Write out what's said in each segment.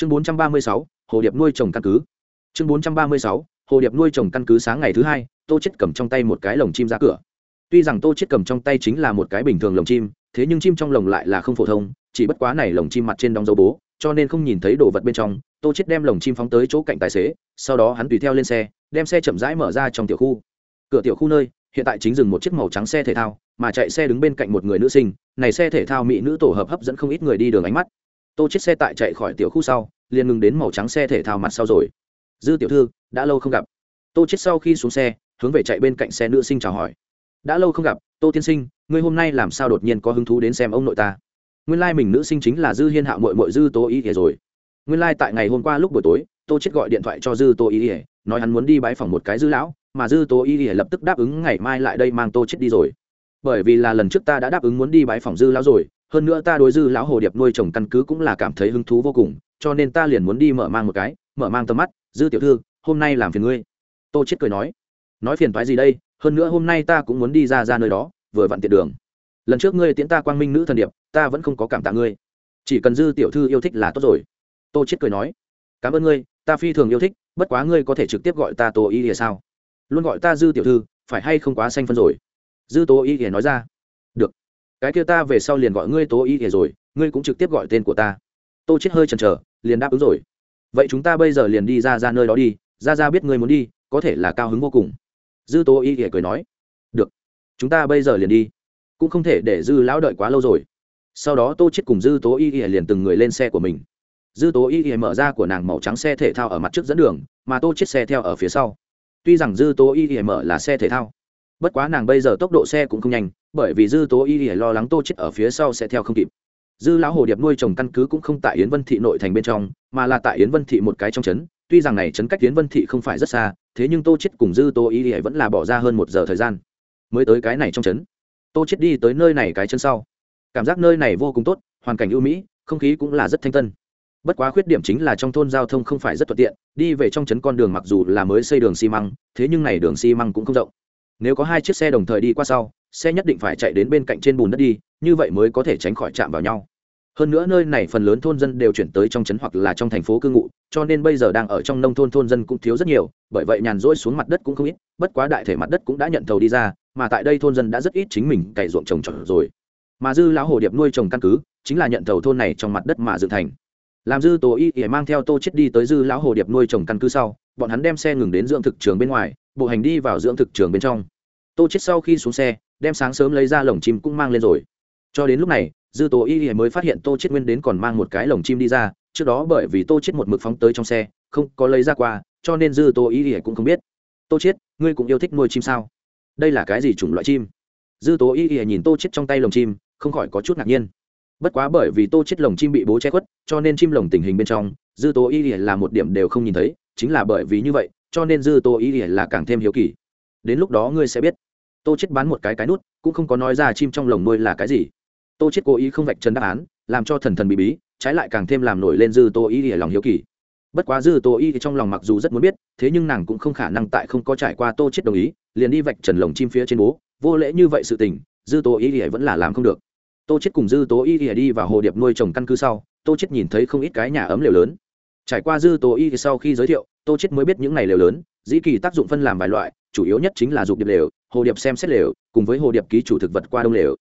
chương bốn trăm ba mươi sáu, hồ điệp nuôi trồng căn cứ. Chương bốn trăm ba mươi sáu, hồ điệp nuôi trồng căn cứ sáng ngày thứ hai, tô chết cầm trong tay một cái lồng chim ra cửa. Tuy rằng tô chết cầm trong tay chính là một cái bình thường lồng chim, thế nhưng chim trong lồng lại là không phổ thông, chỉ bất quá này lồng chim mặt trên đóng dấu bố, cho nên không nhìn thấy đồ vật bên trong. Tô chết đem lồng chim phóng tới chỗ cạnh tài xế, sau đó hắn tùy theo lên xe, đem xe chậm rãi mở ra trong tiểu khu. Cửa tiểu khu nơi, hiện tại chính dừng một chiếc màu trắng xe thể thao, mà chạy xe đứng bên cạnh một người nữ sinh. Này xe thể thao mỹ nữ tổ hợp hấp dẫn không ít người đi đường ánh mắt tô chết xe tại chạy khỏi tiểu khu sau, liền ngừng đến màu trắng xe thể thao mặt sau rồi. Dư tiểu thư, đã lâu không gặp. Tô chết sau khi xuống xe, hướng về chạy bên cạnh xe nữ sinh chào hỏi. Đã lâu không gặp, tô tiên sinh, ngươi hôm nay làm sao đột nhiên có hứng thú đến xem ông nội ta? Nguyên lai mình nữ sinh chính là dư hiên hạo mội mội dư tô ý ỉa rồi. Nguyên lai tại ngày hôm qua lúc buổi tối, tô chết gọi điện thoại cho dư tô ý ỉa nói hắn muốn đi bãi phòng một cái dư lão, mà dư tô ý ỉa lập tức đáp ứng ngày mai lại đây mang tô chết đi rồi. Bởi vì là lần trước ta đã đáp ứng muốn đi bãi phòng dư lão rồi hơn nữa ta đối dư lão hồ điệp nuôi trồng căn cứ cũng là cảm thấy hứng thú vô cùng, cho nên ta liền muốn đi mở mang một cái, mở mang tầm mắt, dư tiểu thư, hôm nay làm phiền ngươi. Tô chết cười nói nói phiền thoái gì đây, hơn nữa hôm nay ta cũng muốn đi ra ra nơi đó, vừa vặn tiện đường. Lần trước ngươi tiễn ta quang minh nữ thần điệp, ta vẫn không có cảm tạ ngươi. Chỉ cần dư tiểu thư yêu thích là tốt rồi. Tô chết cười nói, cảm ơn ngươi, ta phi thường yêu thích, bất quá ngươi có thể trực tiếp gọi ta tô y thì sao? Luôn gọi ta dư tiểu thư, phải hay không quá xanh phân rồi? Dư tô y thì nói ra cái kia ta về sau liền gọi ngươi tố y kể rồi, ngươi cũng trực tiếp gọi tên của ta. Tô chết hơi chần chờ, liền đáp ứng rồi. Vậy chúng ta bây giờ liền đi ra ra nơi đó đi, ra ra biết ngươi muốn đi, có thể là cao hứng vô cùng. Dư tố y kể cười nói. Được, chúng ta bây giờ liền đi. Cũng không thể để dư lão đợi quá lâu rồi. Sau đó tô chết cùng dư tố y ỉa liền từng người lên xe của mình. Dư tố y ỉa mở ra của nàng màu trắng xe thể thao ở mặt trước dẫn đường, mà tô chết xe theo ở phía sau. Tuy rằng dư tố y ỉa mở là xe thể thao, bất quá nàng bây giờ tốc độ xe cũng không nhanh bởi vì dư tố y ỉa lo lắng tô chết ở phía sau sẽ theo không kịp. Dư lão hồ điệp nuôi trồng căn cứ cũng không tại yến vân thị nội thành bên trong, mà là tại yến vân thị một cái trong trấn. Tuy rằng này trấn cách yến vân thị không phải rất xa, thế nhưng tô chết cùng dư tô y ỉa vẫn là bỏ ra hơn một giờ thời gian mới tới cái này trong trấn. Tô chết đi tới nơi này cái chân sau. Cảm giác nơi này vô cùng tốt, hoàn cảnh ưu mỹ, không khí cũng là rất thanh tân. Bất quá khuyết điểm chính là trong thôn giao thông không phải rất thuận tiện, đi về trong trấn con đường mặc dù là mới xây đường xi măng, thế nhưng này đường xi măng cũng không rộng. Nếu có hai chiếc xe đồng thời đi qua sau xe nhất định phải chạy đến bên cạnh trên bùn đất đi, như vậy mới có thể tránh khỏi chạm vào nhau. Hơn nữa nơi này phần lớn thôn dân đều chuyển tới trong trấn hoặc là trong thành phố cư ngụ, cho nên bây giờ đang ở trong nông thôn thôn dân cũng thiếu rất nhiều, bởi vậy nhàn rỗi xuống mặt đất cũng không ít, bất quá đại thể mặt đất cũng đã nhận thầu đi ra, mà tại đây thôn dân đã rất ít chính mình cày ruộng trồng trọt rồi. Mà dư lão hồ điệp nuôi trồng căn cứ, chính là nhận thầu thôn này trong mặt đất mà dựng thành. Làm dư tổ y ỉa mang theo tô chết đi tới dư lão hồ điệp nuôi trồng căn cứ sau, bọn hắn đem xe ngừng đến dưỡng thực trường bên ngoài, bộ hành đi vào dưỡng thực trường bên trong. Tô chết sau khi xuống xe đem sáng sớm lấy ra lồng chim cũng mang lên rồi. Cho đến lúc này, dư tố y mới phát hiện tô chết nguyên đến còn mang một cái lồng chim đi ra, trước đó bởi vì tô chết một mực phóng tới trong xe, không có lấy ra qua, cho nên dư tô y cũng không biết. Tô chết ngươi cũng yêu thích nuôi chim sao? Đây là cái gì chủng loại chim? Dư tố y y nhìn tô chết trong tay lồng chim, không khỏi có chút ngạc nhiên. Bất quá bởi vì tô chết lồng chim bị bố che khuất, cho nên chim lồng tình hình bên trong, dư tố y y là một điểm đều không nhìn thấy, chính là bởi vì như vậy, cho nên dư tố y là càng thêm hiếu kỳ. Đến lúc đó ngươi sẽ biết tô chết bán một cái cái nút, cũng không có nói ra chim trong lồng nuôi là cái gì. Tô chết cố ý không vạch trần đáp án, làm cho thần thần bí bí, trái lại càng thêm làm nổi lên dư tô y ở lòng hiếu kỳ. Bất quá dư tô y thì trong lòng mặc dù rất muốn biết, thế nhưng nàng cũng không khả năng tại không có trải qua tô chết đồng ý, liền đi vạch trần lồng chim phía trên bố, vô lễ như vậy sự tình, dư tô y thì vẫn là làm không được. Tô chết cùng dư tô y thì đi vào hồ điệp nuôi trồng căn cứ sau, tô chết nhìn thấy không ít cái nhà ấm lều lớn. Trải qua dư tô y thì sau khi giới thiệu, tô chết mới biết những này lều lớn dĩ kỳ tác dụng phân làm vài loại, chủ yếu nhất chính là dục điệp lều, hồ điệp xem xét lều, cùng với hồ điệp ký chủ thực vật qua đông lều.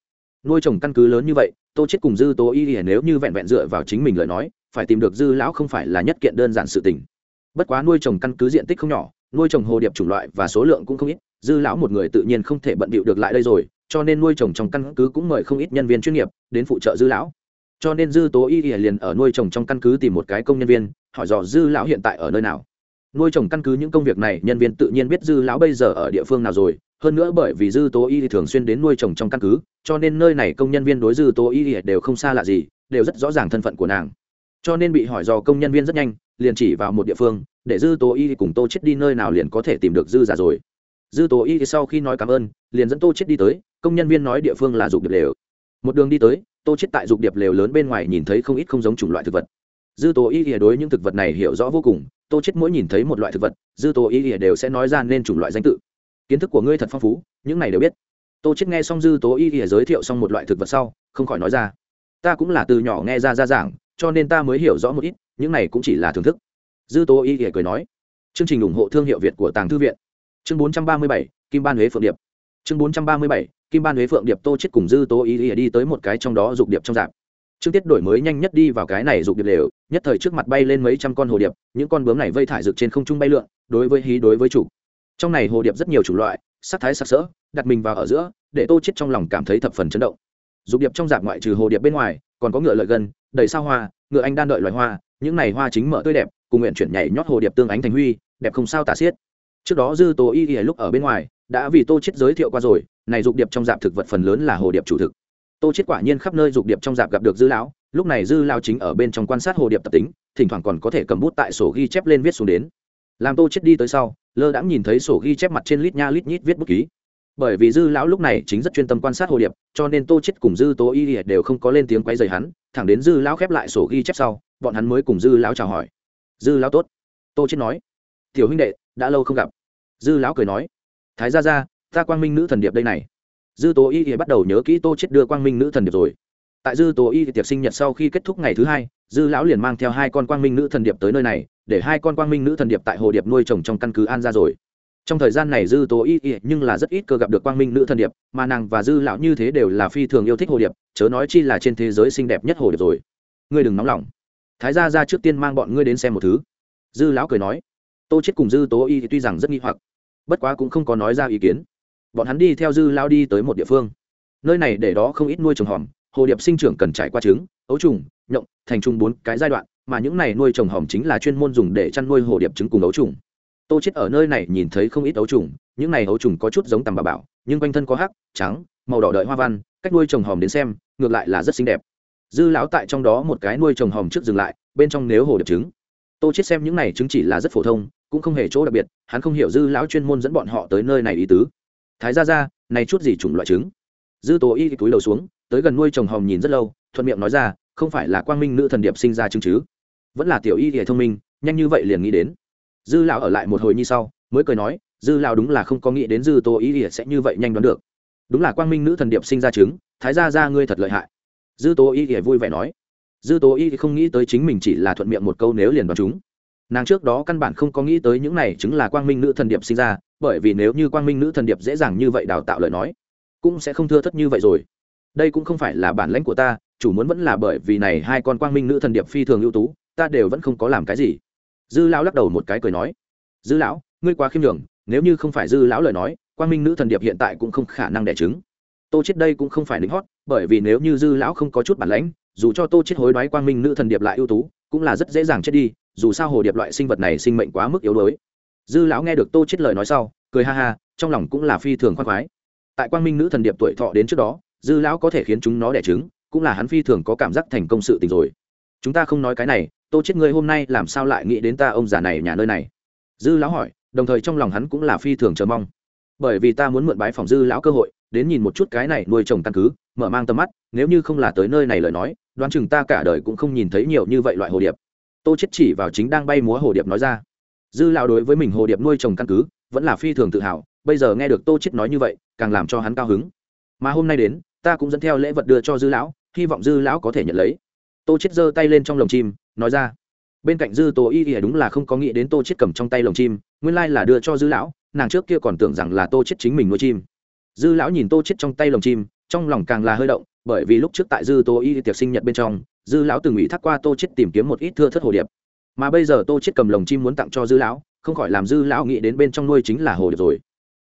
Nuôi trồng căn cứ lớn như vậy, tô chết cùng dư tố y hiển nếu như vẹn vẹn dựa vào chính mình lời nói, phải tìm được dư lão không phải là nhất kiện đơn giản sự tình. Bất quá nuôi trồng căn cứ diện tích không nhỏ, nuôi trồng hồ điệp chủng loại và số lượng cũng không ít, dư lão một người tự nhiên không thể bận bịu được lại đây rồi, cho nên nuôi trồng trong căn cứ cũng mời không ít nhân viên chuyên nghiệp đến phụ trợ dư lão. Cho nên dư tố y hiển liền ở nuôi trồng trong căn cứ tìm một cái công nhân viên, hỏi dò dư lão hiện tại ở nơi nào nuôi trồng căn cứ những công việc này, nhân viên tự nhiên biết dư lão bây giờ ở địa phương nào rồi. Hơn nữa bởi vì dư tố y thì thường xuyên đến nuôi trồng trong căn cứ, cho nên nơi này công nhân viên đối dư tố y đều không xa lạ gì, đều rất rõ ràng thân phận của nàng. Cho nên bị hỏi do công nhân viên rất nhanh, liền chỉ vào một địa phương, để dư tố y cùng tô chết đi nơi nào liền có thể tìm được dư giả rồi. Dư tố y sau khi nói cảm ơn, liền dẫn tô chết đi tới, công nhân viên nói địa phương là dục điệp lều. Một đường đi tới, tô chết tại dục điệp lều lớn bên ngoài nhìn thấy không ít không giống chủng loại thực vật. Dư tố y đối những thực vật này hiểu rõ vô cùng tô chết mỗi nhìn thấy một loại thực vật, dư tố ỉa đều sẽ nói ra nên chủng loại danh tự. Kiến thức của ngươi thật phong phú, những này đều biết. Tô chết nghe xong dư tố y ỉa giới thiệu xong một loại thực vật sau, không khỏi nói ra. Ta cũng là từ nhỏ nghe ra ra giảng, cho nên ta mới hiểu rõ một ít, những này cũng chỉ là thưởng thức. Dư tố y ỉa cười nói. Chương trình ủng hộ thương hiệu việt của tàng thư viện. Chương bốn trăm ba mươi bảy, kim ban huế phượng điệp. Chương bốn trăm ba mươi bảy, kim ban huế phượng điệp tô chết cùng dư tố y ỉa đi tới một cái trong đó dục điệp trong dạng. Trương Tiết đổi mới nhanh nhất đi vào cái này dục điệp đều, nhất thời trước mặt bay lên mấy trăm con hồ điệp, những con bướm này vây thải rực trên không trung bay lượn, đối với hí đối với chủ. Trong này hồ điệp rất nhiều chủng loại, sắc thái sắc sỡ, đặt mình vào ở giữa, để Tô chết trong lòng cảm thấy thập phần chấn động. Dục điệp trong dạp ngoại trừ hồ điệp bên ngoài, còn có ngựa lợi gần, đầy sao hoa, ngựa anh đang đợi loài hoa, những này hoa chính mở tươi đẹp, cùng nguyện chuyển nhảy nhót hồ điệp tương ánh thành huy, đẹp không sao tả xiết. Trước đó Dư tô Y Y lúc ở bên ngoài, đã vì Tô chết giới thiệu qua rồi, này dục điệp trong dạp thực vật phần lớn là hồ điệp chủ thực tô chết quả nhiên khắp nơi dục điệp trong dạp gặp được dư lão, lúc này dư lao chính ở bên trong quan sát hồ điệp tập tính, thỉnh thoảng còn có thể cầm bút tại sổ ghi chép lên viết xuống đến. Làm tô chết đi tới sau, lơ đãng nhìn thấy sổ ghi chép mặt trên lít nha lít nhít viết bút ký. Bởi vì dư lão lúc này chính rất chuyên tâm quan sát hồ điệp, cho nên tô chết cùng dư tố y đều không có lên tiếng quấy rầy hắn, thẳng đến dư lão khép lại sổ ghi chép sau, bọn hắn mới cùng dư lão chào hỏi. Dư lão tốt. Tô chết nói. Tiểu huynh đệ, đã lâu không gặp. Dư lão cười nói. Thái gia gia, ta quang minh nữ thần điệp đây này dư tố y thì bắt đầu nhớ kỹ tô chết đưa quang minh nữ thần điệp rồi. Tại dư tố y thì tiệc sinh nhật sau khi kết thúc ngày thứ hai, dư lão liền mang theo hai con quang minh nữ thần điệp tới nơi này, để hai con quang minh nữ thần điệp tại hồ điệp nuôi trồng trong căn cứ an ra rồi. Trong thời gian này dư tố y y nhưng là rất ít cơ gặp được quang minh nữ thần điệp, mà nàng và dư lão như thế đều là phi thường yêu thích hồ điệp, chớ nói chi là trên thế giới xinh đẹp nhất hồ điệp rồi. Ngươi đừng nóng lòng. Thái gia ra trước tiên mang bọn ngươi đến xem một thứ. Dư lão cười nói. Tô chết cùng dư tố y thì tuy rằng rất nghi hoặc, bất quá cũng không có nói ra ý kiến bọn hắn đi theo dư lao đi tới một địa phương. Nơi này để đó không ít nuôi trồng hòm, hồ điệp sinh trưởng cần trải qua trứng, ấu trùng, nhộng, thành trung bốn cái giai đoạn, mà những này nuôi trồng hòm chính là chuyên môn dùng để chăn nuôi hồ điệp trứng cùng ấu trùng. Tô chết ở nơi này nhìn thấy không ít ấu trùng, những này ấu trùng có chút giống tầm bà bảo, nhưng quanh thân có hắc, trắng, màu đỏ đợi hoa văn, cách nuôi trồng hòm đến xem, ngược lại là rất xinh đẹp. Dư lão tại trong đó một cái nuôi trồng hòm trước dừng lại, bên trong nếu hồ điệp trứng. Tô chết xem những này trứng chỉ là rất phổ thông, cũng không hề chỗ đặc biệt, hắn không hiểu dư lão chuyên môn dẫn bọn họ tới nơi này ý tứ thái ra ra này chút gì chủng loại trứng? Dư tố y túi đầu xuống, tới gần nuôi trồng hồng nhìn rất lâu, thuận miệng nói ra, không phải là quang minh nữ thần điệp sinh ra chứng chứ? Vẫn là tiểu y thì thông minh, nhanh như vậy liền nghĩ đến. Dư lão ở lại một hồi như sau, mới cười nói, dư lão đúng là không có nghĩ đến dư tố y thì sẽ như vậy nhanh đoán được. Đúng là quang minh nữ thần điệp sinh ra trứng, thái ra ra ngươi thật lợi hại. Dư tố y thì vui vẻ nói. Dư tố y thì không nghĩ tới chính mình chỉ là thuận miệng một câu nếu liền đoán chúng. Nàng trước đó căn bản không có nghĩ tới những này chứng là quang minh nữ thần điệp sinh ra bởi vì nếu như quang minh nữ thần điệp dễ dàng như vậy đào tạo lời nói, cũng sẽ không thưa thất như vậy rồi. Đây cũng không phải là bản lãnh của ta, chủ muốn vẫn là bởi vì này hai con quang minh nữ thần điệp phi thường ưu tú, ta đều vẫn không có làm cái gì. Dư lão lắc đầu một cái cười nói, dư lão, ngươi quá khiêm nhường, nếu như không phải dư lão lời nói, quang minh nữ thần điệp hiện tại cũng không khả năng đẻ trứng. Tô chết đây cũng không phải lính hót, bởi vì nếu như dư lão không có chút bản lãnh, dù cho tô chết hối đoái quang minh nữ thần điệp lại ưu tú, cũng là rất dễ dàng chết đi, dù sao hồ điệp loại sinh vật này sinh mệnh quá mức yếu đuối dư lão nghe được tô chết lời nói sau, cười ha ha, trong lòng cũng là phi thường khoan khoái. Tại quang minh nữ thần điệp tuổi thọ đến trước đó, dư lão có thể khiến chúng nó đẻ trứng, cũng là hắn phi thường có cảm giác thành công sự tình rồi. Chúng ta không nói cái này, tô chết ngươi hôm nay làm sao lại nghĩ đến ta ông già này nhà nơi này? Dư lão hỏi, đồng thời trong lòng hắn cũng là phi thường chờ mong. Bởi vì ta muốn mượn bái phòng dư lão cơ hội, đến nhìn một chút cái này nuôi trồng căn cứ, mở mang tầm mắt, nếu như không là tới nơi này lời nói, đoán chừng ta cả đời cũng không nhìn thấy nhiều như vậy loại hồ điệp. Tô chết chỉ vào chính đang bay múa hồ điệp nói ra dư lão đối với mình hồ điệp nuôi trồng căn cứ, vẫn là phi thường tự hào, bây giờ nghe được tô chết nói như vậy, càng làm cho hắn cao hứng. Mà hôm nay đến, ta cũng dẫn theo lễ vật đưa cho dư lão, hy vọng dư lão có thể nhận lấy. Tô chết giơ tay lên trong lồng chim, nói ra. Bên cạnh dư tô y ỉa đúng là không có nghĩ đến tô chết cầm trong tay lồng chim, nguyên lai là đưa cho dư lão, nàng trước kia còn tưởng rằng là tô chết chính mình nuôi chim. Dư lão nhìn tô chết trong tay lồng chim, trong lòng càng là hơi động, bởi vì lúc trước tại dư tô y tiệc sinh nhật bên trong, dư lão từng ủy thác qua tô chết tìm kiếm một ít thưa thất hồ điệp mà bây giờ tô chết cầm lồng chim muốn tặng cho dư lão, không khỏi làm dư lão nghĩ đến bên trong nuôi chính là hồ điệp rồi.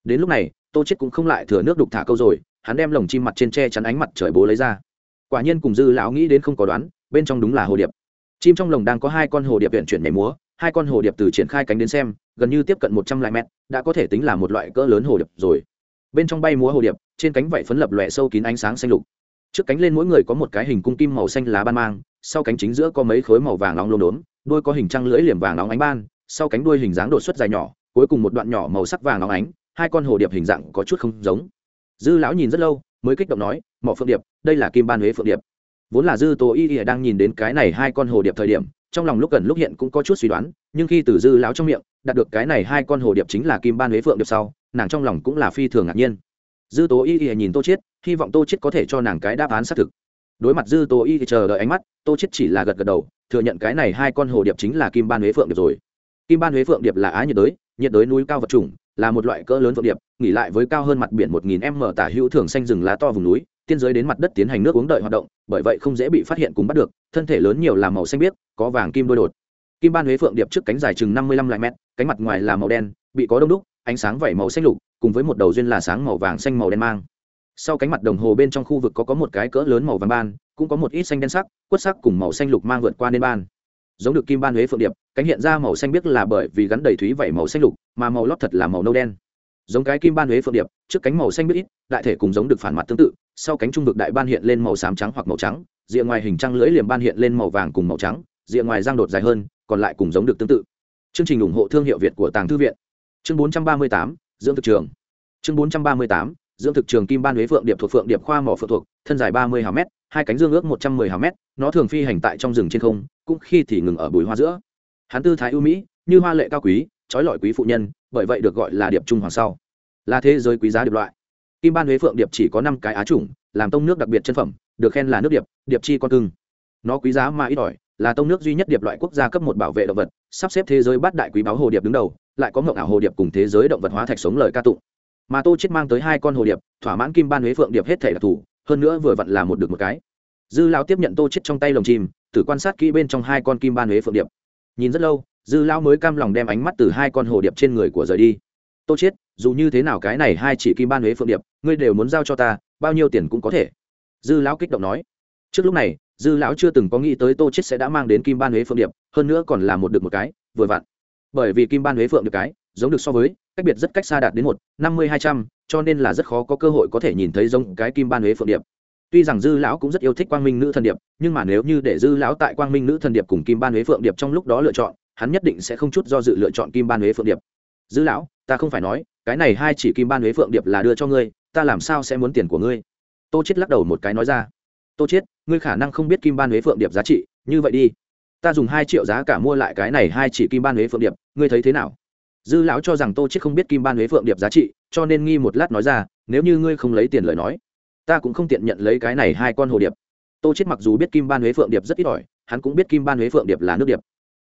Đến lúc này, tô chết cũng không lại thừa nước đục thả câu rồi, hắn đem lồng chim mặt trên tre chắn ánh mặt trời bố lấy ra. Quả nhiên cùng dư lão nghĩ đến không có đoán, bên trong đúng là hồ điệp. Chim trong lồng đang có hai con hồ điệp viện chuyển nhảy múa, hai con hồ điệp từ triển khai cánh đến xem, gần như tiếp cận một trăm lại mét, đã có thể tính là một loại cỡ lớn hồ điệp rồi. Bên trong bay múa hồ điệp, trên cánh vảy phấn lập lòe sâu kín ánh sáng xanh lục. Trước cánh lên mỗi người có một cái hình cung kim màu xanh lá ban mang, sau cánh chính giữa có mấy khối màu vàng nóng lốm đốm đuôi có hình trăng lưỡi liềm vàng nóng ánh ban, sau cánh đuôi hình dáng đột xuất dài nhỏ, cuối cùng một đoạn nhỏ màu sắc vàng nóng ánh, hai con hồ điệp hình dạng có chút không giống. Dư lão nhìn rất lâu, mới kích động nói, mỏ phượng điệp, đây là kim ban huế phượng điệp. Vốn là dư Tố y ỉa đang nhìn đến cái này hai con hồ điệp thời điểm, trong lòng lúc gần lúc hiện cũng có chút suy đoán, nhưng khi từ dư lão trong miệng, đạt được cái này hai con hồ điệp chính là kim ban huế phượng điệp sau, nàng trong lòng cũng là phi thường ngạc nhiên. Dư tố y ỉa nhìn tô chiết, hy vọng tô chiết có thể cho nàng cái đáp án xác thực đối mặt dư tô y thì chờ đợi ánh mắt, tô chết chỉ là gật gật đầu, thừa nhận cái này hai con hồ điệp chính là kim ban huế phượng điệp rồi. Kim ban huế phượng điệp là á nhiệt đới nhiệt đới núi cao vật chủng, là một loại cỡ lớn phượng điệp, nghỉ lại với cao hơn mặt biển một nghìn m tả hữu thường xanh rừng lá to vùng núi, tiên giới đến mặt đất tiến hành nước uống đợi hoạt động, bởi vậy không dễ bị phát hiện cùng bắt được, thân thể lớn nhiều là màu xanh biếc, có vàng kim đôi đột. Kim ban huế phượng điệp trước cánh dài chừng năm mươi lăm lại mét, cánh mặt ngoài là màu đen, bị có đông đúc, ánh sáng vẩy màu xanh lục, cùng với một đầu duyên là sáng màu vàng xanh màu đen mang sau cánh mặt đồng hồ bên trong khu vực có có một cái cỡ lớn màu vàng ban cũng có một ít xanh đen sắc quất sắc cùng màu xanh lục mang vượt qua nên ban. Giống được kim ban huế phượng điệp cánh hiện ra màu xanh biếc là bởi vì gắn đầy thúy vẩy màu xanh lục mà màu lót thật là màu nâu đen. Giống cái kim ban huế phượng điệp trước cánh màu xanh biếc ít đại thể cùng giống được phản mặt tương tự sau cánh trung vực đại ban hiện lên màu xám trắng hoặc màu trắng rìa ngoài hình trăng lưỡi liềm ban hiện lên màu vàng cùng màu trắng rìa ngoài răng đột dài hơn còn lại cùng giống được tương tự. Chương trình ủng hộ thương hiệu việt của tàng thư viện. Chương 438, dưỡng thực trường. Chương 438, dưỡng thực trường kim ban huế phượng điệp thuộc phượng điệp khoa mỏ phượng thuộc, thân dài ba mươi hào m hai cánh dương ước một trăm mười hào m nó thường phi hành tại trong rừng trên không, cũng khi thì ngừng ở bùi hoa giữa. Hắn tư thái ưu mỹ, như hoa lệ cao quý, trói lọi quý phụ nhân, bởi vậy được gọi là điệp trung hoàng sau. Là thế giới quý giá điệp loại. Kim ban huế phượng điệp chỉ có năm cái á chủng, làm tông nước đặc biệt chân phẩm, được khen là nước điệp điệp chi con cưng. Nó quý giá mà ít ỏi, là tông nước duy nhất điệp loại quốc gia cấp một bảo vệ động vật, sắp xếp thế giới bát đại quý báo hồ điệp đứng đầu, lại có mộng ảo hồ điệp cùng thế giới động vật hóa thạch sống lời ca tụng mà tô chết mang tới hai con hồ điệp, thỏa mãn kim ban huế phượng điệp hết thể đặc thù hơn nữa vừa vặn là một được một cái. Dư lão tiếp nhận tô chết trong tay lồng chim, thử quan sát kỹ bên trong hai con kim ban huế phượng điệp. Nhìn rất lâu, dư lão mới cam lòng đem ánh mắt từ hai con hồ điệp trên người của rời đi. Tô chết, dù như thế nào cái này hai chỉ kim ban huế phượng điệp, ngươi đều muốn giao cho ta, bao nhiêu tiền cũng có thể. Dư lão kích động nói. Trước lúc này, dư lão chưa từng có nghĩ tới tô chết sẽ đã mang đến kim ban huế phượng điệp, hơn nữa còn là một được một cái, vừa vặn. Bởi vì kim ban huế phượng được cái, giống được so với cách biệt rất cách xa đạt đến một, năm mươi hai trăm, cho nên là rất khó có cơ hội có thể nhìn thấy giống cái kim ban huế phượng điệp. Tuy rằng dư lão cũng rất yêu thích quang minh nữ thần điệp, nhưng mà nếu như để dư lão tại quang minh nữ thần điệp cùng kim ban huế phượng điệp trong lúc đó lựa chọn, hắn nhất định sẽ không chút do dự lựa chọn kim ban huế phượng điệp. Dư lão, ta không phải nói, cái này hai chỉ kim ban huế phượng điệp là đưa cho ngươi, ta làm sao sẽ muốn tiền của ngươi? Tô chết lắc đầu một cái nói ra. Tô chết ngươi khả năng không biết kim ban huế phượng điệp giá trị, như vậy đi. Ta dùng hai triệu giá cả mua lại cái này hai chỉ kim ban huế phượng điệp, ngươi thấy thế nào? Dư lão cho rằng tô chết không biết kim ban huế phượng điệp giá trị, cho nên nghi một lát nói ra, nếu như ngươi không lấy tiền lời nói, ta cũng không tiện nhận lấy cái này hai con hồ điệp. Tô chết mặc dù biết kim ban huế phượng điệp rất ít ỏi, hắn cũng biết kim ban huế phượng điệp là nước điệp,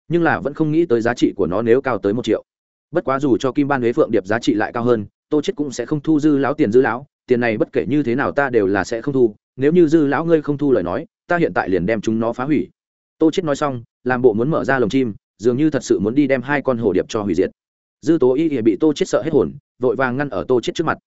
nhưng là vẫn không nghĩ tới giá trị của nó nếu cao tới một triệu. Bất quá dù cho kim ban huế phượng điệp giá trị lại cao hơn, tô chết cũng sẽ không thu dư lão tiền dư lão, tiền này bất kể như thế nào ta đều là sẽ không thu, nếu như dư lão ngươi không thu lời nói, ta hiện tại liền đem chúng nó phá hủy. Tô chết nói xong, làm bộ muốn mở ra lồng chim, dường như thật sự muốn đi đem hai con hồ điệp cho hủy diệt dư tố y bị tô chết sợ hết hồn, vội vàng ngăn ở tô chết trước mặt.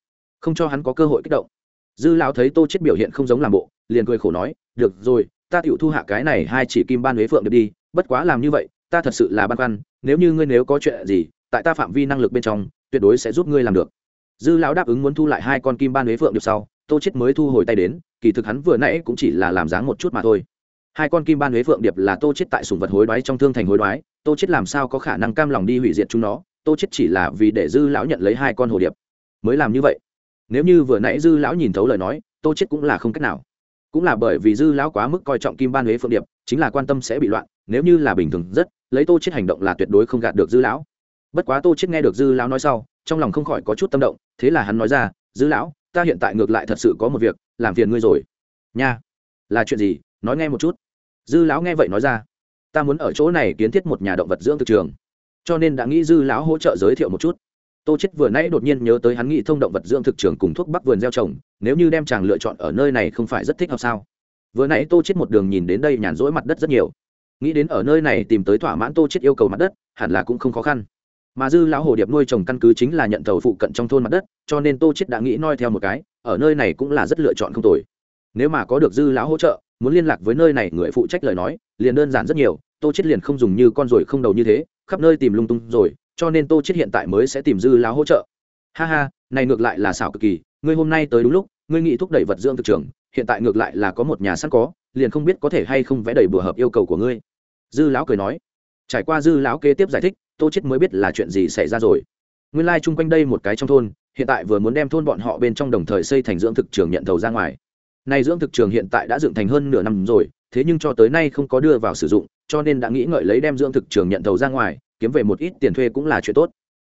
Không cho hắn có cơ hội kích động. Dư lão thấy tô chết biểu hiện không giống làm bộ, liền cười khổ nói, được rồi, ta tiểu thu hạ cái này hai chỉ kim ban huế phượng được đi, bất quá làm như vậy, ta thật sự là băn khoăn, nếu như ngươi nếu có chuyện gì, tại ta phạm vi năng lực bên trong, tuyệt đối sẽ giúp ngươi làm được. Dư lão đáp ứng muốn thu lại hai con kim ban huế phượng được sau, tô chết mới thu hồi tay đến, kỳ thực hắn vừa nãy cũng chỉ là làm dáng một chút mà thôi. Hai con kim ban huế phượng điệp là tô chết tại sùng vật hối đoái trong thương thành hối đoái, tô chết làm sao có khả năng cam lòng đi hủy diệt chúng nó? Tô chết chỉ là vì để dư lão nhận lấy hai con hồ điệp. Mới làm như vậy. Nếu như vừa nãy dư lão nhìn thấu lời nói, tô chết cũng là không cách nào. Cũng là bởi vì dư lão quá mức coi trọng kim ban huế phượng điệp, chính là quan tâm sẽ bị loạn, nếu như là bình thường rất, lấy tô chết hành động là tuyệt đối không gạt được dư lão. Bất quá tô chết nghe được dư lão nói sau, trong lòng không khỏi có chút tâm động, thế là hắn nói ra, dư lão, ta hiện tại ngược lại thật sự có một việc, làm phiền ngươi rồi. Nha, là chuyện gì? Nói nghe một chút. Dư lão nghe vậy nói ra, ta muốn ở chỗ này kiến thiết một nhà động vật dưỡng thực trường cho nên đã nghĩ dư lão hỗ trợ giới thiệu một chút. Tô chết vừa nãy đột nhiên nhớ tới hắn nghĩ thông động vật dưỡng thực trường cùng thuốc bắc vườn gieo trồng, nếu như đem chàng lựa chọn ở nơi này không phải rất thích hợp sao? Vừa nãy tô chết một đường nhìn đến đây nhàn rỗi mặt đất rất nhiều. Nghĩ đến ở nơi này tìm tới thỏa mãn tô chết yêu cầu mặt đất, hẳn là cũng không khó khăn. Mà dư lão hồ điệp nuôi trồng căn cứ chính là nhận tàu phụ cận trong thôn mặt đất, cho nên tô chết đã nghĩ noi theo một cái, ở nơi này cũng là rất lựa chọn không tồi. Nếu mà có được dư lão hỗ trợ, muốn liên lạc với nơi này người phụ trách lời nói, liền đơn giản rất nhiều, tô chết liền không dùng như con ruồi không đầu như thế khắp nơi tìm lung tung rồi, cho nên tô chết hiện tại mới sẽ tìm dư lão hỗ trợ. Ha ha, này ngược lại là xảo cực kỳ, ngươi hôm nay tới đúng lúc, ngươi nghĩ thúc đẩy vật dưỡng thực trường, hiện tại ngược lại là có một nhà sẵn có, liền không biết có thể hay không vẽ đầy bừa hợp yêu cầu của ngươi. Dư lão cười nói. Trải qua dư lão kế tiếp giải thích, tô chết mới biết là chuyện gì xảy ra rồi. Nguyên lai like chung quanh đây một cái trong thôn, hiện tại vừa muốn đem thôn bọn họ bên trong đồng thời xây thành dưỡng thực trường nhận thầu ra ngoài. Này dưỡng thực trường hiện tại đã dựng thành hơn nửa năm rồi thế nhưng cho tới nay không có đưa vào sử dụng, cho nên đã nghĩ ngợi lấy đem dưỡng thực trường nhận thầu ra ngoài, kiếm về một ít tiền thuê cũng là chuyện tốt.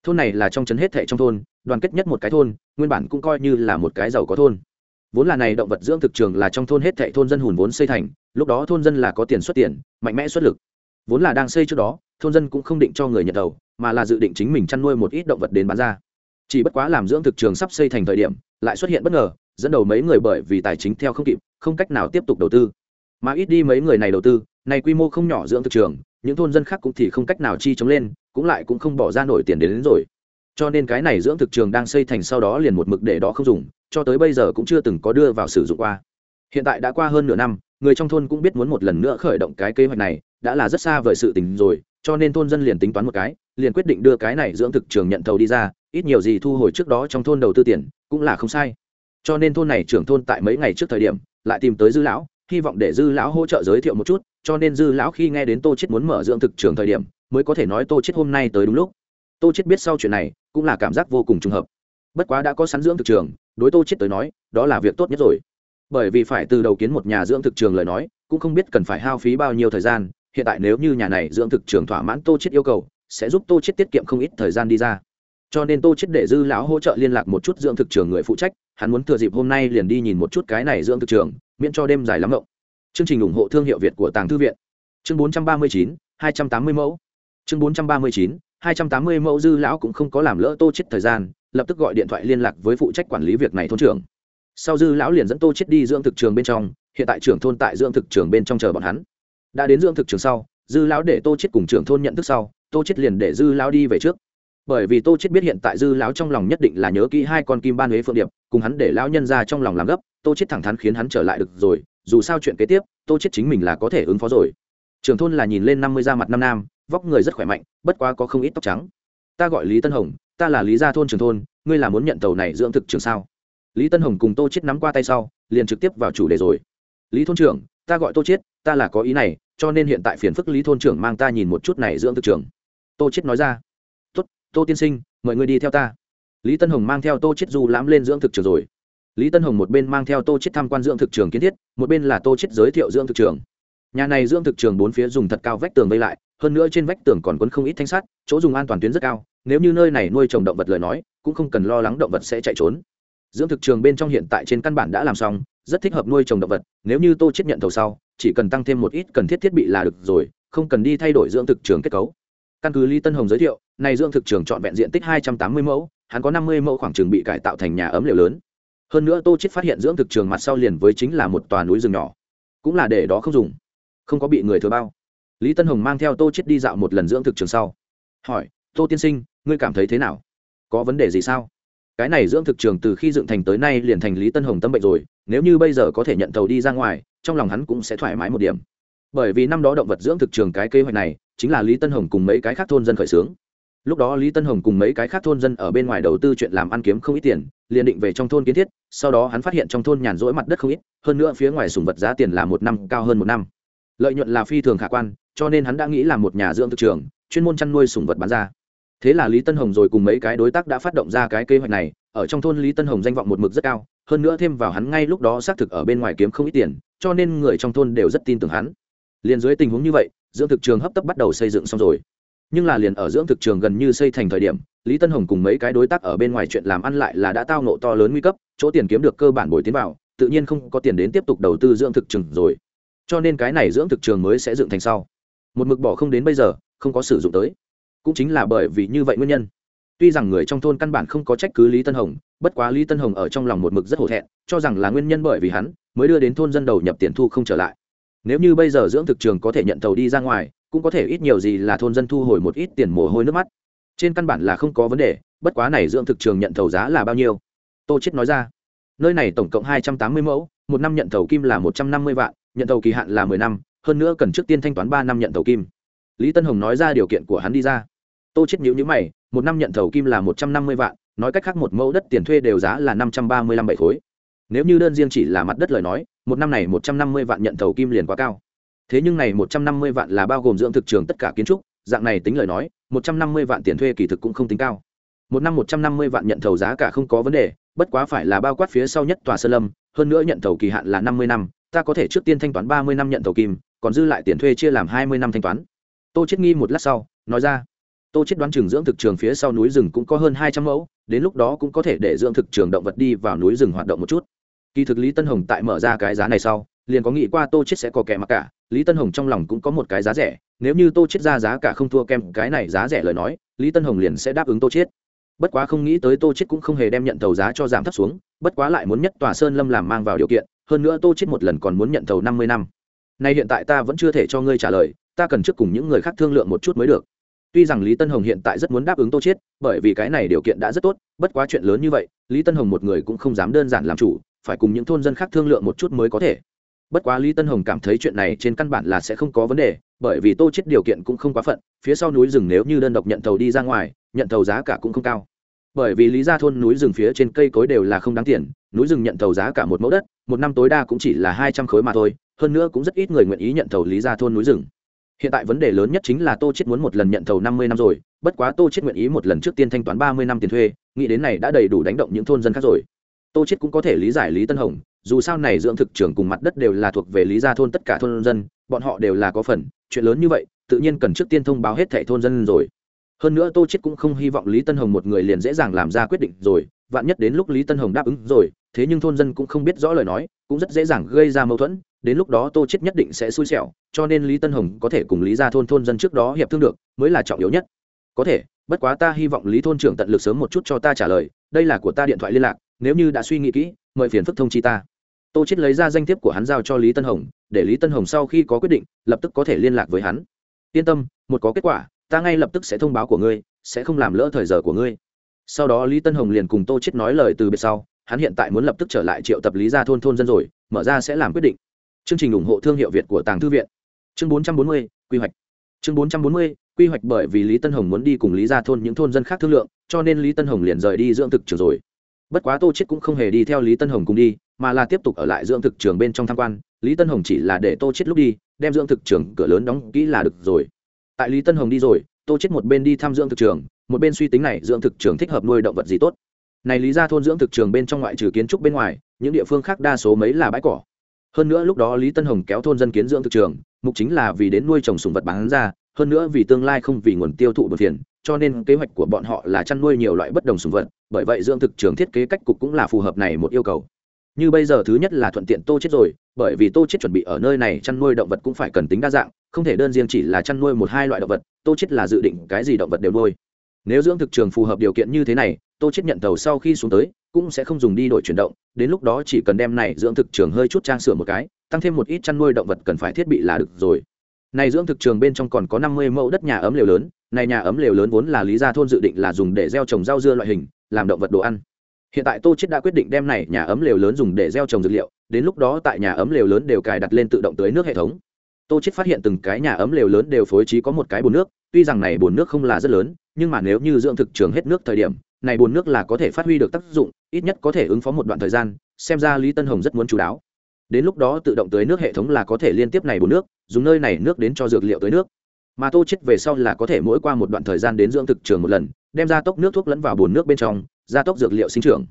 Thôn này là trong trấn hết thệ trong thôn, đoàn kết nhất một cái thôn, nguyên bản cũng coi như là một cái giàu có thôn. Vốn là này động vật dưỡng thực trường là trong thôn hết thệ thôn dân hùn vốn xây thành, lúc đó thôn dân là có tiền xuất tiền, mạnh mẽ xuất lực. Vốn là đang xây trước đó, thôn dân cũng không định cho người nhận đầu mà là dự định chính mình chăn nuôi một ít động vật đến bán ra. Chỉ bất quá làm dưỡng thực trường sắp xây thành thời điểm, lại xuất hiện bất ngờ, dẫn đầu mấy người bởi vì tài chính theo không kịp, không cách nào tiếp tục đầu tư mà ít đi mấy người này đầu tư này quy mô không nhỏ dưỡng thực trường những thôn dân khác cũng thì không cách nào chi chống lên cũng lại cũng không bỏ ra nổi tiền đến, đến rồi. Cho nên cái này dưỡng thực trường đang xây thành sau đó liền một mực để đó không dùng cho tới bây giờ cũng chưa từng có đưa vào sử dụng qua. Hiện tại đã qua hơn nửa năm người trong thôn cũng biết muốn một lần nữa khởi động cái kế hoạch này đã là rất xa vời sự tình rồi cho nên thôn dân liền tính toán một cái liền quyết định đưa cái này dưỡng thực trường nhận thầu đi ra ít nhiều gì thu hồi trước đó trong thôn đầu tư tiền cũng là không sai. Cho nên thôn này trưởng thôn tại mấy ngày trước thời điểm lại tìm tới dư lão hy vọng để dư lão hỗ trợ giới thiệu một chút, cho nên dư lão khi nghe đến tô chết muốn mở dưỡng thực trường thời điểm, mới có thể nói tô chết hôm nay tới đúng lúc. Tô chết biết sau chuyện này, cũng là cảm giác vô cùng trùng hợp. Bất quá đã có sẵn dưỡng thực trường, đối tô chết tới nói, đó là việc tốt nhất rồi. Bởi vì phải từ đầu kiến một nhà dưỡng thực trường lời nói, cũng không biết cần phải hao phí bao nhiêu thời gian, hiện tại nếu như nhà này dưỡng thực trường thỏa mãn tô chết yêu cầu, sẽ giúp tô chết tiết kiệm không ít thời gian đi ra. Cho nên tô chết để dư lão hỗ trợ liên lạc một chút dưỡng thực trường người phụ trách, hắn muốn thừa dịp hôm nay liền đi nhìn một chút cái này dưỡng thực trường miễn cho đêm dài lắm ngộng. Chương trình ủng hộ thương hiệu việt của tàng thư viện. Chương 439, 280 mẫu. Chương 439, 280 mẫu dư lão cũng không có làm lỡ tô chết thời gian lập tức gọi điện thoại liên lạc với phụ trách quản lý việc này thôn trưởng. Sau dư lão liền dẫn tô chết đi dưỡng thực trường bên trong hiện tại trưởng thôn tại dưỡng thực trường bên trong chờ bọn hắn. Đã đến dưỡng thực trường sau dư lão để tô chết cùng trưởng thôn nhận thức sau tô chết liền để dư lão đi về trước bởi vì tô chết biết hiện tại dư lão trong lòng nhất định là nhớ kỹ hai con kim ban huế phượng điệp, cùng hắn để lão nhân ra trong lòng làm gấp, tô chết thẳng thắn khiến hắn trở lại được rồi, dù sao chuyện kế tiếp, tô chết chính mình là có thể ứng phó rồi. Trưởng thôn là nhìn lên năm mươi da mặt năm nam, vóc người rất khỏe mạnh, bất quá có không ít tóc trắng. Ta gọi lý tân hồng, ta là lý gia thôn trưởng thôn, ngươi là muốn nhận tàu này dưỡng thực trường sao? Lý tân hồng cùng tô chết nắm qua tay sau, liền trực tiếp vào chủ đề rồi. Lý thôn trưởng, ta gọi tô chết, ta là có ý này, cho nên hiện tại phiền phức lý thôn trưởng mang ta nhìn một chút này dưỡng thực trường tô chết nói ra tô tiên sinh, mời người đi theo ta. Lý tân hồng mang theo tô chết du lãm lên dưỡng thực trường rồi. Lý tân hồng một bên mang theo tô chết tham quan dưỡng thực trường kiến thiết, một bên là tô chết giới thiệu dưỡng thực trường. Nhà này dưỡng thực trường bốn phía dùng thật cao vách tường vây lại, hơn nữa trên vách tường còn quấn không ít thanh sắt, chỗ dùng an toàn tuyến rất cao, nếu như nơi này nuôi trồng động vật lời nói, cũng không cần lo lắng động vật sẽ chạy trốn. Dưỡng thực trường bên trong hiện tại trên căn bản đã làm xong, rất thích hợp nuôi trồng động vật, nếu như tô chết nhận thầu sau, chỉ cần tăng thêm một ít cần thiết thiết bị là được rồi, không cần đi thay đổi dưỡng thực trường kết cấu. Căn cứ lý tân hồng giới thiệu này dưỡng thực trường chọn vẹn diện tích hai trăm tám mươi mẫu, hắn có năm mươi mẫu khoảng trường bị cải tạo thành nhà ấm liều lớn. Hơn nữa tô chết phát hiện dưỡng thực trường mặt sau liền với chính là một tòa núi rừng nhỏ. Cũng là để đó không dùng. Không có bị người thừa bao. Lý tân hồng mang theo tô chết đi dạo một lần dưỡng thực trường sau. Hỏi, tô tiên sinh, ngươi cảm thấy thế nào? Có vấn đề gì sao? Cái này dưỡng thực trường từ khi dựng thành tới nay liền thành lý tân hồng tâm bệnh rồi, nếu như bây giờ có thể nhận tàu đi ra ngoài, trong lòng hắn cũng sẽ thoải mái một điểm. Bởi vì năm đó động vật dưỡng thực trường cái kế hoạch này, chính là lý tân hồng cùng mấy cái khác thôn dân khởi xướng lúc đó lý tân hồng cùng mấy cái khác thôn dân ở bên ngoài đầu tư chuyện làm ăn kiếm không ít tiền, liền định về trong thôn kiến thiết, sau đó hắn phát hiện trong thôn nhàn rỗi mặt đất không ít, hơn nữa phía ngoài sùng vật giá tiền là một năm cao hơn một năm. Lợi nhuận là phi thường khả quan, cho nên hắn đã nghĩ là một nhà dưỡng thực trường, chuyên môn chăn nuôi sùng vật bán ra. Thế là lý tân hồng rồi cùng mấy cái đối tác đã phát động ra cái kế hoạch này, ở trong thôn lý tân hồng danh vọng một mực rất cao, hơn nữa thêm vào hắn ngay lúc đó xác thực ở bên ngoài kiếm không ít tiền, cho nên người trong thôn đều rất tin tưởng hắn. Liền dưới tình huống như vậy, dưỡng thực trường hấp tấp bắt đầu xây dựng xong rồi nhưng là liền ở dưỡng thực trường gần như xây thành thời điểm, lý tân hồng cùng mấy cái đối tác ở bên ngoài chuyện làm ăn lại là đã tao nộ to lớn nguy cấp, chỗ tiền kiếm được cơ bản bồi tiến vào, tự nhiên không có tiền đến tiếp tục đầu tư dưỡng thực trường rồi. Cho nên cái này dưỡng thực trường mới sẽ dựng thành sau. Một mực bỏ không đến bây giờ, không có sử dụng tới. Cũng chính là bởi vì như vậy nguyên nhân. Tuy rằng người trong thôn căn bản không có trách cứ lý tân hồng, bất quá lý tân hồng ở trong lòng một mực rất hổ thẹn, cho rằng là nguyên nhân bởi vì hắn mới đưa đến thôn dân đầu nhập tiền thu không trở lại. Nếu như bây giờ dưỡng thực trường có thể nhận tàu đi ra ngoài cũng có thể ít nhiều gì là thôn dân thu hồi một ít tiền mồ hôi nước mắt. Trên căn bản là không có vấn đề, bất quá này dưỡng thực trường nhận thầu giá là bao nhiêu? Tô chết nói ra. Nơi này tổng cộng hai trăm tám mươi mẫu, một năm nhận thầu kim là một trăm năm mươi vạn, nhận thầu kỳ hạn là mười năm, hơn nữa cần trước tiên thanh toán ba năm nhận thầu kim. Lý tân hồng nói ra điều kiện của hắn đi ra. Tô chết nhữ nhữ mày, một năm nhận thầu kim là một trăm năm mươi vạn, nói cách khác một mẫu đất tiền thuê đều giá là năm trăm ba mươi lăm bảy khối. Nếu như đơn riêng chỉ là mặt đất lời nói, một năm này một trăm năm mươi vạn nhận thầu kim liền quá cao thế nhưng này một trăm năm mươi vạn là bao gồm dưỡng thực trường tất cả kiến trúc, dạng này tính lời nói, một trăm năm mươi vạn tiền thuê kỳ thực cũng không tính cao. Một năm một trăm năm mươi vạn nhận thầu giá cả không có vấn đề, bất quá phải là bao quát phía sau nhất tòa sơ lâm, hơn nữa nhận thầu kỳ hạn là năm mươi năm, ta có thể trước tiên thanh toán ba mươi năm nhận thầu kim, còn dư lại tiền thuê chia làm hai mươi năm thanh toán. Tô chết nghi một lát sau, nói ra. Tô chết đoán trường dưỡng thực trường phía sau núi rừng cũng có hơn hai trăm mẫu, đến lúc đó cũng có thể để dưỡng thực trường động vật đi vào núi rừng hoạt động một chút. Kỳ thực lý tân hồng tại mở ra cái giá này sau liền có nghĩ qua tô chết sẽ có kẻ mặc cả, lý tân hồng trong lòng cũng có một cái giá rẻ, nếu như tô chết ra giá cả không thua kem cái này giá rẻ lời nói, lý tân hồng liền sẽ đáp ứng tô chết bất quá không nghĩ tới tô chết cũng không hề đem nhận thầu giá cho giảm thấp xuống, bất quá lại muốn nhất tòa sơn lâm làm mang vào điều kiện, hơn nữa tô chết một lần còn muốn nhận thầu năm mươi năm. Nay hiện tại ta vẫn chưa thể cho ngươi trả lời, ta cần trước cùng những người khác thương lượng một chút mới được. Tuy rằng lý tân hồng hiện tại rất muốn đáp ứng tô chết bởi vì cái này điều kiện đã rất tốt, bất quá chuyện lớn như vậy, lý tân hồng một người cũng không dám đơn giản làm chủ, phải cùng những thôn dân khác thương lượng một chút mới có thể bất quá lý tân hồng cảm thấy chuyện này trên căn bản là sẽ không có vấn đề, bởi vì tô chết điều kiện cũng không quá phận, phía sau núi rừng nếu như đơn độc nhận thầu đi ra ngoài, nhận thầu giá cả cũng không cao. Bởi vì lý ra thôn núi rừng phía trên cây cối đều là không đáng tiền, núi rừng nhận thầu giá cả một mẫu đất, một năm tối đa cũng chỉ là hai trăm khối mà thôi, hơn nữa cũng rất ít người nguyện ý nhận thầu lý ra thôn núi rừng. Hiện tại vấn đề lớn nhất chính là tô chết muốn một lần nhận thầu năm mươi năm rồi, bất quá tô chết nguyện ý một lần trước tiên thanh toán ba mươi năm tiền thuê, nghĩ đến này đã đầy đủ đánh động những thôn dân khác rồi. Tô chết cũng có thể lý giải lý tân hồng dù sao này dưỡng thực trưởng cùng mặt đất đều là thuộc về lý gia thôn tất cả thôn dân, bọn họ đều là có phần, chuyện lớn như vậy, tự nhiên cần trước tiên thông báo hết thẻ thôn dân rồi. Hơn nữa tô chết cũng không hy vọng lý tân hồng một người liền dễ dàng làm ra quyết định rồi, vạn nhất đến lúc lý tân hồng đáp ứng rồi, thế nhưng thôn dân cũng không biết rõ lời nói, cũng rất dễ dàng gây ra mâu thuẫn, đến lúc đó tô chết nhất định sẽ xui xẻo, cho nên lý tân hồng có thể cùng lý gia thôn thôn dân trước đó hiệp thương được, mới là trọng yếu nhất. Có thể, bất quá ta hy vọng lý thôn trưởng tận lực sớm một chút cho ta trả lời, đây là của ta điện thoại liên lạc, nếu như đã suy nghĩ kỹ, mời phiền phức thông chi ta tô chết lấy ra danh thiếp của hắn giao cho lý tân hồng để lý tân hồng sau khi có quyết định lập tức có thể liên lạc với hắn. Yên tâm một có kết quả ta ngay lập tức sẽ thông báo của ngươi sẽ không làm lỡ thời giờ của ngươi. Sau đó lý tân hồng liền cùng tô chết nói lời từ biệt sau hắn hiện tại muốn lập tức trở lại triệu tập lý gia thôn thôn dân rồi mở ra sẽ làm quyết định. Chương trình ủng hộ thương hiệu việt của tàng thư viện. Chương 440, quy hoạch. Chương 440, quy hoạch bởi vì lý tân hồng muốn đi cùng lý gia thôn những thôn dân khác thương lượng cho nên lý tân hồng liền rời đi dưỡng thực trường rồi. Bất quá tô chết cũng không hề đi theo lý tân hồng cùng đi mà là tiếp tục ở lại dưỡng thực trường bên trong tham quan, lý tân hồng chỉ là để tô chết lúc đi, đem dưỡng thực trường cửa lớn đóng kỹ là được rồi. Tại lý tân hồng đi rồi, tô chết một bên đi thăm dưỡng thực trường, một bên suy tính này dưỡng thực trường thích hợp nuôi động vật gì tốt. Này lý ra thôn dưỡng thực trường bên trong ngoại trừ kiến trúc bên ngoài, những địa phương khác đa số mấy là bãi cỏ. Hơn nữa lúc đó lý tân hồng kéo thôn dân kiến dưỡng thực trường, mục chính là vì đến nuôi trồng sùng vật bán ra, hơn nữa vì tương lai không vì nguồn tiêu thụ bột phiền, cho nên kế hoạch của bọn họ là chăn nuôi nhiều loại bất đồng sùng vật, bởi vậy dưỡng thực trường thiết kế cách cục cũng là phù hợp này một yêu cầu như bây giờ thứ nhất là thuận tiện tô chết rồi, bởi vì tô chết chuẩn bị ở nơi này chăn nuôi động vật cũng phải cần tính đa dạng, không thể đơn riêng chỉ là chăn nuôi một hai loại động vật, tô chết là dự định cái gì động vật đều nuôi. Nếu dưỡng thực trường phù hợp điều kiện như thế này, tô chết nhận tàu sau khi xuống tới, cũng sẽ không dùng đi đổi chuyển động, đến lúc đó chỉ cần đem này dưỡng thực trường hơi chút trang sửa một cái, tăng thêm một ít chăn nuôi động vật cần phải thiết bị là được rồi. Này dưỡng thực trường bên trong còn có năm mươi mẫu đất nhà ấm lều lớn, này nhà ấm lều lớn vốn là lý gia thôn dự định là dùng để gieo trồng rau dưa loại hình, làm động vật đồ ăn hiện tại tô chết đã quyết định đem này nhà ấm lều lớn dùng để gieo trồng dược liệu, đến lúc đó tại nhà ấm lều lớn đều cài đặt lên tự động tưới nước hệ thống. Tô chết phát hiện từng cái nhà ấm lều lớn đều phối trí có một cái bồn nước, tuy rằng này bồn nước không là rất lớn, nhưng mà nếu như dưỡng thực trường hết nước thời điểm, này bồn nước là có thể phát huy được tác dụng, ít nhất có thể ứng phó một đoạn thời gian, xem ra lý tân hồng rất muốn chú đáo. Đến lúc đó tự động tưới nước hệ thống là có thể liên tiếp này bồn nước, dùng nơi này nước đến cho dược liệu tưới nước. Mà tô chết về sau là có thể mỗi qua một đoạn thời gian đến dưỡng thực trường một lần, đem ra tốc nước thuốc lẫn vào bồn nước bên trong gia tốc dược liệu sinh trưởng.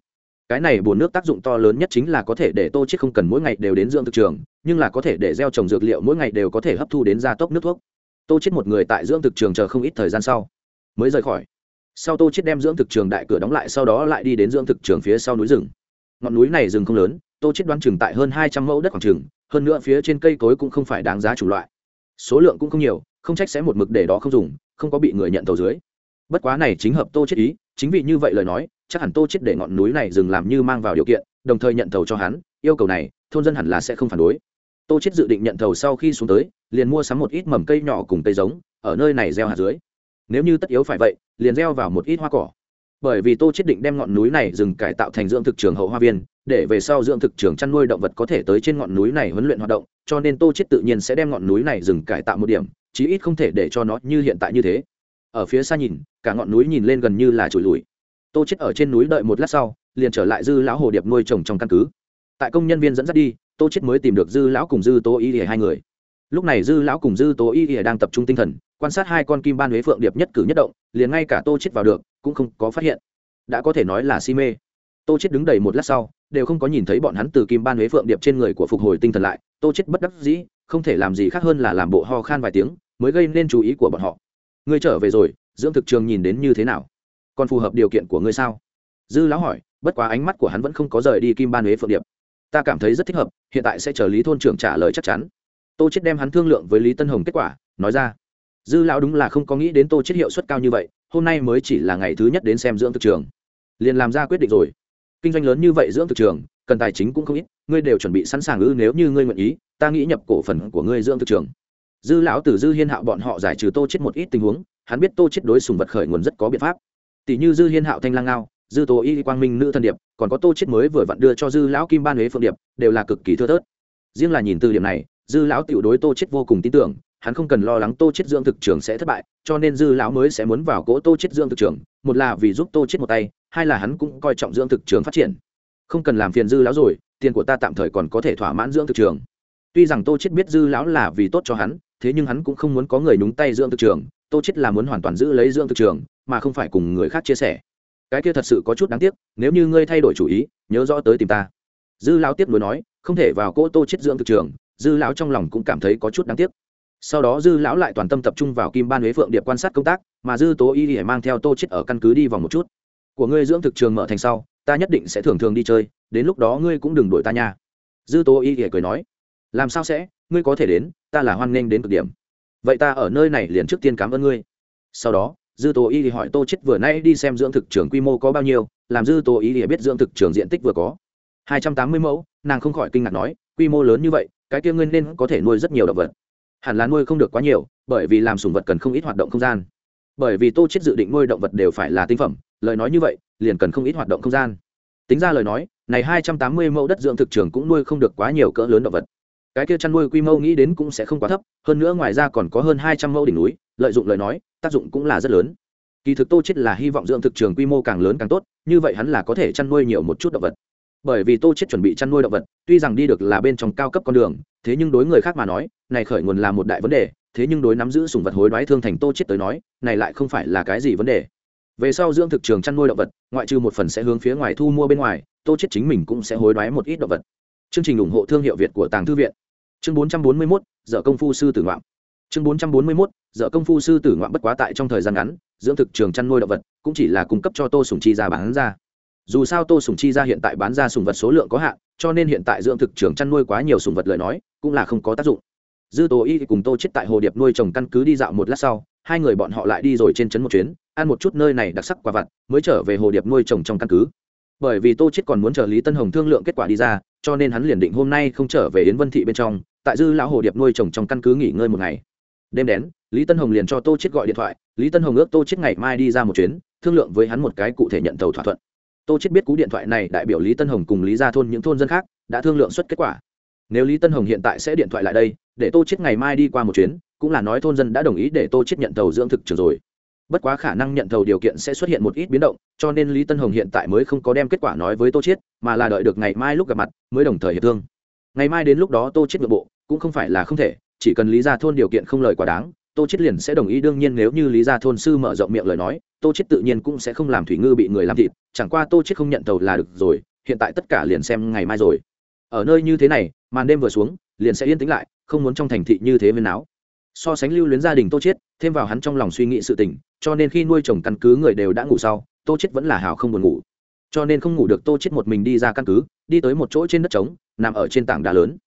Cái này bồn nước tác dụng to lớn nhất chính là có thể để tô chết không cần mỗi ngày đều đến dưỡng thực trường, nhưng là có thể để gieo trồng dược liệu mỗi ngày đều có thể hấp thu đến gia tốc nước thuốc. Tô chết một người tại dưỡng thực trường chờ không ít thời gian sau, mới rời khỏi. Sau tô chết đem dưỡng thực trường đại cửa đóng lại, sau đó lại đi đến dưỡng thực trường phía sau núi rừng. Ngọn núi này rừng không lớn, tô chết đoán chừng tại hơn hai trăm mẫu đất khoảng trường hơn nữa phía trên cây cối cũng không phải đáng giá chủ loại. Số lượng cũng không nhiều, không trách sẽ một mực để đó không dùng, không có bị người nhận tàu dưới. Bất quá này chính hợp tô chết ý, chính vì như vậy lời nói chắc hẳn tô chết để ngọn núi này dừng làm như mang vào điều kiện, đồng thời nhận thầu cho hắn, yêu cầu này, thôn dân hẳn là sẽ không phản đối. Tô chết dự định nhận thầu sau khi xuống tới, liền mua sắm một ít mầm cây nhỏ cùng cây giống, ở nơi này gieo hạt dưới. Nếu như tất yếu phải vậy, liền gieo vào một ít hoa cỏ. Bởi vì tô chết định đem ngọn núi này dừng cải tạo thành dưỡng thực trường hậu hoa viên, để về sau dưỡng thực trường chăn nuôi động vật có thể tới trên ngọn núi này huấn luyện hoạt động, cho nên tô chết tự nhiên sẽ đem ngọn núi này dừng cải tạo một điểm, chí ít không thể để cho nó như hiện tại như thế. Ở phía xa nhìn, cả ngọn núi nhìn lên gần như là trụi lùi tô chết ở trên núi đợi một lát sau, liền trở lại dư lão hồ điệp nuôi trồng trong căn cứ. Tại công nhân viên dẫn dắt đi, tô chết mới tìm được dư lão cùng dư tô y ỉa hai người. Lúc này dư lão cùng dư tô y ỉa đang tập trung tinh thần, quan sát hai con kim ban huế phượng điệp nhất cử nhất động, liền ngay cả tô chết vào được, cũng không có phát hiện. Đã có thể nói là si mê. Tô chết đứng đầy một lát sau, đều không có nhìn thấy bọn hắn từ kim ban huế phượng điệp trên người của phục hồi tinh thần lại. Tô chết bất đắc dĩ, không thể làm gì khác hơn là làm bộ ho khan vài tiếng, mới gây nên chú ý của bọn họ. Ngươi trở về rồi, dưỡng thực trường nhìn đến như thế nào? Còn phù hợp điều kiện của ngươi sao? Dư lão hỏi, bất quá ánh mắt của hắn vẫn không có rời đi kim ban huế phượng điệp. Ta cảm thấy rất thích hợp, hiện tại sẽ chờ lý thôn trưởng trả lời chắc chắn. Tô chết đem hắn thương lượng với lý tân hồng kết quả, nói ra. Dư lão đúng là không có nghĩ đến tô chết hiệu suất cao như vậy, hôm nay mới chỉ là ngày thứ nhất đến xem dưỡng thực trường. Liền làm ra quyết định rồi. Kinh doanh lớn như vậy dưỡng thực trường, cần tài chính cũng không ít, ngươi đều chuẩn bị sẵn sàng ư nếu như ngươi nguyện ý, ta nghĩ nhập cổ phần của ngươi dưỡng thực trường. Dư lão từ dư hiên hạo bọn họ giải trừ tô chết một ít tình huống, hắn biết tô chết đối sùng vật khởi nguồn rất có biện pháp tỷ như dư hiên hạo thanh lang ngao, dư tố y quang minh nữ thân điệp, còn có tô chết mới vừa vặn đưa cho dư lão kim ban huế phượng điệp, đều là cực kỳ thưa thớt. Riêng là nhìn từ điểm này, dư lão tiểu đối tô chết vô cùng tin tưởng, hắn không cần lo lắng tô chết dưỡng thực trường sẽ thất bại, cho nên dư lão mới sẽ muốn vào cỗ tô chết dưỡng thực trường, một là vì giúp tô chết một tay, hai là hắn cũng coi trọng dưỡng thực trường phát triển. Không cần làm phiền dư lão rồi, tiền của ta tạm thời còn có thể thỏa mãn dưỡng thực trường. Tuy rằng tô chết biết dư lão là vì tốt cho hắn, thế nhưng hắn cũng không muốn có người nhúng tay dưỡng thực trường, tô chết là muốn hoàn toàn giữ lấy dưỡng thực trường mà không phải cùng người khác chia sẻ. Cái kia thật sự có chút đáng tiếc, nếu như ngươi thay đổi chủ ý, nhớ rõ tới tìm ta. Dư lão tiếp nối nói, không thể vào cỗ tô chết dưỡng thực trường, dư lão trong lòng cũng cảm thấy có chút đáng tiếc. Sau đó dư lão lại toàn tâm tập trung vào kim ban huế phượng điệp quan sát công tác, mà dư tố y thì mang theo tô chết ở căn cứ đi vòng một chút. Của ngươi dưỡng thực trường mở thành sau, ta nhất định sẽ thường thường đi chơi, đến lúc đó ngươi cũng đừng đuổi ta nha. Dư tố y thì cười nói, làm sao sẽ? Ngươi có thể đến, ta là hoan nghênh đến cực điểm. Vậy ta ở nơi này liền trước tiên cảm ơn ngươi. Sau đó dư tố y thì hỏi tô chết vừa nay đi xem dưỡng thực trường quy mô có bao nhiêu, làm dư tố y thì biết dưỡng thực trường diện tích vừa có. Hai trăm tám mươi mẫu, nàng không khỏi kinh ngạc nói, quy mô lớn như vậy, cái kia ngươi nên có thể nuôi rất nhiều động vật. Hẳn là nuôi không được quá nhiều, bởi vì làm sùng vật cần không ít hoạt động không gian. Bởi vì tô chết dự định nuôi động vật đều phải là tinh phẩm, lời nói như vậy, liền cần không ít hoạt động không gian. Tính ra lời nói, này hai trăm tám mươi mẫu đất dưỡng thực trường cũng nuôi không được quá nhiều cỡ lớn động vật. Cái kia chăn nuôi quy mô nghĩ đến cũng sẽ không quá thấp, hơn nữa ngoài ra còn có hơn hai trăm mẫu đỉnh núi lợi dụng lời nói tác dụng cũng là rất lớn. Kỳ thực tô chết là hy vọng dưỡng thực trường quy mô càng lớn càng tốt như vậy hắn là có thể chăn nuôi nhiều một chút động vật. Bởi vì tô chết chuẩn bị chăn nuôi động vật tuy rằng đi được là bên trong cao cấp con đường thế nhưng đối người khác mà nói này khởi nguồn là một đại vấn đề thế nhưng đối nắm giữ sủng vật hối đoái thương thành tô chết tới nói này lại không phải là cái gì vấn đề. Về sau dưỡng thực trường chăn nuôi động vật ngoại trừ một phần sẽ hướng phía ngoài thu mua bên ngoài tô chết chính mình cũng sẽ hối đoái một ít động vật. Chương trình ủng hộ thương hiệu việt của tàng thư viện. Chương 441, dở công phu sư tử ngoạm. Chương 441, dở công phu sư tử ngoạn bất quá tại trong thời gian ngắn, dưỡng thực trường chăn nuôi động vật, cũng chỉ là cung cấp cho tô sủng chi ra bán ra. Dù sao tô sùng chi ra hiện tại bán ra sùng vật số lượng có hạn, cho nên hiện tại dưỡng thực trường chăn nuôi quá nhiều sùng vật lời nói, cũng là không có tác dụng. Dư tố y cùng tô chết tại hồ điệp nuôi trồng căn cứ đi dạo một lát sau, hai người bọn họ lại đi rồi trên trấn một chuyến, ăn một chút nơi này đặc sắc quả vặt, mới trở về hồ điệp nuôi trồng trong căn cứ. Bởi vì tô chết còn muốn chờ lý tân hồng thương lượng kết quả đi ra, cho nên hắn liền định hôm nay không trở về yến vân thị bên trong, tại dư lão hồ điệp nuôi trồng trong căn cứ nghỉ ngơi một ngày đêm đến, lý tân hồng liền cho tô chết gọi điện thoại, lý tân hồng ước tô chết ngày mai đi ra một chuyến, thương lượng với hắn một cái cụ thể nhận tàu thỏa thuận. Tô chết biết cú điện thoại này đại biểu lý tân hồng cùng lý gia thôn những thôn dân khác đã thương lượng xuất kết quả. Nếu lý tân hồng hiện tại sẽ điện thoại lại đây, để tô chết ngày mai đi qua một chuyến, cũng là nói thôn dân đã đồng ý để tô chết nhận tàu dưỡng thực trường rồi. Bất quá khả năng nhận tàu điều kiện sẽ xuất hiện một ít biến động, cho nên lý tân hồng hiện tại mới không có đem kết quả nói với tô chết mà là đợi được ngày mai lúc gặp mặt mới đồng thời hiệp thương. Ngày mai đến lúc đó tô chết nội bộ cũng không phải là không thể chỉ cần lý gia thôn điều kiện không lời quá đáng, tô chết liền sẽ đồng ý. Đương nhiên nếu như lý gia thôn sư mở rộng miệng lời nói, tô chết tự nhiên cũng sẽ không làm thủy ngư bị người làm thịt. Chẳng qua tô chết không nhận tàu là được rồi, hiện tại tất cả liền xem ngày mai rồi. Ở nơi như thế này, màn đêm vừa xuống, liền sẽ yên tĩnh lại, không muốn trong thành thị như thế viên áo. So sánh lưu luyến gia đình tô chết thêm vào hắn trong lòng suy nghĩ sự tình, cho nên khi nuôi chồng căn cứ người đều đã ngủ sau, tô chết vẫn là hào không buồn ngủ. Cho nên không ngủ được tô chết một mình đi ra căn cứ, đi tới một chỗ trên đất trống, nằm ở trên tảng đá lớn.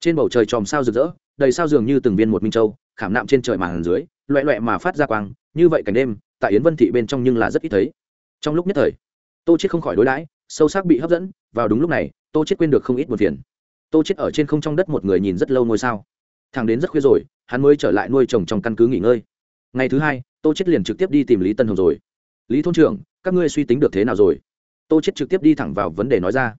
Trên bầu trời tròm sao rực rỡ đầy sao dường như từng viên một minh châu, khảm nạm trên trời màn dưới, loẹ loẹ mà phát ra quang, như vậy cảnh đêm, tại yến vân thị bên trong nhưng là rất ít thấy. Trong lúc nhất thời, tô chết không khỏi đối đãi, sâu sắc bị hấp dẫn, vào đúng lúc này, tô chết quên được không ít buồn phiền. Tô chết ở trên không trong đất một người nhìn rất lâu ngôi sao. Thằng đến rất khuya rồi, hắn mới trở lại nuôi trồng trong căn cứ nghỉ ngơi. Ngày thứ hai, tô chết liền trực tiếp đi tìm lý tân hồng rồi. Lý thôn trưởng, các ngươi suy tính được thế nào rồi? Tô chết trực tiếp đi thẳng vào vấn đề nói ra.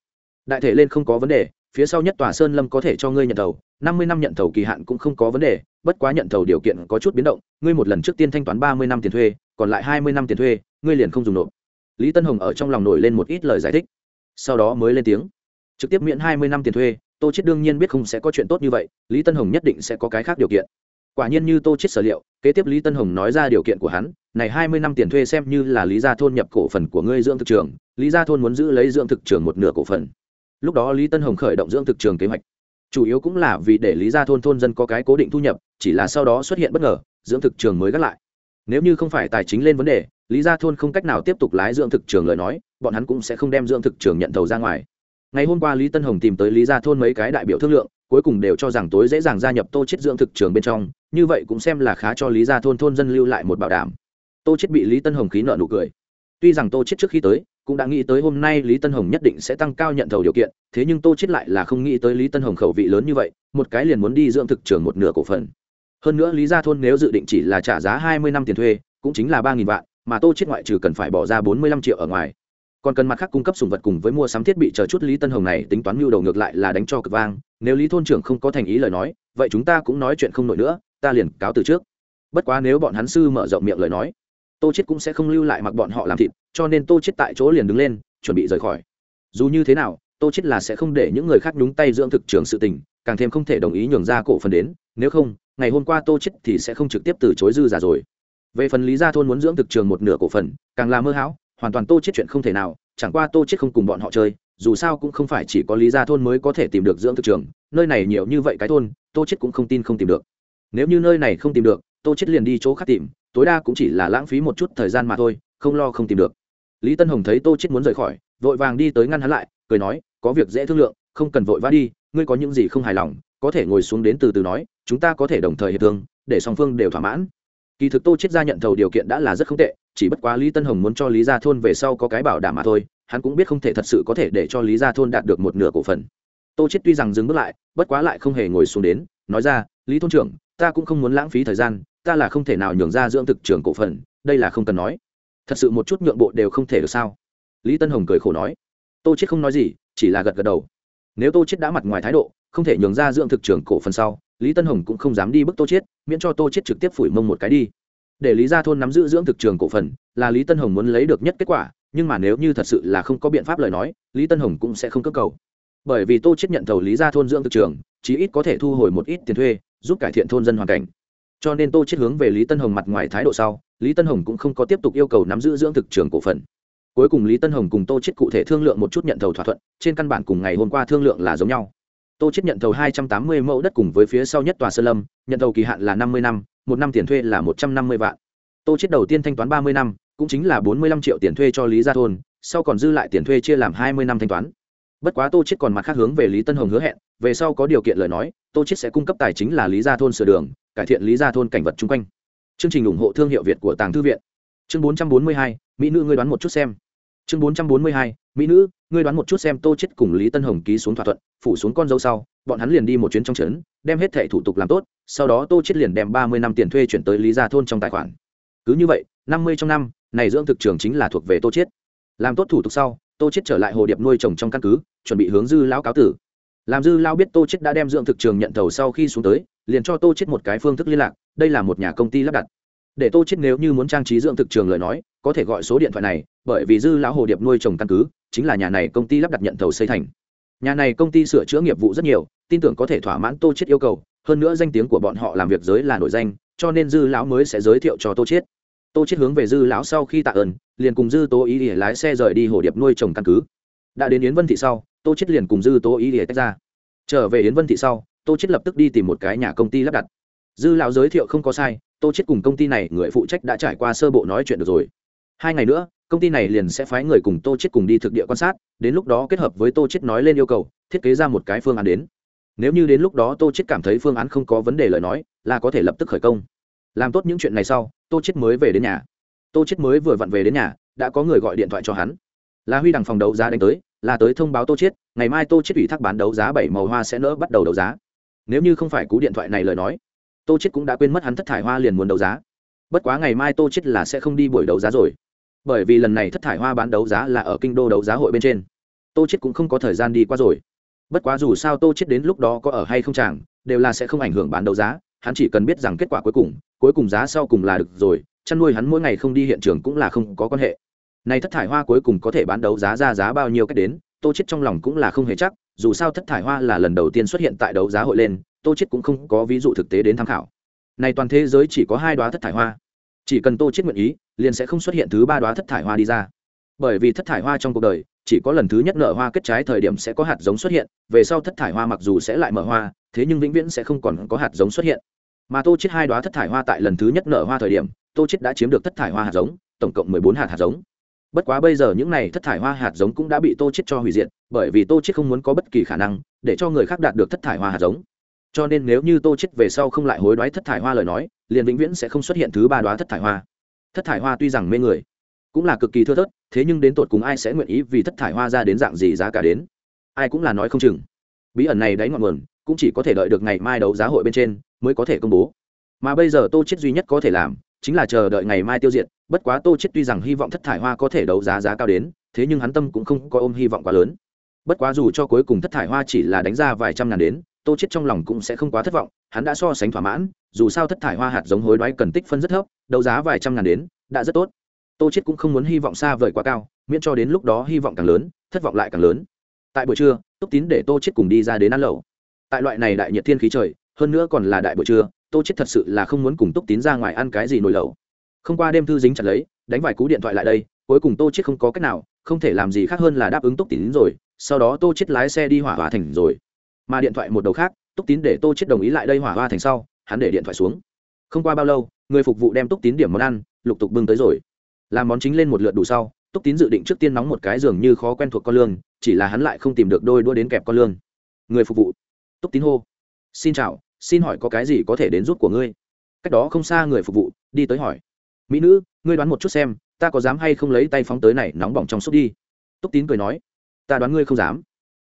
Đại thể lên không có vấn đề, phía sau nhất tòa sơn lâm có thể cho ngươi nhận đầu năm mươi năm nhận thầu kỳ hạn cũng không có vấn đề, bất quá nhận thầu điều kiện có chút biến động, ngươi một lần trước tiên thanh toán ba mươi năm tiền thuê, còn lại hai mươi năm tiền thuê, ngươi liền không dùng nộp. Lý tân hồng ở trong lòng nổi lên một ít lời giải thích, sau đó mới lên tiếng. Trực tiếp miễn hai mươi năm tiền thuê, tô chết đương nhiên biết không sẽ có chuyện tốt như vậy, lý tân hồng nhất định sẽ có cái khác điều kiện. Quả nhiên như tô chết sở liệu, kế tiếp lý tân hồng nói ra điều kiện của hắn, này hai mươi năm tiền thuê xem như là lý gia thôn nhập cổ phần của ngươi dưỡng thực trường, lý gia thôn muốn giữ lấy dưỡng thực trường một nửa cổ phần. Lúc đó lý tân hồng khởi động dưỡng thực trường kế hoạch chủ yếu cũng là vì để lý gia thôn thôn dân có cái cố định thu nhập, chỉ là sau đó xuất hiện bất ngờ, dưỡng thực trường mới gác lại. Nếu như không phải tài chính lên vấn đề, lý gia thôn không cách nào tiếp tục lái dưỡng thực trường lời nói, bọn hắn cũng sẽ không đem dưỡng thực trường nhận thầu ra ngoài. Ngày hôm qua lý tân hồng tìm tới lý gia thôn mấy cái đại biểu thương lượng, cuối cùng đều cho rằng tối dễ dàng gia nhập tô chết dưỡng thực trường bên trong, như vậy cũng xem là khá cho lý gia thôn thôn dân lưu lại một bảo đảm. Tô chết bị lý tân hồng khí nợ nụ cười. Tuy rằng tô chết trước khi tới cũng đã nghĩ tới hôm nay lý tân hồng nhất định sẽ tăng cao nhận thầu điều kiện, thế nhưng tô chết lại là không nghĩ tới lý tân hồng khẩu vị lớn như vậy, một cái liền muốn đi dưỡng thực trường một nửa cổ phần. Hơn nữa lý gia thôn nếu dự định chỉ là trả giá hai mươi năm tiền thuê, cũng chính là ba nghìn vạn, mà tô chết ngoại trừ cần phải bỏ ra bốn mươi lăm triệu ở ngoài. Còn cần mặt khác cung cấp sùng vật cùng với mua sắm thiết bị chờ chút lý tân hồng này tính toán mưu đầu ngược lại là đánh cho cực vang, nếu lý thôn trưởng không có thành ý lời nói, vậy chúng ta cũng nói chuyện không nổi nữa, ta liền cáo từ trước. Bất quá nếu bọn hắn sư mở rộng miệng lời nói tô chết cũng sẽ không lưu lại mặc bọn họ làm thịt, cho nên tô chết tại chỗ liền đứng lên, chuẩn bị rời khỏi. Dù như thế nào, tô chết là sẽ không để những người khác nhúng tay dưỡng thực trường sự tình, càng thêm không thể đồng ý nhường ra cổ phần đến, nếu không, ngày hôm qua tô chết thì sẽ không trực tiếp từ chối dư giả rồi. Về phần lý gia thôn muốn dưỡng thực trường một nửa cổ phần, càng là mơ hão, hoàn toàn tô chết chuyện không thể nào, chẳng qua tô chết không cùng bọn họ chơi, dù sao cũng không phải chỉ có lý gia thôn mới có thể tìm được dưỡng thực trường, nơi này nhiều như vậy cái thôn, tô chết cũng không tin không tìm được. Nếu như nơi này không tìm được, tô chết liền đi chỗ khác tìm tối đa cũng chỉ là lãng phí một chút thời gian mà thôi, không lo không tìm được. Lý tân hồng thấy tô chết muốn rời khỏi, vội vàng đi tới ngăn hắn lại, cười nói, có việc dễ thương lượng, không cần vội vã đi, ngươi có những gì không hài lòng, có thể ngồi xuống đến từ từ nói, chúng ta có thể đồng thời hiệp thương, để song phương đều thỏa mãn. Kỳ thực tô chết ra nhận thầu điều kiện đã là rất không tệ, chỉ bất quá lý tân hồng muốn cho lý gia thôn về sau có cái bảo đảm mà thôi, hắn cũng biết không thể thật sự có thể để cho lý gia thôn đạt được một nửa cổ phần. Tô chết tuy rằng dừng bước lại, bất quá lại không hề ngồi xuống đến, nói ra, lý thôn trưởng, ta cũng không muốn lãng phí thời gian ta là không thể nào nhường ra dưỡng thực trường cổ phần, đây là không cần nói. Thật sự một chút nhượng bộ đều không thể được sao? Lý tân hồng cười khổ nói. Tô chết không nói gì, chỉ là gật gật đầu. Nếu tô chết đã mặt ngoài thái độ, không thể nhường ra dưỡng thực trường cổ phần sau, lý tân hồng cũng không dám đi bức tô chết, miễn cho tô chết trực tiếp phủi mông một cái đi. Để lý gia thôn nắm giữ dưỡng thực trường cổ phần, là lý tân hồng muốn lấy được nhất kết quả, nhưng mà nếu như thật sự là không có biện pháp lời nói, lý tân hồng cũng sẽ không cấp cầu. Bởi vì tô chết nhận thầu lý gia thôn dưỡng thực trường chí ít có thể thu hồi một ít tiền thuê, giúp cải thiện thôn dân hoàn cảnh cho nên tô chết hướng về lý tân hồng mặt ngoài thái độ sau, lý tân hồng cũng không có tiếp tục yêu cầu nắm giữ dưỡng thực trường cổ phần. Cuối cùng lý tân hồng cùng tô chết cụ thể thương lượng một chút nhận thầu thỏa thuận, trên căn bản cùng ngày hôm qua thương lượng là giống nhau. Tô chết nhận thầu hai trăm tám mươi mẫu đất cùng với phía sau nhất tòa sơn lâm, nhận thầu kỳ hạn là năm mươi năm, một năm tiền thuê là một trăm năm mươi vạn. Tô chết đầu tiên thanh toán ba mươi năm, cũng chính là bốn mươi lăm triệu tiền thuê cho lý gia thôn, sau còn dư lại tiền thuê chia làm hai mươi năm thanh toán bất quá tô chết còn mặt khác hướng về lý tân hồng hứa hẹn, về sau có điều kiện lời nói, tô chết sẽ cung cấp tài chính là lý gia thôn sửa đường, cải thiện lý gia thôn cảnh vật chung quanh. Chương trình ủng hộ thương hiệu việt của tàng thư viện. Chương bốn trăm bốn mươi hai, mỹ nữ ngươi đoán một chút xem. Chương bốn trăm bốn mươi hai, mỹ nữ ngươi đoán một chút xem tô chết cùng lý tân hồng ký xuống thỏa thuận, phủ xuống con dâu sau, bọn hắn liền đi một chuyến trong trấn, đem hết thẻ thủ tục làm tốt, sau đó tô chết liền đem ba mươi năm tiền thuê chuyển tới lý gia thôn trong tài khoản. Cứ như vậy, năm mươi trong năm, này dưỡng thực trường chính là thuộc về tô chết làm tốt thủ tục sau, tô chết trở lại hồ điệp nuôi trồng trong căn cứ, chuẩn bị hướng dư lão cáo tử. Làm dư lão biết tô chết đã đem dưỡng thực trường nhận thầu sau khi xuống tới, liền cho tô chết một cái phương thức liên lạc, đây là một nhà công ty lắp đặt. Để tô chết nếu như muốn trang trí dưỡng thực trường lời nói, có thể gọi số điện thoại này, bởi vì dư lão hồ điệp nuôi trồng căn cứ, chính là nhà này công ty lắp đặt nhận thầu xây thành. Nhà này công ty sửa chữa nghiệp vụ rất nhiều, tin tưởng có thể thỏa mãn tô chết yêu cầu, hơn nữa danh tiếng của bọn họ làm việc giới là nổi danh, cho nên dư lão mới sẽ giới thiệu cho tô chết tô chết hướng về dư lão sau khi tạ ơn, liền cùng dư tố ý để lái xe rời đi hồ điệp nuôi trồng căn cứ. Đã đến yến vân thị sau, tô chết liền cùng dư tố ý để tách ra. Trở về yến vân thị sau, tô chết lập tức đi tìm một cái nhà công ty lắp đặt. Dư lão giới thiệu không có sai, tô chết cùng công ty này người phụ trách đã trải qua sơ bộ nói chuyện được rồi. Hai ngày nữa, công ty này liền sẽ phái người cùng tô chết cùng đi thực địa quan sát, đến lúc đó kết hợp với tô chết nói lên yêu cầu, thiết kế ra một cái phương án đến. Nếu như đến lúc đó tô chết cảm thấy phương án không có vấn đề lời nói, là có thể lập tức khởi công làm tốt những chuyện này sau, tô chết mới về đến nhà. Tô chết mới vừa vặn về đến nhà, đã có người gọi điện thoại cho hắn. Là huy đằng phòng đấu giá đánh tới, là tới thông báo tô chết ngày mai tô chết ủy thác bán đấu giá bảy màu hoa sẽ nỡ bắt đầu đấu giá. Nếu như không phải cú điện thoại này lời nói, tô chết cũng đã quên mất hắn thất thải hoa liền muốn đấu giá. Bất quá ngày mai tô chết là sẽ không đi buổi đấu giá rồi. Bởi vì lần này thất thải hoa bán đấu giá là ở kinh đô đấu giá hội bên trên. Tô chết cũng không có thời gian đi qua rồi. Bất quá dù sao tô chết đến lúc đó có ở hay không chẳng đều là sẽ không ảnh hưởng bán đấu giá, hắn chỉ cần biết rằng kết quả cuối cùng cuối cùng giá sau cùng là được rồi, chăn nuôi hắn mỗi ngày không đi hiện trường cũng là không có quan hệ. Này thất thải hoa cuối cùng có thể bán đấu giá ra giá bao nhiêu cách đến, tô chết trong lòng cũng là không hề chắc, dù sao thất thải hoa là lần đầu tiên xuất hiện tại đấu giá hội lên, tô chết cũng không có ví dụ thực tế đến tham khảo. Này toàn thế giới chỉ có hai đóa thất thải hoa. Chỉ cần tô chết nguyện ý, liền sẽ không xuất hiện thứ ba đóa thất thải hoa đi ra. Bởi vì thất thải hoa trong cuộc đời, chỉ có lần thứ nhất nở hoa kết trái thời điểm sẽ có hạt giống xuất hiện, về sau thất thải hoa mặc dù sẽ lại mở hoa, thế nhưng vĩnh viễn sẽ không còn có hạt giống xuất hiện mà tô chết hai đóa thất thải hoa tại lần thứ nhất nở hoa thời điểm, tô chết đã chiếm được thất thải hoa hạt giống, tổng cộng mười bốn hạt hạt giống. Bất quá bây giờ những này thất thải hoa hạt giống cũng đã bị tô chết cho hủy diệt, bởi vì tô chết không muốn có bất kỳ khả năng để cho người khác đạt được thất thải hoa hạt giống. Cho nên nếu như tô chết về sau không lại hối đoái thất thải hoa lời nói, liền vĩnh viễn sẽ không xuất hiện thứ ba đóa thất thải hoa. Thất thải hoa tuy rằng mê người, cũng là cực kỳ thưa thớt, thế nhưng đến tột cùng ai sẽ nguyện ý vì thất thải hoa ra đến dạng gì giá cả đến? Ai cũng là nói không chừng. Bí ẩn này đáy ngọn nguồn cũng chỉ có thể đợi được ngày mai đấu giá hội bên trên mới có thể công bố. Mà bây giờ tô chết duy nhất có thể làm chính là chờ đợi ngày mai tiêu diệt, bất quá tô chết tuy rằng hy vọng thất thải hoa có thể đấu giá giá cao đến, thế nhưng hắn tâm cũng không có ôm hy vọng quá lớn. Bất quá dù cho cuối cùng thất thải hoa chỉ là đánh ra vài trăm ngàn đến, tô chết trong lòng cũng sẽ không quá thất vọng, hắn đã so sánh thỏa mãn, dù sao thất thải hoa hạt giống hối đoái cần tích phân rất thấp, đấu giá vài trăm ngàn đến, đã rất tốt. Tô chết cũng không muốn hy vọng xa vời quá cao, miễn cho đến lúc đó hy vọng càng lớn, thất vọng lại càng lớn. Tại buổi trưa, túc tín để tô chết cùng đi ra đến ăn lẩu. Tại loại này đại nhiệt thiên khí trời hơn nữa còn là đại buổi trưa, tô chết thật sự là không muốn cùng túc tín ra ngoài ăn cái gì nổi lẩu. Không qua đêm thư dính chặt lấy, đánh vài cú điện thoại lại đây, cuối cùng tô chết không có cách nào, không thể làm gì khác hơn là đáp ứng túc tín rồi, sau đó tô chết lái xe đi hỏa hoa thành rồi. Mà điện thoại một đầu khác, túc tín để tô chết đồng ý lại đây hỏa hoa thành sau, hắn để điện thoại xuống. Không qua bao lâu, người phục vụ đem túc tín điểm món ăn, lục tục bưng tới rồi. Làm món chính lên một lượt đủ sau, túc tín dự định trước tiên nóng một cái giường như khó quen thuộc con lương, chỉ là hắn lại không tìm được đôi đua đến kẹp con lương. Người phục vụ, túc tín hô, xin chào xin hỏi có cái gì có thể đến giúp của ngươi? Cách đó không xa người phục vụ, đi tới hỏi. Mỹ nữ, ngươi đoán một chút xem, ta có dám hay không lấy tay phóng tới này nóng bỏng trong xúc đi? Túc tín cười nói. Ta đoán ngươi không dám.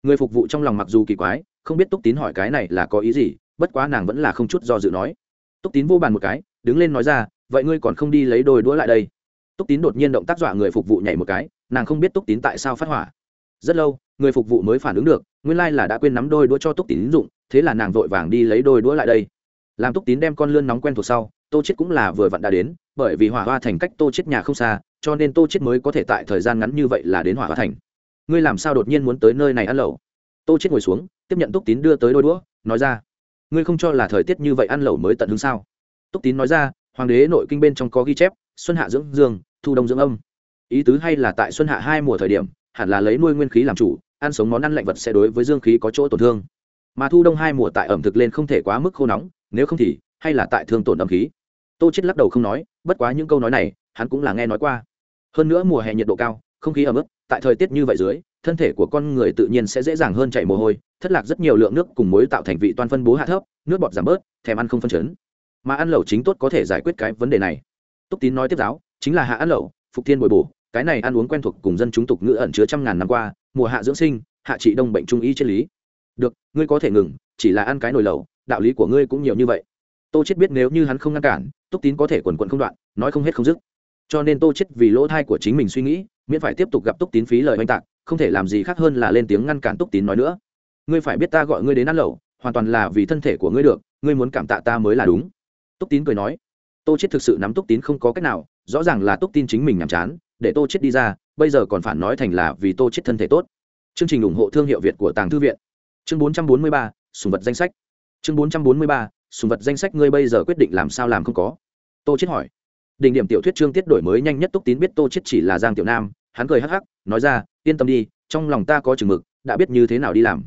Người phục vụ trong lòng mặc dù kỳ quái, không biết túc tín hỏi cái này là có ý gì, bất quá nàng vẫn là không chút do dự nói. Túc tín vô bàn một cái, đứng lên nói ra, vậy ngươi còn không đi lấy đôi đũa lại đây? Túc tín đột nhiên động tác dọa người phục vụ nhảy một cái, nàng không biết túc tín tại sao phát hỏa. Rất lâu, người phục vụ mới phản ứng được nguyên lai là đã quên nắm đôi đũa cho túc tín dụng, thế là nàng vội vàng đi lấy đôi đũa lại đây. Làm túc tín đem con lươn nóng quen thuộc sau, tô chết cũng là vừa vặn đã đến, bởi vì hỏa hoa thành cách tô chết nhà không xa, cho nên tô chết mới có thể tại thời gian ngắn như vậy là đến hỏa hoa thành. Ngươi làm sao đột nhiên muốn tới nơi này ăn lẩu? Tô chết ngồi xuống, tiếp nhận túc tín đưa tới đôi đũa, nói ra, ngươi không cho là thời tiết như vậy ăn lẩu mới tận hứng sao? Túc tín nói ra, hoàng đế nội kinh bên trong có ghi chép, xuân hạ dưỡng dương, thu đông dưỡng âm. Ý tứ hay là tại xuân hạ hai mùa thời điểm, hẳn là lấy nuôi nguyên khí làm chủ ăn sống món ăn lạnh vật sẽ đối với dương khí có chỗ tổn thương. Mà thu đông hai mùa tại ẩm thực lên không thể quá mức khô nóng, nếu không thì, hay là tại thương tổn âm khí. Tô chết lắc đầu không nói, bất quá những câu nói này, hắn cũng là nghe nói qua. Hơn nữa mùa hè nhiệt độ cao, không khí ẩm ướt, tại thời tiết như vậy dưới, thân thể của con người tự nhiên sẽ dễ dàng hơn chảy mồ hôi, thất lạc rất nhiều lượng nước cùng muối tạo thành vị toan phân bố hạ thấp, nước bọt giảm bớt, thèm ăn không phân chấn. Mà ăn lẩu chính tốt có thể giải quyết cái vấn đề này. Túc tín nói tiếp giáo, chính là hạ ăn lẩu, phục thiên bồi bổ, cái này ăn uống quen thuộc cùng dân chúng tục ngữ ẩn chứa trăm ngàn năm qua mùa hạ dưỡng sinh, hạ trị đông bệnh trung y chân lý. Được, ngươi có thể ngừng, chỉ là ăn cái nồi lẩu, đạo lý của ngươi cũng nhiều như vậy. Tô chết biết nếu như hắn không ngăn cản, túc tín có thể quần quận không đoạn, nói không hết không dứt. Cho nên tô chết vì lỗ thai của chính mình suy nghĩ, miễn phải tiếp tục gặp túc tín phí lời oanh tạc, không thể làm gì khác hơn là lên tiếng ngăn cản túc tín nói nữa. Ngươi phải biết ta gọi ngươi đến ăn lẩu, hoàn toàn là vì thân thể của ngươi được, ngươi muốn cảm tạ ta mới là đúng. Túc tín cười nói. Tô chết thực sự nắm túc tín không có cách nào, rõ ràng là túc tín chính mình nhàm chán, để tô chết đi ra bây giờ còn phản nói thành là vì tô chết thân thể tốt. Chương trình ủng hộ thương hiệu việt của tàng thư viện. Chương 443, sùng vật danh sách. Chương 443, sùng vật danh sách ngươi bây giờ quyết định làm sao làm không có. Tô chết hỏi. Đỉnh điểm tiểu thuyết chương tiết đổi mới nhanh nhất túc tín biết tô chết chỉ là giang tiểu nam. Hắn cười hắc hắc nói ra yên tâm đi trong lòng ta có chừng mực đã biết như thế nào đi làm.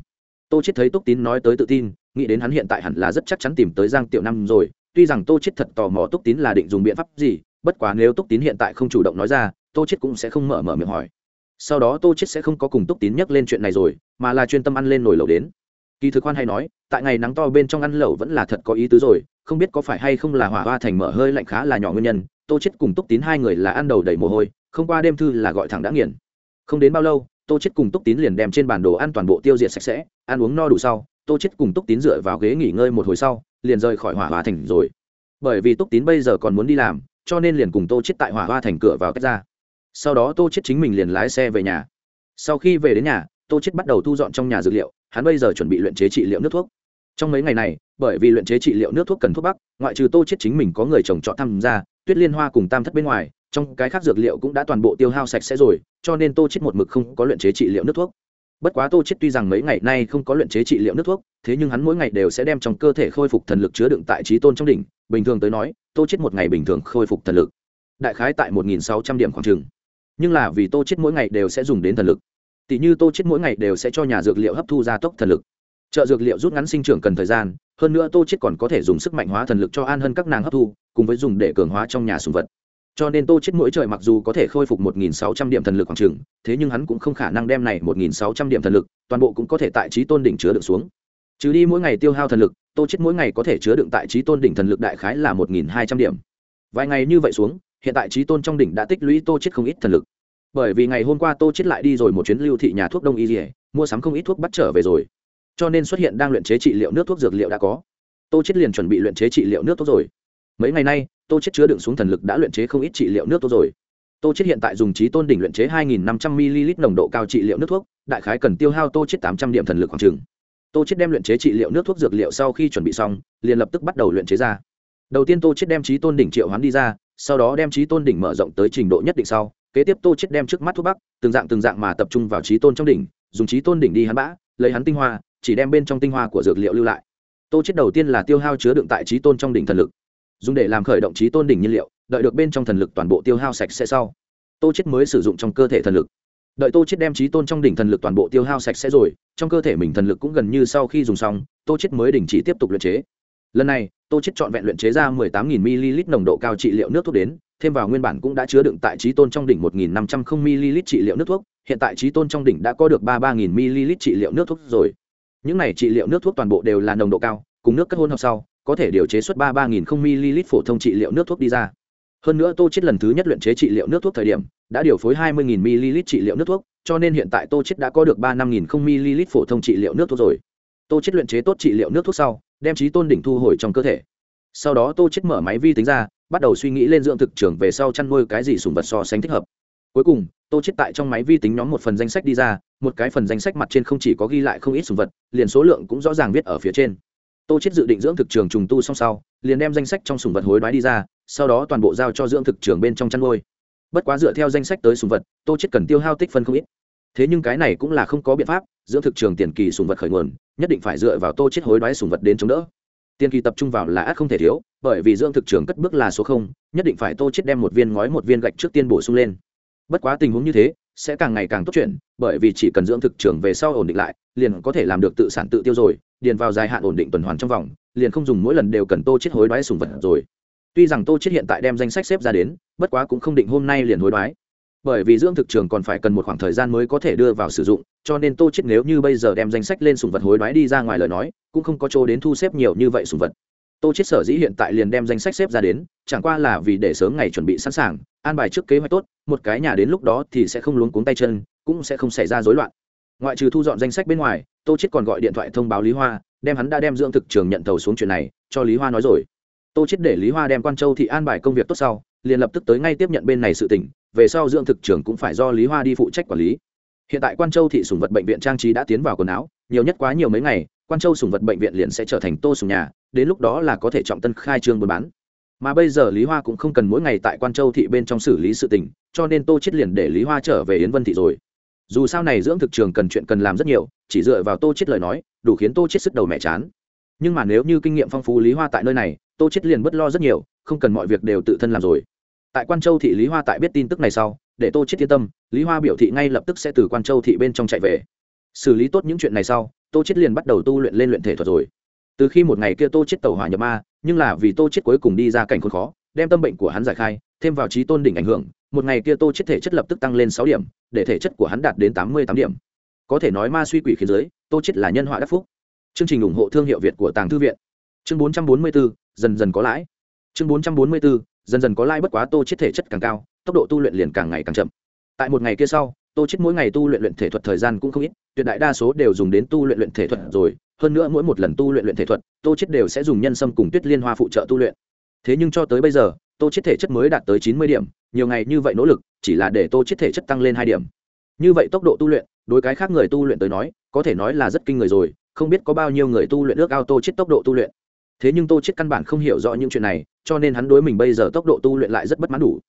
Tô chết thấy túc tín nói tới tự tin nghĩ đến hắn hiện tại hẳn là rất chắc chắn tìm tới giang tiểu nam rồi. Tuy rằng tô chết thật tò mò túc tín là định dùng biện pháp gì bất quá nếu túc tín hiện tại không chủ động nói ra tô chết cũng sẽ không mở mở miệng hỏi. Sau đó tô chết sẽ không có cùng túc tín nhắc lên chuyện này rồi, mà là chuyên tâm ăn lên nồi lẩu đến. Kỳ thực khoan hay nói, tại ngày nắng to bên trong ăn lẩu vẫn là thật có ý tứ rồi, không biết có phải hay không là hỏa hoa thành mở hơi lạnh khá là nhỏ nguyên nhân, tô chết cùng túc tín hai người là ăn đầu đầy mồ hôi, không qua đêm thư là gọi thẳng đã nghiền. Không đến bao lâu, tô chết cùng túc tín liền đem trên bản đồ ăn toàn bộ tiêu diệt sạch sẽ, ăn uống no đủ sau, tô chết cùng túc tín dựa vào ghế nghỉ ngơi một hồi sau, liền rời khỏi hỏa hoa thành rồi. Bởi vì túc tín bây giờ còn muốn đi làm, cho nên liền cùng tô chết tại hỏa hoa thành cửa vào cách ra sau đó tô chết chính mình liền lái xe về nhà. Sau khi về đến nhà, tô chết bắt đầu thu dọn trong nhà dược liệu, hắn bây giờ chuẩn bị luyện chế trị liệu nước thuốc. Trong mấy ngày này, bởi vì luyện chế trị liệu nước thuốc cần thuốc bắc, ngoại trừ tô chết chính mình có người trồng trọt tham gia, tuyết liên hoa cùng tam thất bên ngoài, trong cái khác dược liệu cũng đã toàn bộ tiêu hao sạch sẽ rồi, cho nên tô chết một mực không có luyện chế trị liệu nước thuốc. Bất quá tô chết tuy rằng mấy ngày nay không có luyện chế trị liệu nước thuốc, thế nhưng hắn mỗi ngày đều sẽ đem trong cơ thể khôi phục thần lực chứa đựng tại trí tôn trong đỉnh, bình thường tới nói, tô chết một ngày bình thường khôi phục thần lực. Đại khái tại một nghìn sáu trăm điểm khoảng trường nhưng là vì tô chết mỗi ngày đều sẽ dùng đến thần lực. Tỷ như tô chết mỗi ngày đều sẽ cho nhà dược liệu hấp thu gia tốc thần lực. Trợ dược liệu rút ngắn sinh trưởng cần thời gian, hơn nữa tô chết còn có thể dùng sức mạnh hóa thần lực cho an hơn các nàng hấp thu, cùng với dùng để cường hóa trong nhà sùng vật. Cho nên tô chết mỗi trời mặc dù có thể khôi phục 1.600 điểm thần lực khoảng trường thế nhưng hắn cũng không khả năng đem này 1.600 điểm thần lực, toàn bộ cũng có thể tại trí tôn đỉnh chứa đựng xuống. Trừ đi mỗi ngày tiêu hao thần lực, tô chết mỗi ngày có thể chứa đựng tại trí tôn đỉnh thần lực đại khái là 1.200 điểm. Vài ngày như vậy xuống hiện tại trí tôn trong đỉnh đã tích lũy tô chết không ít thần lực. Bởi vì ngày hôm qua tô chết lại đi rồi một chuyến lưu thị nhà thuốc đông y dỉa mua sắm không ít thuốc bắt trở về rồi. Cho nên xuất hiện đang luyện chế trị liệu nước thuốc dược liệu đã có. Tô chết liền chuẩn bị luyện chế trị liệu nước thuốc rồi. Mấy ngày nay, tô chết chứa đựng xuống thần lực đã luyện chế không ít trị liệu nước thuốc rồi. Tô chết hiện tại dùng trí tôn đỉnh luyện chế 2.500 ml nồng độ cao trị liệu nước thuốc, đại khái cần tiêu hao tô chết 800 điểm thần lực khoảng trường tô chết đem luyện chế trị liệu nước thuốc dược liệu sau khi chuẩn bị xong, liền lập tức bắt đầu luyện chế ra. Đầu tiên tô chết đem trí tôn đỉnh triệu hoán đi ra sau đó đem trí tôn đỉnh mở rộng tới trình độ nhất định sau, kế tiếp tô chết đem trước mắt thuốc bắc, từng dạng từng dạng mà tập trung vào trí tôn trong đỉnh, dùng trí tôn đỉnh đi hắn bã, lấy hắn tinh hoa, chỉ đem bên trong tinh hoa của dược liệu lưu lại. Tô chết đầu tiên là tiêu hao chứa đựng tại trí tôn trong đỉnh thần lực, dùng để làm khởi động trí tôn đỉnh nhiên liệu, đợi được bên trong thần lực toàn bộ tiêu hao sạch sẽ sau, tô chết mới sử dụng trong cơ thể thần lực. Đợi tô chết đem trí tôn trong đỉnh thần lực toàn bộ tiêu hao sạch sẽ rồi, trong cơ thể mình thần lực cũng gần như sau khi dùng xong, tô chết mới đình chỉ tiếp tục luyện chế lần này, tô chết chọn vẹn luyện chế ra 18.000 ml nồng độ cao trị liệu nước thuốc đến, thêm vào nguyên bản cũng đã chứa đựng tại trí tôn trong đỉnh 1.500 ml trị liệu nước thuốc, hiện tại trí tôn trong đỉnh đã có được 33.000 ml trị liệu nước thuốc rồi. Những này trị liệu nước thuốc toàn bộ đều là nồng độ cao, cùng nước cất hôn hợp sau, có thể điều chế xuất 33.000 ml phổ thông trị liệu nước thuốc đi ra. Hơn nữa tô chết lần thứ nhất luyện chế trị liệu nước thuốc thời điểm, đã điều phối 20.000 ml trị liệu nước thuốc, cho nên hiện tại tô chết đã có được 35.000 ml phổ thông trị liệu nước thuốc rồi. Tô chết luyện chế tốt trị liệu nước thuốc sau đem trí tôn đỉnh thu hồi trong cơ thể. Sau đó tô chết mở máy vi tính ra, bắt đầu suy nghĩ lên dưỡng thực trưởng về sau chăn nuôi cái gì sùng vật so sánh thích hợp. Cuối cùng, tô chết tại trong máy vi tính nhóm một phần danh sách đi ra, một cái phần danh sách mặt trên không chỉ có ghi lại không ít sùng vật, liền số lượng cũng rõ ràng viết ở phía trên. Tô chết dự định dưỡng thực trường trùng tu xong sau, liền đem danh sách trong sùng vật hối đoái đi ra, sau đó toàn bộ giao cho dưỡng thực trường bên trong chăn nuôi. Bất quá dựa theo danh sách tới sùng vật, tô chết cần tiêu hao tích phân không ít thế nhưng cái này cũng là không có biện pháp, dưỡng thực trường tiền kỳ sùng vật khởi nguồn, nhất định phải dựa vào tô chết hối đoái sùng vật đến chống đỡ. Tiền kỳ tập trung vào là ác không thể thiếu, bởi vì dưỡng thực trường cất bước là số không, nhất định phải tô chết đem một viên ngói một viên gạch trước tiên bổ sung lên. Bất quá tình huống như thế, sẽ càng ngày càng tốt chuyện, bởi vì chỉ cần dưỡng thực trường về sau ổn định lại, liền có thể làm được tự sản tự tiêu rồi, điền vào dài hạn ổn định tuần hoàn trong vòng, liền không dùng mỗi lần đều cần tô chết hối đoái sùng vật rồi. Tuy rằng tô chết hiện tại đem danh sách xếp ra đến, bất quá cũng không định hôm nay liền hối đoái bởi vì dưỡng thực trường còn phải cần một khoảng thời gian mới có thể đưa vào sử dụng, cho nên tô chết nếu như bây giờ đem danh sách lên sùng vật hối đoái đi ra ngoài lời nói, cũng không có chỗ đến thu xếp nhiều như vậy sùng vật. Tô chết sở dĩ hiện tại liền đem danh sách xếp ra đến, chẳng qua là vì để sớm ngày chuẩn bị sẵn sàng, an bài trước kế hoạch tốt, một cái nhà đến lúc đó thì sẽ không luống cuống tay chân, cũng sẽ không xảy ra rối loạn. Ngoại trừ thu dọn danh sách bên ngoài, tô chết còn gọi điện thoại thông báo lý hoa, đem hắn đã đem dưỡng thực trường nhận thầu xuống chuyện này, cho lý hoa nói rồi. Tô chết để lý hoa đem quan châu thị an bài công việc tốt sau, liền lập tức tới ngay tiếp nhận bên này sự tỉnh về sau dưỡng thực trường cũng phải do lý hoa đi phụ trách quản lý. Hiện tại quan châu thị sùng vật bệnh viện trang trí đã tiến vào quần áo, nhiều nhất quá nhiều mấy ngày, quan châu sùng vật bệnh viện liền sẽ trở thành tô sùng nhà, đến lúc đó là có thể trọng tân khai trương buôn bán. Mà bây giờ lý hoa cũng không cần mỗi ngày tại quan châu thị bên trong xử lý sự tình, cho nên tô chết liền để lý hoa trở về yến vân thị rồi. Dù sao này dưỡng thực trường cần chuyện cần làm rất nhiều, chỉ dựa vào tô chết lời nói, đủ khiến tô chết sức đầu mẹ chán. Nhưng mà nếu như kinh nghiệm phong phú lý hoa tại nơi này, tô chết liền bất lo rất nhiều, không cần mọi việc đều tự thân làm rồi tại quan châu thị lý hoa tại biết tin tức này sau để tô chết yên tâm lý hoa biểu thị ngay lập tức sẽ từ quan châu thị bên trong chạy về xử lý tốt những chuyện này sau tô chết liền bắt đầu tu luyện lên luyện thể thuật rồi từ khi một ngày kia tô chết tàu hỏa nhập ma nhưng là vì tô chết cuối cùng đi ra cảnh khốn khó đem tâm bệnh của hắn giải khai thêm vào trí tôn đỉnh ảnh hưởng một ngày kia tô chết thể chất lập tức tăng lên sáu điểm để thể chất của hắn đạt đến tám mươi tám điểm có thể nói ma suy quỷ khiến giới tô chết là nhân họa đắc phúc chương trình ủng hộ thương hiệu việt của tàng thư viện chương bốn trăm bốn mươi bốn dần dần có lãi chương bốn trăm bốn mươi bốn dần dần có lai bất quá tô chết thể chất càng cao, tốc độ tu luyện liền càng ngày càng chậm. Tại một ngày kia sau, tô chết mỗi ngày tu luyện luyện thể thuật thời gian cũng không ít, tuyệt đại đa số đều dùng đến tu luyện luyện thể thuật rồi, hơn nữa mỗi một lần tu luyện luyện thể thuật, tô chết đều sẽ dùng nhân sâm cùng tuyết liên hoa phụ trợ tu luyện. Thế nhưng cho tới bây giờ, tô chết thể chất mới đạt tới chín mươi điểm, nhiều ngày như vậy nỗ lực, chỉ là để tô chết thể chất tăng lên hai điểm. Như vậy tốc độ tu luyện, đối cái khác người tu luyện tới nói, có thể nói là rất kinh người rồi, không biết có bao nhiêu người tu luyện ước ao tô chết tốc độ tu luyện thế nhưng tô chết căn bản không hiểu rõ những chuyện này, cho nên hắn đối mình bây giờ tốc độ tu luyện lại rất bất mãn đủ.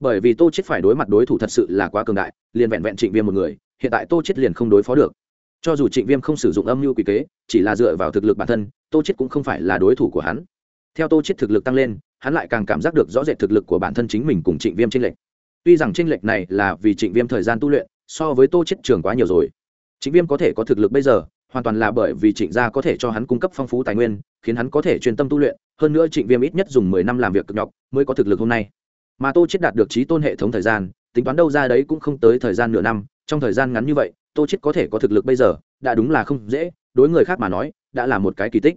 Bởi vì tô chết phải đối mặt đối thủ thật sự là quá cường đại, liền vẹn vẹn trịnh viêm một người, hiện tại tô chết liền không đối phó được. Cho dù trịnh viêm không sử dụng âm mưu quỷ kế, chỉ là dựa vào thực lực bản thân, tô chết cũng không phải là đối thủ của hắn. Theo tô chết thực lực tăng lên, hắn lại càng cảm giác được rõ rệt thực lực của bản thân chính mình cùng trịnh viêm tranh lệch. Tuy rằng tranh lệch này là vì trịnh viêm thời gian tu luyện, so với tô chết trường quá nhiều rồi. Trịnh viêm có thể có thực lực bây giờ hoàn toàn là bởi vì trịnh gia có thể cho hắn cung cấp phong phú tài nguyên, khiến hắn có thể chuyên tâm tu luyện, hơn nữa trịnh viêm ít nhất dùng mười năm làm việc cực nhọc mới có thực lực hôm nay. Mà tô chết đạt được trí tôn hệ thống thời gian, tính toán đâu ra đấy cũng không tới thời gian nửa năm, trong thời gian ngắn như vậy, tô chết có thể có thực lực bây giờ, đã đúng là không dễ, đối người khác mà nói, đã là một cái kỳ tích.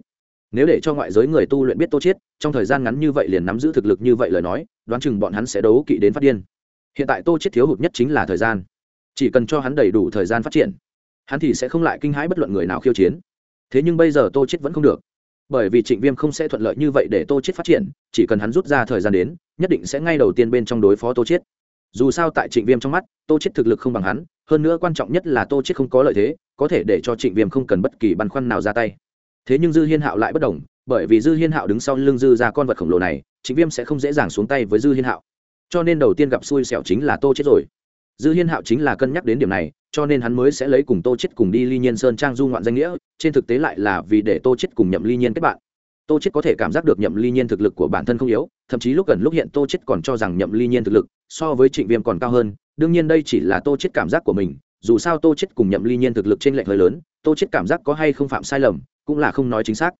Nếu để cho ngoại giới người tu luyện biết tô chết trong thời gian ngắn như vậy liền nắm giữ thực lực như vậy lời nói, đoán chừng bọn hắn sẽ đấu kỵ đến phát điên. Hiện tại tô chết thiếu hụt nhất chính là thời gian. Chỉ cần cho hắn đầy đủ thời gian phát triển hắn thì sẽ không lại kinh hãi bất luận người nào khiêu chiến. Thế nhưng bây giờ tô chết vẫn không được. Bởi vì trịnh viêm không sẽ thuận lợi như vậy để tô chết phát triển, chỉ cần hắn rút ra thời gian đến, nhất định sẽ ngay đầu tiên bên trong đối phó tô chết dù sao tại trịnh viêm trong mắt, tô chết thực lực không bằng hắn, hơn nữa quan trọng nhất là tô chết không có lợi thế, có thể để cho trịnh viêm không cần bất kỳ băn khoăn nào ra tay. Thế nhưng dư hiên hạo lại bất đồng, bởi vì dư hiên hạo đứng sau lưng dư ra con vật khổng lồ này, trịnh viêm sẽ không dễ dàng xuống tay với dư hiên hạo. Cho nên đầu tiên gặp xui xẻo chính là tô chết rồi dư hiên hạo chính là cân nhắc đến điểm này, cho nên hắn mới sẽ lấy cùng tô chết cùng đi ly nhiên sơn trang du ngoạn danh nghĩa, trên thực tế lại là vì để tô chết cùng nhậm ly nhiên kết bạn. Tô chết có thể cảm giác được nhậm ly nhiên thực lực của bản thân không yếu, thậm chí lúc gần lúc hiện tô chết còn cho rằng nhậm ly nhiên thực lực so với trịnh viêm còn cao hơn, đương nhiên đây chỉ là tô chết cảm giác của mình, dù sao tô chết cùng nhậm ly nhiên thực lực trên lệch hơi lớn, tô chết cảm giác có hay không phạm sai lầm, cũng là không nói chính xác.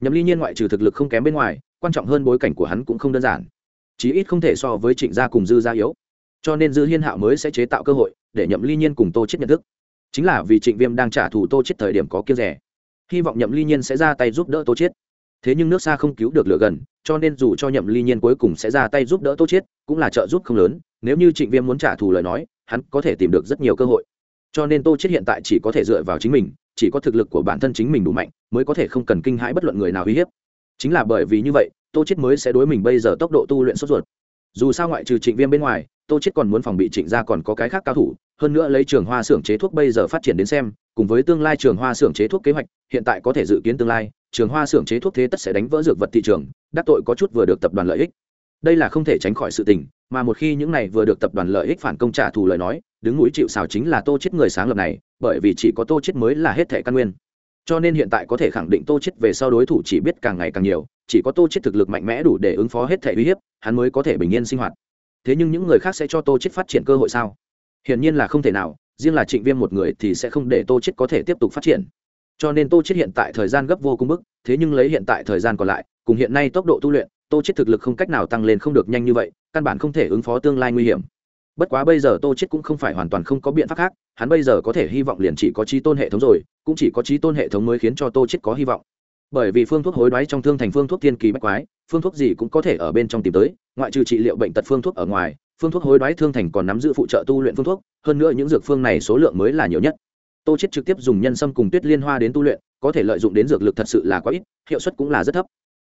Nhậm ly nhiên ngoại trừ thực lực không kém bên ngoài, quan trọng hơn bối cảnh của hắn cũng không đơn giản, chí ít không thể so với trịnh gia cùng dư gia yếu cho nên dư hiên hạo mới sẽ chế tạo cơ hội để nhậm ly nhiên cùng tô chết nhận thức. Chính là vì trịnh viêm đang trả thù tô chết thời điểm có kiêng rẻ. Hy vọng nhậm ly nhiên sẽ ra tay giúp đỡ tô chết. Thế nhưng nước xa không cứu được lửa gần, cho nên dù cho nhậm ly nhiên cuối cùng sẽ ra tay giúp đỡ tô chết, cũng là trợ giúp không lớn, nếu như trịnh viêm muốn trả thù lời nói, hắn có thể tìm được rất nhiều cơ hội. Cho nên tô chết hiện tại chỉ có thể dựa vào chính mình, chỉ có thực lực của bản thân chính mình đủ mạnh, mới có thể không cần kinh hãi bất luận người nào uy hiếp. Chính là bởi vì như vậy, tô chết mới sẽ đối mình bây giờ tốc độ tu luyện sốt ruột. Dù sao ngoại trừ trịnh viêm bên ngoài tô chết còn muốn phòng bị trịnh gia còn có cái khác cao thủ, hơn nữa lấy trường hoa xưởng chế thuốc bây giờ phát triển đến xem, cùng với tương lai trường hoa xưởng chế thuốc kế hoạch, hiện tại có thể dự kiến tương lai, trường hoa xưởng chế thuốc thế tất sẽ đánh vỡ dược vật thị trường, đắc tội có chút vừa được tập đoàn lợi ích. Đây là không thể tránh khỏi sự tình, mà một khi những này vừa được tập đoàn lợi ích phản công trả thù lời nói, đứng mũi chịu xào chính là tô chết người sáng lập này, bởi vì chỉ có tô chết mới là hết thể căn nguyên. Cho nên hiện tại có thể khẳng định tô chết về sau đối thủ chỉ biết càng ngày càng nhiều, chỉ có tô chết thực lực mạnh mẽ đủ để ứng phó hết thể uy hiếp, hắn mới có thể bình yên sinh hoạt thế nhưng những người khác sẽ cho tô chết phát triển cơ hội sao? Hiển nhiên là không thể nào, riêng là trịnh viêm một người thì sẽ không để tô chết có thể tiếp tục phát triển. Cho nên tô chết hiện tại thời gian gấp vô cùng bức, thế nhưng lấy hiện tại thời gian còn lại, cùng hiện nay tốc độ tu luyện, tô chết thực lực không cách nào tăng lên không được nhanh như vậy, căn bản không thể ứng phó tương lai nguy hiểm. Bất quá bây giờ tô chết cũng không phải hoàn toàn không có biện pháp khác, hắn bây giờ có thể hy vọng liền chỉ có trí tôn hệ thống rồi, cũng chỉ có trí tôn hệ thống mới khiến cho tô chết có hy vọng bởi vì phương thuốc hối đoái trong thương thành phương thuốc thiên kỳ bách quái, phương thuốc gì cũng có thể ở bên trong tìm tới, ngoại trừ trị liệu bệnh tật phương thuốc ở ngoài, phương thuốc hối đoái thương thành còn nắm giữ phụ trợ tu luyện phương thuốc, hơn nữa những dược phương này số lượng mới là nhiều nhất. Tô chết trực tiếp dùng nhân sâm cùng tuyết liên hoa đến tu luyện, có thể lợi dụng đến dược lực thật sự là quá ít, hiệu suất cũng là rất thấp.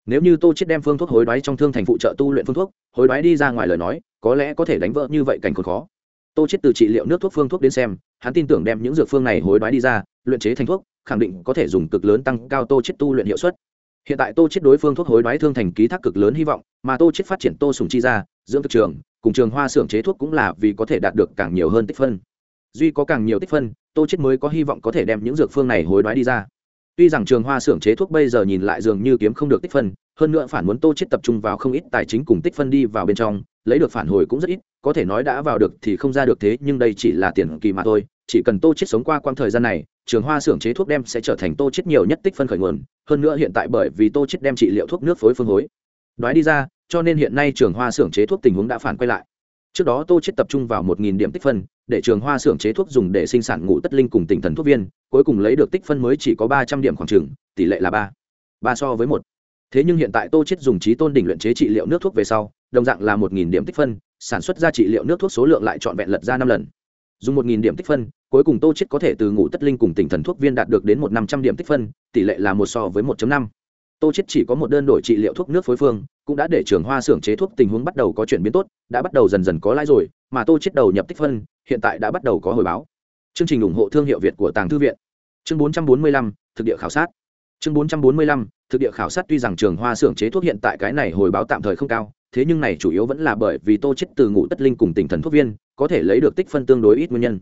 Nếu như tô chết đem phương thuốc hối đoái trong thương thành phụ trợ tu luyện phương thuốc, hối đoái đi ra ngoài lời nói, có lẽ có thể đánh vỡ như vậy cảnh còn khó. Tô chết từ trị liệu nước thuốc phương thuốc đến xem, hắn tin tưởng đem những dược phương này hối đoái đi ra luyện chế thành thuốc, khẳng định có thể dùng cực lớn tăng cao tô chết tu luyện hiệu suất. Hiện tại tô chết đối phương thuốc hối đoái thương thành ký thác cực lớn hy vọng, mà tô chết phát triển tô sùng chi ra, dưỡng thực trường, cùng trường hoa xưởng chế thuốc cũng là vì có thể đạt được càng nhiều hơn tích phân. Duy có càng nhiều tích phân, tô chết mới có hy vọng có thể đem những dược phương này hối đoái đi ra. Tuy rằng trường hoa xưởng chế thuốc bây giờ nhìn lại dường như kiếm không được tích phân, hơn nữa phản muốn tô chết tập trung vào không ít tài chính cùng tích phân đi vào bên trong, lấy được phản hồi cũng rất ít, có thể nói đã vào được thì không ra được thế, nhưng đây chỉ là tiền kỳ mà thôi chỉ cần tô chết sống qua quãng thời gian này, trường hoa xưởng chế thuốc đem sẽ trở thành tô chết nhiều nhất tích phân khởi nguồn, hơn nữa hiện tại bởi vì tô chết đem trị liệu thuốc nước phối phương hối. Nói đi ra, cho nên hiện nay trường hoa xưởng chế thuốc tình huống đã phản quay lại. Trước đó tô chết tập trung vào một nghìn điểm tích phân, để trường hoa xưởng chế thuốc dùng để sinh sản ngũ tất linh cùng tinh thần thuốc viên, cuối cùng lấy được tích phân mới chỉ có ba trăm điểm khoảng trường, tỷ lệ là ba. Ba so với một. Thế nhưng hiện tại tô chết dùng trí tôn đỉnh luyện chế trị liệu nước thuốc về sau, đồng dạng là một nghìn điểm tích phân, sản xuất ra trị liệu nước thuốc số lượng lại trọn vẹn lật ra năm lần dùng một nghìn điểm tích phân cuối cùng tô chết có thể từ ngủ tất linh cùng tỉnh thần thuốc viên đạt được đến một năm trăm điểm tích phân tỷ lệ là một so với một năm. Tô chết chỉ có một đơn đổi trị liệu thuốc nước phối phương cũng đã để trường hoa xưởng chế thuốc tình huống bắt đầu có chuyển biến tốt đã bắt đầu dần dần có lãi rồi mà tô chết đầu nhập tích phân hiện tại đã bắt đầu có hồi báo. Chương trình ủng hộ thương hiệu việt của tàng thư viện. Chương 445, thực địa khảo sát. Chương 445, thực địa khảo sát tuy rằng trường hoa xưởng chế thuốc hiện tại cái này hồi báo tạm thời không cao thế nhưng này chủ yếu vẫn là bởi vì tô chết từ ngủ tất linh cùng tỉnh thần thuốc viên có thể lấy được tích phân tương đối ít nguyên nhân.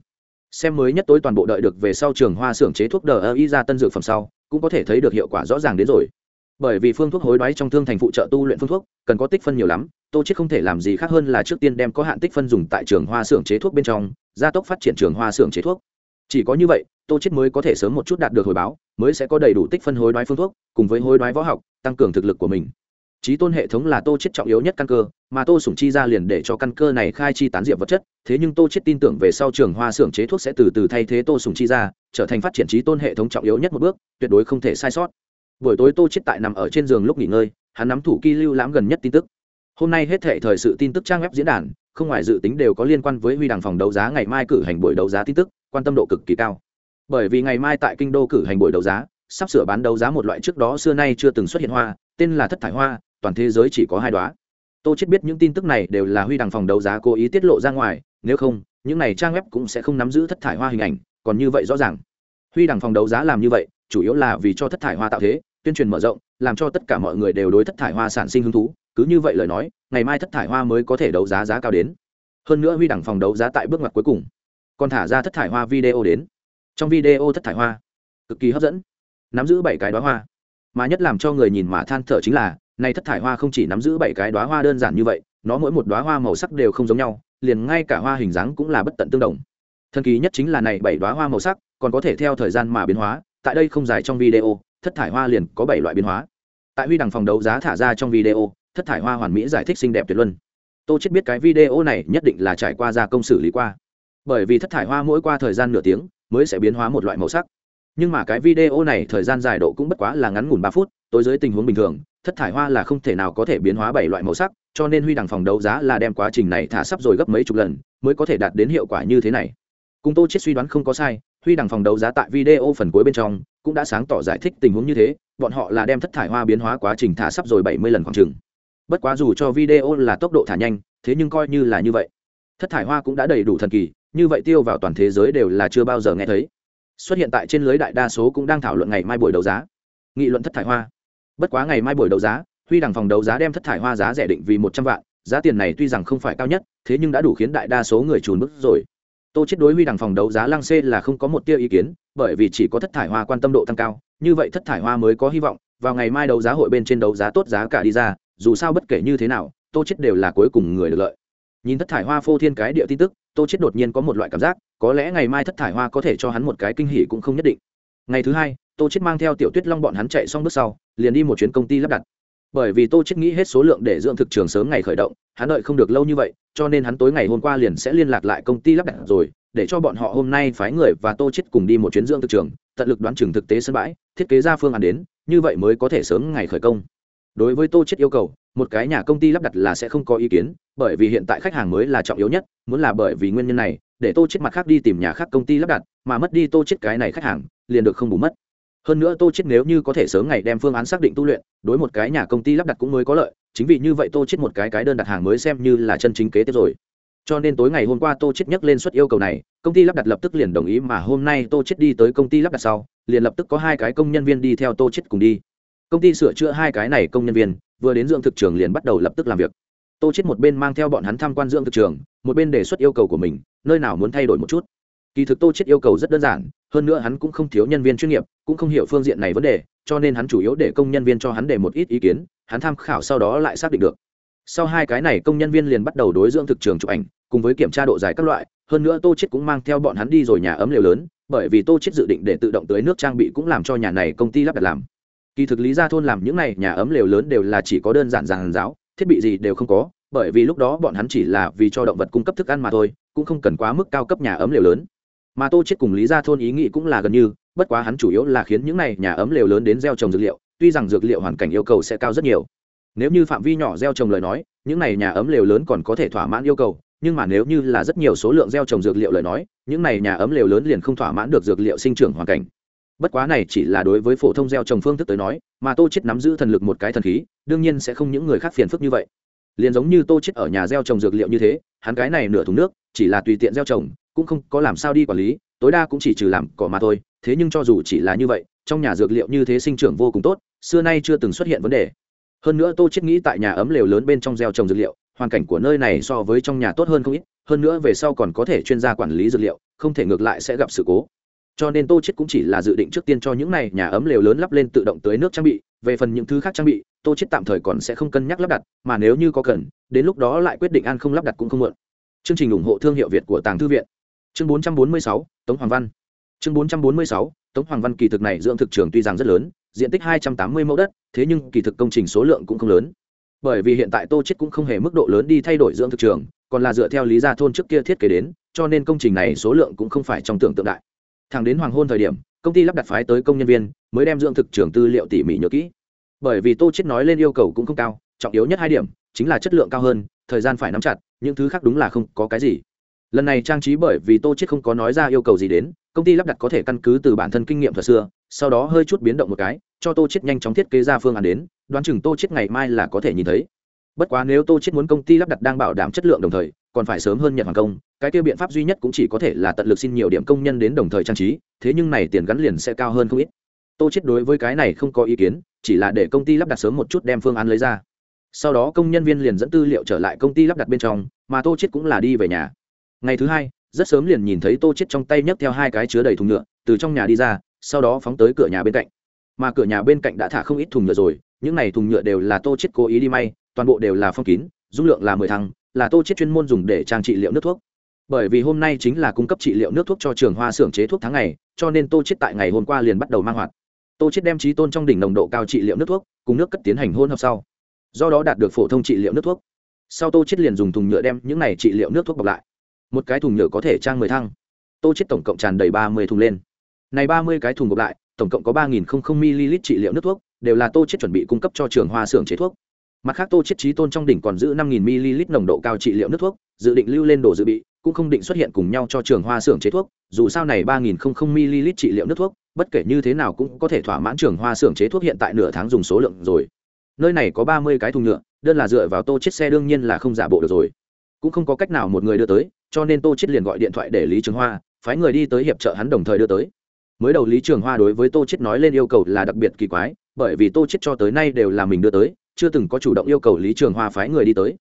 Xem mới nhất tối toàn bộ đợi được về sau trường hoa xưởng chế thuốc đờ y ra tân dược phẩm sau, cũng có thể thấy được hiệu quả rõ ràng đến rồi. Bởi vì phương thuốc hối đoái trong thương thành phụ trợ tu luyện phương thuốc, cần có tích phân nhiều lắm, tô chết không thể làm gì khác hơn là trước tiên đem có hạn tích phân dùng tại trường hoa xưởng chế thuốc bên trong, gia tốc phát triển trường hoa xưởng chế thuốc. Chỉ có như vậy, tô chết mới có thể sớm một chút đạt được hồi báo, mới sẽ có đầy đủ tích phân hối đoái phương thuốc, cùng với hối đoái võ học, tăng cường thực lực của mình trí tôn hệ thống là tô chết trọng yếu nhất căn cơ, mà tô sủng chi ra liền để cho căn cơ này khai chi tán diệp vật chất, thế nhưng tô chết tin tưởng về sau trường hoa xưởng chế thuốc sẽ từ từ thay thế tô sủng chi ra, trở thành phát triển trí tôn hệ thống trọng yếu nhất một bước, tuyệt đối không thể sai sót. Buổi tối tô chết tại nằm ở trên giường lúc nghỉ ngơi, hắn nắm thủ kỳ lưu lãm gần nhất tin tức. Hôm nay hết thệ thời sự tin tức trang web diễn đàn, không ngoài dự tính đều có liên quan với huy đằng phòng đấu giá ngày mai cử hành buổi đấu giá tin tức, quan tâm độ cực kỳ cao. Bởi vì ngày mai tại kinh đô cử hành buổi đấu giá, sắp sửa bán đấu giá một loại trước đó xưa nay chưa từng xuất hiện hoa, tên là thất thải hoa toàn thế giới chỉ có hai đoá. Tô chết biết những tin tức này đều là huy đằng phòng đấu giá cố ý tiết lộ ra ngoài, nếu không, những này trang web cũng sẽ không nắm giữ thất thải hoa hình ảnh, còn như vậy rõ ràng. Huy đằng phòng đấu giá làm như vậy, chủ yếu là vì cho thất thải hoa tạo thế, tuyên truyền mở rộng, làm cho tất cả mọi người đều đối thất thải hoa sản sinh hứng thú, cứ như vậy lời nói, ngày mai thất thải hoa mới có thể đấu giá giá cao đến. Hơn nữa huy đẳng phòng đấu giá tại bước ngoặt cuối cùng, còn thả ra thất thải hoa video đến. Trong video thất thải hoa, cực kỳ hấp dẫn, nắm giữ bảy cái đoá hoa, mà nhất làm cho người nhìn mà than thở chính là này thất thải hoa không chỉ nắm giữ bảy cái đóa hoa đơn giản như vậy, nó mỗi một đóa hoa màu sắc đều không giống nhau, liền ngay cả hoa hình dáng cũng là bất tận tương đồng. Thần kỳ nhất chính là này bảy đóa hoa màu sắc, còn có thể theo thời gian mà biến hóa, tại đây không dài trong video, thất thải hoa liền có bảy loại biến hóa. Tại huy đằng phòng đấu giá thả ra trong video, thất thải hoa hoàn mỹ giải thích xinh đẹp tuyệt luân. Tô chết biết cái video này nhất định là trải qua gia công xử lý qua. Bởi vì thất thải hoa mỗi qua thời gian nửa tiếng, mới sẽ biến hóa một loại màu sắc nhưng mà cái video này thời gian dài độ cũng bất quá là ngắn ngủn ba phút, tối dưới tình huống bình thường, thất thải hoa là không thể nào có thể biến hóa bảy loại màu sắc, cho nên huy đằng phòng đấu giá là đem quá trình này thả sắp rồi gấp mấy chục lần, mới có thể đạt đến hiệu quả như thế này. Cùng tô chết suy đoán không có sai, huy đằng phòng đấu giá tại video phần cuối bên trong, cũng đã sáng tỏ giải thích tình huống như thế, bọn họ là đem thất thải hoa biến hóa quá trình thả sắp rồi bảy mươi lần khoảng chừng. Bất quá dù cho video là tốc độ thả nhanh, thế nhưng coi như là như vậy. Thất thải hoa cũng đã đầy đủ thần kỳ, như vậy tiêu vào toàn thế giới đều là chưa bao giờ nghe thấy xuất hiện tại trên lưới đại đa số cũng đang thảo luận ngày mai buổi đấu giá. Nghị luận thất thải hoa. Bất quá ngày mai buổi đấu giá, huy đằng phòng đấu giá đem thất thải hoa giá rẻ định vì một trăm vạn, giá tiền này tuy rằng không phải cao nhất, thế nhưng đã đủ khiến đại đa số người trùn bức rồi. Tô chết đối huy đằng phòng đấu giá lăng xê là không có một tia ý kiến, bởi vì chỉ có thất thải hoa quan tâm độ tăng cao, như vậy thất thải hoa mới có hy vọng, vào ngày mai đấu giá hội bên trên đấu giá tốt giá cả đi ra, dù sao bất kể như thế nào, tô chết đều là cuối cùng người được lợi. Nhìn thất thải hoa phô thiên cái địa tin tức tô chết đột nhiên có một loại cảm giác, có lẽ ngày mai thất thải hoa có thể cho hắn một cái kinh hỉ cũng không nhất định. Ngày thứ hai, tô chết mang theo tiểu tuyết long bọn hắn chạy xong bước sau, liền đi một chuyến công ty lắp đặt. Bởi vì tô chết nghĩ hết số lượng để dưỡng thực trường sớm ngày khởi động, hắn đợi không được lâu như vậy, cho nên hắn tối ngày hôm qua liền sẽ liên lạc lại công ty lắp đặt rồi, để cho bọn họ hôm nay phái người và tô chết cùng đi một chuyến dưỡng thực trường, tận lực đoán chừng thực tế sân bãi, thiết kế ra phương án đến, như vậy mới có thể sớm ngày khởi công. Đối với tô chết yêu cầu một cái nhà công ty lắp đặt là sẽ không có ý kiến, bởi vì hiện tại khách hàng mới là trọng yếu nhất, muốn là bởi vì nguyên nhân này, để tô chết mặt khác đi tìm nhà khác công ty lắp đặt, mà mất đi tô chết cái này khách hàng, liền được không bù mất. Hơn nữa tô chết nếu như có thể sớm ngày đem phương án xác định tu luyện, đối một cái nhà công ty lắp đặt cũng mới có lợi, chính vì như vậy tô chết một cái cái đơn đặt hàng mới xem như là chân chính kế tiếp rồi. Cho nên tối ngày hôm qua tô chết nhắc lên suất yêu cầu này, công ty lắp đặt lập tức liền đồng ý mà hôm nay tô chết đi tới công ty lắp đặt sau, liền lập tức có hai cái công nhân viên đi theo tô chết cùng đi công ty sửa chữa hai cái này công nhân viên, vừa đến dưỡng thực trường liền bắt đầu lập tức làm việc. Tô chết một bên mang theo bọn hắn tham quan dưỡng thực trường, một bên đề xuất yêu cầu của mình, nơi nào muốn thay đổi một chút. Kỳ thực tô chết yêu cầu rất đơn giản, hơn nữa hắn cũng không thiếu nhân viên chuyên nghiệp, cũng không hiểu phương diện này vấn đề, cho nên hắn chủ yếu để công nhân viên cho hắn để một ít ý kiến, hắn tham khảo sau đó lại xác định được. Sau hai cái này công nhân viên liền bắt đầu đối dưỡng thực trường chụp ảnh, cùng với kiểm tra độ dài các loại, hơn nữa tô chết cũng mang theo bọn hắn đi rồi nhà ấm liều lớn, bởi vì tô chết dự định để tự động tưới nước trang bị cũng làm cho nhà này công ty lắp đặt làm kỳ thực lý gia thôn làm những này nhà ấm lều lớn đều là chỉ có đơn giản giàn giáo, thiết bị gì đều không có, bởi vì lúc đó bọn hắn chỉ là vì cho động vật cung cấp thức ăn mà thôi, cũng không cần quá mức cao cấp nhà ấm lều lớn. Mà tô chết cùng lý gia thôn ý nghĩ cũng là gần như, bất quá hắn chủ yếu là khiến những này nhà ấm lều lớn đến gieo trồng dược liệu, tuy rằng dược liệu hoàn cảnh yêu cầu sẽ cao rất nhiều. Nếu như phạm vi nhỏ gieo trồng lời nói, những này nhà ấm lều lớn còn có thể thỏa mãn yêu cầu, nhưng mà nếu như là rất nhiều số lượng gieo trồng dược liệu lời nói, những này nhà ấm lều lớn liền không thỏa mãn được dược liệu sinh trưởng hoàn cảnh bất quá này chỉ là đối với phổ thông gieo trồng phương thức tới nói, mà tô chết nắm giữ thần lực một cái thần khí, đương nhiên sẽ không những người khác phiền phức như vậy. Liền giống như tô chết ở nhà gieo trồng dược liệu như thế, hắn cái này nửa thùng nước, chỉ là tùy tiện gieo trồng, cũng không có làm sao đi quản lý, tối đa cũng chỉ trừ làm cỏ mà thôi, thế nhưng cho dù chỉ là như vậy, trong nhà dược liệu như thế sinh trưởng vô cùng tốt, xưa nay chưa từng xuất hiện vấn đề. Hơn nữa tô chết nghĩ tại nhà ấm lều lớn bên trong gieo trồng dược liệu, hoàn cảnh của nơi này so với trong nhà tốt hơn không ít, hơn nữa về sau còn có thể chuyên gia quản lý dược liệu, không thể ngược lại sẽ gặp sự cố cho nên tô chết cũng chỉ là dự định trước tiên cho những này nhà ấm lều lớn lắp lên tự động tưới nước trang bị về phần những thứ khác trang bị tô chết tạm thời còn sẽ không cân nhắc lắp đặt mà nếu như có cần đến lúc đó lại quyết định ăn không lắp đặt cũng không muộn. Chương trình ủng hộ thương hiệu việt của tàng thư viện. Chương 446, tống hoàng văn. Chương 446, tống hoàng văn kỳ thực này dưỡng thực trường tuy rằng rất lớn diện tích 280 mẫu đất thế nhưng kỳ thực công trình số lượng cũng không lớn. Bởi vì hiện tại tô chết cũng không hề mức độ lớn đi thay đổi dưỡng thực trường còn là dựa theo lý gia thôn trước kia thiết kế đến cho nên công trình này số lượng cũng không phải trong tưởng tượng đại thẳng đến hoàng hôn thời điểm, công ty lắp đặt phái tới công nhân viên, mới đem dưỡng thực trường tư liệu tỉ mỉ nhớ kỹ. Bởi vì tô chết nói lên yêu cầu cũng không cao, trọng yếu nhất hai điểm, chính là chất lượng cao hơn, thời gian phải nắm chặt, những thứ khác đúng là không có cái gì. Lần này trang trí bởi vì tô chết không có nói ra yêu cầu gì đến, công ty lắp đặt có thể căn cứ từ bản thân kinh nghiệm thời xưa, sau đó hơi chút biến động một cái, cho tô chết nhanh chóng thiết kế ra phương án đến, đoán chừng tô chết ngày mai là có thể nhìn thấy. Bất quá nếu tô chết muốn công ty lắp đặt đang bảo đảm chất lượng đồng thời còn phải sớm hơn nhận hoàng công, cái tiêu biện pháp duy nhất cũng chỉ có thể là tận lực xin nhiều điểm công nhân đến đồng thời trang trí, thế nhưng này tiền gắn liền sẽ cao hơn không ít. Tô chết đối với cái này không có ý kiến, chỉ là để công ty lắp đặt sớm một chút đem phương án lấy ra. Sau đó công nhân viên liền dẫn tư liệu trở lại công ty lắp đặt bên trong, mà tô chết cũng là đi về nhà. Ngày thứ hai, rất sớm liền nhìn thấy tô chết trong tay nhấc theo hai cái chứa đầy thùng nhựa, từ trong nhà đi ra, sau đó phóng tới cửa nhà bên cạnh. Mà cửa nhà bên cạnh đã thả không ít thùng nhựa rồi, những này thùng nhựa đều là tô chết cố ý đi may, toàn bộ đều là phong kín, dung lượng là mười thăng là tô chết chuyên môn dùng để trang trị liệu nước thuốc. Bởi vì hôm nay chính là cung cấp trị liệu nước thuốc cho trường hoa xưởng chế thuốc tháng ngày, cho nên tô chết tại ngày hôm qua liền bắt đầu mang hoạt. Tô chết đem trí tôn trong đỉnh nồng độ cao trị liệu nước thuốc, cùng nước cất tiến hành hôn hợp sau. Do đó đạt được phổ thông trị liệu nước thuốc. Sau tô chết liền dùng thùng nhựa đem những này trị liệu nước thuốc bọc lại. Một cái thùng nhựa có thể trang mười thăng tô chết tổng cộng tràn đầy ba mươi thùng lên. Này ba mươi cái thùng bọc lại, tổng cộng có ba nghìn ml trị liệu nước thuốc, đều là tô chết chuẩn bị cung cấp cho trường hoa xưởng chế thuốc mặt khác, tô chiết trí tôn trong đỉnh còn giữ năm nghìn ml nồng độ cao trị liệu nước thuốc, dự định lưu lên đồ dự bị, cũng không định xuất hiện cùng nhau cho trường hoa xưởng chế thuốc, dù sao này ba nghìn ml trị liệu nước thuốc, bất kể như thế nào cũng có thể thỏa mãn trường hoa xưởng chế thuốc hiện tại nửa tháng dùng số lượng rồi. Nơi này có ba mươi cái thùng nhựa, đơn là dựa vào tô chiết xe đương nhiên là không giả bộ được rồi. Cũng không có cách nào một người đưa tới, cho nên tô chiết liền gọi điện thoại để lý trường hoa, phái người đi tới hiệp trợ hắn đồng thời đưa tới. Mới đầu lý trường hoa đối với tô chiết nói lên yêu cầu là đặc biệt kỳ quái, bởi vì tô chiết cho tới nay đều là mình đưa tới chưa từng có chủ động yêu cầu lý trường hoa phái người đi tới.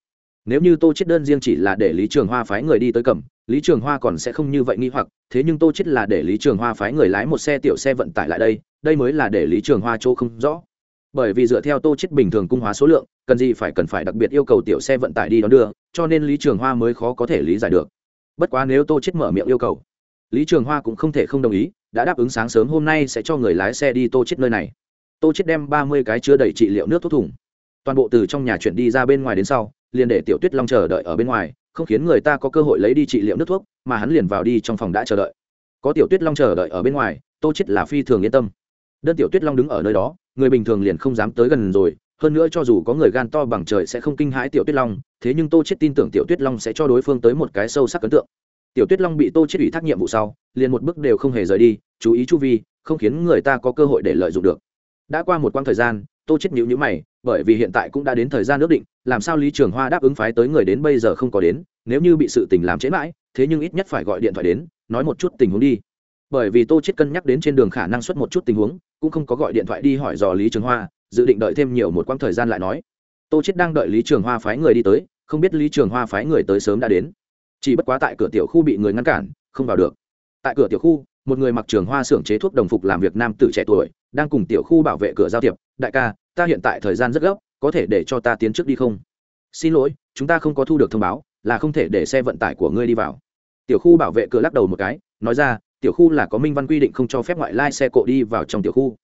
Nếu như tô chết đơn riêng chỉ là để lý trường hoa phái người đi tới cầm, lý trường hoa còn sẽ không như vậy nghi hoặc, thế nhưng tô chết là để lý trường hoa phái người lái một xe tiểu xe vận tải lại đây đây mới là để lý trường hoa chỗ không rõ. Bởi vì dựa theo tô chết bình thường cung hóa số lượng, cần gì phải cần phải đặc biệt yêu cầu tiểu xe vận tải đi đón đưa, cho nên lý trường hoa mới khó có thể lý giải được. Bất quá nếu tô chết mở miệng yêu cầu, lý trường hoa cũng không thể không đồng ý, đã đáp ứng sáng sớm hôm nay sẽ cho người lái xe đi tô chết nơi này. Tô chết đem ba mươi cái chứa đầy trị liệu nước thuốc thùng toàn bộ từ trong nhà chuyển đi ra bên ngoài đến sau, liền để tiểu tuyết long chờ đợi ở bên ngoài, không khiến người ta có cơ hội lấy đi trị liệu nước thuốc, mà hắn liền vào đi trong phòng đã chờ đợi. Có tiểu tuyết long chờ đợi ở bên ngoài, tô chết là phi thường yên tâm. Đơn tiểu tuyết long đứng ở nơi đó, người bình thường liền không dám tới gần rồi, hơn nữa cho dù có người gan to bằng trời sẽ không kinh hãi tiểu tuyết long, thế nhưng tô chết tin tưởng tiểu tuyết long sẽ cho đối phương tới một cái sâu sắc ấn tượng. Tiểu tuyết long bị tô chết ủy thác nhiệm vụ sau, liền một bước đều không hề rời đi, chú ý chu vi, không khiến người ta có cơ hội để lợi dụng được. Đã qua một quãng thời gian, tô chết nhíu nhíu mày bởi vì hiện tại cũng đã đến thời gian ước định, làm sao lý trường hoa đáp ứng phái tới người đến bây giờ không có đến, nếu như bị sự tình làm trễ mãi, thế nhưng ít nhất phải gọi điện thoại đến, nói một chút tình huống đi. Bởi vì tô chết cân nhắc đến trên đường khả năng xuất một chút tình huống, cũng không có gọi điện thoại đi hỏi dò lý trường hoa, dự định đợi thêm nhiều một quãng thời gian lại nói. Tô chết đang đợi lý trường hoa phái người đi tới, không biết lý trường hoa phái người tới sớm đã đến. Chỉ bất quá tại cửa tiểu khu bị người ngăn cản, không vào được. Tại cửa tiểu khu, một người mặc trường hoa xưởng chế thuốc đồng phục làm việc nam tử trẻ tuổi, đang cùng tiểu khu bảo vệ cửa giao thiệp. Đại ca ta hiện tại thời gian rất gấp, có thể để cho ta tiến trước đi không? Xin lỗi, chúng ta không có thu được thông báo, là không thể để xe vận tải của ngươi đi vào. Tiểu khu bảo vệ cửa lắc đầu một cái, nói ra, tiểu khu là có minh văn quy định không cho phép ngoại lai xe cộ đi vào trong tiểu khu.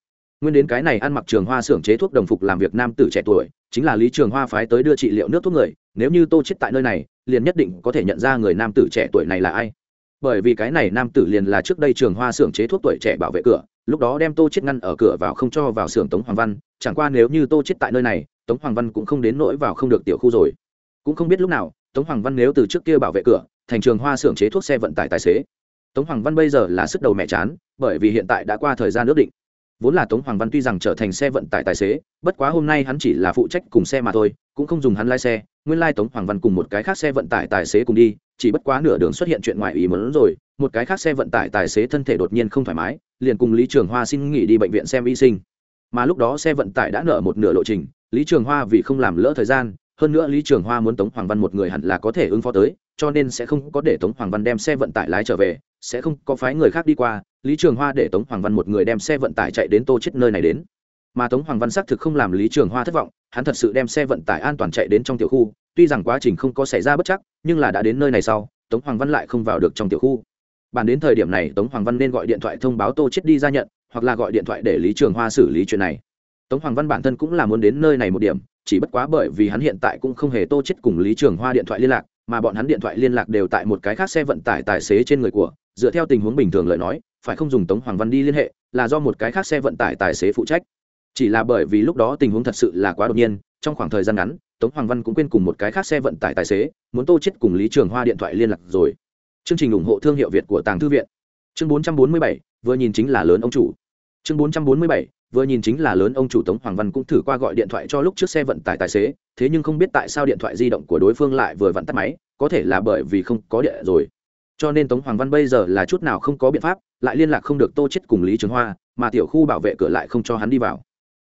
Nguyên đến cái này ăn mặc trường hoa xưởng chế thuốc đồng phục làm việc nam tử trẻ tuổi, chính là lý trường hoa phái tới đưa trị liệu nước thuốc người, nếu như tô chết tại nơi này, liền nhất định có thể nhận ra người nam tử trẻ tuổi này là ai. Bởi vì cái này nam tử liền là trước đây trường hoa xưởng chế thuốc tuổi trẻ bảo vệ cửa lúc đó đem tô chết ngăn ở cửa vào không cho vào xưởng tống hoàng văn, chẳng qua nếu như tô chết tại nơi này, tống hoàng văn cũng không đến nỗi vào không được tiểu khu rồi. Cũng không biết lúc nào, tống hoàng văn nếu từ trước kia bảo vệ cửa, thành trường hoa xưởng chế thuốc xe vận tải tài xế. Tống hoàng văn bây giờ là sức đầu mẹ chán, bởi vì hiện tại đã qua thời gian ước định. Vốn là tống hoàng văn tuy rằng trở thành xe vận tải tài xế, bất quá hôm nay hắn chỉ là phụ trách cùng xe mà thôi, cũng không dùng hắn lái xe nguyên lai tống hoàng văn cùng một cái khác xe vận tải tài xế cùng đi, chỉ bất quá nửa đường xuất hiện chuyện ngoài ý muốn rồi, một cái khác xe vận tải tài xế thân thể đột nhiên không thoải mái, liền cùng lý trường hoa xin nghỉ đi bệnh viện xem y sinh. Mà lúc đó xe vận tải đã nợ một nửa lộ trình, lý trường hoa vì không làm lỡ thời gian, hơn nữa lý trường hoa muốn tống hoàng văn một người hẳn là có thể ứng phó tới, cho nên sẽ không có để tống hoàng văn đem xe vận tải lái trở về, sẽ không có phái người khác đi qua, lý trường hoa để tống hoàng văn một người đem xe vận tải chạy đến tô chết nơi này đến mà tống hoàng văn xác thực không làm lý trường hoa thất vọng, hắn thật sự đem xe vận tải an toàn chạy đến trong tiểu khu, tuy rằng quá trình không có xảy ra bất chắc, nhưng là đã đến nơi này sau, tống hoàng văn lại không vào được trong tiểu khu. Bàn đến thời điểm này, tống hoàng văn nên gọi điện thoại thông báo tô chết đi ra nhận, hoặc là gọi điện thoại để lý trường hoa xử lý chuyện này. Tống hoàng văn bản thân cũng là muốn đến nơi này một điểm, chỉ bất quá bởi vì hắn hiện tại cũng không hề tô chết cùng lý trường hoa điện thoại liên lạc, mà bọn hắn điện thoại liên lạc đều tại một cái khác xe vận tải tài xế trên người của, dựa theo tình huống bình thường lời nói, phải không dùng tống hoàng văn đi liên hệ, là do một cái khác xe vận tải tài xế phụ trách chỉ là bởi vì lúc đó tình huống thật sự là quá đột nhiên trong khoảng thời gian ngắn tống hoàng văn cũng quên cùng một cái khác xe vận tải tài xế muốn tô chết cùng lý trường hoa điện thoại liên lạc rồi. Chương trình ủng hộ thương hiệu việt của tàng thư viện. Chương 447, vừa nhìn chính là lớn ông chủ. Chương 447, vừa nhìn chính là lớn ông chủ tống hoàng văn cũng thử qua gọi điện thoại cho lúc trước xe vận tải tài xế thế nhưng không biết tại sao điện thoại di động của đối phương lại vừa vặn tắt máy có thể là bởi vì không có điện rồi. Cho nên tống hoàng văn bây giờ là chút nào không có biện pháp lại liên lạc không được tô chết cùng lý trường hoa mà tiểu khu bảo vệ cửa lại không cho hắn đi vào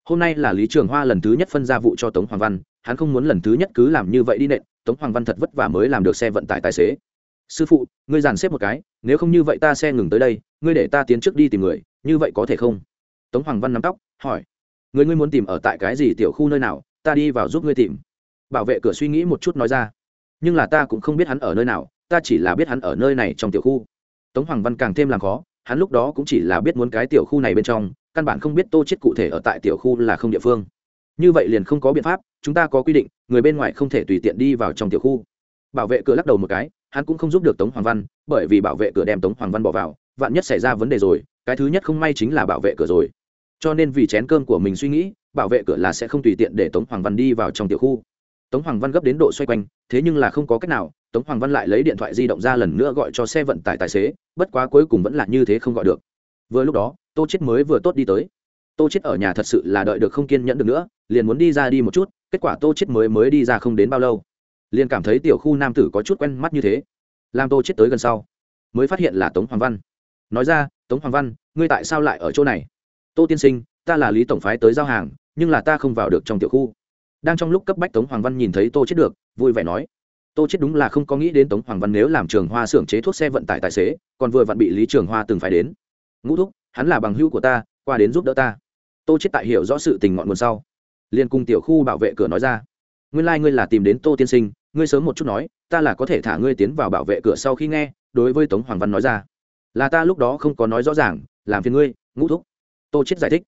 hôm nay là lý trường hoa lần thứ nhất phân ra vụ cho tống hoàng văn, hắn không muốn lần thứ nhất cứ làm như vậy đi nện, tống hoàng văn thật vất vả mới làm được xe vận tải tài xế. Sư phụ, ngươi dàn xếp một cái, nếu không như vậy ta xe ngừng tới đây, ngươi để ta tiến trước đi tìm người, như vậy có thể không? Tống hoàng văn nắm tóc, hỏi. Người ngươi muốn tìm ở tại cái gì tiểu khu nơi nào, ta đi vào giúp ngươi tìm. Bảo vệ cửa suy nghĩ một chút nói ra. Nhưng là ta cũng không biết hắn ở nơi nào, ta chỉ là biết hắn ở nơi này trong tiểu khu. Tống hoàng văn càng thêm làm khó, hắn lúc đó cũng chỉ là biết muốn cái tiểu khu này bên trong căn bản không biết tô chết cụ thể ở tại tiểu khu là không địa phương. Như vậy liền không có biện pháp, chúng ta có quy định, người bên ngoài không thể tùy tiện đi vào trong tiểu khu. Bảo vệ cửa lắc đầu một cái, hắn cũng không giúp được tống hoàng văn, bởi vì bảo vệ cửa đem tống hoàng văn bỏ vào, vạn nhất xảy ra vấn đề rồi, cái thứ nhất không may chính là bảo vệ cửa rồi. Cho nên vì chén cơm của mình suy nghĩ, bảo vệ cửa là sẽ không tùy tiện để tống hoàng văn đi vào trong tiểu khu. Tống hoàng văn gấp đến độ xoay quanh, thế nhưng là không có cách nào, tống hoàng văn lại lấy điện thoại di động ra lần nữa gọi cho xe vận tải tài xế, bất quá cuối cùng vẫn là như thế không gọi được. Vừa lúc đó tô chết mới vừa tốt đi tới. Tô chết ở nhà thật sự là đợi được không kiên nhẫn được nữa, liền muốn đi ra đi một chút, kết quả tô chết mới mới đi ra không đến bao lâu. Liền cảm thấy tiểu khu nam tử có chút quen mắt như thế. Làm tô chết tới gần sau, mới phát hiện là tống hoàng văn. Nói ra, tống hoàng văn, ngươi tại sao lại ở chỗ này? Tô tiên sinh, ta là lý tổng phái tới giao hàng, nhưng là ta không vào được trong tiểu khu. Đang trong lúc cấp bách tống hoàng văn nhìn thấy tô chết được, vui vẻ nói, tô chết đúng là không có nghĩ đến tống hoàng văn nếu làm trường hoa xưởng chế thuốc xe vận tải tài xế, còn vừa vặn bị lý trường hoa từng phải đến. Ngũ thúc hắn là bằng hữu của ta, qua đến giúp đỡ ta. Tô chết tại hiểu rõ sự tình ngọn nguồn sau. Liền cùng tiểu khu bảo vệ cửa nói ra. Nguyên lai like ngươi là tìm đến tô tiên sinh, ngươi sớm một chút nói, ta là có thể thả ngươi tiến vào bảo vệ cửa sau khi nghe, đối với tống hoàng văn nói ra. Là ta lúc đó không có nói rõ ràng, làm phiền ngươi, ngũ thúc. Tô chết giải thích.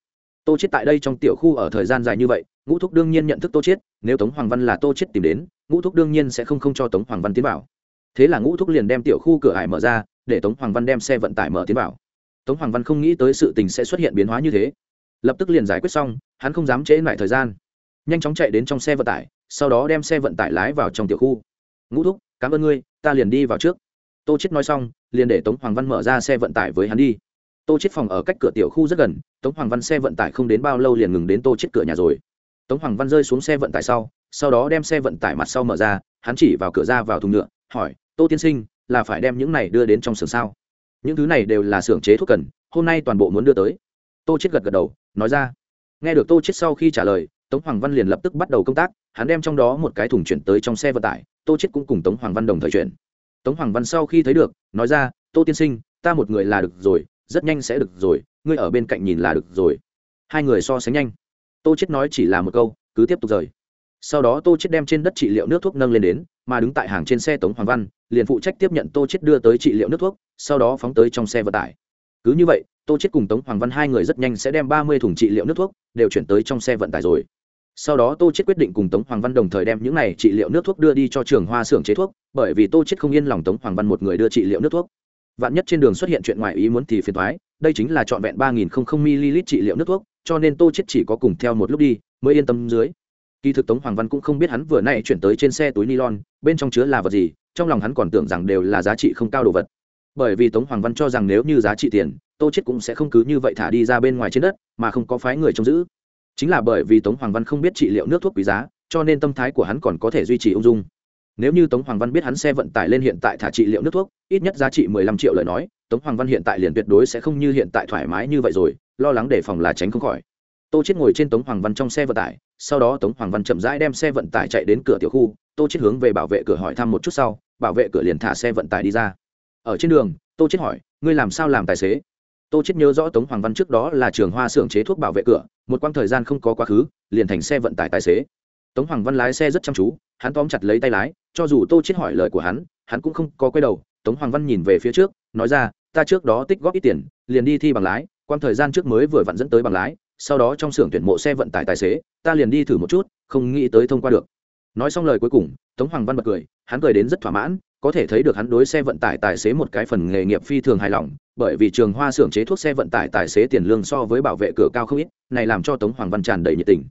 Tô chết tại đây trong tiểu khu ở thời gian dài như vậy, ngũ thúc đương nhiên nhận thức tô chết, nếu tống hoàng văn là tô chết tìm đến, ngũ thúc đương nhiên sẽ không không cho tống hoàng văn tiến vào. Thế là ngũ thúc liền đem tiểu khu cửa hải mở ra, để tống hoàng văn đem xe vận tải mở tiến vào tống hoàng văn không nghĩ tới sự tình sẽ xuất hiện biến hóa như thế. Lập tức liền giải quyết xong, hắn không dám trễ lại thời gian. Nhanh chóng chạy đến trong xe vận tải, sau đó đem xe vận tải lái vào trong tiểu khu. Ngũ thúc, cảm ơn ngươi, ta liền đi vào trước. Tô chết nói xong, liền để tống hoàng văn mở ra xe vận tải với hắn đi. Tô chết phòng ở cách cửa tiểu khu rất gần, tống hoàng văn xe vận tải không đến bao lâu liền ngừng đến tô chết cửa nhà rồi. Tống hoàng văn rơi xuống xe vận tải sau sau đó đem xe vận tải mặt sau mở ra, hắn chỉ vào cửa ra vào thùng nhựa, hỏi, tô tiên sinh, là phải đem những này đưa đến trong sườn sao? Những thứ này đều là xưởng chế thuốc cần, hôm nay toàn bộ muốn đưa tới. Tô chết gật gật đầu, nói ra. Nghe được tô chết sau khi trả lời, tống hoàng văn liền lập tức bắt đầu công tác, hắn đem trong đó một cái thùng chuyển tới trong xe vận tải, tô chết cũng cùng tống hoàng văn đồng thời chuyển. Tống hoàng văn sau khi thấy được, nói ra, tô tiên sinh, ta một người là được rồi, rất nhanh sẽ được rồi, ngươi ở bên cạnh nhìn là được rồi. Hai người so sánh nhanh. Tô chết nói chỉ là một câu, cứ tiếp tục rời sau đó tô chết đem trên đất trị liệu nước thuốc nâng lên đến, mà đứng tại hàng trên xe tống hoàng văn, liền phụ trách tiếp nhận tô chết đưa tới trị liệu nước thuốc, sau đó phóng tới trong xe vận tải. Cứ như vậy, tô chết cùng tống hoàng văn hai người rất nhanh sẽ đem ba mươi thùng trị liệu nước thuốc đều chuyển tới trong xe vận tải rồi. Sau đó tô chết quyết định cùng tống hoàng văn đồng thời đem những này trị liệu nước thuốc đưa đi cho trường hoa xưởng chế thuốc, bởi vì tô chết không yên lòng tống hoàng văn một người đưa trị liệu nước thuốc. Vạn nhất trên đường xuất hiện chuyện ngoài ý muốn thì phiền thoái đây chính là trọn vẹn ba nghìn ml trị liệu nước thuốc, cho nên tô chết chỉ có cùng theo một lúc đi, mới yên tâm dưới kỳ thực tống hoàng văn cũng không biết hắn vừa nay chuyển tới trên xe túi nylon, bên trong chứa là vật gì, trong lòng hắn còn tưởng rằng đều là giá trị không cao đồ vật. Bởi vì tống hoàng văn cho rằng nếu như giá trị tiền, tô chết cũng sẽ không cứ như vậy thả đi ra bên ngoài trên đất, mà không có phái người trông giữ. Chính là bởi vì tống hoàng văn không biết trị liệu nước thuốc quý giá, cho nên tâm thái của hắn còn có thể duy trì ung dung. Nếu như tống hoàng văn biết hắn xe vận tải lên hiện tại thả trị liệu nước thuốc, ít nhất giá trị mười lăm triệu lời nói, tống hoàng văn hiện tại liền tuyệt đối sẽ không như hiện tại thoải mái như vậy rồi, lo lắng đề phòng là tránh không khỏi tô chết ngồi trên tống hoàng văn trong xe vận tải, sau đó tống hoàng văn chậm rãi đem xe vận tải chạy đến cửa tiểu khu, tô chết hướng về bảo vệ cửa hỏi thăm một chút sau, bảo vệ cửa liền thả xe vận tải đi ra. Ở trên đường, tô chết hỏi, ngươi làm sao làm tài xế? Tô chết nhớ rõ tống hoàng văn trước đó là trường hoa xưởng chế thuốc bảo vệ cửa, một quãng thời gian không có quá khứ, liền thành xe vận tải tài xế. Tống hoàng văn lái xe rất chăm chú, hắn tóm chặt lấy tay lái, cho dù tô chết hỏi lời của hắn hắn cũng không có quay đầu. Tống hoàng văn nhìn về phía trước, nói ra, ta trước đó tích góp ít tiền, liền đi thi bằng lái, quãng thời gian trước mới vừa vặn dẫn tới bằng lái sau đó trong xưởng tuyển mộ xe vận tải tài xế, ta liền đi thử một chút, không nghĩ tới thông qua được. Nói xong lời cuối cùng, tống hoàng văn bật cười, hắn cười đến rất thỏa mãn, có thể thấy được hắn đối xe vận tải tài xế một cái phần nghề nghiệp phi thường hài lòng, bởi vì trường hoa xưởng chế thuốc xe vận tải tài xế tiền lương so với bảo vệ cửa cao không ít, này làm cho tống hoàng văn tràn đầy nhiệt tình.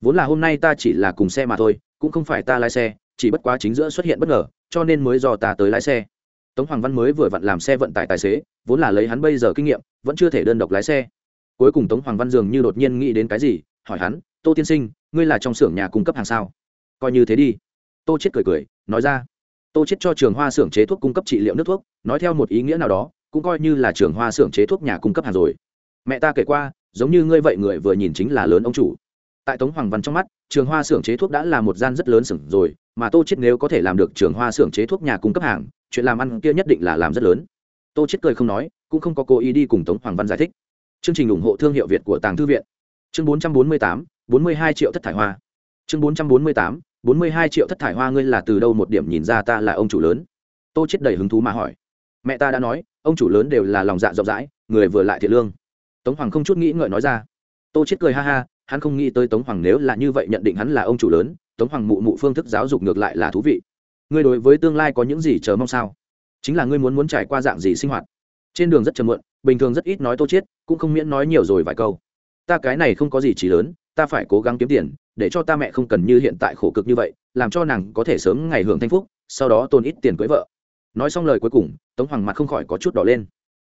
Vốn là hôm nay ta chỉ là cùng xe mà thôi, cũng không phải ta lái xe, chỉ bất quá chính giữa xuất hiện bất ngờ, cho nên mới do ta tới lái xe. Tống hoàng văn mới vừa vặn làm xe vận tải tài xế, vốn là lấy hắn bây giờ kinh nghiệm, vẫn chưa thể đơn độc lái xe cuối cùng tống hoàng văn dường như đột nhiên nghĩ đến cái gì, hỏi hắn, tô tiên sinh, ngươi là trong xưởng nhà cung cấp hàng sao? Coi như thế đi. Tô chết cười cười, nói ra, tô chết cho trường hoa xưởng chế thuốc cung cấp trị liệu nước thuốc, nói theo một ý nghĩa nào đó, cũng coi như là trường hoa xưởng chế thuốc nhà cung cấp hàng rồi. Mẹ ta kể qua, giống như ngươi vậy người vừa nhìn chính là lớn ông chủ. Tại tống hoàng văn trong mắt, trường hoa xưởng chế thuốc đã là một gian rất lớn xưởng rồi, mà tô chết nếu có thể làm được trường hoa xưởng chế thuốc nhà cung cấp hàng, chuyện làm ăn kia nhất định là làm rất lớn. Tô chết cười không nói, cũng không có cố ý đi cùng tống hoàng văn giải thích chương trình ủng hộ thương hiệu việt của tàng thư viện. Chương 448, 42 triệu thất thải hoa. Chương 448, 42 triệu thất thải hoa ngươi là từ đâu một điểm nhìn ra ta là ông chủ lớn? Tô chết đầy hứng thú mà hỏi. Mẹ ta đã nói ông chủ lớn đều là lòng dạ rộng rãi người vừa lại thiện lương. Tống hoàng không chút nghĩ ngợi nói ra. Tô chết cười ha ha hắn không nghĩ tới tống hoàng nếu là như vậy nhận định hắn là ông chủ lớn tống hoàng mụ mụ phương thức giáo dục ngược lại là thú vị. Ngươi đối với tương lai có những gì chờ mong sao? Chính là ngươi muốn muốn trải qua dạng gì sinh hoạt? Trên đường rất chầm muộn, bình thường rất ít nói tô chết cũng không miễn nói nhiều rồi vài câu. Ta cái này không có gì chỉ lớn, ta phải cố gắng kiếm tiền, để cho ta mẹ không cần như hiện tại khổ cực như vậy, làm cho nàng có thể sớm ngày hưởng thanh phúc, sau đó tồn ít tiền cưới vợ. Nói xong lời cuối cùng, tống hoàng mặt không khỏi có chút đỏ lên.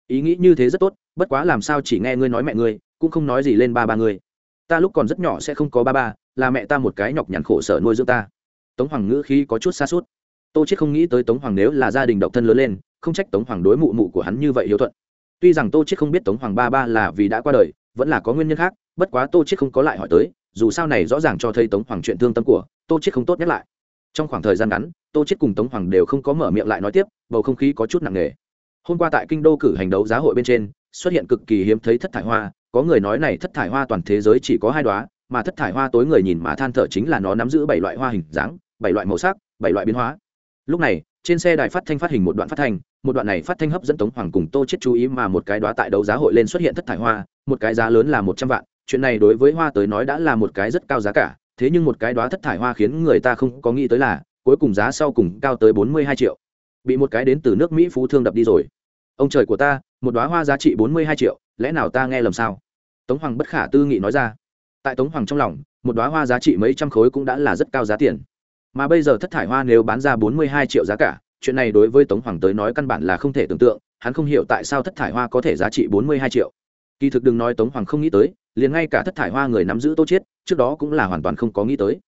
Ý nghĩ như thế rất tốt, bất quá làm sao chỉ nghe ngươi nói mẹ ngươi, cũng không nói gì lên ba ba ngươi. Ta lúc còn rất nhỏ sẽ không có ba ba, là mẹ ta một cái nhọc nhằn khổ sở nuôi dưỡng ta. Tống hoàng ngữ khí có chút xa suốt tô chết không nghĩ tới tống hoàng nếu là gia đình độc thân lớn lên không trách tống hoàng đối mụ mụ của hắn như vậy hiếu thuận. Tuy rằng tô chết không biết tống hoàng ba ba là vì đã qua đời, vẫn là có nguyên nhân khác, bất quá tô chết không có lại hỏi tới, dù sao này rõ ràng cho thấy tống hoàng chuyện thương tâm của, tô chết không tốt nhắc lại. Trong khoảng thời gian ngắn, tô chết cùng tống hoàng đều không có mở miệng lại nói tiếp, bầu không khí có chút nặng nề. Hôm qua tại kinh đô cử hành đấu giá hội bên trên, xuất hiện cực kỳ hiếm thấy thất thải hoa, có người nói này thất thải hoa toàn thế giới chỉ có hai đóa, mà thất thải hoa tối người nhìn mà than thở chính là nó nắm giữ bảy loại hoa hình dáng, bảy loại màu sắc, bảy loại biến hóa. Lúc này, trên xe đài phát thanh phát hình một đoạn phát thanh một đoạn này phát thanh hấp dẫn tống hoàng cùng tô chết chú ý mà một cái đóa tại đấu giá hội lên xuất hiện thất thải hoa, một cái giá lớn là một trăm vạn, chuyện này đối với hoa tới nói đã là một cái rất cao giá cả, thế nhưng một cái đóa thất thải hoa khiến người ta không có nghĩ tới là, cuối cùng giá sau cùng cao tới bốn mươi hai triệu. Bị một cái đến từ nước mỹ phú thương đập đi rồi. Ông trời của ta, một đóa hoa giá trị bốn mươi hai triệu, lẽ nào ta nghe lầm sao? Tống hoàng bất khả tư nghị nói ra. Tại tống hoàng trong lòng, một đóa hoa giá trị mấy trăm khối cũng đã là rất cao giá tiền. Mà bây giờ thất thải hoa nếu bán ra bốn mươi hai triệu giá cả chuyện này đối với tống hoàng tới nói căn bản là không thể tưởng tượng, hắn không hiểu tại sao thất thải hoa có thể giá trị bốn mươi hai triệu. Kỳ thực đừng nói tống hoàng không nghĩ tới, liền ngay cả thất thải hoa người nắm giữ tô chiết, trước đó cũng là hoàn toàn không có nghĩ tới.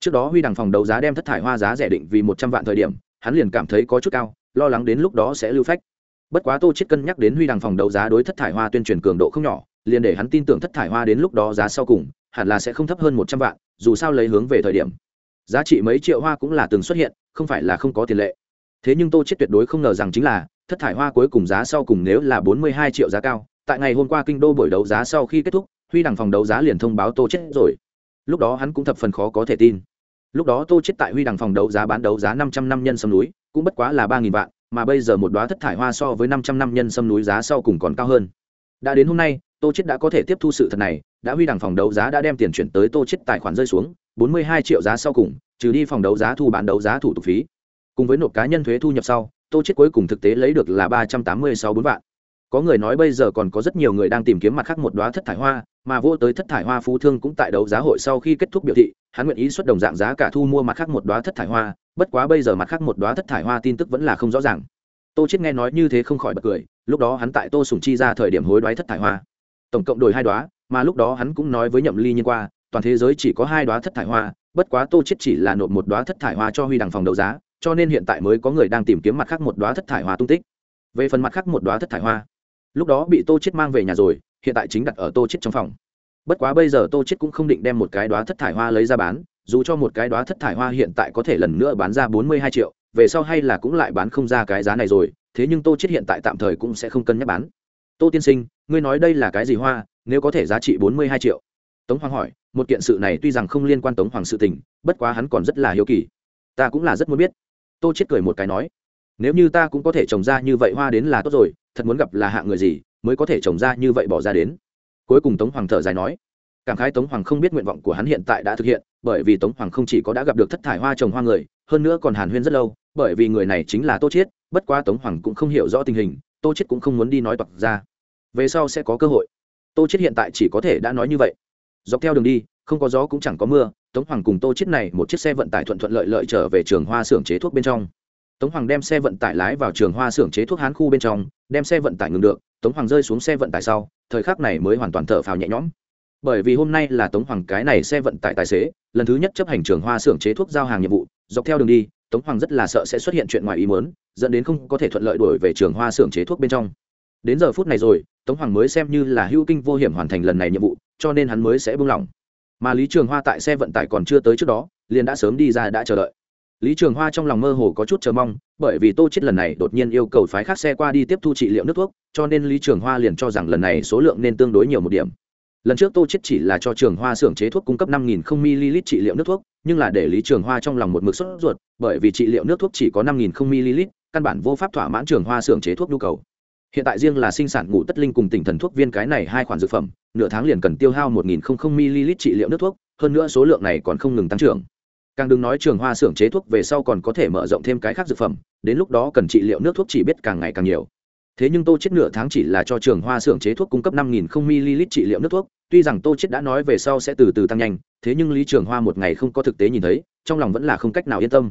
Trước đó huy đằng phòng đấu giá đem thất thải hoa giá rẻ định vì một trăm vạn thời điểm, hắn liền cảm thấy có chút cao, lo lắng đến lúc đó sẽ lưu phách. Bất quá tô chiết cân nhắc đến huy đằng phòng đấu giá đối thất thải hoa tuyên truyền cường độ không nhỏ, liền để hắn tin tưởng thất thải hoa đến lúc đó giá sau cùng, hẳn là sẽ không thấp hơn một trăm vạn, dù sao lấy hướng về thời điểm. Giá trị mấy triệu hoa cũng là từng xuất hiện, không phải là không có tiền lệ thế nhưng tô chết tuyệt đối không ngờ rằng chính là, thất thải hoa cuối cùng giá sau cùng nếu là bốn mươi hai triệu giá cao, tại ngày hôm qua kinh đô buổi đấu giá sau khi kết thúc, huy đằng phòng đấu giá liền thông báo tô chết rồi. Lúc đó hắn cũng thập phần khó có thể tin. Lúc đó tô chết tại huy đằng phòng đấu giá bán đấu giá năm trăm năm nhân sâm núi, cũng bất quá là ba nghìn vạn, mà bây giờ một đóa thất thải hoa so với năm trăm năm nhân sâm núi giá sau cùng còn cao hơn. Đã đến hôm nay, tô chết đã có thể tiếp thu sự thật này, đã huy đằng phòng đấu giá đã đem tiền chuyển tới tô chết tài khoản rơi xuống, bốn mươi hai triệu giá sau cùng, trừ đi phòng đấu giá thu bán đấu giá thủ tục phí cùng với nộp cá nhân thuế thu nhập sau, tô chết cuối cùng thực tế lấy được là ba trăm tám mươi sáu bốn vạn. Có người nói bây giờ còn có rất nhiều người đang tìm kiếm mặt khác một đóa thất thải hoa, mà vô tới thất thải hoa phú thương cũng tại đấu giá hội sau khi kết thúc biểu thị, hắn nguyện ý xuất đồng dạng giá cả thu mua mặt khác một đóa thất thải hoa, bất quá bây giờ mặt khác một đóa thất thải hoa tin tức vẫn là không rõ ràng. Tô chết nghe nói như thế không khỏi bật cười, lúc đó hắn tại tô sùng chi ra thời điểm hối đoái thất thải hoa. Tổng cộng đổi hai đóa, mà lúc đó hắn cũng nói với nhậm ly nhiên qua, toàn thế giới chỉ có hai đóa thất thải hoa, bất quá tô chết chỉ là nộp một đóa thất thải hoa cho huy đằng phòng đấu giá cho nên hiện tại mới có người đang tìm kiếm mặt khác một đóa thất thải hoa tung tích. Về phần mặt khác một đóa thất thải hoa, lúc đó bị tô chết mang về nhà rồi, hiện tại chính đặt ở tô chết trong phòng. Bất quá bây giờ tô chết cũng không định đem một cái đóa thất thải hoa lấy ra bán, dù cho một cái đóa thất thải hoa hiện tại có thể lần nữa bán ra bốn mươi hai triệu, về sau hay là cũng lại bán không ra cái giá này rồi, thế nhưng tô chết hiện tại tạm thời cũng sẽ không cân nhắc bán. Tô tiên sinh, ngươi nói đây là cái gì hoa, nếu có thể giá trị bốn mươi hai triệu? Tống hoàng hỏi, một kiện sự này tuy rằng không liên quan tống hoàng sự tình, bất quá hắn còn rất là hiếu kỳ. Ta cũng là rất muốn biết tô chết cười một cái nói, nếu như ta cũng có thể trồng ra như vậy hoa đến là tốt rồi, thật muốn gặp là hạ người gì mới có thể trồng ra như vậy bỏ ra đến? Cuối cùng tống hoàng thở dài nói, cảm khái tống hoàng không biết nguyện vọng của hắn hiện tại đã thực hiện, bởi vì tống hoàng không chỉ có đã gặp được thất thải hoa trồng hoa người, hơn nữa còn hàn huyên rất lâu, bởi vì người này chính là tô chiết, bất quá tống hoàng cũng không hiểu rõ tình hình, tô chiết cũng không muốn đi nói toạc ra. Về sau sẽ có cơ hội. Tô chiết hiện tại chỉ có thể đã nói như vậy. Dọc theo đường đi, không có gió cũng chẳng có mưa tống hoàng cùng tô chiết này một chiếc xe vận tải thuận thuận lợi lợi trở về trường hoa xưởng chế thuốc bên trong. Tống hoàng đem xe vận tải lái vào trường hoa xưởng chế thuốc hán khu bên trong, đem xe vận tải ngừng được, tống hoàng rơi xuống xe vận tải sau, thời khắc này mới hoàn toàn thở phào nhẹ nhõm. Bởi vì hôm nay là tống hoàng cái này xe vận tải tài xế, lần thứ nhất chấp hành trường hoa xưởng chế thuốc giao hàng nhiệm vụ, dọc theo đường đi, tống hoàng rất là sợ sẽ xuất hiện chuyện ngoài ý muốn, dẫn đến không có thể thuận lợi đổi về trường hoa xưởng chế thuốc bên trong. Đến giờ phút này rồi, tống hoàng mới xem như là hữu kinh vô hiểm hoàn thành lần này nhiệm vụ, cho nên hắn mới sẽ buông lỏng mà lý trường hoa tại xe vận tải còn chưa tới trước đó, liền đã sớm đi ra đã chờ đợi. Lý trường hoa trong lòng mơ hồ có chút chờ mong, bởi vì tô chết lần này đột nhiên yêu cầu phái khác xe qua đi tiếp thu trị liệu nước thuốc, cho nên lý trường hoa liền cho rằng lần này số lượng nên tương đối nhiều một điểm. Lần trước tô chết chỉ là cho trường hoa xưởng chế thuốc cung cấp năm nghìn không ml trị liệu nước thuốc, nhưng là để lý trường hoa trong lòng một mực sốt ruột, bởi vì trị liệu nước thuốc chỉ có năm nghìn không ml, căn bản vô pháp thỏa mãn trường hoa xưởng chế thuốc nhu cầu hiện tại riêng là sinh sản ngủ tất linh cùng tỉnh thần thuốc viên cái này hai khoản dược phẩm nửa tháng liền cần tiêu hao một nghìn không không ml trị liệu nước thuốc hơn nữa số lượng này còn không ngừng tăng trưởng. Càng đừng nói trường hoa xưởng chế thuốc về sau còn có thể mở rộng thêm cái khác dược phẩm đến lúc đó cần trị liệu nước thuốc chỉ biết càng ngày càng nhiều. Thế nhưng tô chết nửa tháng chỉ là cho trường hoa xưởng chế thuốc cung cấp năm nghìn không ml trị liệu nước thuốc tuy rằng tô chết đã nói về sau sẽ từ từ tăng nhanh thế nhưng lý trường hoa một ngày không có thực tế nhìn thấy trong lòng vẫn là không cách nào yên tâm.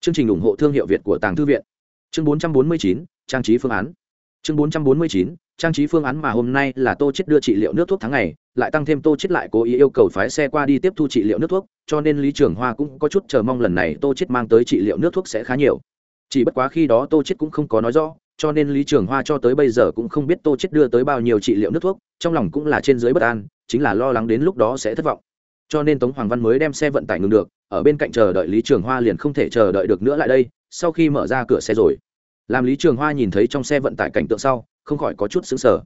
Chương trình ủng hộ thương hiệu việt của tàng thư viện. Chương 449, trang trí phương án chương 449, trang trí phương án mà hôm nay là tô chết đưa trị liệu nước thuốc tháng ngày lại tăng thêm tô chết lại cố ý yêu cầu phái xe qua đi tiếp thu trị liệu nước thuốc cho nên lý trường hoa cũng có chút chờ mong lần này tô chết mang tới trị liệu nước thuốc sẽ khá nhiều. Chỉ bất quá khi đó tô chết cũng không có nói rõ cho nên lý trường hoa cho tới bây giờ cũng không biết tô chết đưa tới bao nhiêu trị liệu nước thuốc trong lòng cũng là trên dưới bất an chính là lo lắng đến lúc đó sẽ thất vọng. Cho nên tống hoàng văn mới đem xe vận tải ngừng được ở bên cạnh chờ đợi lý trường hoa liền không thể chờ đợi được nữa lại đây sau khi mở ra cửa xe rồi làm lý trường hoa nhìn thấy trong xe vận tải cảnh tượng sau, không khỏi có chút xứng sở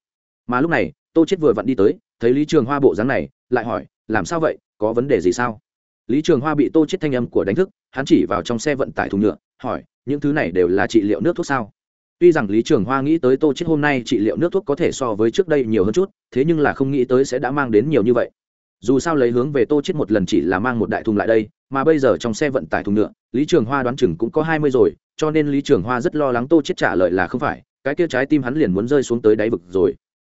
mà lúc này, tô chết vừa vặn đi tới, thấy lý trường hoa bộ dáng này, lại hỏi, làm sao vậy? Có vấn đề gì sao? Lý trường hoa bị tô chết thanh âm của đánh thức, hắn chỉ vào trong xe vận tải thùng nhựa, hỏi, những thứ này đều là trị liệu nước thuốc sao? Tuy rằng lý trường hoa nghĩ tới tô chết hôm nay trị liệu nước thuốc có thể so với trước đây nhiều hơn chút, thế nhưng là không nghĩ tới sẽ đã mang đến nhiều như vậy. Dù sao lấy hướng về tô chết một lần chỉ là mang một đại thùng lại đây, mà bây giờ trong xe vận tải thùng nhựa, lý trường hoa đoán chừng cũng có hai mươi rồi cho nên lý trường hoa rất lo lắng tô chết trả lời là không phải, cái kia trái tim hắn liền muốn rơi xuống tới đáy vực rồi.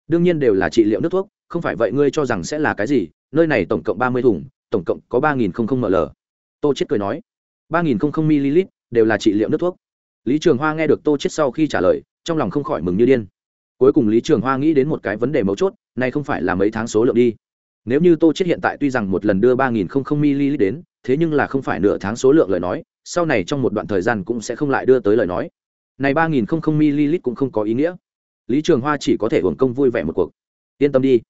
Đương nhiên đều là trị liệu nước thuốc, không phải vậy ngươi cho rằng sẽ là cái gì, nơi này tổng cộng ba mươi thùng, tổng cộng có ba nghìn không không ml. Tô chết cười nói, ba nghìn không không ml đều là trị liệu nước thuốc. Lý trường hoa nghe được tô chết sau khi trả lời, trong lòng không khỏi mừng như điên. Cuối cùng lý trường hoa nghĩ đến một cái vấn đề mấu chốt, này không phải là mấy tháng số lượng đi nếu như tô chết hiện tại tuy rằng một lần đưa ba nghìn ml đến, thế nhưng là không phải nửa tháng số lượng lời nói, sau này trong một đoạn thời gian cũng sẽ không lại đưa tới lời nói. Này ba nghìn ml cũng không có ý nghĩa. Lý trường hoa chỉ có thể hưởng công vui vẻ một cuộc. Yên tâm đi.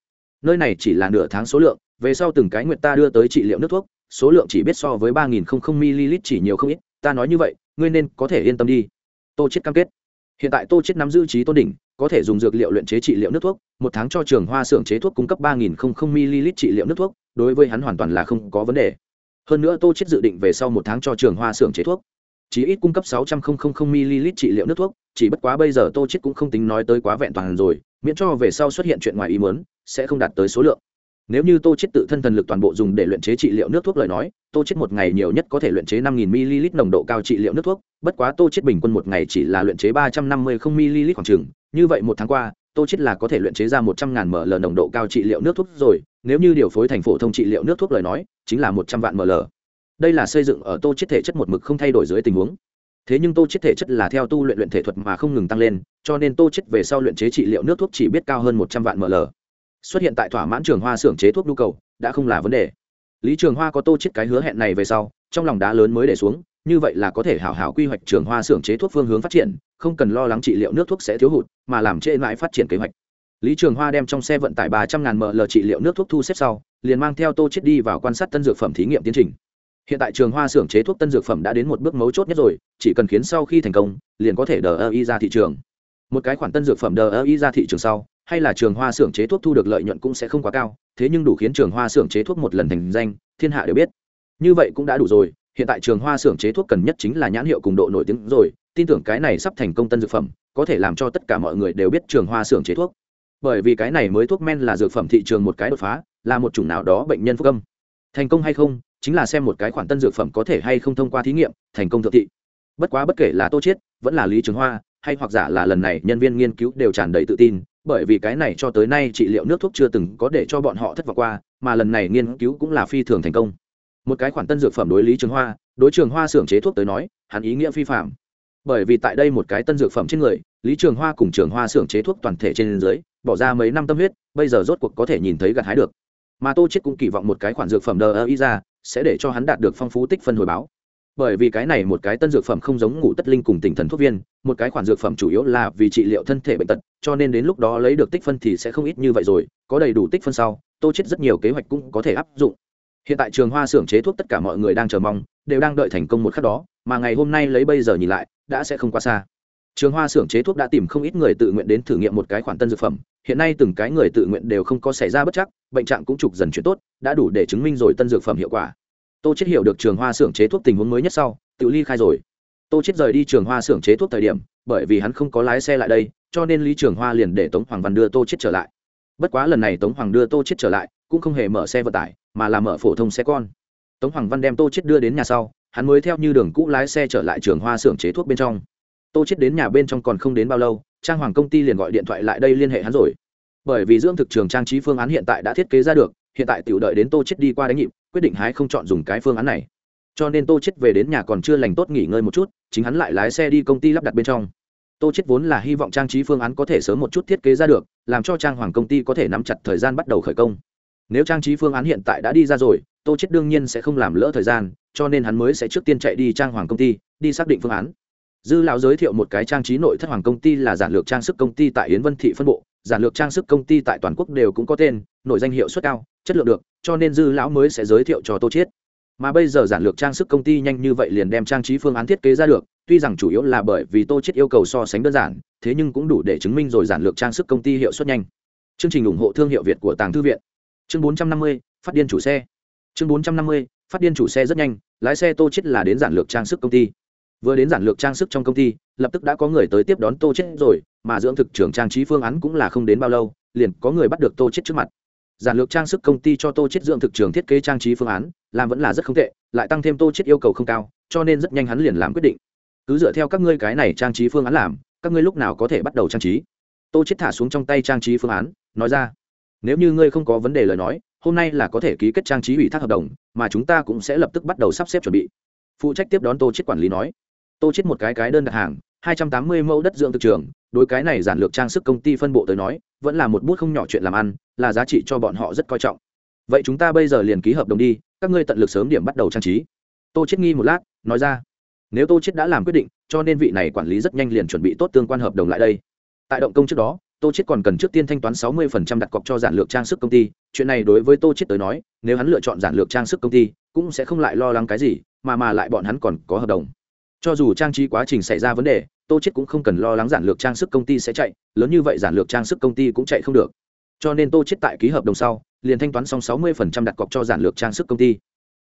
Nơi này chỉ là nửa tháng số lượng, về sau từng cái nguyệt ta đưa tới trị liệu nước thuốc, số lượng chỉ biết so với ba nghìn ml chỉ nhiều không ít, ta nói như vậy, ngươi nên có thể yên tâm đi. Tô chết cam kết hiện tại tô chết nắm giữ trí tôn đỉnh, có thể dùng dược liệu luyện chế trị liệu nước thuốc, một tháng cho trường hoa xưởng chế thuốc cung cấp ba nghìn ml trị liệu nước thuốc, đối với hắn hoàn toàn là không có vấn đề. Hơn nữa tô chết dự định về sau một tháng cho trường hoa xưởng chế thuốc. Chỉ ít cung cấp sáu trăm linh ml trị liệu nước thuốc, chỉ bất quá bây giờ tô chết cũng không tính nói tới quá vẹn toàn rồi, miễn cho về sau xuất hiện chuyện ngoài ý muốn, sẽ không đạt tới số lượng nếu như tô chết tự thân thần lực toàn bộ dùng để luyện chế trị liệu nước thuốc lời nói, tô chết một ngày nhiều nhất có thể luyện chế năm nghìn ml nồng độ cao trị liệu nước thuốc, bất quá tô chết bình quân một ngày chỉ là luyện chế ba trăm năm mươi ml khoảng chừng. Như vậy một tháng qua, tô chết là có thể luyện chế ra một trăm ngàn ml nồng độ cao trị liệu nước thuốc rồi. Nếu như điều phối thành phổ thông trị liệu nước thuốc lời nói, chính là một trăm vạn ml. Đây là xây dựng ở tô chết thể chất một mực không thay đổi dưới tình huống. Thế nhưng tô chết thể chất là theo tu luyện luyện thể thuật mà không ngừng tăng lên, cho nên tô chết về sau luyện chế trị liệu nước thuốc chỉ biết cao hơn một trăm vạn ml xuất hiện tại thỏa mãn trường hoa xưởng chế thuốc nhu cầu, đã không là vấn đề. Lý trường hoa có tô chết cái hứa hẹn này về sau, trong lòng đá lớn mới để xuống, như vậy là có thể hảo hảo quy hoạch trường hoa xưởng chế thuốc phương hướng phát triển, không cần lo lắng trị liệu nước thuốc sẽ thiếu hụt, mà làm trễ mãi phát triển kế hoạch. Lý trường hoa đem trong xe vận tải ba trăm ngàn ml trị liệu nước thuốc thu xếp sau, liền mang theo tô chết đi vào quan sát tân dược phẩm thí nghiệm tiến trình. Hiện tại trường hoa xưởng chế thuốc tân dược phẩm đã đến một bước mấu chốt nhất rồi, chỉ cần khiến sau khi thành công, liền có thể đờ ơ y ra thị trường. Một cái khoản tân dược phẩm đờ ơ y ra thị trường sau hay là trường hoa xưởng chế thuốc thu được lợi nhuận cũng sẽ không quá cao, thế nhưng đủ khiến trường hoa xưởng chế thuốc một lần thành danh, thiên hạ đều biết. Như vậy cũng đã đủ rồi, hiện tại trường hoa xưởng chế thuốc cần nhất chính là nhãn hiệu cùng độ nổi tiếng rồi, tin tưởng cái này sắp thành công tân dược phẩm, có thể làm cho tất cả mọi người đều biết trường hoa xưởng chế thuốc. Bởi vì cái này mới thuốc men là dược phẩm thị trường một cái đột phá, là một chủng nào đó bệnh nhân phúc âm. Thành công hay không, chính là xem một cái khoản tân dược phẩm có thể hay không thông qua thí nghiệm, thành công thượng thị. Bất quá bất kể là tô chiết, vẫn là lý trường hoa, hay hoặc giả là lần này nhân viên nghiên cứu đều tràn đầy tự tin bởi vì cái này cho tới nay trị liệu nước thuốc chưa từng có để cho bọn họ thất vọng qua, mà lần này nghiên cứu cũng là phi thường thành công. Một cái khoản tân dược phẩm đối lý trường hoa, đối trường hoa xưởng chế thuốc tới nói, hắn ý nghĩa phi phạm. Bởi vì tại đây một cái tân dược phẩm trên người, lý trường hoa cùng trường hoa xưởng chế thuốc toàn thể trên dưới, bỏ ra mấy năm tâm huyết, bây giờ rốt cuộc có thể nhìn thấy gặt hái được. Mà tô chết cũng kỳ vọng một cái khoản dược phẩm đờ ý ra, sẽ để cho hắn đạt được phong phú tích phân hồi báo bởi vì cái này một cái tân dược phẩm không giống ngủ tất linh cùng tinh thần thuốc viên, một cái khoản dược phẩm chủ yếu là vì trị liệu thân thể bệnh tật, cho nên đến lúc đó lấy được tích phân thì sẽ không ít như vậy rồi, có đầy đủ tích phân sau, tô chết rất nhiều kế hoạch cũng có thể áp dụng. Hiện tại trường hoa xưởng chế thuốc tất cả mọi người đang chờ mong, đều đang đợi thành công một khắc đó, mà ngày hôm nay lấy bây giờ nhìn lại, đã sẽ không quá xa. Trường hoa xưởng chế thuốc đã tìm không ít người tự nguyện đến thử nghiệm một cái khoản tân dược phẩm, hiện nay từng cái người tự nguyện đều không có xảy ra bất chắc, bệnh trạng cũng trục dần chuyển tốt, đã đủ để chứng minh rồi tân dược phẩm hiệu quả tô chết hiểu được trường hoa xưởng chế thuốc tình huống mới nhất sau tự ly khai rồi. Tô chết rời đi trường hoa xưởng chế thuốc thời điểm, bởi vì hắn không có lái xe lại đây, cho nên lý trường hoa liền để tống hoàng văn đưa tô chết trở lại. Bất quá lần này tống hoàng đưa tô chết trở lại, cũng không hề mở xe vận tải, mà là mở phổ thông xe con. Tống hoàng văn đem tô chết đưa đến nhà sau, hắn mới theo như đường cũ lái xe trở lại trường hoa xưởng chế thuốc bên trong. Tô chết đến nhà bên trong còn không đến bao lâu, trang hoàng công ty liền gọi điện thoại lại đây liên hệ hắn rồi. Bởi vì dưỡng thực trường trang trí phương án hiện tại đã thiết kế ra được, hiện tại tiểu đợi đến tô chết đi qua đánh nhịp quyết định hái không chọn dùng cái phương án này. Cho nên tô chết về đến nhà còn chưa lành tốt nghỉ ngơi một chút, chính hắn lại lái xe đi công ty lắp đặt bên trong. Tô chết vốn là hy vọng trang trí phương án có thể sớm một chút thiết kế ra được, làm cho trang hoàng công ty có thể nắm chặt thời gian bắt đầu khởi công. Nếu trang trí phương án hiện tại đã đi ra rồi, tô chết đương nhiên sẽ không làm lỡ thời gian, cho nên hắn mới sẽ trước tiên chạy đi trang hoàng công ty, đi xác định phương án. Dư lão giới thiệu một cái trang trí nội thất hoàng công ty là giản lược trang sức công ty tại yến vân thị phân bộ giản lược trang sức công ty tại toàn quốc đều cũng có tên nội danh hiệu suất cao chất lượng được cho nên dư lão mới sẽ giới thiệu cho tô chiết. Mà bây giờ giản lược trang sức công ty nhanh như vậy liền đem trang trí phương án thiết kế ra được tuy rằng chủ yếu là bởi vì tô chiết yêu cầu so sánh đơn giản thế nhưng cũng đủ để chứng minh rồi giản lược trang sức công ty hiệu suất nhanh. Chương trình ủng hộ thương hiệu việt của tàng thư viện. Chương 450, phát điên chủ xe. Chương 450, phát điên chủ xe rất nhanh lái xe tô chiết là đến giản lược trang sức công ty. Vừa đến giản lược trang sức trong công ty lập tức đã có người tới tiếp đón tô chết rồi mà dưỡng thực trưởng trang trí phương án cũng là không đến bao lâu, liền có người bắt được tô chết trước mặt. Giản lược trang sức công ty cho tô chết dưỡng thực trường thiết kế trang trí phương án, làm vẫn là rất không tệ, lại tăng thêm tô chết yêu cầu không cao, cho nên rất nhanh hắn liền làm quyết định. Cứ dựa theo các ngươi cái này trang trí phương án làm, các ngươi lúc nào có thể bắt đầu trang trí? Tô chết thả xuống trong tay trang trí phương án, nói ra, nếu như ngươi không có vấn đề lời nói, hôm nay là có thể ký kết trang trí ủy thác hợp đồng, mà chúng ta cũng sẽ lập tức bắt đầu sắp xếp chuẩn bị. Phụ trách tiếp đón tô chết quản lý nói. Tô chết một cái cái đơn đặt hàng hai trăm tám mươi mẫu đất dưỡng thực trường, đối cái này giản lược trang sức công ty phân bộ tới nói, vẫn là một bút không nhỏ chuyện làm ăn, là giá trị cho bọn họ rất coi trọng. Vậy chúng ta bây giờ liền ký hợp đồng đi, các ngươi tận lực sớm điểm bắt đầu trang trí. Tô chết nghi một lát, nói ra. Nếu tô chết đã làm quyết định, cho nên vị này quản lý rất nhanh liền chuẩn bị tốt tương quan hợp đồng lại đây. Tại động công trước đó, tô chết còn cần trước tiên thanh toán 60% đặt cọc cho giản lược trang sức công ty. Chuyện này đối với tô chết tới nói, nếu hắn lựa chọn giản lược trang sức công ty, cũng sẽ không lại lo lắng cái gì, mà mà lại bọn hắn còn có hợp đồng cho dù trang trí quá trình xảy ra vấn đề, tô chết cũng không cần lo lắng giản lược trang sức công ty sẽ chạy, lớn như vậy giản lược trang sức công ty cũng chạy không được. Cho nên tô chết tại ký hợp đồng sau, liền thanh toán xong 60% đặt cọc cho giản lược trang sức công ty.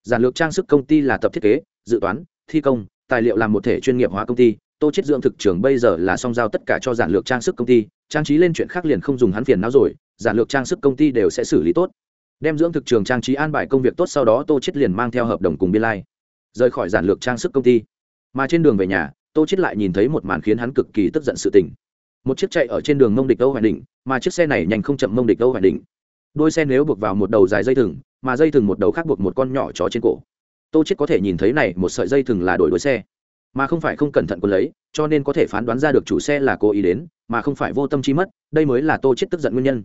Giản lược trang sức công ty là tập thiết kế, dự toán, thi công, tài liệu làm một thể chuyên nghiệp hóa công ty. Tô chết dưỡng thực trường bây giờ là song giao tất cả cho giản lược trang sức công ty, trang trí lên chuyện khác liền không dùng hắn phiền não rồi, giản lược trang sức công ty đều sẽ xử lý tốt. Đem dưỡng thực trường trang trí an bài công việc tốt sau đó tô chết liền mang theo hợp đồng cùng biên lai. Rời khỏi giản lược trang sức công ty mà trên đường về nhà, tô chết lại nhìn thấy một màn khiến hắn cực kỳ tức giận sự tình. Một chiếc chạy ở trên đường mông địch âu hoài đỉnh mà chiếc xe này nhanh không chậm mông địch âu hoài đỉnh đôi xe nếu buộc vào một đầu dài dây thừng, mà dây thừng một đầu khác buộc một con nhỏ chó trên cổ. Tô chết có thể nhìn thấy này, một sợi dây thừng là đổi đuôi xe. Mà không phải không cẩn thận quân lấy, cho nên có thể phán đoán ra được chủ xe là cố ý đến, mà không phải vô tâm chi mất, đây mới là tô chết tức giận nguyên nhân.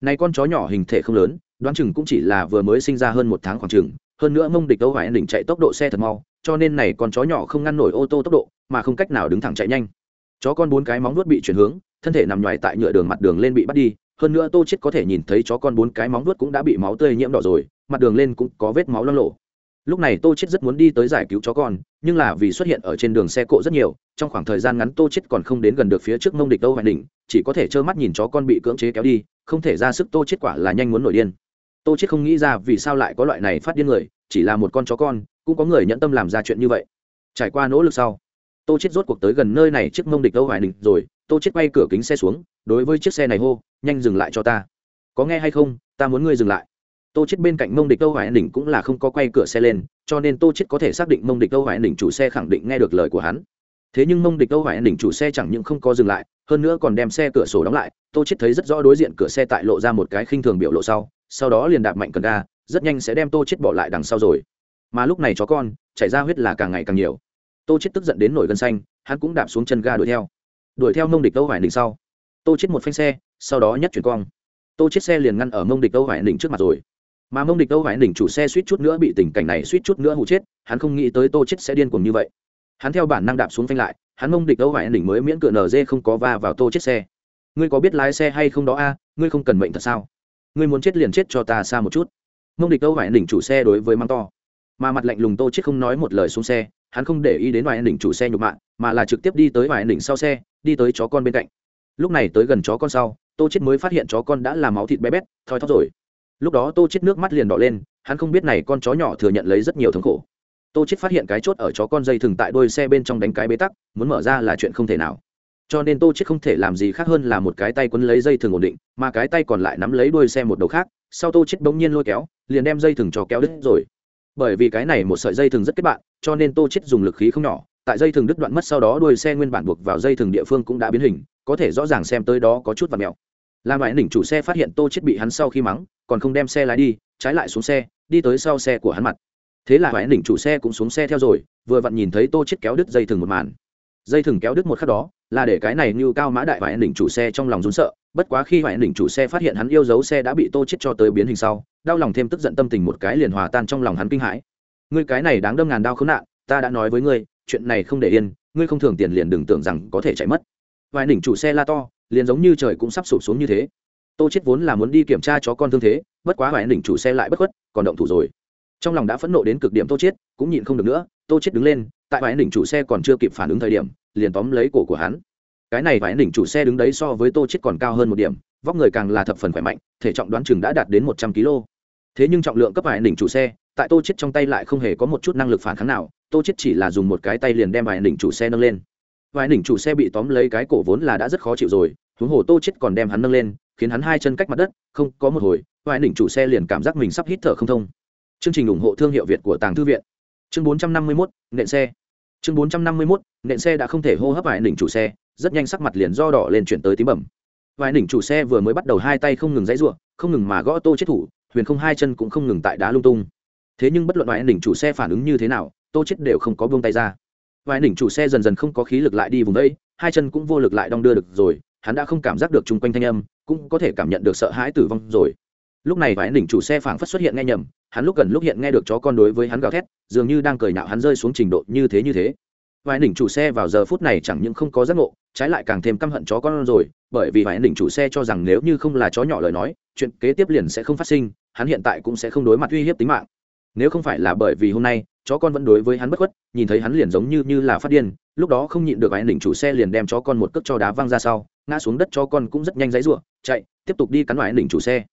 Này con chó nhỏ hình thể không lớn, đoán chừng cũng chỉ là vừa mới sinh ra hơn một tháng khoảng chừng, hơn nữa mông địch âu hoài đỉnh chạy tốc độ xe thật mau cho nên này con chó nhỏ không ngăn nổi ô tô tốc độ, mà không cách nào đứng thẳng chạy nhanh. Chó con bốn cái móng nuốt bị chuyển hướng, thân thể nằm ngoài tại nhựa đường mặt đường lên bị bắt đi, hơn nữa tô chết có thể nhìn thấy chó con bốn cái móng nuốt cũng đã bị máu tươi nhiễm đỏ rồi, mặt đường lên cũng có vết máu loang lộ lúc này tô chết rất muốn đi tới giải cứu chó con, nhưng là vì xuất hiện ở trên đường xe cộ rất nhiều, trong khoảng thời gian ngắn tô chết còn không đến gần được phía trước mông địch đâu hoài đỉnh chỉ có thể trơ mắt nhìn chó con bị cưỡng chế kéo đi, không thể ra sức tô chết quả là nhanh muốn nổi điên. Tô chết không nghĩ ra vì sao lại có loại này phát điên người, chỉ là một con chó con cũng có người nhẫn tâm làm ra chuyện như vậy. Trải qua nỗ lực sau, tô chết rốt cuộc tới gần nơi này chiếc mông địch đâu hoài đỉnh rồi. Tô chết quay cửa kính xe xuống, đối với chiếc xe này hô, nhanh dừng lại cho ta. Có nghe hay không? Ta muốn ngươi dừng lại. Tô chết bên cạnh mông địch âu hoài đỉnh cũng là không có quay cửa xe lên, cho nên tô chết có thể xác định mông địch âu hoài đỉnh chủ xe khẳng định nghe được lời của hắn. Thế nhưng mông địch âu hoài đỉnh chủ xe chẳng những không có dừng lại, hơn nữa còn đem xe cửa sổ đóng lại. Tô chết thấy rất rõ đối diện cửa xe tại lộ ra một cái khinh thường biểu lộ sau sau đó liền đạp mạnh cần ga, rất nhanh sẽ đem tô chết bỏ lại đằng sau rồi mà lúc này chó con chảy ra huyết là càng ngày càng nhiều. Tô chết tức giận đến nổi gân xanh, hắn cũng đạp xuống chân ga đuổi theo. Đuổi theo mông địch âu hoài đỉnh sau, tô chết một phanh xe, sau đó nhất chuyển cong. Tô chết xe liền ngăn ở mông địch âu hoài đỉnh trước mặt rồi. Mà mông địch âu hoài đỉnh chủ xe suýt chút nữa bị tình cảnh này suýt chút nữa hụ chết, hắn không nghĩ tới tô chết sẽ điên cuồng như vậy. Hắn theo bản năng đạp xuống phanh lại, hắn mông địch âu hoài đỉnh mới miễn cựa nz không có va vào tô chết xe. Ngươi có biết lái xe hay không đó a? Ngươi không cần mệnh thật sao? Ngươi muốn chết liền chết cho ta xa một chút. Mông địch âu hoài đỉnh chủ xe đối với mắng to mà mặt lạnh lùng tô chết không nói một lời xuống xe, hắn không để ý đến ngoài đỉnh chủ xe nhục mạ, mà là trực tiếp đi tới ngoài đỉnh sau xe, đi tới chó con bên cạnh. Lúc này tới gần chó con sau, tô chết mới phát hiện chó con đã làm máu thịt bé bét, thoi thóp rồi. Lúc đó tô chết nước mắt liền đỏ lên, hắn không biết này con chó nhỏ thừa nhận lấy rất nhiều thống khổ. Tô chết phát hiện cái chốt ở chó con dây thừng tại đôi xe bên trong đánh cái bế tắc, muốn mở ra là chuyện không thể nào. Cho nên tô chết không thể làm gì khác hơn là một cái tay quấn lấy dây thừng ổn định, mà cái tay còn lại nắm lấy đuôi xe một đầu khác, sau tô chết bỗng nhiên lôi kéo, liền đem dây thừng cho kéo đứt rồi bởi vì cái này một sợi dây thừng rất kết bạn, cho nên tô chết dùng lực khí không nhỏ, tại dây thừng đứt đoạn mất sau đó đuôi xe nguyên bản buộc vào dây thừng địa phương cũng đã biến hình, có thể rõ ràng xem tới đó có chút và mèo làm ngoại đỉnh chủ xe phát hiện tô chết bị hắn sau khi mắng, còn không đem xe lái đi, trái lại xuống xe, đi tới sau xe của hắn mặt. Thế là ngoại đỉnh chủ xe cũng xuống xe theo rồi, vừa vặn nhìn thấy tô chết kéo đứt dây thừng một màn. Dây thừng kéo đứt một khắc đó, là để cái này như cao mã đại ngoại đỉnh chủ xe trong lòng run sợ, bất quá khi ngoại đỉnh chủ xe phát hiện hắn yêu dấu xe đã bị tô chết cho tới biến hình sau đau lòng thêm tức giận tâm tình một cái liền hòa tan trong lòng hắn kinh hãi. Ngươi cái này đáng đâm ngàn đau khốn nạn, ta đã nói với ngươi, chuyện này không để yên, ngươi không thường tiền liền đừng tưởng rằng có thể chạy mất. Vài đỉnh chủ xe la to, liền giống như trời cũng sắp sụp xuống như thế. Tô chết vốn là muốn đi kiểm tra chó con thương thế, bất quá vài đỉnh chủ xe lại bất khuất, còn động thủ rồi. Trong lòng đã phẫn nộ đến cực điểm tô chết, cũng nhịn không được nữa, tô chết đứng lên, tại vài đỉnh chủ xe còn chưa kịp phản ứng thời điểm, liền tóm lấy cổ của hắn. Cái này vài đỉnh chủ xe đứng đấy so với tô chết còn cao hơn một điểm, vóc người càng là thập phần khỏe mạnh, thể trọng đoán chừng đã đạt đến một trăm kg thế nhưng trọng lượng cấp vài đỉnh chủ xe tại tô chết trong tay lại không hề có một chút năng lực phản kháng nào tô chết chỉ là dùng một cái tay liền đem vài đỉnh chủ xe nâng lên. Vài đỉnh chủ xe bị tóm lấy cái cổ vốn là đã rất khó chịu rồi huống hồ tô chết còn đem hắn nâng lên khiến hắn hai chân cách mặt đất không có một hồi vài đỉnh chủ xe liền cảm giác mình sắp hít thở không thông. Chương trình ủng hộ thương hiệu việt của tàng thư viện. Chương 451, nện xe. Chương 451, nện xe đã không thể hô hấp vài đỉnh chủ xe rất nhanh sắc mặt liền do đỏ lên chuyển tới tím bẩm. Vài đỉnh chủ xe vừa mới bắt đầu hai tay không ngừng dãy ruộng không ngừng mà gõ tô chết thủ huyền không hai chân cũng không ngừng tại đá lung tung. Thế nhưng bất luận vài đỉnh chủ xe phản ứng như thế nào, tô chết đều không có buông tay ra. Vài đỉnh chủ xe dần dần không có khí lực lại đi vùng đây hai chân cũng vô lực lại đong đưa được rồi, hắn đã không cảm giác được chung quanh thanh âm, cũng có thể cảm nhận được sợ hãi tử vong rồi. Lúc này vài đỉnh chủ xe phảng phất xuất hiện nghe nhầm, hắn lúc gần lúc hiện nghe được chó con đối với hắn gào thét, dường như đang cười nhạo hắn rơi xuống trình độ như thế như thế vài đỉnh chủ xe vào giờ phút này chẳng những không có giác ngộ, trái lại càng thêm căm hận chó con rồi, bởi vì vài đỉnh chủ xe cho rằng nếu như không là chó nhỏ lời nói, chuyện kế tiếp liền sẽ không phát sinh, hắn hiện tại cũng sẽ không đối mặt uy hiếp tính mạng. Nếu không phải là bởi vì hôm nay, chó con vẫn đối với hắn bất khuất, nhìn thấy hắn liền giống như như là phát điên, lúc đó không nhịn được vài đỉnh chủ xe liền đem chó con một cước cho đá văng ra sau, ngã xuống đất chó con cũng rất nhanh dãy ruộng chạy, tiếp tục đi cắn vài đỉnh chủ xe.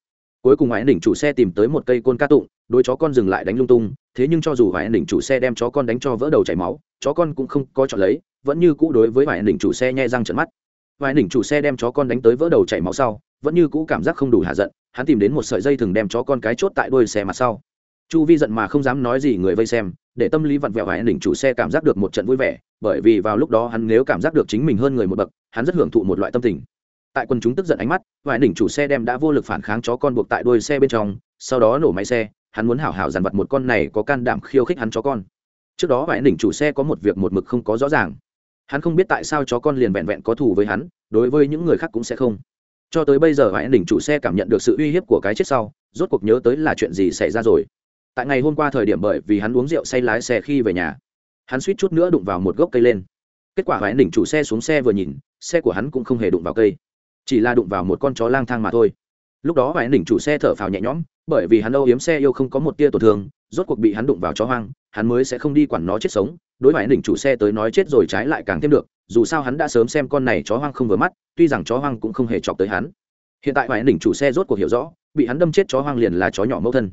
Cuối cùng vài đỉnh chủ xe tìm tới một cây côn ca tụng đôi chó con dừng lại đánh lung tung, thế nhưng cho dù vài đỉnh chủ xe đem chó con đánh cho vỡ đầu chảy máu chó con cũng không có chọn lấy, vẫn như cũ đối với vài đỉnh chủ xe nhai răng trận mắt. Vài đỉnh chủ xe đem chó con đánh tới vỡ đầu chảy máu sau, vẫn như cũ cảm giác không đủ hạ giận, hắn tìm đến một sợi dây thừng đem chó con cái chốt tại đuôi xe mặt sau. Chu vi giận mà không dám nói gì người vây xem, để tâm lý vặn vẹo hải đỉnh chủ xe cảm giác được một trận vui vẻ, bởi vì vào lúc đó hắn nếu cảm giác được chính mình hơn người một bậc, hắn rất hưởng thụ một loại tâm tình. Tại quần chúng tức giận ánh mắt hải đỉnh chủ xe đem đã vô lực phản kháng chó con buộc tại đuôi xe bên trong, sau đó nổ máy xe, hắn muốn hảo hảo dàn vật một con này có can đảm khiêu khích hắn chó con trước đó vải đỉnh chủ xe có một việc một mực không có rõ ràng. Hắn không biết tại sao chó con liền vẹn vẹn có thù với hắn, đối với những người khác cũng sẽ không. Cho tới bây giờ vải đỉnh chủ xe cảm nhận được sự uy hiếp của cái chết sau, rốt cuộc nhớ tới là chuyện gì xảy ra rồi. Tại ngày hôm qua thời điểm bởi vì hắn uống rượu say lái xe khi về nhà, hắn suýt chút nữa đụng vào một gốc cây lên. Kết quả vải đỉnh chủ xe xuống xe vừa nhìn, xe của hắn cũng không hề đụng vào cây, chỉ là đụng vào một con chó lang thang mà thôi. Lúc đó vải đỉnh chủ xe thở phào nhẹ nhõm, bởi vì hắn âu yếm xe yêu không có một tia tổn thương, rốt cuộc bị hắn đụng vào chó hoang hắn mới sẽ không đi quản nó chết sống, đối với đỉnh chủ xe tới nói chết rồi trái lại càng thêm được, dù sao hắn đã sớm xem con này chó hoang không vừa mắt, tuy rằng chó hoang cũng không hề chọc tới hắn hiện tại hoài đỉnh chủ xe rốt cuộc hiểu rõ, bị hắn đâm chết chó hoang liền là chó nhỏ mẫu thân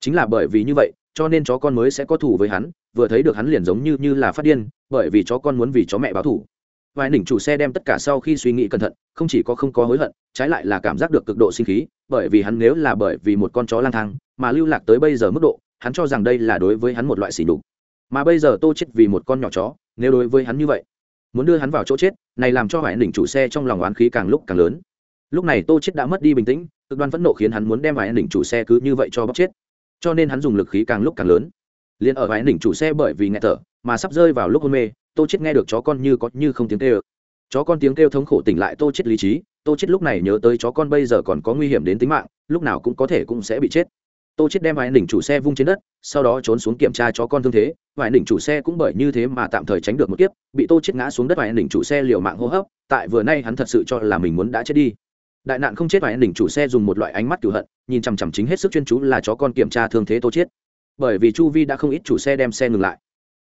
chính là bởi vì như vậy, cho nên chó con mới sẽ có thù với hắn, vừa thấy được hắn liền giống như như là phát điên, bởi vì chó con muốn vì chó mẹ báo thù. vài đỉnh chủ xe đem tất cả sau khi suy nghĩ cẩn thận, không chỉ có không có hối hận, trái lại là cảm giác được cực độ sinh khí, bởi vì hắn nếu là bởi vì một con chó lang thang, mà lưu lạc tới bây giờ mức độ hắn cho rằng đây là đối với hắn một loại sỉ nhục, mà bây giờ tô chết vì một con nhỏ chó nếu đối với hắn như vậy muốn đưa hắn vào chỗ chết này làm cho hoài đỉnh chủ xe trong lòng oán khí càng lúc càng lớn. Lúc này tô chết đã mất đi bình tĩnh cực đoan phẫn nộ khiến hắn muốn đem hoài đỉnh chủ xe cứ như vậy cho bóc chết. Cho nên hắn dùng lực khí càng lúc càng lớn. Liền ở hoài đỉnh chủ xe bởi vì nghẹt thở mà sắp rơi vào lúc hôn mê tô chết nghe được chó con như có như không tiếng kêu. Chó con tiếng kêu thống khổ tỉnh lại tô chết lý trí tô chết lúc này nhớ tới chó con bây giờ còn có nguy hiểm đến tính mạng lúc nào cũng có thể cũng sẽ bị chết tô chết đem vài đỉnh chủ xe vung trên đất, sau đó trốn xuống kiểm tra chó con thương thế. Vài đỉnh chủ xe cũng bởi như thế mà tạm thời tránh được một kiếp, bị tô chết ngã xuống đất vài đỉnh chủ xe liều mạng hô hấp. Tại vừa nay hắn thật sự cho là mình muốn đã chết đi. Đại nạn không chết vài đỉnh chủ xe dùng một loại ánh mắt cửu hận, nhìn chằm chằm chính hết sức chuyên chú là chó con kiểm tra thương thế tô chết bởi vì chu vi đã không ít chủ xe đem xe ngừng lại.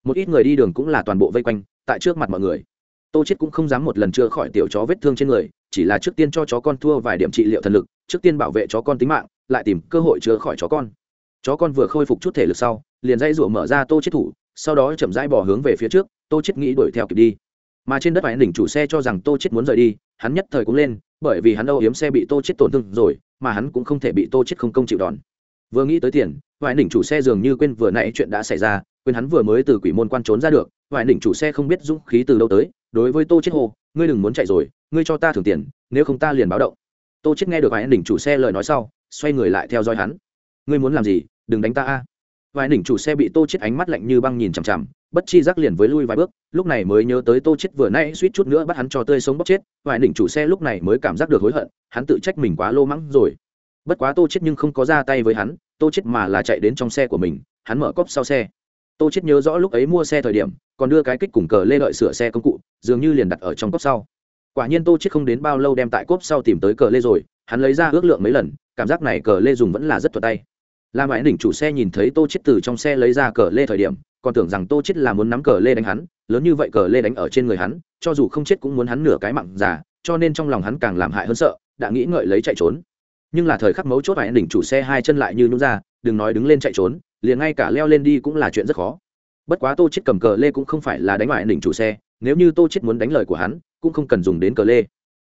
Một ít người đi đường cũng là toàn bộ vây quanh, tại trước mặt mọi người. Tô chết cũng không dám một lần chữa khỏi tiểu chó vết thương trên người, chỉ là trước tiên cho chó con thua vài điểm trị liệu thần lực, trước tiên bảo vệ chó con tính mạng lại tìm cơ hội chữa khỏi chó con. Chó con vừa khôi phục chút thể lực sau, liền dây rủa mở ra tô chết thủ, sau đó chậm rãi bỏ hướng về phía trước, tô chết nghĩ đuổi theo kịp đi. Mà trên đất phải đỉnh chủ xe cho rằng tô chết muốn rời đi, hắn nhất thời cũng lên, bởi vì hắn âu yếm xe bị tô chết tổn thương rồi, mà hắn cũng không thể bị tô chết không công chịu đòn. Vừa nghĩ tới tiền vài đỉnh chủ xe dường như quên vừa nãy chuyện đã xảy ra, quên hắn vừa mới từ quỷ môn quan trốn ra được vài đỉnh chủ xe không biết dũng khí từ đâu tới, đối với tô chết hồ ngươi đừng muốn chạy rồi, ngươi cho ta thưởng tiền, nếu không ta liền báo động. Tô chết nghe được vài đỉnh chủ xe lời nói sau xoay người lại theo dõi hắn. Ngươi muốn làm gì? Đừng đánh ta a. Vài đỉnh chủ xe bị tô chết ánh mắt lạnh như băng nhìn chằm chằm, bất chi giác liền với lui vài bước, lúc này mới nhớ tới tô chết vừa nãy suýt chút nữa bắt hắn cho tươi sống bóc chết, vài đỉnh chủ xe lúc này mới cảm giác được hối hận, hắn tự trách mình quá lô mắng rồi. Bất quá tô chết nhưng không có ra tay với hắn, tô chết mà là chạy đến trong xe của mình, hắn mở cốp sau xe. Tô chết nhớ rõ lúc ấy mua xe thời điểm, còn đưa cái kích cùng cờ lê đợi sửa xe công cụ, dường như liền đặt ở trong cốp sau. Quả nhiên tô chết không đến bao lâu đem tại cốp sau tìm tới cờ lê rồi hắn lấy ra ước lượng mấy lần, cảm giác này cờ lê dùng vẫn là rất thuận tay. La mãi đỉnh chủ xe nhìn thấy tô chết từ trong xe lấy ra cờ lê thời điểm, còn tưởng rằng tô chết là muốn nắm cờ lê đánh hắn, lớn như vậy cờ lê đánh ở trên người hắn, cho dù không chết cũng muốn hắn nửa cái mạng già, cho nên trong lòng hắn càng làm hại hơn sợ, đã nghĩ ngợi lấy chạy trốn. Nhưng là thời khắc mấu chốt phải đỉnh chủ xe hai chân lại như nhún ra, đừng nói đứng lên chạy trốn, liền ngay cả leo lên đi cũng là chuyện rất khó. Bất quá tô chết cầm cờ lê cũng không phải là đánh bại đỉnh chủ xe, nếu như tô chết muốn đánh lời của hắn, cũng không cần dùng đến cờ lê.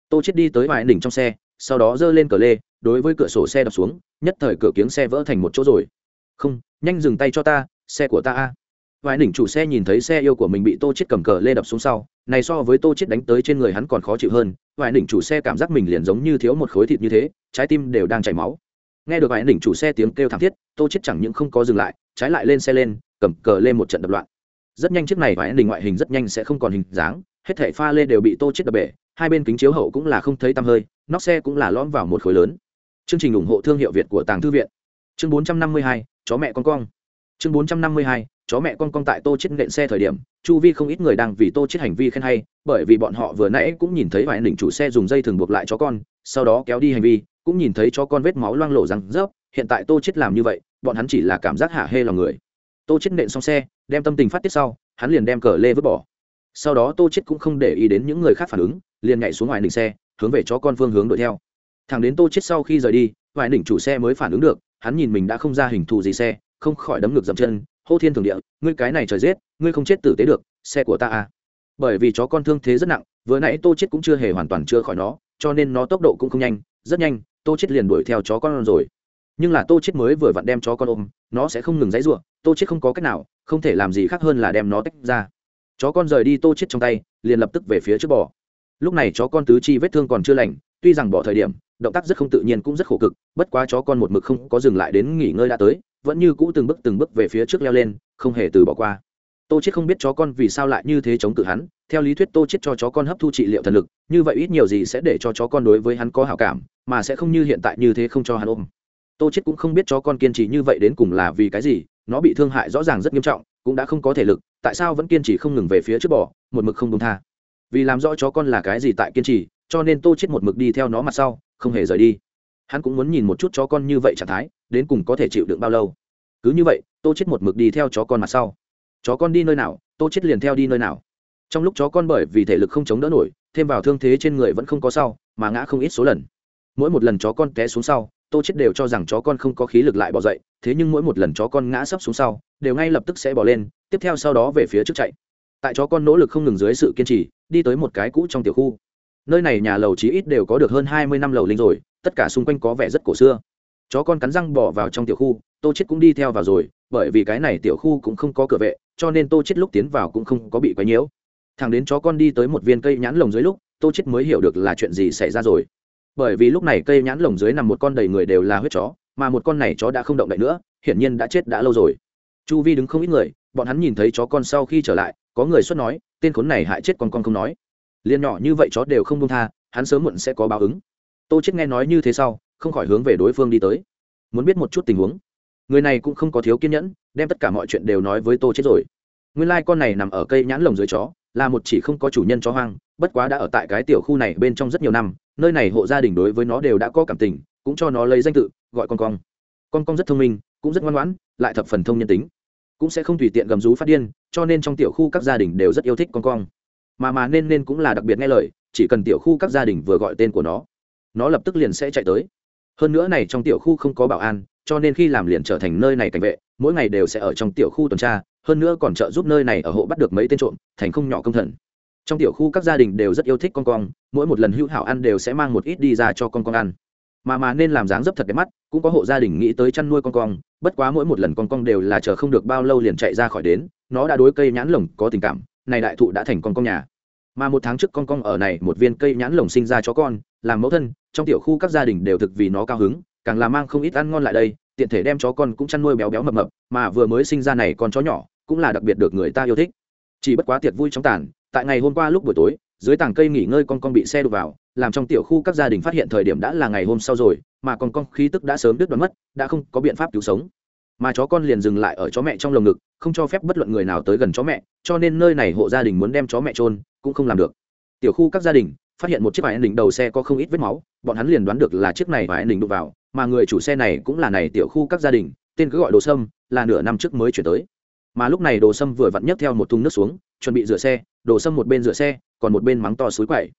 Tô chết đi tới bại đỉnh trong xe sau đó giơ lên cờ lê, đối với cửa sổ xe đập xuống, nhất thời cửa kiếng xe vỡ thành một chỗ rồi. Không, nhanh dừng tay cho ta, xe của ta a. Vài đỉnh chủ xe nhìn thấy xe yêu của mình bị tô chết cầm cờ lê đập xuống sau, này so với tô chết đánh tới trên người hắn còn khó chịu hơn vài đỉnh chủ xe cảm giác mình liền giống như thiếu một khối thịt như thế, trái tim đều đang chảy máu. Nghe được vài đỉnh chủ xe tiếng kêu thảm thiết, tô chết chẳng những không có dừng lại, trái lại lên xe lên, cầm cờ lên một trận đập loạn. Rất nhanh chiếc này vài đỉnh ngoại hình rất nhanh sẽ không còn hình dáng, hết thảy pha lê đều bị tô chết đập bể hai bên kính chiếu hậu cũng là không thấy tăm hơi nóc xe cũng là lõm vào một khối lớn. Chương trình ủng hộ thương hiệu việt của tàng thư viện. Chương 452, chó mẹ con cong. Chương 452, chó mẹ con cong tại tô chết nện xe thời điểm chu vi không ít người đang vì tô chết hành vi khen hay bởi vì bọn họ vừa nãy cũng nhìn thấy vài đỉnh chủ xe dùng dây thường buộc lại chó con sau đó kéo đi hành vi cũng nhìn thấy chó con vết máu loang lổ răng rớp hiện tại tô chết làm như vậy bọn hắn chỉ là cảm giác hạ hê lòng người. Tô chết nện xong xe đem tâm tình phát tiết sau hắn liền đem cờ lê vứt bỏ sau đó tô chết cũng không để ý đến những người khác phản ứng, liền nhảy xuống ngoài đỉnh xe, hướng về chó con phương hướng đuổi theo. Thằng đến tô chết sau khi rời đi, ngoài đỉnh chủ xe mới phản ứng được, hắn nhìn mình đã không ra hình thù gì xe, không khỏi đấm ngược dậm chân, hô thiên thường địa, ngươi cái này trời giết, ngươi không chết tử tế được, xe của ta à? Bởi vì chó con thương thế rất nặng, vừa nãy tô chết cũng chưa hề hoàn toàn chưa khỏi nó, cho nên nó tốc độ cũng không nhanh, rất nhanh, tô chết liền đuổi theo chó con rồi. Nhưng là tô chết mới vừa vặn đem chó con ôm, nó sẽ không ngừng dãy rủa, tô chết không có cách nào, không thể làm gì khác hơn là đem nó tách ra chó con rời đi tô chết trong tay, liền lập tức về phía trước bò. Lúc này chó con tứ chi vết thương còn chưa lành, tuy rằng bỏ thời điểm, động tác rất không tự nhiên cũng rất khổ cực, bất quá chó con một mực không có dừng lại đến nghỉ ngơi đã tới, vẫn như cũ từng bước từng bước về phía trước leo lên, không hề từ bỏ qua. Tô chết không biết chó con vì sao lại như thế chống cự hắn, theo lý thuyết tô chết cho chó con hấp thu trị liệu thần lực, như vậy ít nhiều gì sẽ để cho chó con đối với hắn có hảo cảm, mà sẽ không như hiện tại như thế không cho hắn ôm. Tô chết cũng không biết chó con kiên trì như vậy đến cùng là vì cái gì, nó bị thương hại rõ ràng rất nghiêm trọng, cũng đã không có thể lực tại sao vẫn kiên trì không ngừng về phía trước bỏ một mực không đúng tha? Vì làm rõ chó con là cái gì tại kiên trì, cho nên tô chết một mực đi theo nó mặt sau, không hề rời đi. Hắn cũng muốn nhìn một chút chó con như vậy trạng thái, đến cùng có thể chịu đựng bao lâu. Cứ như vậy, tô chết một mực đi theo chó con mặt sau. Chó con đi nơi nào, tô chết liền theo đi nơi nào. Trong lúc chó con bởi vì thể lực không chống đỡ nổi, thêm vào thương thế trên người vẫn không có sau, mà ngã không ít số lần. Mỗi một lần chó con té xuống sau, tô chết đều cho rằng chó con không có khí lực lại bỏ dậy, thế nhưng mỗi một lần chó con ngã sấp xuống sau đều ngay lập tức sẽ bỏ lên, tiếp theo sau đó về phía trước chạy. Tại chó con nỗ lực không ngừng dưới sự kiên trì, đi tới một cái cũ trong tiểu khu. Nơi này nhà lầu chí ít đều có được hơn hai mươi năm lầu linh rồi, tất cả xung quanh có vẻ rất cổ xưa. Chó con cắn răng bỏ vào trong tiểu khu, tô chết cũng đi theo vào rồi, bởi vì cái này tiểu khu cũng không có cửa vệ, cho nên tô chết lúc tiến vào cũng không có bị quấy nhiễu. Thằng đến chó con đi tới một viên cây nhãn lồng dưới lúc, tô chết mới hiểu được là chuyện gì xảy ra rồi. Bởi vì lúc này cây nhãn lồng dưới nằm một con đầy người đều là huyết chó, mà một con này chó đã không động đậy nữa, hiển nhiên đã chết đã lâu rồi chu vi đứng không ít người, bọn hắn nhìn thấy chó con sau khi trở lại, có người xuất nói, tên khốn này hại chết con con không nói. Liên nhỏ như vậy chó đều không đông tha, hắn sớm muộn sẽ có báo ứng. Tô chết nghe nói như thế sau, không khỏi hướng về đối phương đi tới. Muốn biết một chút tình huống. Người này cũng không có thiếu kiên nhẫn, đem tất cả mọi chuyện đều nói với tô chết rồi. Nguyên lai like con này nằm ở cây nhãn lồng dưới chó, là một chỉ không có chủ nhân chó hoang, bất quá đã ở tại cái tiểu khu này bên trong rất nhiều năm, nơi này hộ gia đình đối với nó đều đã có cảm tình, cũng cho nó lấy danh tự, gọi con cong con cong rất thông minh cũng rất ngoan ngoãn, lại thập phần thông nhân tính. Cũng sẽ không tùy tiện gầm rú phát điên, cho nên trong tiểu khu các gia đình đều rất yêu thích con cong. Mà mà nên nên cũng là đặc biệt nghe lời, chỉ cần tiểu khu các gia đình vừa gọi tên của nó nó lập tức liền sẽ chạy tới. Hơn nữa này trong tiểu khu không có bảo an, cho nên khi làm liền trở thành nơi này cảnh vệ, mỗi ngày đều sẽ ở trong tiểu khu tuần tra, hơn nữa còn trợ giúp nơi này ở hộ bắt được mấy tên trộm, thành không nhỏ công thần. Trong tiểu khu các gia đình đều rất yêu thích con cong, mỗi một lần hữu hảo ăn đều sẽ mang một ít đi ra cho con con ăn mà mà nên làm dáng dấp thật đẹp mắt, cũng có hộ gia đình nghĩ tới chăn nuôi con cong, bất quá mỗi một lần con cong đều là chờ không được bao lâu liền chạy ra khỏi đến, nó đã đối cây nhãn lồng có tình cảm, này đại thụ đã thành con cong nhà. Mà một tháng trước con cong ở này một viên cây nhãn lồng sinh ra chó con, làm mẫu thân, trong tiểu khu các gia đình đều thực vì nó cao hứng, càng là mang không ít ăn ngon lại đây, tiện thể đem chó con cũng chăn nuôi béo béo mập mập, mà vừa mới sinh ra này con chó nhỏ, cũng là đặc biệt được người ta yêu thích chỉ bất quá tiệc vui trong tàn, tại ngày hôm qua lúc buổi tối, dưới tảng cây nghỉ ngơi con con bị xe đục vào, làm trong tiểu khu các gia đình phát hiện thời điểm đã là ngày hôm sau rồi, mà con con khí tức đã sớm đứt đoán mất, đã không có biện pháp cứu sống. Mà chó con liền dừng lại ở chó mẹ trong lồng ngực, không cho phép bất luận người nào tới gần chó mẹ, cho nên nơi này hộ gia đình muốn đem chó mẹ trôn cũng không làm được. Tiểu khu các gia đình phát hiện một chiếc vải đỉnh đầu xe có không ít vết máu, bọn hắn liền đoán được là chiếc này vải đỉnh đụng vào, mà người chủ xe này cũng là này tiểu khu các gia đình, tên cứ gọi đồ sâm, là nửa năm trước mới chuyển tới mà lúc này đồ sâm vừa vặn nhấc theo một thùng nước xuống, chuẩn bị rửa xe, đồ sâm một bên rửa xe, còn một bên mắng to suối quậy.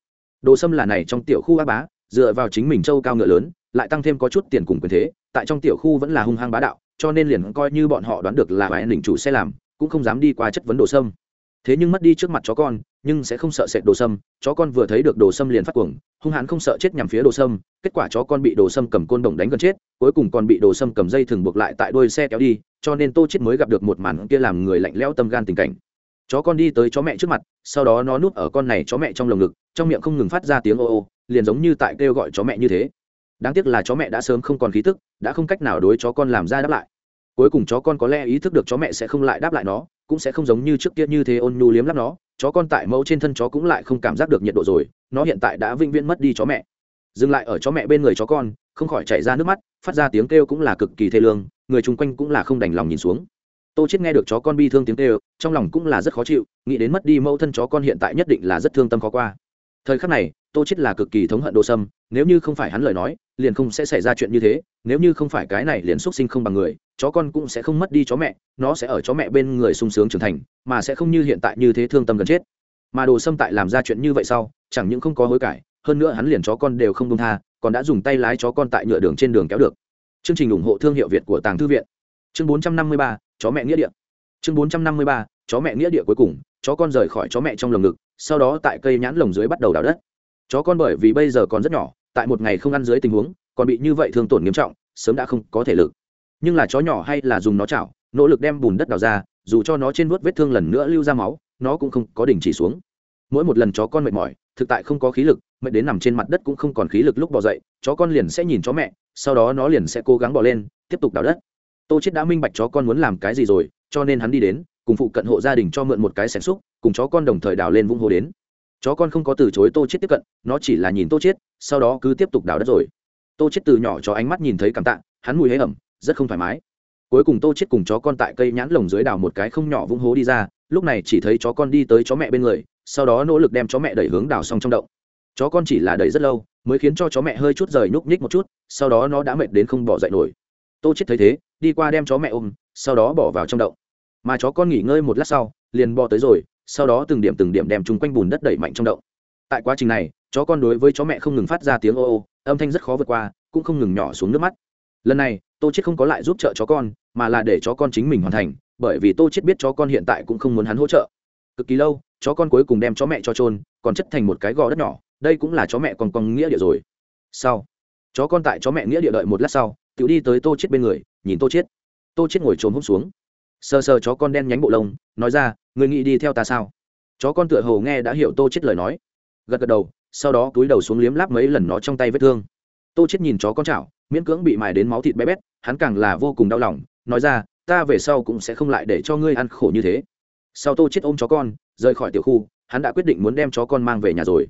Đồ sâm là này trong tiểu khu á bá, dựa vào chính mình châu cao ngựa lớn, lại tăng thêm có chút tiền cùng quyền thế, tại trong tiểu khu vẫn là hung hăng bá đạo, cho nên liền coi như bọn họ đoán được là vài đỉnh chủ xe làm, cũng không dám đi qua chất vấn đồ sâm. Thế nhưng mất đi trước mặt chó con nhưng sẽ không sợ sệt đồ sâm, chó con vừa thấy được đồ sâm liền phát cuồng, hung hãn không sợ chết nhằm phía đồ sâm, kết quả chó con bị đồ sâm cầm côn đồng đánh gần chết, cuối cùng còn bị đồ sâm cầm dây thừng buộc lại tại đuôi xe kéo đi, cho nên tô chết mới gặp được một màn kia làm người lạnh lẽo tâm gan tình cảnh. Chó con đi tới chó mẹ trước mặt, sau đó nó núp ở con này chó mẹ trong lồng ngực, trong miệng không ngừng phát ra tiếng ô ô, liền giống như tại kêu gọi chó mẹ như thế. Đáng tiếc là chó mẹ đã sớm không còn khí tức, đã không cách nào đối chó con làm ra đáp lại. Cuối cùng chó con có lẽ ý thức được chó mẹ sẽ không lại đáp lại nó, cũng sẽ không giống như trước kia như thế ôn nhu liếm lắp nó chó con tại mẫu trên thân chó cũng lại không cảm giác được nhiệt độ rồi, nó hiện tại đã vĩnh viễn mất đi chó mẹ. Dừng lại ở chó mẹ bên người chó con, không khỏi chạy ra nước mắt, phát ra tiếng kêu cũng là cực kỳ thê lương, người chung quanh cũng là không đành lòng nhìn xuống. Tô chết nghe được chó con bi thương tiếng kêu, trong lòng cũng là rất khó chịu, nghĩ đến mất đi mẫu thân chó con hiện tại nhất định là rất thương tâm khó qua. Thời khắc này, tô chết là cực kỳ thống hận đồ sâm, nếu như không phải hắn lời nói liền không sẽ xảy ra chuyện như thế nếu như không phải cái này liền xuất sinh không bằng người chó con cũng sẽ không mất đi chó mẹ nó sẽ ở chó mẹ bên người sung sướng trưởng thành mà sẽ không như hiện tại như thế thương tâm gần chết. Mà đồ sâm tại làm ra chuyện như vậy sau chẳng những không có hối cải hơn nữa hắn liền chó con đều không công tha còn đã dùng tay lái chó con tại nhựa đường trên đường kéo được. Chương trình ủng hộ thương hiệu việt của tàng thư viện. Chương 453, chó mẹ nghĩa địa. Chương 453, chó mẹ nghĩa địa cuối cùng chó con rời khỏi chó mẹ trong lồng ngực sau đó tại cây nhãn lồng dưới bắt đầu đào đất. Chó con bởi vì bây giờ còn rất nhỏ tại một ngày không ăn dưới tình huống, còn bị như vậy thương tổn nghiêm trọng, sớm đã không có thể lực. Nhưng là chó nhỏ hay là dùng nó chảo, nỗ lực đem bùn đất đào ra, dù cho nó trên vớt vết thương lần nữa lưu ra máu, nó cũng không có đình chỉ xuống. Mỗi một lần chó con mệt mỏi, thực tại không có khí lực, mệt đến nằm trên mặt đất cũng không còn khí lực lúc bỏ dậy, chó con liền sẽ nhìn chó mẹ, sau đó nó liền sẽ cố gắng bỏ lên, tiếp tục đào đất. Tô chết đã minh bạch chó con muốn làm cái gì rồi, cho nên hắn đi đến, cùng phụ cận hộ gia đình cho mượn một cái xẻng xúc, cùng chó con đồng thời đào lên vung hồ đến chó con không có từ chối tô chết tiếp cận, nó chỉ là nhìn tô chết, sau đó cứ tiếp tục đào đất rồi. Tô chết từ nhỏ cho ánh mắt nhìn thấy cảm tạ, hắn mùi hế ẩm, rất không thoải mái. Cuối cùng tô chết cùng chó con tại cây nhãn lồng dưới đào một cái không nhỏ vung hố đi ra, lúc này chỉ thấy chó con đi tới chó mẹ bên người, sau đó nỗ lực đem chó mẹ đẩy hướng đào xong trong động. Chó con chỉ là đẩy rất lâu, mới khiến cho chó mẹ hơi chút rời nhúc nhích một chút, sau đó nó đã mệt đến không bỏ dậy nổi. Tô chết thấy thế, đi qua đem chó mẹ ôm, sau đó bỏ vào trong động. Mà chó con nghỉ ngơi một lát sau, liền bò tới rồi sau đó từng điểm từng điểm đem chúng quanh bùn đất đẩy mạnh trong động. Tại quá trình này, chó con đối với chó mẹ không ngừng phát ra tiếng ô ô, âm thanh rất khó vượt qua, cũng không ngừng nhỏ xuống nước mắt. Lần này, tô chết không có lại giúp trợ chó con, mà là để chó con chính mình hoàn thành, bởi vì tô chết biết chó con hiện tại cũng không muốn hắn hỗ trợ. Cực kỳ lâu, chó con cuối cùng đem chó mẹ cho trôn còn chất thành một cái gò đất nhỏ, đây cũng là chó mẹ còn còn nghĩa địa rồi. Sau, chó con tại chó mẹ nghĩa địa đợi một lát sau tự đi tới tô chết bên người, nhìn tô chết tô chết ngồi trồm hôm xuống. Sờ sờ chó con đen nhánh bộ lông, nói ra người nghĩ đi theo ta sao? Chó con tựa hồ nghe đã hiểu tô chết lời nói. Gật gật đầu, sau đó túi đầu xuống liếm láp mấy lần nó trong tay vết thương. Tô chết nhìn chó con chảo, miễn cưỡng bị mài đến máu thịt bé bét, hắn càng là vô cùng đau lòng, nói ra, ta về sau cũng sẽ không lại để cho ngươi ăn khổ như thế. Sau tô chết ôm chó con, rời khỏi tiểu khu, hắn đã quyết định muốn đem chó con mang về nhà rồi.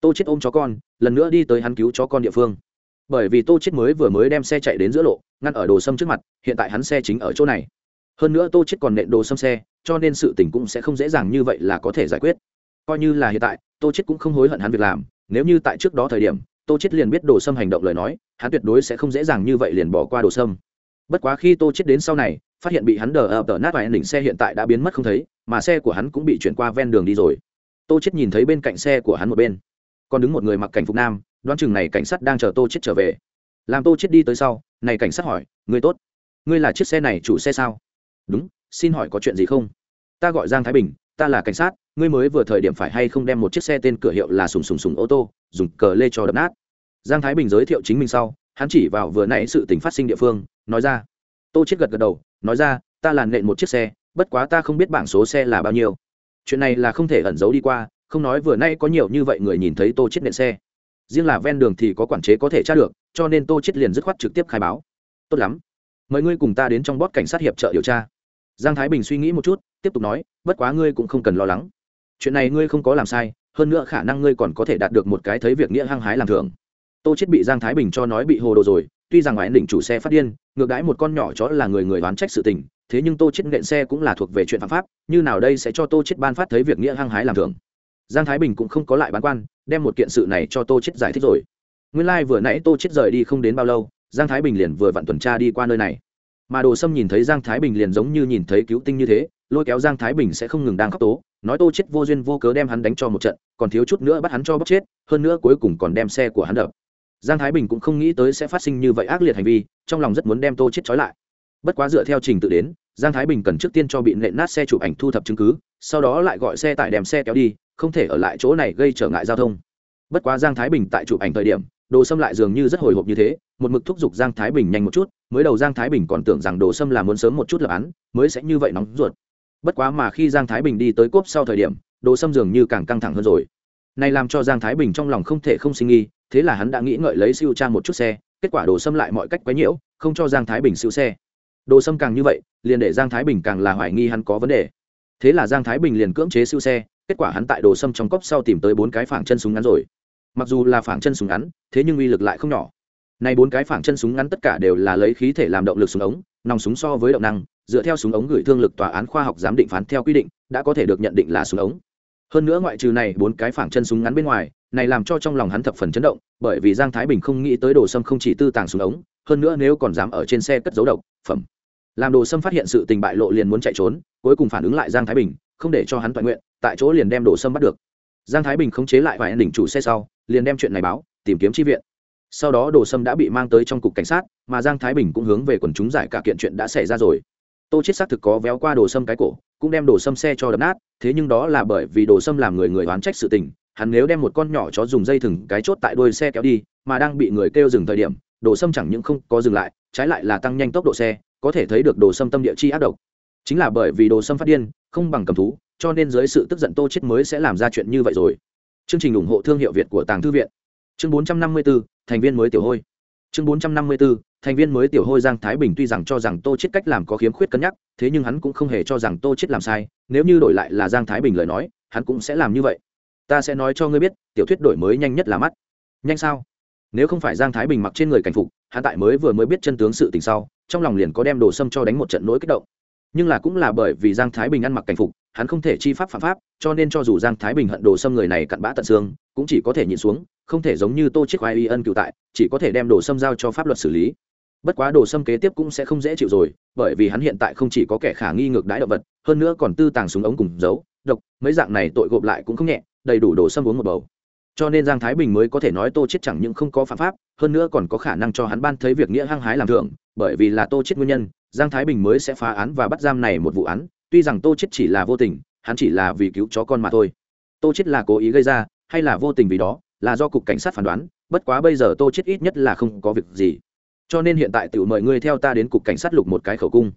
Tô chết ôm chó con, lần nữa đi tới hắn cứu chó con địa phương. Bởi vì tô chết mới vừa mới đem xe chạy đến giữa lộ, ngăn ở đồ sâm trước mặt, hiện tại hắn xe chính ở chỗ này hơn nữa tô chết còn nện đồ xâm xe, cho nên sự tình cũng sẽ không dễ dàng như vậy là có thể giải quyết. Coi như là hiện tại, tô chết cũng không hối hận hắn việc làm, nếu như tại trước đó thời điểm, tô chết liền biết đồ sâm hành động lời nói, hắn tuyệt đối sẽ không dễ dàng như vậy liền bỏ qua đồ sâm bất quá khi tô chết đến sau này, phát hiện bị hắn đờ ập đờ nát vài đỉnh xe hiện tại đã biến mất không thấy, mà xe của hắn cũng bị chuyển qua ven đường đi rồi. Tô chết nhìn thấy bên cạnh xe của hắn một bên. Còn đứng một người mặc cảnh phục nam, đoán chừng này cảnh sát đang chờ tô chết trở về. Làm tô chết đi tới sau, này cảnh sát hỏi, người tốt, ngươi là chiếc xe này chủ xe sao? Đúng, xin hỏi có chuyện gì không? Ta gọi giang thái bình, ta là cảnh sát, ngươi mới vừa thời điểm phải hay không đem một chiếc xe tên cửa hiệu là sùng sùng sùng ô tô, dùng cờ lê cho đập nát? Giang thái bình giới thiệu chính mình sau, hắn chỉ vào vừa nãy sự tình phát sinh địa phương, nói ra. Tô chết gật gật đầu, nói ra, ta là nện một chiếc xe, bất quá ta không biết bảng số xe là bao nhiêu. Chuyện này là không thể ẩn giấu đi qua, không nói vừa nay có nhiều như vậy người nhìn thấy tô chết nện xe. Riêng là ven đường thì có quản chế có thể tra được, cho nên tô chết liền dứt khoát trực tiếp khai báo. Tốt lắm. Mời ngươi cùng ta đến trong bót cảnh sát hiệp trợ điều tra giang thái bình suy nghĩ một chút, tiếp tục nói, bất quá ngươi cũng không cần lo lắng. Chuyện này ngươi không có làm sai, hơn nữa khả năng ngươi còn có thể đạt được một cái thấy việc nghĩa hăng hái làm thưởng. Tô chết bị giang thái bình cho nói bị hồ đồ rồi, tuy rằng ngoại đỉnh chủ xe phát điên, ngược đãi một con nhỏ chó là người người đoán trách sự tình, thế nhưng tô chết nện xe cũng là thuộc về chuyện phạm pháp, như nào đây sẽ cho tô chết ban phát thấy việc nghĩa hăng hái làm thưởng. Giang thái bình cũng không có lại bán quan, đem một kiện sự này cho tô chết giải thích rồi. Nguyên lai like vừa nãy tô chết rời đi không đến bao lâu, giang thái bình liền vừa vặn tuần tra đi qua nơi này mà đồ sâm nhìn thấy giang thái bình liền giống như nhìn thấy cứu tinh như thế, lôi kéo giang thái bình sẽ không ngừng đang khóc tố, nói tô chết vô duyên vô cớ đem hắn đánh cho một trận, còn thiếu chút nữa bắt hắn cho bóc chết, hơn nữa cuối cùng còn đem xe của hắn đập. Giang thái bình cũng không nghĩ tới sẽ phát sinh như vậy ác liệt hành vi, trong lòng rất muốn đem tô chết trói lại. Bất quá dựa theo trình tự đến, giang thái bình cần trước tiên cho bị nện nát xe chụp ảnh thu thập chứng cứ, sau đó lại gọi xe tải đem xe kéo đi, không thể ở lại chỗ này gây trở ngại giao thông. Bất quá giang thái bình tại chụp ảnh thời điểm, đồ xâm lại dường như rất hồi hộp như thế, một mực thúc giục giang thái bình nhanh một chút mới đầu giang thái bình còn tưởng rằng đồ sâm là muốn sớm một chút lập án, mới sẽ như vậy nóng ruột. Bất quá mà khi giang thái bình đi tới cốp sau thời điểm, đồ sâm dường như càng căng thẳng hơn rồi. Này làm cho giang thái bình trong lòng không thể không sinh nghi thế là hắn đã nghĩ ngợi lấy siêu trang một chút xe, kết quả đồ sâm lại mọi cách quấy nhiễu, không cho giang thái bình siêu xe. Đồ sâm càng như vậy, liền để giang thái bình càng là hoài nghi hắn có vấn đề. Thế là giang thái bình liền cưỡng chế siêu xe, kết quả hắn tại đồ sâm trong cốc sau tìm tới bốn cái phảng chân súng ngắn rồi. Mặc dù là phảng chân súng ngắn, thế nhưng uy lực lại không nhỏ này bốn cái phảng chân súng ngắn tất cả đều là lấy khí thể làm động lực súng ống, nòng súng so với động năng, dựa theo súng ống gửi thương lực tòa án khoa học giám định phán theo quy định, đã có thể được nhận định là súng ống. Hơn nữa ngoại trừ này bốn cái phảng chân súng ngắn bên ngoài, này làm cho trong lòng hắn thập phần chấn động, bởi vì giang thái bình không nghĩ tới đồ sâm không chỉ tư tàng súng ống, hơn nữa nếu còn dám ở trên xe cất dấu độc, phẩm. Làm đồ sâm phát hiện sự tình bại lộ liền muốn chạy trốn, cuối cùng phản ứng lại giang thái bình, không để cho hắn toàn nguyện, tại chỗ liền đem đồ sâm bắt được. Giang thái bình khống chế lại vài đỉnh chủ xe sau, liền đem chuyện này báo, tìm kiếm tri viện sau đó đồ sâm đã bị mang tới trong cục cảnh sát mà giang thái bình cũng hướng về quần chúng giải cả kiện chuyện đã xảy ra rồi. Tô chết xác thực có véo qua đồ sâm cái cổ cũng đem đồ sâm xe cho đập nát thế nhưng đó là bởi vì đồ sâm làm người người oán trách sự tình hắn nếu đem một con nhỏ chó dùng dây thừng cái chốt tại đuôi xe kéo đi mà đang bị người kêu dừng thời điểm đồ sâm chẳng những không có dừng lại trái lại là tăng nhanh tốc độ xe có thể thấy được đồ sâm tâm địa chi ác độc. Chính là bởi vì đồ sâm phát điên không bằng cầm thú cho nên dưới sự tức giận tô chết mới sẽ làm ra chuyện như vậy rồi. Chương trình ủng hộ thương hiệu việt của tàng thư viện. Chương 454, thành viên mới tiểu hôi. Chương 454, thành viên mới tiểu hôi giang thái bình tuy rằng cho rằng tô chết cách làm có khiếm khuyết cân nhắc thế nhưng hắn cũng không hề cho rằng tô chết làm sai nếu như đổi lại là giang thái bình lời nói hắn cũng sẽ làm như vậy. Ta sẽ nói cho ngươi biết tiểu thuyết đổi mới nhanh nhất là mắt. Nhanh sao? Nếu không phải giang thái bình mặc trên người cảnh phục hắn tại mới vừa mới biết chân tướng sự tình sau trong lòng liền có đem đồ sâm cho đánh một trận nỗi kích động. Nhưng là cũng là bởi vì giang thái bình ăn mặc cảnh phục hắn không thể chi pháp phạm pháp cho nên cho dù giang thái bình hận đồ sâm người này cặn bã tận xương cũng chỉ có thể nhịn xuống không thể giống như tô chiếc khoai y ân cựu tại, chỉ có thể đem đồ xâm giao cho pháp luật xử lý. Bất quá đồ xâm kế tiếp cũng sẽ không dễ chịu rồi, bởi vì hắn hiện tại không chỉ có kẻ khả nghi ngược đái động vật, hơn nữa còn tư tàng súng ống cùng giấu độc, mấy dạng này tội gộp lại cũng không nhẹ, đầy đủ đồ xâm uống một bầu. Cho nên giang thái bình mới có thể nói tô chết chẳng những không có phạm pháp, hơn nữa còn có khả năng cho hắn ban thấy việc nghĩa hăng hái làm thưởng bởi vì là tô chết nguyên nhân, giang thái bình mới sẽ phá án và bắt giam này một vụ án, tuy rằng tô chết chỉ là vô tình, hắn chỉ là vì cứu chó con mà thôi. Tô chết là cố ý gây ra, hay là vô tình vì đó là do cục cảnh sát phán đoán, bất quá bây giờ tô chết ít nhất là không có việc gì. Cho nên hiện tại tự mời ngươi theo ta đến cục cảnh sát lục một cái khẩu cung.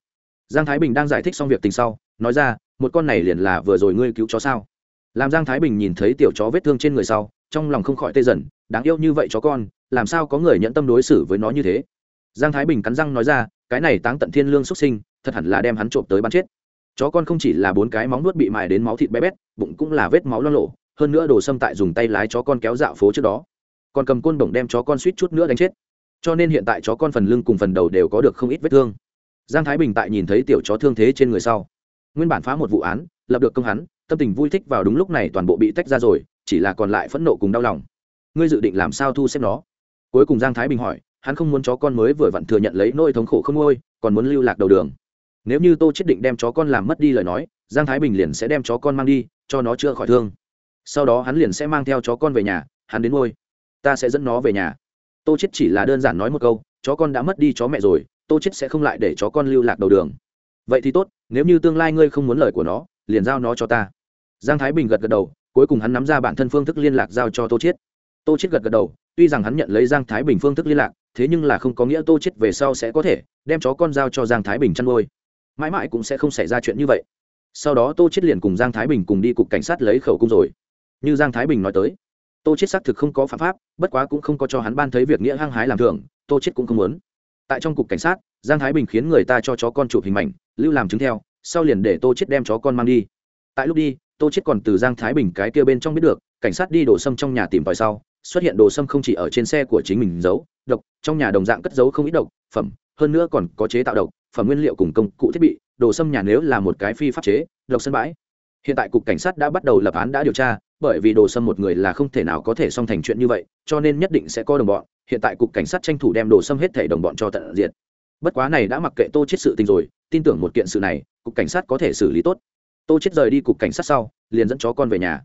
Giang thái bình đang giải thích xong việc tình sau, nói ra, một con này liền là vừa rồi ngươi cứu chó sao? Làm giang thái bình nhìn thấy tiểu chó vết thương trên người sau, trong lòng không khỏi tê dần, đáng yêu như vậy chó con, làm sao có người nhận tâm đối xử với nó như thế? Giang thái bình cắn răng nói ra, cái này táng tận thiên lương xuất sinh, thật hẳn là đem hắn trộm tới bắn chết. Chó con không chỉ là bốn cái móng nuốt bị mài đến máu thịt bé bét, bụng cũng là vết máu lo lộ hơn nữa đồ xâm tại dùng tay lái chó con kéo dạo phố trước đó. Còn cầm côn bổng đem chó con suýt chút nữa đánh chết. Cho nên hiện tại chó con phần lưng cùng phần đầu đều có được không ít vết thương. Giang thái bình tại nhìn thấy tiểu chó thương thế trên người sau, nguyên bản phá một vụ án, lập được công hắn, tâm tình vui thích vào đúng lúc này toàn bộ bị tách ra rồi, chỉ là còn lại phẫn nộ cùng đau lòng. Ngươi dự định làm sao thu xếp nó? Cuối cùng giang thái bình hỏi, hắn không muốn chó con mới vừa vặn thừa nhận lấy nỗi thống khổ không ngôi còn muốn lưu lạc đầu đường. Nếu như tô chết định đem chó con làm mất đi lời nói, giang thái bình liền sẽ đem chó con mang đi, cho nó chữa khỏi thương sau đó hắn liền sẽ mang theo chó con về nhà, hắn đến ngôi. Ta sẽ dẫn nó về nhà. Tô chết chỉ là đơn giản nói một câu, chó con đã mất đi chó mẹ rồi, tô chết sẽ không lại để chó con lưu lạc đầu đường. Vậy thì tốt, nếu như tương lai ngươi không muốn lời của nó, liền giao nó cho ta. Giang thái bình gật gật đầu, cuối cùng hắn nắm ra bản thân phương thức liên lạc giao cho tô chết tô chết gật gật đầu, tuy rằng hắn nhận lấy giang thái bình phương thức liên lạc, thế nhưng là không có nghĩa tô chết về sau sẽ có thể đem chó con giao cho giang thái bình chăn nuôi. Mãi mãi cũng sẽ không xảy ra chuyện như vậy. Sau đó tô chết liền cùng giang thái bình cùng đi cục cảnh sát lấy khẩu cung rồi như giang thái bình nói tới tô chết xác thực không có phạm pháp bất quá cũng không có cho hắn ban thấy việc nghĩa hăng hái làm thường tô chết cũng không muốn tại trong cục cảnh sát giang thái bình khiến người ta cho chó con chụp hình mảnh lưu làm chứng theo sau liền để tô chết đem chó con mang đi tại lúc đi tô chết còn từ giang thái bình cái kia bên trong biết được cảnh sát đi đổ sâm trong nhà tìm tòi sau xuất hiện đồ sâm không chỉ ở trên xe của chính mình giấu độc trong nhà đồng dạng cất giấu không ít độc phẩm hơn nữa còn có chế tạo độc phẩm nguyên liệu cùng công cụ thiết bị đồ sâm nhà nếu là một cái phi pháp chế độc sân bãi hiện tại cục cảnh sát đã bắt đầu lập án đã điều tra bởi vì đồ sâm một người là không thể nào có thể xong thành chuyện như vậy, cho nên nhất định sẽ có đồng bọn. Hiện tại cục cảnh sát tranh thủ đem đồ sâm hết thể đồng bọn cho tận diện bất quá này đã mặc kệ tô chết sự tình rồi, tin tưởng một kiện sự này, cục cảnh sát có thể xử lý tốt. Tô chết rời đi cục cảnh sát sau, liền dẫn chó con về nhà.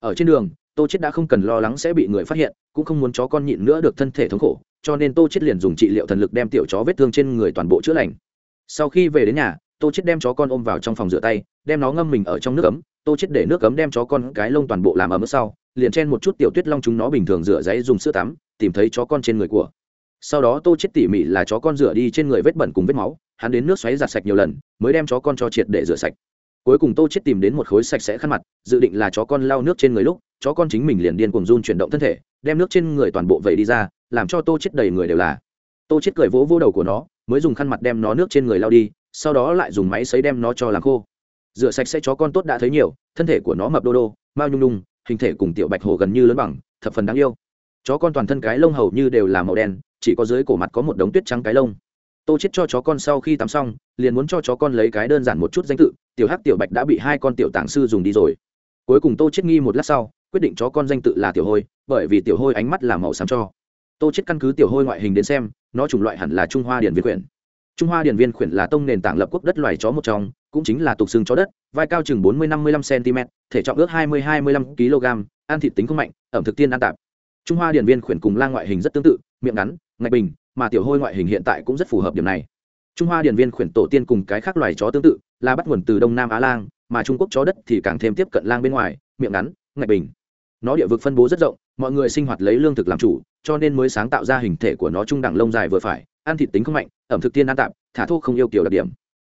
Ở trên đường, tô chết đã không cần lo lắng sẽ bị người phát hiện, cũng không muốn chó con nhịn nữa được thân thể thống khổ, cho nên tô chết liền dùng trị liệu thần lực đem tiểu chó vết thương trên người toàn bộ chữa lành. Sau khi về đến nhà tô chết đem chó con ôm vào trong phòng rửa tay, đem nó ngâm mình ở trong nước ấm, tô chết để nước ấm đem chó con cái lông toàn bộ làm ấm sau, liền chen một chút tiểu tuyết long chúng nó bình thường rửa giấy dùng sữa tắm, tìm thấy chó con trên người của. Sau đó tô chết tỉ mỉ là chó con rửa đi trên người vết bẩn cùng vết máu, hắn đến nước xoáy giặt sạch nhiều lần, mới đem chó con cho triệt để rửa sạch. Cuối cùng tô chết tìm đến một khối sạch sẽ khăn mặt, dự định là chó con lau nước trên người lúc, chó con chính mình liền điên cuồng run chuyển động thân thể, đem nước trên người toàn bộ vẩy đi ra, làm cho tô chết đầy người đều là. Tô chết cười vỗ vỗ đầu của nó, mới dùng khăn mặt đem nó nước trên người lau đi sau đó lại dùng máy sấy đem nó cho làm khô. Rửa sạch sẽ chó con tốt đã thấy nhiều, thân thể của nó mập đô đô mao nhung nhung, hình thể cùng tiểu bạch hổ gần như lớn bằng, thập phần đáng yêu. Chó con toàn thân cái lông hầu như đều là màu đen, chỉ có dưới cổ mặt có một đống tuyết trắng cái lông. Tô chết cho chó con sau khi tắm xong, liền muốn cho chó con lấy cái đơn giản một chút danh tự, tiểu hắc tiểu bạch đã bị hai con tiểu tàng sư dùng đi rồi. Cuối cùng tô chết nghi một lát sau, quyết định chó con danh tự là tiểu hôi, bởi vì tiểu hôi ánh mắt là màu xám cho. Tô chết căn cứ tiểu hôi ngoại hình đến xem, nó chủng loại hẳn là trung hoa điển viên quyển trung hoa Điền viên Khuyển là tông nền tảng lập quốc đất loài chó một trong, cũng chính là tục xương chó đất, vai cao chừng bốn mươi năm mươi lăm cm thể trọng ước hai mươi hai mươi lăm kg ăn thịt tính không mạnh, ẩm thực tiên ăn tạp. Trung hoa Điền viên Khuyển cùng lang ngoại hình rất tương tự, miệng ngắn, ngạch bình, mà tiểu hôi ngoại hình hiện tại cũng rất phù hợp điểm này. Trung hoa Điền viên khuyển tổ tiên cùng cái khác loài chó tương tự, là bắt nguồn từ đông nam á lang, mà trung quốc chó đất thì càng thêm tiếp cận lang bên ngoài, miệng ngắn, ngạch bình. Nó địa vực phân bố rất rộng, mọi người sinh hoạt lấy lương thực làm chủ, cho nên mới sáng tạo ra hình thể của nó trung đẳng lông dài vừa phải ăn thịt tính không mạnh, ẩm thực tiên ăn tạp, thả thô không yêu kiểu đặc điểm.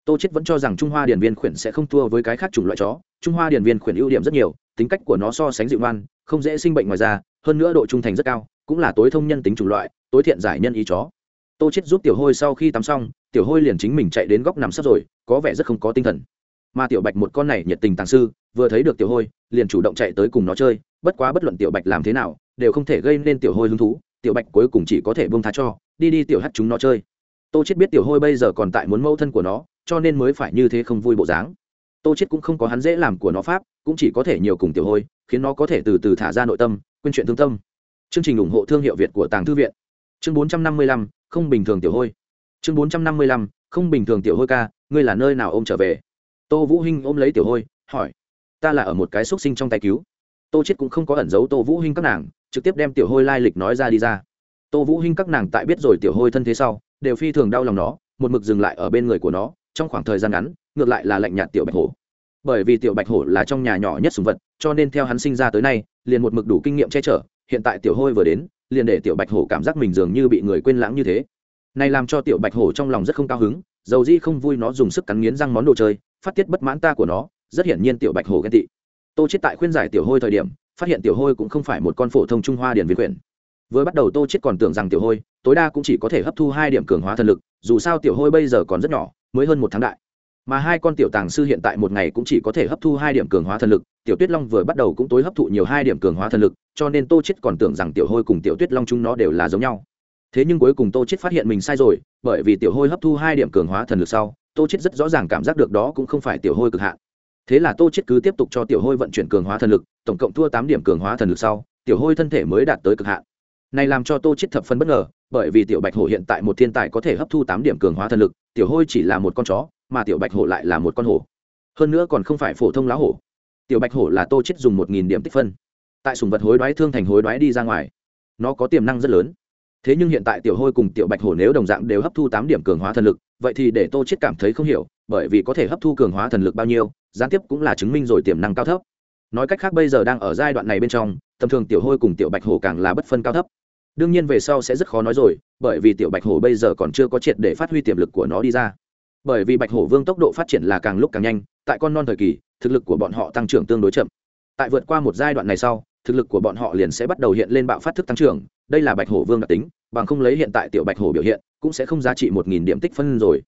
Tô chết vẫn cho rằng trung hoa điển viên khuyển sẽ không thua với cái khác chủng loại chó. Trung hoa điển viên khuyển ưu điểm rất nhiều, tính cách của nó so sánh dịu ngoan, không dễ sinh bệnh ngoài ra hơn nữa độ trung thành rất cao, cũng là tối thông nhân tính chủng loại, tối thiện giải nhân ý chó. Tô chết giúp tiểu hôi sau khi tắm xong, tiểu hôi liền chính mình chạy đến góc nằm sấp rồi, có vẻ rất không có tinh thần. Mà tiểu bạch một con này nhiệt tình tàng sư, vừa thấy được tiểu hôi, liền chủ động chạy tới cùng nó chơi, bất quá bất luận tiểu bạch làm thế nào, đều không thể gây nên tiểu hôi hứng thú tiểu bạch cuối cùng chỉ có thể buông tha cho đi đi tiểu hắt chúng nó chơi. Tô chết biết tiểu hôi bây giờ còn tại muốn mâu thân của nó cho nên mới phải như thế không vui bộ dáng. Tô chết cũng không có hắn dễ làm của nó pháp cũng chỉ có thể nhiều cùng tiểu hôi khiến nó có thể từ từ thả ra nội tâm quên chuyện thương tâm. Chương trình ủng hộ thương hiệu việt của tàng thư viện. Chương 455, không bình thường tiểu hôi. Chương 455, không bình thường tiểu hôi ca ngươi là nơi nào ôm trở về? Tô vũ hinh ôm lấy tiểu hôi hỏi. Ta là ở một cái xúc sinh trong tay cứu. Tô chết cũng không có ẩn giấu tô vũ hinh các nàng trực tiếp đem tiểu hôi lai lịch nói ra đi ra. Tô vũ hinh các nàng tại biết rồi tiểu hôi thân thế sau, đều phi thường đau lòng nó, một mực dừng lại ở bên người của nó, trong khoảng thời gian ngắn, ngược lại là lạnh nhạt tiểu bạch hổ. Bởi vì tiểu bạch hổ là trong nhà nhỏ nhất sùng vật, cho nên theo hắn sinh ra tới nay, liền một mực đủ kinh nghiệm che chở, hiện tại tiểu hôi vừa đến, liền để tiểu bạch hổ cảm giác mình dường như bị người quên lãng như thế. Này làm cho tiểu bạch hổ trong lòng rất không cao hứng, dầu di không vui nó dùng sức cắn nghiến răng món đồ chơi, phát tiết bất mãn ta của nó, rất hiển nhiên tiểu bạch hổ ghen tị. Tô chết tại khuyên giải tiểu hôi thời điểm phát hiện tiểu hôi cũng không phải một con phổ thông trung hoa điển viên quyển. Vừa bắt đầu tô chết còn tưởng rằng tiểu hôi, tối đa cũng chỉ có thể hấp thu hai điểm cường hóa thần lực, dù sao tiểu hôi bây giờ còn rất nhỏ, mới hơn một tháng đại. Mà hai con tiểu tàng sư hiện tại một ngày cũng chỉ có thể hấp thu hai điểm cường hóa thần lực, tiểu tuyết long vừa bắt đầu cũng tối hấp thụ nhiều hai điểm cường hóa thần lực, cho nên tô chết còn tưởng rằng tiểu hôi cùng tiểu tuyết long chúng nó đều là giống nhau. Thế nhưng cuối cùng tô chết phát hiện mình sai rồi, bởi vì tiểu hôi hấp thu hai điểm cường hóa thần lực sau, tô chết rất rõ ràng cảm giác được đó cũng không phải tiểu hôi cực hạn thế là tô chết cứ tiếp tục cho tiểu hôi vận chuyển cường hóa thần lực, tổng cộng thua tám điểm cường hóa thần lực sau, tiểu hôi thân thể mới đạt tới cực hạn. Này làm cho tô chết thập phân bất ngờ, bởi vì tiểu bạch hổ hiện tại một thiên tài có thể hấp thu tám điểm cường hóa thần lực, tiểu hôi chỉ là một con chó, mà tiểu bạch hổ lại là một con hổ. Hơn nữa còn không phải phổ thông lá hổ. Tiểu bạch hổ là tô chết dùng một nghìn điểm tích phân. Tại sùng vật hối đoái thương thành hối đoái đi ra ngoài, nó có tiềm năng rất lớn. Thế nhưng hiện tại tiểu hôi cùng tiểu bạch hổ nếu đồng dạng đều hấp thu tám điểm cường hóa thần lực, vậy thì để tô chết cảm thấy không hiểu, bởi vì có thể hấp thu cường hóa thần lực bao nhiêu gián tiếp cũng là chứng minh rồi tiềm năng cao thấp. Nói cách khác bây giờ đang ở giai đoạn này bên trong, tầm thường tiểu hôi cùng tiểu bạch hổ càng là bất phân cao thấp. Đương nhiên về sau sẽ rất khó nói rồi, bởi vì tiểu bạch hổ bây giờ còn chưa có triệt để phát huy tiềm lực của nó đi ra. Bởi vì bạch hổ vương tốc độ phát triển là càng lúc càng nhanh, tại con non thời kỳ, thực lực của bọn họ tăng trưởng tương đối chậm. Tại vượt qua một giai đoạn này sau, thực lực của bọn họ liền sẽ bắt đầu hiện lên bạo phát thức tăng trưởng, đây là bạch hổ vương đặc tính, bằng không lấy hiện tại tiểu bạch hổ biểu hiện, cũng sẽ không giá trị một nghìn điểm tích phân rồi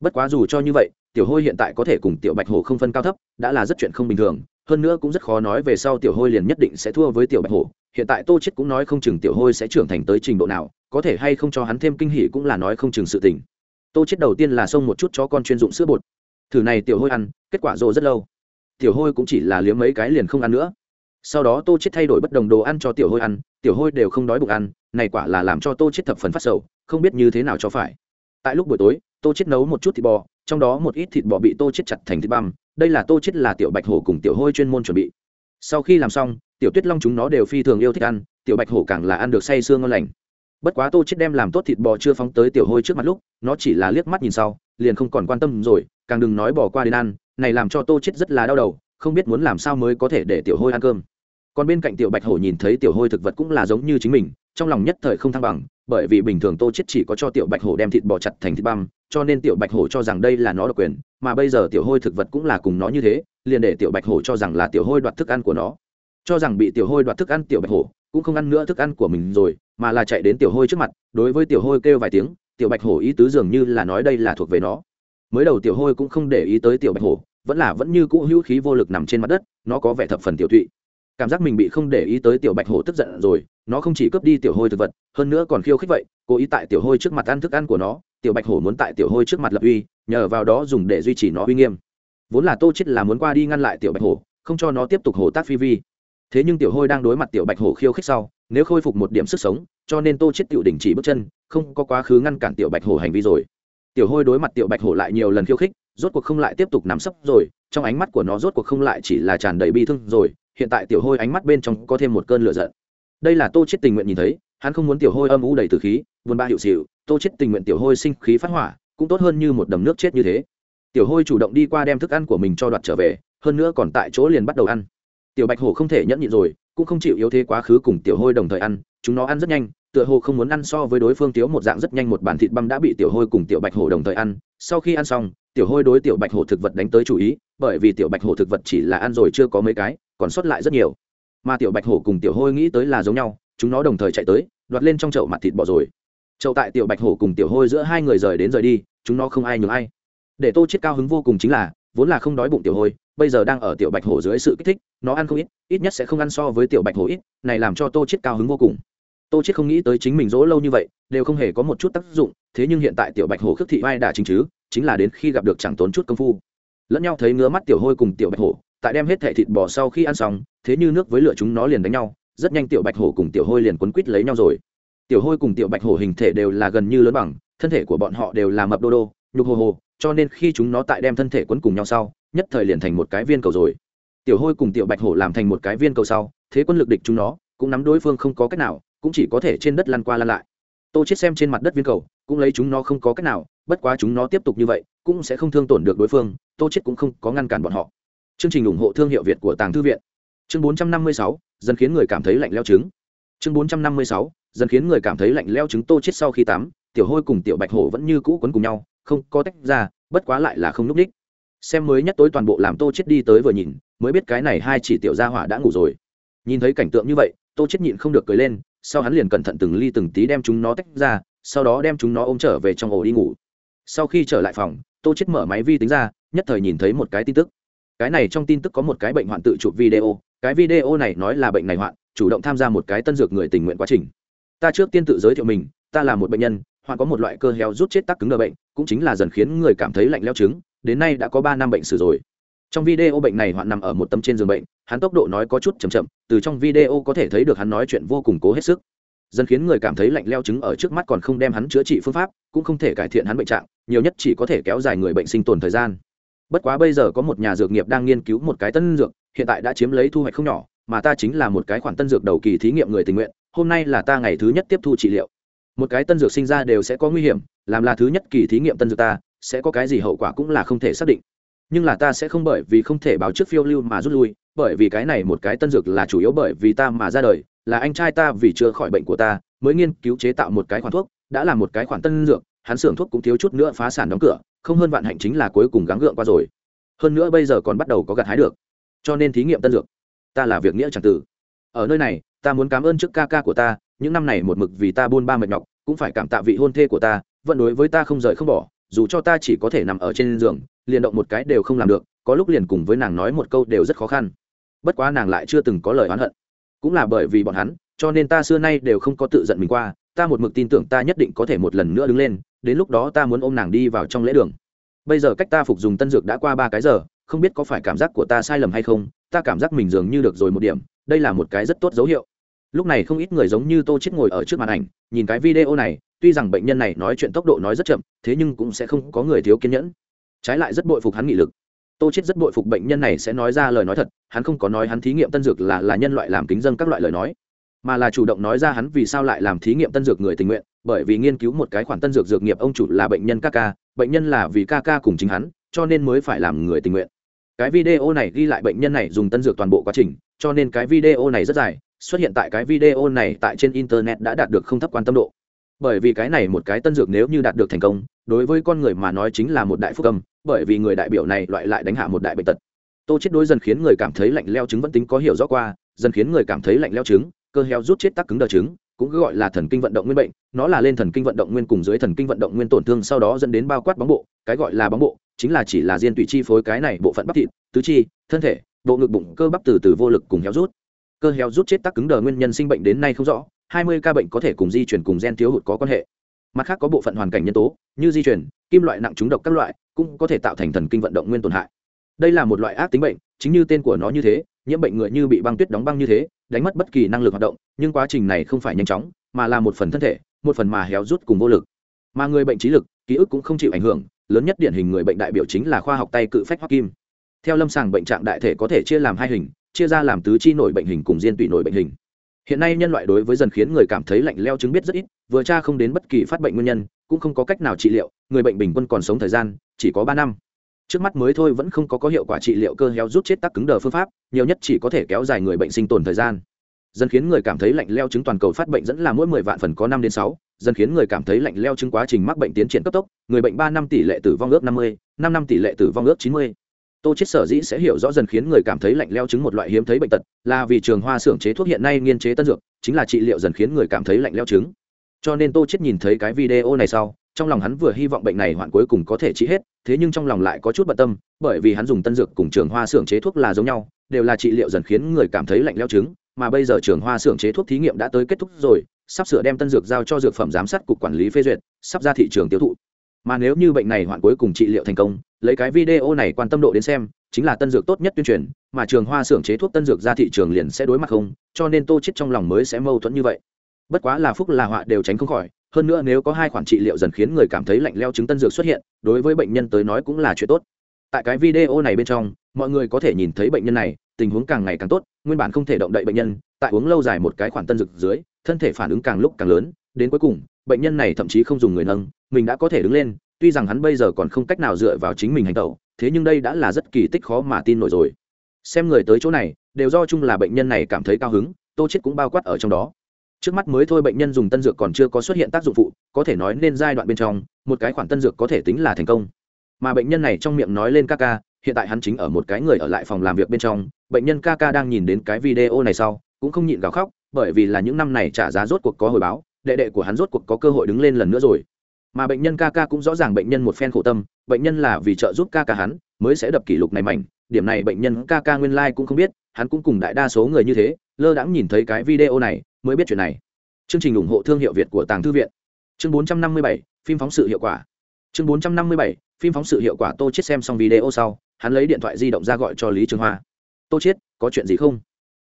bất quá dù cho như vậy, tiểu hôi hiện tại có thể cùng tiểu bạch hổ không phân cao thấp, đã là rất chuyện không bình thường, hơn nữa cũng rất khó nói về sau tiểu hôi liền nhất định sẽ thua với tiểu bạch hổ. Hiện tại tô chết cũng nói không chừng tiểu hôi sẽ trưởng thành tới trình độ nào, có thể hay không cho hắn thêm kinh hỉ cũng là nói không chừng sự tình. Tô chết đầu tiên là xông một chút cho con chuyên dụng sữa bột. Thử này tiểu hôi ăn, kết quả rồ rất lâu. Tiểu hôi cũng chỉ là liếm mấy cái liền không ăn nữa. Sau đó tô chết thay đổi bất đồng đồ ăn cho tiểu hôi ăn, tiểu hôi đều không đói bụng ăn, này quả là làm cho tô chết thập phần phát sầu, không biết như thế nào cho phải. Tại lúc buổi tối tô chết nấu một chút thịt bò, trong đó một ít thịt bò bị tô chết chặt thành thịt băm. Đây là tô chết là tiểu bạch hổ cùng tiểu hôi chuyên môn chuẩn bị. Sau khi làm xong, tiểu tuyết long chúng nó đều phi thường yêu thích ăn, tiểu bạch hổ càng là ăn được say sương ngon lành. Bất quá tô chết đem làm tốt thịt bò chưa phóng tới tiểu hôi trước mặt lúc, nó chỉ là liếc mắt nhìn sau, liền không còn quan tâm rồi, càng đừng nói bỏ qua đến ăn, này làm cho tô chết rất là đau đầu, không biết muốn làm sao mới có thể để tiểu hôi ăn cơm. Còn bên cạnh tiểu bạch hổ nhìn thấy tiểu hôi thực vật cũng là giống như chính mình, trong lòng nhất thời không thăng bằng, bởi vì bình thường tô chết chỉ có cho tiểu bạch hổ đem thịt bò chặt thành thịt băm cho nên tiểu bạch hổ cho rằng đây là nó độc quyền, mà bây giờ tiểu hôi thực vật cũng là cùng nó như thế, liền để tiểu bạch hổ cho rằng là tiểu hôi đoạt thức ăn của nó. Cho rằng bị tiểu hôi đoạt thức ăn tiểu bạch hổ cũng không ăn nữa thức ăn của mình rồi, mà là chạy đến tiểu hôi trước mặt, đối với tiểu hôi kêu vài tiếng, tiểu bạch hổ ý tứ dường như là nói đây là thuộc về nó. Mới đầu tiểu hôi cũng không để ý tới tiểu bạch hổ, vẫn là vẫn như cũ hữu khí vô lực nằm trên mặt đất, nó có vẻ thập phần tiểu thụy cảm giác mình bị không để ý tới tiểu bạch hổ tức giận rồi, nó không chỉ cướp đi tiểu hôi thực vật, hơn nữa còn khiêu khích vậy, cố ý tại tiểu hôi trước mặt ăn thức ăn của nó tiểu bạch hổ muốn tại tiểu hôi trước mặt lập uy, nhờ vào đó dùng để duy trì nó uy nghiêm. Vốn là tô chết là muốn qua đi ngăn lại tiểu bạch hổ, không cho nó tiếp tục hổ tác phi vi. Thế nhưng tiểu hôi đang đối mặt tiểu bạch hổ khiêu khích sau, nếu khôi phục một điểm sức sống, cho nên tô chết tiểu đình chỉ bước chân, không có quá khứ ngăn cản tiểu bạch hổ hành vi rồi. Tiểu hôi đối mặt tiểu bạch hổ lại nhiều lần khiêu khích, rốt cuộc không lại tiếp tục nắm sấp rồi, trong ánh mắt của nó rốt cuộc không lại chỉ là tràn đầy bi thương rồi, hiện tại tiểu hôi ánh mắt bên trong có thêm một cơn lửa giận. Đây là tô chết tình nguyện nhìn thấy hắn không muốn tiểu hôi âm u đầy từ khí vườn ba hiệu xịu tô chết tình nguyện tiểu hôi sinh khí phát hỏa, cũng tốt hơn như một đầm nước chết như thế. Tiểu hôi chủ động đi qua đem thức ăn của mình cho đoạt trở về, hơn nữa còn tại chỗ liền bắt đầu ăn. Tiểu bạch hổ không thể nhẫn nhịn rồi, cũng không chịu yếu thế quá khứ cùng tiểu hôi đồng thời ăn, chúng nó ăn rất nhanh, tựa hồ không muốn ăn so với đối phương tiếu một dạng rất nhanh một bản thịt băm đã bị tiểu hôi cùng tiểu bạch hổ đồng thời ăn. Sau khi ăn xong, tiểu hôi đối tiểu bạch hổ thực vật đánh tới chủ ý, bởi vì tiểu bạch hổ thực vật chỉ là ăn rồi chưa có mấy cái, còn sót lại rất nhiều. Mà tiểu bạch hổ cùng tiểu hôi nghĩ tới là giống nhau chúng nó đồng thời chạy tới, đoạt lên trong chậu mặt thịt bò rồi. Chậu tại tiểu bạch hổ cùng tiểu hôi giữa hai người rời đến rời đi, chúng nó không ai nhường ai. Để tô chết cao hứng vô cùng chính là, vốn là không đói bụng tiểu hôi, bây giờ đang ở tiểu bạch hổ dưới sự kích thích, nó ăn không ít ít nhất sẽ không ăn so với tiểu bạch hổ ít, này làm cho tô chết cao hứng vô cùng. Tô chết không nghĩ tới chính mình dỗ lâu như vậy, đều không hề có một chút tác dụng, thế nhưng hiện tại tiểu bạch hổ khước thị vai đã chính chứ, chính là đến khi gặp được chẳng tốn chút công phu. Lẫn nhau thấy ngứa mắt tiểu hôi cùng tiểu bạch hổ, tại đem hết thẻ thịt bò sau khi ăn xong, thế như nước với lửa chúng nó liền đánh nhau rất nhanh tiểu bạch hổ cùng tiểu hôi liền quấn quít lấy nhau rồi. Tiểu hôi cùng tiểu bạch hổ hình thể đều là gần như lớn bằng thân thể của bọn họ đều là mập đô đô nhục hồ hồ cho nên khi chúng nó tại đem thân thể quấn cùng nhau sau nhất thời liền thành một cái viên cầu rồi. Tiểu hôi cùng tiểu bạch hổ làm thành một cái viên cầu sau thế quân lực địch chúng nó cũng nắm đối phương không có cách nào cũng chỉ có thể trên đất lăn qua lăn lại. Tô chết xem trên mặt đất viên cầu cũng lấy chúng nó không có cách nào bất quá chúng nó tiếp tục như vậy cũng sẽ không thương tổn được đối phương tô chết cũng không có ngăn cản bọn họ. Chương trình ủng hộ thương hiệu việt của tàng thư viện. Chương 456, dần khiến người cảm thấy lạnh leo trứng. Chương 456, dần khiến người cảm thấy lạnh leo trứng tô chết sau khi tắm tiểu hôi cùng tiểu bạch hổ vẫn như cũ quấn cùng nhau không có tách ra bất quá lại là không núp ních xem mới nhất tối toàn bộ làm tô chết đi tới vừa nhìn mới biết cái này hai chỉ tiểu gia hỏa đã ngủ rồi. Nhìn thấy cảnh tượng như vậy tô chết nhịn không được cười lên sau hắn liền cẩn thận từng ly từng tí đem chúng nó tách ra sau đó đem chúng nó ôm trở về trong ổ đi ngủ. Sau khi trở lại phòng tô chết mở máy vi tính ra nhất thời nhìn thấy một cái tin tức cái này trong tin tức có một cái bệnh hoạn tự chụp video, cái video này nói là bệnh này hoạn, chủ động tham gia một cái tân dược người tình nguyện quá trình. Ta trước tiên tự giới thiệu mình, ta là một bệnh nhân, hoạn có một loại cơ heo rút chết tắc cứng đờ bệnh, cũng chính là dần khiến người cảm thấy lạnh leo trứng đến nay đã có ba năm bệnh sử rồi. Trong video bệnh này hoạn nằm ở một tấm trên giường bệnh, hắn tốc độ nói có chút chậm chậm, từ trong video có thể thấy được hắn nói chuyện vô cùng cố hết sức. Dần khiến người cảm thấy lạnh leo trứng ở trước mắt còn không đem hắn chữa trị phương pháp, cũng không thể cải thiện hắn bệnh trạng, nhiều nhất chỉ có thể kéo dài người bệnh sinh tồn thời gian bất quá bây giờ có một nhà dược nghiệp đang nghiên cứu một cái tân dược, hiện tại đã chiếm lấy thu hoạch không nhỏ, mà ta chính là một cái khoản tân dược đầu kỳ thí nghiệm người tình nguyện, hôm nay là ta ngày thứ nhất tiếp thu trị liệu. Một cái tân dược sinh ra đều sẽ có nguy hiểm, làm là thứ nhất kỳ thí nghiệm tân dược ta, sẽ có cái gì hậu quả cũng là không thể xác định. Nhưng là ta sẽ không bởi vì không thể báo trước phiêu lưu mà rút lui, bởi vì cái này một cái tân dược là chủ yếu bởi vì ta mà ra đời, là anh trai ta vì chữa khỏi bệnh của ta, mới nghiên cứu chế tạo một cái khoản thuốc, đã là một cái khoản tân dược, hắn xưởng thuốc cũng thiếu chút nữa phá sản đóng cửa không hơn vạn hạnh chính là cuối cùng gắng gượng qua rồi. Hơn nữa bây giờ còn bắt đầu có gặt hái được. Cho nên thí nghiệm tân dược. Ta là việc nghĩa c tử ở nơi này, ta muốn cảm ơn trước ca ca của ta, những năm này một mực vì ta buôn ba mệt nhọc, cũng phải cảm tạ vị hôn thê của ta, vẫn đối với ta không rời không bỏ, dù cho ta chỉ có thể nằm ở trên giường, liền động một cái đều không làm được, có lúc liền cùng với nàng nói một câu đều rất khó khăn. Bất quá nàng lại chưa từng có lời oán hận. Cũng là bởi vì bọn hắn, cho nên ta xưa nay đều không có tự giận mình qua ta một mực tin tưởng ta nhất định có thể một lần nữa đứng lên, đến lúc đó ta muốn ôm nàng đi vào trong lễ đường. Bây giờ cách ta phục dùng tân dược đã qua ba cái giờ, không biết có phải cảm giác của ta sai lầm hay không, ta cảm giác mình dường như được rồi một điểm, đây là một cái rất tốt dấu hiệu. Lúc này không ít người giống như tô chết ngồi ở trước màn ảnh, nhìn cái video này, tuy rằng bệnh nhân này nói chuyện tốc độ nói rất chậm, thế nhưng cũng sẽ không có người thiếu kiên nhẫn. Trái lại rất bội phục hắn nghị lực. Tô chết rất bội phục bệnh nhân này sẽ nói ra lời nói thật, hắn không có nói hắn thí nghiệm tân dược là là nhân loại làm kính dân các loại lời nói mà là chủ động nói ra hắn vì sao lại làm thí nghiệm tân dược người tình nguyện, bởi vì nghiên cứu một cái khoản tân dược dược nghiệp ông chủ là bệnh nhân ca ca, bệnh nhân là vì ca ca cùng chính hắn, cho nên mới phải làm người tình nguyện. Cái video này ghi lại bệnh nhân này dùng tân dược toàn bộ quá trình, cho nên cái video này rất dài, xuất hiện tại cái video này tại trên internet đã đạt được không thấp quan tâm độ. Bởi vì cái này một cái tân dược nếu như đạt được thành công, đối với con người mà nói chính là một đại phúc âm, bởi vì người đại biểu này loại lại đánh hạ một đại bệnh tật. Tô chết đối dần khiến người cảm thấy lạnh leo chứng vẫn tính có hiểu rõ qua, dần khiến người cảm thấy lạnh leo chứng cơ heo rút chết tắc cứng đờ trứng, cũng gọi là thần kinh vận động nguyên bệnh, nó là lên thần kinh vận động nguyên cùng dưới thần kinh vận động nguyên tổn thương sau đó dẫn đến bao quát bóng bộ, cái gọi là bóng bộ, chính là chỉ là diên tụy chi phối cái này bộ phận bắp thịt, tứ chi, thân thể, bộ ngực bụng cơ bắp từ từ vô lực cùng héo rút. Cơ héo rút chết tắc cứng đờ nguyên nhân sinh bệnh đến nay không rõ, hai mươi ca bệnh có thể cùng di chuyển cùng gen thiếu hụt có quan hệ. Mặt khác có bộ phận hoàn cảnh nhân tố, như di chuyển kim loại nặng trúng độc các loại, cũng có thể tạo thành thần kinh vận động nguyên tổn hại. Đây là một loại ác tính bệnh, chính như tên của nó như thế nhiễm bệnh người như bị băng tuyết đóng băng như thế, đánh mất bất kỳ năng lực hoạt động, nhưng quá trình này không phải nhanh chóng, mà là một phần thân thể, một phần mà héo rút cùng vô lực. Mà người bệnh trí lực, ký ức cũng không chịu ảnh hưởng, lớn nhất điển hình người bệnh đại biểu chính là khoa học tay cự phách hoắc kim. Theo lâm sàng bệnh trạng đại thể có thể chia làm hai hình, chia ra làm tứ chi nổi bệnh hình cùng diên tụy nổi bệnh hình. Hiện nay nhân loại đối với dần khiến người cảm thấy lạnh leo chứng biết rất ít, vừa cha không đến bất kỳ phát bệnh nguyên nhân, cũng không có cách nào trị liệu, người bệnh bình quân còn sống thời gian chỉ có ba năm trước mắt mới thôi vẫn không có có hiệu quả trị liệu cơ heo rút chết tắc cứng đờ phương pháp, nhiều nhất chỉ có thể kéo dài người bệnh sinh tồn thời gian. Dần khiến người cảm thấy lạnh leo chứng toàn cầu phát bệnh dẫn là mỗi mười vạn phần có năm đến sáu dần khiến người cảm thấy lạnh leo chứng quá trình mắc bệnh tiến triển cấp tốc, người bệnh ba năm tỷ lệ tử vong ước năm mươi, năm năm tỷ lệ tử vong ước chín mươi. Tô chết sở dĩ sẽ hiểu rõ dần khiến người cảm thấy lạnh leo chứng một loại hiếm thấy bệnh tật là vì trường hoa xưởng chế thuốc hiện nay nghiên chế tân dược, chính là trị liệu dần khiến người cảm thấy lạnh leo chứng. Cho nên tô chết nhìn thấy cái video này sau trong lòng hắn vừa hy vọng bệnh này hoạn cuối cùng có thể trị hết, thế nhưng trong lòng lại có chút bận tâm, bởi vì hắn dùng tân dược cùng trường hoa xưởng chế thuốc là giống nhau, đều là trị liệu dần khiến người cảm thấy lạnh leo chứng, mà bây giờ trường hoa xưởng chế thuốc thí nghiệm đã tới kết thúc rồi, sắp sửa đem tân dược giao cho dược phẩm giám sát cục quản lý phê duyệt, sắp ra thị trường tiêu thụ. Mà nếu như bệnh này hoạn cuối cùng trị liệu thành công, lấy cái video này quan tâm độ đến xem, chính là tân dược tốt nhất tuyên truyền, mà trường hoa xưởng chế thuốc tân dược ra thị trường liền sẽ đối mặt không, cho nên tô chết trong lòng mới sẽ mâu thuẫn như vậy. Bất quá là phúc là họa đều tránh không khỏi hơn nữa nếu có hai khoản trị liệu dần khiến người cảm thấy lạnh leo chứng tân dược xuất hiện, đối với bệnh nhân tới nói cũng là chuyện tốt. Tại cái video này bên trong, mọi người có thể nhìn thấy bệnh nhân này, tình huống càng ngày càng tốt, nguyên bản không thể động đậy bệnh nhân, tại uống lâu dài một cái khoản tân dược dưới, thân thể phản ứng càng lúc càng lớn, đến cuối cùng, bệnh nhân này thậm chí không dùng người nâng, mình đã có thể đứng lên, tuy rằng hắn bây giờ còn không cách nào dựa vào chính mình hành tẩu, thế nhưng đây đã là rất kỳ tích khó mà tin nổi rồi. Xem người tới chỗ này, đều do chung là bệnh nhân này cảm thấy cao hứng, tô chết cũng bao quát ở trong đó trước mắt mới thôi bệnh nhân dùng tân dược còn chưa có xuất hiện tác dụng phụ, có thể nói nên giai đoạn bên trong, một cái khoản tân dược có thể tính là thành công. Mà bệnh nhân này trong miệng nói lên ca ca, hiện tại hắn chính ở một cái người ở lại phòng làm việc bên trong, bệnh nhân ca ca đang nhìn đến cái video này sau, cũng không nhịn gào khóc, bởi vì là những năm này trả giá rốt cuộc có hồi báo, đệ đệ của hắn rốt cuộc có cơ hội đứng lên lần nữa rồi. Mà bệnh nhân ca ca cũng rõ ràng bệnh nhân một phen khổ tâm, bệnh nhân là vì trợ giúp ca ca hắn, mới sẽ đập kỷ lục này mạnh điểm này bệnh nhân ca ca nguyên lai、like、cũng không biết, hắn cũng cùng đại đa số người như thế, lơ đãng nhìn thấy cái video này mới biết chuyện này. Chương trình ủng hộ thương hiệu việt của tàng thư viện. Chương bốn trăm năm mươi bảy, phim phóng sự hiệu quả. Chương bốn trăm năm mươi bảy, phim phóng sự hiệu quả tô chết xem xong video sau, hắn lấy điện thoại di động ra gọi cho lý trường hoa. Tô chết có chuyện gì không?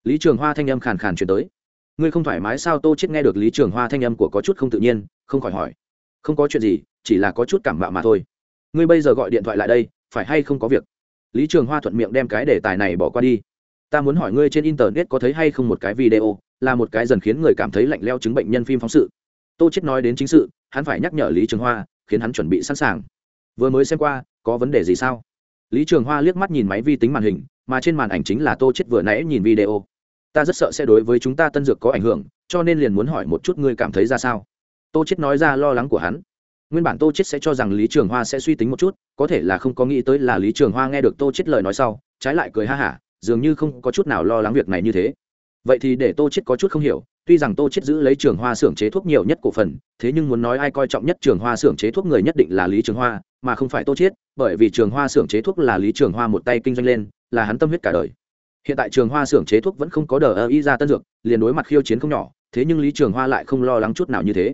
Lý trường hoa thanh âm khàn khàn chuyển tới. Ngươi không thoải mái sao? Tô chết nghe được lý trường hoa thanh âm của có chút không tự nhiên, không khỏi hỏi. Không có chuyện gì, chỉ là có chút cảm mạo mà thôi. Ngươi bây giờ gọi điện thoại lại đây, phải hay không có việc? Lý trường hoa thuận miệng đem cái đề tài này bỏ qua đi. Ta muốn hỏi ngươi trên internet có thấy hay không một cái video là một cái dần khiến người cảm thấy lạnh leo chứng bệnh nhân phim phóng sự. Tô chết nói đến chính sự, hắn phải nhắc nhở lý trường hoa, khiến hắn chuẩn bị sẵn sàng. Vừa mới xem qua, có vấn đề gì sao? Lý trường hoa liếc mắt nhìn máy vi tính màn hình, mà trên màn ảnh chính là tô chết vừa nãy nhìn video. Ta rất sợ sẽ đối với chúng ta tân dược có ảnh hưởng, cho nên liền muốn hỏi một chút ngươi cảm thấy ra sao? Tô chết nói ra lo lắng của hắn. Nguyên bản tô chết sẽ cho rằng lý trường hoa sẽ suy tính một chút, có thể là không có nghĩ tới là lý trường hoa nghe được tô chết lời nói sau, trái lại cười ha hả, dường như không có chút nào lo lắng việc này như thế vậy thì để tô chết có chút không hiểu, tuy rằng tô chết giữ lấy trường hoa xưởng chế thuốc nhiều nhất cổ phần, thế nhưng muốn nói ai coi trọng nhất trường hoa xưởng chế thuốc người nhất định là lý trường hoa, mà không phải tô chết bởi vì trường hoa xưởng chế thuốc là lý trường hoa một tay kinh doanh lên, là hắn tâm huyết cả đời. Hiện tại trường hoa xưởng chế thuốc vẫn không có đờ ơ y ra tân dược, liền đối mặt khiêu chiến không nhỏ, thế nhưng lý trường hoa lại không lo lắng chút nào như thế.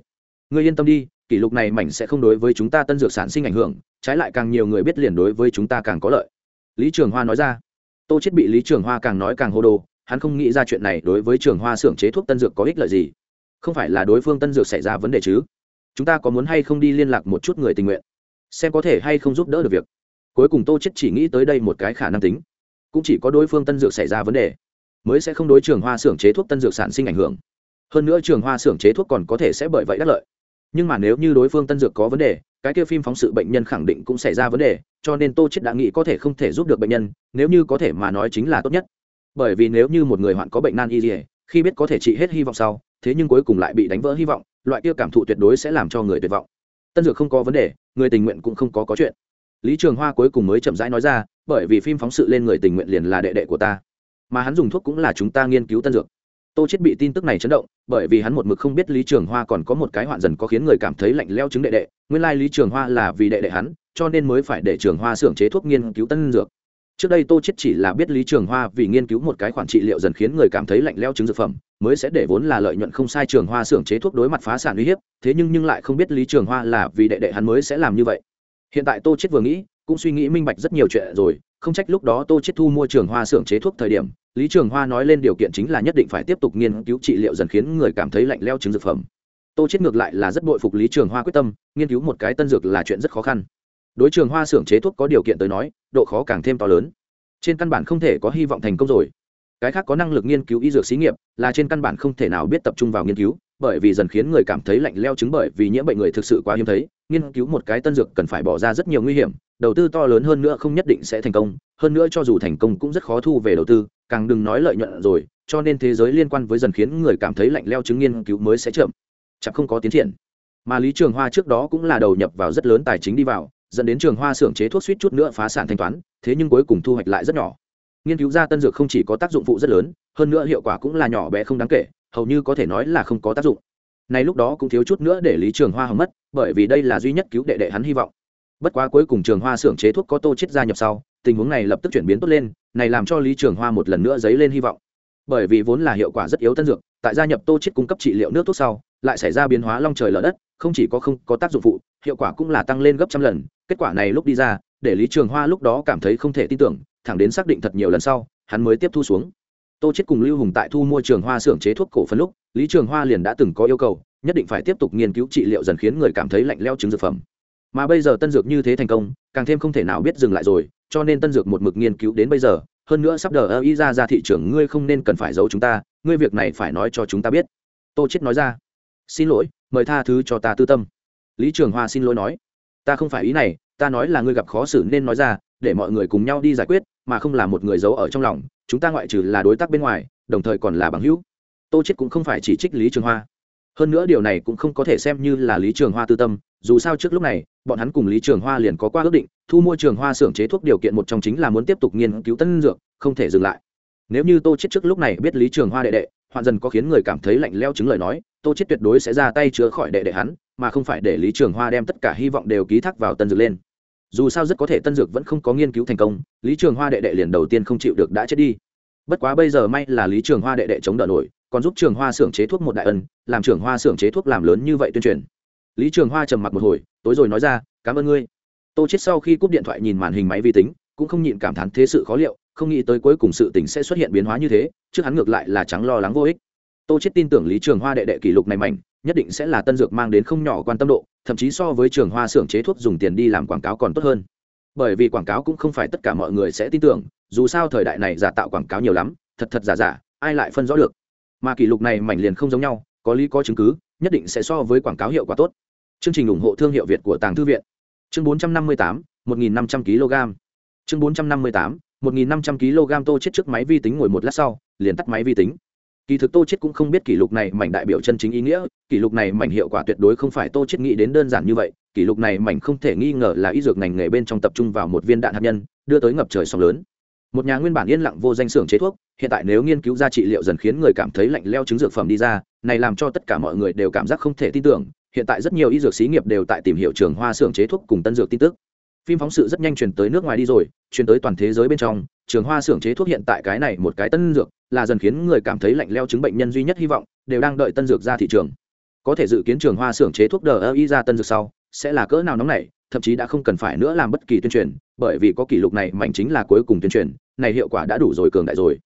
Người yên tâm đi, kỷ lục này mảnh sẽ không đối với chúng ta tân dược sản sinh ảnh hưởng, trái lại càng nhiều người biết liền đối với chúng ta càng có lợi. Lý trường hoa nói ra. Tô chết bị lý trường hoa càng nói càng hô đồ hắn không nghĩ ra chuyện này đối với trường hoa xưởng chế thuốc tân dược có ích lợi gì. Không phải là đối phương tân dược xảy ra vấn đề chứ? Chúng ta có muốn hay không đi liên lạc một chút người tình nguyện? Xem có thể hay không giúp đỡ được việc. Cuối cùng tô chết chỉ nghĩ tới đây một cái khả năng tính. Cũng chỉ có đối phương tân dược xảy ra vấn đề, mới sẽ không đối trường hoa xưởng chế thuốc tân dược sản sinh ảnh hưởng. Hơn nữa trường hoa xưởng chế thuốc còn có thể sẽ bởi vậy đắc lợi. Nhưng mà nếu như đối phương tân dược có vấn đề, cái kia phim phóng sự bệnh nhân khẳng định cũng xảy ra vấn đề, cho nên tô chết đã nghĩ có thể không thể giúp được bệnh nhân, nếu như có thể mà nói chính là tốt nhất bởi vì nếu như một người hoạn có bệnh nan y dỉa khi biết có thể trị hết hy vọng sau, thế nhưng cuối cùng lại bị đánh vỡ hy vọng, loại kia cảm thụ tuyệt đối sẽ làm cho người tuyệt vọng. Tân dược không có vấn đề, người tình nguyện cũng không có có chuyện. Lý trường hoa cuối cùng mới chậm rãi nói ra, bởi vì phim phóng sự lên người tình nguyện liền là đệ đệ của ta. Mà hắn dùng thuốc cũng là chúng ta nghiên cứu tân dược. Tô chết bị tin tức này chấn động, bởi vì hắn một mực không biết lý trường hoa còn có một cái hoạn dần có khiến người cảm thấy lạnh leo chứng đệ đệ. Nguyên lai lý trường hoa là vì đệ đệ hắn, cho nên mới phải để trường hoa xưởng chế thuốc nghiên cứu tân dược trước đây tô chết chỉ là biết lý trường hoa vì nghiên cứu một cái khoản trị liệu dần khiến người cảm thấy lạnh leo chứng dược phẩm, mới sẽ để vốn là lợi nhuận không sai trường hoa xưởng chế thuốc đối mặt phá sản uy hiếp, thế nhưng nhưng lại không biết lý trường hoa là vì đệ đệ hắn mới sẽ làm như vậy. Hiện tại tô chết vừa nghĩ, cũng suy nghĩ minh bạch rất nhiều chuyện rồi, không trách lúc đó tô chết thu mua trường hoa xưởng chế thuốc thời điểm, lý trường hoa nói lên điều kiện chính là nhất định phải tiếp tục nghiên cứu trị liệu dần khiến người cảm thấy lạnh leo chứng dược phẩm. Tô chết ngược lại là rất bội phục lý trường hoa quyết tâm, nghiên cứu một cái tân dược là chuyện rất khó khăn đối trường hoa xưởng chế thuốc có điều kiện tới nói, độ khó càng thêm to lớn. Trên căn bản không thể có hy vọng thành công rồi. Cái khác có năng lực nghiên cứu y dược xí nghiệp là trên căn bản không thể nào biết tập trung vào nghiên cứu, bởi vì dần khiến người cảm thấy lạnh leo chứng bởi vì nhiễm bệnh người thực sự quá hiếm thấy. Nghiên cứu một cái tân dược cần phải bỏ ra rất nhiều nguy hiểm, đầu tư to lớn hơn nữa không nhất định sẽ thành công, hơn nữa cho dù thành công cũng rất khó thu về đầu tư, càng đừng nói lợi nhuận rồi, cho nên thế giới liên quan với dần khiến người cảm thấy lạnh leo chứng nghiên cứu mới sẽ chậm chẳng không có tiến triển. Mà lý trường hoa trước đó cũng là đầu nhập vào rất lớn tài chính đi vào dẫn đến trường hoa xưởng chế thuốc suýt chút nữa phá sản thanh toán, thế nhưng cuối cùng thu hoạch lại rất nhỏ. Nghiên cứu ra tân dược không chỉ có tác dụng phụ rất lớn, hơn nữa hiệu quả cũng là nhỏ bé không đáng kể, hầu như có thể nói là không có tác dụng. Này lúc đó cũng thiếu chút nữa để lý trường hoa hỏng mất, bởi vì đây là duy nhất cứu đệ đệ hắn hy vọng. Bất quá cuối cùng trường hoa xưởng chế thuốc có tô chết gia nhập sau, tình huống này lập tức chuyển biến tốt lên, này làm cho lý trường hoa một lần nữa dấy lên hy vọng. Bởi vì vốn là hiệu quả rất yếu tân dược, tại gia nhập tô chết cung cấp trị liệu nước thuốc sau, lại xảy ra biến hóa long trời lở đất không chỉ có không có tác dụng phụ, hiệu quả cũng là tăng lên gấp trăm lần. Kết quả này lúc đi ra, để lý trường hoa lúc đó cảm thấy không thể tin tưởng, thẳng đến xác định thật nhiều lần sau, hắn mới tiếp thu xuống. Tô chết cùng lưu hùng tại thu mua trường hoa xưởng chế thuốc cổ phần lúc, lý trường hoa liền đã từng có yêu cầu, nhất định phải tiếp tục nghiên cứu trị liệu dần khiến người cảm thấy lạnh leo chứng dược phẩm. Mà bây giờ tân dược như thế thành công, càng thêm không thể nào biết dừng lại rồi, cho nên tân dược một mực nghiên cứu đến bây giờ. Hơn nữa sắp đờ ơ y ra ra thị trường, ngươi không nên cần phải giấu chúng ta, ngươi việc này phải nói cho chúng ta biết. Tô chết nói ra, xin lỗi mời tha thứ cho ta tư tâm. Lý trường hoa xin lỗi nói, ta không phải ý này, ta nói là ngươi gặp khó xử nên nói ra, để mọi người cùng nhau đi giải quyết, mà không là một người giấu ở trong lòng, chúng ta ngoại trừ là đối tác bên ngoài, đồng thời còn là bằng hữu. Tô chết cũng không phải chỉ trích lý trường hoa. Hơn nữa điều này cũng không có thể xem như là lý trường hoa tư tâm, dù sao trước lúc này, bọn hắn cùng lý trường hoa liền có qua ước định, thu mua trường hoa xưởng chế thuốc điều kiện một trong chính là muốn tiếp tục nghiên cứu tân dược, không thể dừng lại. Nếu như tô chết trước lúc này biết lý trường hoa đệ đệ hoạn dần có khiến người cảm thấy lạnh leo chứng lời nói, tô chết tuyệt đối sẽ ra tay chữa khỏi đệ đệ hắn, mà không phải để lý trường hoa đem tất cả hy vọng đều ký thác vào tân dược lên. Dù sao rất có thể tân dược vẫn không có nghiên cứu thành công, lý trường hoa đệ đệ liền đầu tiên không chịu được đã chết đi. Bất quá bây giờ may là lý trường hoa đệ đệ chống đỡ nổi, còn giúp trường hoa xưởng chế thuốc một đại ân, làm trường hoa xưởng chế thuốc làm lớn như vậy tuyên truyền. Lý trường hoa trầm mặc một hồi, tối rồi nói ra, cảm ơn ngươi. Tô chết sau khi cúp điện thoại nhìn màn hình máy vi tính, cũng không nhịn cảm thán thế sự khó liệu không nghĩ tới cuối cùng sự tình sẽ xuất hiện biến hóa như thế trước hắn ngược lại là trắng lo lắng vô ích. Tô chết tin tưởng lý trường hoa đệ đệ kỷ lục này mạnh nhất định sẽ là tân dược mang đến không nhỏ quan tâm độ thậm chí so với trường hoa xưởng chế thuốc dùng tiền đi làm quảng cáo còn tốt hơn. Bởi vì quảng cáo cũng không phải tất cả mọi người sẽ tin tưởng dù sao thời đại này giả tạo quảng cáo nhiều lắm thật thật giả giả ai lại phân rõ được? Mà kỷ lục này mảnh liền không giống nhau có lý có chứng cứ nhất định sẽ so với quảng cáo hiệu quả tốt. Chương trình ủng hộ thương hiệu việt của tàng thư viện. Chương 458, 1.500 kg chương 458, 1.500 kg tô chết trước máy vi tính ngồi một lát sau, liền tắt máy vi tính. Kỳ thực tô chết cũng không biết kỷ lục này mảnh đại biểu chân chính ý nghĩa, kỷ lục này mảnh hiệu quả tuyệt đối không phải tô chết nghĩ đến đơn giản như vậy, kỷ lục này mảnh không thể nghi ngờ là y dược ngành nghề bên trong tập trung vào một viên đạn hạt nhân, đưa tới ngập trời sóng lớn. Một nhà nguyên bản yên lặng vô danh xưởng chế thuốc, hiện tại nếu nghiên cứu ra trị liệu dần khiến người cảm thấy lạnh leo chứng dược phẩm đi ra, này làm cho tất cả mọi người đều cảm giác không thể tin tưởng, hiện tại rất nhiều y dược xí nghiệp đều tại tìm hiểu trường hoa xưởng chế thuốc cùng tân dược tin tức phim phóng sự rất nhanh truyền tới nước ngoài đi rồi truyền tới toàn thế giới bên trong. Trường hoa xưởng chế thuốc hiện tại cái này một cái tân dược là dần khiến người cảm thấy lạnh leo chứng bệnh nhân duy nhất hy vọng, đều đang đợi tân dược ra thị trường. Có thể dự kiến trường hoa xưởng chế thuốc đờ y ra tân dược sau, sẽ là cỡ nào nóng này thậm chí đã không cần phải nữa làm bất kỳ tuyên truyền, bởi vì có kỷ lục này mạnh chính là cuối cùng tuyên truyền, này hiệu quả đã đủ rồi cường đại rồi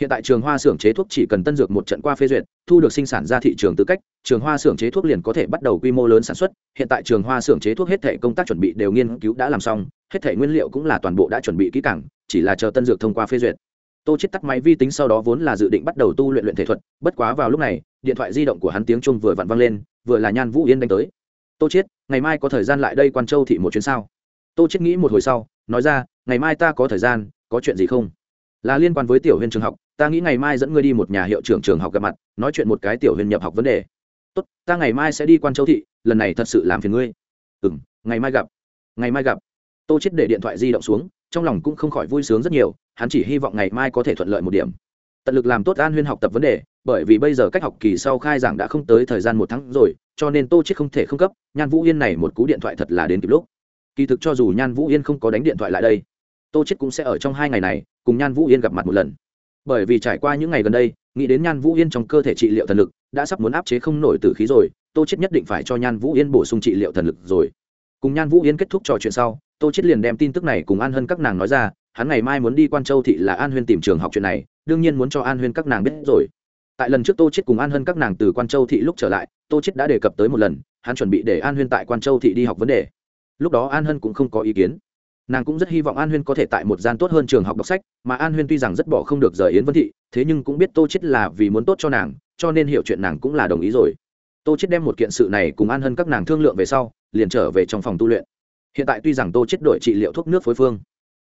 hiện tại trường hoa xưởng chế thuốc chỉ cần tân dược một trận qua phê duyệt, thu được sinh sản ra thị trường tư cách, trường hoa xưởng chế thuốc liền có thể bắt đầu quy mô lớn sản xuất. Hiện tại trường hoa xưởng chế thuốc hết thể công tác chuẩn bị đều nghiên cứu đã làm xong, hết thể nguyên liệu cũng là toàn bộ đã chuẩn bị kỹ càng, chỉ là chờ tân dược thông qua phê duyệt. Tô chết tắt máy vi tính sau đó vốn là dự định bắt đầu tu luyện luyện thể thuật, bất quá vào lúc này, điện thoại di động của hắn tiếng chuông vừa vặn vang lên, vừa là nhan vũ yên đánh tới. Tô chết ngày mai có thời gian lại đây quan châu thị một chuyến sao? Tô chết nghĩ một hồi sau, nói ra, ngày mai ta có thời gian, có chuyện gì không? Là liên quan với tiểu huyền trường học ta nghĩ ngày mai dẫn ngươi đi một nhà hiệu trưởng trường học gặp mặt, nói chuyện một cái tiểu huyền nhập học vấn đề. Tốt, ta ngày mai sẽ đi quan châu thị, lần này thật sự làm phiền ngươi. Ừ m ngày mai gặp, ngày mai gặp. Tô chết để điện thoại di động xuống, trong lòng cũng không khỏi vui sướng rất nhiều, hắn chỉ hy vọng ngày mai có thể thuận lợi một điểm. Tận lực làm tốt an huyên học tập vấn đề, bởi vì bây giờ cách học kỳ sau khai giảng đã không tới thời gian một tháng rồi, cho nên tô chết không thể không cấp, nhan vũ yên này một cú điện thoại thật là đến kịp lúc. Kỳ thực cho dù nhan vũ yên không có đánh điện thoại lại đây, tô chết cũng sẽ ở trong hai ngày này, cùng nhan vũ yên gặp mặt một lần bởi vì trải qua những ngày gần đây, nghĩ đến nhan vũ yên trong cơ thể trị liệu thần lực, đã sắp muốn áp chế không nổi từ khí rồi, tô chết nhất định phải cho nhan vũ yên bổ sung trị liệu thần lực rồi. Cùng nhan vũ yên kết thúc trò chuyện sau, tô chết liền đem tin tức này cùng an hân các nàng nói ra, hắn ngày mai muốn đi quan châu thị là an huyên tìm trường học chuyện này, đương nhiên muốn cho an huyên các nàng biết rồi. Tại lần trước tô chết cùng an hân các nàng từ quan châu thị lúc trở lại, tô chết đã đề cập tới một lần, hắn chuẩn bị để an huyên tại quan châu thị đi học vấn đề. Lúc đó an hân cũng không có ý kiến nàng cũng rất hy vọng an huyên có thể tại một gian tốt hơn trường học đọc sách, mà an huyên tuy rằng rất bỏ không được rời yến vân thị, thế nhưng cũng biết tô chết là vì muốn tốt cho nàng, cho nên hiểu chuyện nàng cũng là đồng ý rồi. tô chết đem một kiện sự này cùng an hân các nàng thương lượng về sau, liền trở về trong phòng tu luyện. hiện tại tuy rằng tô chết đổi trị liệu thuốc nước phối phương,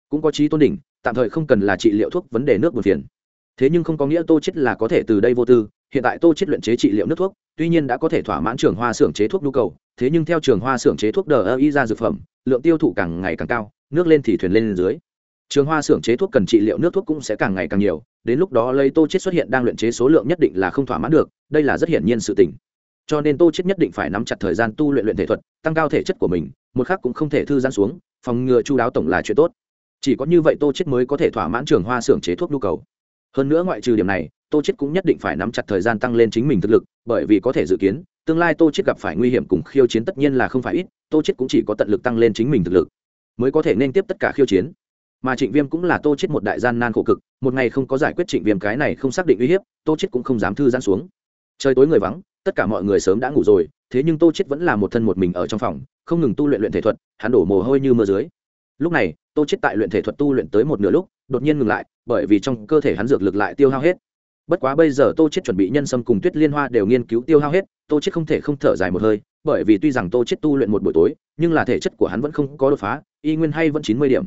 cũng có trí tôn đỉnh, tạm thời không cần là trị liệu thuốc vấn đề nước buồn phiền. thế nhưng không có nghĩa tô chết là có thể từ đây vô tư, hiện tại tô chết luyện chế trị liệu nước thuốc, tuy nhiên đã có thể thỏa mãn trường hoa xưởng chế thuốc nhu cầu, thế nhưng theo trường hoa xưởng chế thuốc đờ y ra dược phẩm, lượng tiêu thụ càng ngày càng cao nước lên thì thuyền lên dưới. Trường hoa xưởng chế thuốc cần trị liệu nước thuốc cũng sẽ càng ngày càng nhiều, đến lúc đó lấy tô chết xuất hiện đang luyện chế số lượng nhất định là không thỏa mãn được, đây là rất hiển nhiên sự tình. Cho nên tô chết nhất định phải nắm chặt thời gian tu luyện luyện thể thuật, tăng cao thể chất của mình, một khác cũng không thể thư giãn xuống, phòng ngừa chu đáo tổng là chuyện tốt. Chỉ có như vậy tô chết mới có thể thỏa mãn trường hoa xưởng chế thuốc nhu cầu. Hơn nữa ngoại trừ điểm này, tô chết cũng nhất định phải nắm chặt thời gian tăng lên chính mình thực lực, bởi vì có thể dự kiến, tương lai tô chết gặp phải nguy hiểm cùng khiêu chiến tất nhiên là không phải ít, tô chết cũng chỉ có tận lực tăng lên chính mình thực lực mới có thể nên tiếp tất cả khiêu chiến. Mà trịnh viêm cũng là tô chết một đại gian nan khổ cực, một ngày không có giải quyết trịnh viêm cái này không xác định uy hiếp, tô chết cũng không dám thư giãn xuống. Trời tối người vắng, tất cả mọi người sớm đã ngủ rồi, thế nhưng tô chết vẫn là một thân một mình ở trong phòng, không ngừng tu luyện luyện thể thuật, hắn đổ mồ hôi như mưa dưới. Lúc này, tô chết tại luyện thể thuật tu luyện tới một nửa lúc, đột nhiên ngừng lại, bởi vì trong cơ thể hắn dược lực lại tiêu hao hết. Bất quá bây giờ tô chết chuẩn bị nhân sâm cùng tuyết liên hoa đều nghiên cứu tiêu hao hết, tô chết không thể không thở dài một hơi, bởi vì tuy rằng tô chết tu luyện một buổi tối, nhưng là thể chất của hắn vẫn không có đột phá y nguyên hay vẫn chín mươi điểm.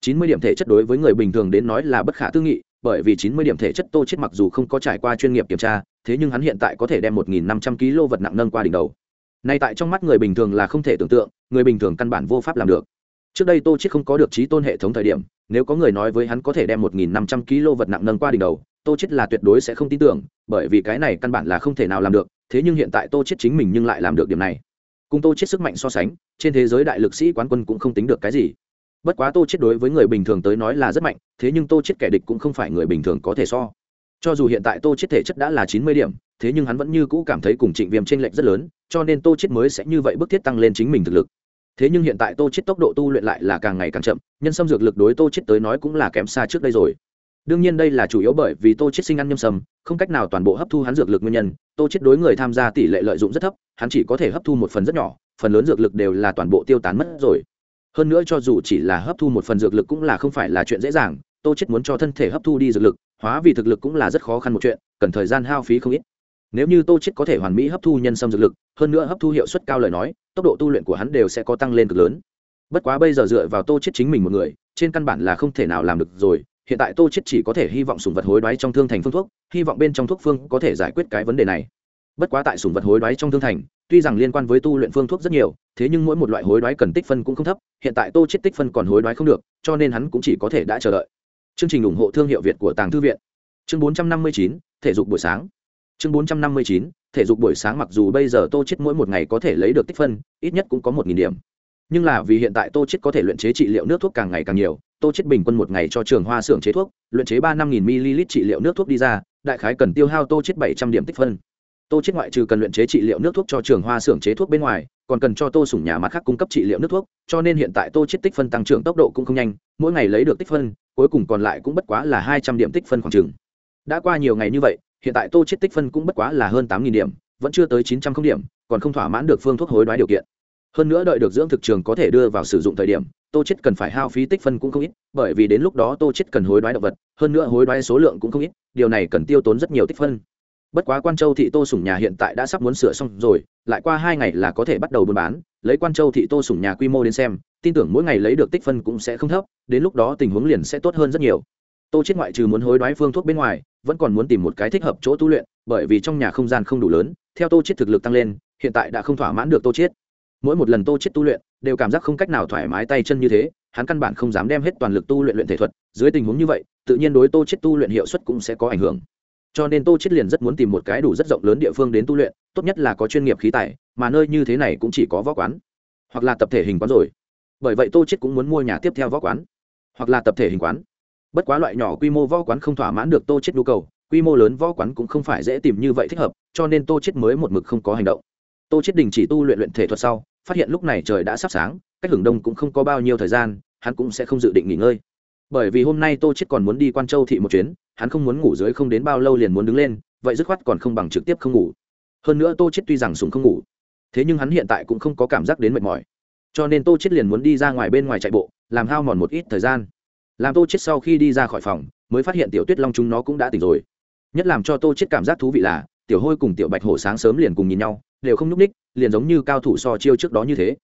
Chín mươi điểm thể chất đối với người bình thường đến nói là bất khả tư nghị, bởi vì chín mươi điểm thể chất tô chết mặc dù không có trải qua chuyên nghiệp kiểm tra, thế nhưng hắn hiện tại có thể đem một nghìn năm trăm kg vật nặng nâng qua đỉnh đầu. Này tại trong mắt người bình thường là không thể tưởng tượng, người bình thường căn bản vô pháp làm được. Trước đây tô chết không có được trí tôn hệ thống thời điểm, nếu có người nói với hắn có thể đem một nghìn năm trăm kg vật nặng nâng qua đỉnh đầu, tô chết là tuyệt đối sẽ không tin tưởng, bởi vì cái này căn bản là không thể nào làm được, thế nhưng hiện tại tô chết chính mình nhưng lại làm được điểm này cùng tô chết sức mạnh so sánh, trên thế giới đại lực sĩ quán quân cũng không tính được cái gì. Bất quá tô chết đối với người bình thường tới nói là rất mạnh, thế nhưng tô chết kẻ địch cũng không phải người bình thường có thể so. Cho dù hiện tại tô chết thể chất đã là chín mươi điểm, thế nhưng hắn vẫn như cũ cảm thấy cùng trịnh viêm trên lệnh rất lớn, cho nên tô chết mới sẽ như vậy bức thiết tăng lên chính mình thực lực. Thế nhưng hiện tại tô chết tốc độ tu luyện lại là càng ngày càng chậm, nhân sâm dược lực đối tô chết tới nói cũng là kém xa trước đây rồi đương nhiên đây là chủ yếu bởi vì tô chết sinh ăn nhâm sâm không cách nào toàn bộ hấp thu hắn dược lực nguyên nhân. Tô chết đối người tham gia tỷ lệ lợi dụng rất thấp, hắn chỉ có thể hấp thu một phần rất nhỏ, phần lớn dược lực đều là toàn bộ tiêu tán mất rồi. Hơn nữa cho dù chỉ là hấp thu một phần dược lực cũng là không phải là chuyện dễ dàng, tô chết muốn cho thân thể hấp thu đi dược lực, hóa vì thực lực cũng là rất khó khăn một chuyện, cần thời gian hao phí không ít. Nếu như tô chết có thể hoàn mỹ hấp thu nhân sâm dược lực, hơn nữa hấp thu hiệu suất cao lời nói, tốc độ tu luyện của hắn đều sẽ có tăng lên cực lớn. Bất quá bây giờ dựa vào tô chết chính mình một người, trên căn bản là không thể nào làm được rồi hiện tại tô chết chỉ có thể hy vọng sùng vật hối đoái trong thương thành phương thuốc hy vọng bên trong thuốc phương có thể giải quyết cái vấn đề này. Bất quá tại sùng vật hối đoái trong thương thành tuy rằng liên quan với tu luyện phương thuốc rất nhiều thế nhưng mỗi một loại hối đoái cần tích phân cũng không thấp hiện tại tô chết tích phân còn hối đoái không được cho nên hắn cũng chỉ có thể đã chờ đợi. Chương trình ủng hộ thương hiệu việt của tàng thư viện. Chương 459, thể dục buổi sáng. Chương 459, thể dục buổi sáng mặc dù bây giờ tô chết mỗi một ngày có thể lấy được tích phân ít nhất cũng có một nghìn điểm nhưng là vì hiện tại tô chết có thể luyện chế trị liệu nước thuốc càng ngày càng nhiều, tô chết bình quân một ngày cho trường hoa xưởng chế thuốc, luyện chế ba năm nghìn ml trị liệu nước thuốc đi ra, đại khái cần tiêu hao tô chết bảy trăm điểm tích phân tô chết ngoại trừ cần luyện chế trị liệu nước thuốc cho trường hoa xưởng chế thuốc bên ngoài, còn cần cho tô sủng nhà mặt khác cung cấp trị liệu nước thuốc, cho nên hiện tại tô chết tích phân tăng trưởng tốc độ cũng không nhanh, mỗi ngày lấy được tích phân, cuối cùng còn lại cũng bất quá là hai trăm điểm tích phân khoảng trường. đã qua nhiều ngày như vậy, hiện tại tô chết tích phân cũng bất quá là hơn tám nghìn điểm, vẫn chưa tới chín trăm không điểm, còn không thỏa mãn được phương thuốc hối đoái điều kiện hơn nữa đợi được dưỡng thực trường có thể đưa vào sử dụng thời điểm, tô chết cần phải hao phí tích phân cũng không ít, bởi vì đến lúc đó tô chết cần hối đoái động vật, hơn nữa hối đoái số lượng cũng không ít, điều này cần tiêu tốn rất nhiều tích phân. Bất quá quan châu thị tô sủng nhà hiện tại đã sắp muốn sửa xong rồi, lại qua hai ngày là có thể bắt đầu buôn bán, lấy quan châu thị tô sủng nhà quy mô đến xem, tin tưởng mỗi ngày lấy được tích phân cũng sẽ không thấp, đến lúc đó tình huống liền sẽ tốt hơn rất nhiều. Tô chết ngoại trừ muốn hối đoái phương thuốc bên ngoài, vẫn còn muốn tìm một cái thích hợp chỗ tu luyện, bởi vì trong nhà không gian không đủ lớn, theo tô chết thực lực tăng lên, hiện tại đã không thỏa mãn được tô chết mỗi một lần tô chết tu luyện, đều cảm giác không cách nào thoải mái tay chân như thế, hắn căn bản không dám đem hết toàn lực tu luyện luyện thể thuật, dưới tình huống như vậy, tự nhiên đối tô chết tu luyện hiệu suất cũng sẽ có ảnh hưởng. Cho nên tô chết liền rất muốn tìm một cái đủ rất rộng lớn địa phương đến tu luyện, tốt nhất là có chuyên nghiệp khí tài, mà nơi như thế này cũng chỉ có võ quán, hoặc là tập thể hình quán rồi. Bởi vậy tô chết cũng muốn mua nhà tiếp theo võ quán, hoặc là tập thể hình quán. Bất quá loại nhỏ quy mô võ quán không thỏa mãn được tô chết nhu cầu, quy mô lớn võ quán cũng không phải dễ tìm như vậy thích hợp, cho nên tô chết mới một mực không có hành động tô chết đình chỉ tu luyện luyện thể thuật sau, phát hiện lúc này trời đã sắp sáng, cách hưởng đông cũng không có bao nhiêu thời gian, hắn cũng sẽ không dự định nghỉ ngơi. Bởi vì hôm nay tô chết còn muốn đi quan châu thị một chuyến, hắn không muốn ngủ dưới không đến bao lâu liền muốn đứng lên, vậy dứt khoát còn không bằng trực tiếp không ngủ. Hơn nữa tô chết tuy rằng sùng không ngủ, thế nhưng hắn hiện tại cũng không có cảm giác đến mệt mỏi. Cho nên tô chết liền muốn đi ra ngoài bên ngoài chạy bộ, làm hao mòn một ít thời gian. Làm tô chết sau khi đi ra khỏi phòng, mới phát hiện tiểu tuyết long chúng nó cũng đã tỉnh rồi. Nhất làm cho tô chết cảm giác thú vị là, tiểu hôi cùng tiểu bạch hổ sáng sớm liền cùng nhìn nhau đều không nhúc ních liền giống như cao thủ so chiêu trước đó như thế.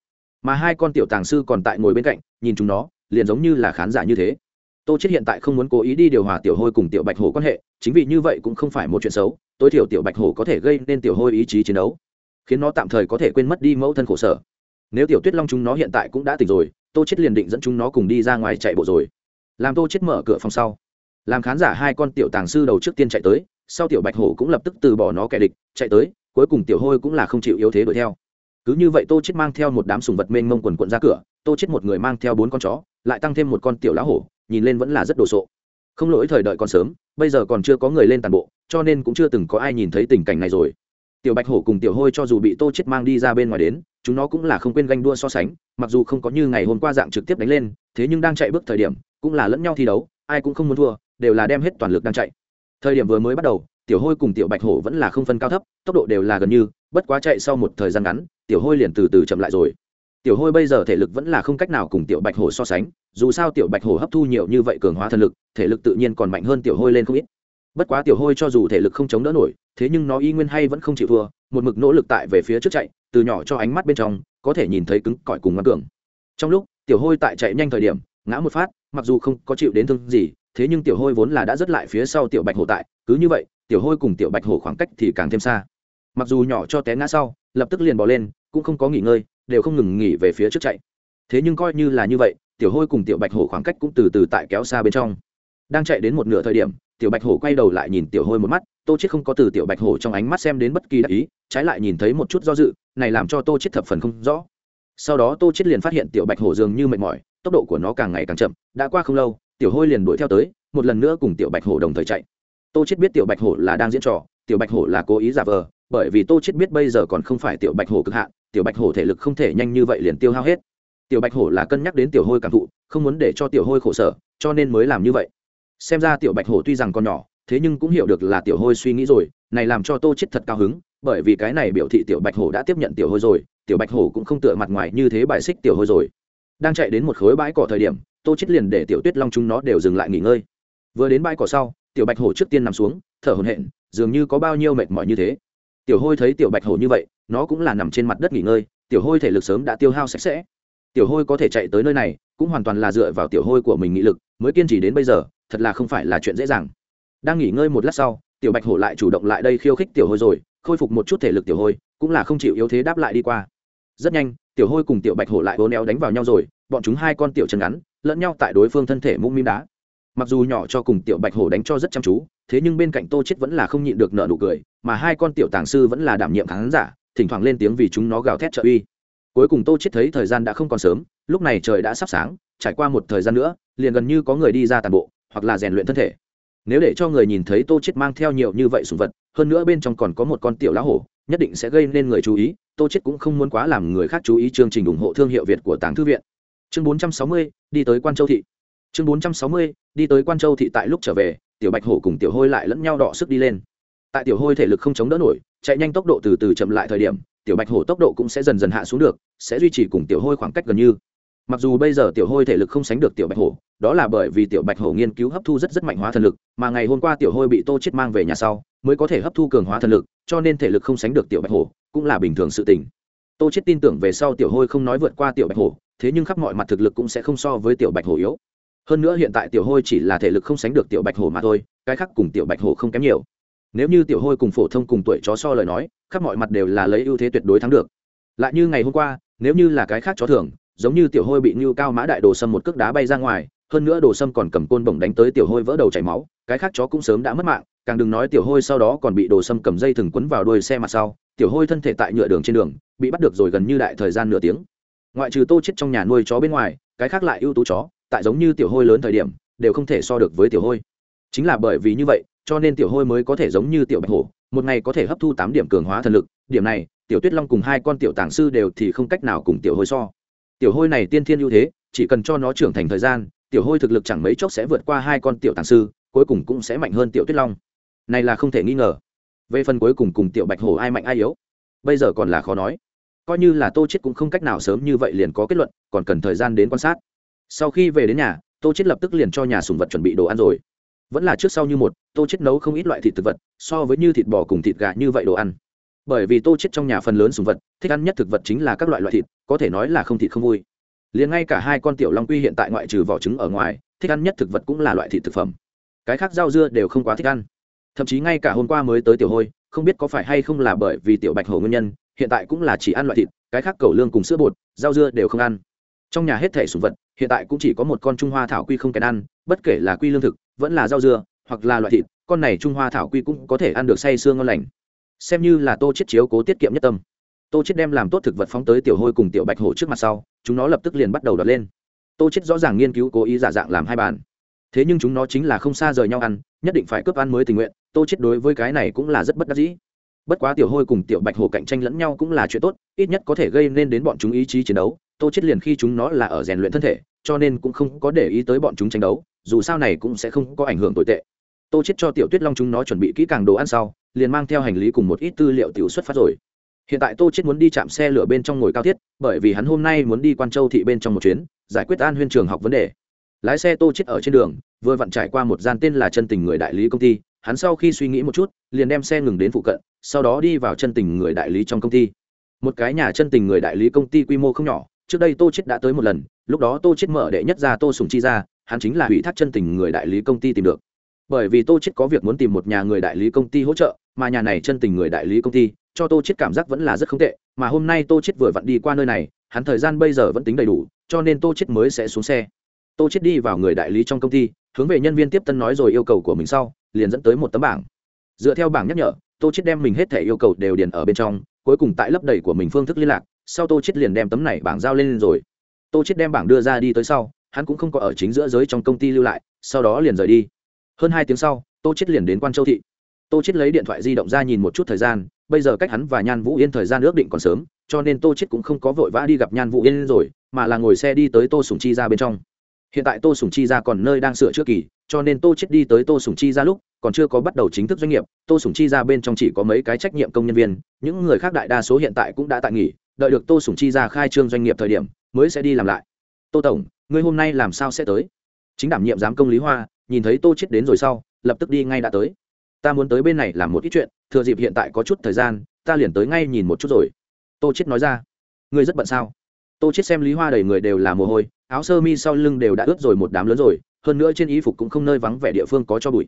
Mà hai con tiểu tàng sư còn tại ngồi bên cạnh, nhìn chúng nó, liền giống như là khán giả như thế. Tô chết hiện tại không muốn cố ý đi điều hòa tiểu hôi cùng tiểu bạch hổ quan hệ, chính vì như vậy cũng không phải một chuyện xấu, tối thiểu tiểu bạch hổ có thể gây nên tiểu hôi ý chí chiến đấu, khiến nó tạm thời có thể quên mất đi mẫu thân khổ sở. Nếu tiểu tuyết long chúng nó hiện tại cũng đã tỉnh rồi, tô chết liền định dẫn chúng nó cùng đi ra ngoài chạy bộ rồi. Làm tô chết mở cửa phòng sau, làm khán giả hai con tiểu tàng sư đầu trước tiên chạy tới, sau tiểu bạch hổ cũng lập tức từ bỏ nó kẻ địch, chạy tới cuối cùng tiểu hôi cũng là không chịu yếu thế đuổi theo. Cứ như vậy tô chết mang theo một đám sùng vật mênh mông quần quận ra cửa, tô chết một người mang theo bốn con chó, lại tăng thêm một con tiểu lá hổ, nhìn lên vẫn là rất đồ sộ. Không lỗi thời đợi còn sớm, bây giờ còn chưa có người lên tàn bộ, cho nên cũng chưa từng có ai nhìn thấy tình cảnh này rồi. Tiểu bạch hổ cùng tiểu hôi cho dù bị tô chết mang đi ra bên ngoài đến, chúng nó cũng là không quên ganh đua so sánh, mặc dù không có như ngày hôm qua dạng trực tiếp đánh lên, thế nhưng đang chạy bước thời điểm, cũng là lẫn nhau thi đấu, ai cũng không muốn thua, đều là đem hết toàn lực đang chạy. Thời điểm vừa mới bắt đầu tiểu hôi cùng tiểu bạch hổ vẫn là không phân cao thấp, tốc độ đều là gần như, bất quá chạy sau một thời gian ngắn, tiểu hôi liền từ từ chậm lại rồi. Tiểu hôi bây giờ thể lực vẫn là không cách nào cùng tiểu bạch hổ so sánh, dù sao tiểu bạch hổ hấp thu nhiều như vậy cường hóa thần lực, thể lực tự nhiên còn mạnh hơn tiểu hôi lên không ít. Bất quá tiểu hôi cho dù thể lực không chống đỡ nổi, thế nhưng nó y nguyên hay vẫn không chịu thua, một mực nỗ lực tại về phía trước chạy, từ nhỏ cho ánh mắt bên trong, có thể nhìn thấy cứng cỏi cùng ngoan cường. Trong lúc, tiểu hôi tại chạy nhanh thời điểm, ngã một phát, mặc dù không có chịu đến thương gì, thế nhưng tiểu hôi vốn là đã rất lại phía sau tiểu bạch hổ tại, cứ như vậy tiểu hôi cùng tiểu bạch hổ khoảng cách thì càng thêm xa. Mặc dù nhỏ cho té ngã sau, lập tức liền bỏ lên, cũng không có nghỉ ngơi, đều không ngừng nghỉ về phía trước chạy. Thế nhưng coi như là như vậy, tiểu hôi cùng tiểu bạch hổ khoảng cách cũng từ từ tại kéo xa bên trong. Đang chạy đến một nửa thời điểm, tiểu bạch hổ quay đầu lại nhìn tiểu hôi một mắt, tô chết không có từ tiểu bạch hổ trong ánh mắt xem đến bất kỳ đắc ý, trái lại nhìn thấy một chút do dự, này làm cho tô chết thập phần không rõ. Sau đó tô chết liền phát hiện tiểu bạch hổ dường như mệt mỏi, tốc độ của nó càng ngày càng chậm, đã qua không lâu, tiểu hôi liền đuổi theo tới, một lần nữa cùng tiểu bạch hổ đồng thời chạy tô chết biết tiểu bạch hổ là đang diễn trò, tiểu bạch hổ là cố ý giả vờ, bởi vì tô chết biết bây giờ còn không phải tiểu bạch hổ cực hạn, tiểu bạch hổ thể lực không thể nhanh như vậy liền tiêu hao hết. Tiểu bạch hổ là cân nhắc đến tiểu hôi cảm thụ, không muốn để cho tiểu hôi khổ sở, cho nên mới làm như vậy. Xem ra tiểu bạch hổ tuy rằng còn nhỏ, thế nhưng cũng hiểu được là tiểu hôi suy nghĩ rồi, này làm cho tô chết thật cao hứng, bởi vì cái này biểu thị tiểu bạch hổ đã tiếp nhận tiểu hôi rồi, tiểu bạch hổ cũng không tựa mặt ngoài như thế bài xích tiểu hôi rồi. Đang chạy đến một khối bãi cỏ thời điểm, tô chết liền để tiểu tuyết long chúng nó đều dừng lại nghỉ ngơi. Vừa đến bãi cỏ sau tiểu bạch hổ trước tiên nằm xuống, thở hổn hển, dường như có bao nhiêu mệt mỏi như thế. Tiểu hôi thấy tiểu bạch hổ như vậy, nó cũng là nằm trên mặt đất nghỉ ngơi, tiểu hôi thể lực sớm đã tiêu hao sạch sẽ. Tiểu hôi có thể chạy tới nơi này, cũng hoàn toàn là dựa vào tiểu hôi của mình nghị lực, mới kiên trì đến bây giờ, thật là không phải là chuyện dễ dàng. Đang nghỉ ngơi một lát sau, tiểu bạch hổ lại chủ động lại đây khiêu khích tiểu hôi rồi, khôi phục một chút thể lực tiểu hôi, cũng là không chịu yếu thế đáp lại đi qua. Rất nhanh, tiểu hôi cùng tiểu bạch hổ lại hố néo đánh vào nhau rồi, bọn chúng hai con tiểu chân ngắn, lẫn nhau tại đối phương thân thể mũm mím đá mặc dù nhỏ cho cùng tiểu bạch hổ đánh cho rất chăm chú thế nhưng bên cạnh tô chết vẫn là không nhịn được nợ nụ cười mà hai con tiểu tàng sư vẫn là đảm nhiệm khán giả thỉnh thoảng lên tiếng vì chúng nó gào thét trợ uy. Cuối cùng tô chết thấy thời gian đã không còn sớm lúc này trời đã sắp sáng trải qua một thời gian nữa liền gần như có người đi ra tàn bộ hoặc là rèn luyện thân thể. Nếu để cho người nhìn thấy tô chết mang theo nhiều như vậy sủng vật hơn nữa bên trong còn có một con tiểu lá hổ nhất định sẽ gây nên người chú ý tô chết cũng không muốn quá làm người khác chú ý chương trình ủng hộ thương hiệu việt của tàng thư viện. Chương 460, đi tới quan châu thị chương 460, đi tới quan châu thị tại lúc trở về tiểu bạch hổ cùng tiểu hôi lại lẫn nhau đọ sức đi lên. Tại tiểu hôi thể lực không chống đỡ nổi chạy nhanh tốc độ từ từ chậm lại thời điểm tiểu bạch hổ tốc độ cũng sẽ dần dần hạ xuống được sẽ duy trì cùng tiểu hôi khoảng cách gần như. Mặc dù bây giờ tiểu hôi thể lực không sánh được tiểu bạch hổ đó là bởi vì tiểu bạch hổ nghiên cứu hấp thu rất rất mạnh hóa thần lực mà ngày hôm qua tiểu hôi bị tô chết mang về nhà sau mới có thể hấp thu cường hóa thần lực cho nên thể lực không sánh được tiểu bạch hổ cũng là bình thường sự tình. Tô chết tin tưởng về sau tiểu hôi không nói vượt qua tiểu bạch hổ thế nhưng khắp mọi mặt thực lực cũng sẽ không so với tiểu bạch hổ yếu hơn nữa hiện tại tiểu hôi chỉ là thể lực không sánh được tiểu bạch hổ mà thôi, cái khác cùng tiểu bạch hổ không kém nhiều. Nếu như tiểu hôi cùng phổ thông cùng tuổi chó so lời nói, khắp mọi mặt đều là lấy ưu thế tuyệt đối thắng được. Lại như ngày hôm qua, nếu như là cái khác chó thường, giống như tiểu hôi bị như cao mã đại đồ sâm một cước đá bay ra ngoài, hơn nữa đồ sâm còn cầm côn bổng đánh tới tiểu hôi vỡ đầu chảy máu, cái khác chó cũng sớm đã mất mạng, càng đừng nói tiểu hôi sau đó còn bị đồ sâm cầm dây thừng quấn vào đuôi xe mặt sau, tiểu hôi thân thể tại nhựa đường trên đường, bị bắt được rồi gần như đại thời gian nửa tiếng. Ngoại trừ tô chết trong nhà nuôi chó bên ngoài, cái khác lại ưu tú chó tại giống như tiểu hôi lớn thời điểm, đều không thể so được với tiểu hôi. Chính là bởi vì như vậy, cho nên tiểu hôi mới có thể giống như tiểu bạch hổ, một ngày có thể hấp thu tám điểm cường hóa thần lực, điểm này, tiểu tuyết long cùng hai con tiểu tàng sư đều thì không cách nào cùng tiểu hôi so. Tiểu hôi này tiên thiên ưu thế, chỉ cần cho nó trưởng thành thời gian, tiểu hôi thực lực chẳng mấy chốc sẽ vượt qua hai con tiểu tàng sư, cuối cùng cũng sẽ mạnh hơn tiểu tuyết long. Này là không thể nghi ngờ. Về phần cuối cùng cùng tiểu bạch hổ ai mạnh ai yếu, bây giờ còn là khó nói. Coi như là tô chết cũng không cách nào sớm như vậy liền có kết luận, còn cần thời gian đến quan sát sau khi về đến nhà, tô chết lập tức liền cho nhà sùng vật chuẩn bị đồ ăn rồi. Vẫn là trước sau như một, tô chết nấu không ít loại thịt thực vật, so với như thịt bò cùng thịt gà như vậy đồ ăn. Bởi vì tô chết trong nhà phần lớn sùng vật, thích ăn nhất thực vật chính là các loại loại thịt, có thể nói là không thịt không vui. Liền ngay cả hai con tiểu long quy hiện tại ngoại trừ vỏ trứng ở ngoài, thích ăn nhất thực vật cũng là loại thịt thực phẩm. Cái khác rau dưa đều không quá thích ăn. Thậm chí ngay cả hôm qua mới tới tiểu hôi, không biết có phải hay không là bởi vì tiểu bạch hổ nguyên nhân, hiện tại cũng là chỉ ăn loại thịt, cái khác cầu lương cùng sữa bột, rau dưa đều không ăn. Trong nhà hết thể sùng vật hiện tại cũng chỉ có một con trung hoa thảo quy không kèn ăn, bất kể là quy lương thực, vẫn là rau dưa, hoặc là loại thịt, con này trung hoa thảo quy cũng có thể ăn được say sương ngon lành. Xem như là tô chết chiếu cố tiết kiệm nhất tâm. Tô chết đem làm tốt thực vật phóng tới tiểu hôi cùng tiểu bạch hổ trước mặt sau, chúng nó lập tức liền bắt đầu đọt lên. Tô chết rõ ràng nghiên cứu cố ý giả dạng làm hai bàn. Thế nhưng chúng nó chính là không xa rời nhau ăn, nhất định phải cướp ăn mới tình nguyện, tô chết đối với cái này cũng là rất bất đắc dĩ. Bất quá tiểu hôi cùng tiểu bạch hổ cạnh tranh lẫn nhau cũng là chuyện tốt, ít nhất có thể gây nên đến bọn chúng ý chí chiến đấu, tô chết liền khi chúng nó là ở rèn luyện thân thể cho nên cũng không có để ý tới bọn chúng tranh đấu, dù sao này cũng sẽ không có ảnh hưởng tồi tệ. Tô chết cho tiểu tuyết long chúng nó chuẩn bị kỹ càng đồ ăn sau, liền mang theo hành lý cùng một ít tư liệu tiểu xuất phát rồi. Hiện tại tô chết muốn đi chạm xe lửa bên trong ngồi cao thiết, bởi vì hắn hôm nay muốn đi quan châu thị bên trong một chuyến, giải quyết an huyên trường học vấn đề. Lái xe tô chết ở trên đường, vừa vặn trải qua một gian tên là chân tình người đại lý công ty, hắn sau khi suy nghĩ một chút, liền đem xe ngừng đến phụ cận, sau đó đi vào chân tình người đại lý trong công ty. Một cái nhà chân tình người đại lý công ty quy mô không nhỏ, trước đây tô chết đã tới một lần lúc đó tô chết mở đệ nhất ra tô sùng chi ra, hắn chính là ủy thác chân tình người đại lý công ty tìm được. Bởi vì tô chết có việc muốn tìm một nhà người đại lý công ty hỗ trợ, mà nhà này chân tình người đại lý công ty, cho tô chết cảm giác vẫn là rất không tệ, mà hôm nay tô chết vừa vặn đi qua nơi này, hắn thời gian bây giờ vẫn tính đầy đủ, cho nên tô chết mới sẽ xuống xe. Tô chết đi vào người đại lý trong công ty, hướng về nhân viên tiếp tân nói rồi yêu cầu của mình sau, liền dẫn tới một tấm bảng. Dựa theo bảng nhắc nhở, tô chết đem mình hết thể yêu cầu đều điền ở bên trong, cuối cùng tại lấp đầy của mình phương thức liên lạc, sau tô chết liền đem tấm này bảng giao lên rồi tô chết đem bảng đưa ra đi tới sau, hắn cũng không có ở chính giữa giới trong công ty lưu lại, sau đó liền rời đi. Hơn hai tiếng sau, tô chết liền đến quan châu thị. Tô chết lấy điện thoại di động ra nhìn một chút thời gian, bây giờ cách hắn và nhan vũ yên thời gian ước định còn sớm, cho nên tô chết cũng không có vội vã đi gặp nhan vũ yên rồi, mà là ngồi xe đi tới tô sùng chi ra bên trong. Hiện tại tô sùng chi ra còn nơi đang sửa chữa kỳ, cho nên tô chết đi tới tô sùng chi ra lúc, còn chưa có bắt đầu chính thức doanh nghiệp, tô sùng chi ra bên trong chỉ có mấy cái trách nhiệm công nhân viên, những người khác đại đa số hiện tại cũng đã tại nghỉ, đợi được tô sùng chi ra khai trương doanh nghiệp thời điểm mới sẽ đi làm lại. Tô tổng, ngươi hôm nay làm sao sẽ tới? Chính đảm nhiệm giám công lý hoa, nhìn thấy tô chết đến rồi sau, lập tức đi ngay đã tới. Ta muốn tới bên này làm một ít chuyện, thừa dịp hiện tại có chút thời gian, ta liền tới ngay nhìn một chút rồi. Tô chết nói ra. Ngươi rất bận sao? Tô chết xem lý hoa đầy người đều là mồ hôi, áo sơ mi sau lưng đều đã ướt rồi một đám lớn rồi, hơn nữa trên y phục cũng không nơi vắng vẻ địa phương có cho bụi.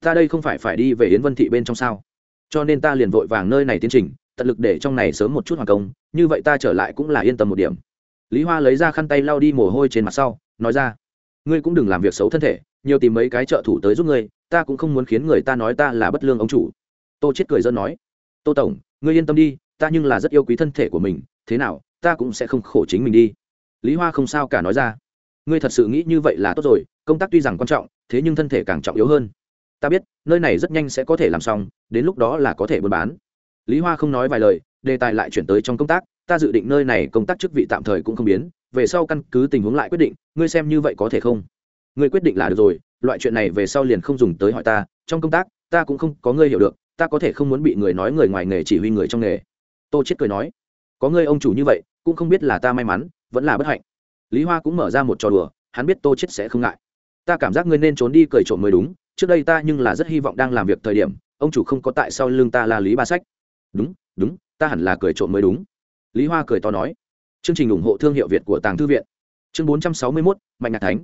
Ta đây không phải phải đi về yến vân thị bên trong sao? Cho nên ta liền vội vàng nơi này tiến trình, tận lực để trong này sớm một chút hoàn công, như vậy ta trở lại cũng là yên tâm một điểm lý hoa lấy ra khăn tay lau đi mồ hôi trên mặt sau, nói ra, ngươi cũng đừng làm việc xấu thân thể, nhiều tìm mấy cái trợ thủ tới giúp ngươi, ta cũng không muốn khiến người ta nói ta là bất lương ông chủ. Tô chết cười dân nói, tô tổng, ngươi yên tâm đi, ta nhưng là rất yêu quý thân thể của mình, thế nào, ta cũng sẽ không khổ chính mình đi. Lý hoa không sao cả nói ra, ngươi thật sự nghĩ như vậy là tốt rồi, công tác tuy rằng quan trọng, thế nhưng thân thể càng trọng yếu hơn. Ta biết, nơi này rất nhanh sẽ có thể làm xong, đến lúc đó là có thể buôn bán. Lý hoa không nói vài lời đề tài lại chuyển tới trong công tác, ta dự định nơi này công tác chức vị tạm thời cũng không biến, về sau căn cứ tình huống lại quyết định, ngươi xem như vậy có thể không? Ngươi quyết định là được rồi, loại chuyện này về sau liền không dùng tới hỏi ta, trong công tác, ta cũng không có ngươi hiểu được, ta có thể không muốn bị người nói người ngoài nghề chỉ huy người trong nghề. Tô chết cười nói, có ngươi ông chủ như vậy, cũng không biết là ta may mắn, vẫn là bất hạnh. Lý hoa cũng mở ra một trò đùa, hắn biết tô chết sẽ không ngại. Ta cảm giác ngươi nên trốn đi cười trộm mới đúng, trước đây ta nhưng là rất hy vọng đang làm việc thời điểm, ông chủ không có tại sau lưng ta là lý ba sách. Đúng đúng ta hẳn là cười trộm mới đúng. Lý hoa cười to nói. Chương trình ủng hộ thương hiệu việt của tàng thư viện. Chương 461, mạnh nhạc thánh.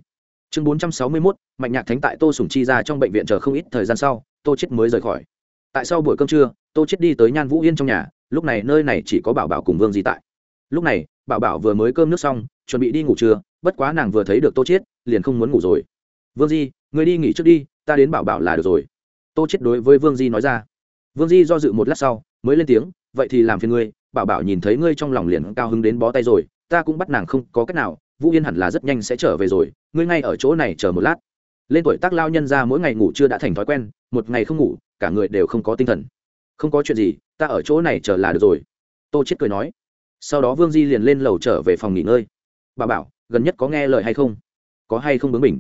Chương 461, mạnh nhạc thánh tại tô sùng chi ra trong bệnh viện chờ không ít thời gian sau tô chết mới rời khỏi. Tại sau buổi cơm trưa tô chết đi tới nhan vũ yên trong nhà lúc này nơi này chỉ có bảo bảo cùng vương di tại. Lúc này bảo bảo vừa mới cơm nước xong chuẩn bị đi ngủ trưa bất quá nàng vừa thấy được tô chết liền không muốn ngủ rồi. Vương di người đi nghỉ trước đi ta đến bảo bảo là được rồi. Tô chết đối với vương di nói ra. Vương di do dự một lát sau mới lên tiếng vậy thì làm phiền ngươi, bảo bảo nhìn thấy ngươi trong lòng liền cao hứng đến bó tay rồi, ta cũng bắt nàng không có cách nào, vũ yên hẳn là rất nhanh sẽ trở về rồi, ngươi ngay ở chỗ này chờ một lát. Lên tuổi tác lao nhân ra mỗi ngày ngủ chưa đã thành thói quen, một ngày không ngủ, cả người đều không có tinh thần. Không có chuyện gì, ta ở chỗ này chờ là được rồi. Tô chết cười nói. Sau đó vương di liền lên lầu trở về phòng nghỉ ngơi. Bà bảo, gần nhất có nghe lời hay không? Có hay không bướng mình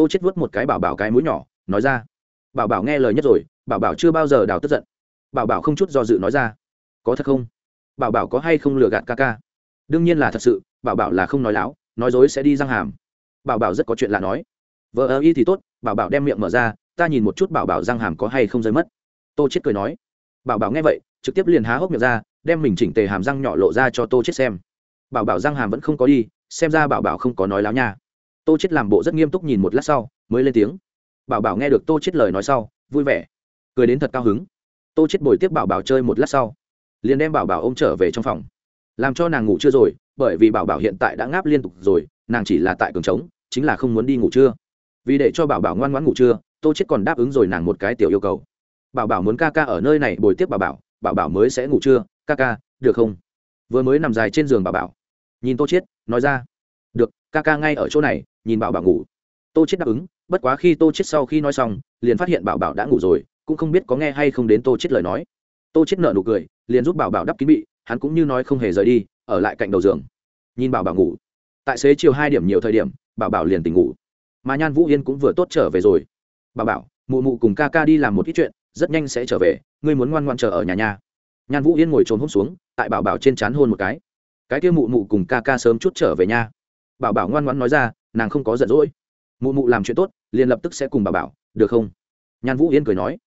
tô chết vớt một cái bảo bảo cái mũi nhỏ, nói ra. Bảo bảo nghe lời nhất rồi, bảo bảo chưa bao giờ đào tức giận. Bảo bảo không chút do dự nói ra có thật không? Bảo bảo có hay không lừa gạt ca ca? Đương nhiên là thật sự, bảo bảo là không nói láo, nói dối sẽ đi răng hàm. Bảo bảo rất có chuyện lạ nói. Vợ ơ y thì tốt, bảo bảo đem miệng mở ra, ta nhìn một chút bảo bảo răng hàm có hay không rơi mất. Tô chết cười nói. Bảo bảo nghe vậy, trực tiếp liền há hốc miệng ra, đem mình chỉnh tề hàm răng nhỏ lộ ra cho tô chết xem. Bảo bảo răng hàm vẫn không có đi, xem ra bảo bảo không có nói láo nha. Tô chết làm bộ rất nghiêm túc nhìn một lát sau, mới lên tiếng. Bảo bảo nghe được tô chết lời nói sau, vui vẻ, cười đến thật cao hứng. Tô chết bồi tiếp bảo bảo chơi một lát sau liền đem bảo bảo ôm trở về trong phòng. Làm cho nàng ngủ chưa rồi, bởi vì bảo bảo hiện tại đã ngáp liên tục rồi, nàng chỉ là tại cường trống, chính là không muốn đi ngủ trưa. Vì để cho bảo bảo ngoan ngoãn ngủ trưa, tô chết còn đáp ứng rồi nàng một cái tiểu yêu cầu. Bảo bảo muốn ca ca ở nơi này bồi tiếp bảo bảo bảo bảo mới sẽ ngủ trưa, ca ca, được không? Vừa mới nằm dài trên giường bảo bảo. Nhìn tô chết nói ra. Được, ca ca ngay ở chỗ này, nhìn bảo bảo ngủ. Tô chết đáp ứng, bất quá khi tô chết sau khi nói xong, liền phát hiện bảo bảo đã ngủ rồi, cũng không biết có nghe hay không đến tô chết lời nói tô chết nợ nụ cười, liền giúp bảo bảo đắp kín bị hắn cũng như nói không hề rời đi, ở lại cạnh đầu giường. Nhìn bảo bảo ngủ. Tại xế chiều hai điểm nhiều thời điểm, bảo bảo liền tỉnh ngủ. Mà nhan vũ yên cũng vừa tốt trở về rồi. Bảo bảo, mụ mụ cùng ca ca đi làm một ít chuyện, rất nhanh sẽ trở về, ngươi muốn ngoan ngoan chờ ở nhà nhà nhan vũ yên ngồi trồn hôm xuống, tại bảo bảo trên chán hôn một cái. Cái kia mụ mụ cùng ca ca sớm chút trở về nhà bảo bảo ngoan ngoan nói ra, nàng không có giận dỗi. Mụ mụ làm chuyện tốt, liền lập tức sẽ cùng bảo bảo, được không? Nhan vũ yên cười nói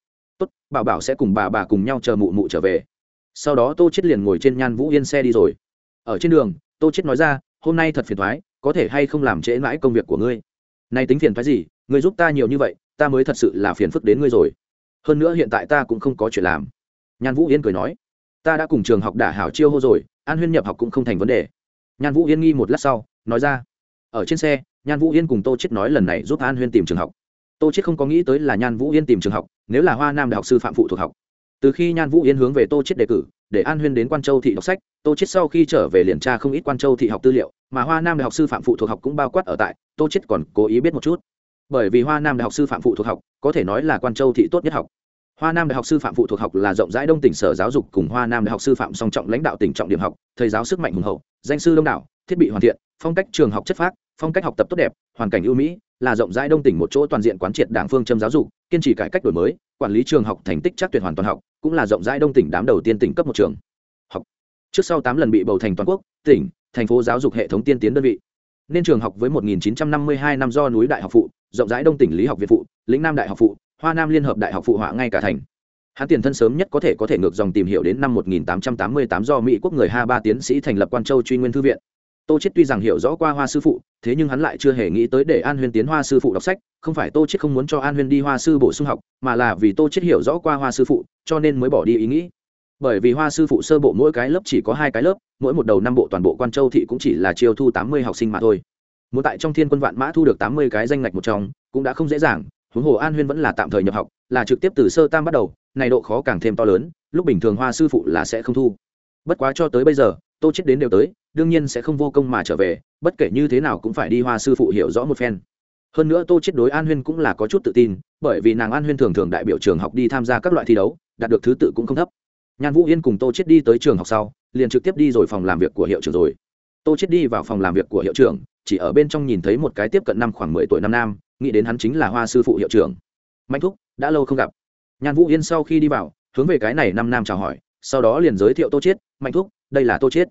tốt, bảo bảo sẽ cùng bà bà cùng nhau chờ mụ mụ trở về. Sau đó tô chết liền ngồi trên nhan vũ yên xe đi rồi. Ở trên đường, tô chết nói ra, hôm nay thật phiền thoái có thể hay không làm trễ mãi công việc của ngươi? Nay tính phiền thoái gì, ngươi giúp ta nhiều như vậy, ta mới thật sự là phiền phức đến ngươi rồi. Hơn nữa hiện tại ta cũng không có chuyện làm. Nhan vũ yên cười nói, ta đã cùng trường học đả hảo chiêu hô rồi, an huyên nhập học cũng không thành vấn đề. Nhan vũ yên nghi một lát sau, nói ra, ở trên xe, nhan vũ yên cùng tô chết nói lần này giúp an huyên tìm trường học tô chết không có nghĩ tới là nhan vũ yên tìm trường học, nếu là hoa nam đại học sư phạm phụ thuộc học. Từ khi nhan vũ yên hướng về tô chết đề cử, để an huyên đến quan châu thị đọc sách, tô chết sau khi trở về liền tra không ít quan châu thị học tư liệu, mà hoa nam đại học sư phạm phụ thuộc học cũng bao quát ở tại, tô chết còn cố ý biết một chút. Bởi vì hoa nam đại học sư phạm phụ thuộc học, có thể nói là quan châu thị tốt nhất học. Hoa nam đại học sư phạm phụ thuộc học là rộng rãi đông tỉnh sở giáo dục cùng hoa nam đại học sư phạm song trọng lãnh đạo tỉnh trọng điểm học, thầy giáo sức mạnh hùng hậu, danh sư đông đảo, thiết bị hoàn thiện, phong cách trường học chất phác, phong cách học tập tốt đẹp, hoàn cảnh ưu mỹ là rộng rãi đông tỉnh một chỗ toàn diện quán triệt đảng phương châm giáo dục, kiên trì cải cách đổi mới, quản lý trường học thành tích chắc tuyệt hoàn toàn học, cũng là rộng rãi đông tỉnh đám đầu tiên tỉnh cấp một trường. Học. Trước sau tám lần bị bầu thành toàn quốc, tỉnh, thành phố giáo dục hệ thống tiên tiến đơn vị. Nên trường học với 1952 năm do núi đại học phụ, rộng rãi đông tỉnh lý học việt phụ, lĩnh nam đại học phụ, hoa nam liên hợp đại học phụ họa ngay cả thành. Hắn tiền thân sớm nhất có thể có thể ngược dòng tìm hiểu đến năm 1888 do mỹ quốc người ha ba tiến sĩ thành lập quan châu truy nguyên thư viện tô chết tuy rằng hiểu rõ qua hoa sư phụ, thế nhưng hắn lại chưa hề nghĩ tới để an huyên tiến hoa sư phụ đọc sách, không phải tô chết không muốn cho an huyên đi hoa sư bổ sung học, mà là vì tô chết hiểu rõ qua hoa sư phụ, cho nên mới bỏ đi ý nghĩ. Bởi vì hoa sư phụ sơ bộ mỗi cái lớp chỉ có hai cái lớp, mỗi một đầu năm bộ toàn bộ quan châu thị cũng chỉ là chiêu thu tám mươi học sinh mà thôi. Muốn tại trong thiên quân vạn mã thu được tám mươi cái danh ngạch một trong, cũng đã không dễ dàng, huống hồ an huyên vẫn là tạm thời nhập học, là trực tiếp từ sơ tam bắt đầu, này độ khó càng thêm to lớn, lúc bình thường hoa sư phụ là sẽ không thu. Bất quá cho tới bây giờ tô chết đến đều tới, đương nhiên sẽ không vô công mà trở về, bất kể như thế nào cũng phải đi hoa sư phụ hiểu rõ một phen. Hơn nữa tô chết đối an huyên cũng là có chút tự tin, bởi vì nàng an huyên thường thường đại biểu trường học đi tham gia các loại thi đấu, đạt được thứ tự cũng không thấp. Nhan vũ yên cùng tô chết đi tới trường học sau, liền trực tiếp đi rồi phòng làm việc của hiệu trưởng rồi. Tô chết đi vào phòng làm việc của hiệu trưởng, chỉ ở bên trong nhìn thấy một cái tiếp cận năm khoảng mười tuổi năm nam, nghĩ đến hắn chính là hoa sư phụ hiệu trưởng. Mạnh thúc, đã lâu không gặp. Nhan vũ yên sau khi đi vào, hướng về cái này năm nam chào hỏi, sau đó liền giới thiệu tô chết, mạnh thúc đây là tô chết.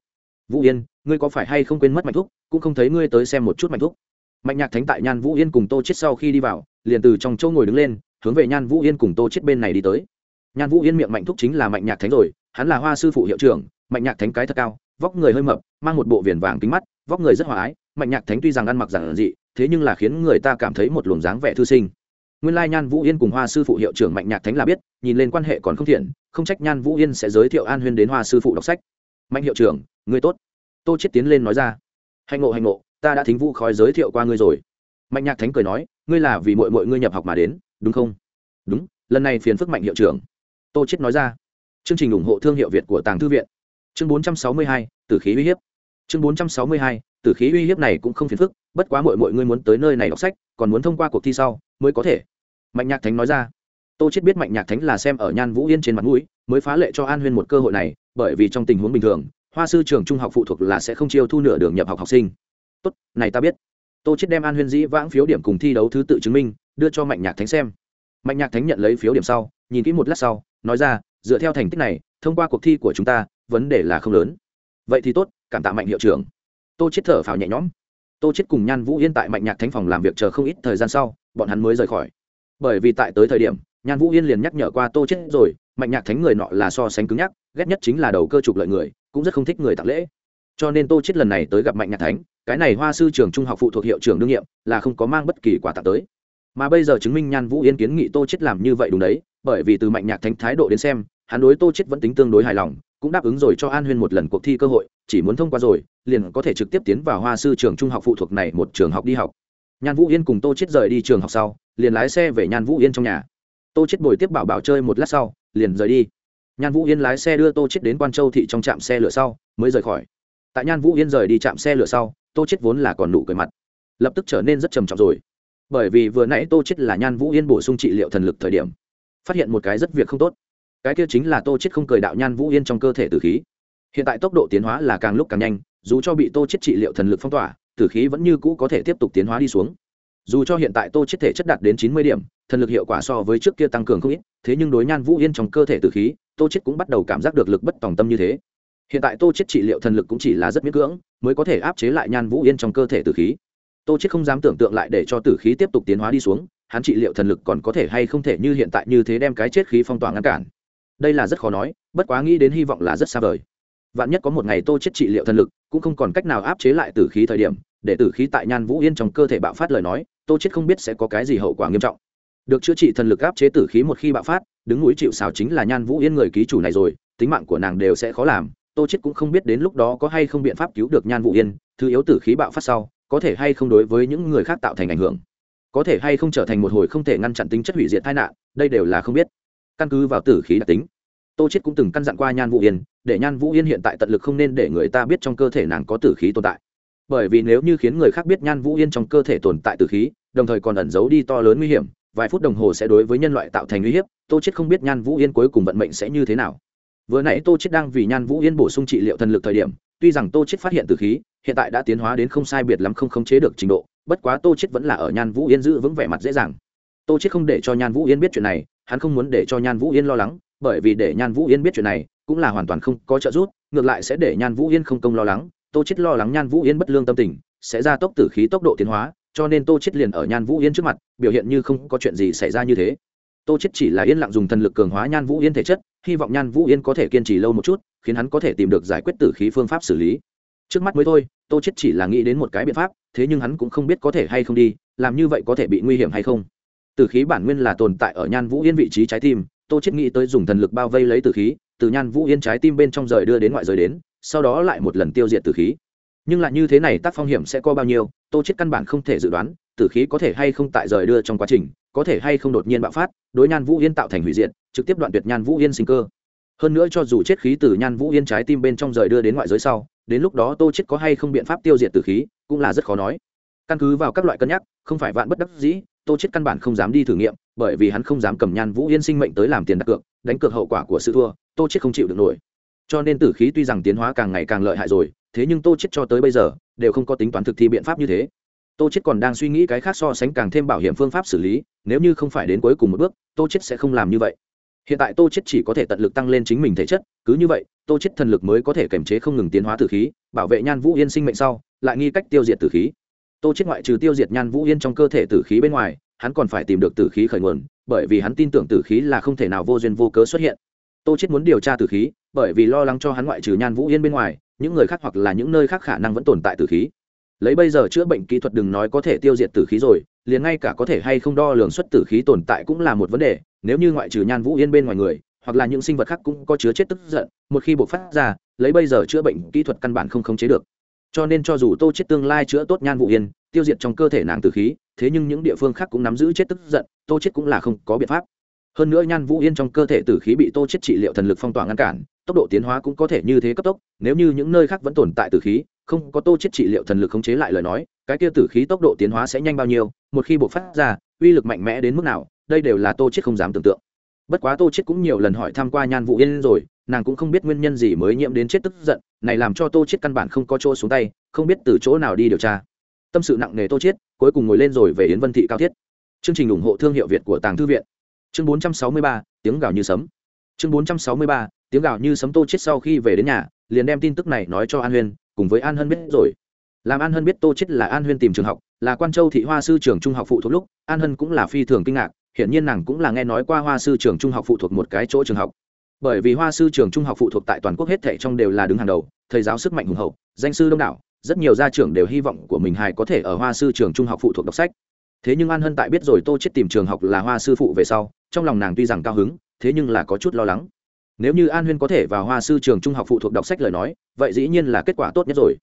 Vũ yên, ngươi có phải hay không quên mất mạnh thúc, cũng không thấy ngươi tới xem một chút mạnh thúc. Mạnh nhạc thánh tại nhan vũ yên cùng tô chết sau khi đi vào, liền từ trong chỗ ngồi đứng lên, hướng về nhan vũ yên cùng tô chết bên này đi tới. Nhan vũ yên miệng mạnh thúc chính là mạnh nhạc thánh rồi, hắn là hoa sư phụ hiệu trưởng, mạnh nhạc thánh cái thật cao, vóc người hơi mập, mang một bộ viền vàng kính mắt, vóc người rất hòa ái, mạnh nhạc thánh tuy rằng ăn mặc giản dị, thế nhưng là khiến người ta cảm thấy một luồng dáng vẻ thư sinh. Nguyên lai nhan vũ yên cùng hoa sư phụ hiệu trưởng mạnh nhạc thánh là biết, nhìn lên quan hệ còn không thiện, không trách nhan vũ yên sẽ giới thiệu an huyên đến hoa sư phụ đọc sách mạnh hiệu trưởng người tốt. Tô chết tiến lên nói ra. Hạnh ngộ hạnh ngộ ta đã thính vũ khói giới thiệu qua ngươi rồi. Mạnh nhạc thánh cười nói ngươi là vì mọi mọi ngươi nhập học mà đến đúng không? Đúng lần này phiền phức mạnh hiệu trưởng. Tô chết nói ra. Chương trình ủng hộ thương hiệu việt của tàng thư viện. Chương 462, tử khí uy hiếp. Chương 462, tử khí uy hiếp này cũng không phiền phức bất quá mọi mọi ngươi muốn tới nơi này đọc sách còn muốn thông qua cuộc thi sau mới có thể. Mạnh nhạc thánh nói ra. Tô chết biết mạnh nhạc thánh là xem ở nhan vũ yên trên mặt mũi mới phá lệ cho an huyên một cơ hội này, bởi vì trong tình huống bình thường, hoa sư trường trung học phụ thuộc là sẽ không chiêu thu nửa đường nhập học học sinh. Tốt, này ta biết. Tô chết đem an huyên dĩ vãng phiếu điểm cùng thi đấu thứ tự chứng minh, đưa cho mạnh nhạc thánh xem. Mạnh nhạc thánh nhận lấy phiếu điểm sau, nhìn kỹ một lát sau, nói ra, dựa theo thành tích này, thông qua cuộc thi của chúng ta, vấn đề là không lớn. Vậy thì tốt, cảm tạ mạnh hiệu trưởng. Tô chết thở phào nhẹ nhõm. Tô chết cùng nhan vũ yên tại mạnh nhạc thánh phòng làm việc chờ không ít thời gian sau, bọn hắn mới rời khỏi. Bởi vì tại tới thời điểm, nhan vũ yên liền nhắc nhở qua tô chết rồi mạnh nhạc thánh người nọ là so sánh cứng nhắc, ghét nhất chính là đầu cơ trục lợi người, cũng rất không thích người tặng lễ. Cho nên tô chết lần này tới gặp mạnh nhạc thánh, cái này hoa sư trường trung học phụ thuộc hiệu trưởng đương nhiệm, là không có mang bất kỳ quà tặng tới. Mà bây giờ chứng minh nhan vũ yên kiến nghị tô chết làm như vậy đúng đấy, bởi vì từ mạnh nhạc thánh thái độ đến xem, hắn đối tô chết vẫn tính tương đối hài lòng, cũng đáp ứng rồi cho an huyên một lần cuộc thi cơ hội, chỉ muốn thông qua rồi, liền có thể trực tiếp tiến vào hoa sư trường trung học phụ thuộc này một trường học đi học. Nhan vũ yên cùng tô chết rời đi trường học sau, liền lái xe về nhan vũ yên trong nhà tô chết bồi tiếp bảo bảo chơi một lát sau, liền rời đi. Nhan vũ yên lái xe đưa tô chết đến quan châu thị trong trạm xe lửa sau, mới rời khỏi. Tại nhan vũ yên rời đi trạm xe lửa sau, tô chết vốn là còn nụ cười mặt, lập tức trở nên rất trầm trọng rồi. Bởi vì vừa nãy tô chết là nhan vũ yên bổ sung trị liệu thần lực thời điểm, phát hiện một cái rất việc không tốt. Cái kia chính là tô chết không cười đạo nhan vũ yên trong cơ thể tử khí. Hiện tại tốc độ tiến hóa là càng lúc càng nhanh, dù cho bị tô chết trị liệu thần lực phong tỏa, tử khí vẫn như cũ có thể tiếp tục tiến hóa đi xuống dù cho hiện tại tô chết thể chất đạt đến chín mươi điểm, thần lực hiệu quả so với trước kia tăng cường không ít, thế nhưng đối nhan vũ yên trong cơ thể tử khí, tô chết cũng bắt đầu cảm giác được lực bất tòng tâm như thế. Hiện tại tô chết trị liệu thần lực cũng chỉ là rất miễn cưỡng, mới có thể áp chế lại nhan vũ yên trong cơ thể tử khí. Tô chết không dám tưởng tượng lại để cho tử khí tiếp tục tiến hóa đi xuống, hắn trị liệu thần lực còn có thể hay không thể như hiện tại như thế đem cái chết khí phong tỏa ngăn cản. Đây là rất khó nói, bất quá nghĩ đến hy vọng là rất xa vời. Vạn nhất có một ngày tô chết trị liệu thần lực, cũng không còn cách nào áp chế lại tử khí thời điểm, để tử khí tại nhan vũ yên trong cơ thể bạo phát lời nói tô chết không biết sẽ có cái gì hậu quả nghiêm trọng. Được chữa trị thần lực áp chế tử khí một khi bạo phát, đứng núi chịu xào chính là nhan vũ yên người ký chủ này rồi, tính mạng của nàng đều sẽ khó làm. Tô chết cũng không biết đến lúc đó có hay không biện pháp cứu được nhan vũ yên, thứ yếu tử khí bạo phát sau, có thể hay không đối với những người khác tạo thành ảnh hưởng. Có thể hay không trở thành một hồi không thể ngăn chặn tính chất hủy diệt tai nạn, đây đều là không biết. Căn cứ vào tử khí đặc tính, tô chết cũng từng căn dặn qua nhan vũ yên, để nhan vũ yên hiện tại tận lực không nên để người ta biết trong cơ thể nàng có tử khí tồn tại bởi vì nếu như khiến người khác biết nhan vũ yên trong cơ thể tồn tại từ khí, đồng thời còn ẩn giấu đi to lớn nguy hiểm, vài phút đồng hồ sẽ đối với nhân loại tạo thành uy hiếp, tô chết không biết nhan vũ yên cuối cùng vận mệnh sẽ như thế nào. Vừa nãy tô chết đang vì nhan vũ yên bổ sung trị liệu thần lực thời điểm, tuy rằng tô chết phát hiện từ khí, hiện tại đã tiến hóa đến không sai biệt lắm không khống chế được trình độ, bất quá tô chết vẫn là ở nhan vũ yên giữ vững vẻ mặt dễ dàng. Tô chết không để cho nhan vũ yên biết chuyện này, hắn không muốn để cho nhan vũ yên lo lắng, bởi vì để nhan vũ yên biết chuyện này cũng là hoàn toàn không có trợ giúp, ngược lại sẽ để nhan vũ yên không công lo lắng tô chết lo lắng nhan vũ yên bất lương tâm tình, sẽ ra tốc tử khí tốc độ tiến hóa, cho nên tô chết liền ở nhan vũ yên trước mặt, biểu hiện như không có chuyện gì xảy ra như thế. Tô chết chỉ là yên lặng dùng thần lực cường hóa nhan vũ yên thể chất, hy vọng nhan vũ yên có thể kiên trì lâu một chút, khiến hắn có thể tìm được giải quyết tử khí phương pháp xử lý. Trước mắt mới thôi, tô chết chỉ là nghĩ đến một cái biện pháp, thế nhưng hắn cũng không biết có thể hay không đi, làm như vậy có thể bị nguy hiểm hay không. Tử khí bản nguyên là tồn tại ở nhan vũ yên vị trí trái tim, tô chết nghĩ tới dùng thần lực bao vây lấy tử khí, từ nhan vũ yên trái tim bên trong rời đưa đến ngoại rời đến sau đó lại một lần tiêu diệt tử khí. Nhưng lại như thế này tác phong hiểm sẽ có bao nhiêu, tô chết căn bản không thể dự đoán, tử khí có thể hay không tại rời đưa trong quá trình, có thể hay không đột nhiên bạo phát, đối nhan vũ yên tạo thành hủy diệt, trực tiếp đoạn tuyệt nhan vũ yên sinh cơ. Hơn nữa cho dù chết khí từ nhan vũ yên trái tim bên trong rời đưa đến ngoại giới sau, đến lúc đó tô chết có hay không biện pháp tiêu diệt tử khí, cũng là rất khó nói. Căn cứ vào các loại cân nhắc, không phải vạn bất đắc dĩ, tô chết căn bản không dám đi thử nghiệm, bởi vì hắn không dám cầm nhan vũ yên sinh mệnh tới làm tiền đặt cược, đánh cược hậu quả của sự thua, tô chết không chịu được nổi cho nên tử khí tuy rằng tiến hóa càng ngày càng lợi hại rồi, thế nhưng tô chết cho tới bây giờ, đều không có tính toán thực thi biện pháp như thế. Tô chết còn đang suy nghĩ cái khác so sánh càng thêm bảo hiểm phương pháp xử lý, nếu như không phải đến cuối cùng một bước, tô chết sẽ không làm như vậy. Hiện tại tô chết chỉ có thể tận lực tăng lên chính mình thể chất, cứ như vậy, tô chết thần lực mới có thể kiềm chế không ngừng tiến hóa tử khí, bảo vệ nhan vũ yên sinh mệnh sau, lại nghi cách tiêu diệt tử khí. Tô chết ngoại trừ tiêu diệt nhan vũ yên trong cơ thể tử khí bên ngoài, hắn còn phải tìm được tử khí khởi nguồn, bởi vì hắn tin tưởng tử khí là không thể nào vô duyên vô cớ xuất hiện tô chết muốn điều tra tử khí, bởi vì lo lắng cho hắn ngoại trừ nhan vũ yên bên ngoài, những người khác hoặc là những nơi khác khả năng vẫn tồn tại tử khí. Lấy bây giờ chữa bệnh kỹ thuật đừng nói có thể tiêu diệt tử khí rồi, liền ngay cả có thể hay không đo lường xuất tử khí tồn tại cũng là một vấn đề. Nếu như ngoại trừ nhan vũ yên bên ngoài người, hoặc là những sinh vật khác cũng có chứa chết tức giận, một khi bộc phát ra, lấy bây giờ chữa bệnh kỹ thuật căn bản không khống chế được. Cho nên cho dù tô chết tương lai chữa tốt nhan vũ yên, tiêu diệt trong cơ thể nàng tử khí, thế nhưng những địa phương khác cũng nắm giữ chết tức giận, tô chết cũng là không có biện pháp hơn nữa nhan vũ yên trong cơ thể tử khí bị tô chết trị liệu thần lực phong tỏa ngăn cản, tốc độ tiến hóa cũng có thể như thế cấp tốc, nếu như những nơi khác vẫn tồn tại tử khí, không có tô chết trị liệu thần lực khống chế lại lời nói, cái kia tử khí tốc độ tiến hóa sẽ nhanh bao nhiêu, một khi bộc phát ra, uy lực mạnh mẽ đến mức nào, đây đều là tô chết không dám tưởng tượng. Bất quá tô chết cũng nhiều lần hỏi tham qua nhan vũ yên rồi, nàng cũng không biết nguyên nhân gì mới nhiễm đến chết tức giận, này làm cho tô chết căn bản không có chỗ xuống tay, không biết từ chỗ nào đi điều tra. Tâm sự nặng nề tô chết, cuối cùng ngồi lên rồi về yến vân thị cao thiết. Chương trình ủng hộ thương hiệu việt của tàng thư viện chương 463, tiếng gào như sấm. Chương 463, tiếng gào như sấm tô chết sau khi về đến nhà liền đem tin tức này nói cho an huyên cùng với an hân biết rồi. Làm an hân biết tô chết là an huyên tìm trường học là quan châu thị hoa sư trường trung học phụ thuộc lúc an hân cũng là phi thường kinh ngạc hiển nhiên nàng cũng là nghe nói qua hoa sư trường trung học phụ thuộc một cái chỗ trường học. Bởi vì hoa sư trường trung học phụ thuộc tại toàn quốc hết thệ trong đều là đứng hàng đầu thầy giáo sức mạnh hùng hậu danh sư đông đảo rất nhiều gia trưởng đều hy vọng của mình hài có thể ở hoa sư trường trung học phụ thuộc đọc sách thế nhưng an hân tại biết rồi tô chết tìm trường học là hoa sư phụ về sau, trong lòng nàng tuy rằng cao hứng, thế nhưng là có chút lo lắng. Nếu như an huyên có thể vào hoa sư trường trung học phụ thuộc đọc sách lời nói, vậy dĩ nhiên là kết quả tốt nhất rồi.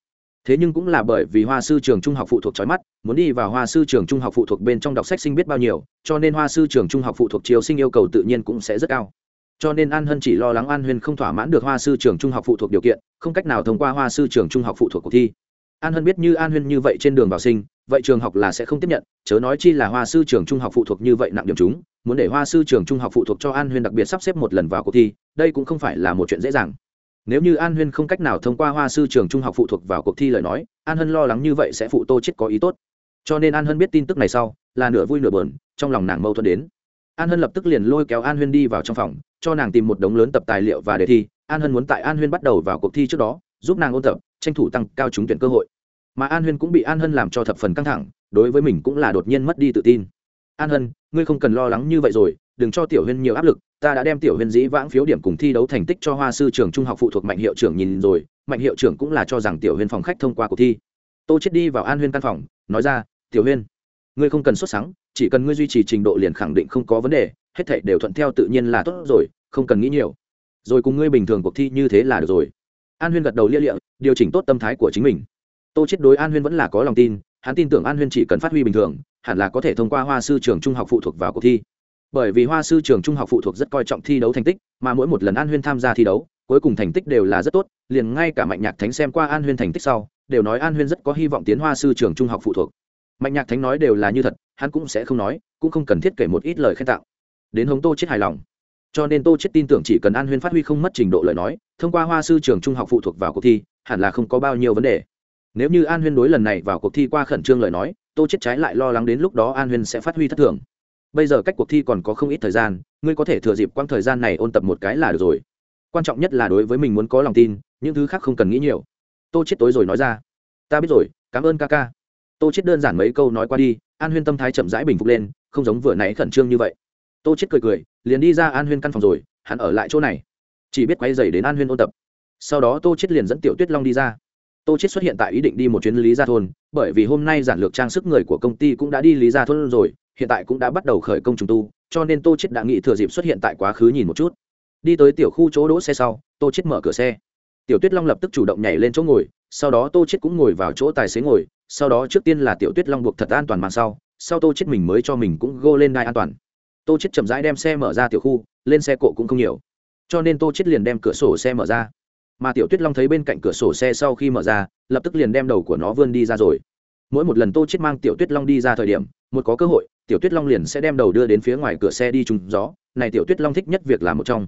Thế nhưng cũng là bởi vì hoa sư trường trung học phụ thuộc trói mắt, muốn đi vào hoa sư trường trung học phụ thuộc bên trong đọc sách sinh biết bao nhiêu, cho nên hoa sư trường trung học phụ thuộc chiều sinh yêu cầu tự nhiên cũng sẽ rất cao. Cho nên an hân chỉ lo lắng an huyên không thỏa mãn được hoa sư trường trung học phụ thuộc điều kiện, không cách nào thông qua hoa sư trường trung học phụ thuộc cuộc thi an hân biết như an huyên như vậy trên đường vào sinh, vậy trường học là sẽ không tiếp nhận, chớ nói chi là hoa sư trường trung học phụ thuộc như vậy nặng điểm chúng, muốn để hoa sư trường trung học phụ thuộc cho an huyên đặc biệt sắp xếp một lần vào cuộc thi, đây cũng không phải là một chuyện dễ dàng. Nếu như an huyên không cách nào thông qua hoa sư trường trung học phụ thuộc vào cuộc thi lời nói, an hân lo lắng như vậy sẽ phụ tô chết có ý tốt. Cho nên an hân biết tin tức này sau, là nửa vui nửa bờn trong lòng nàng mâu thuẫn đến. An hân lập tức liền lôi kéo an huyên đi vào trong phòng, cho nàng tìm một đống lớn tập tài liệu và đề thi. An hân muốn tại an huyên bắt đầu vào cuộc thi trước đó, giúp nàng ôn tập tranh thủ tăng cao trúng tuyển cơ hội. Mà an huyên cũng bị an hân làm cho thập phần căng thẳng, đối với mình cũng là đột nhiên mất đi tự tin. An hân, ngươi không cần lo lắng như vậy rồi, đừng cho tiểu huyên nhiều áp lực, ta đã đem tiểu huyên dĩ vãng phiếu điểm cùng thi đấu thành tích cho hoa sư trường trung học phụ thuộc mạnh hiệu trưởng nhìn rồi, mạnh hiệu trưởng cũng là cho rằng tiểu huyên phòng khách thông qua cuộc thi. Tô chết đi vào an huyên căn phòng, nói ra, tiểu huyên, ngươi không cần xuất sáng chỉ cần ngươi duy trì trình độ liền khẳng định không có vấn đề, hết thảy đều thuận theo tự nhiên là tốt rồi, không cần nghĩ nhiều. Rồi cùng ngươi bình thường cuộc thi như thế là được rồi an huyên gật đầu lia lịa, điều chỉnh tốt tâm thái của chính mình. Tô chết đối an huyên vẫn là có lòng tin, hắn tin tưởng an huyên chỉ cần phát huy bình thường, hẳn là có thể thông qua hoa sư trường trung học phụ thuộc vào cuộc thi. Bởi vì hoa sư trường trung học phụ thuộc rất coi trọng thi đấu thành tích, mà mỗi một lần an huyên tham gia thi đấu, cuối cùng thành tích đều là rất tốt, liền ngay cả mạnh nhạc thánh xem qua an huyên thành tích sau, đều nói an huyên rất có hy vọng tiến hoa sư trường trung học phụ thuộc. Mạnh nhạc thánh nói đều là như thật, hắn cũng sẽ không nói, cũng không cần thiết kể một ít lời khen tạo đến hống tô chết hài lòng cho nên tô chết tin tưởng chỉ cần an huyên phát huy không mất trình độ lời nói, thông qua hoa sư trường trung học phụ thuộc vào cuộc thi, hẳn là không có bao nhiêu vấn đề. Nếu như an huyên đối lần này vào cuộc thi qua khẩn trương lời nói, tô chết trái lại lo lắng đến lúc đó an huyên sẽ phát huy thất thường. Bây giờ cách cuộc thi còn có không ít thời gian, ngươi có thể thừa dịp quãng thời gian này ôn tập một cái là được rồi. Quan trọng nhất là đối với mình muốn có lòng tin, những thứ khác không cần nghĩ nhiều. Tô chết tối rồi nói ra. Ta biết rồi, cảm ơn ca ca. Tô chết đơn giản mấy câu nói qua đi, an huyên tâm thái chậm rãi bình phục lên, không giống vừa nãy khẩn trương như vậy tô chết cười cười, liền đi ra an huyên căn phòng rồi, hắn ở lại chỗ này. Chỉ biết quay dày đến an huyên ôn tập. Sau đó tô chết liền dẫn tiểu tuyết long đi ra. Tô chết xuất hiện tại ý định đi một chuyến lý gia thôn, bởi vì hôm nay giản lược trang sức người của công ty cũng đã đi lý gia thôn rồi, hiện tại cũng đã bắt đầu khởi công trùng tu, cho nên tô chết đã nghĩ thừa dịp xuất hiện tại quá khứ nhìn một chút. Đi tới tiểu khu chỗ đỗ xe sau, tô chết mở cửa xe. Tiểu tuyết long lập tức chủ động nhảy lên chỗ ngồi, sau đó tô chết cũng ngồi vào chỗ tài xế ngồi, sau đó trước tiên là tiểu tuyết long buộc thật an toàn màn sau sau tô chết mình mới cho mình cũng gô lên đai an toàn tô chết chậm rãi đem xe mở ra tiểu khu, lên xe cộ cũng không nhiều. Cho nên tô chết liền đem cửa sổ xe mở ra. Mà tiểu tuyết long thấy bên cạnh cửa sổ xe sau khi mở ra, lập tức liền đem đầu của nó vươn đi ra rồi. Mỗi một lần tô chết mang tiểu tuyết long đi ra thời điểm, một có cơ hội, tiểu tuyết long liền sẽ đem đầu đưa đến phía ngoài cửa xe đi trúng gió. Này tiểu tuyết long thích nhất việc làm một trong.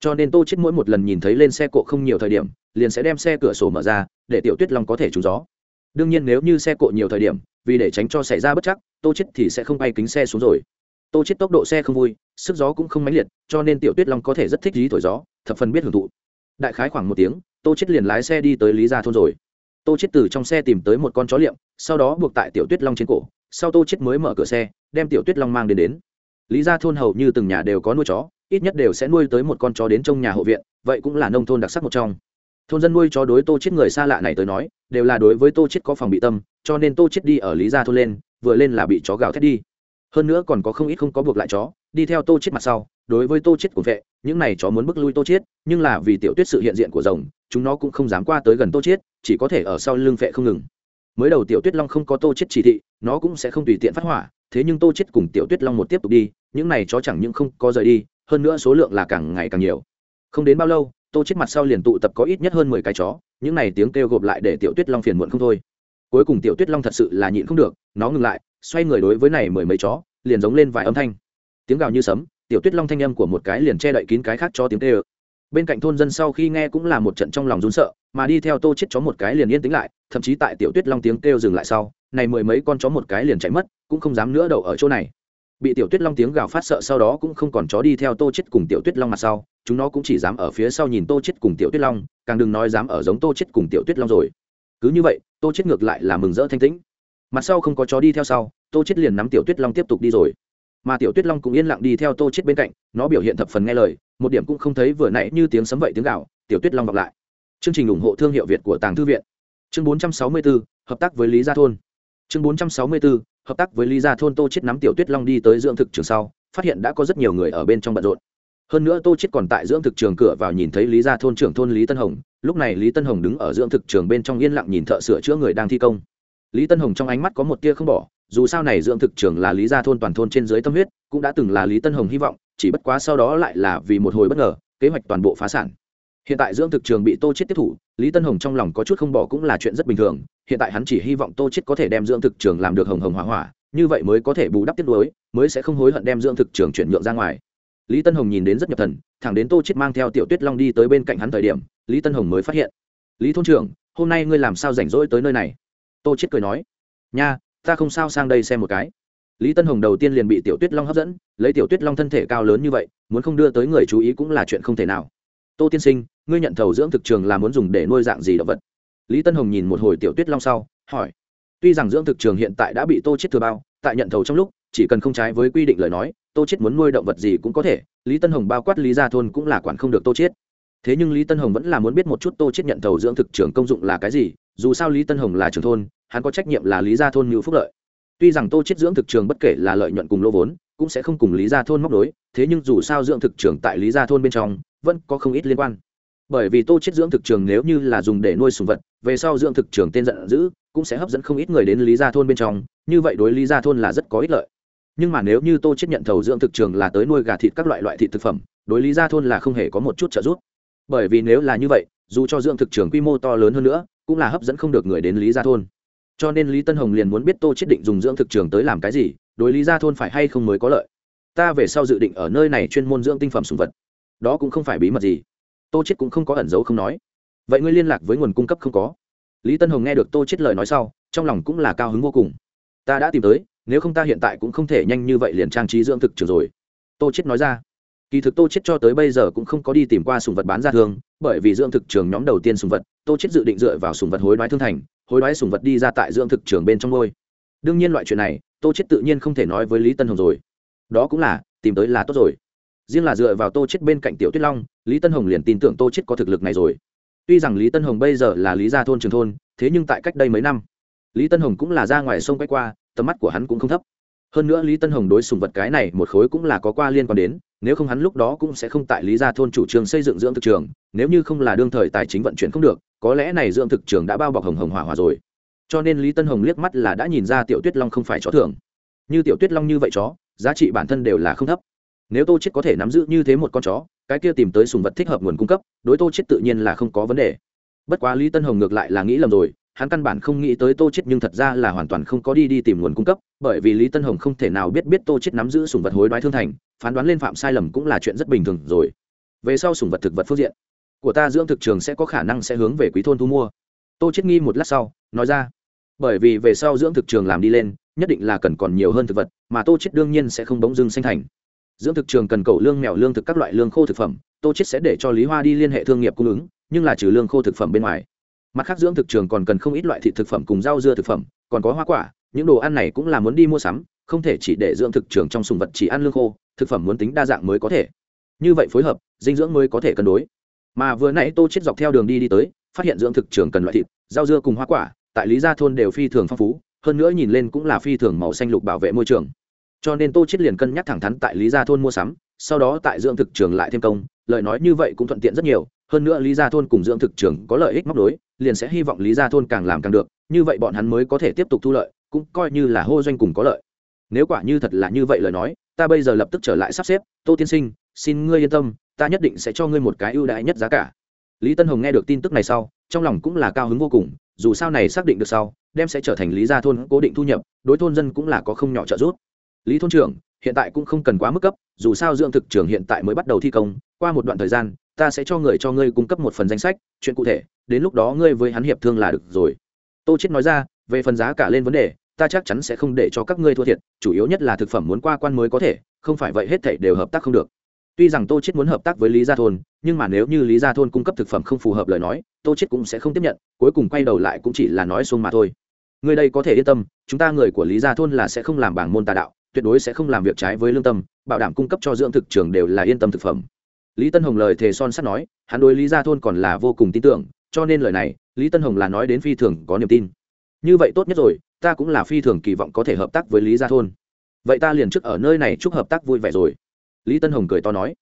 Cho nên tô chết mỗi một lần nhìn thấy lên xe cộ không nhiều thời điểm, liền sẽ đem xe cửa sổ mở ra, để tiểu tuyết long có thể trúng gió. Đương nhiên nếu như xe cộ nhiều thời điểm, vì để tránh cho xảy ra bất chắc, tô chết thì sẽ không bay kính xe xuống rồi tô chết tốc độ xe không vui, sức gió cũng không mãnh liệt, cho nên tiểu tuyết long có thể rất thích lý thổi gió, thập phần biết hưởng thụ. Đại khái khoảng một tiếng, tô chết liền lái xe đi tới lý gia thôn rồi. Tô chết từ trong xe tìm tới một con chó liệm, sau đó buộc tại tiểu tuyết long trên cổ. Sau tô chết mới mở cửa xe, đem tiểu tuyết long mang đến đến. Lý gia thôn hầu như từng nhà đều có nuôi chó, ít nhất đều sẽ nuôi tới một con chó đến trong nhà hộ viện, vậy cũng là nông thôn đặc sắc một trong. Thôn dân nuôi chó đối tô chết người xa lạ này tới nói, đều là đối với tô chết có phòng bị tâm, cho nên tô chết đi ở lý gia thôn lên, vừa lên là bị chó gào thét đi hơn nữa còn có không ít không có buộc lại chó, đi theo tô chết mặt sau, đối với tô chết của vệ, những này chó muốn bước lui tô chết, nhưng là vì tiểu tuyết sự hiện diện của rồng, chúng nó cũng không dám qua tới gần tô chết, chỉ có thể ở sau lưng vệ không ngừng. Mới đầu tiểu tuyết long không có tô chết chỉ thị, nó cũng sẽ không tùy tiện phát hỏa, thế nhưng tô chết cùng tiểu tuyết long một tiếp tục đi, những này chó chẳng những không có rời đi, hơn nữa số lượng là càng ngày càng nhiều. Không đến bao lâu, tô chết mặt sau liền tụ tập có ít nhất hơn mười cái chó, những này tiếng kêu gộp lại để tiểu tuyết long phiền muộn không thôi. Cuối cùng tiểu tuyết long thật sự là nhịn không được, nó ngừng lại xoay người đối với này mười mấy chó, liền giống lên vài âm thanh. Tiếng gào như sấm, tiểu tuyết long thanh âm của một cái liền che đậy kín cái khác cho tiếng kêu. Bên cạnh thôn dân sau khi nghe cũng là một trận trong lòng run sợ, mà đi theo tô chết chó một cái liền yên tĩnh lại, thậm chí tại tiểu tuyết long tiếng kêu dừng lại sau, này mười mấy con chó một cái liền chạy mất, cũng không dám nữa đậu ở chỗ này. Bị tiểu tuyết long tiếng gào phát sợ sau đó cũng không còn chó đi theo tô chết cùng tiểu tuyết long mặt sau, chúng nó cũng chỉ dám ở phía sau nhìn tô chết cùng tiểu tuyết long, càng đừng nói dám ở giống tô chết cùng tiểu tuyết long rồi. Cứ như vậy, tô chết ngược lại là mừng rỡ thanh tĩnh mặt sau không có chó đi theo sau tô chết liền nắm tiểu tuyết long tiếp tục đi rồi. Mà tiểu tuyết long cũng yên lặng đi theo tô chết bên cạnh nó biểu hiện thập phần nghe lời một điểm cũng không thấy vừa nãy như tiếng sấm vậy tiếng gạo tiểu tuyết long vọng lại. Chương trình ủng hộ thương hiệu việt của tàng thư viện. Chương 464, hợp tác với lý gia thôn. Chương 464, hợp tác với lý gia thôn tô chết nắm tiểu tuyết long đi tới dưỡng thực trường sau phát hiện đã có rất nhiều người ở bên trong bận rộn. Hơn nữa tô chết còn tại dưỡng thực trường cửa vào nhìn thấy lý gia thôn trưởng thôn lý tân hồng lúc này lý tân hồng đứng ở dưỡng thực trường bên trong yên lặng nhìn thợ sửa chữa người đang thi công lý tân hồng trong ánh mắt có một tia không bỏ, dù sao này dưỡng thực trường là lý gia thôn toàn thôn trên dưới tâm huyết, cũng đã từng là lý tân hồng hy vọng, chỉ bất quá sau đó lại là vì một hồi bất ngờ, kế hoạch toàn bộ phá sản. Hiện tại dưỡng thực trường bị tô chết tiếp thủ, lý tân hồng trong lòng có chút không bỏ cũng là chuyện rất bình thường, hiện tại hắn chỉ hy vọng tô chết có thể đem dưỡng thực trường làm được hồng hồng hỏa hỏa, như vậy mới có thể bù đắp tiết đối mới sẽ không hối hận đem dưỡng thực trường chuyển nhượng ra ngoài. Lý tân hồng nhìn đến rất nhập thần, thẳng đến tô chết mang theo tiểu tuyết long đi tới bên cạnh hắn thời điểm, lý tân hồng mới phát hiện, lý thôn trưởng, hôm nay ngươi làm sao rảnh rỗi tới nơi này? Tô chết cười nói, nha, ta không sao sang đây xem một cái. Lý tân hồng đầu tiên liền bị tiểu tuyết long hấp dẫn, lấy tiểu tuyết long thân thể cao lớn như vậy, muốn không đưa tới người chú ý cũng là chuyện không thể nào. Tô tiên sinh, ngươi nhận thầu dưỡng thực trường là muốn dùng để nuôi dạng gì động vật? Lý tân hồng nhìn một hồi tiểu tuyết long sau, hỏi, tuy rằng dưỡng thực trường hiện tại đã bị tô chết thừa bao, tại nhận thầu trong lúc, chỉ cần không trái với quy định lời nói, tô chết muốn nuôi động vật gì cũng có thể. Lý tân hồng bao quát lý gia thôn cũng là quản không được tô chết thế nhưng lý tân hồng vẫn là muốn biết một chút tô chết nhận thầu dưỡng thực trường công dụng là cái gì dù sao lý tân hồng là trưởng thôn, hắn có trách nhiệm là lý gia thôn ngữ phúc lợi. Tuy rằng tô chết dưỡng thực trường bất kể là lợi nhuận cùng lỗ vốn, cũng sẽ không cùng lý gia thôn móc đối thế nhưng dù sao dưỡng thực trường tại lý gia thôn bên trong, vẫn có không ít liên quan. Bởi vì tô chết dưỡng thực trường nếu như là dùng để nuôi sùng vật, về sau dưỡng thực trường tên giận dữ, cũng sẽ hấp dẫn không ít người đến lý gia thôn bên trong, như vậy đối lý gia thôn là rất có ích lợi. Nhưng mà nếu như tô chết nhận thầu dưỡng thực trường là tới nuôi gà thịt các loại loại thịt thực phẩm, đối lý gia thôn là không hề có một chút trợ giúp. Bởi vì nếu là như vậy, dù cho dưỡng thực trường quy mô to lớn hơn nữa cũng là hấp dẫn không được người đến lý gia thôn. Cho nên lý tân hồng liền muốn biết tô chết định dùng dưỡng thực trường tới làm cái gì, đối lý gia thôn phải hay không mới có lợi. Ta về sau dự định ở nơi này chuyên môn dưỡng tinh phẩm sùng vật. Đó cũng không phải bí mật gì. Tô chết cũng không có ẩn giấu không nói. Vậy ngươi liên lạc với nguồn cung cấp không có? Lý tân hồng nghe được tô chết lời nói sau, trong lòng cũng là cao hứng vô cùng. Ta đã tìm tới, nếu không ta hiện tại cũng không thể nhanh như vậy liền trang trí dưỡng thực trường rồi. Tô chết nói ra kỳ thực tô chết cho tới bây giờ cũng không có đi tìm qua sùng vật bán ra thương, bởi vì dưỡng thực trường nhóm đầu tiên sùng vật, tô chết dự định dựa vào sùng vật hối đoái thương thành, hối đoái sùng vật đi ra tại dưỡng thực trường bên trong ngôi. Đương nhiên loại chuyện này, tô chết tự nhiên không thể nói với lý tân hồng rồi. Đó cũng là, tìm tới là tốt rồi. Riêng là dựa vào tô chết bên cạnh tiểu tuyết long, lý tân hồng liền tin tưởng tô chết có thực lực này rồi. Tuy rằng lý tân hồng bây giờ là lý gia thôn trường thôn, thế nhưng tại cách đây mấy năm, lý tân hồng cũng là ra ngoài sông quay qua, tầm mắt của hắn cũng không thấp. Hơn nữa lý tân hồng đối sùng vật cái này một khối cũng là có qua liên quan đến nếu không hắn lúc đó cũng sẽ không tại lý gia thôn chủ trương xây dựng dưỡng thực trường, nếu như không là đương thời tài chính vận chuyển không được, có lẽ này dưỡng thực trường đã bao bọc hồng hồng hỏa hỏa rồi. Cho nên lý tân hồng liếc mắt là đã nhìn ra tiểu tuyết long không phải chó thường. Như tiểu tuyết long như vậy chó, giá trị bản thân đều là không thấp. Nếu tô chết có thể nắm giữ như thế một con chó, cái kia tìm tới sùng vật thích hợp nguồn cung cấp, đối tô chết tự nhiên là không có vấn đề. Bất quá lý tân hồng ngược lại là nghĩ lầm rồi, hắn căn bản không nghĩ tới tô chết nhưng thật ra là hoàn toàn không có đi đi tìm nguồn cung cấp, bởi vì lý tân hồng không thể nào biết biết tô chết nắm giữ sùng vật hối đoái thương thành phán đoán lên phạm sai lầm cũng là chuyện rất bình thường rồi. Về sau sùng vật thực vật phương diện, của ta dưỡng thực trường sẽ có khả năng sẽ hướng về quý thôn thu mua. Tô chết nghi một lát sau, nói ra, bởi vì về sau dưỡng thực trường làm đi lên, nhất định là cần còn nhiều hơn thực vật, mà tô chết đương nhiên sẽ không bỗng dưng sinh thành. Dưỡng thực trường cần cầu lương mèo lương thực các loại lương khô thực phẩm, tô chết sẽ để cho lý hoa đi liên hệ thương nghiệp cung ứng, nhưng là trừ lương khô thực phẩm bên ngoài. Mặt khác dưỡng thực trường còn cần không ít loại thịt thực phẩm cùng rau dưa thực phẩm, còn có hoa quả, những đồ ăn này cũng là muốn đi mua sắm không thể chỉ để dưỡng thực trường trong sùng vật chỉ ăn lương khô, thực phẩm muốn tính đa dạng mới có thể. Như vậy phối hợp, dinh dưỡng mới có thể cân đối. Mà vừa nãy tô chết dọc theo đường đi đi tới, phát hiện dưỡng thực trường cần loại thịt, rau dưa cùng hoa quả, tại lý gia thôn đều phi thường phong phú, hơn nữa nhìn lên cũng là phi thường màu xanh lục bảo vệ môi trường. Cho nên tô chết liền cân nhắc thẳng thắn tại lý gia thôn mua sắm, sau đó tại dưỡng thực trường lại thêm công, lời nói như vậy cũng thuận tiện rất nhiều, hơn nữa lý gia thôn cùng dưỡng thực trường có lợi ích móc đối, liền sẽ hy vọng lý gia thôn càng làm càng được, như vậy bọn hắn mới có thể tiếp tục thu lợi, cũng coi như là hô doanh cùng có lợi nếu quả như thật là như vậy lời nói, ta bây giờ lập tức trở lại sắp xếp. Tô tiên sinh, xin ngươi yên tâm, ta nhất định sẽ cho ngươi một cái ưu đãi nhất giá cả. Lý tân hồng nghe được tin tức này sau, trong lòng cũng là cao hứng vô cùng, dù sao này xác định được sau, đem sẽ trở thành lý gia thôn cố định thu nhập, đối thôn dân cũng là có không nhỏ trợ giúp. Lý thôn trưởng, hiện tại cũng không cần quá mức cấp, dù sao dưỡng thực trưởng hiện tại mới bắt đầu thi công, qua một đoạn thời gian, ta sẽ cho người cho ngươi cung cấp một phần danh sách, chuyện cụ thể, đến lúc đó ngươi với hắn hiệp thương là được rồi. Tô chết nói ra, về phần giá cả lên vấn đề ta chắc chắn sẽ không để cho các ngươi thua thiệt, chủ yếu nhất là thực phẩm muốn qua quan mới có thể, không phải vậy hết thảy đều hợp tác không được. Tuy rằng tô chết muốn hợp tác với lý gia thôn, nhưng mà nếu như lý gia thôn cung cấp thực phẩm không phù hợp lời nói, tô chết cũng sẽ không tiếp nhận, cuối cùng quay đầu lại cũng chỉ là nói xuông mà thôi. Người đây có thể yên tâm, chúng ta người của lý gia thôn là sẽ không làm bảng môn tà đạo, tuyệt đối sẽ không làm việc trái với lương tâm, bảo đảm cung cấp cho dưỡng thực trường đều là yên tâm thực phẩm. Lý tân hồng lời thề son sắt nói, hắn đối lý gia thôn còn là vô cùng tin tưởng, cho nên lời này, lý tân hồng là nói đến phi thường có niềm tin. Như vậy tốt nhất rồi ta cũng là phi thường kỳ vọng có thể hợp tác với lý gia thôn. Vậy ta liền trước ở nơi này chúc hợp tác vui vẻ rồi. Lý tân hồng cười to nói.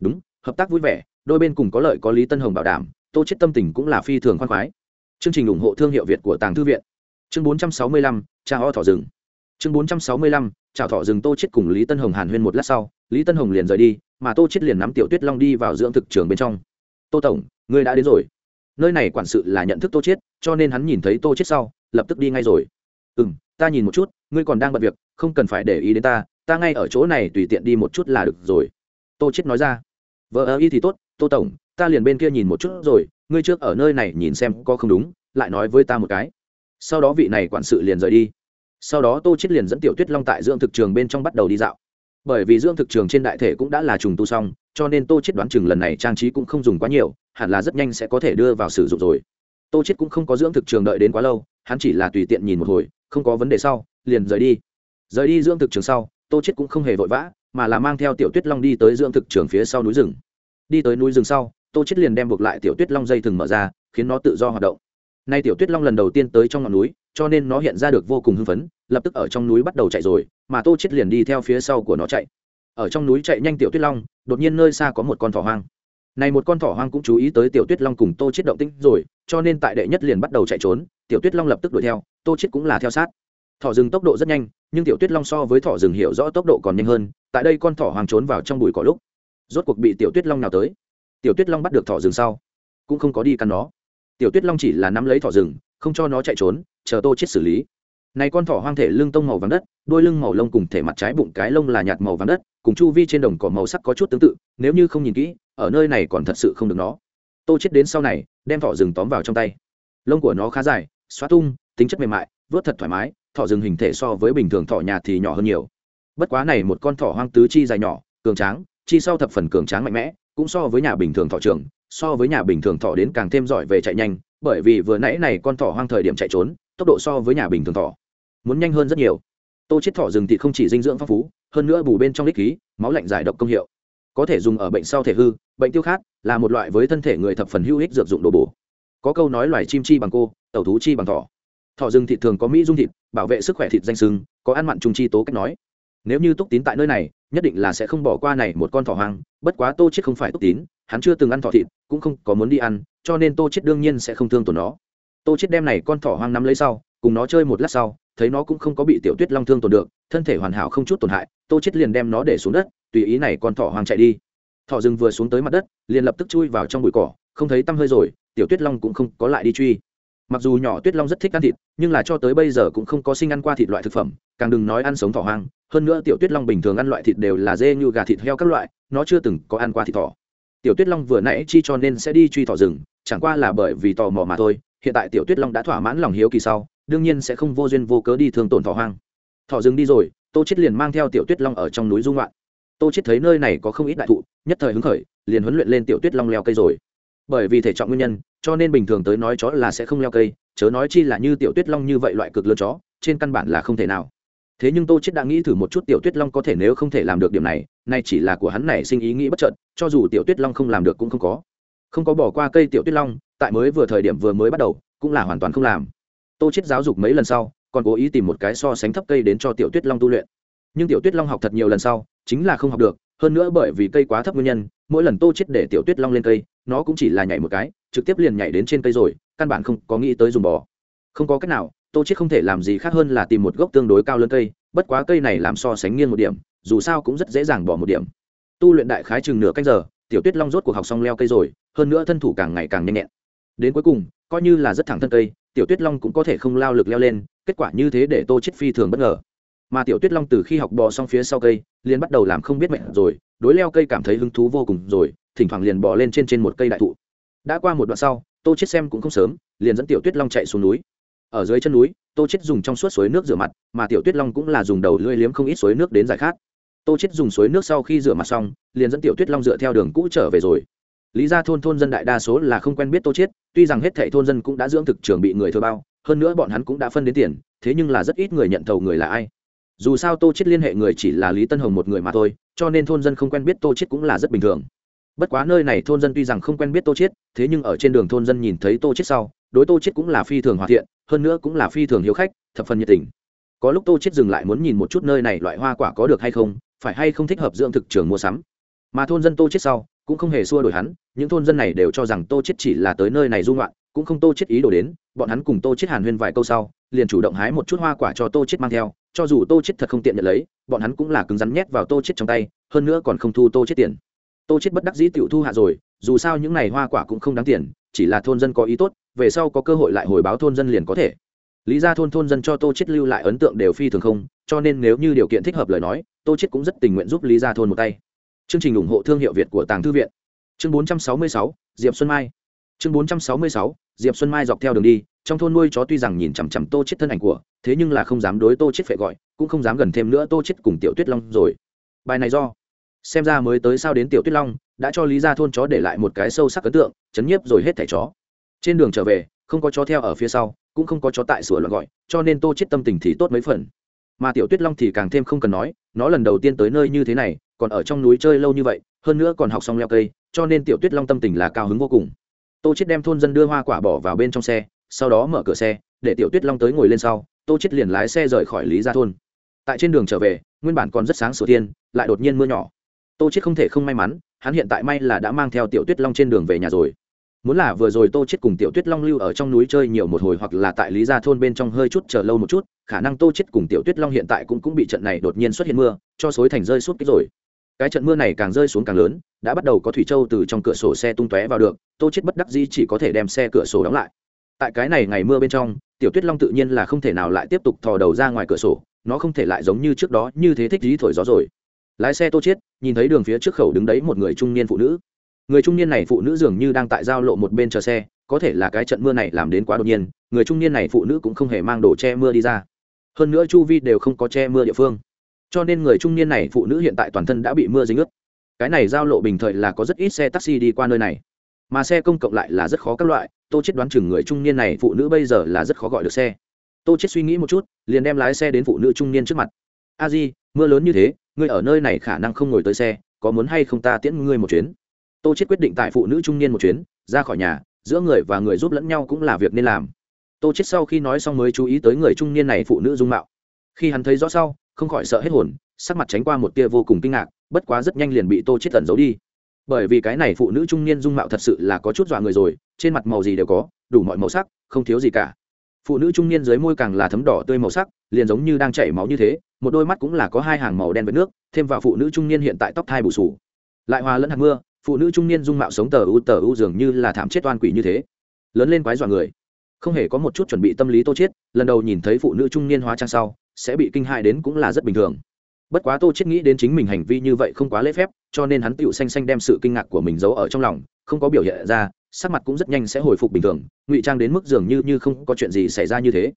Đúng hợp tác vui vẻ đôi bên cùng có lợi có lý tân hồng bảo đảm tô chết tâm tình cũng là phi thường khoan khoái. Chương trình ủng hộ thương hiệu việt của tàng thư viện. Chương 465, cha ho thỏ rừng. Chương 465, chào thỏ rừng tô chết cùng lý tân hồng hàn huyên một lát sau lý tân hồng liền rời đi mà tô chết liền nắm tiểu tuyết long đi vào dưỡng thực trường bên trong. Tô tổng ngươi đã đến rồi. Nơi này quản sự là nhận thức tô chết cho nên hắn nhìn thấy tô chết sau lập tức đi ngay rồi ừ ta nhìn một chút, ngươi còn đang bận việc, không cần phải để ý đến ta ta ngay ở chỗ này tùy tiện đi một chút là được rồi. Tô chết nói ra. Vợ ơ y thì tốt, tô tổng, ta liền bên kia nhìn một chút rồi, ngươi trước ở nơi này nhìn xem có không đúng, lại nói với ta một cái. Sau đó vị này quản sự liền rời đi. Sau đó tô chết liền dẫn tiểu tuyết long tại dưỡng thực trường bên trong bắt đầu đi dạo. Bởi vì dưỡng thực trường trên đại thể cũng đã là trùng tu xong, cho nên tô chết đoán chừng lần này trang trí cũng không dùng quá nhiều, hẳn là rất nhanh sẽ có thể đưa vào sử dụng rồi. Tô chết cũng không có dưỡng thực trường đợi đến quá lâu hắn chỉ là tùy tiện nhìn một hồi, không có vấn đề sau, liền rời đi. Rời đi dưỡng thực trường sau, tô chết cũng không hề vội vã, mà là mang theo tiểu tuyết long đi tới dưỡng thực trường phía sau núi rừng. Đi tới núi rừng sau, tô chết liền đem buộc lại tiểu tuyết long dây thừng mở ra, khiến nó tự do hoạt động. Nay tiểu tuyết long lần đầu tiên tới trong ngọn núi, cho nên nó hiện ra được vô cùng hưng phấn, lập tức ở trong núi bắt đầu chạy rồi, mà tô chết liền đi theo phía sau của nó chạy. Ở trong núi chạy nhanh tiểu tuyết long, đột nhiên nơi xa có một con thỏ hoang này một con thỏ hoang cũng chú ý tới tiểu tuyết long cùng tô chết động tĩnh rồi, cho nên tại đệ nhất liền bắt đầu chạy trốn, tiểu tuyết long lập tức đuổi theo, tô chết cũng là theo sát. Thỏ rừng tốc độ rất nhanh, nhưng tiểu tuyết long so với thỏ rừng hiểu rõ tốc độ còn nhanh hơn, tại đây con thỏ hoang trốn vào trong bụi cỏ lúc, rốt cuộc bị tiểu tuyết long nào tới. Tiểu tuyết long bắt được thỏ rừng sau, cũng không có đi căn nó. Tiểu tuyết long chỉ là nắm lấy thỏ rừng, không cho nó chạy trốn, chờ tô chết xử lý. Này con thỏ hoang thể lưng tông màu vàng đất đuôi lưng màu lông cùng thể mặt trái bụng cái lông là nhạt màu vàng đất, cùng chu vi trên đồng cỏ màu sắc có chút tương tự, nếu như không nhìn kỹ ở nơi này còn thật sự không được nó. Tô chết đến sau này, đem thỏ rừng tóm vào trong tay. Lông của nó khá dài, xóa tung, tính chất mềm mại, vớt thật thoải mái, thỏ rừng hình thể so với bình thường thỏ nhà thì nhỏ hơn nhiều. Bất quá này một con thỏ hoang tứ chi dài nhỏ, cường tráng, chi sau thập phần cường tráng mạnh mẽ, cũng so với nhà bình thường thỏ trưởng, so với nhà bình thường thỏ đến càng thêm giỏi về chạy nhanh, bởi vì vừa nãy này con thỏ hoang thời điểm chạy trốn, tốc độ so với nhà bình thường thỏ muốn nhanh hơn rất nhiều. Tô chết thỏ rừng thì không chỉ dinh dưỡng phong phú, hơn nữa bù bên trong lít khí, máu lạnh giải độc công hiệu có thể dùng ở bệnh sau thể hư, bệnh tiêu khát là một loại với thân thể người thập phần hữu ích dược dụng đồ bổ. Có câu nói loài chim chi bằng cô tàu thú chi bằng thỏ. Thỏ rừng thịt thường có mỹ dung thịt, bảo vệ sức khỏe thịt danh sưng, có ăn mặn trung chi tố cách nói. Nếu như túc tín tại nơi này, nhất định là sẽ không bỏ qua này một con thỏ hoang, bất quá tô chết không phải túc tín, hắn chưa từng ăn thỏ thịt, cũng không có muốn đi ăn, cho nên tô chết đương nhiên sẽ không thương tổn nó. Tô chết đem này con thỏ hoang nắm lấy sau, cùng nó chơi một lát sau, thấy nó cũng không có bị tiểu tuyết long thương tổn được, thân thể hoàn hảo không chút tổn hại, tô chết liền đem nó để xuống đất tùy ý này con thỏ hoang chạy đi. Thỏ rừng vừa xuống tới mặt đất, liền lập tức chui vào trong bụi cỏ, không thấy tăm hơi rồi, tiểu tuyết long cũng không có lại đi truy. Mặc dù nhỏ tuyết long rất thích ăn thịt, nhưng là cho tới bây giờ cũng không có sinh ăn qua thịt loại thực phẩm, càng đừng nói ăn sống thỏ hoang. Hơn nữa tiểu tuyết long bình thường ăn loại thịt đều là dê, như gà thịt heo các loại, nó chưa từng có ăn qua thịt thỏ. Tiểu tuyết long vừa nãy chi cho nên sẽ đi truy thỏ rừng, chẳng qua là bởi vì tò mò mà thôi. Hiện tại tiểu tuyết long đã thỏa mãn lòng hiếu kỳ sau, đương nhiên sẽ không vô duyên vô cớ đi thương tổn thỏ hoang. Thỏ rừng đi rồi, tô chết liền mang theo tiểu tuyết long ở trong núi dung loạn tô chết thấy nơi này có không ít đại thụ, nhất thời hứng khởi, liền huấn luyện lên tiểu tuyết long leo cây rồi. Bởi vì thể trọng nguyên nhân, cho nên bình thường tới nói chó là sẽ không leo cây, chớ nói chi là như tiểu tuyết long như vậy loại cực lớn chó, trên căn bản là không thể nào. Thế nhưng tô chết đã nghĩ thử một chút tiểu tuyết long có thể nếu không thể làm được điểm này, nay chỉ là của hắn này sinh ý nghĩ bất chợt, cho dù tiểu tuyết long không làm được cũng không có. Không có bỏ qua cây tiểu tuyết long, tại mới vừa thời điểm vừa mới bắt đầu, cũng là hoàn toàn không làm. Tô chết giáo dục mấy lần sau, còn cố ý tìm một cái so sánh thấp cây đến cho tiểu tuyết long tu luyện. Nhưng tiểu tuyết long học thật nhiều lần sau chính là không học được, hơn nữa bởi vì cây quá thấp nguyên nhân, mỗi lần tô chết để tiểu tuyết long lên cây, nó cũng chỉ là nhảy một cái, trực tiếp liền nhảy đến trên cây rồi, căn bản không có nghĩ tới dùng bò. Không có cách nào, tô chết không thể làm gì khác hơn là tìm một gốc tương đối cao lớn cây, bất quá cây này làm so sánh nghiêng một điểm, dù sao cũng rất dễ dàng bỏ một điểm. Tu luyện đại khái chừng nửa canh giờ, tiểu tuyết long rốt cuộc học xong leo cây rồi, hơn nữa thân thủ càng ngày càng nhanh nhẹn. Đến cuối cùng, coi như là rất thẳng thân cây, tiểu tuyết long cũng có thể không lao lực leo lên, kết quả như thế để tô chết phi thường bất ngờ mà tiểu tuyết long từ khi học bò xong phía sau cây, liền bắt đầu làm không biết mệt rồi, đối leo cây cảm thấy hứng thú vô cùng rồi, thỉnh thoảng liền bò lên trên trên một cây đại thụ. Đã qua một đoạn sau, tô chết xem cũng không sớm, liền dẫn tiểu tuyết long chạy xuống núi. Ở dưới chân núi, tô chết dùng trong suốt suối nước rửa mặt, mà tiểu tuyết long cũng là dùng đầu lưỡi liếm không ít suối nước đến giải khát. Tô chết dùng suối nước sau khi rửa mặt xong, liền dẫn tiểu tuyết long dựa theo đường cũ trở về rồi. Lý ra thôn thôn dân đại đa số là không quen biết tô chết, tuy rằng hết thảy thôn dân cũng đã dưỡng thực trường bị người thừa bao, hơn nữa bọn hắn cũng đã phân đến tiền, thế nhưng là rất ít người nhận thầu người là ai dù sao tô chết liên hệ người chỉ là lý tân hồng một người mà thôi cho nên thôn dân không quen biết tô chết cũng là rất bình thường bất quá nơi này thôn dân tuy rằng không quen biết tô chết thế nhưng ở trên đường thôn dân nhìn thấy tô chết sau đối tô chết cũng là phi thường hòa thiện hơn nữa cũng là phi thường hiếu khách thập phần nhiệt tình có lúc tô chết dừng lại muốn nhìn một chút nơi này loại hoa quả có được hay không phải hay không thích hợp dưỡng thực trường mua sắm mà thôn dân tô chết sau cũng không hề xua đổi hắn những thôn dân này đều cho rằng tô chết chỉ là tới nơi này du ngoạn cũng không tô chết ý đồ đến bọn hắn cùng tô chết hàn huyên vài câu sau liền chủ động hái một chút hoa quả cho tô chết mang theo cho dù tô chết thật không tiện nhận lấy bọn hắn cũng là cứng rắn nhét vào tô chết trong tay hơn nữa còn không thu tô chết tiền. Tô chết bất đắc dĩ tiểu thu hạ rồi dù sao những này hoa quả cũng không đáng tiền chỉ là thôn dân có ý tốt về sau có cơ hội lại hồi báo thôn dân liền có thể. Lý ra thôn thôn dân cho tô chết lưu lại ấn tượng đều phi thường không cho nên nếu như điều kiện thích hợp lời nói tô chết cũng rất tình nguyện giúp lý ra thôn một tay. Chương trình ủng hộ thương hiệu việt của tàng thư viện. Chương 466, diệp xuân mai. Chương 466, diệp xuân mai dọc theo đường đi trong thôn nuôi chó tuy rằng nhìn chằm chằm tô chết thân ảnh của, thế nhưng là không dám đối tô chết phệ gọi, cũng không dám gần thêm nữa tô chết cùng tiểu tuyết long rồi. Bài này do, xem ra mới tới sao đến tiểu tuyết long, đã cho lý ra thôn chó để lại một cái sâu sắc ấn tượng, chấn nhiếp rồi hết thẻ chó. Trên đường trở về, không có chó theo ở phía sau, cũng không có chó tại sửa loạn gọi, cho nên tô chết tâm tình thì tốt mấy phần. Mà tiểu tuyết long thì càng thêm không cần nói, nó lần đầu tiên tới nơi như thế này, còn ở trong núi chơi lâu như vậy, hơn nữa còn học xong leo cây, cho nên tiểu tuyết long tâm tình là cao hứng vô cùng. Tô chết đem thôn dân đưa hoa quả bỏ vào bên trong xe sau đó mở cửa xe, để tiểu tuyết long tới ngồi lên sau, tô chết liền lái xe rời khỏi lý gia thôn. Tại trên đường trở về, nguyên bản còn rất sáng sủa thiên, lại đột nhiên mưa nhỏ. Tô chết không thể không may mắn, hắn hiện tại may là đã mang theo tiểu tuyết long trên đường về nhà rồi. Muốn là vừa rồi tô chết cùng tiểu tuyết long lưu ở trong núi chơi nhiều một hồi hoặc là tại lý gia thôn bên trong hơi chút chờ lâu một chút, khả năng tô chết cùng tiểu tuyết long hiện tại cũng cũng bị trận này đột nhiên xuất hiện mưa, cho xối thành rơi suốt kích rồi. Cái trận mưa này càng rơi xuống càng lớn, đã bắt đầu có thủy châu từ trong cửa sổ xe tung tóe vào được, tô chết bất đắc dĩ chỉ có thể đem xe cửa sổ đóng lại tại cái này ngày mưa bên trong, tiểu tuyết long tự nhiên là không thể nào lại tiếp tục thò đầu ra ngoài cửa sổ, nó không thể lại giống như trước đó như thế thích dí thổi gió rồi. Lái xe tô chết nhìn thấy đường phía trước khẩu đứng đấy một người trung niên phụ nữ. Người trung niên này phụ nữ dường như đang tại giao lộ một bên chờ xe, có thể là cái trận mưa này làm đến quá đột nhiên, người trung niên này phụ nữ cũng không hề mang đồ che mưa đi ra. Hơn nữa chu vi đều không có che mưa địa phương. Cho nên người trung niên này phụ nữ hiện tại toàn thân đã bị mưa dính ướt. Cái này giao lộ bình thời là có rất ít xe taxi đi qua nơi này. Mà xe công cộng lại là rất khó các loại tô chết đoán chừng người trung niên này phụ nữ bây giờ là rất khó gọi được xe. Tô chết suy nghĩ một chút, liền đem lái xe đến phụ nữ trung niên trước mặt. A di, mưa lớn như thế, ngươi ở nơi này khả năng không ngồi tới xe, có muốn hay không ta tiễn ngươi một chuyến? Tô chết quyết định tại phụ nữ trung niên một chuyến, ra khỏi nhà, giữa người và người giúp lẫn nhau cũng là việc nên làm. Tô chết sau khi nói xong mới chú ý tới người trung niên này phụ nữ dung mạo. Khi hắn thấy rõ sau, không khỏi sợ hết hồn, sắc mặt tránh qua một tia vô cùng kinh ngạc, bất quá rất nhanh liền bị tô chết tẩn giấu đi bởi vì cái này phụ nữ trung niên dung mạo thật sự là có chút dọa người rồi, trên mặt màu gì đều có, đủ mọi màu sắc, không thiếu gì cả. Phụ nữ trung niên dưới môi càng là thấm đỏ tươi màu sắc, liền giống như đang chảy máu như thế, một đôi mắt cũng là có hai hàng màu đen với nước, thêm vào phụ nữ trung niên hiện tại tóc thai bù sù. Lại hòa lẫn hạt mưa, phụ nữ trung niên dung mạo sống tờ u tờ u dường như là thảm chết oan quỷ như thế. Lớn lên quái dọa người. Không hề có một chút chuẩn bị tâm lý tô chết, lần đầu nhìn thấy phụ nữ trung niên hóa trang sau, sẽ bị kinh hại đến cũng là rất bình thường bất quá tô chết nghĩ đến chính mình hành vi như vậy không quá lễ phép, cho nên hắn tựu xanh xanh đem sự kinh ngạc của mình giấu ở trong lòng, không có biểu hiện ra, sắc mặt cũng rất nhanh sẽ hồi phục bình thường, ngụy trang đến mức dường như như không có chuyện gì xảy ra như thế.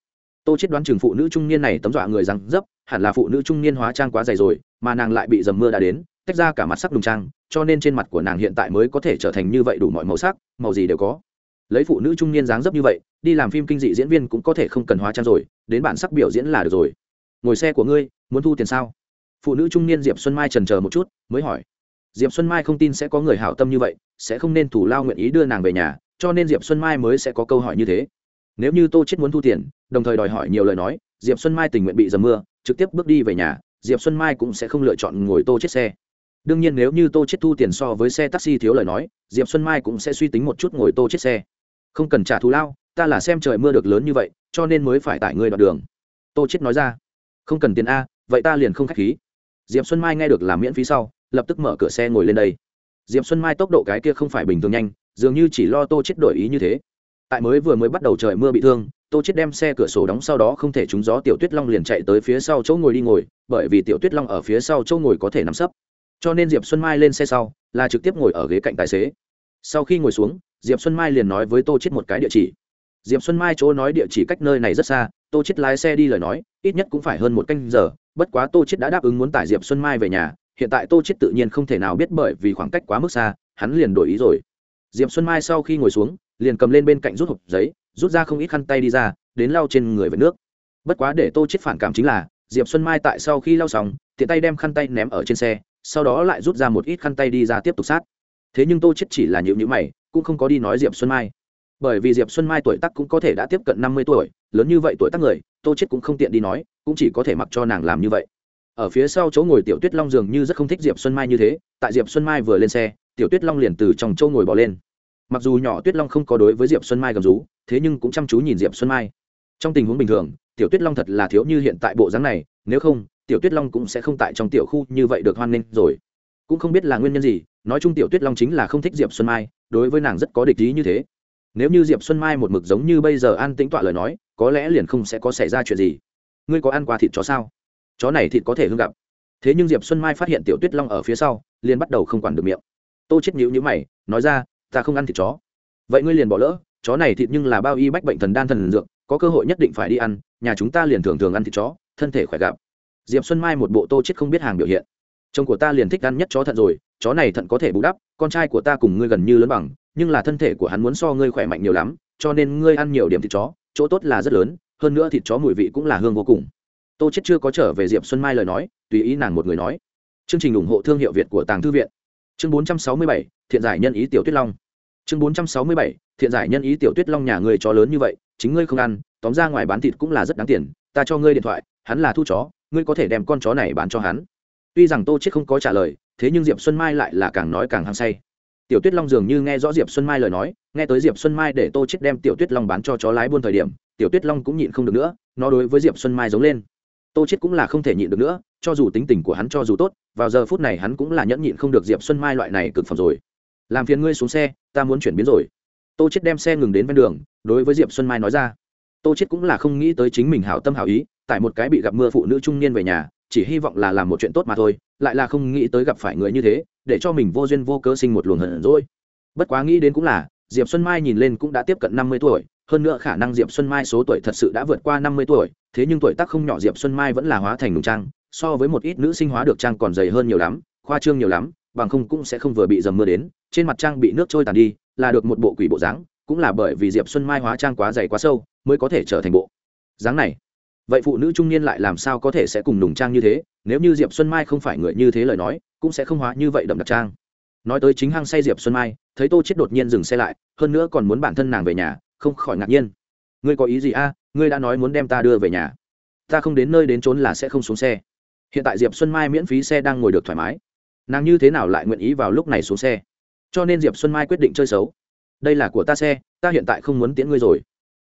Tô chết đoán chừng phụ nữ trung niên này tấm dọa người rằng dấp, hẳn là phụ nữ trung niên hóa trang quá dày rồi, mà nàng lại bị dầm mưa đã đến, tách ra cả mặt sắc đùng trang, cho nên trên mặt của nàng hiện tại mới có thể trở thành như vậy đủ mọi màu sắc, màu gì đều có. Lấy phụ nữ trung niên dáng dấp như vậy, đi làm phim kinh dị diễn viên cũng có thể không cần hóa trang rồi, đến bản sắc biểu diễn là được rồi. Ngồi xe của ngươi, muốn thu tiền sao? Phụ nữ trung niên diệp xuân mai trần chờ một chút, mới hỏi. Diệp xuân mai không tin sẽ có người hảo tâm như vậy, sẽ không nên thủ lao nguyện ý đưa nàng về nhà, cho nên diệp xuân mai mới sẽ có câu hỏi như thế. Nếu như tô chết muốn thu tiền, đồng thời đòi hỏi nhiều lời nói, diệp xuân mai tình nguyện bị dầm mưa, trực tiếp bước đi về nhà, diệp xuân mai cũng sẽ không lựa chọn ngồi tô chết xe. Đương nhiên nếu như tô chết thu tiền so với xe taxi thiếu lời nói, diệp xuân mai cũng sẽ suy tính một chút ngồi tô chết xe. Không cần trả thù lao, ta là xem trời mưa được lớn như vậy, cho nên mới phải tải ngươi đoạn đường. Tô chết nói ra. Không cần tiền a, vậy ta liền không khách khí diệp xuân mai nghe được làm miễn phí sau, lập tức mở cửa xe ngồi lên đây. Diệp xuân mai tốc độ cái kia không phải bình thường nhanh, dường như chỉ lo tô chết đổi ý như thế. Tại mới vừa mới bắt đầu trời mưa bị thương, tô chết đem xe cửa sổ đóng sau đó không thể trúng gió tiểu tuyết long liền chạy tới phía sau chỗ ngồi đi ngồi, bởi vì tiểu tuyết long ở phía sau chỗ ngồi có thể nằm sấp. Cho nên diệp xuân mai lên xe sau, là trực tiếp ngồi ở ghế cạnh tài xế. Sau khi ngồi xuống, diệp xuân mai liền nói với tô chết một cái địa chỉ. Diệp xuân mai chỗ nói địa chỉ cách nơi này rất xa, tô chết lái xe đi lời nói, ít nhất cũng phải hơn một canh giờ bất quá tô chết đã đáp ứng muốn tải diệp xuân mai về nhà, hiện tại tô chết tự nhiên không thể nào biết bởi vì khoảng cách quá mức xa, hắn liền đổi ý rồi. Diệp xuân mai sau khi ngồi xuống, liền cầm lên bên cạnh rút hộp giấy, rút ra không ít khăn tay đi ra, đến lau trên người với nước. Bất quá để tô chết phản cảm chính là, diệp xuân mai tại sau khi lau xong, tiện tay đem khăn tay ném ở trên xe, sau đó lại rút ra một ít khăn tay đi ra tiếp tục sát. Thế nhưng tô chết chỉ là nhịu nhữ mày, cũng không có đi nói diệp xuân mai. Bởi vì diệp xuân mai tuổi tác cũng có thể đã tiếp cận năm mươi tuổi, lớn như vậy tuổi tác người, tô chết cũng không tiện đi nói cũng chỉ có thể mặc cho nàng làm như vậy. Ở phía sau chỗ ngồi tiểu tuyết long dường như rất không thích diệp xuân mai như thế, tại diệp xuân mai vừa lên xe, tiểu tuyết long liền từ trong chỗ ngồi bỏ lên. Mặc dù nhỏ tuyết long không có đối với diệp xuân mai gầm rú, thế nhưng cũng chăm chú nhìn diệp xuân mai. Trong tình huống bình thường, tiểu tuyết long thật là thiếu như hiện tại bộ dáng này, nếu không, tiểu tuyết long cũng sẽ không tại trong tiểu khu như vậy được hoan nghênh rồi. Cũng không biết là nguyên nhân gì, nói chung tiểu tuyết long chính là không thích diệp xuân mai, đối với nàng rất có địch ý như thế. Nếu như diệp xuân mai một mực giống như bây giờ an tĩnh tọa lời nói, có lẽ liền không sẽ có xảy ra chuyện gì ngươi có ăn qua thịt chó sao? Chó này thịt có thể hương gặp. Thế nhưng diệp xuân mai phát hiện tiểu tuyết long ở phía sau, liền bắt đầu không quản được miệng. Tô chết nhữ nhữ mày, nói ra, ta không ăn thịt chó. Vậy ngươi liền bỏ lỡ, chó này thịt nhưng là bao y bách bệnh thần đan thần dược, có cơ hội nhất định phải đi ăn, nhà chúng ta liền thường thường ăn thịt chó, thân thể khỏe gặp. Diệp xuân mai một bộ tô chết không biết hàng biểu hiện. Chồng của ta liền thích ăn nhất chó thận rồi, chó này thận có thể bù đắp, con trai của ta cùng ngươi gần như lớn bằng, nhưng là thân thể của hắn muốn so ngươi khỏe mạnh nhiều lắm, cho nên ngươi ăn nhiều điểm thịt chó, chỗ tốt là rất lớn hơn nữa thịt chó mùi vị cũng là hương vô cùng. Tô chết chưa có trở về diệp xuân mai lời nói tùy ý nàng một người nói. Chương trình ủng hộ thương hiệu việt của tàng thư viện. Chương 467, thiện giải nhân ý tiểu tuyết long. Chương 467, thiện giải nhân ý tiểu tuyết long nhà người chó lớn như vậy chính ngươi không ăn tóm ra ngoài bán thịt cũng là rất đáng tiền ta cho ngươi điện thoại hắn là thu chó ngươi có thể đem con chó này bán cho hắn. Tuy rằng tô chết không có trả lời thế nhưng diệp xuân mai lại là càng nói càng hăng say tiểu tuyết long dường như nghe rõ diệp xuân mai lời nói, nghe tới diệp xuân mai để tô chết đem tiểu tuyết long bán cho chó lái buôn thời điểm, tiểu tuyết long cũng nhịn không được nữa, nó đối với diệp xuân mai giống lên. Tô chết cũng là không thể nhịn được nữa, cho dù tính tình của hắn cho dù tốt, vào giờ phút này hắn cũng là nhẫn nhịn không được diệp xuân mai loại này cực phẩm rồi. Làm phiền ngươi xuống xe, ta muốn chuyển biến rồi. Tô chết đem xe ngừng đến ven đường, đối với diệp xuân mai nói ra. Tô chết cũng là không nghĩ tới chính mình hảo tâm hảo ý, tại một cái bị gặp mưa phụ nữ trung niên về nhà chỉ hy vọng là làm một chuyện tốt mà thôi, lại là không nghĩ tới gặp phải người như thế, để cho mình vô duyên vô cớ sinh một luồng hận rồi bất quá nghĩ đến cũng là, diệp xuân mai nhìn lên cũng đã tiếp cận năm mươi tuổi, hơn nữa khả năng diệp xuân mai số tuổi thật sự đã vượt qua năm mươi tuổi, thế nhưng tuổi tác không nhỏ diệp xuân mai vẫn là hóa thành nùng trang, so với một ít nữ sinh hóa được trang còn dày hơn nhiều lắm, khoa trương nhiều lắm, bằng không cũng sẽ không vừa bị dầm mưa đến, trên mặt trang bị nước trôi tàn đi, là được một bộ quỷ bộ dáng, cũng là bởi vì diệp xuân mai hóa trang quá dày quá sâu, mới có thể trở thành bộ dáng này vậy phụ nữ trung niên lại làm sao có thể sẽ cùng nùng trang như thế? Nếu như diệp xuân mai không phải người như thế lời nói, cũng sẽ không hóa như vậy đậm đặc trang. Nói tới chính hăng say diệp xuân mai, thấy tô chết đột nhiên dừng xe lại, hơn nữa còn muốn bản thân nàng về nhà, không khỏi ngạc nhiên. Ngươi có ý gì a? Ngươi đã nói muốn đem ta đưa về nhà. Ta không đến nơi đến trốn là sẽ không xuống xe. Hiện tại diệp xuân mai miễn phí xe đang ngồi được thoải mái. Nàng như thế nào lại nguyện ý vào lúc này xuống xe? Cho nên diệp xuân mai quyết định chơi xấu. Đây là của ta xe, ta hiện tại không muốn tiễn ngươi rồi.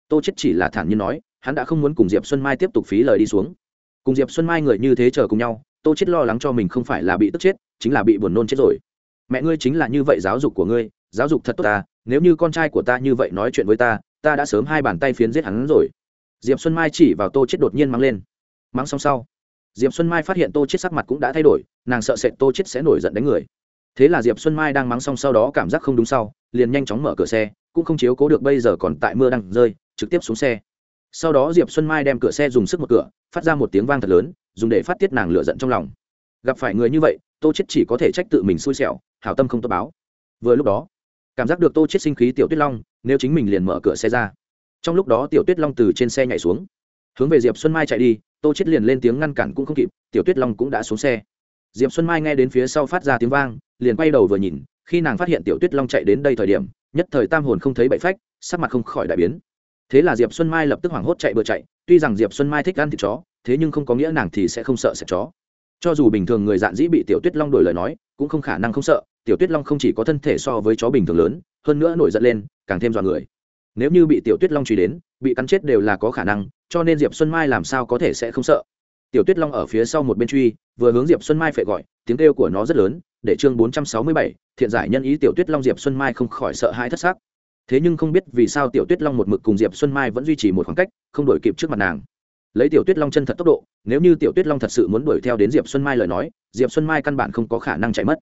Tô chết chỉ là thản nhiên nói hắn đã không muốn cùng diệp xuân mai tiếp tục phí lời đi xuống. Cùng diệp xuân mai người như thế chờ cùng nhau, tô chết lo lắng cho mình không phải là bị tức chết, chính là bị buồn nôn chết rồi. Mẹ ngươi chính là như vậy giáo dục của ngươi, giáo dục thật tốt ta, nếu như con trai của ta như vậy nói chuyện với ta ta đã sớm hai bàn tay phiến giết hắn rồi. Diệp xuân mai chỉ vào tô chết đột nhiên mắng lên. Mắng xong sau, diệp xuân mai phát hiện tô chết sắc mặt cũng đã thay đổi, nàng sợ sệt tô chết sẽ nổi giận đánh người. Thế là diệp xuân mai đang mắng xong sau đó cảm giác không đúng sau, liền nhanh chóng mở cửa xe, cũng không chiếu cố được bây giờ còn tại mưa đang rơi, trực tiếp xuống xe sau đó diệp xuân mai đem cửa xe dùng sức một cửa, phát ra một tiếng vang thật lớn, dùng để phát tiết nàng lửa giận trong lòng. Gặp phải người như vậy, tô chết chỉ có thể trách tự mình xui xẻo, hảo tâm không tốt báo. Vừa lúc đó, cảm giác được tô chết sinh khí tiểu tuyết long, nếu chính mình liền mở cửa xe ra. Trong lúc đó tiểu tuyết long từ trên xe nhảy xuống. Hướng về diệp xuân mai chạy đi, tô chết liền lên tiếng ngăn cản cũng không kịp, tiểu tuyết long cũng đã xuống xe. Diệp xuân mai nghe đến phía sau phát ra tiếng vang, liền quay đầu vừa nhìn, khi nàng phát hiện tiểu tuyết long chạy đến đây thời điểm, nhất thời tam hồn không thấy bậy phách, sắc mặt không khỏi đại biến thế là diệp xuân mai lập tức hoảng hốt chạy bừa chạy, tuy rằng diệp xuân mai thích ăn thịt chó, thế nhưng không có nghĩa nàng thì sẽ không sợ sẽ chó. Cho dù bình thường người dạn dĩ bị tiểu tuyết long đổi lời nói, cũng không khả năng không sợ, tiểu tuyết long không chỉ có thân thể so với chó bình thường lớn, hơn nữa nổi giận lên, càng thêm dọa người. Nếu như bị tiểu tuyết long truy đến, bị cắn chết đều là có khả năng, cho nên diệp xuân mai làm sao có thể sẽ không sợ? Tiểu tuyết long ở phía sau một bên truy, vừa hướng diệp xuân mai phải gọi, tiếng kêu của nó rất lớn, để chương bốn trăm sáu mươi bảy, thiện giải nhân ý tiểu tuyết long diệp xuân mai không khỏi sợ hãi thất xác thế nhưng không biết vì sao tiểu tuyết long một mực cùng diệp xuân mai vẫn duy trì một khoảng cách, không đổi kịp trước mặt nàng. Lấy tiểu tuyết long chân thật tốc độ, nếu như tiểu tuyết long thật sự muốn đuổi theo đến diệp xuân mai lời nói, diệp xuân mai căn bản không có khả năng chạy mất.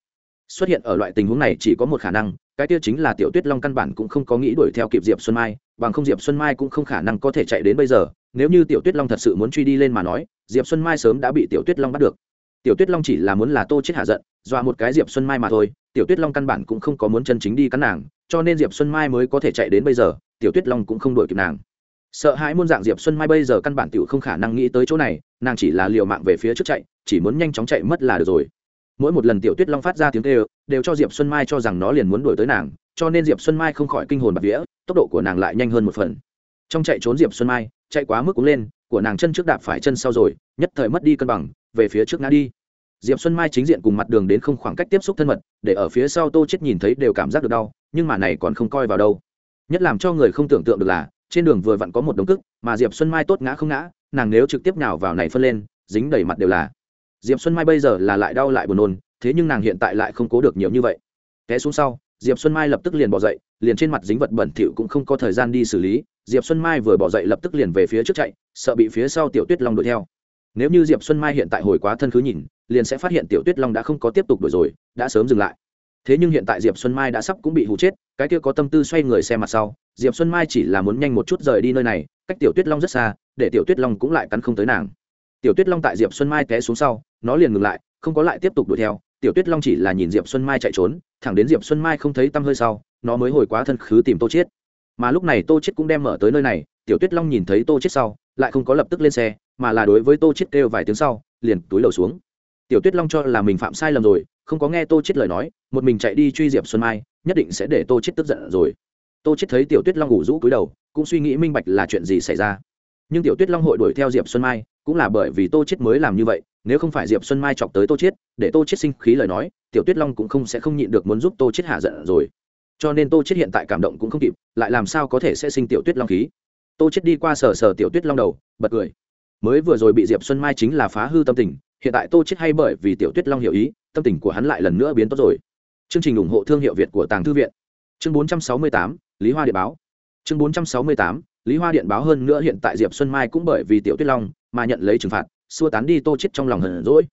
Xuất hiện ở loại tình huống này chỉ có một khả năng, cái tiêu chính là tiểu tuyết long căn bản cũng không có nghĩ đuổi theo kịp diệp xuân mai, bằng không diệp xuân mai cũng không khả năng có thể chạy đến bây giờ. Nếu như tiểu tuyết long thật sự muốn truy đi lên mà nói, diệp xuân mai sớm đã bị tiểu tuyết long bắt được. Tiểu tuyết long chỉ là muốn là tô chết hạ giận, dọa một cái diệp xuân mai mà thôi tiểu tuyết long căn bản cũng không có muốn chân chính đi cắn nàng, cho nên diệp xuân mai mới có thể chạy đến bây giờ, tiểu tuyết long cũng không đuổi kịp nàng. Sợ hãi muôn dạng diệp xuân mai bây giờ căn bản tiểu không khả năng nghĩ tới chỗ này, nàng chỉ là liều mạng về phía trước chạy, chỉ muốn nhanh chóng chạy mất là được rồi. Mỗi một lần tiểu tuyết long phát ra tiếng kêu, đều cho diệp xuân mai cho rằng nó liền muốn đuổi tới nàng, cho nên diệp xuân mai không khỏi kinh hồn bạc vía, tốc độ của nàng lại nhanh hơn một phần. Trong chạy trốn diệp xuân mai, chạy quá mức cũng lên, của nàng chân trước đạp phải chân sau rồi, nhất thời mất đi cân bằng, về phía trước ngã đi diệp xuân mai chính diện cùng mặt đường đến không khoảng cách tiếp xúc thân mật, để ở phía sau tô chết nhìn thấy đều cảm giác được đau, nhưng mà này còn không coi vào đâu. Nhất làm cho người không tưởng tượng được là, trên đường vừa vặn có một đống cức mà diệp xuân mai tốt ngã không ngã, nàng nếu trực tiếp nào vào này phân lên, dính đầy mặt đều là. Diệp xuân mai bây giờ là lại đau lại buồn nôn, thế nhưng nàng hiện tại lại không cố được nhiều như vậy. Té xuống sau, diệp xuân mai lập tức liền bỏ dậy, liền trên mặt dính vật bẩn thỉu cũng không có thời gian đi xử lý. Diệp xuân mai vừa bỏ dậy lập tức liền về phía trước chạy, sợ bị phía sau tiểu tuyết long đuổi theo nếu như diệp xuân mai hiện tại hồi quá thân khứ nhìn, liền sẽ phát hiện tiểu tuyết long đã không có tiếp tục đuổi rồi, đã sớm dừng lại. Thế nhưng hiện tại diệp xuân mai đã sắp cũng bị hụ chết, cái kia có tâm tư xoay người xe mặt sau, diệp xuân mai chỉ là muốn nhanh một chút rời đi nơi này, cách tiểu tuyết long rất xa, để tiểu tuyết long cũng lại cắn không tới nàng. Tiểu tuyết long tại diệp xuân mai té xuống sau, nó liền ngừng lại, không có lại tiếp tục đuổi theo, tiểu tuyết long chỉ là nhìn diệp xuân mai chạy trốn, thẳng đến diệp xuân mai không thấy tăm hơi sau, nó mới hồi quá thân khứ tìm tô chiết. Mà lúc này tô chiết cũng đem mở tới nơi này, tiểu tuyết long nhìn thấy tô chiết sau lại không có lập tức lên xe, mà là đối với tô chiết kêu vài tiếng sau, liền túi lầu xuống. Tiểu tuyết long cho là mình phạm sai lầm rồi, không có nghe tô chiết lời nói, một mình chạy đi truy diệp xuân mai, nhất định sẽ để tô chiết tức giận rồi. Tô chiết thấy tiểu tuyết long ngủ rũ cúi đầu, cũng suy nghĩ minh bạch là chuyện gì xảy ra. Nhưng tiểu tuyết long hội đuổi theo diệp xuân mai, cũng là bởi vì tô chết mới làm như vậy, nếu không phải diệp xuân mai chọc tới tô chết để tô chết sinh khí lời nói, tiểu tuyết long cũng không sẽ không nhịn được muốn giúp tô chết hạ giận rồi. Cho nên tô chết hiện tại cảm động cũng không kịp, lại làm sao có thể sẽ sinh tiểu tuyết long khí? Tô chết đi qua sờ sờ tiểu tuyết long đầu bật cười. Mới vừa rồi bị diệp xuân mai chính là phá hư tâm tình hiện tại tô chết hay bởi vì tiểu tuyết long hiểu ý tâm tình của hắn lại lần nữa biến tốt rồi. Chương trình ủng hộ thương hiệu việt của tàng thư viện. Chương 468, lý hoa điện báo. Chương 468, lý hoa điện báo hơn nữa hiện tại diệp xuân mai cũng bởi vì tiểu tuyết long mà nhận lấy trừng phạt xua tán đi tô chết trong lòng hờn rỗi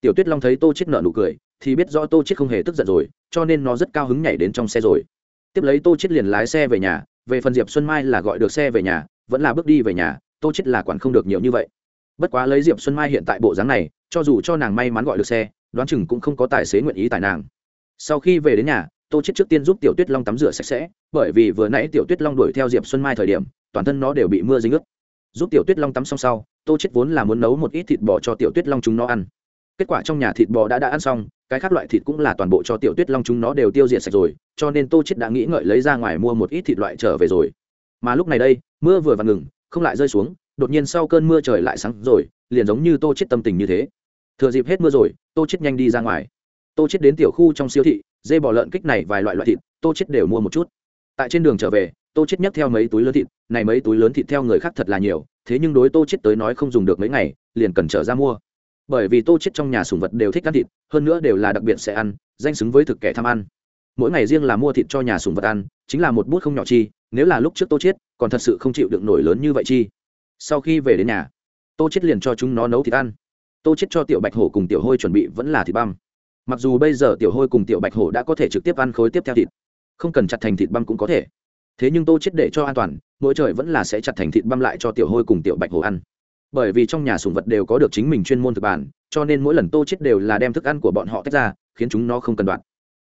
tiểu tuyết long thấy tô chết nở nụ cười thì biết rõ tô chết không hề tức giận rồi cho nên nó rất cao hứng nhảy đến trong xe rồi. Tiếp lấy tô chết liền lái xe về nhà về phần diệp xuân mai là gọi được xe về nhà, vẫn là bước đi về nhà, tô chết là quản không được nhiều như vậy. Bất quá lấy diệp xuân mai hiện tại bộ dáng này, cho dù cho nàng may mắn gọi được xe, đoán chừng cũng không có tài xế nguyện ý tại nàng. Sau khi về đến nhà, tô chết trước tiên giúp tiểu tuyết long tắm rửa sạch sẽ, bởi vì vừa nãy tiểu tuyết long đuổi theo diệp xuân mai thời điểm, toàn thân nó đều bị mưa dính ướt. Giúp tiểu tuyết long tắm xong sau, tô chết vốn là muốn nấu một ít thịt bò cho tiểu tuyết long chúng nó ăn. Kết quả trong nhà thịt bò đã đã ăn xong, cái khác loại thịt cũng là toàn bộ cho tiểu tuyết long chúng nó đều tiêu diệt sạch rồi cho nên tô chết đã nghĩ ngợi lấy ra ngoài mua một ít thịt loại trở về rồi. Mà lúc này đây, mưa vừa vặn ngừng, không lại rơi xuống, đột nhiên sau cơn mưa trời lại sáng rồi, liền giống như tô chết tâm tình như thế. Thừa dịp hết mưa rồi, tô chết nhanh đi ra ngoài. Tô chết đến tiểu khu trong siêu thị, dê bò lợn kích này vài loại loại thịt, tô chết đều mua một chút. Tại trên đường trở về, tô chết nhấc theo mấy túi lớn thịt, này mấy túi lớn thịt theo người khác thật là nhiều, thế nhưng đối tô chết tới nói không dùng được mấy ngày, liền cần trở ra mua. Bởi vì tô chết trong nhà sủng vật đều thích ăn thịt, hơn nữa đều là đặc biệt sẽ ăn, danh xứng với thực kẻ tham ăn mỗi ngày riêng là mua thịt cho nhà sùng vật ăn, chính là một bút không nhỏ chi, nếu là lúc trước tô chết còn thật sự không chịu được nổi lớn như vậy chi. Sau khi về đến nhà, tô chết liền cho chúng nó nấu thịt ăn. Tô chết cho tiểu bạch hổ cùng tiểu hôi chuẩn bị vẫn là thịt băm. Mặc dù bây giờ tiểu hôi cùng tiểu bạch hổ đã có thể trực tiếp ăn khối tiếp theo thịt, không cần chặt thành thịt băm cũng có thể. Thế nhưng tô chết để cho an toàn, mỗi trời vẫn là sẽ chặt thành thịt băm lại cho tiểu hôi cùng tiểu bạch hổ ăn. Bởi vì trong nhà sùng vật đều có được chính mình chuyên môn thực bản, cho nên mỗi lần tô chết đều là đem thức ăn của bọn họ tách ra, khiến chúng nó không cần đoạn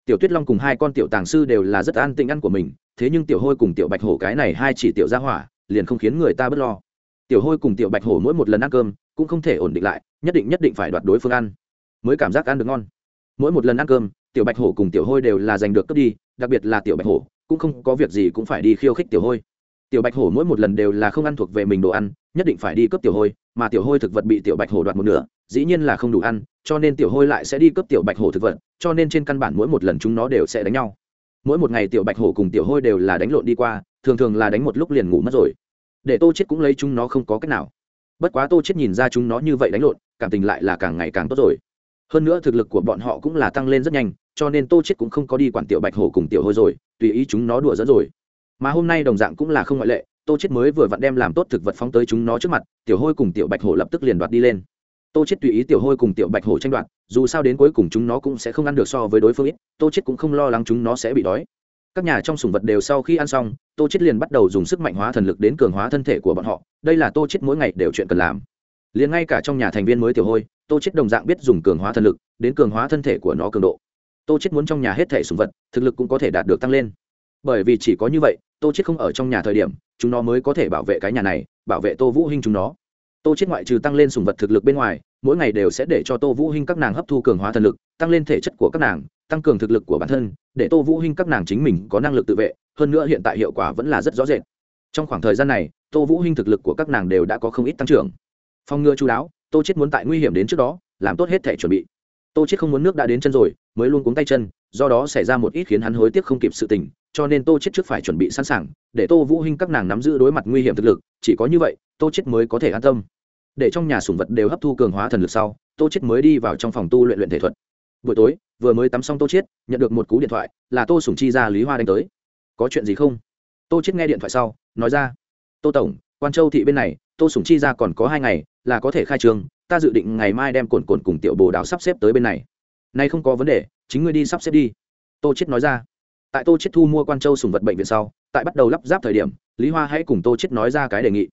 tiểu tuyết long cùng hai con tiểu tàng sư đều là rất an tĩnh ăn của mình, thế nhưng tiểu hôi cùng tiểu bạch hổ cái này hai chỉ tiểu gia hỏa, liền không khiến người ta bớt lo. Tiểu hôi cùng tiểu bạch hổ mỗi một lần ăn cơm, cũng không thể ổn định lại, nhất định nhất định phải đoạt đối phương ăn, mới cảm giác ăn được ngon. Mỗi một lần ăn cơm, tiểu bạch hổ cùng tiểu hôi đều là giành được cướp đi, đặc biệt là tiểu bạch hổ, cũng không có việc gì cũng phải đi khiêu khích tiểu hôi. Tiểu bạch hổ mỗi một lần đều là không ăn thuộc về mình đồ ăn, nhất định phải đi cướp tiểu hôi, mà tiểu hôi thực vật bị tiểu bạch hổ đoạt một nửa dĩ nhiên là không đủ ăn, cho nên tiểu hôi lại sẽ đi cướp tiểu bạch hổ thực vật, cho nên trên căn bản mỗi một lần chúng nó đều sẽ đánh nhau. Mỗi một ngày tiểu bạch hổ cùng tiểu hôi đều là đánh lộn đi qua, thường thường là đánh một lúc liền ngủ mất rồi. Để tô chết cũng lấy chúng nó không có cách nào. Bất quá tô chết nhìn ra chúng nó như vậy đánh lộn, cảm tình lại là càng ngày càng tốt rồi. Hơn nữa thực lực của bọn họ cũng là tăng lên rất nhanh, cho nên tô chết cũng không có đi quản tiểu bạch hổ cùng tiểu hôi rồi, tùy ý chúng nó đùa dẫn rồi. Mà hôm nay đồng dạng cũng là không ngoại lệ, tô chết mới vừa vặn đem làm tốt thực vật phóng tới chúng nó trước mặt, tiểu hôi cùng tiểu bạch hổ lập tức liền đoạt đi lên tô chết tùy ý tiểu hôi cùng tiểu bạch hổ tranh đoạt, dù sao đến cuối cùng chúng nó cũng sẽ không ăn được so với đối phương ít, tô chết cũng không lo lắng chúng nó sẽ bị đói. Các nhà trong sùng vật đều sau khi ăn xong, tô chết liền bắt đầu dùng sức mạnh hóa thần lực đến cường hóa thân thể của bọn họ, đây là tô chết mỗi ngày đều chuyện cần làm. Liền ngay cả trong nhà thành viên mới tiểu hôi, tô chết đồng dạng biết dùng cường hóa thần lực, đến cường hóa thân thể của nó cường độ. Tô chết muốn trong nhà hết thể sùng vật, thực lực cũng có thể đạt được tăng lên. Bởi vì chỉ có như vậy, tô chết không ở trong nhà thời điểm, chúng nó mới có thể bảo vệ cái nhà này, bảo vệ tô vũ hinh chúng nó tô chết ngoại trừ tăng lên sùng vật thực lực bên ngoài, mỗi ngày đều sẽ để cho tô vũ hinh các nàng hấp thu cường hóa thần lực, tăng lên thể chất của các nàng, tăng cường thực lực của bản thân, để tô vũ hinh các nàng chính mình có năng lực tự vệ, hơn nữa hiện tại hiệu quả vẫn là rất rõ rệt. Trong khoảng thời gian này, tô vũ hinh thực lực của các nàng đều đã có không ít tăng trưởng. Phòng ngừa chú đáo, tô chết muốn tại nguy hiểm đến trước đó, làm tốt hết thể chuẩn bị. Tô chết không muốn nước đã đến chân rồi, mới luôn cuống tay chân, do đó xảy ra một ít khiến hắn hối tiếc không kịp sự tình, cho nên tô chết trước phải chuẩn bị sẵn sàng, để tô vũ hinh các nàng nắm giữ đối mặt nguy hiểm thực lực, chỉ có như vậy, tô chết mới có thể an tâm để trong nhà sủng vật đều hấp thu cường hóa thần lực sau tô chết mới đi vào trong phòng tu luyện luyện thể thuật. Buổi tối vừa mới tắm xong tô chết nhận được một cú điện thoại là tô sủng chi ra lý hoa đánh tới. Có chuyện gì không? Tô chết nghe điện thoại sau nói ra tô tổng quan châu thị bên này tô sủng chi ra còn có hai ngày là có thể khai trường, ta dự định ngày mai đem cồn cồn cùng tiểu bồ đào sắp xếp tới bên này. Nay không có vấn đề chính ngươi đi sắp xếp đi. Tô chết nói ra. Tại tô chết thu mua quan châu sùng vật bệnh viện sau tại bắt đầu lắp ráp thời điểm lý hoa hãy cùng tô chết nói ra cái đề nghị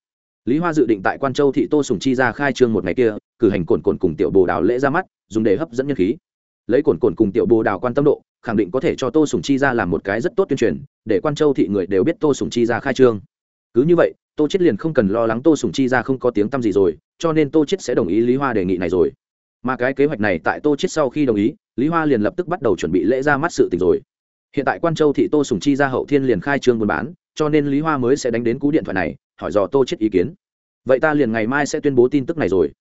lý hoa dự định tại quan châu thị tô sùng chi ra khai trương một ngày kia, cử hành cồn cồn cùng tiểu bồ đào lễ ra mắt, dùng để hấp dẫn nhân khí. Lấy cồn cồn cùng tiểu bồ đào quan tâm độ, khẳng định có thể cho tô sùng chi ra làm một cái rất tốt tuyên truyền, để quan châu thị người đều biết tô sùng chi ra khai trương. Cứ như vậy, tô chết liền không cần lo lắng tô sùng chi ra không có tiếng tăm gì rồi, cho nên tô chết sẽ đồng ý lý hoa đề nghị này rồi. Mà cái kế hoạch này tại tô chết sau khi đồng ý, lý hoa liền lập tức bắt đầu chuẩn bị lễ ra mắt sự tình rồi. Hiện tại quan châu thị tô sùng chi ra hậu thiên liền khai trương buôn bán, cho nên lý hoa mới sẽ đánh đến cú điện thoại này hỏi dò tô chết ý kiến. Vậy ta liền ngày mai sẽ tuyên bố tin tức này rồi.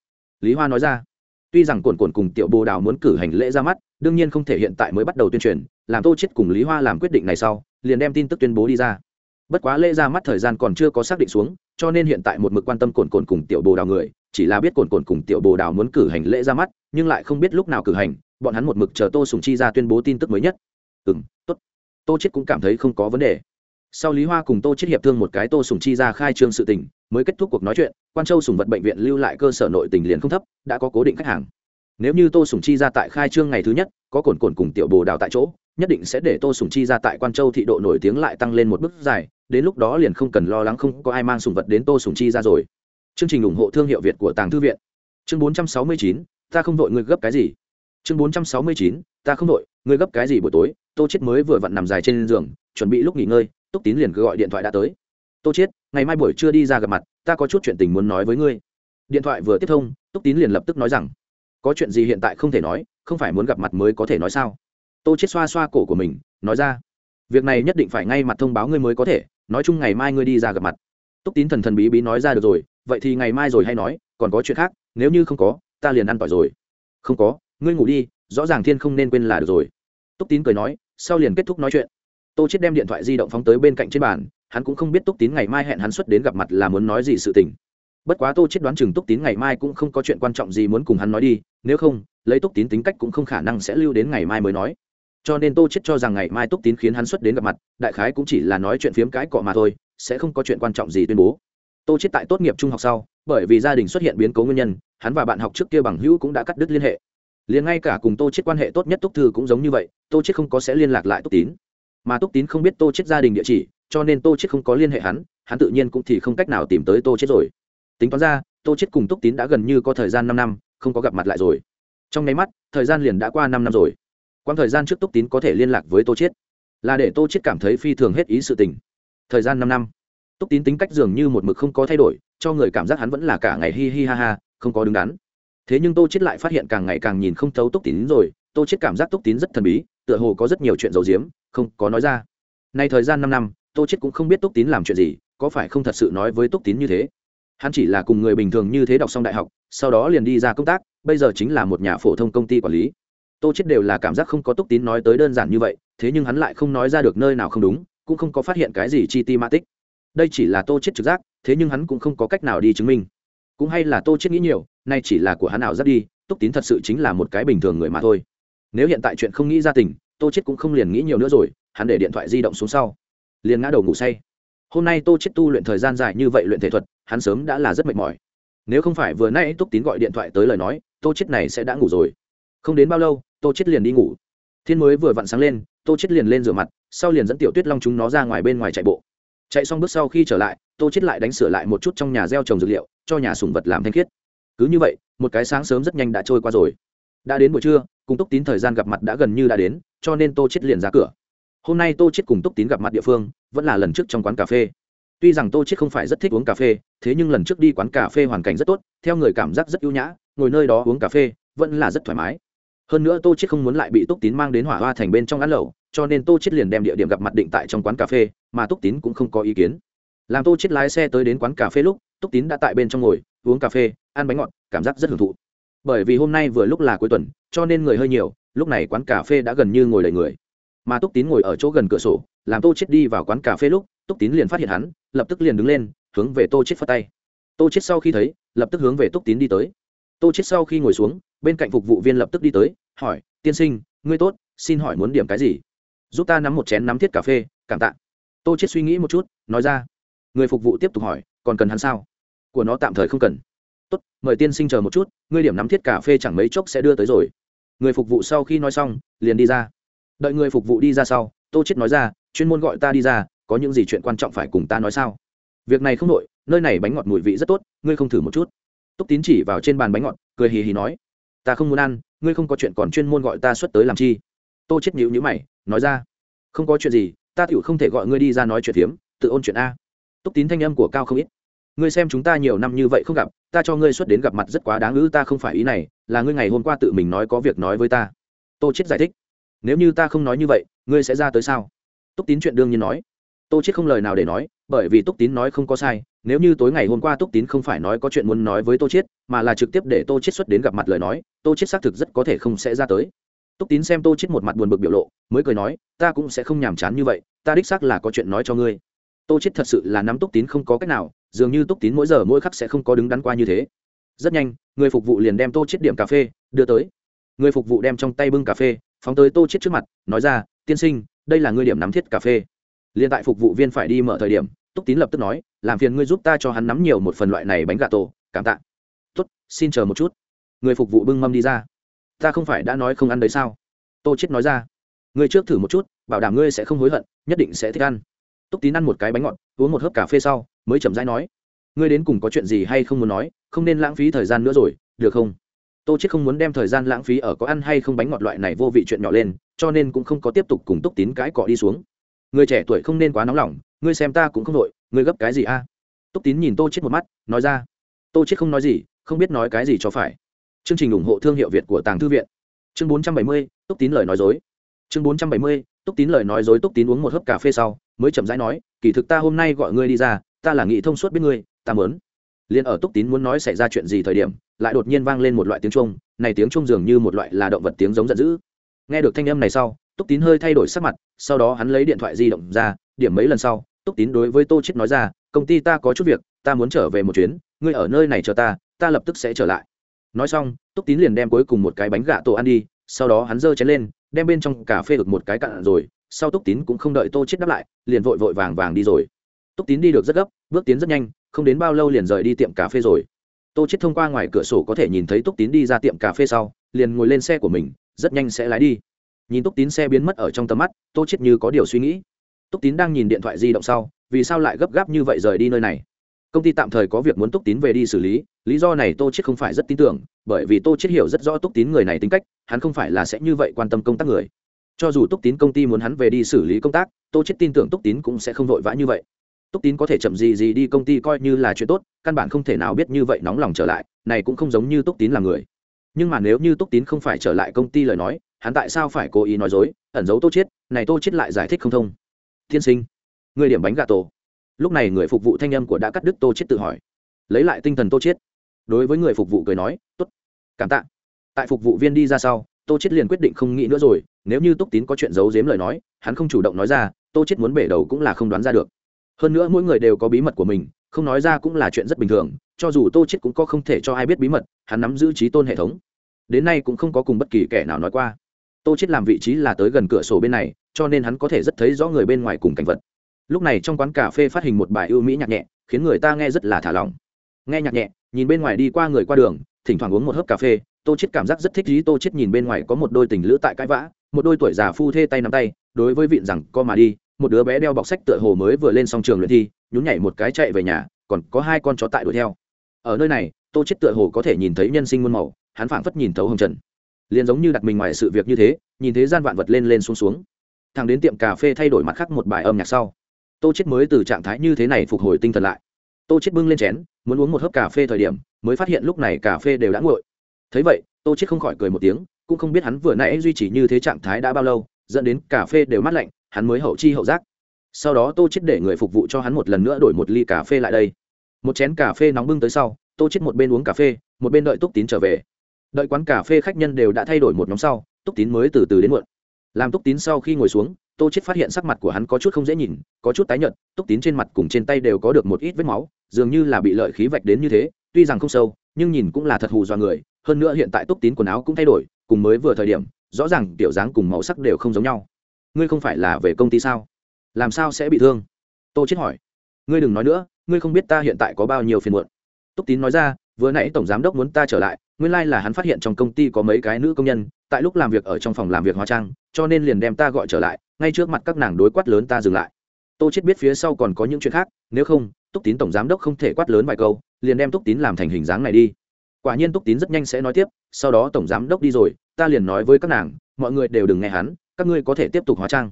Lý hoa nói ra. Tuy rằng cồn cồn cùng tiểu bồ đào muốn cử hành lễ ra mắt, đương nhiên không thể hiện tại mới bắt đầu tuyên truyền, làm tô chết cùng lý hoa làm quyết định này sau, liền đem tin tức tuyên bố đi ra. Bất quá lễ ra mắt thời gian còn chưa có xác định xuống, cho nên hiện tại một mực quan tâm cồn cồn cùng tiểu bồ đào người, chỉ là biết cồn cồn cùng tiểu bồ đào muốn cử hành lễ ra mắt, nhưng lại không biết lúc nào cử hành, bọn hắn một mực chờ tô sùng chi ra tuyên bố tin tức mới nhất. Ừ tốt. Tô chết cũng cảm thấy không có vấn đề sau lý hoa cùng tô chết hiệp thương một cái tô sùng chi ra khai trương sự tình mới kết thúc cuộc nói chuyện quan châu sùng vật bệnh viện lưu lại cơ sở nội tình liền không thấp đã có cố định khách hàng. Nếu như tô sùng chi ra tại khai trương ngày thứ nhất có cồn cồn cùng tiểu bồ đào tại chỗ nhất định sẽ để tô sùng chi ra tại quan châu thị độ nổi tiếng lại tăng lên một bước dài đến lúc đó liền không cần lo lắng không có ai mang sùng vật đến tô sùng chi ra rồi. Chương trình ủng hộ thương hiệu việt của tàng thư viện. Chương 469, ta không vội người gấp cái gì? Chương 469, ta không vội người gấp cái gì buổi tối? Tô chết mới vừa vặn nằm dài trên giường chuẩn bị lúc nghỉ ngơi túc tín liền gọi điện thoại đã tới. Tô chết ngày mai buổi trưa đi ra gặp mặt, ta có chút chuyện tình muốn nói với ngươi. Điện thoại vừa tiếp thông, túc tín liền lập tức nói rằng, có chuyện gì hiện tại không thể nói, không phải muốn gặp mặt mới có thể nói sao? Tô chết xoa xoa cổ của mình, nói ra, việc này nhất định phải ngay mặt thông báo ngươi mới có thể, nói chung ngày mai ngươi đi ra gặp mặt. Túc tín thần thần bí bí nói ra được rồi, vậy thì ngày mai rồi hay nói, còn có chuyện khác, nếu như không có, ta liền ăn tỏi rồi. Không có, ngươi ngủ đi, rõ ràng thiên không nên quên là được rồi. Túc tín cười nói, sau liền kết thúc nói chuyện tô chết đem điện thoại di động phóng tới bên cạnh trên bàn, hắn cũng không biết túc tín ngày mai hẹn hắn xuất đến gặp mặt là muốn nói gì sự tình. Bất quá tô chết đoán chừng túc tín ngày mai cũng không có chuyện quan trọng gì muốn cùng hắn nói đi, nếu không, lấy túc tín tính cách cũng không khả năng sẽ lưu đến ngày mai mới nói. Cho nên tô chết cho rằng ngày mai túc tín khiến hắn xuất đến gặp mặt, đại khái cũng chỉ là nói chuyện phiếm cái cọ mà thôi, sẽ không có chuyện quan trọng gì tuyên bố. Tô chết tại tốt nghiệp trung học sau, bởi vì gia đình xuất hiện biến cố nguyên nhân, hắn và bạn học trước kia bằng hữu cũng đã cắt đứt liên hệ. Liền ngay cả cùng tô chết quan hệ tốt nhất túc thư cũng giống như vậy, tô chết không có sẽ liên lạc lại túc tín mà túc tín không biết tô chết gia đình địa chỉ, cho nên tô chết không có liên hệ hắn hắn tự nhiên cũng thì không cách nào tìm tới tô chết rồi. Tính toán ra, tô chết cùng túc tín đã gần như có thời gian năm năm, không có gặp mặt lại rồi. Trong nháy mắt, thời gian liền đã qua năm năm rồi. Quãng thời gian trước túc tín có thể liên lạc với tô chết, là để tô chết cảm thấy phi thường hết ý sự tình. Thời gian năm năm, túc tín tính cách dường như một mực không có thay đổi, cho người cảm giác hắn vẫn là cả ngày hi hi ha ha, không có đứng đắn. Thế nhưng tô chết lại phát hiện càng ngày càng nhìn không thấu túc tín rồi, tô chết cảm giác túc tín rất thần bí, tựa hồ có rất nhiều chuyện giấu giếm không có nói ra. Nay thời gian năm năm, tô chết cũng không biết túc tín làm chuyện gì, có phải không thật sự nói với túc tín như thế? Hắn chỉ là cùng người bình thường như thế đọc xong đại học, sau đó liền đi ra công tác, bây giờ chính là một nhà phổ thông công ty quản lý. Tô chết đều là cảm giác không có túc tín nói tới đơn giản như vậy, thế nhưng hắn lại không nói ra được nơi nào không đúng, cũng không có phát hiện cái gì chi ti ma tích. Đây chỉ là tô chết trực giác, thế nhưng hắn cũng không có cách nào đi chứng minh. Cũng hay là tô chết nghĩ nhiều, nay chỉ là của hắn ảo giác đi, túc tín thật sự chính là một cái bình thường người mà thôi nếu hiện tại chuyện không nghĩ ra tình, tô chết cũng không liền nghĩ nhiều nữa rồi, hắn để điện thoại di động xuống sau. Liền ngã đầu ngủ say. Hôm nay tô chết tu luyện thời gian dài như vậy luyện thể thuật, hắn sớm đã là rất mệt mỏi. Nếu không phải vừa nãy túc tín gọi điện thoại tới lời nói, tô chết này sẽ đã ngủ rồi. Không đến bao lâu, tô chết liền đi ngủ. Thiên mới vừa vặn sáng lên, tô chết liền lên rửa mặt, sau liền dẫn tiểu tuyết long chúng nó ra ngoài bên ngoài chạy bộ. Chạy xong bước sau khi trở lại, tô chết lại đánh sửa lại một chút trong nhà gieo trồng dược liệu, cho nhà sùng vật làm thanh khiết. Cứ như vậy, một cái sáng sớm rất nhanh đã trôi qua rồi. Đã đến buổi trưa cùng túc tín thời gian gặp mặt đã gần như đã đến, cho nên tô chết liền ra cửa. Hôm nay tô chết cùng túc tín gặp mặt địa phương, vẫn là lần trước trong quán cà phê. Tuy rằng tô chết không phải rất thích uống cà phê, thế nhưng lần trước đi quán cà phê hoàn cảnh rất tốt, theo người cảm giác rất ưu nhã, ngồi nơi đó uống cà phê, vẫn là rất thoải mái. Hơn nữa tô chết không muốn lại bị túc tín mang đến hỏa hoa thành bên trong ăn lẩu, cho nên tô chết liền đem địa điểm gặp mặt định tại trong quán cà phê, mà túc tín cũng không có ý kiến. Làm tô chết lái xe tới đến quán cà phê lúc, túc tín đã tại bên trong ngồi, uống cà phê, ăn bánh ngọt, cảm giác rất hưởng thụ bởi vì hôm nay vừa lúc là cuối tuần, cho nên người hơi nhiều, lúc này quán cà phê đã gần như ngồi đầy người. Mà túc tín ngồi ở chỗ gần cửa sổ, làm tô chết đi vào quán cà phê lúc, túc tín liền phát hiện hắn, lập tức liền đứng lên, hướng về tô chết phất tay. Tô chết sau khi thấy, lập tức hướng về túc tín đi tới. Tô chết sau khi ngồi xuống, bên cạnh phục vụ viên lập tức đi tới, hỏi, tiên sinh, ngươi tốt, xin hỏi muốn điểm cái gì? Giúp ta nắm một chén nắm thiết cà phê, cảm tạ. Tô chết suy nghĩ một chút, nói ra. Người phục vụ tiếp tục hỏi, còn cần hắn sao? Của nó tạm thời không cần tốt, mời tiên sinh chờ một chút, ngươi điểm nắm thiết cà phê chẳng mấy chốc sẽ đưa tới rồi. Người phục vụ sau khi nói xong, liền đi ra. Đợi người phục vụ đi ra sau, tô chết nói ra, chuyên môn gọi ta đi ra, có những gì chuyện quan trọng phải cùng ta nói sao? Việc này không nội, nơi này bánh ngọt mùi vị rất tốt, ngươi không thử một chút. Túc tín chỉ vào trên bàn bánh ngọt, cười hì hì nói, ta không muốn ăn, ngươi không có chuyện còn chuyên môn gọi ta xuất tới làm chi? Tô chết nhíu nhíu mày, nói ra, không có chuyện gì, ta tiểu không thể gọi ngươi đi ra nói chuyện phiếm, tự ôn chuyện a. Túc tín thanh âm của cao không ít, ngươi xem chúng ta nhiều năm như vậy không gặp ta cho ngươi xuất đến gặp mặt rất quá đáng ngữ ta không phải ý này, là ngươi ngày hôm qua tự mình nói có việc nói với ta. Tô chết giải thích. Nếu như ta không nói như vậy, ngươi sẽ ra tới sao? Túc tín chuyện đương nhiên nói. Tô chết không lời nào để nói, bởi vì túc tín nói không có sai, nếu như tối ngày hôm qua túc tín không phải nói có chuyện muốn nói với tô chiết, mà là trực tiếp để tô chiết xuất đến gặp mặt lời nói, tô chiết xác thực rất có thể không sẽ ra tới. Túc tín xem tô chiết một mặt buồn bực biểu lộ, mới cười nói, ta cũng sẽ không nhàm chán như vậy, ta đích xác là có chuyện nói cho ngươi. Tô chiết thật sự là nắm túc tín không có cách nào dường như túc tín mỗi giờ mỗi khắc sẽ không có đứng đắn qua như thế. Rất nhanh, người phục vụ liền đem tô chiết điểm cà phê đưa tới. Người phục vụ đem trong tay bưng cà phê, phóng tới tô chiết trước mặt, nói ra, tiên sinh, đây là ngươi điểm nắm thiết cà phê. Liền tại phục vụ viên phải đi mở thời điểm, túc tín lập tức nói, làm phiền ngươi giúp ta cho hắn nắm nhiều một phần loại này bánh gà tổ, cảm tạ. Tốt, xin chờ một chút. Người phục vụ bưng mâm đi ra. Ta không phải đã nói không ăn đấy sao? Tô chết nói ra. Ngươi trước thử một chút, bảo đảm ngươi sẽ không hối hận, nhất định sẽ thích ăn. Túc tín ăn một cái bánh ngọt, uống một hớp cà phê sau mới chậm rãi nói ngươi đến cùng có chuyện gì hay không muốn nói không nên lãng phí thời gian nữa rồi được không? Tô chết không muốn đem thời gian lãng phí ở có ăn hay không bánh ngọt loại này vô vị chuyện nhỏ lên cho nên cũng không có tiếp tục cùng túc tín cái cọ đi xuống. Người trẻ tuổi không nên quá nóng lòng ngươi xem ta cũng không đội ngươi gấp cái gì a? Túc tín nhìn tô chết một mắt nói ra tô chết không nói gì không biết nói cái gì cho phải. Chương trình ủng hộ thương hiệu việt của tàng thư viện. Chương 470, túc tín lời nói dối. Chương 470, túc tín lời nói dối túc tín uống một hớp cà phê sau mới chậm rãi nói kỳ thực ta hôm nay gọi ngươi đi ra ta là nghĩ thông suốt biết ngươi, ta mớn liền ở túc tín muốn nói xảy ra chuyện gì thời điểm, lại đột nhiên vang lên một loại tiếng trung này tiếng trung dường như một loại là động vật tiếng giống giận dữ. Nghe được thanh âm này sau, túc tín hơi thay đổi sắc mặt, sau đó hắn lấy điện thoại di động ra, điểm mấy lần sau, túc tín đối với tô chết nói ra, công ty ta có chút việc, ta muốn trở về một chuyến, ngươi ở nơi này chờ ta ta lập tức sẽ trở lại. Nói xong, túc tín liền đem cuối cùng một cái bánh gà tổ ăn đi, sau đó hắn giơ chén lên, đem bên trong cà phê được một cái cạn rồi, sau túc tín cũng không đợi tô chết đáp lại, liền vội vội vàng vàng đi rồi túc tín đi được rất gấp, bước tiến rất nhanh, không đến bao lâu liền rời đi tiệm cà phê rồi. Tô chết thông qua ngoài cửa sổ có thể nhìn thấy túc tín đi ra tiệm cà phê sau, liền ngồi lên xe của mình, rất nhanh sẽ lái đi. Nhìn túc tín xe biến mất ở trong tầm mắt, tô chết như có điều suy nghĩ. Túc tín đang nhìn điện thoại di động sau, vì sao lại gấp gáp như vậy rời đi nơi này? Công ty tạm thời có việc muốn túc tín về đi xử lý lý do này tô chết không phải rất tin tưởng, bởi vì tô chết hiểu rất rõ túc tín người này tính cách, hắn không phải là sẽ như vậy quan tâm công tác người. Cho dù túc tín công ty muốn hắn về đi xử lý công tác, tô chết tin tưởng túc tín cũng sẽ không vội vã như vậy túc tín có thể chậm gì gì đi công ty coi như là chuyện tốt, căn bản không thể nào biết như vậy nóng lòng trở lại, này cũng không giống như túc tín là người. Nhưng mà nếu như túc tín không phải trở lại công ty lời nói, hắn tại sao phải cố ý nói dối, ẩn giấu tô chết này tô chết lại giải thích không thông. Tiên sinh, người điểm bánh gà tổ. Lúc này người phục vụ thanh âm của đã cắt đứt tô chết tự hỏi. Lấy lại tinh thần tô chết đối với người phục vụ cười nói, tốt, cảm tạ. Tại phục vụ viên đi ra sau, tô chết liền quyết định không nghĩ nữa rồi, nếu như túc tín có chuyện giấu giếm lời nói, hắn không chủ động nói ra, tô chết muốn bể đầu cũng là không đoán ra được hơn nữa mỗi người đều có bí mật của mình, không nói ra cũng là chuyện rất bình thường, cho dù tô chết cũng có không thể cho ai biết bí mật, hắn nắm giữ trí tôn hệ thống. Đến nay cũng không có cùng bất kỳ kẻ nào nói qua. Tô chết làm vị trí là tới gần cửa sổ bên này, cho nên hắn có thể rất thấy rõ người bên ngoài cùng cảnh vật. Lúc này trong quán cà phê phát hình một bài ưu mỹ nhạc nhẹ, khiến người ta nghe rất là thả lỏng. Nghe nhạc nhẹ, nhìn bên ngoài đi qua người qua đường, thỉnh thoảng uống một hớp cà phê, tô chết cảm giác rất thích ý tô chết nhìn bên ngoài có một đôi tình lữ tại cãi vã, một đôi tuổi già phu thê tay nắm tay, đối với vịn rằng co mà đi một đứa bé đeo bọc sách tựa hồ mới vừa lên xong trường luyện thi, nhún nhảy một cái chạy về nhà, còn có hai con chó tại đuổi theo. Ở nơi này, tô chết tựa hồ có thể nhìn thấy nhân sinh muôn màu, hắn phảng phất nhìn thấu hồng trần. Liền giống như đặt mình ngoài sự việc như thế, nhìn thế gian vạn vật lên lên xuống xuống. Thằng đến tiệm cà phê thay đổi mặt khác một bài âm nhạc sau, tô chết mới từ trạng thái như thế này phục hồi tinh thần lại. Tô chết bưng lên chén, muốn uống một hớp cà phê thời điểm, mới phát hiện lúc này cà phê đều đã nguội. Thấy vậy, tô chết không khỏi cười một tiếng, cũng không biết hắn vừa nãy duy trì như thế trạng thái đã bao lâu, dẫn đến cà phê đều mát lạnh hắn mới hậu chi hậu giác. Sau đó tô chết để người phục vụ cho hắn một lần nữa đổi một ly cà phê lại đây. Một chén cà phê nóng bưng tới sau, tô chết một bên uống cà phê, một bên đợi túc tín trở về. Đợi quán cà phê khách nhân đều đã thay đổi một nhóm sau, túc tín mới từ từ đến muộn. Làm túc tín sau khi ngồi xuống, tô chết phát hiện sắc mặt của hắn có chút không dễ nhìn, có chút tái nhợt, túc tín trên mặt cùng trên tay đều có được một ít vết máu, dường như là bị lợi khí vạch đến như thế, tuy rằng không sâu, nhưng nhìn cũng là thật hù do người, hơn nữa hiện tại túc tín quần áo cũng thay đổi, cùng mới vừa thời điểm, rõ ràng tiểu dáng cùng màu sắc đều không giống nhau ngươi không phải là về công ty sao? Làm sao sẽ bị thương? Tô chết hỏi. Ngươi đừng nói nữa, ngươi không biết ta hiện tại có bao nhiêu phiền muộn. Túc tín nói ra, vừa nãy tổng giám đốc muốn ta trở lại, nguyên lai là hắn phát hiện trong công ty có mấy cái nữ công nhân, tại lúc làm việc ở trong phòng làm việc hóa trang, cho nên liền đem ta gọi trở lại, ngay trước mặt các nàng đối quát lớn ta dừng lại. Tô chết biết phía sau còn có những chuyện khác, nếu không, túc tín tổng giám đốc không thể quát lớn vài câu, liền đem túc tín làm thành hình dáng này đi. Quả nhiên túc tín rất nhanh sẽ nói tiếp, sau đó tổng giám đốc đi rồi, ta liền nói với các nàng, mọi người đều đừng nghe hắn các ngươi có thể tiếp tục hóa trang.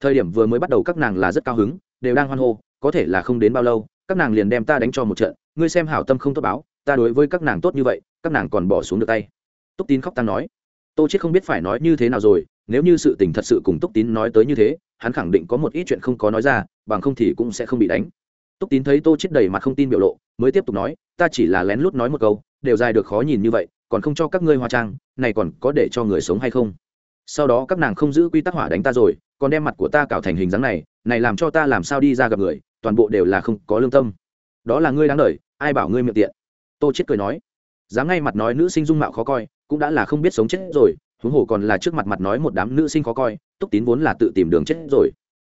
Thời điểm vừa mới bắt đầu các nàng là rất cao hứng, đều đang hoan hô, có thể là không đến bao lâu, các nàng liền đem ta đánh cho một trận, ngươi xem hảo tâm không tốt báo, ta đối với các nàng tốt như vậy, các nàng còn bỏ xuống được tay. Túc tín khóc ta nói, tô chết không biết phải nói như thế nào rồi, nếu như sự tình thật sự cùng túc tín nói tới như thế, hắn khẳng định có một ít chuyện không có nói ra, bằng không thì cũng sẽ không bị đánh. Túc tín thấy tô chết đầy mặt không tin biểu lộ, mới tiếp tục nói, ta chỉ là lén lút nói một câu, đều dài được khó nhìn như vậy, còn không cho các ngươi hóa trang, này còn có để cho người sống hay không? Sau đó các nàng không giữ quy tắc hỏa đánh ta rồi, còn đem mặt của ta cạo thành hình dáng này này làm cho ta làm sao đi ra gặp người, toàn bộ đều là không có lương tâm. Đó là ngươi đáng đời, ai bảo ngươi miệng tiện? Tô chết cười nói. Dám ngay mặt nói nữ sinh dung mạo khó coi, cũng đã là không biết sống chết rồi, huống hồ còn là trước mặt mặt nói một đám nữ sinh khó coi, túc tín vốn là tự tìm đường chết rồi.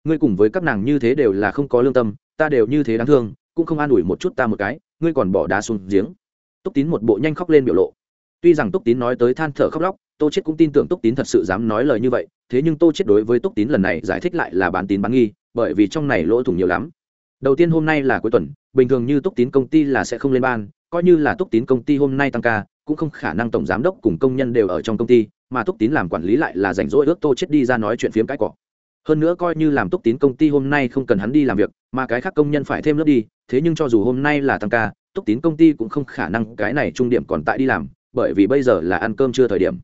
Ngươi cùng với các nàng như thế đều là không có lương tâm, ta đều như thế đáng thương, cũng không an ủi một chút ta một cái, ngươi còn bỏ đá xuống giếng. Túc tín một bộ nhanh khóc lên biểu lộ. Tuy rằng túc tín nói tới than thở khóc lóc tô chết cũng tin tưởng túc tín thật sự dám nói lời như vậy, thế nhưng tô chết đối với túc tín lần này giải thích lại là bán tín bán nghi, bởi vì trong này lỗ thủng nhiều lắm. Đầu tiên hôm nay là cuối tuần, bình thường như túc tín công ty là sẽ không lên ban, coi như là túc tín công ty hôm nay tăng ca, cũng không khả năng tổng giám đốc cùng công nhân đều ở trong công ty, mà túc tín làm quản lý lại là rảnh rỗi ước tô chết đi ra nói chuyện phiếm cái cỏ. Hơn nữa coi như làm túc tín công ty hôm nay không cần hắn đi làm việc, mà cái khác công nhân phải thêm lớp đi, thế nhưng cho dù hôm nay là tăng ca, túc tín công ty cũng không khả năng cái này trung điểm còn tại đi làm, bởi vì bây giờ là ăn cơm chưa thời điểm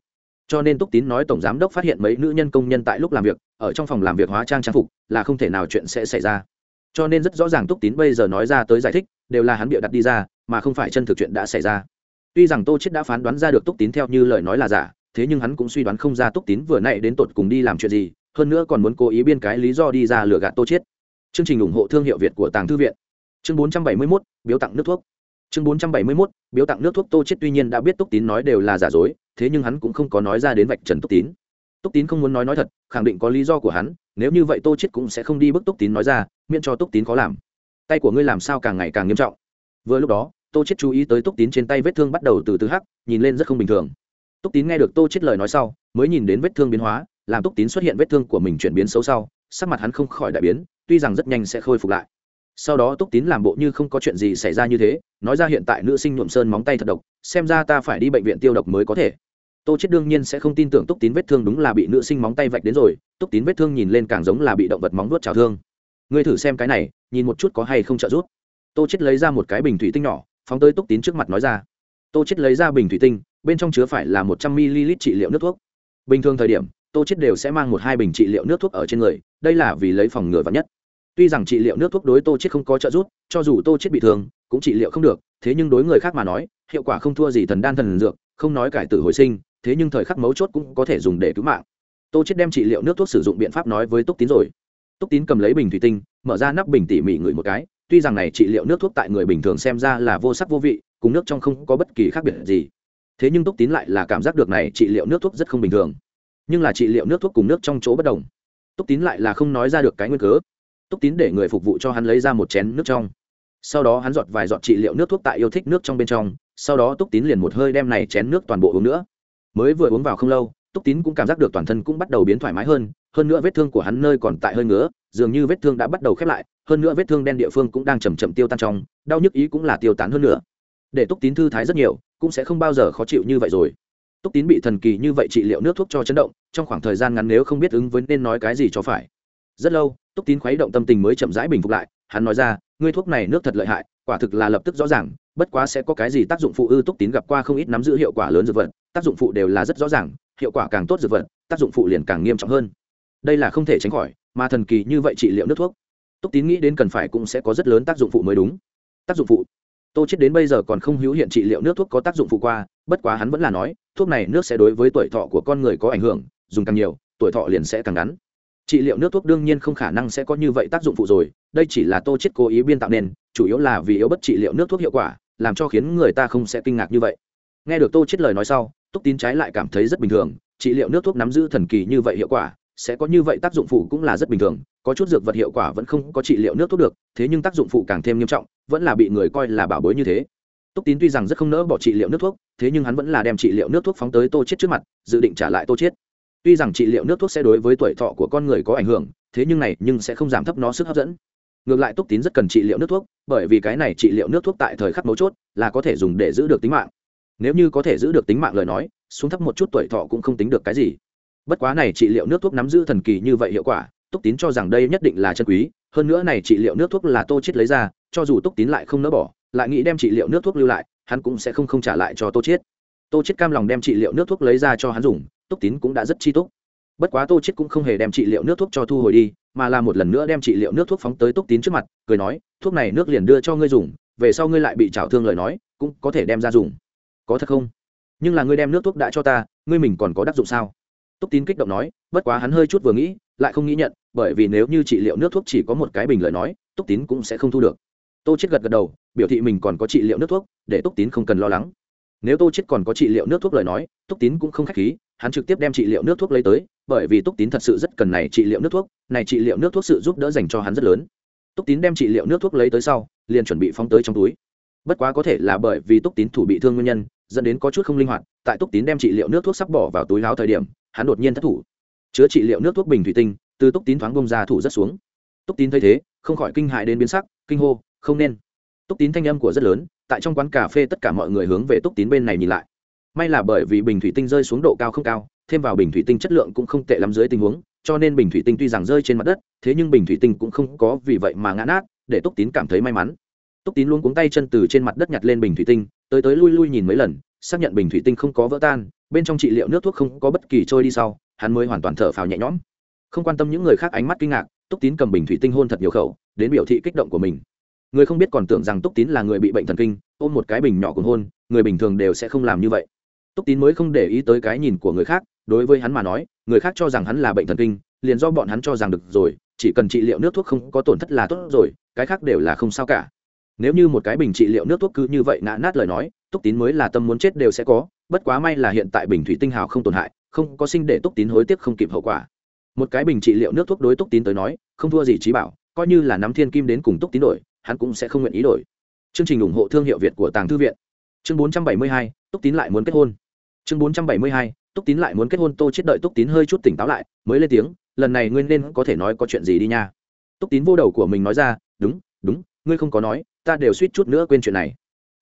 cho nên túc tín nói tổng giám đốc phát hiện mấy nữ nhân công nhân tại lúc làm việc ở trong phòng làm việc hóa trang trang phục là không thể nào chuyện sẽ xảy ra. Cho nên rất rõ ràng túc tín bây giờ nói ra tới giải thích đều là hắn bịa đặt đi ra mà không phải chân thực chuyện đã xảy ra. Tuy rằng tô chết đã phán đoán ra được túc tín theo như lời nói là giả thế nhưng hắn cũng suy đoán không ra túc tín vừa nãy đến tột cùng đi làm chuyện gì hơn nữa còn muốn cố ý biên cái lý do đi ra lừa gạt tô chết chương trình ủng hộ thương hiệu việt của tàng thư viện. Chương 471, biếu tặng nước thuốc chương 471, biếu tặng nước thuốc tô chết tuy nhiên đã biết túc tín nói đều là giả dối thế nhưng hắn cũng không có nói ra đến vạch trần túc tín. Túc tín không muốn nói nói thật khẳng định có lý do của hắn nếu như vậy tô chết cũng sẽ không đi bức túc tín nói ra miễn cho túc tín khó làm. Tay của ngươi làm sao càng ngày càng nghiêm trọng. Vừa lúc đó tô chết chú ý tới túc tín trên tay vết thương bắt đầu từ từ hắc nhìn lên rất không bình thường. Túc tín nghe được tô chết lời nói sau mới nhìn đến vết thương biến hóa làm túc tín xuất hiện vết thương của mình chuyển biến xấu sau sắc mặt hắn không khỏi đại biến tuy rằng rất nhanh sẽ khôi phục lại sau đó túc tín làm bộ như không có chuyện gì xảy ra như thế, nói ra hiện tại nữ sinh nhuộm sơn móng tay thật độc, xem ra ta phải đi bệnh viện tiêu độc mới có thể. Tô chết đương nhiên sẽ không tin tưởng túc tín vết thương đúng là bị nữ sinh móng tay vạch đến rồi, túc tín vết thương nhìn lên càng giống là bị động vật móng vuốt trào thương. Ngươi thử xem cái này, nhìn một chút có hay không trợ giúp. Tô chết lấy ra một cái bình thủy tinh nhỏ, phóng tới túc tín trước mặt nói ra. Tô chết lấy ra bình thủy tinh, bên trong chứa phải là một trăm ml trị liệu nước thuốc. Bình thường thời điểm, tô chết đều sẽ mang một hai bình trị liệu nước thuốc ở trên người, đây là vì lấy phòng ngừa vắn nhất tuy rằng trị liệu nước thuốc đối tô chết không có trợ giúp, cho dù tô chết bị thương, cũng trị liệu không được, thế nhưng đối người khác mà nói, hiệu quả không thua gì thần đan thần dược, không nói cải tử hồi sinh, thế nhưng thời khắc mấu chốt cũng có thể dùng để cứu mạng. Tô chết đem trị liệu nước thuốc sử dụng biện pháp nói với túc tín rồi. Túc tín cầm lấy bình thủy tinh, mở ra nắp bình tỉ mỉ ngửi một cái, tuy rằng này trị liệu nước thuốc tại người bình thường xem ra là vô sắc vô vị, cùng nước trong không có bất kỳ khác biệt gì. Thế nhưng túc tín lại là cảm giác được này trị liệu nước thuốc rất không bình thường. Nhưng là trị liệu nước thuốc cùng nước trong chỗ bất đồng. Túc tín lại là không nói ra được cái nguyên cớ túc tín để người phục vụ cho hắn lấy ra một chén nước trong. Sau đó hắn giọt vài giọt trị liệu nước thuốc tại yêu thích nước trong bên trong, sau đó túc tín liền một hơi đem này chén nước toàn bộ uống nữa. Mới vừa uống vào không lâu, túc tín cũng cảm giác được toàn thân cũng bắt đầu biến thoải mái hơn hơn nữa vết thương của hắn nơi còn tại hơi ngứa, dường như vết thương đã bắt đầu khép lại, hơn nữa vết thương đen địa phương cũng đang chầm chậm tiêu tan trong, đau nhức ý cũng là tiêu tán hơn nữa. Để túc tín thư thái rất nhiều, cũng sẽ không bao giờ khó chịu như vậy rồi. Túc tín bị thần kỳ như vậy trị liệu nước thuốc cho chấn động, trong khoảng thời gian ngắn nếu không biết ứng với nên nói cái gì cho phải rất lâu, túc tín khuấy động tâm tình mới chậm rãi bình phục lại, hắn nói ra, ngươi thuốc này nước thật lợi hại, quả thực là lập tức rõ ràng, bất quá sẽ có cái gì tác dụng phụ ư? Túc tín gặp qua không ít nắm giữ hiệu quả lớn dược vật, tác dụng phụ đều là rất rõ ràng, hiệu quả càng tốt dược vật, tác dụng phụ liền càng nghiêm trọng hơn. Đây là không thể tránh khỏi, mà thần kỳ như vậy trị liệu nước thuốc. Túc tín nghĩ đến cần phải cũng sẽ có rất lớn tác dụng phụ mới đúng. Tác dụng phụ. Tô chết đến bây giờ còn không hữu hiện trị liệu nước thuốc có tác dụng phụ qua, bất quá hắn vẫn là nói, thuốc này nước sẽ đối với tuổi thọ của con người có ảnh hưởng, dùng càng nhiều, tuổi thọ liền sẽ càng ngắn trị liệu nước thuốc đương nhiên không khả năng sẽ có như vậy tác dụng phụ rồi, đây chỉ là tô chết cố ý biên tạo nên, chủ yếu là vì yếu bất trị liệu nước thuốc hiệu quả, làm cho khiến người ta không sẽ kinh ngạc như vậy. Nghe được tô chết lời nói sau, túc tín trái lại cảm thấy rất bình thường, trị liệu nước thuốc nắm giữ thần kỳ như vậy hiệu quả, sẽ có như vậy tác dụng phụ cũng là rất bình thường, có chút dược vật hiệu quả vẫn không có trị liệu nước thuốc được, thế nhưng tác dụng phụ càng thêm nghiêm trọng, vẫn là bị người coi là bảo bối như thế. Túc tín tuy rằng rất không nỡ bỏ trị liệu nước thuốc, thế nhưng hắn vẫn là đem trị liệu nước thuốc phóng tới tô chết trước mặt, dự định trả lại tô chết tuy rằng trị liệu nước thuốc sẽ đối với tuổi thọ của con người có ảnh hưởng, thế nhưng này nhưng sẽ không giảm thấp nó sức hấp dẫn. Ngược lại túc tín rất cần trị liệu nước thuốc, bởi vì cái này trị liệu nước thuốc tại thời khắc mấu chốt là có thể dùng để giữ được tính mạng. Nếu như có thể giữ được tính mạng lời nói, xuống thấp một chút tuổi thọ cũng không tính được cái gì. Bất quá này trị liệu nước thuốc nắm giữ thần kỳ như vậy hiệu quả, túc tín cho rằng đây nhất định là chân quý, hơn nữa này trị liệu nước thuốc là tô chết lấy ra, cho dù túc tín lại không nỡ bỏ, lại nghĩ đem trị liệu nước thuốc lưu lại, hắn cũng sẽ không không trả lại cho tô chết. Tô chết cam lòng đem trị liệu nước thuốc lấy ra cho hắn dùng túc tín cũng đã rất chi túc. Bất quá tô chết cũng không hề đem trị liệu nước thuốc cho thu hồi đi, mà là một lần nữa đem trị liệu nước thuốc phóng tới túc tín trước mặt, cười nói, thuốc này nước liền đưa cho ngươi dùng, về sau ngươi lại bị trào thương lời nói, cũng có thể đem ra dùng. Có thật không? Nhưng là ngươi đem nước thuốc đã cho ta, ngươi mình còn có đắc dụng sao? Túc tín kích động nói, bất quá hắn hơi chút vừa nghĩ, lại không nghĩ nhận, bởi vì nếu như trị liệu nước thuốc chỉ có một cái bình lời nói, túc tín cũng sẽ không thu được. Tô chết gật gật đầu, biểu thị mình còn có trị liệu nước thuốc, để túc tín không cần lo lắng. Nếu tô chết còn có trị liệu nước thuốc lời nói, túc tín cũng không khách khí hắn trực tiếp đem trị liệu nước thuốc lấy tới, bởi vì túc tín thật sự rất cần này trị liệu nước thuốc, này trị liệu nước thuốc sự giúp đỡ dành cho hắn rất lớn. Túc tín đem trị liệu nước thuốc lấy tới sau, liền chuẩn bị phóng tới trong túi. Bất quá có thể là bởi vì túc tín thủ bị thương nguyên nhân, dẫn đến có chút không linh hoạt, tại túc tín đem trị liệu nước thuốc sắp bỏ vào túi láo thời điểm, hắn đột nhiên thất thủ. Chứa trị liệu nước thuốc bình thủy tinh, từ túc tín thoáng bông ra thủ rất xuống. Túc tín thấy thế, không khỏi kinh hại đến biến sắc, kinh hô, không nên. Túc tín thanh âm của rất lớn, tại trong quán cà phê tất cả mọi người hướng về túc tín bên này nhìn lại may là bởi vì bình thủy tinh rơi xuống độ cao không cao, thêm vào bình thủy tinh chất lượng cũng không tệ lắm dưới tình huống, cho nên bình thủy tinh tuy rằng rơi trên mặt đất, thế nhưng bình thủy tinh cũng không có vì vậy mà ngã nát, để túc tín cảm thấy may mắn. Túc tín luôn cuống tay chân từ trên mặt đất nhặt lên bình thủy tinh, tới tới lui lui nhìn mấy lần, xác nhận bình thủy tinh không có vỡ tan, bên trong trị liệu nước thuốc không có bất kỳ trôi đi sau, hắn mới hoàn toàn thở phào nhẹ nhõm. Không quan tâm những người khác ánh mắt kinh ngạc, túc tín cầm bình thủy tinh hôn thật nhiều khẩu, đến biểu thị kích động của mình. Người không biết còn tưởng rằng túc tín là người bị bệnh thần kinh, ôm một cái bình nhỏ cùng hôn, người bình thường đều sẽ không làm như vậy túc tín mới không để ý tới cái nhìn của người khác đối với hắn mà nói người khác cho rằng hắn là bệnh thần kinh liền do bọn hắn cho rằng được rồi chỉ cần trị liệu nước thuốc không có tổn thất là tốt rồi cái khác đều là không sao cả. Nếu như một cái bình trị liệu nước thuốc cứ như vậy ngã nát lời nói túc tín mới là tâm muốn chết đều sẽ có bất quá may là hiện tại bình thủy tinh hào không tổn hại không có sinh để túc tín hối tiếc không kịp hậu quả. Một cái bình trị liệu nước thuốc đối túc tín tới nói không thua gì trí bảo coi như là nắm thiên kim đến cùng túc tín đổi hắn cũng sẽ không nguyện ý đổi. Chương trình ủng hộ thương hiệu việt của tàng thư viện. Chương 472, túc tín lại muốn kết hôn chương 472, túc tín lại muốn kết hôn tô chết đợi túc tín hơi chút tỉnh táo lại mới lên tiếng lần này ngươi nên có thể nói có chuyện gì đi nha. Túc tín vô đầu của mình nói ra đúng đúng ngươi không có nói ta đều suýt chút nữa quên chuyện này.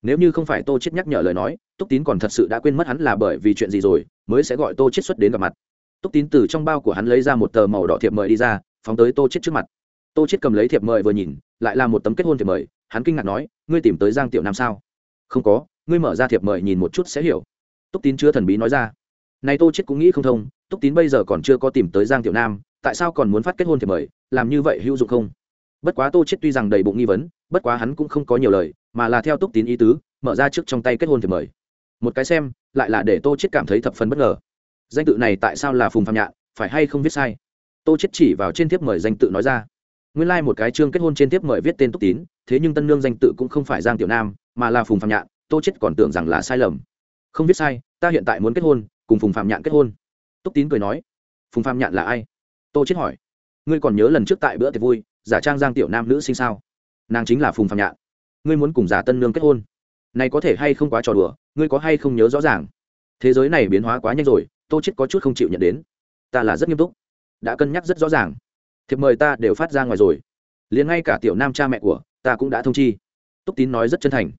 Nếu như không phải tô chết nhắc nhở lời nói túc tín còn thật sự đã quên mất hắn là bởi vì chuyện gì rồi mới sẽ gọi tô chết xuất đến gặp mặt. Túc tín từ trong bao của hắn lấy ra một tờ màu đỏ thiệp mời đi ra phóng tới tô chết trước mặt. Tô chết cầm lấy thiệp mời vừa nhìn lại là một tấm kết hôn thiệp mời hắn kinh ngạc nói ngươi tìm tới giang tiểu nam sao? Không có ngươi mở ra thiệp mời nhìn một chút sẽ hiểu túc tín chưa thần bí nói ra. Này tô chết cũng nghĩ không thông, túc tín bây giờ còn chưa có tìm tới giang tiểu nam, tại sao còn muốn phát kết hôn thì mời, làm như vậy hữu dụng không? Bất quá tô chết tuy rằng đầy bụng nghi vấn, bất quá hắn cũng không có nhiều lời, mà là theo túc tín ý tứ, mở ra trước trong tay kết hôn thì mời. Một cái xem, lại là để tô chết cảm thấy thập phần bất ngờ. Danh tự này tại sao là phùng phạm nhạn, phải hay không viết sai? Tô chết chỉ vào trên thiếp mời danh tự nói ra. Nguyên lai like một cái chương kết hôn trên thiếp mời viết tên túc tín, thế nhưng tân nương danh tự cũng không phải giang tiểu nam, mà là phùng phạm nhạn, tô chết còn tưởng rằng là sai lầm không viết sai, ta hiện tại muốn kết hôn, cùng phùng phạm nhạn kết hôn. Túc tín cười nói, phùng phạm nhạn là ai? Tô chết hỏi. Ngươi còn nhớ lần trước tại bữa tiệc vui, giả trang giang tiểu nam nữ sinh sao? Nàng chính là phùng phạm nhạn. Ngươi muốn cùng giả tân nương kết hôn? Này có thể hay không quá trò đùa, ngươi có hay không nhớ rõ ràng? Thế giới này biến hóa quá nhanh rồi, tô chết có chút không chịu nhận đến. Ta là rất nghiêm túc. Đã cân nhắc rất rõ ràng. Thiệp mời ta đều phát ra ngoài rồi. Liền ngay cả tiểu nam cha mẹ của ta cũng đã thông chi. Túc tín nói rất chân thành.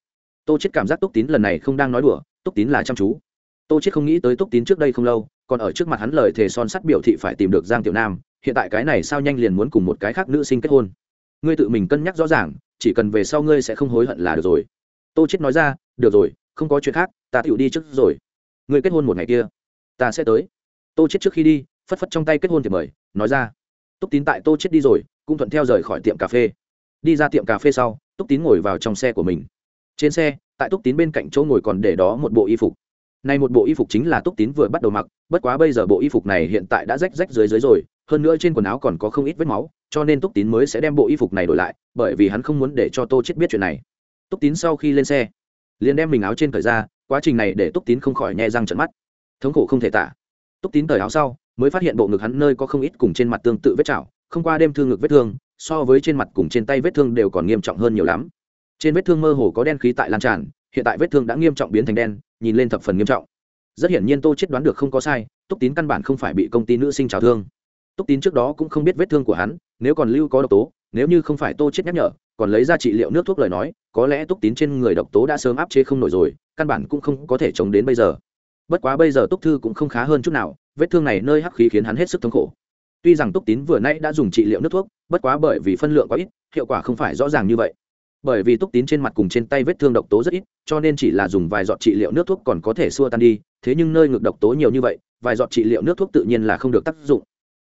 Tô chết cảm giác túc tín lần này không đang nói đùa túc tín là chăm chú. Tô chết không nghĩ tới túc tín trước đây không lâu, còn ở trước mặt hắn lời thề son sắt biểu thị phải tìm được giang tiểu nam, hiện tại cái này sao nhanh liền muốn cùng một cái khác nữ sinh kết hôn. Ngươi tự mình cân nhắc rõ ràng, chỉ cần về sau ngươi sẽ không hối hận là được rồi. Tô chết nói ra, được rồi, không có chuyện khác, ta tựu đi trước rồi. Ngươi kết hôn một ngày kia, ta sẽ tới. Tô chết trước khi đi, phất phất trong tay kết hôn thì mời, nói ra, túc tín tại tô chết đi rồi, cũng thuận theo rời khỏi tiệm cà phê. Đi ra tiệm cà phê sau, túc tín ngồi vào trong xe của mình. Trên xe tại túc tín bên cạnh chỗ ngồi còn để đó một bộ y phục. Nay một bộ y phục chính là túc tín vừa bắt đầu mặc, bất quá bây giờ bộ y phục này hiện tại đã rách rách dưới dưới rồi, hơn nữa trên quần áo còn có không ít vết máu, cho nên túc tín mới sẽ đem bộ y phục này đổi lại, bởi vì hắn không muốn để cho tô chết biết chuyện này. Túc tín sau khi lên xe, liền đem mình áo trên cởi ra, quá trình này để túc tín không khỏi nhẹ răng trận mắt. Thống khổ không thể tả. Túc tín cởi áo sau, mới phát hiện bộ ngực hắn nơi có không ít cùng trên mặt tương tự vết chảo, không qua đêm thương ngực vết thương, so với trên mặt cùng trên tay vết thương đều còn nghiêm trọng hơn nhiều lắm trên vết thương mơ hồ có đen khí tại lan tràn, hiện tại vết thương đã nghiêm trọng biến thành đen, nhìn lên thập phần nghiêm trọng. Rất hiển nhiên tô chết đoán được không có sai, túc tín căn bản không phải bị công ty nữ sinh trào thương. Túc tín trước đó cũng không biết vết thương của hắn, nếu còn lưu có độc tố, nếu như không phải tô chết nhắc nhở, còn lấy ra trị liệu nước thuốc lời nói, có lẽ túc tín trên người độc tố đã sớm áp chế không nổi rồi, căn bản cũng không có thể chống đến bây giờ. Bất quá bây giờ túc thư cũng không khá hơn chút nào, vết thương này nơi hắc khí khiến hắn hết sức thống khổ. Tuy rằng túc tín vừa nãy đã dùng trị liệu nước thuốc, bất quá bởi vì phân lượng quá ít, hiệu quả không phải rõ ràng như vậy bởi vì túc tín trên mặt cùng trên tay vết thương độc tố rất ít, cho nên chỉ là dùng vài giọt trị liệu nước thuốc còn có thể xua tan đi, thế nhưng nơi ngược độc tố nhiều như vậy, vài giọt trị liệu nước thuốc tự nhiên là không được tác dụng.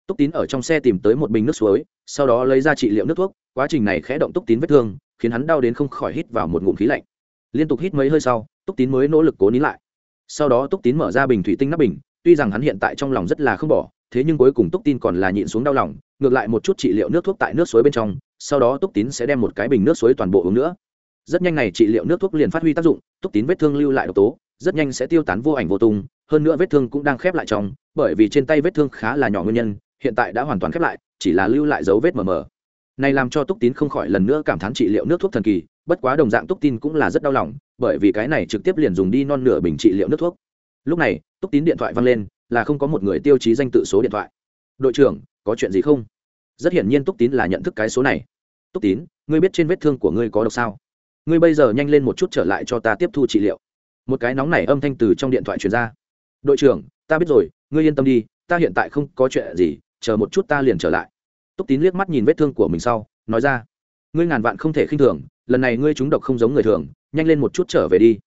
Túc tín ở trong xe tìm tới một bình nước suối, sau đó lấy ra trị liệu nước thuốc, quá trình này khẽ động túc tín vết thương, khiến hắn đau đến không khỏi hít vào một ngụm khí lạnh. Liên tục hít mấy hơi sau, túc tín mới nỗ lực cố nín lại. Sau đó túc tín mở ra bình thủy tinh nắp bình, tuy rằng hắn hiện tại trong lòng rất là không bỏ thế nhưng cuối cùng túc tin còn là nhịn xuống đau lòng, ngược lại một chút trị liệu nước thuốc tại nước suối bên trong, sau đó túc tín sẽ đem một cái bình nước suối toàn bộ uống nữa. Rất nhanh này trị liệu nước thuốc liền phát huy tác dụng, túc tín vết thương lưu lại độc tố, rất nhanh sẽ tiêu tán vô ảnh vô tung, hơn nữa vết thương cũng đang khép lại trong, bởi vì trên tay vết thương khá là nhỏ nguyên nhân, hiện tại đã hoàn toàn khép lại, chỉ là lưu lại dấu vết mờ mờ. Này làm cho túc tín không khỏi lần nữa cảm thán trị liệu nước thuốc thần kỳ, bất quá đồng dạng túc tín cũng là rất đau lòng, bởi vì cái này trực tiếp liền dùng đi non nửa bình trị liệu nước thuốc. Lúc này, túc tín điện thoại văng lên là không có một người tiêu chí danh tự số điện thoại. Đội trưởng, có chuyện gì không? Rất hiển nhiên túc tín là nhận thức cái số này. Túc tín, ngươi biết trên vết thương của ngươi có độc sao? Ngươi bây giờ nhanh lên một chút trở lại cho ta tiếp thu trị liệu. Một cái nóng này âm thanh từ trong điện thoại truyền ra. Đội trưởng, ta biết rồi, ngươi yên tâm đi, ta hiện tại không có chuyện gì, chờ một chút ta liền trở lại. Túc tín liếc mắt nhìn vết thương của mình sau, nói ra. Ngươi ngàn vạn không thể khinh thường, lần này ngươi trúng độc không giống người thường, nhanh lên một chút trở về đi.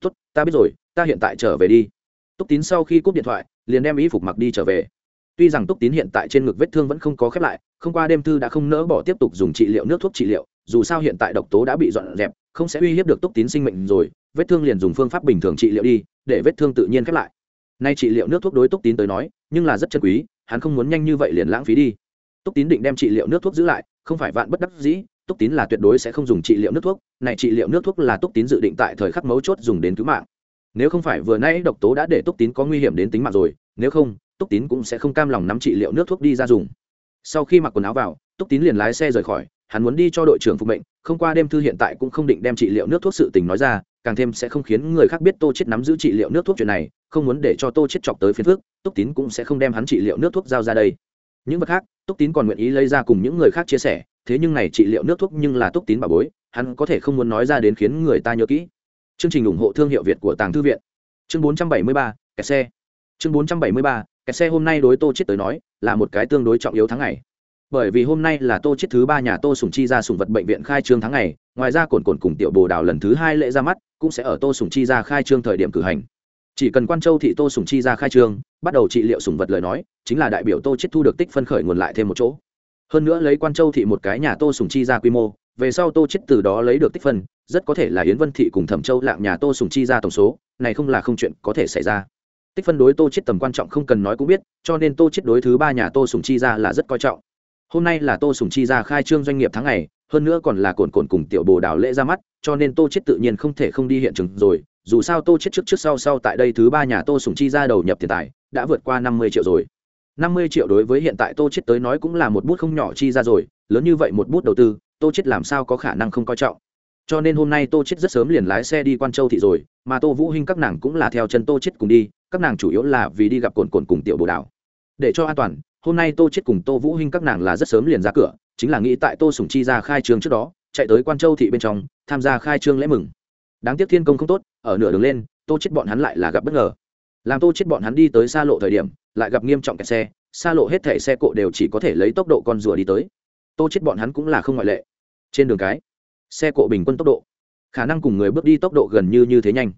Tốt, ta biết rồi, ta hiện tại trở về đi. Túc tín sau khi cúp điện thoại liền đem y phục mặc đi trở về. Tuy rằng túc tín hiện tại trên ngực vết thương vẫn không có khép lại, không qua đêm thư đã không nỡ bỏ tiếp tục dùng trị liệu nước thuốc trị liệu, dù sao hiện tại độc tố đã bị dọn dẹp, không sẽ uy hiếp được túc tín sinh mệnh rồi, vết thương liền dùng phương pháp bình thường trị liệu đi, để vết thương tự nhiên khép lại. Nay trị liệu nước thuốc đối túc tín tới nói, nhưng là rất chân quý, hắn không muốn nhanh như vậy liền lãng phí đi. Túc tín định đem trị liệu nước thuốc giữ lại, không phải vạn bất đắc dĩ, túc tín là tuyệt đối sẽ không dùng trị liệu nước thuốc, này trị liệu nước thuốc là túc tín dự định tại thời khắc mấu chốt dùng đến cứu mạng nếu không phải vừa nãy độc tố đã để túc tín có nguy hiểm đến tính mạng rồi nếu không túc tín cũng sẽ không cam lòng nắm trị liệu nước thuốc đi ra dùng. Sau khi mặc quần áo vào túc tín liền lái xe rời khỏi hắn muốn đi cho đội trưởng phục mệnh không qua đêm thư hiện tại cũng không định đem trị liệu nước thuốc sự tình nói ra càng thêm sẽ không khiến người khác biết tô chết nắm giữ trị liệu nước thuốc chuyện này không muốn để cho tô chết chọc tới phiền phức, túc tín cũng sẽ không đem hắn trị liệu nước thuốc giao ra đây. Những vật khác túc tín còn nguyện ý lấy ra cùng những người khác chia sẻ thế nhưng này trị liệu nước thuốc nhưng là túc tín bà bối hắn có thể không muốn nói ra đến khiến người ta nhớ kỹ chương trình ủng hộ thương hiệu việt của tàng thư viện. Chương 473, kẹt xe. Chương 473, kẹt xe hôm nay đối tô chết tới nói là một cái tương đối trọng yếu tháng ngày. Bởi vì hôm nay là tô chết thứ ba nhà tô sùng chi ra sùng vật bệnh viện khai trương tháng ngày ngoài ra cồn cồn cùng tiểu bồ đào lần thứ hai lễ ra mắt cũng sẽ ở tô sùng chi ra khai trương thời điểm cử hành. Chỉ cần quan châu thị tô sùng chi ra khai trương bắt đầu trị liệu sùng vật lời nói chính là đại biểu tô chết thu được tích phân khởi nguồn lại thêm một chỗ. Hơn nữa lấy quan châu thị một cái nhà tô sùng chi ra quy mô về sau tô chết từ đó lấy được tích phân rất có thể là yến vân thị cùng thẩm châu lạng nhà tô sùng chi ra tổng số, này không là không chuyện có thể xảy ra. Tích phân đối tô chết tầm quan trọng không cần nói cũng biết, cho nên tô chết đối thứ ba nhà tô sùng chi ra là rất coi trọng. Hôm nay là tô sùng chi ra khai trương doanh nghiệp tháng ngày, hơn nữa còn là cồn cồn cùng tiểu bồ đào lễ ra mắt, cho nên tô chết tự nhiên không thể không đi hiện trường rồi. Dù sao tô chết trước trước sau sau tại đây thứ ba nhà tô sùng chi ra đầu nhập tiền tài, đã vượt qua năm mươi triệu rồi. năm mươi triệu đối với hiện tại tô chết tới nói cũng là một bút không nhỏ chi ra rồi, lớn như vậy một bút đầu tư, tô chết làm sao có khả năng không coi trọng cho nên hôm nay tô chết rất sớm liền lái xe đi quan châu thị rồi, mà tô vũ hinh các nàng cũng là theo chân tô chết cùng đi, các nàng chủ yếu là vì đi gặp cồn cồn cùng tiểu bồ đào. Để cho an toàn, hôm nay tô chết cùng tô vũ hinh các nàng là rất sớm liền ra cửa, chính là nghĩ tại tô sủng chi ra khai trương trước đó, chạy tới quan châu thị bên trong, tham gia khai trương lễ mừng. Đáng tiếc thiên công không tốt, ở nửa đường lên, tô chết bọn hắn lại là gặp bất ngờ. Làm tô chết bọn hắn đi tới xa lộ thời điểm, lại gặp nghiêm trọng kẹt xe, xa lộ hết thảy xe cộ đều chỉ có thể lấy tốc độ con rùa đi tới. Tô chết bọn hắn cũng là không ngoại lệ. Trên đường cái xe cộ bình quân tốc độ. Khả năng cùng người bước đi tốc độ gần như như thế nhanh.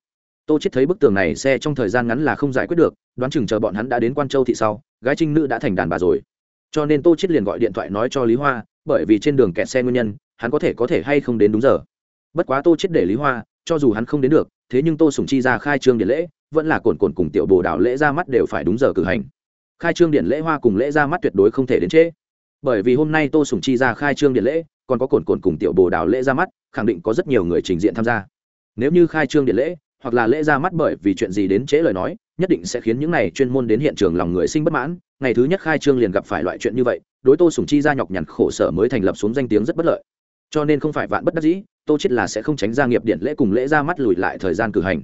Tô chết thấy bức tường này xe trong thời gian ngắn là không giải quyết được, đoán chừng chờ bọn hắn đã đến quan châu thị sau, gái trinh nữ đã thành đàn bà rồi. Cho nên tô chết liền gọi điện thoại nói cho lý hoa, bởi vì trên đường kẹt xe nguyên nhân, hắn có thể có thể hay không đến đúng giờ. Bất quá tô chết để lý hoa, cho dù hắn không đến được, thế nhưng tô sùng chi ra khai trương điện lễ, vẫn là cồn cồn cùng tiểu bồ đào lễ ra mắt đều phải đúng giờ cử hành. Khai trương điện lễ hoa cùng lễ ra mắt tuyệt đối không thể đến trễ. Bởi vì hôm nay tô sùng chi ra khai trương điện lễ còn có cồn cồn cùng tiểu bồ đào lễ ra mắt, khẳng định có rất nhiều người trình diện tham gia. Nếu như khai trương điện lễ, hoặc là lễ ra mắt bởi vì chuyện gì đến trễ lời nói, nhất định sẽ khiến những này chuyên môn đến hiện trường lòng người sinh bất mãn. Ngày thứ nhất khai trương liền gặp phải loại chuyện như vậy, đối tô sùng chi ra nhọc nhằn khổ sở mới thành lập xuống danh tiếng rất bất lợi. Cho nên không phải vạn bất đắc dĩ, tô chết là sẽ không tránh ra nghiệp điện lễ cùng lễ ra mắt lùi lại thời gian cử hành.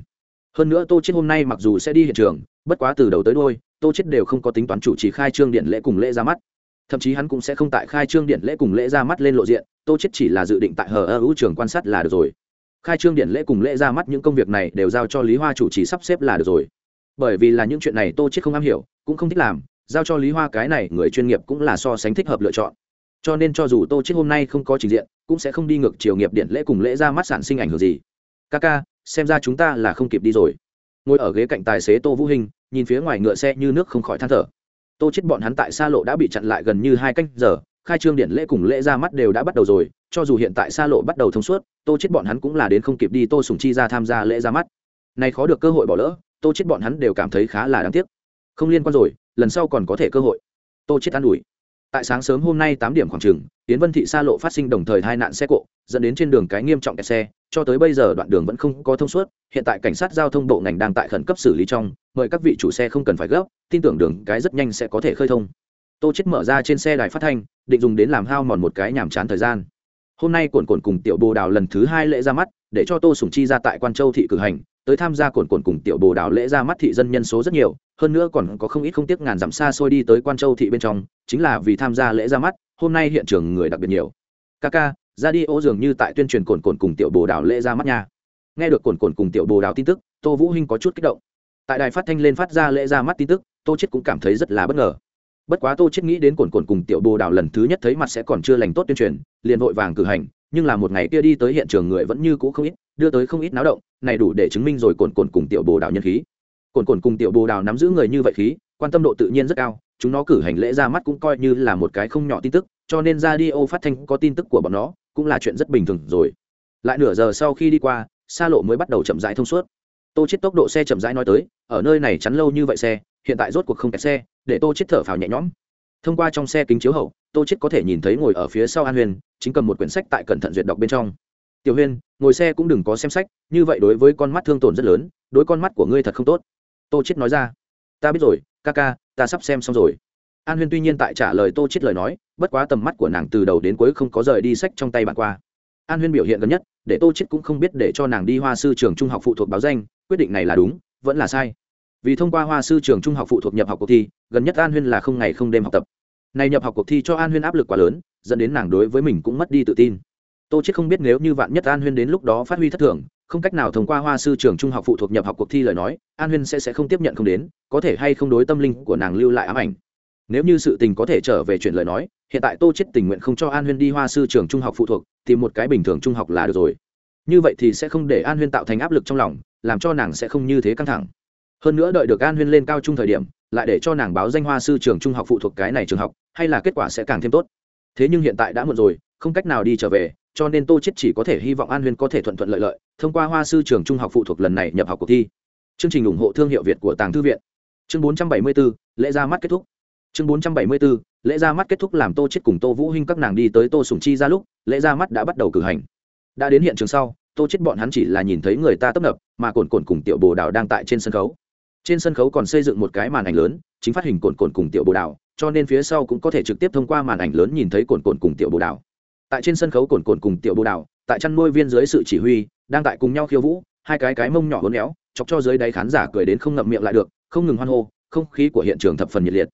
Hơn nữa tô chết hôm nay mặc dù sẽ đi hiện trường, bất quá từ đầu tới đôi tô chết đều không có tính toán chủ trì khai trương điện lễ cùng lễ ra mắt thậm chí hắn cũng sẽ không tại khai trương điện lễ cùng lễ ra mắt lên lộ diện, tô chết chỉ là dự định tại hờ ơ hữu trường quan sát là được rồi. Khai trương điện lễ cùng lễ ra mắt những công việc này đều giao cho lý hoa chủ trì sắp xếp là được rồi. Bởi vì là những chuyện này tô chết không am hiểu, cũng không thích làm, giao cho lý hoa cái này người chuyên nghiệp cũng là so sánh thích hợp lựa chọn. Cho nên cho dù tô chết hôm nay không có trình diện, cũng sẽ không đi ngược chiều nghiệp điện lễ cùng lễ ra mắt sản sinh ảnh hưởng gì. Ca ca, xem ra chúng ta là không kịp đi rồi. Ngồi ở ghế cạnh tài xế tô vũ hình nhìn phía ngoài ngựa xe như nước không khỏi than thở tô chết bọn hắn tại xa lộ đã bị chặn lại gần như hai canh giờ, khai trương điện lễ cùng lễ ra mắt đều đã bắt đầu rồi, cho dù hiện tại xa lộ bắt đầu thông suốt, tô chết bọn hắn cũng là đến không kịp đi tô sùng chi ra tham gia lễ ra mắt. Này khó được cơ hội bỏ lỡ, tô chết bọn hắn đều cảm thấy khá là đáng tiếc. Không liên quan rồi, lần sau còn có thể cơ hội. Tô chết an ủi tại sáng sớm hôm nay tám điểm khoảng trường tiến vân thị xa lộ phát sinh đồng thời hai nạn xe cộ, dẫn đến trên đường cái nghiêm trọng kẹt xe, cho tới bây giờ đoạn đường vẫn không có thông suốt. Hiện tại cảnh sát giao thông bộ ngành đang tại khẩn cấp xử lý trong, mời các vị chủ xe không cần phải gấp, tin tưởng đường cái rất nhanh sẽ có thể khơi thông. Tô chết mở ra trên xe đài phát thanh, định dùng đến làm hao mòn một cái nhàm chán thời gian. Hôm nay cồn cồn cùng tiểu bồ đào lần thứ hai lễ ra mắt, để cho tô sùng chi ra tại quan châu thị cử hành tới tham gia cồn cồn cùng tiểu bồ đào lễ ra mắt thị dân nhân số rất nhiều hơn nữa còn có không ít không tiếc ngàn dặm xa xôi đi tới quan châu thị bên trong chính là vì tham gia lễ ra mắt hôm nay hiện trường người đặc biệt nhiều. Kaka, ra đi ô dường như tại tuyên truyền cồn cồn cùng tiểu bồ đào lễ ra mắt nha. Nghe được cồn cồn cùng tiểu bồ đào tin tức tô vũ hinh có chút kích động. Tại đài phát thanh lên phát ra lễ ra mắt tin tức tô chết cũng cảm thấy rất là bất ngờ. Bất quá tô chết nghĩ đến cồn cồn cùng tiểu bồ đào lần thứ nhất thấy mặt sẽ còn chưa lành tốt tuyên truyền liền vội vàng cử hành nhưng là một ngày kia đi tới hiện trường người vẫn như cũ không ít đưa tới không ít náo động này đủ để chứng minh rồi cồn cồn cùng tiểu bồ đào nhân khí. Cồn cồn cùng tiểu bồ đào nắm giữ người như vậy khí, quan tâm độ tự nhiên rất cao, chúng nó cử hành lễ ra mắt cũng coi như là một cái không nhỏ tin tức, cho nên ra đi ô phát thanh có tin tức của bọn nó, cũng là chuyện rất bình thường rồi. Lại nửa giờ sau khi đi qua xa lộ mới bắt đầu chậm rãi thông suốt. Tô chết tốc độ xe chậm rãi nói tới, ở nơi này chắn lâu như vậy xe, hiện tại rốt cuộc không kẹt xe, để tô chết thở phào nhẹ nhõm. Thông qua trong xe kính chiếu hậu, tô chết có thể nhìn thấy ngồi ở phía sau an huyền, chính cầm một quyển sách tại cẩn thận duyệt đọc bên trong tiểu huyên, ngồi xe cũng đừng có xem sách, như vậy đối với con mắt thương tổn rất lớn, đối con mắt của ngươi thật không tốt. Tô chết nói ra. Ta biết rồi, ca ca, ta sắp xem xong rồi. An huyên tuy nhiên tại trả lời tô chết lời nói, bất quá tầm mắt của nàng từ đầu đến cuối không có rời đi sách trong tay bạn qua. An huyên biểu hiện gần nhất, để tô chết cũng không biết để cho nàng đi hoa sư trường trung học phụ thuộc báo danh, quyết định này là đúng, vẫn là sai. Vì thông qua hoa sư trường trung học phụ thuộc nhập học cuộc thi, gần nhất an huyên là không ngày không đêm học tập. Này nhập học cuộc thi cho an huyên áp lực quá lớn, dẫn đến nàng đối với mình cũng mất đi tự tin tô chết không biết nếu như vạn nhất an huyên đến lúc đó phát huy thất thường, không cách nào thông qua hoa sư trường trung học phụ thuộc nhập học cuộc thi lời nói, an huyên sẽ sẽ không tiếp nhận không đến, có thể hay không đối tâm linh của nàng lưu lại ám ảnh. Nếu như sự tình có thể trở về chuyện lời nói, hiện tại tô chết tình nguyện không cho an huyên đi hoa sư trường trung học phụ thuộc, thì một cái bình thường trung học là được rồi. Như vậy thì sẽ không để an huyên tạo thành áp lực trong lòng, làm cho nàng sẽ không như thế căng thẳng. Hơn nữa đợi được an huyên lên cao trung thời điểm, lại để cho nàng báo danh hoa sư trường trung học phụ thuộc cái này trường học, hay là kết quả sẽ càng thêm tốt. Thế nhưng hiện tại đã muộn rồi, không cách nào đi trở về cho nên tô chết chỉ có thể hy vọng an huyên có thể thuận thuận lợi lợi thông qua hoa sư trường trung học phụ thuộc lần này nhập học cuộc thi. Chương trình ủng hộ thương hiệu việt của tàng thư viện. Chương 474, lễ ra mắt kết thúc. Chương 474, lễ ra mắt kết thúc làm tô chết cùng tô vũ hinh các nàng đi tới tô sủng chi ra lúc lễ ra mắt đã bắt đầu cử hành. Đã đến hiện trường sau tô chết bọn hắn chỉ là nhìn thấy người ta tấp nập mà cồn cồn cùng tiểu bồ đào đang tại trên sân khấu. Trên sân khấu còn xây dựng một cái màn ảnh lớn chính phát hình cồn cồn cùng tiểu bồ đào cho nên phía sau cũng có thể trực tiếp thông qua màn ảnh lớn nhìn thấy cồn cồn cùng tiểu bồ đào tại trên sân khấu cồn cồn cùng tiểu bồ đào, tại chăn nuôi viên dưới sự chỉ huy, đang tại cùng nhau khiêu vũ, hai cái cái mông nhỏ hốn éo, chọc cho dưới đáy khán giả cười đến không ngậm miệng lại được, không ngừng hoan hô, không khí của hiện trường thập phần nhiệt liệt.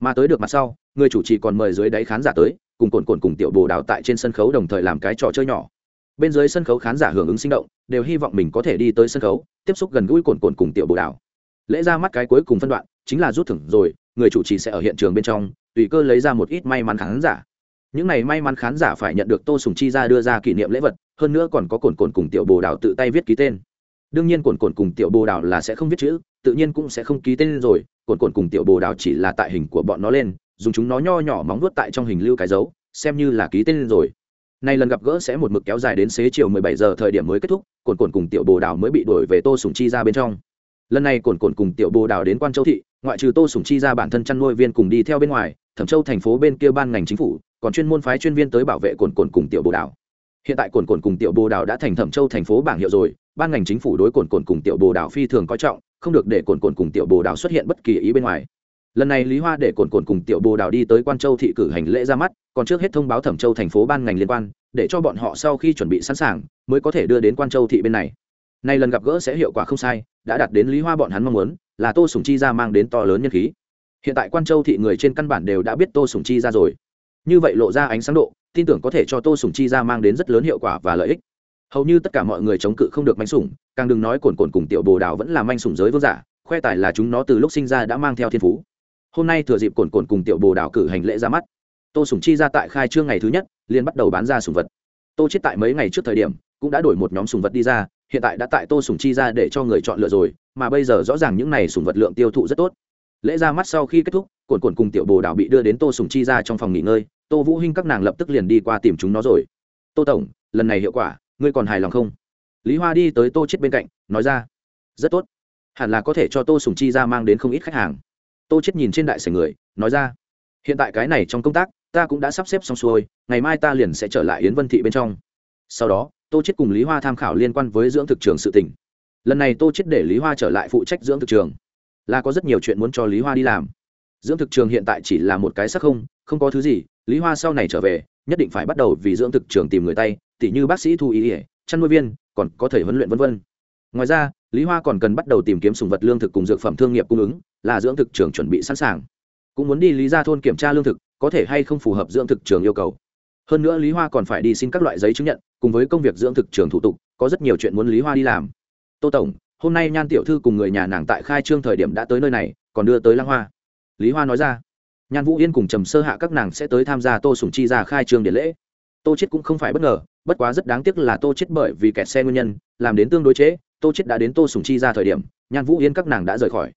Mà tới được mặt sau, người chủ trì còn mời dưới đáy khán giả tới, cùng cồn cồn cùng tiểu bồ đào tại trên sân khấu đồng thời làm cái trò chơi nhỏ. Bên dưới sân khấu khán giả hưởng ứng sinh động, đều hy vọng mình có thể đi tới sân khấu, tiếp xúc gần gũi cồn cồn cùng tiểu bồ đào. Lễ ra mắt cái cuối cùng phân đoạn, chính là rút thưởng rồi, người chủ trì sẽ ở hiện trường bên trong, tùy cơ lấy ra một ít may mắn khán giả những này may mắn khán giả phải nhận được tô sùng chi ra đưa ra kỷ niệm lễ vật, hơn nữa còn có cồn cồn cùng tiểu bồ đào tự tay viết ký tên. Đương nhiên cồn cồn cùng tiểu bồ đào là sẽ không viết chữ, tự nhiên cũng sẽ không ký tên rồi cồn cồn cùng tiểu bồ đào chỉ là tại hình của bọn nó lên, dùng chúng nó nho nhỏ móng vuốt tại trong hình lưu cái dấu, xem như là ký tên rồi. Nay lần gặp gỡ sẽ một mực kéo dài đến xế chiều 17 giờ thời điểm mới kết thúc cồn cồn cùng tiểu bồ đào mới bị đuổi về tô sùng chi ra bên trong. Lần này cồn cồn cùng tiểu bồ đào đến quan châu thị, ngoại trừ tô sùng chi ra bản thân chăn nuôi viên cùng đi theo bên ngoài, thẩm châu thành phố bên kia ban ngành chính phủ còn chuyên môn phái chuyên viên tới bảo vệ cồn cồn cùng tiểu bồ đào. Hiện tại cồn cồn cùng tiểu bồ đào đã thành thẩm châu thành phố bảng hiệu rồi, ban ngành chính phủ đối cồn cồn cùng tiểu bồ đào phi thường coi trọng, không được để cồn cồn cùng tiểu bồ đào xuất hiện bất kỳ ý bên ngoài. Lần này lý hoa để cồn cồn cùng tiểu bồ đào đi tới quan châu thị cử hành lễ ra mắt, còn trước hết thông báo thẩm châu thành phố ban ngành liên quan, để cho bọn họ sau khi chuẩn bị sẵn sàng, mới có thể đưa đến quan châu thị bên này. Nay lần gặp gỡ sẽ hiệu quả không sai, đã đạt đến lý hoa bọn hắn mong muốn, là tô sùng chi ra mang đến to lớn nhân khí. Hiện tại quan châu thị người trên căn bản đều đã biết tô sùng chi ra rồi như vậy lộ ra ánh sáng độ, tin tưởng có thể cho tô sùng chi ra mang đến rất lớn hiệu quả và lợi ích. Hầu như tất cả mọi người chống cự không được manh sủng, càng đừng nói cồn cồn cùng tiểu bồ đào vẫn là manh sủng giới vương giả, khoe tài là chúng nó từ lúc sinh ra đã mang theo thiên phú. Hôm nay thừa dịp cồn cồn cùng tiểu bồ đào cử hành lễ ra mắt, tô sùng chi ra tại khai trương ngày thứ nhất, liền bắt đầu bán ra sùng vật. Tô chết tại mấy ngày trước thời điểm, cũng đã đổi một nhóm sùng vật đi ra, hiện tại đã tại tô sùng chi ra để cho người chọn lựa rồi, mà bây giờ rõ ràng những này sùng vật lượng tiêu thụ rất tốt. Lễ ra mắt sau khi kết thúc cồn cồn cùng tiểu bồ đào bị đưa đến tô sùng chi ra trong phòng nghỉ ngơi, tô vũ hinh các nàng lập tức liền đi qua tìm chúng nó rồi. Tô tổng, lần này hiệu quả, ngươi còn hài lòng không? Lý hoa đi tới tô chết bên cạnh, nói ra, rất tốt. Hẳn là có thể cho tô sùng chi ra mang đến không ít khách hàng. Tô chết nhìn trên đại sảnh người, nói ra, hiện tại cái này trong công tác, ta cũng đã sắp xếp xong xuôi, ngày mai ta liền sẽ trở lại yến vân thị bên trong. Sau đó, tô chết cùng lý hoa tham khảo liên quan với dưỡng thực trường sự tỉnh lần này tô chết để lý hoa trở lại phụ trách dưỡng thực trường. Là có rất nhiều chuyện muốn cho lý hoa đi làm dưỡng thực trường hiện tại chỉ là một cái sắc không không có thứ gì, lý hoa sau này trở về, nhất định phải bắt đầu vì dưỡng thực trường tìm người tay, tỉ như bác sĩ thu ý ỉa chăn nuôi viên, còn có thể huấn luyện vân vân. Ngoài ra, lý hoa còn cần bắt đầu tìm kiếm sùng vật lương thực cùng dược phẩm thương nghiệp cung ứng, là dưỡng thực trường chuẩn bị sẵn sàng. Cũng muốn đi lý ra thôn kiểm tra lương thực, có thể hay không phù hợp dưỡng thực trường yêu cầu. Hơn nữa lý hoa còn phải đi xin các loại giấy chứng nhận, cùng với công việc dưỡng thực trường thủ tục, có rất nhiều chuyện muốn lý hoa đi làm. Tô tổng, hôm nay nhan tiểu thư cùng người nhà nàng tại khai trương thời điểm đã tới nơi này, còn đưa tới lăng hoa lý hoa nói ra, nhan vũ yên cùng trầm sơ hạ các nàng sẽ tới tham gia tô sùng chi ra khai trường điện lễ. Tô chết cũng không phải bất ngờ, bất quá rất đáng tiếc là tô chết bởi vì kẹt xe nguyên nhân, làm đến tương đối chế tô chết đã đến tô sùng chi ra thời điểm, nhan vũ yên các nàng đã rời khỏi.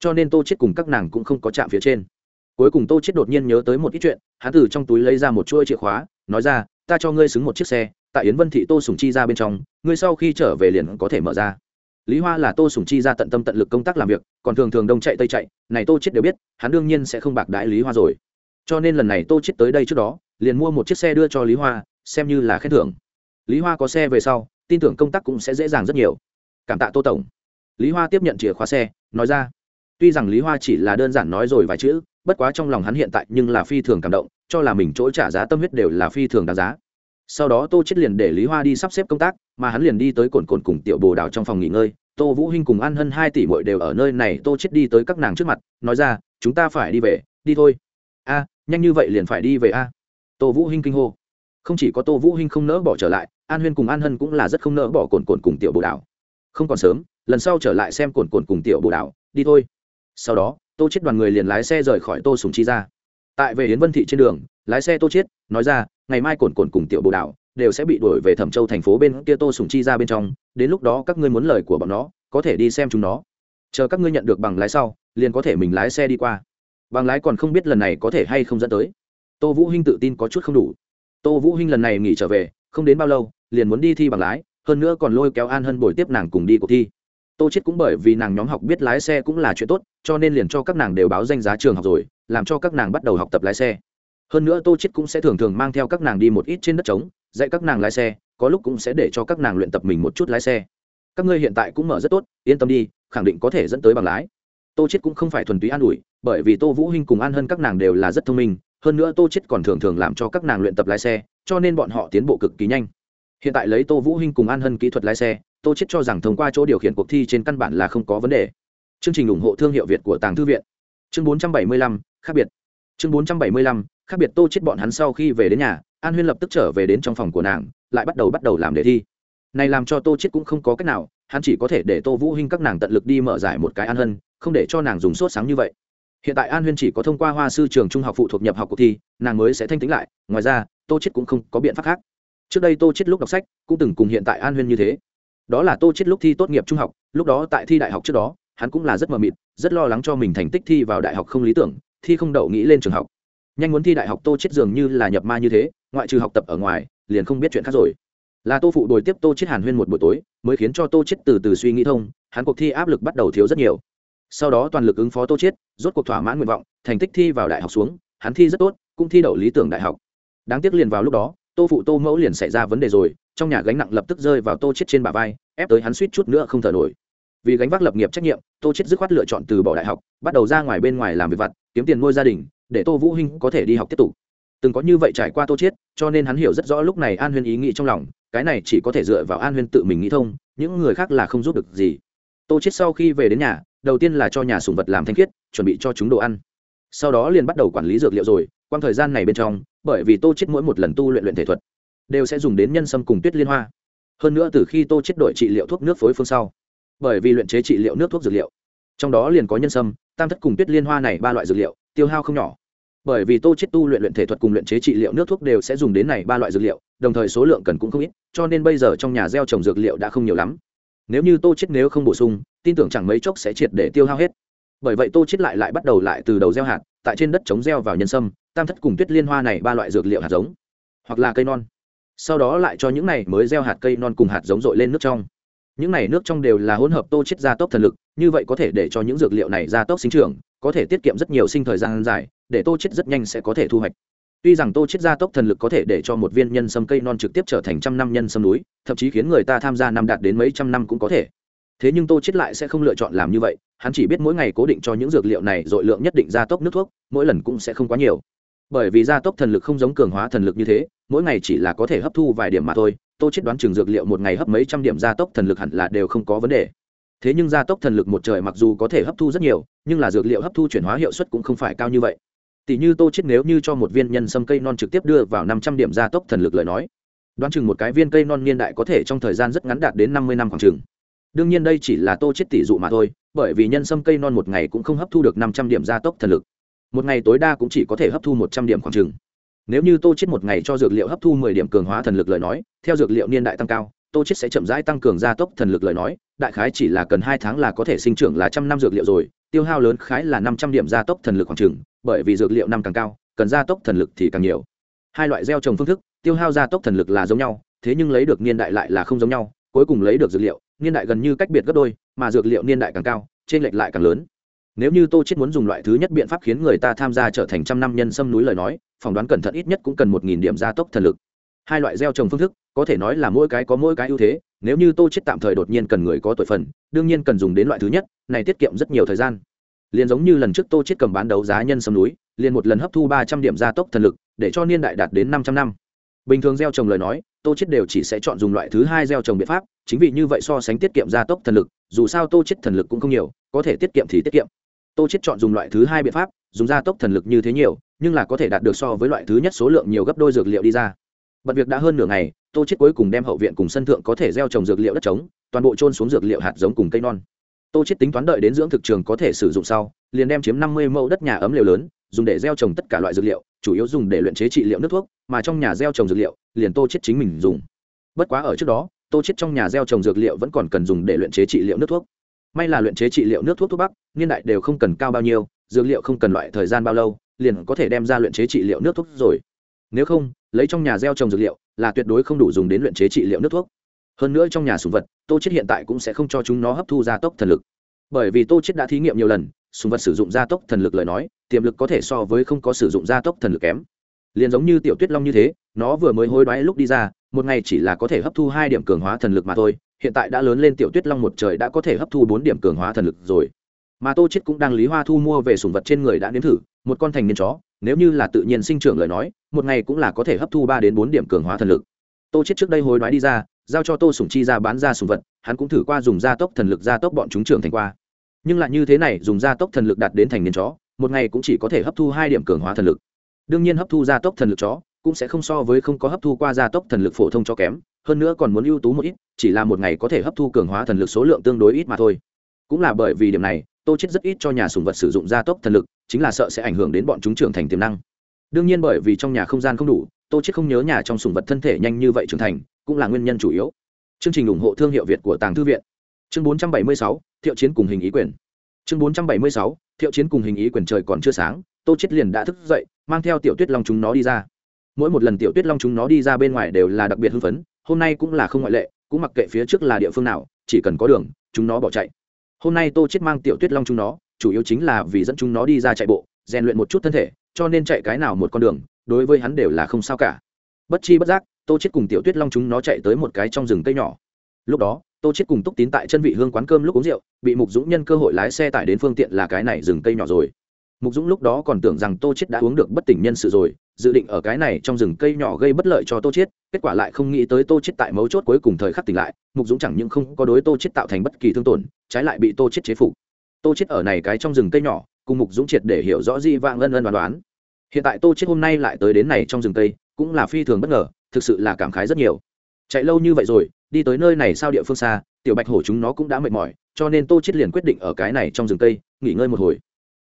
Cho nên tô chết cùng các nàng cũng không có chạm phía trên. Cuối cùng tô chết đột nhiên nhớ tới một ít chuyện, hắn từ trong túi lấy ra một chuỗi chìa khóa, nói ra, ta cho ngươi xứng một chiếc xe, tại yến vân thị tô sùng chi ra bên trong, ngươi sau khi trở về liền có thể mở ra lý hoa là tô sùng chi ra tận tâm tận lực công tác làm việc, còn thường thường đông chạy tây chạy, này tô chết đều biết, hắn đương nhiên sẽ không bạc đãi lý hoa rồi. Cho nên lần này tô chết tới đây trước đó, liền mua một chiếc xe đưa cho lý hoa, xem như là khen thưởng. Lý hoa có xe về sau, tin tưởng công tác cũng sẽ dễ dàng rất nhiều. Cảm tạ tô tổng. Lý hoa tiếp nhận chìa khóa xe, nói ra. Tuy rằng lý hoa chỉ là đơn giản nói rồi vài chữ, bất quá trong lòng hắn hiện tại nhưng là phi thường cảm động, cho là mình chỗ trả giá tâm huyết đều là phi thường đáng giá sau đó tô chết liền để lý hoa đi sắp xếp công tác, mà hắn liền đi tới cồn cồn cùng tiểu bồ đào trong phòng nghỉ ngơi. Tô vũ hinh cùng ăn hơn hai tỷ muội đều ở nơi này, tô chết đi tới các nàng trước mặt, nói ra, chúng ta phải đi về, đi thôi. A, nhanh như vậy liền phải đi về a? Tô vũ hinh kinh hô. Không chỉ có tô vũ hinh không nỡ bỏ trở lại, an huyên cùng an hân cũng là rất không nỡ bỏ cồn cồn cùng tiểu bồ đào. Không còn sớm, lần sau trở lại xem cồn cồn cùng tiểu bồ đào, đi thôi. Sau đó, tô chết đoàn người liền lái xe rời khỏi tô sùng chi ra. Tại về yến vân thị trên đường lái xe tô chết nói ra, ngày mai cồn cồn cùng tiểu bồ đảo đều sẽ bị đuổi về thẩm châu thành phố bên kia tô sùng chi ra bên trong, đến lúc đó các ngươi muốn lời của bọn nó, có thể đi xem chúng nó. Chờ các ngươi nhận được bằng lái sau, liền có thể mình lái xe đi qua. Bằng lái còn không biết lần này có thể hay không dẫn tới. Tô vũ hinh tự tin có chút không đủ. Tô vũ hinh lần này nghỉ trở về, không đến bao lâu, liền muốn đi thi bằng lái, hơn nữa còn lôi kéo an hân bồi tiếp nàng cùng đi cuộc thi. Tô chết cũng bởi vì nàng nhóm học biết lái xe cũng là chuyện tốt, cho nên liền cho các nàng đều báo danh giá trường học rồi, làm cho các nàng bắt đầu học tập lái xe hơn nữa tô chết cũng sẽ thường thường mang theo các nàng đi một ít trên đất trống dạy các nàng lái xe có lúc cũng sẽ để cho các nàng luyện tập mình một chút lái xe. Các ngươi hiện tại cũng mở rất tốt yên tâm đi khẳng định có thể dẫn tới bằng lái. Tô chết cũng không phải thuần túy an ủi bởi vì tô vũ hinh cùng an hơn các nàng đều là rất thông minh hơn nữa tô chết còn thường thường làm cho các nàng luyện tập lái xe cho nên bọn họ tiến bộ cực kỳ nhanh. Hiện tại lấy tô vũ hinh cùng an hân kỹ thuật lái xe tô chết cho rằng thông qua chỗ điều khiển cuộc thi trên căn bản là không có vấn đề. Chương trình ủng hộ thương hiệu việt của tàng thư viện. Chương 475, khác biệt. Chương 475, khác biệt tô chết bọn hắn sau khi về đến nhà, an huyên lập tức trở về đến trong phòng của nàng, lại bắt đầu bắt đầu làm đề thi. Này làm cho tô chết cũng không có cách nào, hắn chỉ có thể để tô vũ hinh các nàng tận lực đi mở giải một cái an hân, không để cho nàng dùng sốt sáng như vậy. Hiện tại an huyên chỉ có thông qua hoa sư trường trung học phụ thuộc nhập học cuộc thi, nàng mới sẽ thanh tĩnh lại, ngoài ra, tô chết cũng không có biện pháp khác. Trước đây tô chết lúc đọc sách, cũng từng cùng hiện tại an huyên như thế. Đó là tô chết lúc thi tốt nghiệp trung học, lúc đó tại thi đại học trước đó, hắn cũng là rất mờ mịt, rất lo lắng cho mình thành tích thi vào đại học không lý tưởng, thi không đậu nghĩ lên trường học nhanh muốn thi đại học tô chết dường như là nhập ma như thế, ngoại trừ học tập ở ngoài, liền không biết chuyện khác rồi. Là tô phụ đổi tiếp tô chết hàn huyên một buổi tối, mới khiến cho tô chết từ từ suy nghĩ thông, hắn cuộc thi áp lực bắt đầu thiếu rất nhiều. Sau đó toàn lực ứng phó tô chết rốt cuộc thỏa mãn nguyện vọng, thành tích thi vào đại học xuống, hắn thi rất tốt, cũng thi đậu lý tưởng đại học. Đáng tiếc liền vào lúc đó, tô phụ tô mẫu liền xảy ra vấn đề rồi, trong nhà gánh nặng lập tức rơi vào tô chết trên bả vai, ép tới hắn suýt chút nữa không thở nổi. Vì gánh vác lập nghiệp trách nhiệm, tô chết dứt khoát lựa chọn từ bỏ đại học, bắt đầu ra ngoài bên ngoài làm việc vặt, kiếm tiền nuôi gia đình để tô vũ hinh có thể đi học tiếp tục. Từng có như vậy trải qua tô chết cho nên hắn hiểu rất rõ lúc này an huyên ý nghĩ trong lòng, cái này chỉ có thể dựa vào an huyên tự mình nghĩ thông, những người khác là không giúp được gì. Tô chết sau khi về đến nhà, đầu tiên là cho nhà sủng vật làm thanh khiết, chuẩn bị cho chúng đồ ăn. Sau đó liền bắt đầu quản lý dược liệu rồi, quang thời gian này bên trong, bởi vì tô chết mỗi một lần tu luyện luyện thể thuật, đều sẽ dùng đến nhân sâm cùng tuyết liên hoa. Hơn nữa từ khi tô chết đổi trị liệu thuốc nước phối phương sau, bởi vì luyện chế trị liệu nước thuốc dược liệu, trong đó liền có nhân sâm, tam thất cùng tuyết liên hoa này ba loại dược liệu tiêu hao không nhỏ. Bởi vì tô chết tu luyện luyện thể thuật cùng luyện chế trị liệu nước thuốc đều sẽ dùng đến này ba loại dược liệu, đồng thời số lượng cần cũng không ít, cho nên bây giờ trong nhà gieo trồng dược liệu đã không nhiều lắm. Nếu như tô chết nếu không bổ sung, tin tưởng chẳng mấy chốc sẽ triệt để tiêu hao hết. Bởi vậy tô chết lại lại bắt đầu lại từ đầu gieo hạt, tại trên đất chống gieo vào nhân sâm, tam thất cùng tuyết liên hoa này ba loại dược liệu hạt giống, hoặc là cây non. Sau đó lại cho những này mới gieo hạt cây non cùng hạt giống dội lên nước trong. Những này nước trong đều là hỗn hợp tô chết gia tốc thần lực, như vậy có thể để cho những dược liệu này gia tốc sinh trưởng có thể tiết kiệm rất nhiều sinh thời gian dài, để tô chết rất nhanh sẽ có thể thu hoạch. Tuy rằng tô chết gia tốc thần lực có thể để cho một viên nhân sâm cây non trực tiếp trở thành trăm năm nhân sâm núi, thậm chí khiến người ta tham gia năm đạt đến mấy trăm năm cũng có thể. Thế nhưng tô chết lại sẽ không lựa chọn làm như vậy, hắn chỉ biết mỗi ngày cố định cho những dược liệu này dội lượng nhất định gia tốc nước thuốc, mỗi lần cũng sẽ không quá nhiều. Bởi vì gia tốc thần lực không giống cường hóa thần lực như thế, mỗi ngày chỉ là có thể hấp thu vài điểm mà thôi, tô chết đoán chừng dược liệu một ngày hấp mấy trăm điểm gia tốc thần lực hẳn là đều không có vấn đề thế nhưng gia tốc thần lực một trời mặc dù có thể hấp thu rất nhiều, nhưng là dược liệu hấp thu chuyển hóa hiệu suất cũng không phải cao như vậy. Tỷ như tô chết nếu như cho một viên nhân sâm cây non trực tiếp đưa vào năm trăm điểm gia tốc thần lực lời nói, đoán chừng một cái viên cây non niên đại có thể trong thời gian rất ngắn đạt đến năm mươi năm khoảng chừng. Đương nhiên đây chỉ là tô chết tỷ dụ mà thôi, bởi vì nhân sâm cây non một ngày cũng không hấp thu được năm trăm điểm gia tốc thần lực. Một ngày tối đa cũng chỉ có thể hấp thu một trăm điểm khoảng chừng. Nếu như tô chết một ngày cho dược liệu hấp thu mười điểm cường hóa thần lực lời nói, theo dược liệu niên đại tăng cao tô chết sẽ chậm rãi tăng cường gia tốc thần lực lời nói đại khái chỉ là cần hai tháng là có thể sinh trưởng là trăm năm dược liệu rồi tiêu hao lớn khái là năm trăm điểm gia tốc thần lực khoảng trường, bởi vì dược liệu năm càng cao cần gia tốc thần lực thì càng nhiều. Hai loại gieo trồng phương thức tiêu hao gia tốc thần lực là giống nhau thế nhưng lấy được niên đại lại là không giống nhau cuối cùng lấy được dược liệu niên đại gần như cách biệt gấp đôi mà dược liệu niên đại càng cao trên lệch lại càng lớn. Nếu như tô chết muốn dùng loại thứ nhất biện pháp khiến người ta tham gia trở thành trăm năm nhân sâm núi lời nói phỏng đoán cẩn thận ít nhất cũng cần một nghìn điểm gia tốc thần lực hai loại gieo trồng phương thức, có thể nói là mỗi cái có mỗi cái ưu thế, nếu như tô chết tạm thời đột nhiên cần người có tuổi phần, đương nhiên cần dùng đến loại thứ nhất, này tiết kiệm rất nhiều thời gian. Liền giống như lần trước tô chết cầm bán đấu giá nhân sâm núi, liền một lần hấp thu ba trăm điểm gia tốc thần lực, để cho niên đại đạt đến năm trăm năm. Bình thường gieo trồng lời nói, tô chết đều chỉ sẽ chọn dùng loại thứ hai gieo trồng biện pháp, chính vì như vậy so sánh tiết kiệm gia tốc thần lực, dù sao tô chết thần lực cũng không nhiều, có thể tiết kiệm thì tiết kiệm. Tô chết chọn dùng loại thứ hai biện pháp, dùng gia tốc thần lực như thế nhiều, nhưng là có thể đạt được so với loại thứ nhất số lượng nhiều gấp đôi dược liệu đi ra bận việc đã hơn nửa ngày, tô chết cuối cùng đem hậu viện cùng sân thượng có thể gieo trồng dược liệu đất trống, toàn bộ trôn xuống dược liệu hạt giống cùng cây non. Tô chết tính toán đợi đến dưỡng thực trường có thể sử dụng sau, liền đem chiếm năm mươi mẫu đất nhà ấm liều lớn, dùng để gieo trồng tất cả loại dược liệu, chủ yếu dùng để luyện chế trị liệu nước thuốc, mà trong nhà gieo trồng dược liệu, liền tô chết chính mình dùng. Bất quá ở trước đó, tô chết trong nhà gieo trồng dược liệu vẫn còn cần dùng để luyện chế trị liệu nước thuốc. May là luyện chế trị liệu nước thuốc thuốc bắc, niên đại đều không cần cao bao nhiêu, dược liệu không cần loại thời gian bao lâu, liền có thể đem ra luyện chế trị liệu nước thuốc rồi. Nếu không lấy trong nhà gieo trồng dược liệu là tuyệt đối không đủ dùng đến luyện chế trị liệu nước thuốc. Hơn nữa trong nhà sùng vật, tô chết hiện tại cũng sẽ không cho chúng nó hấp thu gia tốc thần lực. Bởi vì tô chết đã thí nghiệm nhiều lần, sùng vật sử dụng gia tốc thần lực lời nói, tiềm lực có thể so với không có sử dụng gia tốc thần lực kém. Liền giống như tiểu tuyết long như thế, nó vừa mới hối đoái lúc đi ra, một ngày chỉ là có thể hấp thu hai điểm cường hóa thần lực mà thôi, hiện tại đã lớn lên tiểu tuyết long một trời đã có thể hấp thu bốn điểm cường hóa thần lực rồi mà tô chết cũng đang lý hoa thu mua về sủng vật trên người đã nếm thử, một con thành niên chó, nếu như là tự nhiên sinh trưởng lời nói, một ngày cũng là có thể hấp thu ba đến bốn điểm cường hóa thần lực. Tô chết trước đây hối đoái đi ra, giao cho tô sủng chi ra bán ra sủng vật, hắn cũng thử qua dùng gia tốc thần lực gia tốc bọn chúng trưởng thành qua. Nhưng lại như thế này, dùng gia tốc thần lực đạt đến thành niên chó, một ngày cũng chỉ có thể hấp thu hai điểm cường hóa thần lực. Đương nhiên hấp thu gia tốc thần lực chó cũng sẽ không so với không có hấp thu qua gia tốc thần lực phổ thông cho kém, hơn nữa còn muốn ưu tú một ít, chỉ là một ngày có thể hấp thu cường hóa thần lực số lượng tương đối ít mà thôi. Cũng là bởi vì điểm này tô chết rất ít cho nhà sùng vật sử dụng gia tốc thần lực chính là sợ sẽ ảnh hưởng đến bọn chúng trưởng thành tiềm năng. Đương nhiên bởi vì trong nhà không gian không đủ tô chết không nhớ nhà trong sùng vật thân thể nhanh như vậy trưởng thành cũng là nguyên nhân chủ yếu. Chương trình ủng hộ thương hiệu việt của tàng thư viện. Chương 476, thiệu chiến cùng hình ý quyền. Chương 476, thiệu chiến cùng hình ý quyền trời còn chưa sáng tô chết liền đã thức dậy mang theo tiểu tuyết long chúng nó đi ra. Mỗi một lần tiểu tuyết long chúng nó đi ra bên ngoài đều là đặc biệt hưng phấn hôm nay cũng là không ngoại lệ cũng mặc kệ phía trước là địa phương nào chỉ cần có đường chúng nó bỏ chạy hôm nay tô chết mang tiểu tuyết long chúng nó, chủ yếu chính là vì dẫn chúng nó đi ra chạy bộ, rèn luyện một chút thân thể, cho nên chạy cái nào một con đường, đối với hắn đều là không sao cả. Bất chi bất giác, tô chết cùng tiểu tuyết long chúng nó chạy tới một cái trong rừng cây nhỏ. Lúc đó, tô chết cùng túc tín tại chân vị hương quán cơm lúc uống rượu, bị mục dũng nhân cơ hội lái xe tải đến phương tiện là cái này rừng cây nhỏ rồi mục dũng lúc đó còn tưởng rằng tô chết đã uống được bất tỉnh nhân sự rồi, dự định ở cái này trong rừng cây nhỏ gây bất lợi cho tô chết kết quả lại không nghĩ tới tô chết tại mấu chốt cuối cùng thời khắc tỉnh lại, mục dũng chẳng những không có đối tô chết tạo thành bất kỳ thương tổn, trái lại bị tô chết chế phục. Tô chết ở này cái trong rừng cây nhỏ, cùng mục dũng triệt để hiểu rõ di vang ân ân đoán đoán. Hiện tại tô chết hôm nay lại tới đến này trong rừng cây, cũng là phi thường bất ngờ, thực sự là cảm khái rất nhiều. Chạy lâu như vậy rồi, đi tới nơi này sao địa phương xa, tiểu bạch hổ chúng nó cũng đã mệt mỏi, cho nên tô chết liền quyết định ở cái này trong rừng cây, nghỉ ngơi một hồi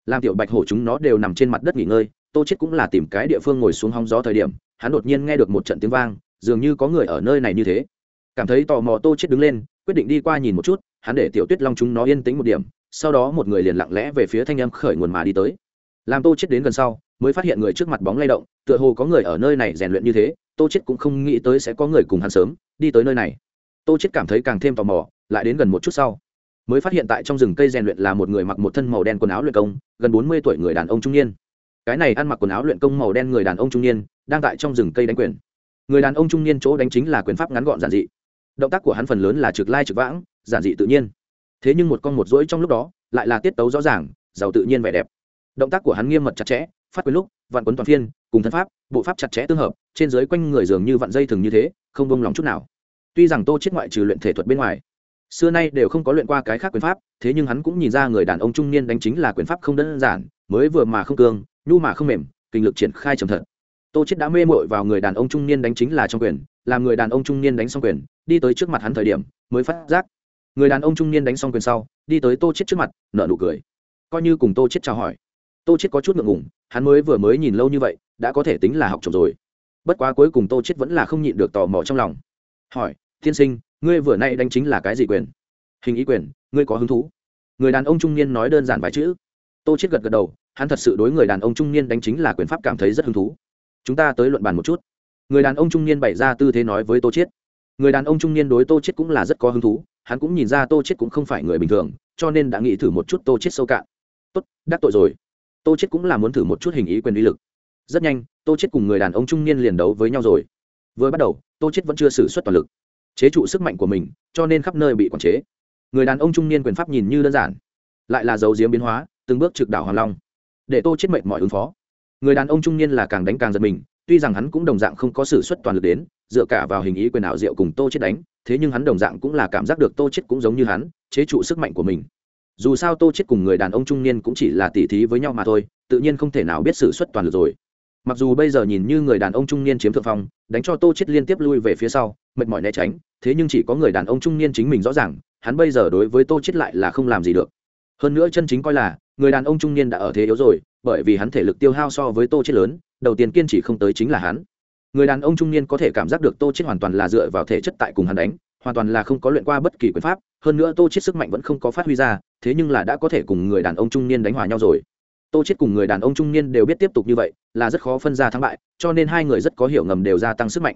làm tiểu bạch hổ chúng nó đều nằm trên mặt đất nghỉ ngơi, tô chết cũng là tìm cái địa phương ngồi xuống hóng gió thời điểm, hắn đột nhiên nghe được một trận tiếng vang, dường như có người ở nơi này như thế. Cảm thấy tò mò tô chết đứng lên, quyết định đi qua nhìn một chút, hắn để tiểu tuyết long chúng nó yên tĩnh một điểm, sau đó một người liền lặng lẽ về phía thanh âm khởi nguồn mà đi tới. Làm tô chết đến gần sau, mới phát hiện người trước mặt bóng lay động, tựa hồ có người ở nơi này rèn luyện như thế, tô chết cũng không nghĩ tới sẽ có người cùng hắn sớm, đi tới nơi này. Tô chết cảm thấy càng thêm tò mò, lại đến gần một chút sau mới phát hiện tại trong rừng cây rèn luyện là một người mặc một thân màu đen quần áo luyện công, gần bốn mươi tuổi người đàn ông trung niên. Cái này ăn mặc quần áo luyện công màu đen người đàn ông trung niên, đang tại trong rừng cây đánh quyền. Người đàn ông trung niên chỗ đánh chính là quyền pháp ngắn gọn giản dị. Động tác của hắn phần lớn là trực lai trực vãng, giản dị tự nhiên. Thế nhưng một con một rỗi trong lúc đó, lại là tiết tấu rõ ràng, giàu tự nhiên vẻ đẹp. Động tác của hắn nghiêm mật chặt chẽ, phát quyền lúc, vạn quấn toàn phiên, cùng thân pháp, bộ pháp chặt chẽ tương hợp, trên dưới quanh người dường như vặn dây thừng như thế, không bông lòng chút nào. Tuy rằng tô chết ngoại trừ luyện thể thuật bên ngoài xưa nay đều không có luyện qua cái khác quyền pháp, thế nhưng hắn cũng nhìn ra người đàn ông trung niên đánh chính là quyền pháp không đơn giản, mới vừa mà không cương, nhu mà không mềm, kinh lực triển khai trầm thật. Tô chết đã mê mội vào người đàn ông trung niên đánh chính là trong quyền, làm người đàn ông trung niên đánh xong quyền, đi tới trước mặt hắn thời điểm, mới phát giác. Người đàn ông trung niên đánh xong quyền sau, đi tới tô chết trước mặt, nở nụ cười. Coi như cùng tô chết chào hỏi. Tô chết có chút ngượng ngùng, hắn mới vừa mới nhìn lâu như vậy, đã có thể tính là học trộm rồi. Bất quá cuối cùng tô chết vẫn là không nhịn được tò mò trong lòng. Hỏi, tiên sinh ngươi vừa nay đánh chính là cái gì quyền? Hình ý quyền, ngươi có hứng thú? Người đàn ông trung niên nói đơn giản vài chữ. Tô chết gật gật đầu, hắn thật sự đối người đàn ông trung niên đánh chính là quyền pháp cảm thấy rất hứng thú. Chúng ta tới luận bàn một chút. Người đàn ông trung niên bày ra tư thế nói với tô chết người đàn ông trung niên đối tô chết cũng là rất có hứng thú, hắn cũng nhìn ra tô chết cũng không phải người bình thường, cho nên đã nghĩ thử một chút tô chết sâu cạn. Tốt, đắc tội rồi. Tô chết cũng là muốn thử một chút hình ý quyền uy lực. Rất nhanh, tô chết cùng người đàn ông trung niên liền đấu với nhau rồi. Vừa bắt đầu, tô chết vẫn chưa sử xuất toàn lực chế trụ sức mạnh của mình, cho nên khắp nơi bị quản chế. Người đàn ông trung niên quyền pháp nhìn như đơn giản, lại là dấu diếm biến hóa, từng bước trực đảo hoàng long. Để tô chết mệnh mọi ứng phó. Người đàn ông trung niên là càng đánh càng giật mình, tuy rằng hắn cũng đồng dạng không có sự xuất toàn lực đến, dựa cả vào hình ý quyền ảo diệu cùng tô chết đánh, thế nhưng hắn đồng dạng cũng là cảm giác được tô chết cũng giống như hắn, chế trụ sức mạnh của mình. Dù sao tô chết cùng người đàn ông trung niên cũng chỉ là tỉ thí với nhau mà thôi, tự nhiên không thể nào biết sự xuất toàn lực rồi mặc dù bây giờ nhìn như người đàn ông trung niên chiếm thượng phong, đánh cho tô chết liên tiếp lui về phía sau, mệt mỏi né tránh, thế nhưng chỉ có người đàn ông trung niên chính mình rõ ràng, hắn bây giờ đối với tô chết lại là không làm gì được. Hơn nữa chân chính coi là, người đàn ông trung niên đã ở thế yếu rồi, bởi vì hắn thể lực tiêu hao so với tô chết lớn, đầu tiên kiên trì không tới chính là hắn. Người đàn ông trung niên có thể cảm giác được tô chết hoàn toàn là dựa vào thể chất tại cùng hắn đánh, hoàn toàn là không có luyện qua bất kỳ quyền pháp, hơn nữa tô chết sức mạnh vẫn không có phát huy ra, thế nhưng là đã có thể cùng người đàn ông trung niên đánh hòa nhau rồi tô chết cùng người đàn ông trung niên đều biết tiếp tục như vậy, là rất khó phân ra thắng bại, cho nên hai người rất có hiểu ngầm đều gia tăng sức mạnh.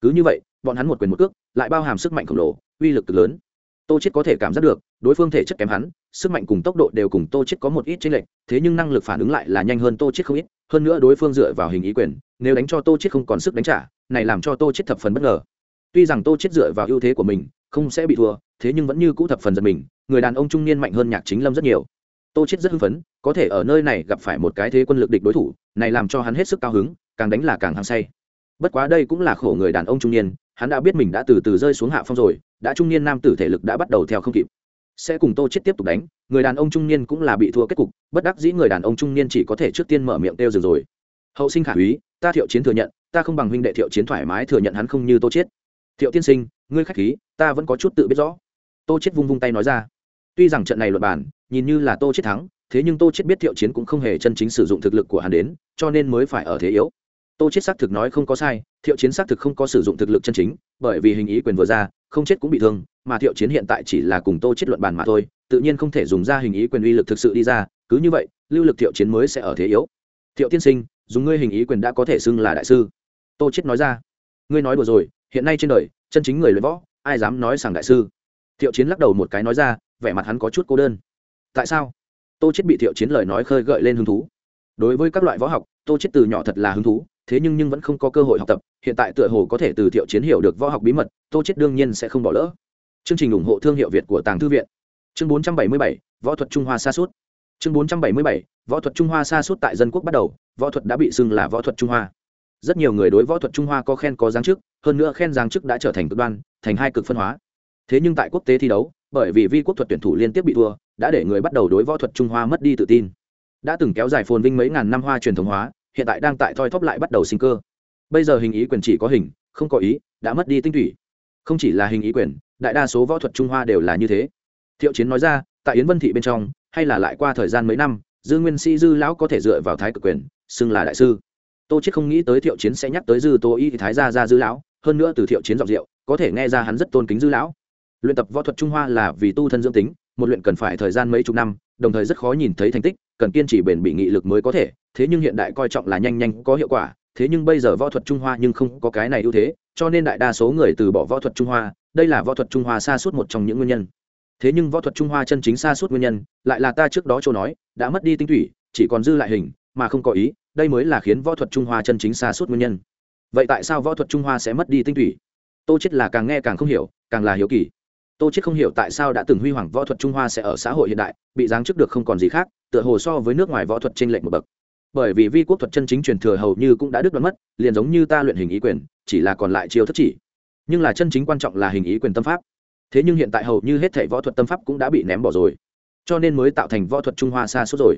Cứ như vậy, bọn hắn một quyền một cước, lại bao hàm sức mạnh khổng lồ, uy lực cực lớn. Tô chết có thể cảm giác được, đối phương thể chất kém hắn, sức mạnh cùng tốc độ đều cùng tô chết có một ít chênh lệch, thế nhưng năng lực phản ứng lại là nhanh hơn tô chết không ít, hơn nữa đối phương dựa vào hình ý quyền, nếu đánh cho tô chết không còn sức đánh trả, này làm cho tô chết thập phần bất ngờ. Tuy rằng tô chết dựa vào ưu thế của mình, không sẽ bị thua, thế nhưng vẫn như cũ thập phần giật mình, người đàn ông trung niên mạnh hơn nhạc chính lâm rất nhiều. Tô chết rất hưng phấn có thể ở nơi này gặp phải một cái thế quân lực địch đối thủ, này làm cho hắn hết sức cao hứng, càng đánh là càng hăng say. Bất quá đây cũng là khổ người đàn ông trung niên, hắn đã biết mình đã từ từ rơi xuống hạ phong rồi, đã trung niên nam tử thể lực đã bắt đầu theo không kịp. Sẽ cùng tô chết tiếp tục đánh, người đàn ông trung niên cũng là bị thua kết cục, bất đắc dĩ người đàn ông trung niên chỉ có thể trước tiên mở miệng tiêu dừng rồi. Hậu sinh khả úy, ta thiệu chiến thừa nhận, ta không bằng huynh đệ thiệu chiến thoải mái thừa nhận hắn không như tô chết thiệu tiên sinh, ngươi khách khí, ta vẫn có chút tự biết rõ. Tô chết vung vung tay nói ra tuy rằng trận này luật bản nhìn như là tô chết thắng, thế nhưng tô chết biết thiệu chiến cũng không hề chân chính sử dụng thực lực của hắn đến, cho nên mới phải ở thế yếu. Tô chết xác thực nói không có sai, thiệu chiến xác thực không có sử dụng thực lực chân chính, bởi vì hình ý quyền vừa ra, không chết cũng bị thương, mà thiệu chiến hiện tại chỉ là cùng tô chết luận bàn mà thôi, tự nhiên không thể dùng ra hình ý quyền uy lực thực sự đi ra, cứ như vậy, lưu lực thiệu chiến mới sẽ ở thế yếu. Thiệu tiên sinh, dùng ngươi hình ý quyền đã có thể xưng là đại sư. Tô chết nói ra. Ngươi nói đùa rồi, hiện nay trên đời, chân chính người luyện võ, ai dám nói rằng đại sư? Thiệu chiến lắc đầu một cái nói ra vẻ mặt hắn có chút cô đơn. Tại sao? Tô chết bị thiệu chiến lời nói khơi gợi lên hứng thú. Đối với các loại võ học tô chết từ nhỏ thật là hứng thú thế nhưng nhưng vẫn không có cơ hội học tập. Hiện tại tựa hồ có thể từ thiệu chiến hiểu được võ học bí mật tô chết đương nhiên sẽ không bỏ lỡ. Chương trình ủng hộ thương hiệu việt của tàng thư viện. Chương 477, võ thuật trung hoa xa suốt chương 477, võ thuật trung hoa xa suốt tại dân quốc bắt đầu võ thuật đã bị xưng là võ thuật trung hoa. Rất nhiều người đối võ thuật trung hoa có khen có giáng chức hơn nữa khen giáng chức đã trở thành cực đoan thành hai cực phân hóa. Thế nhưng tại quốc tế thi đấu bởi vì vi quốc thuật tuyển thủ liên tiếp bị thua, đã để người bắt đầu đối võ thuật trung hoa mất đi tự tin. Đã từng kéo dài phồn vinh mấy ngàn năm hoa truyền thống hóa, hiện tại đang tại thoi thóp lại bắt đầu sinh cơ. Bây giờ hình ý quyền chỉ có hình, không có ý, đã mất đi tinh thủy. Không chỉ là hình ý quyền, đại đa số võ thuật trung hoa đều là như thế. Thiệu chiến nói ra, tại yến vân thị bên trong, hay là lại qua thời gian mấy năm, dư nguyên sĩ dư lão có thể dựa vào thái cực quyền, xưng là đại sư. Tô chết không nghĩ tới thiệu chiến sẽ nhắc tới dư tô y thái gia ra dư lão, hơn nữa từ thiệu chiến giọng rượu có thể nghe ra hắn rất tôn kính dư lão luyện tập võ thuật trung hoa là vì tu thân dưỡng tính, một luyện cần phải thời gian mấy chục năm, đồng thời rất khó nhìn thấy thành tích, cần kiên trì bền bỉ nghị lực mới có thể, thế nhưng hiện đại coi trọng là nhanh nhanh có hiệu quả, thế nhưng bây giờ võ thuật trung hoa nhưng không có cái này ưu thế, cho nên đại đa số người từ bỏ võ thuật trung hoa, đây là võ thuật trung hoa xa suốt một trong những nguyên nhân. Thế nhưng võ thuật trung hoa chân chính xa suốt nguyên nhân, lại là ta trước đó chỗ nói, đã mất đi tinh thủy, chỉ còn dư lại hình, mà không có ý, đây mới là khiến võ thuật trung hoa chân chính xa suốt nguyên nhân. Vậy tại sao võ thuật trung hoa sẽ mất đi tinh thủy? Tô chết là càng nghe càng không hiểu, càng là hiếu kỳ tô chết không hiểu tại sao đã từng huy hoàng võ thuật trung hoa sẽ ở xã hội hiện đại, bị giáng chức được không còn gì khác, tựa hồ so với nước ngoài võ thuật trên lệnh một bậc. Bởi vì vi quốc thuật chân chính truyền thừa hầu như cũng đã đứt đoạn mất, liền giống như ta luyện hình ý quyền, chỉ là còn lại chiêu thức chỉ. Nhưng là chân chính quan trọng là hình ý quyền tâm pháp. Thế nhưng hiện tại hầu như hết thảy võ thuật tâm pháp cũng đã bị ném bỏ rồi. Cho nên mới tạo thành võ thuật trung hoa xa suốt rồi.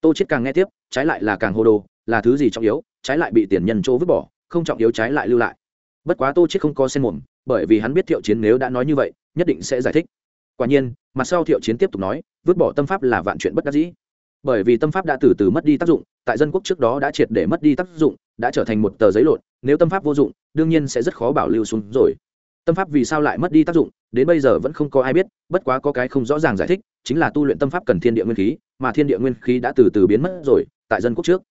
Tô chết càng nghe tiếp, trái lại là càng hô đồ, là thứ gì trọng yếu, trái lại bị tiền nhân chỗ vứt bỏ, không trọng yếu trái lại lưu lại. Bất quá tô chết không có sen mồm, bởi vì hắn biết thiệu chiến nếu đã nói như vậy nhất định sẽ giải thích. Quả nhiên, mặt sau thiệu chiến tiếp tục nói, vứt bỏ tâm pháp là vạn chuyện bất đắc dĩ. Bởi vì tâm pháp đã từ từ mất đi tác dụng, tại dân quốc trước đó đã triệt để mất đi tác dụng, đã trở thành một tờ giấy lộn, nếu tâm pháp vô dụng, đương nhiên sẽ rất khó bảo lưu xuống rồi. Tâm pháp vì sao lại mất đi tác dụng, đến bây giờ vẫn không có ai biết, bất quá có cái không rõ ràng giải thích, chính là tu luyện tâm pháp cần thiên địa nguyên khí, mà thiên địa nguyên khí đã từ từ biến mất rồi, tại dân quốc trước.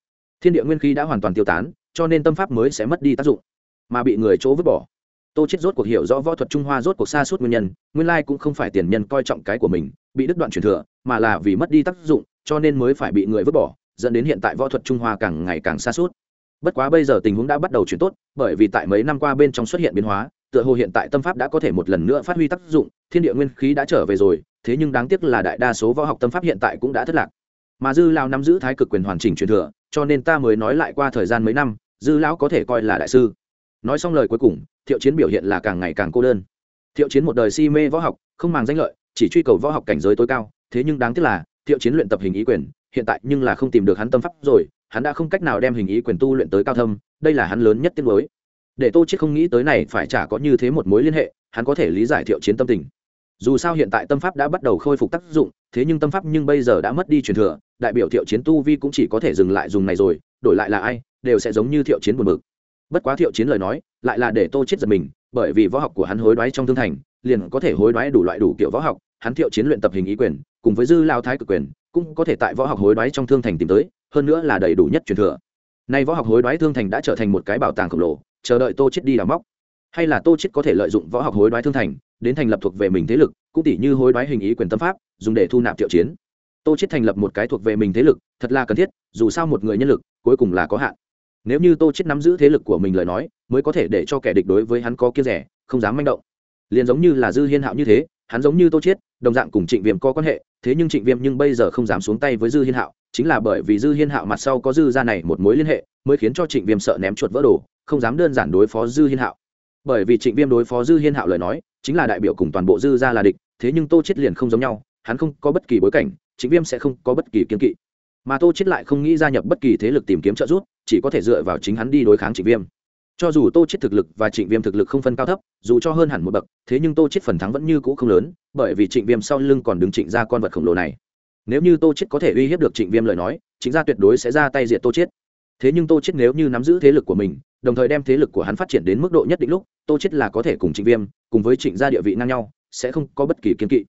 Thiên địa nguyên khí đã hoàn toàn tiêu tán, cho nên tâm pháp mới sẽ mất đi tác dụng, mà bị người chỗ vứt bỏ tô chết rốt cuộc hiểu rõ võ thuật trung hoa rốt cuộc xa suốt nguyên nhân, nguyên lai cũng không phải tiền nhân coi trọng cái của mình, bị đứt đoạn truyền thừa, mà là vì mất đi tác dụng, cho nên mới phải bị người vứt bỏ, dẫn đến hiện tại võ thuật trung hoa càng ngày càng xa suốt. Bất quá bây giờ tình huống đã bắt đầu chuyển tốt, bởi vì tại mấy năm qua bên trong xuất hiện biến hóa, tựa hồ hiện tại tâm pháp đã có thể một lần nữa phát huy tác dụng, thiên địa nguyên khí đã trở về rồi, thế nhưng đáng tiếc là đại đa số võ học tâm pháp hiện tại cũng đã thất lạc. Mà dư lao nắm giữ thái cực quyền hoàn chỉnh truyền thừa, cho nên ta mới nói lại qua thời gian mấy năm, dư lão có thể coi là đại sư. Nói xong lời cuối cùng thiệu chiến biểu hiện là càng ngày càng cô đơn. Thiệu chiến một đời si mê võ học, không màng danh lợi, chỉ truy cầu võ học cảnh giới tối cao. Thế nhưng đáng tiếc là, thiệu chiến luyện tập hình ý quyền, hiện tại nhưng là không tìm được hắn tâm pháp rồi, hắn đã không cách nào đem hình ý quyền tu luyện tới cao thâm, đây là hắn lớn nhất tiết mới để tô chết không nghĩ tới này phải chả có như thế một mối liên hệ, hắn có thể lý giải thiệu chiến tâm tình. Dù sao hiện tại tâm pháp đã bắt đầu khôi phục tác dụng, thế nhưng tâm pháp nhưng bây giờ đã mất đi truyền thừa, đại biểu thiệu chiến tu vi cũng chỉ có thể dừng lại dùng này rồi, đổi lại là ai, đều sẽ giống như thiệu chiến buồn bực bất quá thiệu chiến lời nói, lại là để tô chết giật mình, bởi vì võ học của hắn hối đoái trong thương thành, liền có thể hối đoái đủ loại đủ kiểu võ học, hắn thiệu chiến luyện tập hình ý quyền, cùng với dư lao thái cực quyền, cũng có thể tại võ học hối đoái trong thương thành tìm tới, hơn nữa là đầy đủ nhất truyền thừa. Nay võ học hối đoái thương thành đã trở thành một cái bảo tàng khổng lồ, chờ đợi tô chết đi đào móc. Hay là tô chết có thể lợi dụng võ học hối đoái thương thành, đến thành lập thuộc về mình thế lực, cũng tỷ như hối đoái hình ý quyền tâm pháp, dùng để thu nạp thiệu chiến. Tô chết thành lập một cái thuộc về mình thế lực, thật là cần thiết, dù sao một người nhân lực, cuối cùng là có hạn nếu như tô chết nắm giữ thế lực của mình lời nói, mới có thể để cho kẻ địch đối với hắn có kia rẻ, không dám manh động. Liền giống như là dư hiên hạo như thế, hắn giống như tô chết đồng dạng cùng trịnh viêm có quan hệ, thế nhưng trịnh viêm nhưng bây giờ không dám xuống tay với dư hiên hạo, chính là bởi vì dư hiên hạo mặt sau có dư ra này một mối liên hệ, mới khiến cho trịnh viêm sợ ném chuột vỡ đồ, không dám đơn giản đối phó dư hiên hạo. Bởi vì trịnh viêm đối phó dư hiên hạo lời nói, chính là đại biểu cùng toàn bộ dư ra là địch, thế nhưng tô chết liền không giống nhau, hắn không có bất kỳ bối cảnh, trịnh viêm sẽ không có bất kỳ kiên kỵ mà tô chết lại không nghĩ gia nhập bất kỳ thế lực tìm kiếm trợ giúp, chỉ có thể dựa vào chính hắn đi đối kháng trịnh viêm. Cho dù tô chết thực lực và trịnh viêm thực lực không phân cao thấp, dù cho hơn hẳn một bậc, thế nhưng tô chết phần thắng vẫn như cũ không lớn, bởi vì trịnh viêm sau lưng còn đứng trịnh ra con vật khổng lồ này. Nếu như tô chết có thể uy hiếp được trịnh viêm lời nói, trịnh gia tuyệt đối sẽ ra tay diệt tô chết. Thế nhưng tô chết nếu như nắm giữ thế lực của mình, đồng thời đem thế lực của hắn phát triển đến mức độ nhất định lúc, tô chết là có thể cùng trịnh viêm, cùng với trịnh gia địa vị ngang nhau, sẽ không có bất kỳ kiên kỵ.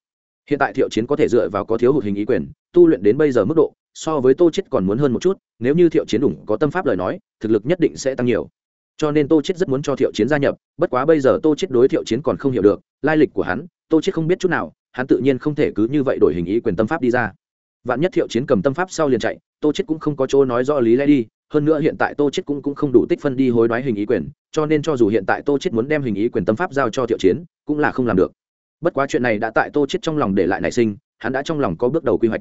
Hiện tại thiệu chiến có thể dựa vào có thiếu hụt hình ý quyền, tu luyện đến bây giờ mức độ so với tô chết còn muốn hơn một chút, nếu như thiệu chiến đủng có tâm pháp lời nói, thực lực nhất định sẽ tăng nhiều. Cho nên tô chết rất muốn cho thiệu chiến gia nhập, bất quá bây giờ tô chết đối thiệu chiến còn không hiểu được, lai lịch của hắn, tô chết không biết chút nào, hắn tự nhiên không thể cứ như vậy đổi hình ý quyền tâm pháp đi ra. Vạn nhất thiệu chiến cầm tâm pháp sau liền chạy, tô chết cũng không có chỗ nói rõ lý lẽ đi, hơn nữa hiện tại tô chết cũng cũng không đủ tích phân đi hối đoái hình ý quyền, cho nên cho dù hiện tại tô chết muốn đem hình ý quyền tâm pháp giao cho thiệu chiến, cũng là không làm được. Bất quá chuyện này đã tại tô chết trong lòng để lại nảy sinh, hắn đã trong lòng có bước đầu quy hoạch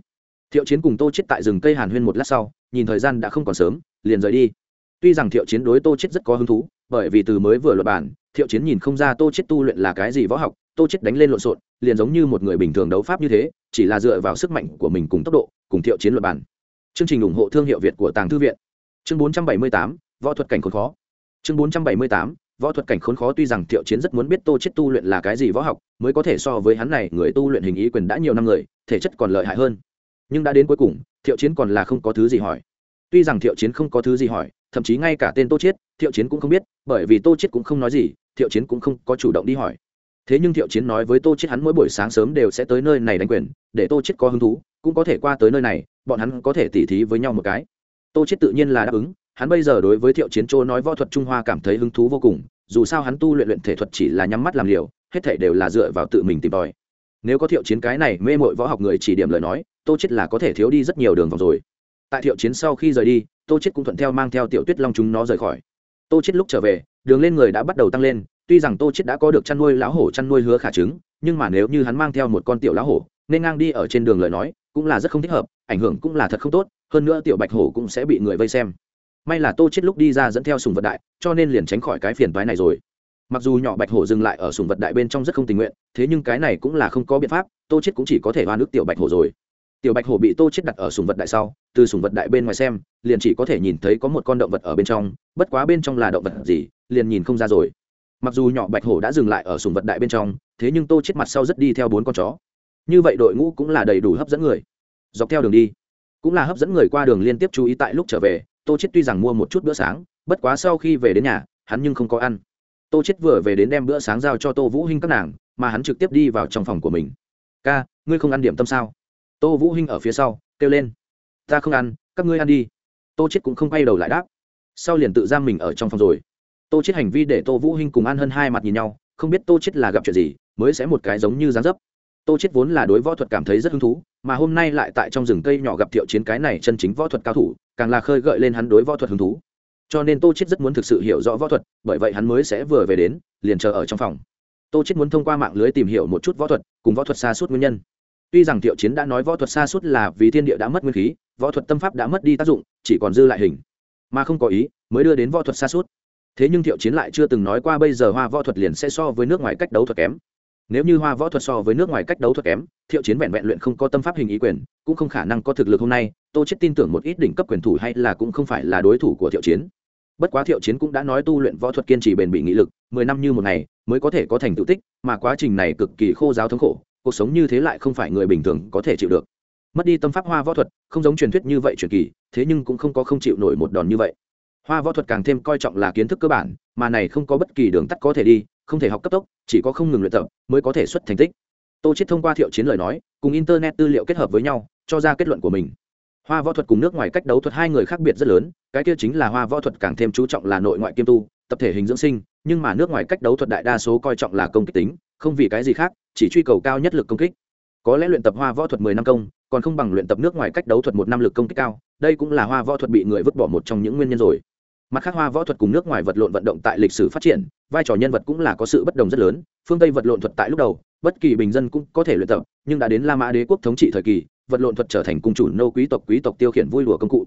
thiệu chiến cùng tô chết tại rừng cây hàn huyên một lát sau nhìn thời gian đã không còn sớm liền rời đi. Tuy rằng thiệu chiến đối tô chết rất có hứng thú bởi vì từ mới vừa luật bản thiệu chiến nhìn không ra tô chết tu luyện là cái gì võ học tô chết đánh lên lộn xộn liền giống như một người bình thường đấu pháp như thế chỉ là dựa vào sức mạnh của mình cùng tốc độ cùng thiệu chiến luật bản. Chương trình ủng hộ thương hiệu việt của tàng thư viện. Chương 478, võ thuật cảnh khốn khó. Chương 478, võ thuật cảnh khốn khó tuy rằng thiệu chiến rất muốn biết tô chết tu luyện là cái gì võ học mới có thể so với hắn này người tu luyện hình ý quyền đã nhiều năm người thể chất còn lợi hại hơn nhưng đã đến cuối cùng thiệu chiến còn là không có thứ gì hỏi. Tuy rằng thiệu chiến không có thứ gì hỏi thậm chí ngay cả tên tô Chiết, thiệu chiến cũng không biết bởi vì tô Chiết cũng không nói gì thiệu chiến cũng không có chủ động đi hỏi. Thế nhưng thiệu chiến nói với tô Chiết hắn mỗi buổi sáng sớm đều sẽ tới nơi này đánh quyền để tô Chiết có hứng thú cũng có thể qua tới nơi này bọn hắn có thể tỉ thí với nhau một cái. Tô Chiết tự nhiên là đáp ứng hắn bây giờ đối với thiệu chiến chỗ nói võ thuật trung hoa cảm thấy hứng thú vô cùng dù sao hắn tu luyện luyện thể thuật chỉ là nhắm mắt làm liều hết thể đều là dựa vào tự mình tìm tòi. Nếu có thiệu chiến cái này mê mội võ học người chỉ điểm lời nói tô chết là có thể thiếu đi rất nhiều đường vòng rồi. Tại thiệu chiến sau khi rời đi, tô chết cũng thuận theo mang theo tiểu tuyết long chúng nó rời khỏi. Tô chết lúc trở về, đường lên người đã bắt đầu tăng lên, tuy rằng tô chết đã có được chăn nuôi lão hổ chăn nuôi hứa khả trứng, nhưng mà nếu như hắn mang theo một con tiểu lão hổ, nên ngang đi ở trên đường lời nói, cũng là rất không thích hợp, ảnh hưởng cũng là thật không tốt, hơn nữa tiểu bạch hổ cũng sẽ bị người vây xem. May là tô chết lúc đi ra dẫn theo sùng vật đại, cho nên liền tránh khỏi cái phiền toái này rồi. Mặc dù nhỏ bạch hổ dừng lại ở sùng vật đại bên trong rất không tình nguyện, thế nhưng cái này cũng là không có biện pháp, tô chết cũng chỉ có thể hoa nước tiểu bạch hổ rồi tiểu bạch hổ bị tô chết đặt ở sùng vật đại sau, từ sùng vật đại bên ngoài xem, liền chỉ có thể nhìn thấy có một con động vật ở bên trong, bất quá bên trong là động vật gì, liền nhìn không ra rồi. Mặc dù nhỏ bạch hổ đã dừng lại ở sùng vật đại bên trong, thế nhưng tô chết mặt sau rất đi theo bốn con chó. Như vậy đội ngũ cũng là đầy đủ hấp dẫn người. Dọc theo đường đi, cũng là hấp dẫn người qua đường liên tiếp chú ý tại lúc trở về, tô chết tuy rằng mua một chút bữa sáng, bất quá sau khi về đến nhà, hắn nhưng không có ăn. Tô chết vừa về đến đem bữa sáng giao cho tô vũ hinh các nàng, mà hắn trực tiếp đi vào trong phòng của mình. Ca, ngươi không ăn điểm tâm sao? Tô vũ hinh ở phía sau, kêu lên. Ta không ăn, các ngươi ăn đi. Tô chết cũng không quay đầu lại đáp. Sau liền tự giam mình ở trong phòng rồi. Tô chết hành vi để tô vũ hinh cùng an hơn hai mặt nhìn nhau, không biết tô chết là gặp chuyện gì, mới sẽ một cái giống như dáng dấp. Tô chết vốn là đối võ thuật cảm thấy rất hứng thú, mà hôm nay lại tại trong rừng cây nhỏ gặp thiệu chiến cái này chân chính võ thuật cao thủ, càng là khơi gợi lên hắn đối võ thuật hứng thú. Cho nên tô chết rất muốn thực sự hiểu rõ võ thuật, bởi vậy hắn mới sẽ vừa về đến, liền chờ ở trong phòng. Tô chết muốn thông qua mạng lưới tìm hiểu một chút võ thuật, cùng võ thuật xa suốt nguyên nhân tuy rằng thiệu chiến đã nói võ thuật xa suốt là vì thiên địa đã mất nguyên khí, võ thuật tâm pháp đã mất đi tác dụng, chỉ còn dư lại hình. Mà không có ý, mới đưa đến võ thuật xa suốt. Thế nhưng thiệu chiến lại chưa từng nói qua bây giờ hoa võ thuật liền sẽ so với nước ngoài cách đấu thuật kém. Nếu như hoa võ thuật so với nước ngoài cách đấu thuật kém, thiệu chiến vẹn vẹn luyện không có tâm pháp hình ý quyền, cũng không khả năng có thực lực hôm nay, tô chết tin tưởng một ít đỉnh cấp quyền thủ hay là cũng không phải là đối thủ của thiệu chiến. Bất quá thiệu chiến cũng đã nói tu luyện võ thuật kiên trì bền bỉ nghị lực, mười năm như một ngày mới có thể có thành tựu tích, mà quá trình này cực kỳ khô giáo thống khổ cuộc sống như thế lại không phải người bình thường có thể chịu được. Mất đi tâm pháp hoa võ thuật, không giống truyền thuyết như vậy truyền kỳ, thế nhưng cũng không có không chịu nổi một đòn như vậy. Hoa võ thuật càng thêm coi trọng là kiến thức cơ bản, mà này không có bất kỳ đường tắt có thể đi, không thể học cấp tốc, chỉ có không ngừng luyện tập mới có thể xuất thành tích. Tô chết thông qua thiệu chiến lời nói, cùng internet tư liệu kết hợp với nhau, cho ra kết luận của mình. Hoa võ thuật cùng nước ngoài cách đấu thuật hai người khác biệt rất lớn, cái kia chính là hoa võ thuật càng thêm chú trọng là nội ngoại kiêm tu, tập thể hình dưỡng sinh, nhưng mà nước ngoài cách đấu thuật đại đa số coi trọng là công kích tính, không vì cái gì khác chỉ truy cầu cao nhất lực công kích. Có lẽ luyện tập hoa võ thuật mười năm công, còn không bằng luyện tập nước ngoài cách đấu thuật một năm lực công kích cao, đây cũng là hoa võ thuật bị người vứt bỏ một trong những nguyên nhân rồi. Mặt khác, hoa võ thuật cùng nước ngoài vật lộn vận động tại lịch sử phát triển, vai trò nhân vật cũng là có sự bất đồng rất lớn, phương tây vật lộn thuật tại lúc đầu, bất kỳ bình dân cũng có thể luyện tập, nhưng đã đến la mã đế quốc thống trị thời kỳ, vật lộn thuật trở thành cung chủ nô quý tộc quý tộc tiêu khiển vui lùa công cụ.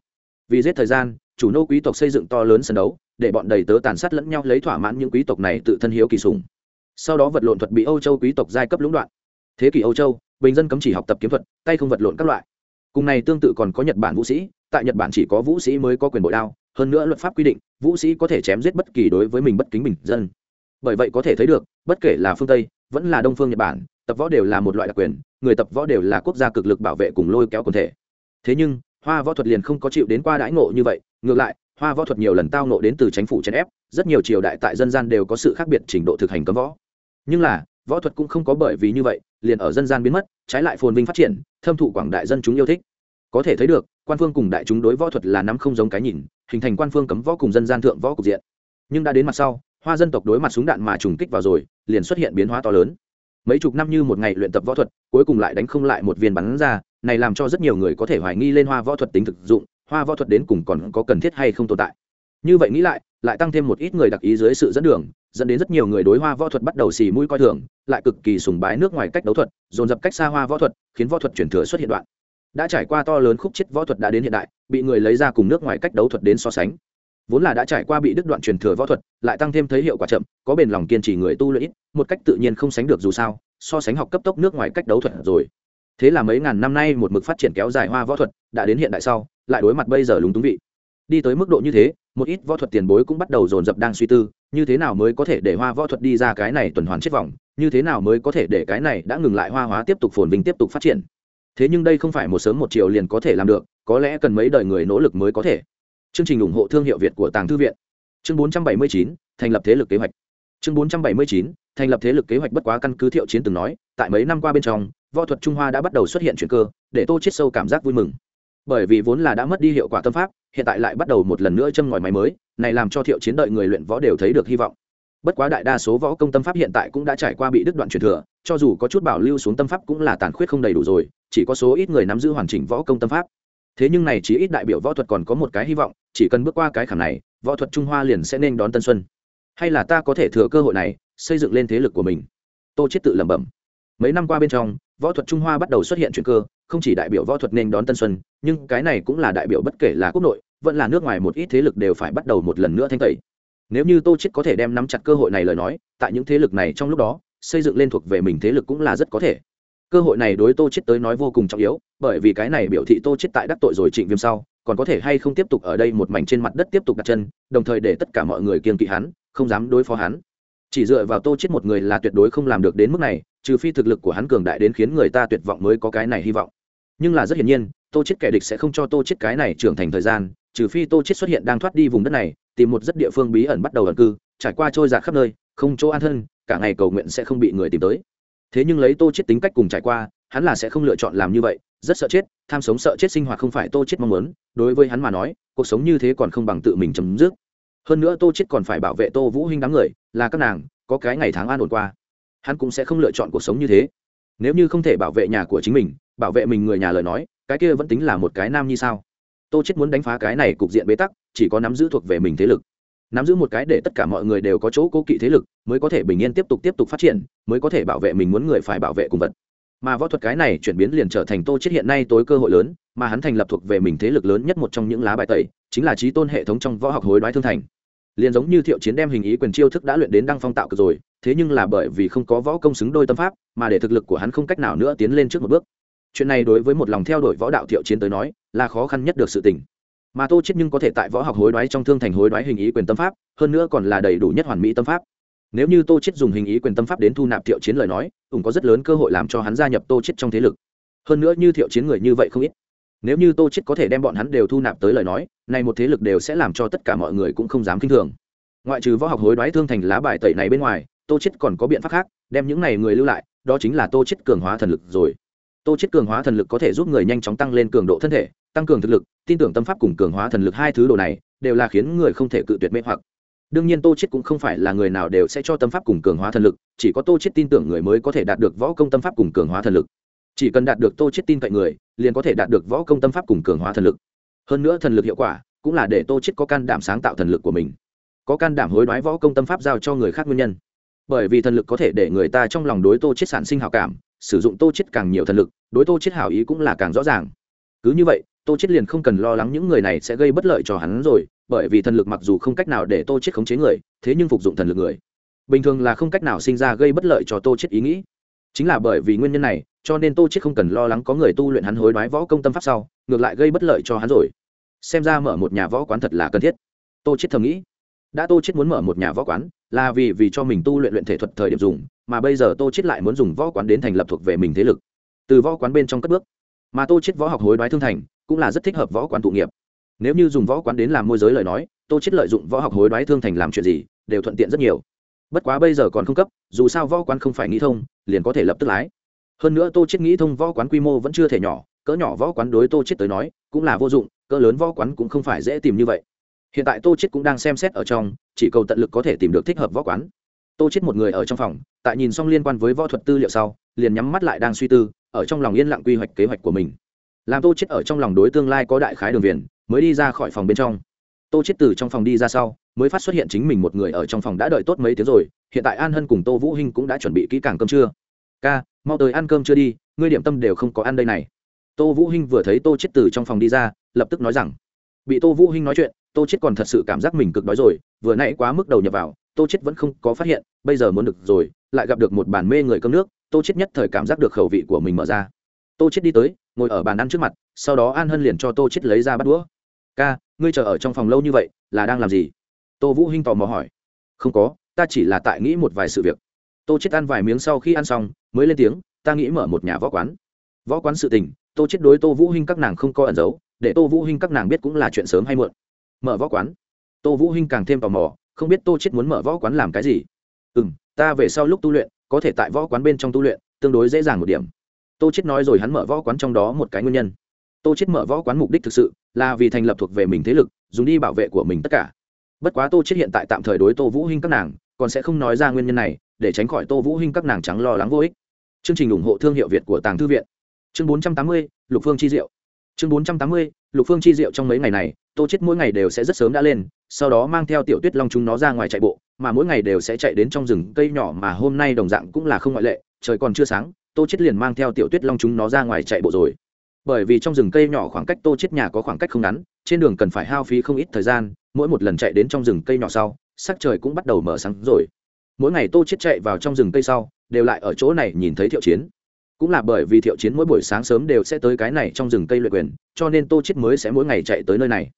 Vì giết thời gian, chủ nô quý tộc xây dựng to lớn sân đấu, để bọn đầy tớ tàn sát lẫn nhau lấy thỏa mãn những quý tộc này tự thân hiếu kỳ sùng sau đó vật lộn thuật bị âu châu quý tộc giai cấp lũng đoạn. Thế kỷ âu châu, bình dân cấm chỉ học tập kiếm thuật, tay không vật lộn các loại. Cùng này tương tự còn có nhật bản vũ sĩ, tại nhật bản chỉ có vũ sĩ mới có quyền bội đao, hơn nữa luật pháp quy định, vũ sĩ có thể chém giết bất kỳ đối với mình bất kính bình dân. Bởi vậy có thể thấy được, bất kể là phương tây, vẫn là đông phương nhật bản, tập võ đều là một loại đặc quyền, người tập võ đều là quốc gia cực lực bảo vệ cùng lôi kéo quần thể. Thế nhưng, hoa võ thuật liền không có chịu đến qua đãi ngộ như vậy, ngược lại, hoa võ thuật nhiều lần tao ngộ đến từ chính phủ chèn ép, rất nhiều triều đại tại dân gian đều có sự khác biệt trình độ thực hành cấm võ nhưng là, võ thuật cũng không có bởi vì như vậy, liền ở dân gian biến mất, trái lại phồn vinh phát triển, thâm thụ quảng đại dân chúng yêu thích. Có thể thấy được, quan phương cùng đại chúng đối võ thuật là nắm không giống cái nhìn, hình thành quan phương cấm võ cùng dân gian thượng võ cục diện. Nhưng đã đến mặt sau, hoa dân tộc đối mặt súng đạn mà trùng kích vào rồi, liền xuất hiện biến hóa to lớn. Mấy chục năm như một ngày luyện tập võ thuật, cuối cùng lại đánh không lại một viên bắn ra, này làm cho rất nhiều người có thể hoài nghi lên hoa võ thuật tính thực dụng, hoa võ thuật đến cùng còn có cần thiết hay không tồn tại như vậy nghĩ lại lại tăng thêm một ít người đặc ý dưới sự dẫn đường, dẫn đến rất nhiều người đối hoa võ thuật bắt đầu xì mũi coi thường, lại cực kỳ sùng bái nước ngoài cách đấu thuật, dồn dập cách xa hoa võ thuật, khiến võ thuật chuyển thừa xuất hiện đoạn. Đã trải qua to lớn khúc chết võ thuật đã đến hiện đại, bị người lấy ra cùng nước ngoài cách đấu thuật đến so sánh. Vốn là đã trải qua bị đứt đoạn truyền thừa võ thuật, lại tăng thêm thấy hiệu quả chậm, có bền lòng kiên trì người tu luyện một cách tự nhiên không sánh được dù sao, so sánh học cấp tốc nước ngoài cách đấu thuật rồi. Thế là mấy ngàn năm nay một mực phát triển kéo dài hoa võ thuật, đã đến hiện đại sau, lại đối mặt bây giờ lúng túng vị. Đi tới mức độ như thế một ít võ thuật tiền bối cũng bắt đầu dồn dập đang suy tư như thế nào mới có thể để hoa võ thuật đi ra cái này tuần hoàn chết vòng như thế nào mới có thể để cái này đã ngừng lại hoa hóa tiếp tục phồn vinh tiếp tục phát triển. Thế nhưng đây không phải một sớm một chiều liền có thể làm được có lẽ cần mấy đời người nỗ lực mới có thể. Chương trình ủng hộ thương hiệu việt của tàng thư viện. Chương 479, thành lập thế lực kế hoạch. Chương 479, thành lập thế lực kế hoạch bất quá căn cứ thiệu chiến từng nói tại mấy năm qua bên trong võ thuật trung hoa đã bắt đầu xuất hiện chuyện cơ để tô chết sâu cảm giác vui mừng bởi vì vốn là đã mất đi hiệu quả tâm pháp, hiện tại lại bắt đầu một lần nữa châm ngòi máy mới, này làm cho thiệu chiến đợi người luyện võ đều thấy được hy vọng. Bất quá đại đa số võ công tâm pháp hiện tại cũng đã trải qua bị đứt đoạn truyền thừa, cho dù có chút bảo lưu xuống tâm pháp cũng là tàn khuyết không đầy đủ rồi, chỉ có số ít người nắm giữ hoàn chỉnh võ công tâm pháp. Thế nhưng này chỉ ít đại biểu võ thuật còn có một cái hy vọng, chỉ cần bước qua cái khảm này, võ thuật trung hoa liền sẽ nên đón tân xuân. Hay là ta có thể thừa cơ hội này, xây dựng lên thế lực của mình? Tô chết tự lẩm bẩm. Mấy năm qua bên trong, võ thuật trung hoa bắt đầu xuất hiện chuyện cơ không chỉ đại biểu võ thuật nên đón tân xuân, nhưng cái này cũng là đại biểu bất kể là quốc nội, vẫn là nước ngoài một ít thế lực đều phải bắt đầu một lần nữa thanh tẩy. Nếu như tô chết có thể đem nắm chặt cơ hội này lời nói, tại những thế lực này trong lúc đó, xây dựng lên thuộc về mình thế lực cũng là rất có thể. Cơ hội này đối tô chết tới nói vô cùng trọng yếu, bởi vì cái này biểu thị tô chết tại đắc tội rồi trịnh viêm sau, còn có thể hay không tiếp tục ở đây một mảnh trên mặt đất tiếp tục đặt chân, đồng thời để tất cả mọi người kiêng kỵ hắn, không dám đối phó hắn. Chỉ dựa vào tô chết một người là tuyệt đối không làm được đến mức này, trừ phi thực lực của hắn cường đại đến khiến người ta tuyệt vọng mới có cái này hy vọng nhưng là rất hiển nhiên, tô chết kẻ địch sẽ không cho tô chết cái này trưởng thành thời gian, trừ phi tô chết xuất hiện đang thoát đi vùng đất này, tìm một rất địa phương bí ẩn bắt đầu ẩn cư, trải qua trôi giạt khắp nơi, không chỗ an thân, cả ngày cầu nguyện sẽ không bị người tìm tới. Thế nhưng lấy tô chết tính cách cùng trải qua, hắn là sẽ không lựa chọn làm như vậy, rất sợ chết, tham sống sợ chết sinh hoạt không phải tô chết mong muốn, đối với hắn mà nói, cuộc sống như thế còn không bằng tự mình chấm dứt. Hơn nữa tô chết còn phải bảo vệ tô vũ huynh đám người, là các nàng, có cái ngày tháng an ổn qua, hắn cũng sẽ không lựa chọn cuộc sống như thế. Nếu như không thể bảo vệ nhà của chính mình bảo vệ mình người nhà lời nói, cái kia vẫn tính là một cái nam như sao? Tô chết muốn đánh phá cái này cục diện bế tắc, chỉ có nắm giữ thuộc về mình thế lực. Nắm giữ một cái để tất cả mọi người đều có chỗ cố kỵ thế lực, mới có thể bình yên tiếp tục tiếp tục phát triển, mới có thể bảo vệ mình muốn người phải bảo vệ cùng vật. Mà võ thuật cái này chuyển biến liền trở thành tô chết hiện nay tối cơ hội lớn, mà hắn thành lập thuộc về mình thế lực lớn nhất một trong những lá bài tẩy, chính là trí tôn hệ thống trong võ học hối đoái thương thành. Liền giống như thiệu chiến đem hình ý quyền chiêu thức đã luyện đến đăng phong tạo cực rồi, thế nhưng là bởi vì không có võ công xứng đôi tâm pháp, mà để thực lực của hắn không cách nào nữa tiến lên trước một bước chuyện này đối với một lòng theo đuổi võ đạo thiệu chiến tới nói, là khó khăn nhất được sự tình. Mà tô chết nhưng có thể tại võ học hối đoái trong thương thành hối đoái hình ý quyền tâm pháp, hơn nữa còn là đầy đủ nhất hoàn mỹ tâm pháp. Nếu như tô chết dùng hình ý quyền tâm pháp đến thu nạp thiệu chiến lời nói, cũng có rất lớn cơ hội làm cho hắn gia nhập tô chết trong thế lực. Hơn nữa như thiệu chiến người như vậy không ít. Nếu như tô chết có thể đem bọn hắn đều thu nạp tới lời nói, này một thế lực đều sẽ làm cho tất cả mọi người cũng không dám kinh thường. Ngoại trừ võ học hối đoái thương thành lá bài tẩy này bên ngoài, tô chết còn có biện pháp khác, đem những này người lưu lại, đó chính là tô chết cường hóa thần lực rồi tô chết cường hóa thần lực có thể giúp người nhanh chóng tăng lên cường độ thân thể, tăng cường thực lực, tin tưởng tâm pháp cùng cường hóa thần lực hai thứ đồ này, đều là khiến người không thể cự tuyệt mê hoặc. Đương nhiên tô chết cũng không phải là người nào đều sẽ cho tâm pháp cùng cường hóa thần lực, chỉ có tô chết tin tưởng người mới có thể đạt được võ công tâm pháp cùng cường hóa thần lực. Chỉ cần đạt được tô chết tin cậy người, liền có thể đạt được võ công tâm pháp cùng cường hóa thần lực. Hơn nữa thần lực hiệu quả cũng là để tô chết có can đảm sáng tạo thần lực của mình, có can đảm hối đoái võ công tâm pháp giao cho người khác nguyên nhân. Bởi vì thần lực có thể để người ta trong lòng đối tô chết sản sinh hảo cảm sử dụng tô chết càng nhiều thần lực, đối tô chết hảo ý cũng là càng rõ ràng. Cứ như vậy, tô chết liền không cần lo lắng những người này sẽ gây bất lợi cho hắn rồi, bởi vì thần lực mặc dù không cách nào để tô chết khống chế người, thế nhưng phục dụng thần lực người. Bình thường là không cách nào sinh ra gây bất lợi cho tô chết ý nghĩ. Chính là bởi vì nguyên nhân này, cho nên tô chết không cần lo lắng có người tu luyện hắn hối đoái võ công tâm pháp sau, ngược lại gây bất lợi cho hắn rồi. Xem ra mở một nhà võ quán thật là cần thiết. Tô chết thầm nghĩ. Đã tô chết muốn mở một nhà võ quán, là vì vì cho mình tu luyện luyện thể thuật thời điểm dùng mà bây giờ tô chết lại muốn dùng võ quán đến thành lập thuộc về mình thế lực. Từ võ quán bên trong cất bước, mà tô chết võ học hối đoái thương thành, cũng là rất thích hợp võ quán tụ nghiệp. Nếu như dùng võ quán đến làm môi giới lời nói, tô chết lợi dụng võ học hối đoái thương thành làm chuyện gì, đều thuận tiện rất nhiều. Bất quá bây giờ còn không cấp, dù sao võ quán không phải nghĩ thông, liền có thể lập tức lái. Hơn nữa tô chết nghĩ thông võ quán quy mô vẫn chưa thể nhỏ, cỡ nhỏ võ quán đối tô chết tới nói, cũng là vô dụng, cỡ lớn võ quán cũng không phải dễ tìm như vậy. Hiện tại tô chết cũng đang xem xét ở trong, chỉ cầu tận lực có thể tìm được thích hợp võ quán. Tô chết một người ở trong phòng tại nhìn xong liên quan với võ thuật tư liệu sau, liền nhắm mắt lại đang suy tư, ở trong lòng yên lặng quy hoạch kế hoạch của mình. Làm tô chết ở trong lòng đối tương lai có đại khái đường viền, mới đi ra khỏi phòng bên trong. Tô chết từ trong phòng đi ra sau, mới phát xuất hiện chính mình một người ở trong phòng đã đợi tốt mấy tiếng rồi, hiện tại an hân cùng tô vũ hinh cũng đã chuẩn bị kỹ càng cơm trưa. Ca, mau tới ăn cơm chưa đi, ngươi điểm tâm đều không có ăn đây này. Tô vũ hinh vừa thấy tô chết từ trong phòng đi ra, lập tức nói rằng, bị tô vũ hinh nói chuyện, tô chết còn thật sự cảm giác mình cực đói rồi, vừa nãy quá mức đầu nhập vào, tô chết vẫn không có phát hiện bây giờ muốn được rồi, lại gặp được một bàn mê người cơm nước, tô chết nhất thời cảm giác được khẩu vị của mình mở ra. Tô chết đi tới, ngồi ở bàn ăn trước mặt, sau đó an hân liền cho tô chết lấy ra bắt đũa. Ca, ngươi chờ ở trong phòng lâu như vậy, là đang làm gì? Tô vũ hinh tò mò hỏi. Không có, ta chỉ là tại nghĩ một vài sự việc. Tô chết ăn vài miếng sau khi ăn xong, mới lên tiếng, ta nghĩ mở một nhà võ quán. Võ quán sự tình, tô chết đối tô vũ hinh các nàng không có ẩn giấu, để tô vũ hinh các nàng biết cũng là chuyện sớm hay muộn. Mở võ quán. Tô vũ hinh càng thêm tò mò, không biết tô chết muốn mở võ quán làm cái gì ừ ta về sau lúc tu luyện có thể tại võ quán bên trong tu luyện tương đối dễ dàng một điểm. Tô chết nói rồi hắn mở võ quán trong đó một cái nguyên nhân. Tô chết mở võ quán mục đích thực sự là vì thành lập thuộc về mình thế lực dùng đi bảo vệ của mình tất cả. Bất quá tô chết hiện tại tạm thời đối tô vũ hinh các nàng còn sẽ không nói ra nguyên nhân này để tránh khỏi tô vũ hinh các nàng trắng lo lắng vô ích. Chương trình ủng hộ thương hiệu việt của tàng thư viện. Chương 480, lục phương chi diệu. Chương 480, lục phương chi diệu trong mấy ngày này, tô chết mỗi ngày đều sẽ rất sớm đã lên, sau đó mang theo tiểu tuyết long chúng nó ra ngoài chạy bộ, mà mỗi ngày đều sẽ chạy đến trong rừng cây nhỏ mà hôm nay đồng dạng cũng là không ngoại lệ, trời còn chưa sáng, tô chết liền mang theo tiểu tuyết long chúng nó ra ngoài chạy bộ rồi. Bởi vì trong rừng cây nhỏ khoảng cách tô chết nhà có khoảng cách không ngắn, trên đường cần phải hao phí không ít thời gian, mỗi một lần chạy đến trong rừng cây nhỏ sau, sắc trời cũng bắt đầu mở sáng rồi. Mỗi ngày tô chết chạy vào trong rừng cây sau, đều lại ở chỗ này nhìn thấy thiệu chiến cũng là bởi vì thiệu chiến mỗi buổi sáng sớm đều sẽ tới cái này trong rừng cây luyện quyền, cho nên tô chết mới sẽ mỗi ngày chạy tới nơi này.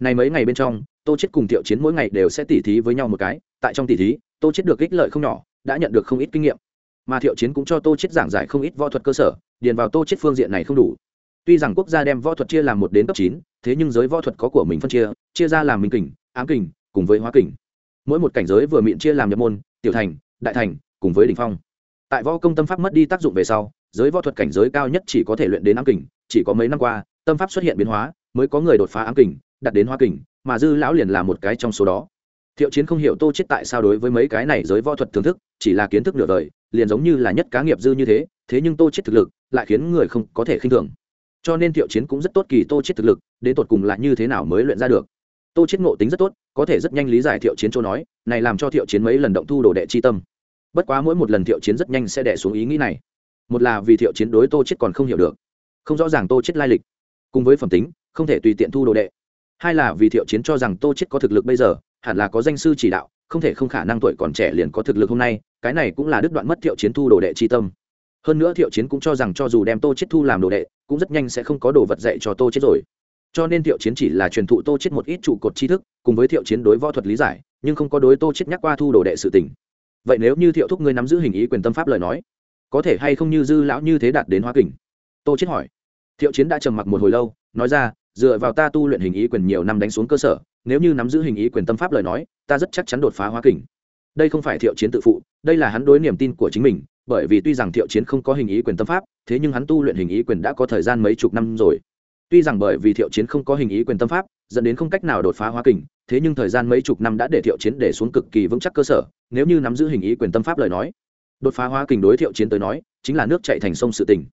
Này mấy ngày bên trong, tô chết cùng thiệu chiến mỗi ngày đều sẽ tỉ thí với nhau một cái, tại trong tỉ thí, tô chết được ích lợi không nhỏ, đã nhận được không ít kinh nghiệm. Mà thiệu chiến cũng cho tô chết giảng giải không ít võ thuật cơ sở, điền vào tô chết phương diện này không đủ. Tuy rằng quốc gia đem võ thuật chia làm một đến cấp chín, thế nhưng giới võ thuật có của mình phân chia chia ra làm minh kình, ám kình, cùng với hóa kình. Mỗi một cảnh giới vừa miệng chia làm nhập môn, tiểu thành, đại thành, cùng với đỉnh phong. Tại võ công tâm pháp mất đi tác dụng về sau giới võ thuật cảnh giới cao nhất chỉ có thể luyện đến ám kình, chỉ có mấy năm qua, tâm pháp xuất hiện biến hóa, mới có người đột phá ám kình đặt đến hoa kình, mà dư lão liền là một cái trong số đó. Thiệu chiến không hiểu tô chết tại sao đối với mấy cái này giới võ thuật thưởng thức, chỉ là kiến thức nửa đời, liền giống như là nhất cá nghiệp dư như thế thế nhưng tô chết thực lực lại khiến người không có thể khinh thường. Cho nên thiệu chiến cũng rất tốt kỳ tô chết thực lực, đến tột cùng là như thế nào mới luyện ra được. Tô chết ngộ tính rất tốt, có thể rất nhanh lý giải thiệu chiến chỗ nói, này làm cho thiệu chiến mấy lần động thu đồ đệ chi tâm. Bất quá mỗi một lần thiệu chiến rất nhanh sẽ đẻ xuống ý nghĩ này một là vì thiệu chiến đối tô chết còn không hiểu được, không rõ ràng tô chết lai lịch, cùng với phẩm tính, không thể tùy tiện thu đồ đệ. Hai là vì thiệu chiến cho rằng tô chết có thực lực bây giờ, hẳn là có danh sư chỉ đạo, không thể không khả năng tuổi còn trẻ liền có thực lực hôm nay, cái này cũng là đứt đoạn mất thiệu chiến thu đồ đệ chi tâm. Hơn nữa thiệu chiến cũng cho rằng cho dù đem tô chết thu làm đồ đệ, cũng rất nhanh sẽ không có đồ vật dạy cho tô chết rồi. Cho nên thiệu chiến chỉ là truyền thụ tô chết một ít trụ cột tri thức, cùng với thiệu chiến đối võ thuật lý giải, nhưng không có đối tô chết nhắc qua thu đồ đệ sự tình. Vậy nếu như thiệu thúc ngươi nắm giữ hình ý quyền tâm pháp lời nói có thể hay không như dư lão như thế đạt đến hóa kình? Tô chết hỏi. Thiệu chiến đã trầm mặc một hồi lâu, nói ra, dựa vào ta tu luyện hình ý quyền nhiều năm đánh xuống cơ sở, nếu như nắm giữ hình ý quyền tâm pháp lời nói, ta rất chắc chắn đột phá hóa kình. Đây không phải thiệu chiến tự phụ, đây là hắn đối niềm tin của chính mình, bởi vì tuy rằng thiệu chiến không có hình ý quyền tâm pháp, thế nhưng hắn tu luyện hình ý quyền đã có thời gian mấy chục năm rồi. Tuy rằng bởi vì thiệu chiến không có hình ý quyền tâm pháp, dẫn đến không cách nào đột phá hóa kình, thế nhưng thời gian mấy chục năm đã để thiệu chiến để xuống cực kỳ vững chắc cơ sở, nếu như nắm giữ hình ý quyền tâm pháp lời nói đột phá hóa kình đối thiệu chiến tới nói, chính là nước chạy thành sông sự tình.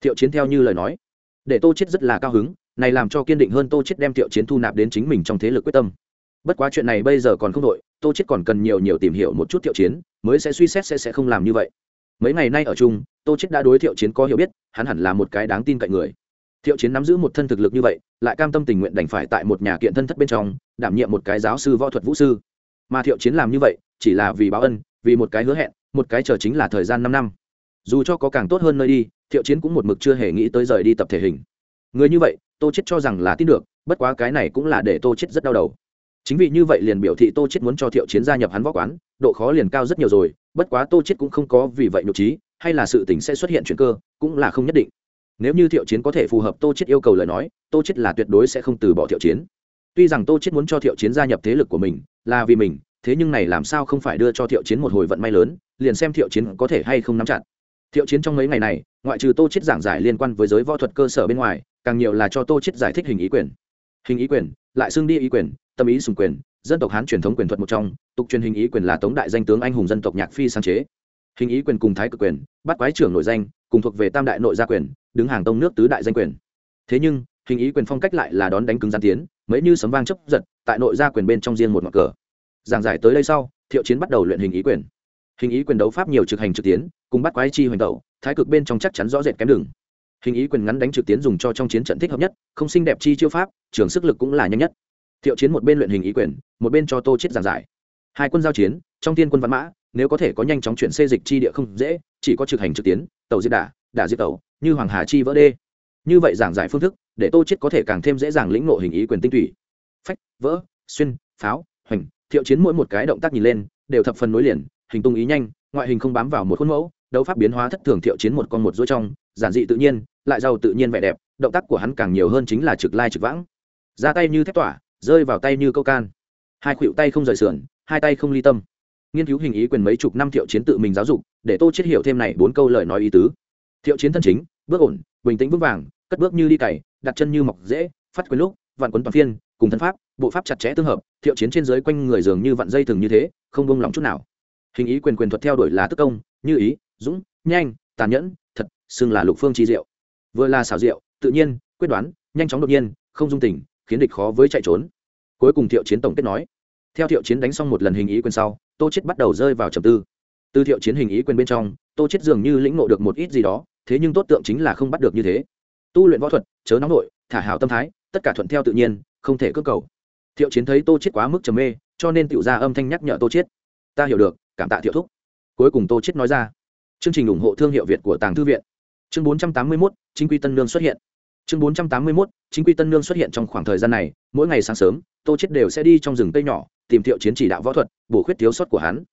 Thiệu chiến theo như lời nói, để tô chết rất là cao hứng, này làm cho kiên định hơn tô chết đem thiệu chiến thu nạp đến chính mình trong thế lực quyết tâm. Bất quá chuyện này bây giờ còn không đội, tô chết còn cần nhiều nhiều tìm hiểu một chút thiệu chiến, mới sẽ suy xét sẽ sẽ không làm như vậy. Mấy ngày nay ở chung, tô chết đã đối thiệu chiến có hiểu biết, hắn hẳn là một cái đáng tin cậy người. Thiệu chiến nắm giữ một thân thực lực như vậy, lại cam tâm tình nguyện đành phải tại một nhà kiện thân thất bên trong, đảm nhiệm một cái giáo sư võ thuật vũ sư. Mà thiệu chiến làm như vậy, chỉ là vì báo ân, vì một cái hứa hẹn một cái chờ chính là thời gian năm năm. Dù cho có càng tốt hơn nơi đi, thiệu chiến cũng một mực chưa hề nghĩ tới rời đi tập thể hình. Người như vậy, tô chết cho rằng là tin được, bất quá cái này cũng là để tô chết rất đau đầu. Chính vì như vậy liền biểu thị tô chết muốn cho thiệu chiến gia nhập hắn võ quán, độ khó liền cao rất nhiều rồi, bất quá tô chết cũng không có vì vậy nhục trí, hay là sự tình sẽ xuất hiện chuyện cơ, cũng là không nhất định. Nếu như thiệu chiến có thể phù hợp tô chết yêu cầu lời nói, tô chết là tuyệt đối sẽ không từ bỏ thiệu chiến. Tuy rằng tô chết muốn cho thiệu chiến gia nhập thế lực của mình, là vì mình, thế nhưng này làm sao không phải đưa cho thiệu chiến một hồi vận may lớn liền xem thiệu chiến có thể hay không nắm chặt. Thiệu chiến trong mấy ngày này, ngoại trừ tô chết giảng giải liên quan với giới võ thuật cơ sở bên ngoài, càng nhiều là cho tô chết giải thích hình ý quyền. Hình ý quyền, lại xưng đi ý quyền, tâm ý sùng quyền, dân tộc hán truyền thống quyền thuật một trong, tục truyền hình ý quyền là tống đại danh tướng anh hùng dân tộc nhạc phi sáng chế. Hình ý quyền cùng thái cực quyền, bắt quái trưởng nội danh, cùng thuộc về tam đại nội gia quyền, đứng hàng tông nước tứ đại danh quyền. Thế nhưng, hình ý quyền phong cách lại là đón đánh cứng gian tiến, mấy như sấm vang chấp giật, tại nội gia quyền bên trong riêng một ngọn cờ. Giảng giải tới đây sau, thiệu chiến bắt đầu luyện hình ý quyền hình ý quyền đấu pháp nhiều trực hành trực tiến, cùng bắt quái chi hoành tẩu, thái cực bên trong chắc chắn rõ rệt kém đường. Hình ý quyền ngắn đánh trực tiến dùng cho trong chiến trận thích hợp nhất, không xinh đẹp chi chiêu pháp, trường sức lực cũng là nhanh nhất. Thiệu chiến một bên luyện hình ý quyền, một bên cho tô chết giảng giải. Hai quân giao chiến, trong tiên quân văn mã, nếu có thể có nhanh chóng chuyển xê dịch chi địa không dễ, chỉ có trực hành trực tiến tàu diệt đả đả diệt tàu như hoàng hà chi vỡ đê. Như vậy giảng giải phương thức, để tô chết có thể càng thêm dễ dàng lĩnh ngộ hình ý quyền tinh tủy phách, vỡ, xuyên, pháo, hoành, thiệu chiến mỗi một cái động tác nhìn lên, đều thập phần nối liền hình tung ý nhanh, ngoại hình không bám vào một khuôn mẫu, đấu pháp biến hóa thất thường thiệu chiến một con một dối trong, giản dị tự nhiên, lại giàu tự nhiên vẻ đẹp, động tác của hắn càng nhiều hơn chính là trực lai trực vãng. Ra tay như thép tỏa, rơi vào tay như câu can. Hai khuỷu tay không rời sườn, hai tay không ly tâm. Nghiên cứu hình ý quyền mấy chục năm thiệu chiến tự mình giáo dục, để tô chết hiểu thêm này bốn câu lời nói ý tứ. Thiệu chiến thân chính, bước ổn, bình tĩnh vững vàng, cất bước như đi cày, đặt chân như mọc dễ phát quyền lúc, vạn quấn toàn phiên, cùng thân pháp, bộ pháp chặt chẽ tương hợp, thiệu chiến trên dưới quanh người dường như vạn dây thường như thế, không bông lòng chút nào hình ý quyền quyền thuật theo đuổi là tức công như ý dũng nhanh tàn nhẫn thật xưng là lục phương chi diệu. Vừa là xảo diệu tự nhiên quyết đoán nhanh chóng đột nhiên không dung tình khiến địch khó với chạy trốn. Cuối cùng thiệu chiến tổng kết nói theo thiệu chiến đánh xong một lần hình ý quyền sau tô chết bắt đầu rơi vào trầm tư. Từ thiệu chiến hình ý quyền bên trong tô chết dường như lĩnh ngộ được một ít gì đó thế nhưng tốt tượng chính là không bắt được như thế. Tu luyện võ thuật chớ nóng nổi, thả hảo tâm thái tất cả thuận theo tự nhiên không thể cưỡng cầu. Thiệu chiến thấy tô chết quá mức trầm mê cho nên tiểu ra âm thanh nhắc nhở tô chết ta hiểu được cảm tạ thiệu thúc. Cuối cùng tô chết nói ra chương trình ủng hộ thương hiệu việt của tàng thư viện. Chương 481, chính quy tân nương xuất hiện. Chương 481, chính quy tân nương xuất hiện trong khoảng thời gian này mỗi ngày sáng sớm tô chết đều sẽ đi trong rừng cây nhỏ tìm thiệu chiến chỉ đạo võ thuật bổ khuyết thiếu sót của hắn.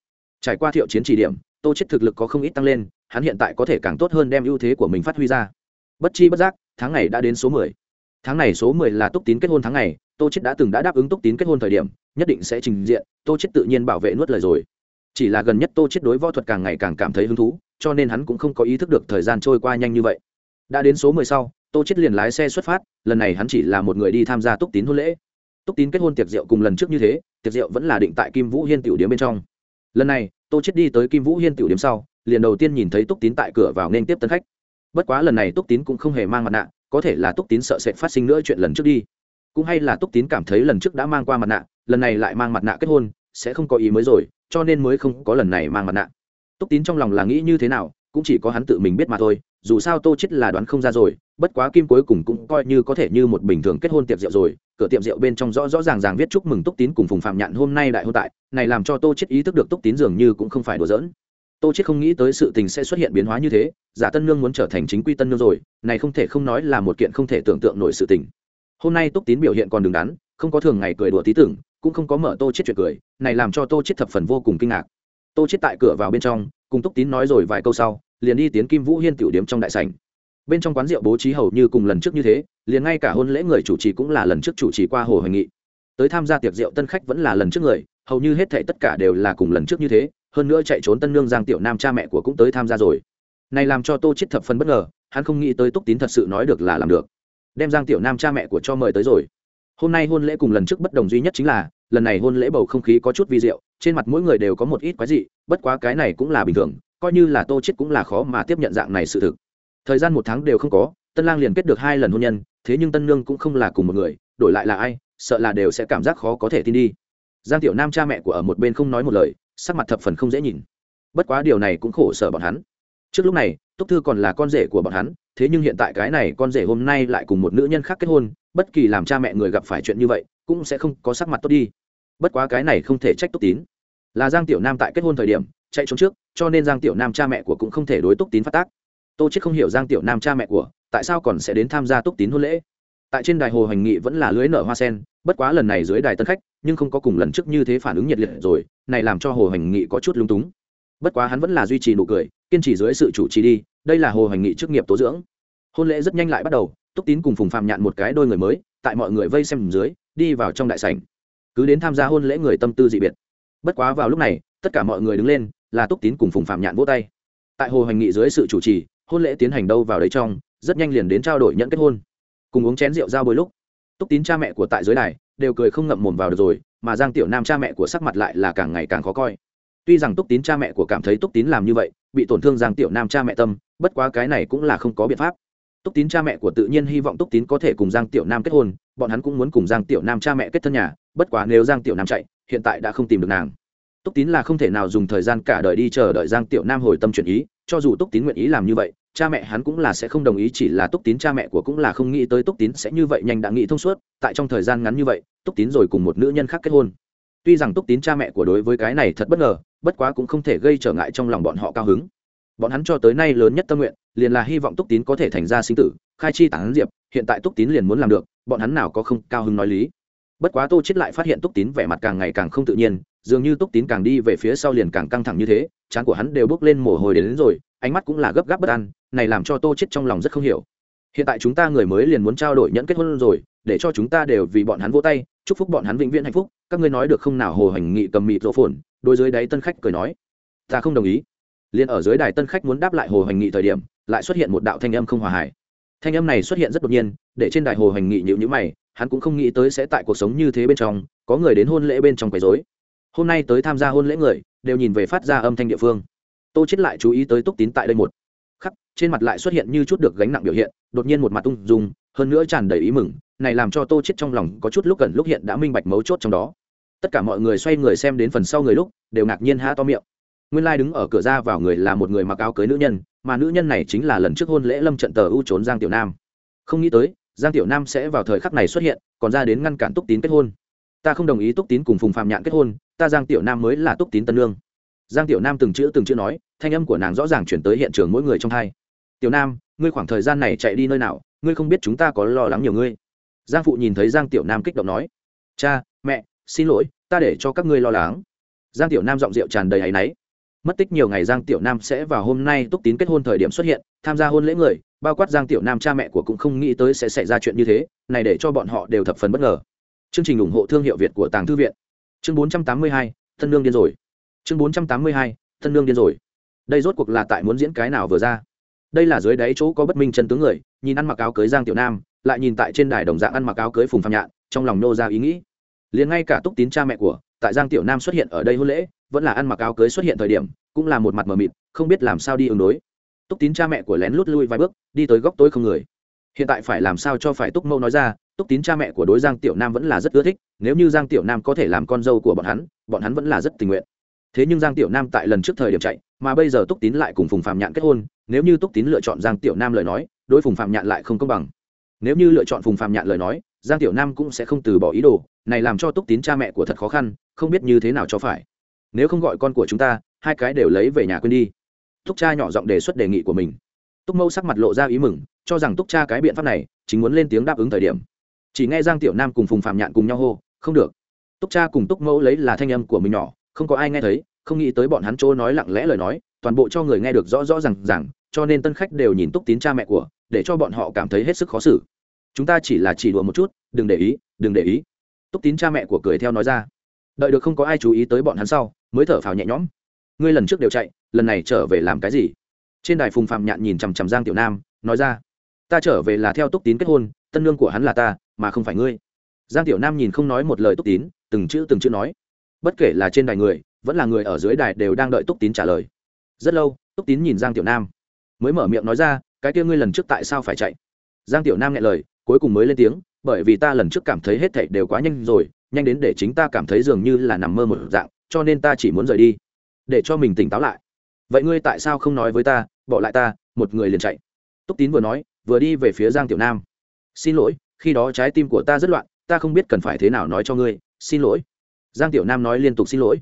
Trải qua thiệu chiến chỉ điểm tô chết thực lực có không ít tăng lên hắn hiện tại có thể càng tốt hơn đem ưu thế của mình phát huy ra. Bất chi bất giác tháng này đã đến số 10. tháng này số 10 là túc tín kết hôn tháng này tô chết đã từng đã đáp ứng túc tín kết hôn thời điểm nhất định sẽ trình diện tô chết tự nhiên bảo vệ nuốt lời rồi chỉ là gần nhất tô chết đối võ thuật càng ngày càng cảm thấy hứng thú, cho nên hắn cũng không có ý thức được thời gian trôi qua nhanh như vậy. Đã đến số 10 sau, tô chết liền lái xe xuất phát, lần này hắn chỉ là một người đi tham gia túc tín hôn lễ. Túc tín kết hôn tiệc rượu cùng lần trước như thế, tiệc rượu vẫn là định tại kim vũ hiên tiểu điếm bên trong. Lần này, tô chết đi tới kim vũ hiên tiểu điếm sau, liền đầu tiên nhìn thấy túc tín tại cửa vào nên tiếp tân khách. Bất quá lần này túc tín cũng không hề mang mặt nạ, có thể là túc tín sợ sẽ phát sinh nữa chuyện lần trước đi. Cũng hay là túc tín cảm thấy lần trước đã mang qua mặt nạ, lần này lại mang mặt nạ kết hôn sẽ không có ý mới rồi, cho nên mới không có lần này mang mặt nạ. Túc tín trong lòng là nghĩ như thế nào, cũng chỉ có hắn tự mình biết mà thôi, dù sao tô chết là đoán không ra rồi, bất quá kim cuối cùng cũng coi như có thể như một bình thường kết hôn tiệc rượu rồi, cửa tiệm rượu bên trong rõ rõ ràng ràng viết chúc mừng túc tín cùng phùng phạm nhạn hôm nay đại hôn tại, này làm cho tô chết ý thức được túc tín dường như cũng không phải đùa giỡn. Tô chết không nghĩ tới sự tình sẽ xuất hiện biến hóa như thế, giả tân nương muốn trở thành chính quy tân nương rồi, này không thể không nói là một kiện không thể tưởng tượng nổi sự tình hôm nay túc tín biểu hiện còn đứng đắn, không có thường ngày cười đùa tí tưởng, cũng không có mở tô chết chuyện cười, này làm cho tô chết thập phần vô cùng kinh ngạc. Tô chết tại cửa vào bên trong, cùng túc tín nói rồi vài câu sau, liền đi tiến kim vũ hiên tiểu điếm trong đại sảnh. Bên trong quán rượu bố trí hầu như cùng lần trước như thế, liền ngay cả hôn lễ người chủ trì cũng là lần trước chủ trì qua hồ hội nghị. Tới tham gia tiệc rượu tân khách vẫn là lần trước người, hầu như hết thảy tất cả đều là cùng lần trước như thế, hơn nữa chạy trốn tân nương giang tiểu nam cha mẹ của cũng tới tham gia rồi. Này làm cho tô chết thập phần bất ngờ, hắn không nghĩ tới túc tín thật sự nói được là làm được đem giang tiểu nam cha mẹ của cho mời tới rồi. Hôm nay hôn lễ cùng lần trước bất đồng duy nhất chính là, lần này hôn lễ bầu không khí có chút vi diệu, trên mặt mỗi người đều có một ít quái dị, bất quá cái này cũng là bình thường, coi như là tô chết cũng là khó mà tiếp nhận dạng này sự thực. Thời gian một tháng đều không có, tân lang liền kết được hai lần hôn nhân, thế nhưng tân nương cũng không là cùng một người, đổi lại là ai, sợ là đều sẽ cảm giác khó có thể tin đi. Giang tiểu nam cha mẹ của ở một bên không nói một lời, sắc mặt thập phần không dễ nhìn. Bất quá điều này cũng khổ sở bọn hắn. Trước lúc này túc thư còn là con rể của bọn hắn, thế nhưng hiện tại cái này con rể hôm nay lại cùng một nữ nhân khác kết hôn, bất kỳ làm cha mẹ người gặp phải chuyện như vậy, cũng sẽ không có sắc mặt tốt đi. Bất quá cái này không thể trách túc tín. Là giang tiểu nam tại kết hôn thời điểm, chạy trốn trước, cho nên giang tiểu nam cha mẹ của cũng không thể đối túc tín phát tác. Tô chết không hiểu giang tiểu nam cha mẹ của, tại sao còn sẽ đến tham gia túc tín hôn lễ. Tại trên đài hồ hành nghị vẫn là lưới nở hoa sen, bất quá lần này dưới đài tân khách, nhưng không có cùng lần trước như thế phản ứng nhiệt liệt rồi, này làm cho hồ hành nghị có chút lung túng bất quá hắn vẫn là duy trì nụ cười, kiên trì dưới sự chủ trì đi, đây là hồ hoành nghị chức nghiệp tố dưỡng. Hôn lễ rất nhanh lại bắt đầu, túc tín cùng phùng phạm nhạn một cái đôi người mới, tại mọi người vây xem dưới, đi vào trong đại sảnh. Cứ đến tham gia hôn lễ người tâm tư dị biệt. Bất quá vào lúc này, tất cả mọi người đứng lên, là túc tín cùng phùng phạm nhạn vỗ tay. Tại hồ hoành nghị dưới sự chủ trì, hôn lễ tiến hành đâu vào đấy trong, rất nhanh liền đến trao đổi nhận kết hôn. Cùng uống chén rượu giao bôi lúc, túc tín cha mẹ của tại dưới đài, đều cười không ngậm mồm vào được rồi, mà giang tiểu nam cha mẹ của sắc mặt lại là càng ngày càng khó coi tuy rằng túc tín cha mẹ của cảm thấy túc tín làm như vậy bị tổn thương giang tiểu nam cha mẹ tâm bất quá cái này cũng là không có biện pháp túc tín cha mẹ của tự nhiên hy vọng túc tín có thể cùng giang tiểu nam kết hôn bọn hắn cũng muốn cùng giang tiểu nam cha mẹ kết thân nhà bất quá nếu giang tiểu nam chạy hiện tại đã không tìm được nàng túc tín là không thể nào dùng thời gian cả đời đi chờ đợi giang tiểu nam hồi tâm chuyển ý cho dù túc tín nguyện ý làm như vậy cha mẹ hắn cũng là sẽ không đồng ý chỉ là túc tín cha mẹ của cũng là không nghĩ tới túc tín sẽ như vậy nhanh đã nghĩ thông suốt tại trong thời gian ngắn như vậy túc tín rồi cùng một nữ nhân khác kết hôn tuy rằng túc tín cha mẹ của đối với cái này thật bất ngờ bất quá cũng không thể gây trở ngại trong lòng bọn họ cao hứng. Bọn hắn cho tới nay lớn nhất tâm nguyện liền là hy vọng túc tín có thể thành ra sinh tử khai chi tán diệp hiện tại túc tín liền muốn làm được bọn hắn nào có không cao hứng nói lý. Bất quá tô chết lại phát hiện túc tín vẻ mặt càng ngày càng không tự nhiên dường như túc tín càng đi về phía sau liền càng căng thẳng như thế trán của hắn đều bước lên mồ hôi đến, đến rồi ánh mắt cũng là gấp gáp bất an này làm cho tô chết trong lòng rất không hiểu. Hiện tại chúng ta người mới liền muốn trao đổi nhẫn kết hôn rồi để cho chúng ta đều vì bọn hắn vỗ tay chúc phúc bọn hắn vĩnh viễn hạnh phúc các ngươi nói được không nào hồ hành nghị cầm mịt rộ phồn đôi dưới đáy tân khách cười nói, ta không đồng ý. Liền ở dưới đài tân khách muốn đáp lại hồ hoành nghị thời điểm, lại xuất hiện một đạo thanh âm không hòa hải thanh âm này xuất hiện rất đột nhiên, để trên đài hồ hoành nghị nhịu nhữ mày, hắn cũng không nghĩ tới sẽ tại cuộc sống như thế bên trong, có người đến hôn lễ bên trong quấy dối hôm nay tới tham gia hôn lễ người, đều nhìn về phát ra âm thanh địa phương. Tô chết lại chú ý tới túc tín tại đây một khắc, trên mặt lại xuất hiện như chút được gánh nặng biểu hiện, đột nhiên một mặt tung dung, hơn nữa tràn đầy ý mừng, này làm cho tô chết trong lòng có chút lúc gần lúc hiện đã minh bạch mấu chốt trong đó tất cả mọi người xoay người xem đến phần sau người lúc, đều ngạc nhiên há to miệng. Nguyên lai đứng ở cửa ra vào người là một người mặc áo cưới nữ nhân, mà nữ nhân này chính là lần trước hôn lễ lâm trận tờ u trốn giang tiểu nam. Không nghĩ tới, giang tiểu nam sẽ vào thời khắc này xuất hiện, còn ra đến ngăn cản túc tín kết hôn. Ta không đồng ý túc tín cùng phùng phạm nhạn kết hôn, ta giang tiểu nam mới là túc tín tân lương. Giang tiểu nam từng chữ từng chữ nói, thanh âm của nàng rõ ràng chuyển tới hiện trường mỗi người trong hai. Tiểu nam, ngươi khoảng thời gian này chạy đi nơi nào, ngươi không biết chúng ta có lo lắng nhiều ngươi. Giang phụ nhìn thấy giang tiểu nam kích động nói, cha, mẹ xin lỗi ta để cho các ngươi lo lắng. Giang tiểu nam giọng rượu tràn đầy áy náy. Mất tích nhiều ngày giang tiểu nam sẽ vào hôm nay túc tín kết hôn thời điểm xuất hiện tham gia hôn lễ người bao quát giang tiểu nam cha mẹ của cũng không nghĩ tới sẽ xảy ra chuyện như thế này để cho bọn họ đều thập phần bất ngờ. Chương trình ủng hộ thương hiệu việt của tàng thư viện. Chương 482, thân lương điên rồi. Chương 482, thân lương điên rồi. Đây rốt cuộc là tại muốn diễn cái nào vừa ra. Đây là dưới đáy chỗ có bất minh chân tướng người nhìn ăn mặc áo cưới giang tiểu nam lại nhìn tại trên đài đồng dạng ăn mặc áo cưới phùng phạm nhạn trong lòng nô ra ý nghĩ liền ngay cả túc tín cha mẹ của, tại giang tiểu nam xuất hiện ở đây hôn lễ, vẫn là ăn mặc áo cưới xuất hiện thời điểm, cũng là một mặt mờ mịt, không biết làm sao đi ứng đối. Túc tín cha mẹ của lén lút lui vài bước, đi tới góc tối không người. Hiện tại phải làm sao cho phải túc mâu nói ra, túc tín cha mẹ của đối giang tiểu nam vẫn là rất ưa thích, nếu như giang tiểu nam có thể làm con dâu của bọn hắn bọn hắn vẫn là rất tình nguyện. Thế nhưng giang tiểu nam tại lần trước thời điểm chạy, mà bây giờ túc tín lại cùng phùng phạm nhạn kết hôn, nếu như túc tín lựa chọn giang tiểu nam lời nói, đối phùng phạm nhạn lại không công bằng. Nếu như lựa chọn phùng phạm nhạn lời nói, giang tiểu nam cũng sẽ không từ bỏ ý đồ này làm cho túc tín cha mẹ của thật khó khăn, không biết như thế nào cho phải. Nếu không gọi con của chúng ta, hai cái đều lấy về nhà quên đi. Túc cha nhỏ giọng đề xuất đề nghị của mình. Túc mẫu sắc mặt lộ ra ý mừng, cho rằng túc cha cái biện pháp này chính muốn lên tiếng đáp ứng thời điểm. Chỉ nghe giang tiểu nam cùng phùng phạm nhạn cùng nhau hô, không được. Túc cha cùng túc mẫu lấy là thanh âm của mình nhỏ, không có ai nghe thấy, không nghĩ tới bọn hắn chỗ nói lặng lẽ lời nói, toàn bộ cho người nghe được rõ rõ r à n g rằng cho nên tân khách đều nhìn túc tín cha mẹ của, để cho bọn họ cảm thấy hết sức khó xử. Chúng ta chỉ là chỉ đùa một chút, đừng để ý, đừng để ý túc tín cha mẹ của cười theo nói ra. Đợi được không có ai chú ý tới bọn hắn sau, mới thở phào nhẹ nhõm. Ngươi lần trước đều chạy, lần này trở về làm cái gì? Trên đài phùng phạm nhạn nhìn chằm chằm giang tiểu nam, nói ra. Ta trở về là theo túc tín kết hôn, tân lương của hắn là ta, mà không phải ngươi. Giang tiểu nam nhìn không nói một lời túc tín, từng chữ từng chữ nói. Bất kể là trên đài người, vẫn là người ở dưới đài đều đang đợi túc tín trả lời. Rất lâu, túc tín nhìn giang tiểu nam, mới mở miệng nói ra, cái kia ngươi lần trước tại sao phải chạy? Giang tiểu nam nghe lời cuối cùng mới lên tiếng, bởi vì ta lần trước cảm thấy hết thảy đều quá nhanh rồi, nhanh đến để chính ta cảm thấy dường như là nằm mơ một dạng, cho nên ta chỉ muốn rời đi, để cho mình tỉnh táo lại. Vậy ngươi tại sao không nói với ta, bỏ lại ta, một người liền chạy? Túc tín vừa nói, vừa đi về phía giang tiểu nam. Xin lỗi, khi đó trái tim của ta rất loạn, ta không biết cần phải thế nào nói cho ngươi, xin lỗi. Giang tiểu nam nói liên tục xin lỗi.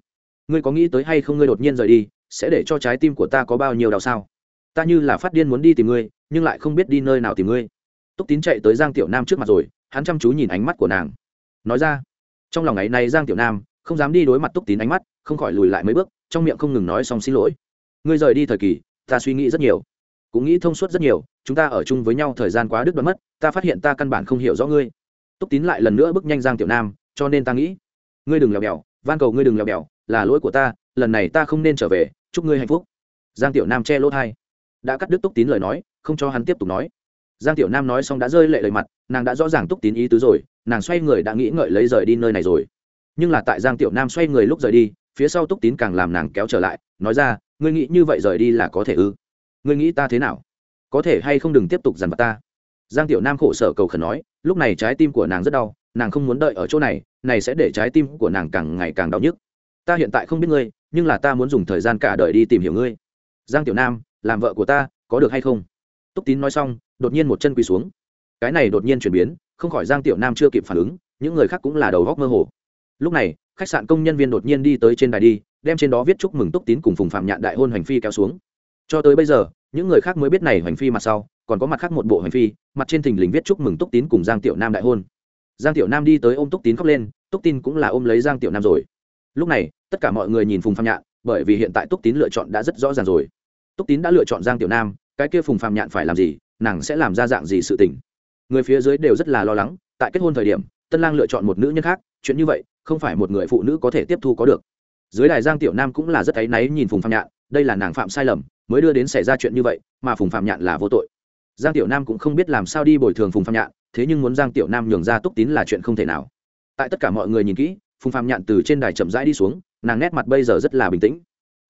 Ngươi có nghĩ tới hay không ngươi đột nhiên rời đi, sẽ để cho trái tim của ta có bao nhiêu đau sao? Ta như là phát điên muốn đi tìm ngươi, nhưng lại không biết đi nơi nào tìm ngươi túc tín chạy tới giang tiểu nam trước mặt rồi, hắn chăm chú nhìn ánh mắt của nàng. Nói ra, trong lòng ấy này giang tiểu nam không dám đi đối mặt túc tín ánh mắt, không khỏi lùi lại mấy bước, trong miệng không ngừng nói xong xin lỗi. Ngươi rời đi thời kỳ, ta suy nghĩ rất nhiều, cũng nghĩ thông suốt rất nhiều, chúng ta ở chung với nhau thời gian quá đứt đoạn mất, ta phát hiện ta căn bản không hiểu rõ ngươi. Túc tín lại lần nữa bước nhanh giang tiểu nam, cho nên ta nghĩ, ngươi đừng lèo bèo, van cầu ngươi đừng lèo bèo, là lỗi của ta, lần này ta không nên trở về, chúc ngươi hạnh phúc. Giang tiểu nam che lỗ thai đã cắt đứt túc tín lời nói, không cho hắn tiếp tục nói giang tiểu nam nói xong đã rơi lệ lời mặt, nàng đã rõ ràng túc tín ý tứ rồi, nàng xoay người đã nghĩ ngợi lấy rời đi nơi này rồi. Nhưng là tại giang tiểu nam xoay người lúc rời đi, phía sau túc tín càng làm nàng kéo trở lại, nói ra, ngươi nghĩ như vậy rời đi là có thể ư? Ngươi nghĩ ta thế nào? Có thể hay không đừng tiếp tục dằn vặt ta? Giang tiểu nam khổ sở cầu khẩn nói, lúc này trái tim của nàng rất đau, nàng không muốn đợi ở chỗ này này sẽ để trái tim của nàng càng ngày càng đau nhức. Ta hiện tại không biết ngươi, nhưng là ta muốn dùng thời gian cả đời đi tìm hiểu ngươi. Giang tiểu nam, làm vợ của ta, có được hay không? Túc tín nói xong, đột nhiên một chân quỳ xuống. Cái này đột nhiên chuyển biến, không khỏi giang tiểu nam chưa kịp phản ứng, những người khác cũng là đầu góc mơ hồ. Lúc này, khách sạn công nhân viên đột nhiên đi tới trên đài đi, đem trên đó viết chúc mừng túc tín cùng phùng phạm nhạn đại hôn hành phi kéo xuống. Cho tới bây giờ, những người khác mới biết này hành phi mặt sau, còn có mặt khác một bộ hành phi, mặt trên thình lình viết chúc mừng túc tín cùng giang tiểu nam đại hôn. Giang tiểu nam đi tới ôm túc tín khóc lên, túc tín cũng là ôm lấy giang tiểu nam rồi. Lúc này, tất cả mọi người nhìn phùng phạm nhạn, bởi vì hiện tại túc tín lựa chọn đã rất rõ ràng rồi. Túc tín đã lựa chọn giang tiểu nam cái kia phùng phạm nhạn phải làm gì, nàng sẽ làm ra dạng gì sự tình. Người phía dưới đều rất là lo lắng, tại kết hôn thời điểm, tân lang lựa chọn một nữ nhân khác, chuyện như vậy, không phải một người phụ nữ có thể tiếp thu có được. Dưới đài giang tiểu nam cũng là rất áy náy nhìn phùng phạm nhạn, đây là nàng phạm sai lầm, mới đưa đến xảy ra chuyện như vậy, mà phùng phạm nhạn là vô tội. Giang tiểu nam cũng không biết làm sao đi bồi thường phùng phạm nhạn, thế nhưng muốn giang tiểu nam nhường ra túc tín là chuyện không thể nào. Tại tất cả mọi người nhìn kỹ, phùng phạm nhạn từ trên đài chậm rãi đi xuống, nàng nét mặt bây giờ rất là bình tĩnh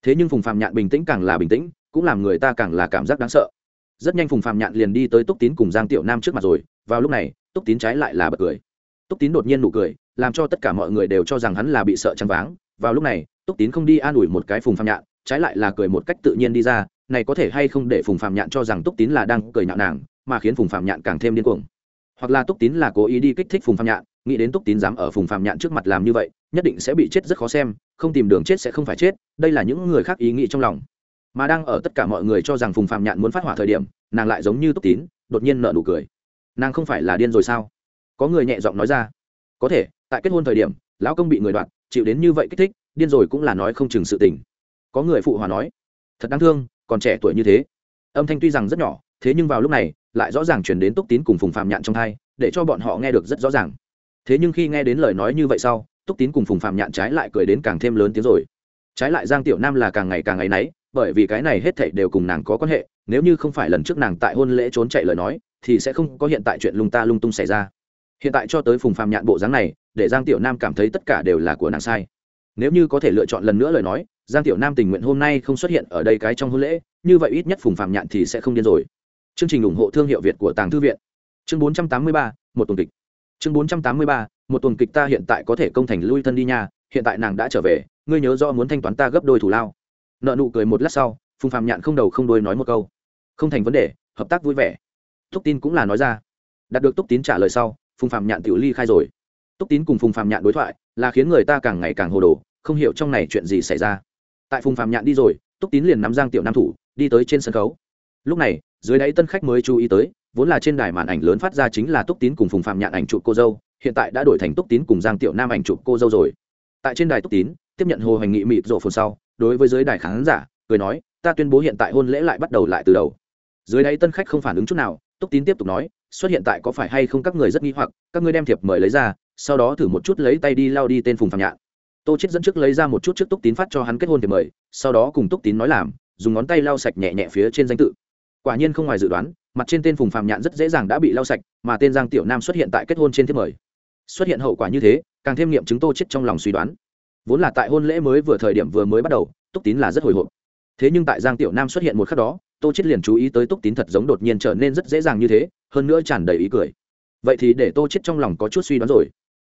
thế nhưng phùng phạm nhạn bình tĩnh càng là bình tĩnh, cũng làm người ta càng là cảm giác đáng sợ. Rất nhanh phùng phạm nhạn liền đi tới túc tín cùng giang tiểu nam trước mặt rồi, vào lúc này, túc tín trái lại là bật cười. Túc tín đột nhiên nụ cười, làm cho tất cả mọi người đều cho rằng hắn là bị sợ chăn váng. Vào lúc này, túc tín không đi an ủi một cái phùng phạm nhạn, trái lại là cười một cách tự nhiên đi ra, này có thể hay không để phùng phạm nhạn cho rằng túc tín là đang cười nhạo nàng, mà khiến phùng phạm nhạn càng thêm điên cuồng. Hoặc là túc tín là cố ý đi kích thích phùng phạm nhạn, nghĩ đến túc tín dám ở phùng phạm nhạn trước mặt làm như vậy nhất định sẽ bị chết rất khó xem, không tìm đường chết sẽ không phải chết, đây là những người khác ý nghĩ trong lòng. Mà đang ở tất cả mọi người cho rằng phùng phạm nhạn muốn phát hỏa thời điểm, nàng lại giống như túc tín, đột nhiên nợ nụ cười. Nàng không phải là điên rồi sao? Có người nhẹ giọng nói ra. Có thể, tại kết hôn thời điểm, lão công bị người đoạt, chịu đến như vậy kích thích, điên rồi cũng là nói không chừng sự tình. Có người phụ hòa nói. Thật đáng thương, còn trẻ tuổi như thế. Âm thanh tuy rằng rất nhỏ, thế nhưng vào lúc này, lại rõ ràng chuyển đến túc tín cùng phùng phạm nhạn trong thai, để cho bọn họ nghe được rất rõ ràng. Thế nhưng khi nghe đến lời nói như vậy sau túc tín cùng phùng phạm nhạn trái lại cười đến càng thêm lớn tiếng rồi. Trái lại giang tiểu nam là càng ngày càng ngày náy bởi vì cái này hết thảy đều cùng nàng có quan hệ nếu như không phải lần trước nàng tại hôn lễ trốn chạy lời nói thì sẽ không có hiện tại chuyện lung ta lung tung xảy ra. Hiện tại cho tới phùng phạm nhạn bộ dáng này để giang tiểu nam cảm thấy tất cả đều là của nàng sai. Nếu như có thể lựa chọn lần nữa lời nói giang tiểu nam tình nguyện hôm nay không xuất hiện ở đây cái trong hôn lễ như vậy ít nhất phùng phạm nhạn thì sẽ không điên rồi. Chương trình ủng hộ thương hiệu việt của tàng thư viện. Chương 483, một tuần kịch. Chương 483, một tuần kịch ta hiện tại có thể công thành lui thân đi nha, hiện tại nàng đã trở về, ngươi nhớ do muốn thanh toán ta gấp đôi thủ lao. Nợ nụ cười một lát sau, phùng phạm nhạn không đầu không đôi nói một câu. Không thành vấn đề, hợp tác vui vẻ. Túc tín cũng là nói ra. Đạt được túc tín trả lời sau, phùng phạm nhạn tiểu ly khai rồi. Túc tín cùng phùng phạm nhạn đối thoại, là khiến người ta càng ngày càng hồ đồ, không hiểu trong này chuyện gì xảy ra. Tại phùng phạm nhạn đi rồi, túc tín liền nắm giang tiểu nam thủ, đi tới trên sân khấu. Lúc này, dưới đáy tân khách mới chú ý tới, vốn là trên đài màn ảnh lớn phát ra chính là túc tín cùng phùng phạm nhạn ảnh chụp cô dâu hiện tại đã đổi thành túc tín cùng giang tiểu nam ảnh chụp cô dâu rồi. Tại trên đài túc tín, tiếp nhận hồ hành nghị mịt rộ phồn sau, đối với dưới đài khán giả, cười nói, ta tuyên bố hiện tại hôn lễ lại bắt đầu lại từ đầu. Dưới đáy tân khách không phản ứng chút nào, túc tín tiếp tục nói, xuất hiện tại có phải hay không các người rất nghi hoặc, các ngươi đem thiệp mời lấy ra, sau đó thử một chút lấy tay đi lao đi tên phùng phạm nhạn. Tô chết dẫn trước lấy ra một chút trước túc tín phát cho hắn kết hôn thiệp mời, sau đó cùng túc tín nói làm, dùng ngón tay lau sạch nhẹ nhẹ phía trên danh tự. Quả nhiên không ngoài dự đoán, mặt trên tên phùng phạm nhạn rất dễ dàng đã bị lau sạch, mà tên giang tiểu nam xuất hiện tại kết hôn trên thiệp mời xuất hiện hậu quả như thế, càng thêm nghiệm chứng tô chết trong lòng suy đoán. Vốn là tại hôn lễ mới vừa thời điểm vừa mới bắt đầu, túc tín là rất hồi hộp. Thế nhưng tại giang tiểu nam xuất hiện một khắc đó, tô chết liền chú ý tới túc tín thật giống đột nhiên trở nên rất dễ dàng như thế, hơn nữa tràn đầy ý cười. Vậy thì để tô chết trong lòng có chút suy đoán rồi.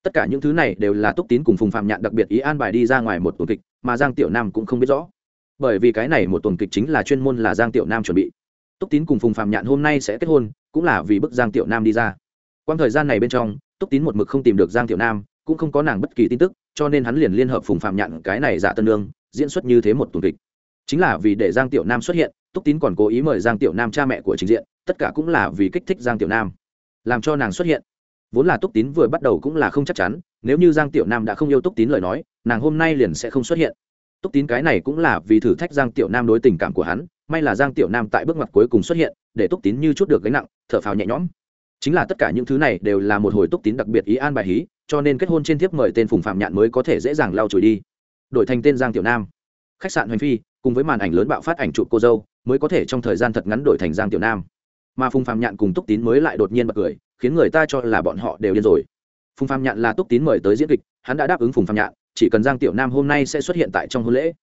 Tất cả những thứ này đều là túc tín cùng phùng phạm nhạn đặc biệt ý an bài đi ra ngoài một tuần kịch, mà giang tiểu nam cũng không biết rõ. Bởi vì cái này một tuần kịch chính là chuyên môn là giang tiểu nam chuẩn bị. Túc tín cùng phùng phạm nhạn hôm nay sẽ kết hôn, cũng là vì bức giang tiểu nam đi ra quang thời gian này bên trong, túc tín một mực không tìm được giang tiểu nam, cũng không có nàng bất kỳ tin tức, cho nên hắn liền liên hợp phùng phạm nhạn cái này giả tân lương diễn xuất như thế một tuần kịch. Chính là vì để giang tiểu nam xuất hiện, túc tín còn cố ý mời giang tiểu nam cha mẹ của trình diện, tất cả cũng là vì kích thích giang tiểu nam. Làm cho nàng xuất hiện. Vốn là túc tín vừa bắt đầu cũng là không chắc chắn, nếu như giang tiểu nam đã không yêu túc tín lời nói, nàng hôm nay liền sẽ không xuất hiện. Túc tín cái này cũng là vì thử thách giang tiểu nam đối tình cảm của hắn, may là giang tiểu nam tại bước ngoặt cuối cùng xuất hiện, để túc tín như chút được gánh nặng, thở phào nhẹ nhõm chính là tất cả những thứ này đều là một hồi túc tín đặc biệt ý an bài hí, cho nên kết hôn trên thiếp mời tên phùng phạm nhạn mới có thể dễ dàng lau chùi đi. Đổi thành tên giang tiểu nam. Khách sạn hoành phi, cùng với màn ảnh lớn bạo phát ảnh chụp cô dâu, mới có thể trong thời gian thật ngắn đổi thành giang tiểu nam. Mà phùng phạm nhạn cùng túc tín mới lại đột nhiên bật cười, khiến người ta cho là bọn họ đều điên rồi. Phùng phạm nhạn là túc tín mời tới diễn kịch, hắn đã đáp ứng phùng phạm nhạn, chỉ cần giang tiểu nam hôm nay sẽ xuất hiện tại trong hôn lễ.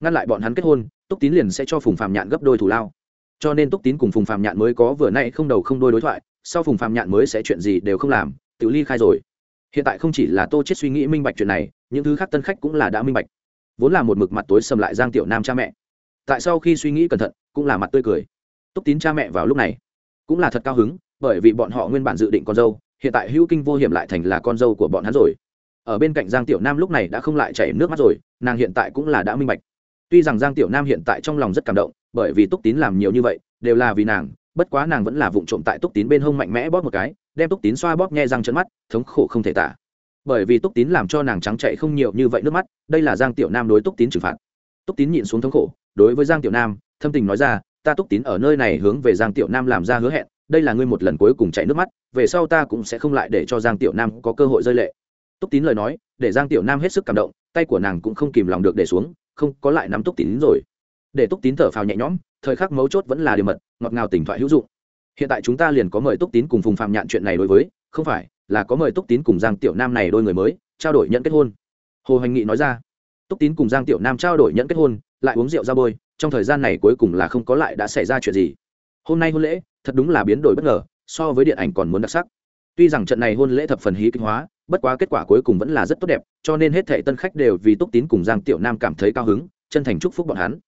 Ngăn lại bọn hắn kết hôn, túc tín liền sẽ cho phùng phạm nhạn gấp đôi thủ lao. Cho nên túc tín cùng phùng phạm nhạn mới có vừa nay không đầu không đôi đối thoại sau phùng phạm nhạn mới sẽ chuyện gì đều không làm tự ly khai rồi. Hiện tại không chỉ là tô chết suy nghĩ minh bạch chuyện này, những thứ khác tân khách cũng là đã minh bạch. Vốn là một mực mặt tối sầm lại giang tiểu nam cha mẹ. Tại sau khi suy nghĩ cẩn thận, cũng là mặt tươi cười. Túc tín cha mẹ vào lúc này, cũng là thật cao hứng, bởi vì bọn họ nguyên bản dự định con dâu, hiện tại hữu kinh vô hiểm lại thành là con dâu của bọn hắn rồi. Ở bên cạnh giang tiểu nam lúc này đã không lại chảy nước mắt rồi, nàng hiện tại cũng là đã minh bạch. Tuy rằng giang tiểu nam hiện tại trong lòng rất cảm động, bởi vì túc tín làm nhiều như vậy, đều là vì nàng bất quá nàng vẫn là vụng trộm tại túc tín bên hông mạnh mẽ bóp một cái, đem túc tín xoa bóp nghe răng chân mắt, thống khổ không thể tả. Bởi vì túc tín làm cho nàng trắng chạy không nhiều như vậy nước mắt, đây là giang tiểu nam đối túc tín trừng phạt. Túc tín nhịn xuống thống khổ, đối với giang tiểu nam, thâm tình nói ra, ta túc tín ở nơi này hướng về giang tiểu nam làm ra hứa hẹn, đây là ngươi một lần cuối cùng chạy nước mắt, về sau ta cũng sẽ không lại để cho giang tiểu nam có cơ hội rơi lệ. Túc tín lời nói, để giang tiểu nam hết sức cảm động, tay của nàng cũng không kìm lòng được để xuống, không có lại nắm túc tín rồi. Để túc tín thở phào nhẹ nhõm thời khắc mấu chốt vẫn là điều mật, ngọt ngào tỉnh thoại hữu dụng. Hiện tại chúng ta liền có mời túc tín cùng phùng phạm nhạn chuyện này đối với, không phải, là có mời túc tín cùng giang tiểu nam này đôi người mới, trao đổi nhận kết hôn. Hồ hành nghị nói ra. Túc tín cùng giang tiểu nam trao đổi nhận kết hôn, lại uống rượu ra bôi, trong thời gian này cuối cùng là không có lại đã xảy ra chuyện gì. Hôm nay hôn lễ, thật đúng là biến đổi bất ngờ, so với điện ảnh còn muốn đặc sắc. Tuy rằng trận này hôn lễ thập phần hí kinh hóa, bất quá kết quả cuối cùng vẫn là rất tốt đẹp, cho nên hết thệ tân khách đều vì túc tín cùng giang tiểu nam cảm thấy cao hứng, chân thành chúc phúc bọn hắn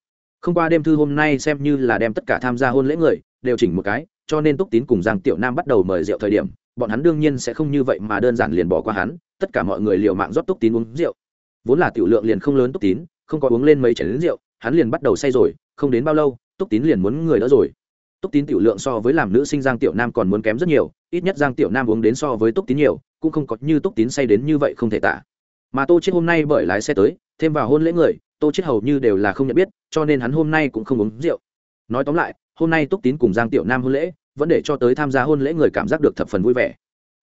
không qua đêm thư hôm nay xem như là đem tất cả tham gia hôn lễ người đều chỉnh một cái, cho nên túc tín cùng giang tiểu nam bắt đầu mời rượu thời điểm, bọn hắn đương nhiên sẽ không như vậy mà đơn giản liền bỏ qua hắn, tất cả mọi người liều mạng rót túc tín uống rượu. Vốn là tiểu lượng liền không lớn túc tín, không có uống lên mấy chén rượu, hắn liền bắt đầu say rồi, không đến bao lâu, túc tín liền muốn người đỡ rồi. Túc tín tiểu lượng so với làm nữ sinh giang tiểu nam còn muốn kém rất nhiều, ít nhất giang tiểu nam uống đến so với túc tín nhiều, cũng không có như túc tín say đến như vậy không thể tả. Mà tô chết hôm nay bởi lái xe tới, thêm vào hôn lễ người tô chết hầu như đều là không nhận biết, cho nên hắn hôm nay cũng không uống rượu. Nói tóm lại, hôm nay túc tín cùng giang tiểu nam hôn lễ, vẫn để cho tới tham gia hôn lễ người cảm giác được thập phần vui vẻ.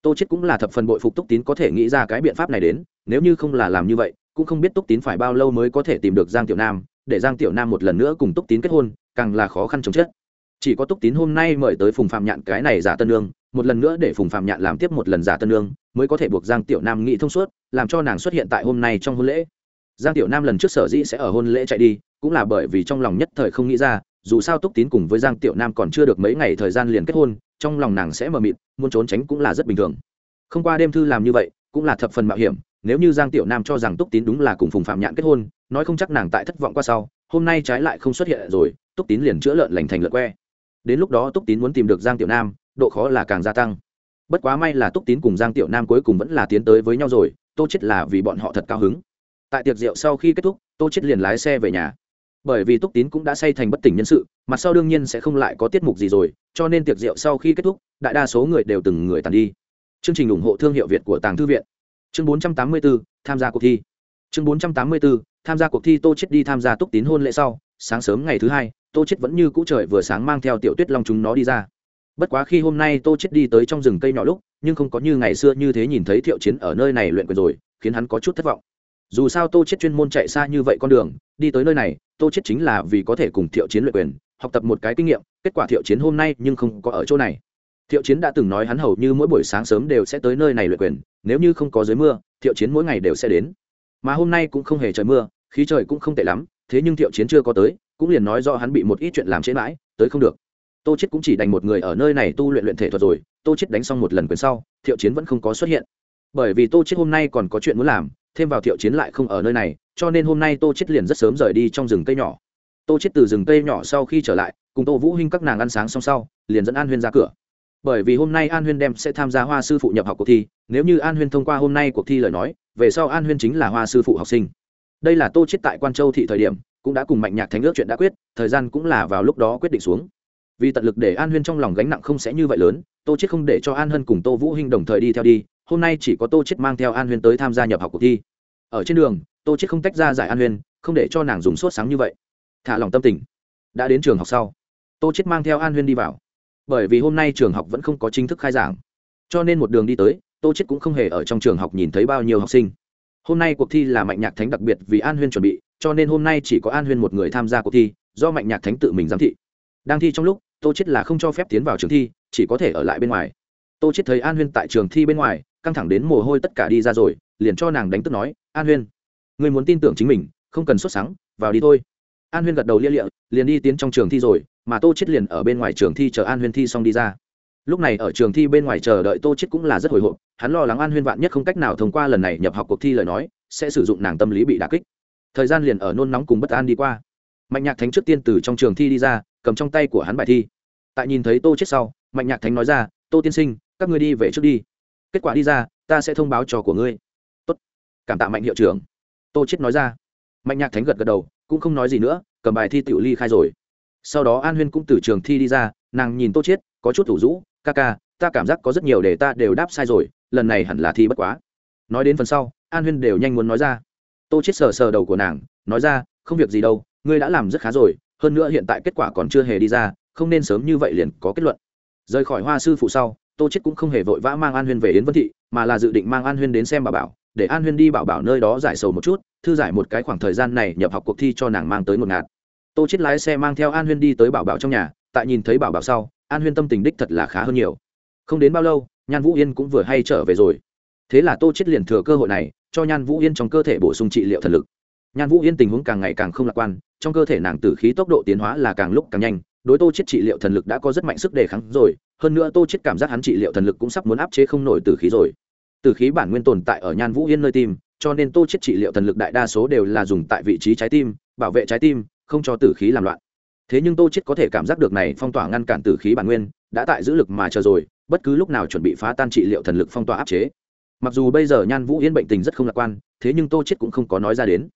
Tô chết cũng là thập phần bội phục túc tín có thể nghĩ ra cái biện pháp này đến, nếu như không là làm như vậy, cũng không biết túc tín phải bao lâu mới có thể tìm được giang tiểu nam, để giang tiểu nam một lần nữa cùng túc tín kết hôn, càng là khó khăn chống chết. Chỉ có túc tín hôm nay mời tới phùng phạm nhạn cái này giả tân lương một lần nữa để phùng phạm nhạn làm tiếp một lần giả tân lương mới có thể buộc giang tiểu nam nghĩ thông suốt, làm cho nàng xuất hiện tại hôm nay trong hôn lễ giang tiểu nam lần trước sở dĩ sẽ ở hôn lễ chạy đi, cũng là bởi vì trong lòng nhất thời không nghĩ ra, dù sao túc tín cùng với giang tiểu nam còn chưa được mấy ngày thời gian liền kết hôn, trong lòng nàng sẽ mờ mịt, muốn trốn tránh cũng là rất bình thường. Không qua đêm thư làm như vậy, cũng là thập phần mạo hiểm, nếu như giang tiểu nam cho rằng túc tín đúng là cùng phùng phạm nhạn kết hôn, nói không chắc nàng tại thất vọng qua sau, hôm nay trái lại không xuất hiện rồi, túc tín liền chữa lợn lành thành lợn que. Đến lúc đó túc tín muốn tìm được giang tiểu nam, độ khó là càng gia tăng. Bất quá may là túc tín cùng giang tiểu nam cuối cùng vẫn là tiến tới với nhau rồi, tô chết là vì bọn họ thật cao hứng tại tiệc rượu sau khi kết thúc tô chết liền lái xe về nhà. Bởi vì túc tín cũng đã say thành bất tỉnh nhân sự mặt sau đương nhiên sẽ không lại có tiết mục gì rồi cho nên tiệc rượu sau khi kết thúc đại đa số người đều từng người tàn đi. Chương trình ủng hộ thương hiệu việt của tàng thư viện. Chương 484, tham gia cuộc thi. Chương 484, tham gia cuộc thi tô chết đi tham gia túc tín hôn lễ sau sáng sớm ngày thứ hai tô chết vẫn như cũ trời vừa sáng mang theo tiểu tuyết long chúng nó đi ra. Bất quá khi hôm nay tô chết đi tới trong rừng cây nhỏ lúc nhưng không có như ngày xưa như thế nhìn thấy thiệu chiến ở nơi này luyện quyền rồi khiến hắn có chút thất vọng dù sao tô chết chuyên môn chạy xa như vậy con đường, đi tới nơi này, tô chết chính là vì có thể cùng thiệu chiến luyện quyền, học tập một cái kinh nghiệm, kết quả thiệu chiến hôm nay nhưng không có ở chỗ này. Thiệu chiến đã từng nói hắn hầu như mỗi buổi sáng sớm đều sẽ tới nơi này luyện quyền, nếu như không có dưới mưa, thiệu chiến mỗi ngày đều sẽ đến. Mà hôm nay cũng không hề trời mưa, khí trời cũng không tệ lắm, thế nhưng thiệu chiến chưa có tới, cũng liền nói do hắn bị một ít chuyện làm chế mãi, tới không được. Tô chết cũng chỉ đành một người ở nơi này tu luyện luyện thể thuật rồi, tô chết đánh xong một lần quyền sau, thiệu chiến vẫn không có xuất hiện. Bởi vì tô chết hôm nay còn có chuyện muốn làm thêm vào thiệu chiến lại không ở nơi này, cho nên hôm nay tô chết liền rất sớm rời đi trong rừng cây nhỏ. Tô chết từ rừng cây nhỏ sau khi trở lại, cùng tô vũ hinh các nàng ăn sáng xong sau, liền dẫn an huyên ra cửa. Bởi vì hôm nay an huyên đem sẽ tham gia hoa sư phụ nhập học cuộc thi, nếu như an huyên thông qua hôm nay cuộc thi lời nói, về sau an huyên chính là hoa sư phụ học sinh. Đây là tô chết tại quan châu thị thời điểm, cũng đã cùng mạnh nhạc thánh ước chuyện đã quyết, thời gian cũng là vào lúc đó quyết định xuống. Vì tận lực để an huyên trong lòng gánh nặng không sẽ như vậy lớn, tô chết không để cho an hân cùng tô vũ hinh đồng thời đi theo đi hôm nay chỉ có tô chết mang theo an huyên tới tham gia nhập học cuộc thi. Ở trên đường, tô chết không tách ra giải an huyên, không để cho nàng dùng suốt sáng như vậy. Thả lòng tâm tình. Đã đến trường học sau, tô chết mang theo an huyên đi vào. Bởi vì hôm nay trường học vẫn không có chính thức khai giảng. Cho nên một đường đi tới, tô chết cũng không hề ở trong trường học nhìn thấy bao nhiêu học sinh. Hôm nay cuộc thi là mạnh nhạc thánh đặc biệt vì an huyên chuẩn bị, cho nên hôm nay chỉ có an huyên một người tham gia cuộc thi, do mạnh nhạc thánh tự mình giám thị. Đang thi trong lúc, tô chết là không cho phép tiến vào trường thi, chỉ có thể ở lại bên ngoài. Tô chết thấy an huyên tại trường thi bên ngoài căng thẳng đến mồ hôi tất cả đi ra rồi, liền cho nàng đánh tức nói, an huyên người muốn tin tưởng chính mình, không cần xuất sáng vào đi thôi. An huyên gật đầu lia lịa, liền đi tiến trong trường thi rồi, mà tô chết liền ở bên ngoài trường thi chờ an huyên thi xong đi ra. Lúc này ở trường thi bên ngoài chờ đợi tô chết cũng là rất hồi hộp, hắn lo lắng an huyên vạn nhất không cách nào thông qua lần này nhập học cuộc thi lời nói, sẽ sử dụng nàng tâm lý bị đả kích. Thời gian liền ở nôn nóng cùng bất an đi qua. Mạnh nhạc thánh trước tiên từ trong trường thi đi ra, cầm trong tay của hắn bài thi. Tại nhìn thấy tô chết sau, mạnh nhạc thánh nói ra, tô tiên sinh, các ngươi đi về trước đi kết quả đi ra, ta sẽ thông báo cho của ngươi. Tốt. Cảm tạ mạnh hiệu trưởng. Tô chết nói ra. Mạnh nhạc thánh gật gật đầu, cũng không nói gì nữa, cầm bài thi tiểu ly khai rồi. Sau đó an huyên cũng từ trường thi đi ra, nàng nhìn tô chết có chút thủ rũ, ca ca, ta cảm giác có rất nhiều để ta đều đáp sai rồi, lần này hẳn là thi bất quá. Nói đến phần sau, an huyên đều nhanh muốn nói ra. Tô chết sờ sờ đầu của nàng, nói ra, không việc gì đâu, ngươi đã làm rất khá rồi, hơn nữa hiện tại kết quả còn chưa hề đi ra, không nên sớm như vậy liền có kết luận. Rời khỏi hoa sư phụ sau tô chết cũng không hề vội vã mang an huyên về yến vân thị, mà là dự định mang an huyên đến xem bà bảo, để an huyên đi bảo bảo nơi đó giải sầu một chút, thư giải một cái khoảng thời gian này nhập học cuộc thi cho nàng mang tới một ngạt. Tô chết lái xe mang theo an huyên đi tới bảo bảo trong nhà, tại nhìn thấy bảo bảo sau, an huyên tâm tình đích thật là khá hơn nhiều. Không đến bao lâu, nhan vũ yên cũng vừa hay trở về rồi. Thế là tô chết liền thừa cơ hội này, cho nhan vũ yên trong cơ thể bổ sung trị liệu thần lực. Nhan vũ yên tình huống càng ngày càng không lạc quan, trong cơ thể nàng tử khí tốc độ tiến hóa là càng lúc càng nhanh đối tô chết trị liệu thần lực đã có rất mạnh sức đề kháng rồi, hơn nữa tô chết cảm giác hắn trị liệu thần lực cũng sắp muốn áp chế không nổi tử khí rồi. Tử khí bản nguyên tồn tại ở nhan vũ yên nơi tim, cho nên tô chết trị liệu thần lực đại đa số đều là dùng tại vị trí trái tim, bảo vệ trái tim, không cho tử khí làm loạn. Thế nhưng tô chết có thể cảm giác được này phong tỏa ngăn cản tử khí bản nguyên, đã tại giữ lực mà chờ rồi, bất cứ lúc nào chuẩn bị phá tan trị liệu thần lực phong tỏa áp chế. Mặc dù bây giờ nhan vũ yên bệnh tình rất không lạc quan, thế nhưng tô chết cũng không có nói ra đến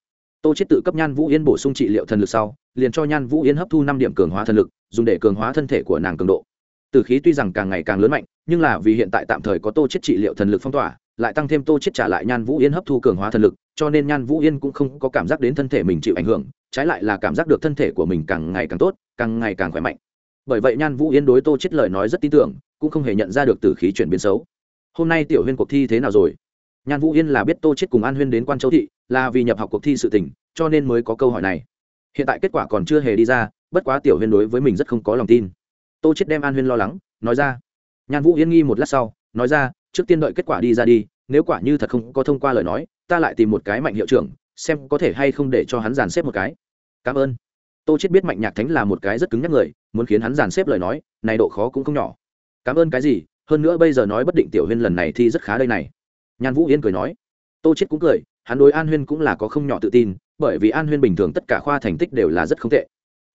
tô chết tự cấp nhan vũ yên bổ sung trị liệu thần lực sau, liền cho nhan vũ yên hấp thu năm điểm cường hóa thần lực, dùng để cường hóa thân thể của nàng cường độ. Tử khí tuy rằng càng ngày càng lớn mạnh, nhưng là vì hiện tại tạm thời có tô chết trị liệu thần lực phong tỏa, lại tăng thêm tô chết trả lại nhan vũ yên hấp thu cường hóa thần lực, cho nên nhan vũ yên cũng không có cảm giác đến thân thể mình chịu ảnh hưởng, trái lại là cảm giác được thân thể của mình càng ngày càng tốt, càng ngày càng khỏe mạnh. Bởi vậy nhan vũ yên đối tô chết lời nói rất tin tưởng, cũng không hề nhận ra được tử khí chuyển biến xấu. Hôm nay tiểu huyên cuộc thi thế nào rồi? Nhan vũ yên là biết tô chết cùng an huyên đến quan châu thị, là vì nhập học cuộc thi sự tình, cho nên mới có câu hỏi này. Hiện tại kết quả còn chưa hề đi ra, bất quá tiểu huyên đối với mình rất không có lòng tin. Tô chết đem an huyên lo lắng, nói ra. Nhan vũ yên nghi một lát sau, nói ra, trước tiên đợi kết quả đi ra đi, nếu quả như thật không có thông qua lời nói, ta lại tìm một cái mạnh hiệu trưởng, xem có thể hay không để cho hắn dàn xếp một cái. Cảm ơn. Tô chết biết mạnh nhạc thánh là một cái rất cứng nhắc người, muốn khiến hắn dàn xếp lời nói, này độ khó cũng không nhỏ. Cảm ơn cái gì, hơn nữa bây giờ nói bất định tiểu huyên lần này thi rất khá đây này nhan vũ yên cười nói, tô chết cũng cười, hắn đối an huyên cũng là có không nhỏ tự tin, bởi vì an huyên bình thường tất cả khoa thành tích đều là rất không tệ.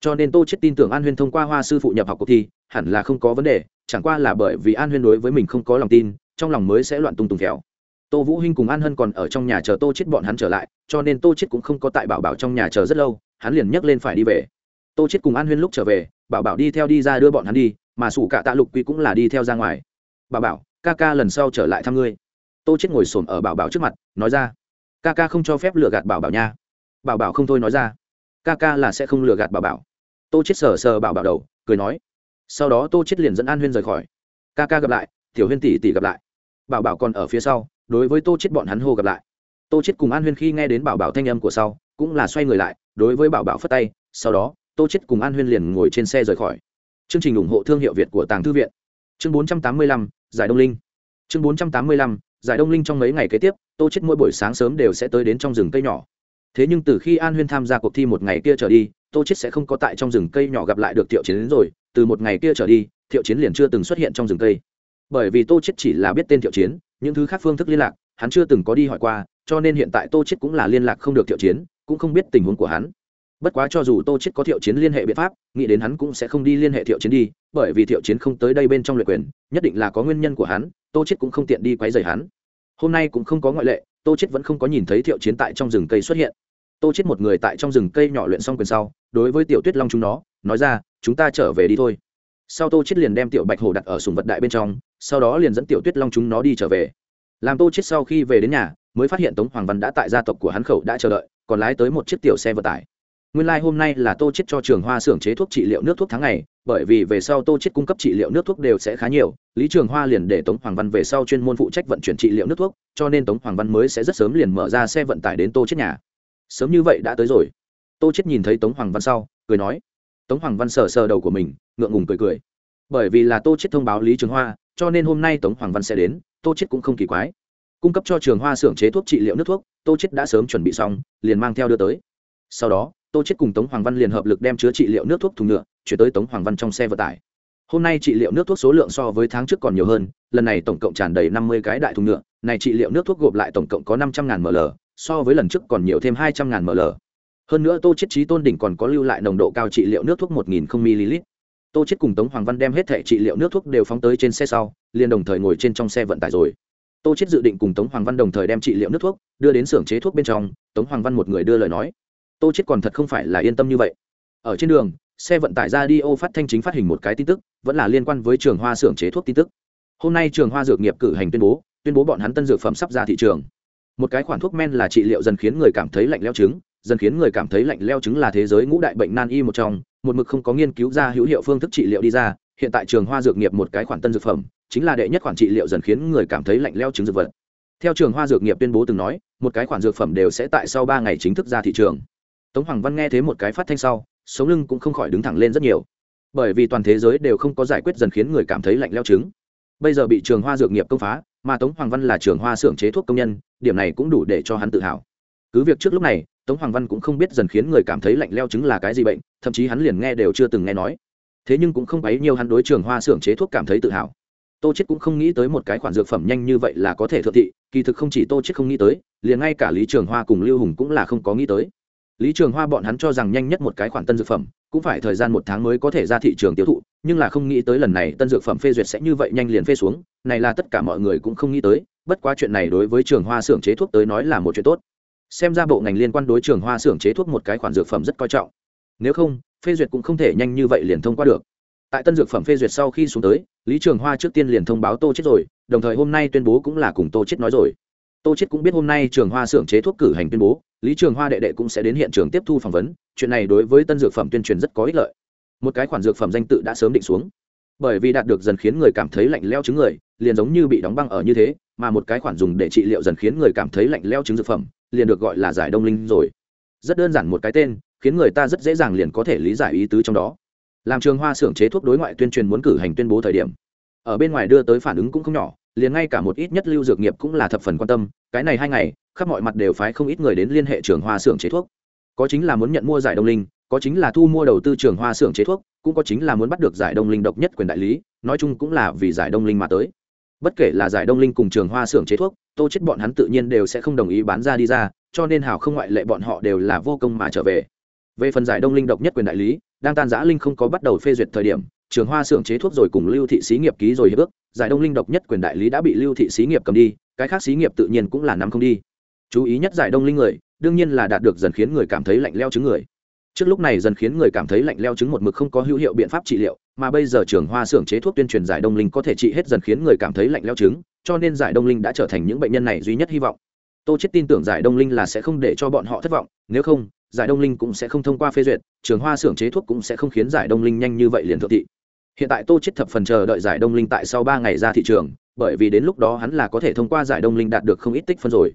Cho nên tô chết tin tưởng an huyên thông qua hoa sư phụ nhập học cuộc thi, hẳn là không có vấn đề, chẳng qua là bởi vì an huyên đối với mình không có lòng tin, trong lòng mới sẽ loạn tung tùng khéo tô vũ hinh cùng an hân còn ở trong nhà chờ tô chết bọn hắn trở lại, cho nên tô chết cũng không có tại bảo bảo trong nhà chờ rất lâu, hắn liền nhấc lên phải đi về. Tô chết cùng an huyên lúc trở về, bảo bảo đi theo đi ra đưa bọn hắn đi, mà sủ cả tạ lục quy cũng là đi theo ra ngoài. Bảo bảo, ca ca lần sau trở lại thăm ngươi tô chết ngồi xổm ở bảo bảo trước mặt nói ra ca ca không cho phép lừa gạt bảo bảo nha. Bảo bảo không thôi nói ra ca ca là sẽ không lừa gạt bảo bảo. Tô chết sờ sờ bảo bảo đầu cười nói sau đó tô chết liền dẫn an huyên rời khỏi. Ca ca gặp lại tiểu huyên tỷ tỷ gặp lại. Bảo bảo còn ở phía sau đối với tô chết bọn hắn hô gặp lại. Tô chết cùng an huyên khi nghe đến bảo bảo thanh âm của sau cũng là xoay người lại đối với bảo bảo phất tay sau đó tô chết cùng an huyên liền ngồi trên xe rời khỏi. Chương trình ủng hộ thương hiệu việt của tàng thư viện. Chương 485, giải đông linh. Chương 485, giải đông linh trong mấy ngày kế tiếp, tô chết mỗi buổi sáng sớm đều sẽ tới đến trong rừng cây nhỏ. Thế nhưng từ khi an huyên tham gia cuộc thi một ngày kia trở đi, tô chết sẽ không có tại trong rừng cây nhỏ gặp lại được thiệu chiến đến rồi. Từ một ngày kia trở đi, thiệu chiến liền chưa từng xuất hiện trong rừng cây. Bởi vì tô chết chỉ là biết tên thiệu chiến, những thứ khác phương thức liên lạc, hắn chưa từng có đi hỏi qua, cho nên hiện tại tô chết cũng là liên lạc không được thiệu chiến, cũng không biết tình huống của hắn. Bất quá cho dù tô chết có thiệu chiến liên hệ biện pháp, nghĩ đến hắn cũng sẽ không đi liên hệ thiệu chiến đi, bởi vì thiệu chiến không tới đây bên trong luyện quyền, nhất định là có nguyên nhân của hắn tô chết cũng không tiện đi quấy rầy hắn. Hôm nay cũng không có ngoại lệ, tô chết vẫn không có nhìn thấy thiệu chiến tại trong rừng cây xuất hiện. Tô chết một người tại trong rừng cây nhỏ luyện xong quyền sau, đối với tiểu tuyết long chúng nó, nói ra, chúng ta trở về đi thôi. Sau tô chết liền đem tiểu bạch hổ đặt ở sùng vật đại bên trong, sau đó liền dẫn tiểu tuyết long chúng nó đi trở về. Làm tô chết sau khi về đến nhà, mới phát hiện tống hoàng văn đã tại gia tộc của hắn khẩu đã chờ đợi, còn lái tới một chiếc tiểu xe vận tải nguyên lai hôm nay là tô chết cho trường hoa xưởng chế thuốc trị liệu nước thuốc tháng ngày, bởi vì về sau tô chết cung cấp trị liệu nước thuốc đều sẽ khá nhiều. Lý trường hoa liền để tống hoàng văn về sau chuyên môn phụ trách vận chuyển trị liệu nước thuốc, cho nên tống hoàng văn mới sẽ rất sớm liền mở ra xe vận tải đến tô chết nhà. Sớm như vậy đã tới rồi. Tô chết nhìn thấy tống hoàng văn sau, cười nói. Tống hoàng văn sờ sờ đầu của mình, ngượng ngùng cười cười. Bởi vì là tô chết thông báo lý trường hoa, cho nên hôm nay tống hoàng văn sẽ đến, tô chết cũng không kỳ quái. Cung cấp cho trường hoa xưởng chế thuốc trị liệu nước thuốc, tô chết đã sớm chuẩn bị xong, liền mang theo đưa tới. Sau đó tô chết cùng tống hoàng văn liền hợp lực đem chứa trị liệu nước thuốc thùng nhựa, chuyển tới tống hoàng văn trong xe vận tải. Hôm nay trị liệu nước thuốc số lượng so với tháng trước còn nhiều hơn, lần này tổng cộng tràn đầy năm mươi cái đại thùng nhựa, này trị liệu nước thuốc gộp lại tổng cộng có năm trăm ngàn ml, so với lần trước còn nhiều thêm hai trăm ngàn ml. Hơn nữa tô chết trí tôn đỉnh còn có lưu lại nồng độ cao trị liệu nước thuốc một nghìn ml tô chết cùng tống hoàng văn đem hết thẻ trị liệu nước thuốc đều phóng tới trên xe sau, liền đồng thời ngồi trên trong xe vận tải rồi. Tô chết dự định cùng tống hoàng văn đồng thời đem trị liệu nước thuốc đưa đến xưởng chế thuốc bên trong, tống hoàng văn một người đưa lời nói tô chết còn thật không phải là yên tâm như vậy. Ở trên đường, xe vận tải ra đi ô phát thanh chính phát hình một cái tin tức, vẫn là liên quan với trường hoa xưởng chế thuốc tin tức. Hôm nay trường hoa dược nghiệp cử hành tuyên bố tuyên bố bọn hắn tân dược phẩm sắp ra thị trường. Một cái khoản thuốc men là trị liệu dần khiến người cảm thấy lạnh leo trứng dần khiến người cảm thấy lạnh leo trứng là thế giới ngũ đại bệnh nan y một trong, một mực không có nghiên cứu ra hữu hiệu phương thức trị liệu đi ra. Hiện tại trường hoa dược nghiệp một cái khoản tân dược phẩm, chính là đệ nhất khoản trị liệu dần khiến người cảm thấy lạnh leo trứng dược vật. Theo trường hoa dược nghiệp tuyên bố từng nói, một cái khoản dược phẩm đều sẽ tại sau ba ngày chính thức ra thị trường tống hoàng văn nghe thấy một cái phát thanh sau, sống lưng cũng không khỏi đứng thẳng lên rất nhiều. Bởi vì toàn thế giới đều không có giải quyết dần khiến người cảm thấy lạnh leo trứng bây giờ bị trường hoa dược nghiệp công phá, mà tống hoàng văn là trường hoa xưởng chế thuốc công nhân, điểm này cũng đủ để cho hắn tự hào. Cứ việc trước lúc này, tống hoàng văn cũng không biết dần khiến người cảm thấy lạnh leo trứng là cái gì bệnh, thậm chí hắn liền nghe đều chưa từng nghe nói. Thế nhưng cũng không bấy nhiêu hắn đối trường hoa xưởng chế thuốc cảm thấy tự hào. Tô chết cũng không nghĩ tới một cái khoản dược phẩm nhanh như vậy là có thể thượng thị, kỳ thực không chỉ tô chết không nghĩ tới, liền ngay cả lý trường hoa cùng lưu hùng cũng là không có nghĩ tới lý trường hoa bọn hắn cho rằng nhanh nhất một cái khoản tân dược phẩm, cũng phải thời gian một tháng mới có thể ra thị trường tiêu thụ, nhưng là không nghĩ tới lần này tân dược phẩm phê duyệt sẽ như vậy nhanh liền phê xuống, này là tất cả mọi người cũng không nghĩ tới, bất quá chuyện này đối với trường hoa xưởng chế thuốc tới nói là một chuyện tốt. Xem ra bộ ngành liên quan đối trường hoa xưởng chế thuốc một cái khoản dược phẩm rất coi trọng. Nếu không, phê duyệt cũng không thể nhanh như vậy liền thông qua được. Tại tân dược phẩm phê duyệt sau khi xuống tới, lý trường hoa trước tiên liền thông báo tô chết rồi, đồng thời hôm nay tuyên bố cũng là cùng tô chết nói rồi. Tô chết cũng biết hôm nay trường hoa xưởng chế thuốc cử hành tuyên bố lý trường hoa đệ đệ cũng sẽ đến hiện trường tiếp thu phỏng vấn, chuyện này đối với tân dược phẩm tuyên truyền rất có ích lợi. Một cái khoản dược phẩm danh tự đã sớm định xuống. Bởi vì đạt được dần khiến người cảm thấy lạnh leo chứng người, liền giống như bị đóng băng ở như thế, mà một cái khoản dùng để trị liệu dần khiến người cảm thấy lạnh leo chứng dược phẩm, liền được gọi là giải đông linh rồi. Rất đơn giản một cái tên, khiến người ta rất dễ dàng liền có thể lý giải ý tứ trong đó. Làm trường hoa xưởng chế thuốc đối ngoại tuyên truyền muốn cử hành tuyên bố thời điểm, ở bên ngoài đưa tới phản ứng cũng không nhỏ liền ngay cả một ít nhất lưu dược nghiệp cũng là thập phần quan tâm, cái này hai ngày, khắp mọi mặt đều phái không ít người đến liên hệ trường hoa xưởng chế thuốc. Có chính là muốn nhận mua giải đông linh, có chính là thu mua đầu tư trường hoa xưởng chế thuốc, cũng có chính là muốn bắt được giải đông linh độc nhất quyền đại lý, nói chung cũng là vì giải đông linh mà tới. Bất kể là giải đông linh cùng trường hoa xưởng chế thuốc, tô chết bọn hắn tự nhiên đều sẽ không đồng ý bán ra đi ra, cho nên hào không ngoại lệ bọn họ đều là vô công mà trở về. Về phần giải đông linh độc nhất quyền đại lý, đang tan giã linh không có bắt đầu phê duyệt thời điểm, trường hoa xưởng chế thuốc rồi cùng lưu thị xí nghiệp ký rồi hiệp ước giải đông linh độc nhất quyền đại lý đã bị lưu thị xí nghiệp cầm đi, cái khác xí nghiệp tự nhiên cũng là nắm không đi. Chú ý nhất giải đông linh người, đương nhiên là đạt được dần khiến người cảm thấy lạnh leo chứng người. Trước lúc này dần khiến người cảm thấy lạnh leo chứng một mực không có hữu hiệu biện pháp trị liệu, mà bây giờ trường hoa xưởng chế thuốc tuyên truyền giải đông linh có thể trị hết dần khiến người cảm thấy lạnh leo chứng, cho nên giải đông linh đã trở thành những bệnh nhân này duy nhất hy vọng. Tô chết tin tưởng giải đông linh là sẽ không để cho bọn họ thất vọng, nếu không, giải đông linh cũng sẽ không thông qua phê duyệt, trường hoa xưởng chế thuốc cũng sẽ không khiến giải đông linh nhanh như vậy liền thượng thị hiện tại tô chết thập phần chờ đợi giải đông linh tại sau ba ngày ra thị trường, bởi vì đến lúc đó hắn là có thể thông qua giải đông linh đạt được không ít tích phân rồi.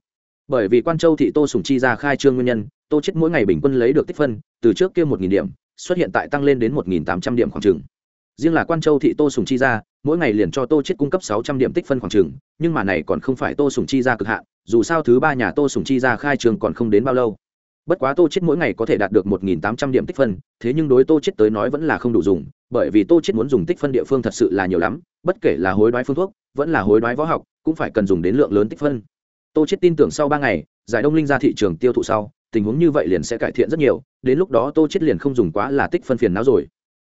Bởi vì quan châu thị tô sùng chi ra khai trương nguyên nhân, tô chết mỗi ngày bình quân lấy được tích phân, từ trước kia một nghìn điểm, xuất hiện tại tăng lên đến một nghìn tám trăm điểm khoảng trường riêng là quan châu thị tô sùng chi ra, mỗi ngày liền cho tô chết cung cấp sáu trăm điểm tích phân khoảng trường nhưng mà này còn không phải tô sùng chi ra cực hạn, dù sao thứ ba nhà tô sùng chi ra khai trường còn không đến bao lâu bất quá tô chết mỗi ngày có thể đạt được một nghìn tám trăm điểm tích phân thế nhưng đối tô chết tới nói vẫn là không đủ dùng bởi vì tô chết muốn dùng tích phân địa phương thật sự là nhiều lắm bất kể là hối đoái phương thuốc vẫn là hối đoái võ học cũng phải cần dùng đến lượng lớn tích phân. Tô chết tin tưởng sau ba ngày giải đông linh ra thị trường tiêu thụ sau tình huống như vậy liền sẽ cải thiện rất nhiều đến lúc đó tô chết liền không dùng quá là tích phân phiền não rồi.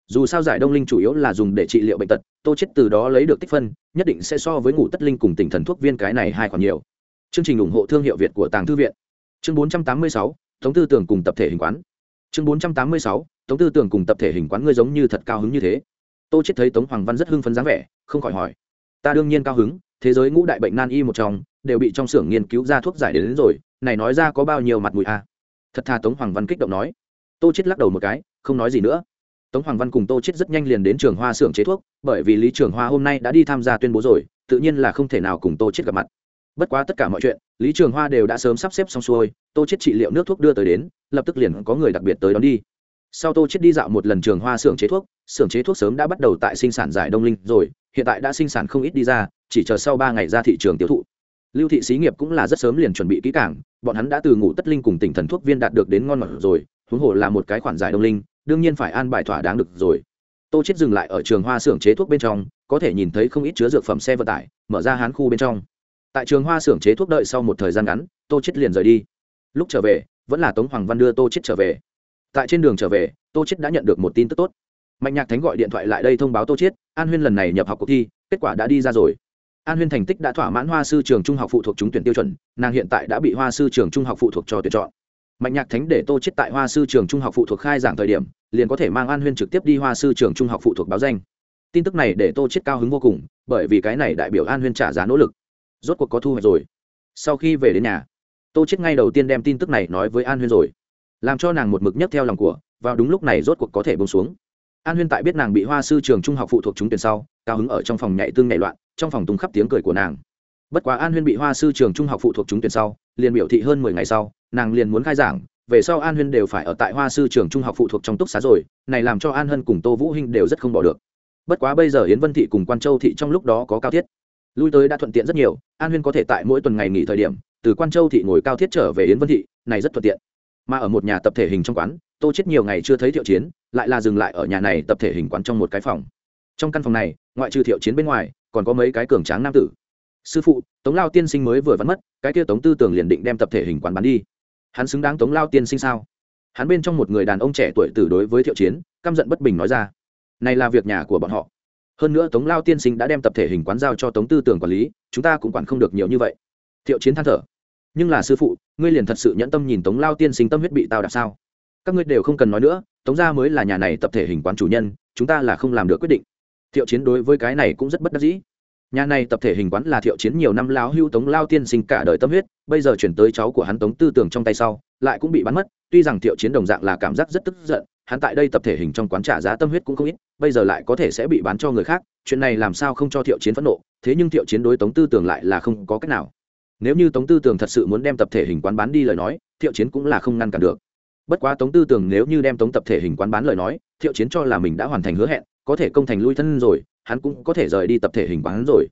Dù sao giải đông linh chủ yếu là dùng để trị liệu bệnh tật tô chết từ đó lấy được tích phân nhất định sẽ so với ngủ tất linh cùng tỉnh thần thuốc viên cái này hai khoản nhiều. Chương trình ủng hộ thương hiệu việt của tàng thư viện. Chương 486, tống tư tưởng cùng tập thể hình quán. Chương 486, tống tư tưởng cùng tập thể hình quán ngươi giống như thật cao hứng như thế. Tô chết thấy tống hoàng văn rất hưng phấn dáng vẻ không khỏi hỏi. Ta đương nhiên cao hứng thế giới ngũ đại bệnh nan y một trong đều bị trong xưởng nghiên cứu ra thuốc giải đến, đến rồi này nói ra có bao nhiêu mặt mũi a? À? thật thà tống hoàng văn kích động nói. Tô chết lắc đầu một cái không nói gì nữa. Tống hoàng văn cùng tô chết rất nhanh liền đến trường hoa xưởng chế thuốc bởi vì lý trường hoa hôm nay đã đi tham gia tuyên bố rồi tự nhiên là không thể nào cùng tô chết gặp mặt bất quá tất cả mọi chuyện, lý trường hoa đều đã sớm sắp xếp xong xuôi, tô chết trị liệu nước thuốc đưa tới đến, lập tức liền có người đặc biệt tới đón đi. Sau tô chết đi dạo một lần trường hoa xưởng chế thuốc, xưởng chế thuốc sớm đã bắt đầu tại sinh sản giải đông linh rồi, hiện tại đã sinh sản không ít đi ra, chỉ chờ sau ba ngày ra thị trường tiêu thụ. Lưu thị xí nghiệp cũng là rất sớm liền chuẩn bị kỹ cảng bọn hắn đã từ ngủ tất linh cùng tỉnh thần thuốc viên đạt được đến ngon ngọt rồi, huống hồ là một cái khoản giải đông linh, đương nhiên phải an bài thỏa đáng được rồi. Tô chết dừng lại ở trường hoa xưởng chế thuốc bên trong, có thể nhìn thấy không ít chứa dược phẩm xe vận tải, mở ra hán khu bên trong tại trường hoa xưởng chế thuốc đợi sau một thời gian ngắn, tô chết liền rời đi. Lúc trở về, vẫn là tống hoàng văn đưa tô chết trở về. Tại trên đường trở về, tô chết đã nhận được một tin tức tốt. Mạnh nhạc thánh gọi điện thoại lại đây thông báo tô chết an huyên lần này nhập học cuộc thi, kết quả đã đi ra rồi. An huyên thành tích đã thỏa mãn hoa sư trường trung học phụ thuộc trúng tuyển tiêu chuẩn, nàng hiện tại đã bị hoa sư trường trung học phụ thuộc cho tuyển chọn. Mạnh nhạc thánh để tô chết tại hoa sư trường trung học phụ thuộc khai giảng thời điểm, liền có thể mang an huyên trực tiếp đi hoa sư trường trung học phụ thuộc báo danh. Tin tức này để tô chết cao hứng vô cùng, bởi vì cái này đại biểu an huyên trả giá nỗ lực rốt cuộc có thu hoạch rồi. Sau khi về đến nhà, tô chết ngay đầu tiên đem tin tức này nói với an huyên rồi, làm cho nàng một mực nhất theo lòng của, vào đúng lúc này rốt cuộc có thể bông xuống. An huyên tại biết nàng bị hoa sư trường trung học phụ thuộc trúng tuyển sau, cao hứng ở trong phòng nhạy tương nhạy loạn, trong phòng tung khắp tiếng cười của nàng. Bất quá an huyên bị hoa sư trường trung học phụ thuộc trúng tuyển sau, liền biểu thị hơn mười ngày sau, nàng liền muốn khai giảng, về sau an huyên đều phải ở tại hoa sư trường trung học phụ thuộc trong túc xá rồi, này làm cho an hân cùng tô vũ hinh đều rất không bỏ được. Bất quá bây giờ yến vân thị cùng quan châu thị trong lúc đó có cao thiết lui tới đã thuận tiện rất nhiều, an huyên có thể tại mỗi tuần ngày nghỉ thời điểm, từ quan châu thị ngồi cao thiết trở về yến vân thị, này rất thuận tiện. Mà ở một nhà tập thể hình trong quán, tô chết nhiều ngày chưa thấy thiệu chiến, lại là dừng lại ở nhà này tập thể hình quán trong một cái phòng. Trong căn phòng này, ngoại trừ thiệu chiến bên ngoài, còn có mấy cái cường tráng nam tử. Sư phụ, tống lao tiên sinh mới vừa vắn mất, cái kia tống tư tưởng liền định đem tập thể hình quán bán đi. Hắn xứng đáng tống lao tiên sinh sao? Hắn bên trong một người đàn ông trẻ tuổi tử đối với thiệu chiến, căm giận bất bình nói ra. Này là việc nhà của bọn họ hơn nữa tống lao tiên sinh đã đem tập thể hình quán giao cho tống tư tưởng quản lý, chúng ta cũng quản không được nhiều như vậy. Thiệu chiến than thở. Nhưng là sư phụ, ngươi liền thật sự nhẫn tâm nhìn tống lao tiên sinh tâm huyết bị tao đạp sao? Các ngươi đều không cần nói nữa, tống gia mới là nhà này tập thể hình quán chủ nhân, chúng ta là không làm được quyết định. Thiệu chiến đối với cái này cũng rất bất đắc dĩ. Nhà này tập thể hình quán là thiệu chiến nhiều năm lao hưu tống lao tiên sinh cả đời tâm huyết, bây giờ chuyển tới cháu của hắn tống tư tưởng trong tay sau, lại cũng bị bắn mất, tuy rằng thiệu chiến đồng dạng là cảm giác rất tức giận hắn tại đây tập thể hình trong quán trả giá tâm huyết cũng không ít, bây giờ lại có thể sẽ bị bán cho người khác, chuyện này làm sao không cho thiệu chiến phẫn nộ, thế nhưng thiệu chiến đối tống tư tưởng lại là không có cách nào. Nếu như tống tư tưởng thật sự muốn đem tập thể hình quán bán đi lời nói, thiệu chiến cũng là không ngăn cản được. Bất quá tống tư tưởng nếu như đem tống tập thể hình quán bán lời nói, thiệu chiến cho là mình đã hoàn thành hứa hẹn, có thể công thành lui thân rồi, hắn cũng có thể rời đi tập thể hình quán rồi.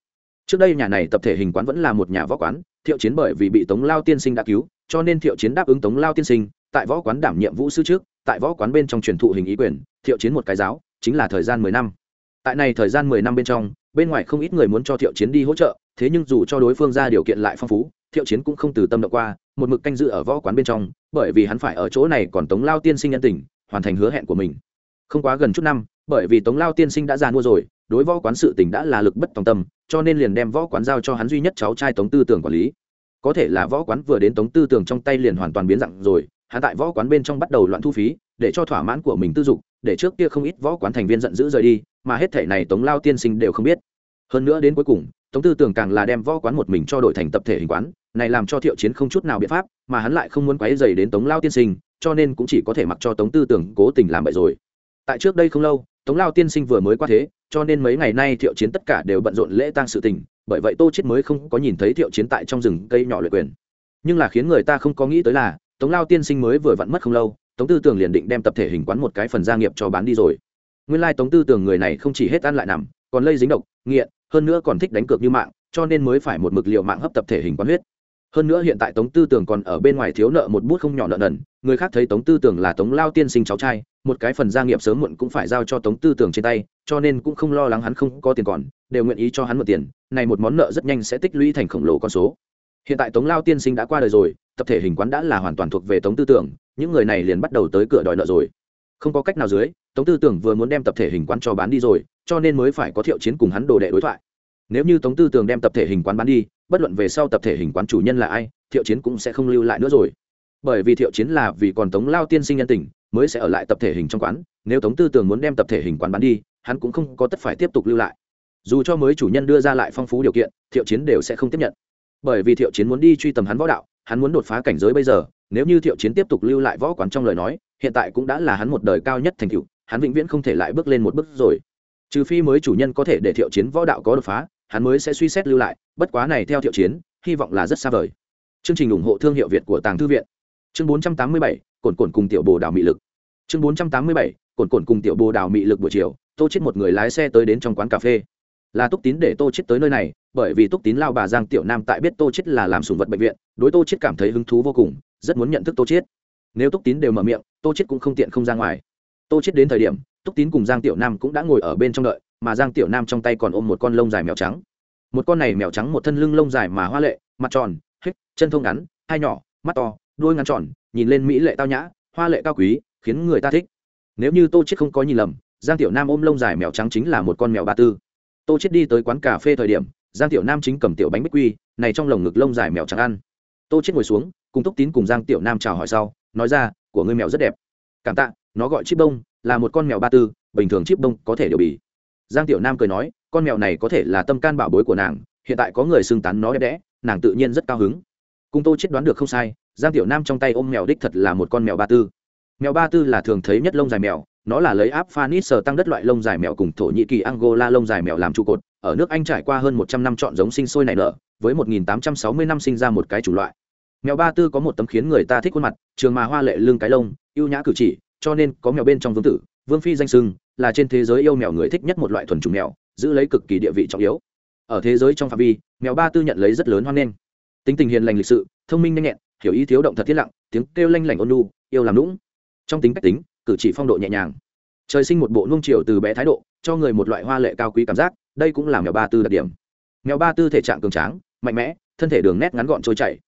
Trước đây nhà này tập thể hình quán vẫn là một nhà võ quán, thiệu chiến bởi vì bị tống lao tiên sinh đã cứu, cho nên thiệu chiến đáp ứng tống lao tiên sinh, tại võ quán đảm nhiệm vũ sư trước tại võ quán bên trong truyền thụ hình ý quyền, thiệu chiến một cái giáo, chính là thời gian mười năm. Tại này thời gian mười năm bên trong, bên ngoài không ít người muốn cho thiệu chiến đi hỗ trợ, thế nhưng dù cho đối phương ra điều kiện lại phong phú, thiệu chiến cũng không từ tâm động qua, một mực canh dự ở võ quán bên trong, bởi vì hắn phải ở chỗ này còn tống lao tiên sinh nhân tình, hoàn thành hứa hẹn của mình. Không quá gần chút năm, bởi vì tống lao tiên sinh đã già mua rồi, đối võ quán sự tình đã là lực bất tòng tâm, cho nên liền đem võ quán giao cho hắn duy nhất cháu trai tống tư tưởng quản lý. Có thể là võ quán vừa đến tống tư tưởng trong tay liền hoàn toàn biến dạng rồi hắn tại võ quán bên trong bắt đầu loạn thu phí, để cho thỏa mãn của mình tư dục, để trước kia không ít võ quán thành viên giận dữ rời đi, mà hết thể này tống lao tiên sinh đều không biết. Hơn nữa đến cuối cùng, tống tư tưởng càng là đem võ quán một mình cho đổi thành tập thể hình quán, này làm cho thiệu chiến không chút nào biện pháp, mà hắn lại không muốn quấy dày đến tống lao tiên sinh, cho nên cũng chỉ có thể mặc cho tống tư tưởng cố tình làm vậy rồi. Tại trước đây không lâu, tống lao tiên sinh vừa mới qua thế, cho nên mấy ngày nay thiệu chiến tất cả đều bận rộn lễ tang sự tình, bởi vậy tô chết mới không có nhìn thấy thiệu chiến tại trong rừng cây nhỏ luyện quyền. Nhưng là khiến người ta không có nghĩ tới là tống lao tiên sinh mới vừa vặn mất không lâu, tống tư tưởng liền định đem tập thể hình quán một cái phần gia nghiệp cho bán đi rồi. Nguyên lai tống tư tưởng người này không chỉ hết ăn lại nằm, còn lây dính độc, nghiện, hơn nữa còn thích đánh cược như mạng, cho nên mới phải một mực liệu mạng hấp tập thể hình quán huyết. Hơn nữa hiện tại tống tư tưởng còn ở bên ngoài thiếu nợ một bút không nhỏ nợ nần, người khác thấy tống tư tưởng là tống lao tiên sinh cháu trai, một cái phần gia nghiệp sớm muộn cũng phải giao cho tống tư tưởng trên tay, cho nên cũng không lo lắng hắn không có tiền còn, đều nguyện ý cho hắn mượn tiền, này một món nợ rất nhanh sẽ tích lũy thành khổng lồ con số hiện tại tống lao tiên sinh đã qua đời rồi, tập thể hình quán đã là hoàn toàn thuộc về tống tư tưởng, những người này liền bắt đầu tới cửa đòi nợ rồi. Không có cách nào dưới, tống tư tưởng vừa muốn đem tập thể hình quán cho bán đi rồi, cho nên mới phải có thiệu chiến cùng hắn đồ đệ đối thoại. Nếu như tống tư tưởng đem tập thể hình quán bán đi, bất luận về sau tập thể hình quán chủ nhân là ai, thiệu chiến cũng sẽ không lưu lại nữa rồi. Bởi vì thiệu chiến là vì còn tống lao tiên sinh nhân tình, mới sẽ ở lại tập thể hình trong quán, nếu tống tư tưởng muốn đem tập thể hình quán bán đi, hắn cũng không có tất phải tiếp tục lưu lại. Dù cho mới chủ nhân đưa ra lại phong phú điều kiện, thiệu chiến đều sẽ không tiếp nhận bởi vì thiệu chiến muốn đi truy tầm hắn võ đạo hắn muốn đột phá cảnh giới bây giờ nếu như thiệu chiến tiếp tục lưu lại võ quán trong lời nói hiện tại cũng đã là hắn một đời cao nhất thành cựu hắn vĩnh viễn không thể lại bước lên một bước rồi. Trừ phi mới chủ nhân có thể để thiệu chiến võ đạo có đột phá hắn mới sẽ suy xét lưu lại bất quá này theo thiệu chiến hy vọng là rất xa vời. Chương trình ủng hộ thương hiệu việt của tàng thư viện. Chương 487, cồn cồn cùng tiểu bồ đào mị lực. Chương 487, cồn cồn cùng tiểu bồ đào mị lực buổi chiều tô chết một người lái xe tới đến trong quán cà phê là túc tín để tô chết tới nơi này, bởi vì túc tín lao bà giang tiểu nam tại biết tô chết là làm sùng vật bệnh viện, đối tô chết cảm thấy hứng thú vô cùng, rất muốn nhận thức tô chết. Nếu túc tín đều mở miệng, tô chết cũng không tiện không ra ngoài. Tô chết đến thời điểm, túc tín cùng giang tiểu nam cũng đã ngồi ở bên trong đợi, mà giang tiểu nam trong tay còn ôm một con lông dài mèo trắng. Một con này mèo trắng một thân lưng lông dài mà hoa lệ, mặt tròn, hích, chân thông ngắn, hai nhỏ, mắt to, đuôi ngắn tròn, nhìn lên mỹ lệ tao nhã, hoa lệ cao quý, khiến người ta thích. Nếu như tô chết không có nhìn lầm, giang tiểu nam ôm lông dài mèo trắng chính là một con mèo ba tư tô chết đi tới quán cà phê thời điểm, giang tiểu nam chính cầm tiểu bánh bích quy, này trong lồng ngực lông dài mèo trắng ăn. Tô chết ngồi xuống, cùng túc tín cùng giang tiểu nam chào hỏi sau, nói ra, của ngươi mèo rất đẹp. Cảm tạ, nó gọi chip bông là một con mèo ba tư, bình thường chip bông có thể điều bì giang tiểu nam cười nói, con mèo này có thể là tâm can bảo bối của nàng, hiện tại có người xưng tán nó đẹp đẽ, nàng tự nhiên rất cao hứng. Cùng tô chết đoán được không sai, giang tiểu nam trong tay ôm mèo đích thật là một con mèo ba tư. Mèo ba tư là thường thấy nhất lông dài mèo nó là lấy áp phanis sờ tăng đất loại lông dài mèo cùng thổ nhĩ kỳ angola lông dài mèo làm trụ cột, ở nước anh trải qua hơn một trăm năm chọn giống sinh sôi nảy nở, với 1860 năm sinh ra một cái chủng loại. Mèo ba tư có một tấm khiến người ta thích khuôn mặt, trường mà hoa lệ lưng cái lông, ưu nhã cử chỉ, cho nên có mèo bên trong vương tử, vương phi danh sưng, là trên thế giới yêu mèo người thích nhất một loại thuần chủng mèo, giữ lấy cực kỳ địa vị trọng yếu. Ở thế giới trong phạm vi, mèo ba tư nhận lấy rất lớn hoan nghênh. Tính tình hiền lành lịch sự, thông minh nhanh nhẹn, hiểu ý thiếu động thật thiết lặng, tiếng kêu lanh lảnh ôn nhu, yêu làm lũng trong tính cách tính cử chỉ phong độ nhẹ nhàng. Trời sinh một bộ nung chiều từ bé thái độ, cho người một loại hoa lệ cao quý cảm giác, đây cũng là mèo ba tư đặc điểm. Mèo ba tư thể trạng cường tráng, mạnh mẽ, thân thể đường nét ngắn gọn trôi chảy.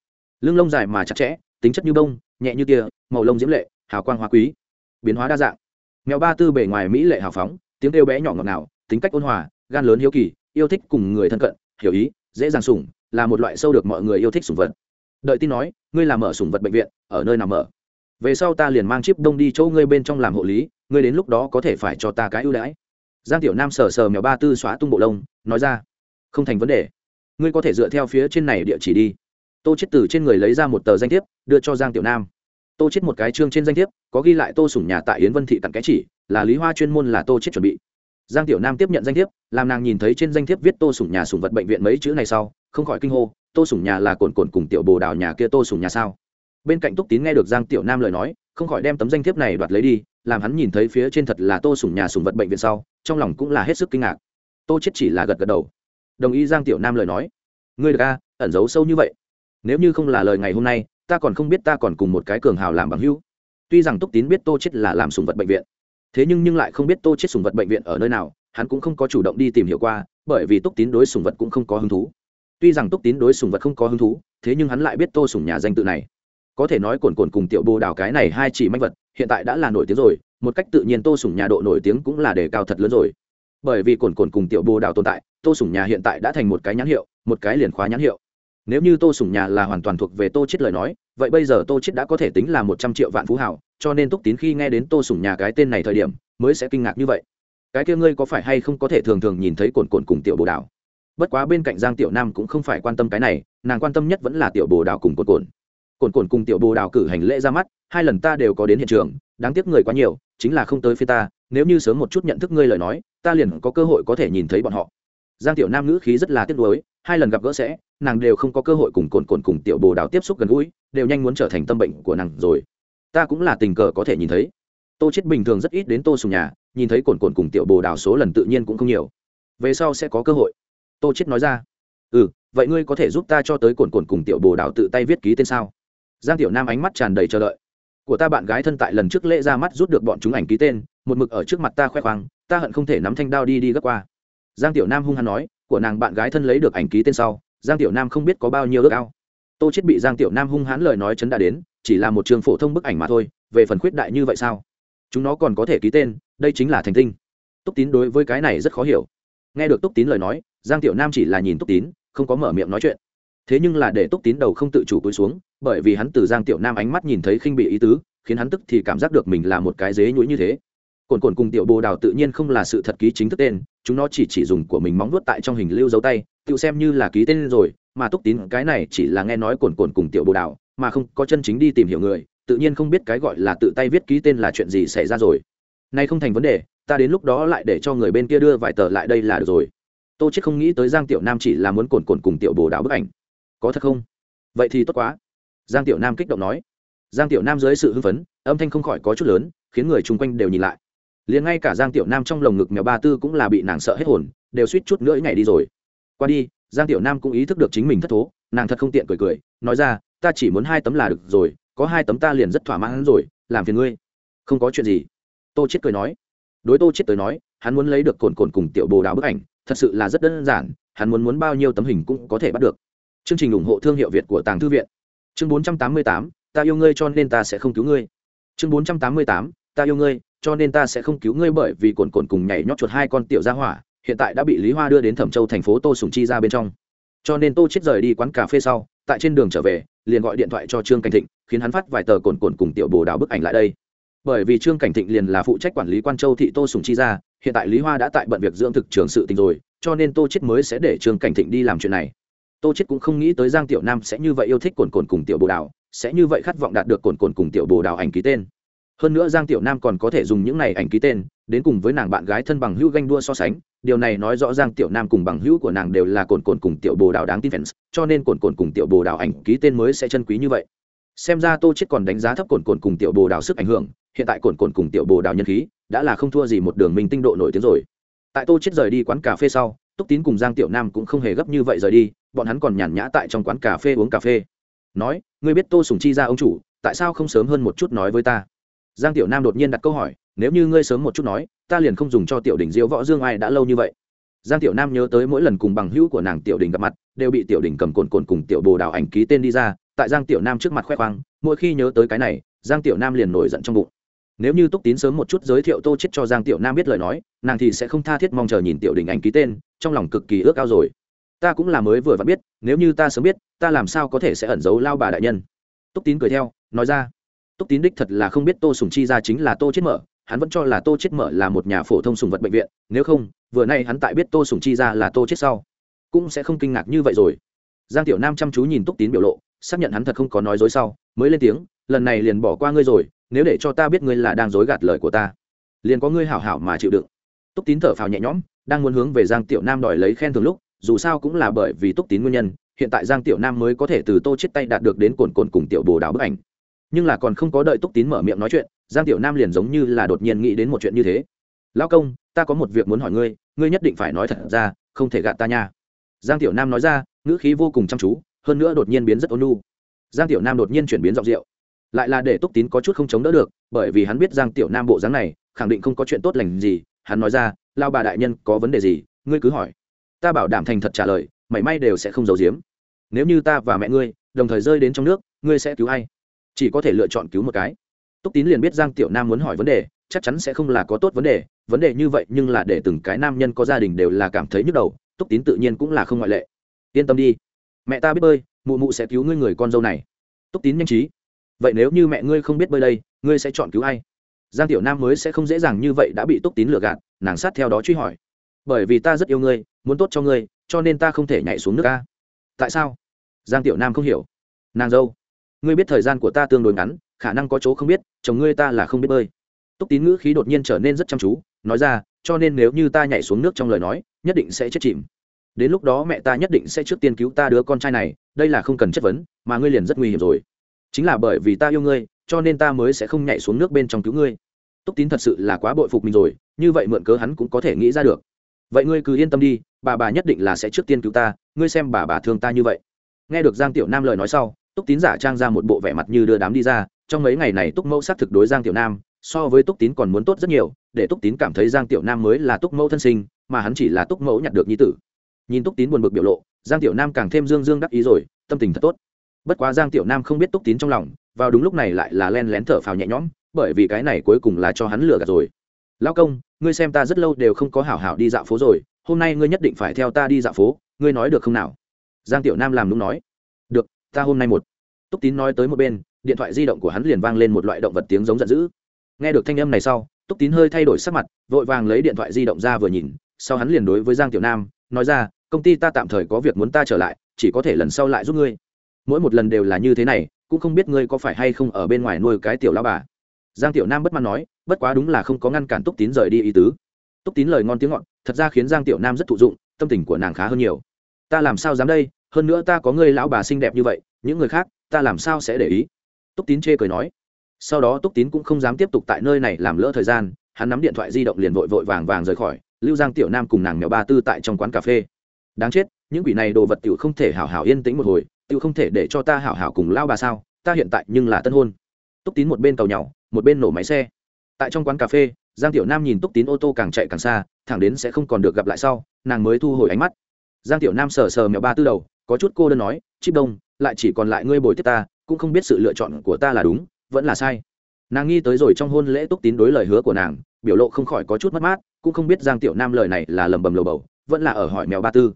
Lưng lông dài mà chặt chẽ, tính chất như bông, nhẹ như tia, màu lông diễm lệ, hào quang hoa quý. Biến hóa đa dạng. Mèo ba tư bề ngoài mỹ lệ hào phóng, tiếng kêu bé nhỏ ngọt ngào, tính cách ôn hòa, gan lớn hiếu kỳ, yêu thích cùng người thân cận, hiểu ý, dễ dàng sủng, là một loại sâu được mọi người yêu thích sủng vật. Đợi tin nói, ngươi làm mở sủng vật bệnh viện, ở nơi nào mở? Về sau ta liền mang chip đông đi chỗ ngươi bên trong làm hộ lý, ngươi đến lúc đó có thể phải cho ta cái ưu đãi. Giang tiểu nam sờ sờ mèo ba tư xóa tung bộ lông, nói ra, không thành vấn đề. Ngươi có thể dựa theo phía trên này địa chỉ đi. Tô chết từ trên người lấy ra một tờ danh thiếp, đưa cho giang tiểu nam. Tô chết một cái chương trên danh thiếp, có ghi lại tô sủng nhà tại yến vân thị tặng cái chỉ, là lý hoa chuyên môn là tô chết chuẩn bị. Giang tiểu nam tiếp nhận danh thiếp, làm nàng nhìn thấy trên danh thiếp viết tô sủng nhà sủng vật bệnh viện mấy chữ này sau, không khỏi kinh hô, tô sủng nhà là cồn cồn cùng tiểu bồ đào nhà kia tô sủng nhà sao? Bên cạnh túc tín nghe được giang tiểu nam lời nói, không khỏi đem tấm danh thiếp này đoạt lấy đi, làm hắn nhìn thấy phía trên thật là tô sủng nhà sủng vật bệnh viện sau, trong lòng cũng là hết sức kinh ngạc. Tô chết chỉ là gật gật đầu. Đồng ý giang tiểu nam lời nói. Ngươi được a, ẩn giấu sâu như vậy. Nếu như không là lời ngày hôm nay, ta còn không biết ta còn cùng một cái cường hào làm bằng hữu. Tuy rằng túc tín biết tô chết là làm sủng vật bệnh viện, thế nhưng nhưng lại không biết tô chết sủng vật bệnh viện ở nơi nào, hắn cũng không có chủ động đi tìm hiểu qua, bởi vì túc tín đối sủng vật cũng không có hứng thú. Tuy rằng túc tín đối sủng vật không có hứng thú, thế nhưng hắn lại biết tô sủng nhà danh tự này có thể nói cồn cồn cùng tiểu bồ đào cái này hai chỉ manh vật, hiện tại đã là nổi tiếng rồi, một cách tự nhiên tô sủng nhà độ nổi tiếng cũng là đề cao thật lớn rồi. Bởi vì cồn cồn cùng tiểu bồ đào tồn tại, tô sủng nhà hiện tại đã thành một cái nhãn hiệu, một cái liền khóa nhãn hiệu. Nếu như tô sủng nhà là hoàn toàn thuộc về tô chết lời nói, vậy bây giờ tô chết đã có thể tính là một trăm triệu vạn phú hảo cho nên túc tín khi nghe đến tô sủng nhà cái tên này thời điểm, mới sẽ kinh ngạc như vậy. Cái kia ngươi có phải hay không có thể thường thường nhìn thấy cồn cồn cùng tiểu bồ đào? Bất quá bên cạnh giang tiểu nam cũng không phải quan tâm cái này, nàng quan tâm nhất vẫn là tiểu bồ đào cùng cồn cồn cồn cồn cùng tiểu bồ đào cử hành lễ ra mắt, hai lần ta đều có đến hiện trường, đáng tiếc người quá nhiều, chính là không tới phía ta, nếu như sớm một chút nhận thức ngươi lời nói, ta liền có cơ hội có thể nhìn thấy bọn họ. Giang tiểu nam ngữ khí rất là tiếc nuối, hai lần gặp gỡ sẽ, nàng đều không có cơ hội cùng cồn cồn cùng tiểu bồ đào tiếp xúc gần gũi, đều nhanh muốn trở thành tâm bệnh của nàng rồi. Ta cũng là tình cờ có thể nhìn thấy. Tô chết bình thường rất ít đến tô sùng nhà, nhìn thấy cồn cồn cùng tiểu bồ đào số lần tự nhiên cũng không nhiều. Về sau sẽ có cơ hội. Tô chết nói ra. Ừ vậy ngươi có thể giúp ta cho tới cồn cồn cùng tiểu bồ đào tự tay viết ký tên sao? Giang tiểu nam ánh mắt tràn đầy chờ đợi. Của ta bạn gái thân tại lần trước lễ ra mắt rút được bọn chúng ảnh ký tên, một mực ở trước mặt ta khoe khoang, ta hận không thể nắm thanh đao đi đi gấp qua. Giang tiểu nam hung hăng nói, của nàng bạn gái thân lấy được ảnh ký tên sau, giang tiểu nam không biết có bao nhiêu ước ao. Tô chết bị giang tiểu nam hung hãn lời nói chấn đã đến, chỉ là một trường phổ thông bức ảnh mà thôi, về phần khuyết đại như vậy sao? Chúng nó còn có thể ký tên, đây chính là thành tinh. Túc tín đối với cái này rất khó hiểu. Nghe được túc tín lời nói, giang tiểu nam chỉ là nhìn túc tín, không có mở miệng nói chuyện. Thế nhưng là để túc tín đầu không tự chủ cúi xuống bởi vì hắn từ giang tiểu nam ánh mắt nhìn thấy khinh bị ý tứ, khiến hắn tức thì cảm giác được mình là một cái dế nhũi như thế. Cồn cồn cùng tiểu bồ đào tự nhiên không là sự thật ký chính thức tên, chúng nó chỉ chỉ dùng của mình móng nuốt tại trong hình lưu dấu tay, tự xem như là ký tên rồi, mà túc tín cái này chỉ là nghe nói cồn cồn cùng tiểu bồ đào, mà không có chân chính đi tìm hiểu người, tự nhiên không biết cái gọi là tự tay viết ký tên là chuyện gì xảy ra rồi. Nay không thành vấn đề, ta đến lúc đó lại để cho người bên kia đưa vài tờ lại đây là được rồi. Tô chết không nghĩ tới giang tiểu nam chỉ là muốn cồn cồn cùng tiểu bồ đào bức ảnh. Có thật không? Vậy thì tốt quá giang tiểu nam kích động nói. Giang tiểu nam dưới sự hưng phấn, âm thanh không khỏi có chút lớn, khiến người chung quanh đều nhìn lại. Liền ngay cả giang tiểu nam trong lồng ngực mèo ba tư cũng là bị nàng sợ hết hồn, đều suýt chút nữa nhảy đi rồi. Qua đi, giang tiểu nam cũng ý thức được chính mình thất thố, nàng thật không tiện cười cười, nói ra, ta chỉ muốn hai tấm là được rồi, có hai tấm ta liền rất thỏa mãn rồi, làm phiền ngươi. Không có chuyện gì. Tô chết cười nói. Đối tô chết tới nói, hắn muốn lấy được cồn cồn cùng tiểu bồ đào bức ảnh, thật sự là rất đơn giản, hắn muốn muốn bao nhiêu tấm hình cũng có thể bắt được. Chương trình ủng hộ thương hiệu việt của tàng thư viện chương 488, ta yêu ngươi cho nên ta sẽ không cứu ngươi. Chương 488, ta yêu ngươi cho nên ta sẽ không cứu ngươi bởi vì cồn cồn cùng nhảy nhót chuột hai con tiểu gia hỏa hiện tại đã bị lý hoa đưa đến thẩm châu thành phố tô sùng chi ra bên trong. Cho nên tô chết rời đi quán cà phê sau tại trên đường trở về liền gọi điện thoại cho trương cảnh thịnh khiến hắn phát vài tờ cồn cồn cùng tiểu bồ đào bức ảnh lại đây. Bởi vì trương cảnh thịnh liền là phụ trách quản lý quan châu thị tô sùng chi ra hiện tại lý hoa đã tại bận việc dưỡng thực trường sự tình rồi cho nên tô chết mới sẽ để trương cảnh thịnh đi làm chuyện này tô chết cũng không nghĩ tới giang tiểu nam sẽ như vậy yêu thích cồn cồn cùng tiểu bồ đào, sẽ như vậy khát vọng đạt được cồn cồn cùng tiểu bồ đào ảnh ký tên. Hơn nữa giang tiểu nam còn có thể dùng những này ảnh ký tên, đến cùng với nàng bạn gái thân bằng hữu ganh đua so sánh, điều này nói rõ giang tiểu nam cùng bằng hữu của nàng đều là cồn cồn cùng tiểu bồ đào đáng tin fans, cho nên cồn cồn cùng tiểu bồ đào ảnh ký tên mới sẽ chân quý như vậy. Xem ra tô chết còn đánh giá thấp cồn cồn cùng tiểu bồ đào sức ảnh hưởng, hiện tại cồn cồn cùng tiểu bồ đào nhân khí đã là không thua gì một đường minh tinh độ nổi tiếng rồi. Tại tô chết rời đi quán cà phê sau, túc tín cùng giang tiểu nam cũng không hề gấp như vậy rời đi bọn hắn còn nhàn nhã tại trong quán cà phê uống cà phê. Nói, ngươi biết tô sùng chi ra ông chủ, tại sao không sớm hơn một chút nói với ta? Giang tiểu nam đột nhiên đặt câu hỏi, nếu như ngươi sớm một chút nói, ta liền không dùng cho tiểu đình diễu võ dương ai đã lâu như vậy. Giang tiểu nam nhớ tới mỗi lần cùng bằng hữu của nàng tiểu đình gặp mặt, đều bị tiểu đình cầm cồn cồn cùng tiểu bồ đào ảnh ký tên đi ra, tại giang tiểu nam trước mặt khoe khoang, mỗi khi nhớ tới cái này, giang tiểu nam liền nổi giận trong bụng. Nếu như túc tín sớm một chút giới thiệu tô chết cho giang tiểu nam biết lời nói, nàng thì sẽ không tha thiết mong chờ nhìn tiểu đình ảnh ký tên, trong lòng cực kỳ ước ao rồi ta cũng là mới vừa vặn biết, nếu như ta sớm biết, ta làm sao có thể sẽ ẩn giấu lao bà đại nhân? Túc tín cười theo, nói ra. Túc tín đích thật là không biết tô sùng chi ra chính là tô chết mở, hắn vẫn cho là tô chết mở là một nhà phổ thông sùng vật bệnh viện, nếu không, vừa nay hắn tại biết tô sùng chi ra là tô chết sau, cũng sẽ không kinh ngạc như vậy rồi. Giang tiểu nam chăm chú nhìn túc tín biểu lộ, xác nhận hắn thật không có nói dối sau, mới lên tiếng, lần này liền bỏ qua ngươi rồi, nếu để cho ta biết ngươi là đang dối gạt lời của ta, liền có ngươi hảo hảo mà chịu đựng. Túc tín thở phào nhẹ nhõm, đang muốn hướng về giang tiểu nam đòi lấy khen thường lúc dù sao cũng là bởi vì túc tín nguyên nhân, hiện tại giang tiểu nam mới có thể từ tô chết tay đạt được đến cồn cồn cùng tiểu bồ đào bức ảnh. Nhưng là còn không có đợi túc tín mở miệng nói chuyện, giang tiểu nam liền giống như là đột nhiên nghĩ đến một chuyện như thế. Lão công, ta có một việc muốn hỏi ngươi ngươi nhất định phải nói thật ra, không thể gạt ta nha. Giang tiểu nam nói ra, ngữ khí vô cùng chăm chú, hơn nữa đột nhiên biến rất ôn nhu. Giang tiểu nam đột nhiên chuyển biến giọng rượu lại là để túc tín có chút không chống đỡ được, bởi vì hắn biết giang tiểu nam bộ dáng này, khẳng định không có chuyện tốt lành gì, hắn nói ra lao bà đại nhân có vấn đề gì, ngươi cứ hỏi ta bảo đảm thành thật trả lời, mảy may đều sẽ không giấu giếm. Nếu như ta và mẹ ngươi đồng thời rơi đến trong nước, ngươi sẽ cứu ai? Chỉ có thể lựa chọn cứu một cái. Túc tín liền biết giang tiểu nam muốn hỏi vấn đề, chắc chắn sẽ không là có tốt vấn đề vấn đề như vậy nhưng là để từng cái nam nhân có gia đình đều là cảm thấy nhức đầu, túc tín tự nhiên cũng là không ngoại lệ. Yên tâm đi. Mẹ ta biết bơi, mụ mụ sẽ cứu ngươi người con dâu này. Túc tín nhanh trí. Vậy nếu như mẹ ngươi không biết bơi đây, ngươi sẽ chọn cứu ai? Giang tiểu nam mới sẽ không dễ dàng như vậy đã bị túc tín lừa gạt, nàng sát theo đó truy hỏi. Bởi vì ta rất yêu ngươi muốn tốt cho ngươi, cho nên ta không thể nhảy xuống nước ca tại sao? Giang tiểu nam không hiểu. Nàng dâu, ngươi biết thời gian của ta tương đối ngắn, khả năng có chỗ không biết, chồng ngươi ta là không biết bơi. Túc tín ngữ khí đột nhiên trở nên rất chăm chú, nói ra, cho nên nếu như ta nhảy xuống nước trong lời nói, nhất định sẽ chết chìm. Đến lúc đó mẹ ta nhất định sẽ trước tiên cứu ta đứa con trai này, đây là không cần chất vấn, mà ngươi liền rất nguy hiểm rồi. Chính là bởi vì ta yêu ngươi, cho nên ta mới sẽ không nhảy xuống nước bên trong cứu ngươi. Túc tín thật sự là quá bội phục mình rồi, như vậy mượn cớ hắn cũng có thể nghĩ ra được. Vậy ngươi cứ yên tâm đi bà bà nhất định là sẽ trước tiên cứu ta, ngươi xem bà bà thương ta như vậy. Nghe được giang tiểu nam lời nói sau, túc tín giả trang ra một bộ vẻ mặt như đưa đám đi ra, trong mấy ngày này túc mẫu xác thực đối giang tiểu nam, so với túc tín còn muốn tốt rất nhiều, để túc tín cảm thấy giang tiểu nam mới là túc mẫu thân sinh, mà hắn chỉ là túc mẫu nhặt được nhi tử. Nhìn túc tín buồn bực biểu lộ, giang tiểu nam càng thêm dương dương đắc ý rồi, tâm tình thật tốt. Bất quá giang tiểu nam không biết túc tín trong lòng, vào đúng lúc này lại là len lén thở phào nhẹ nhõm, bởi vì cái này cuối cùng là cho hắn lừa gạt rồi. Lão công, ngươi xem ta rất lâu đều không có hảo hảo đi dạo phố rồi hôm nay ngươi nhất định phải theo ta đi dạo phố, ngươi nói được không nào? Giang tiểu nam làm đúng nói. Được, ta hôm nay một. Túc tín nói tới một bên, điện thoại di động của hắn liền vang lên một loại động vật tiếng giống giận dữ. Nghe được thanh âm này sau, túc tín hơi thay đổi sắc mặt, vội vàng lấy điện thoại di động ra vừa nhìn, sau hắn liền đối với giang tiểu nam, nói ra, công ty ta tạm thời có việc muốn ta trở lại, chỉ có thể lần sau lại giúp ngươi. Mỗi một lần đều là như thế này, cũng không biết ngươi có phải hay không ở bên ngoài nuôi cái tiểu lao bà. Giang tiểu nam bất mãn nói, bất quá đúng là không có ngăn cản túc tín rời đi ý tứ túc tín lời ngon tiếng ngọt, thật ra khiến giang tiểu nam rất thụ dụng, tâm tình của nàng khá hơn nhiều. Ta làm sao dám đây, hơn nữa ta có người lão bà xinh đẹp như vậy, những người khác, ta làm sao sẽ để ý? Túc tín chê cười nói. Sau đó túc tín cũng không dám tiếp tục tại nơi này làm lỡ thời gian, hắn nắm điện thoại di động liền vội vội vàng vàng rời khỏi, lưu giang tiểu nam cùng nàng mèo ba tư tại trong quán cà phê. Đáng chết, những quỷ này đồ vật tiểu không thể hảo hảo yên tĩnh một hồi, tiểu không thể để cho ta hảo hảo cùng lao bà sao, ta hiện tại nhưng là tân hôn. Túc tín một bên tàu nhỏ một bên nổ máy xe. Tại trong quán cà phê giang tiểu nam nhìn túc tín ô tô càng chạy càng xa, thẳng đến sẽ không còn được gặp lại sau, nàng mới thu hồi ánh mắt. Giang tiểu nam sờ sờ mèo ba tư đầu, có chút cô đơn nói, chip đông, lại chỉ còn lại ngươi bồi tiếp ta, cũng không biết sự lựa chọn của ta là đúng, vẫn là sai. Nàng nghi tới rồi trong hôn lễ túc tín đối lời hứa của nàng, biểu lộ không khỏi có chút mất mát, cũng không biết giang tiểu nam lời này là lầm bầm lầu bầu, vẫn là ở hỏi mèo ba tư.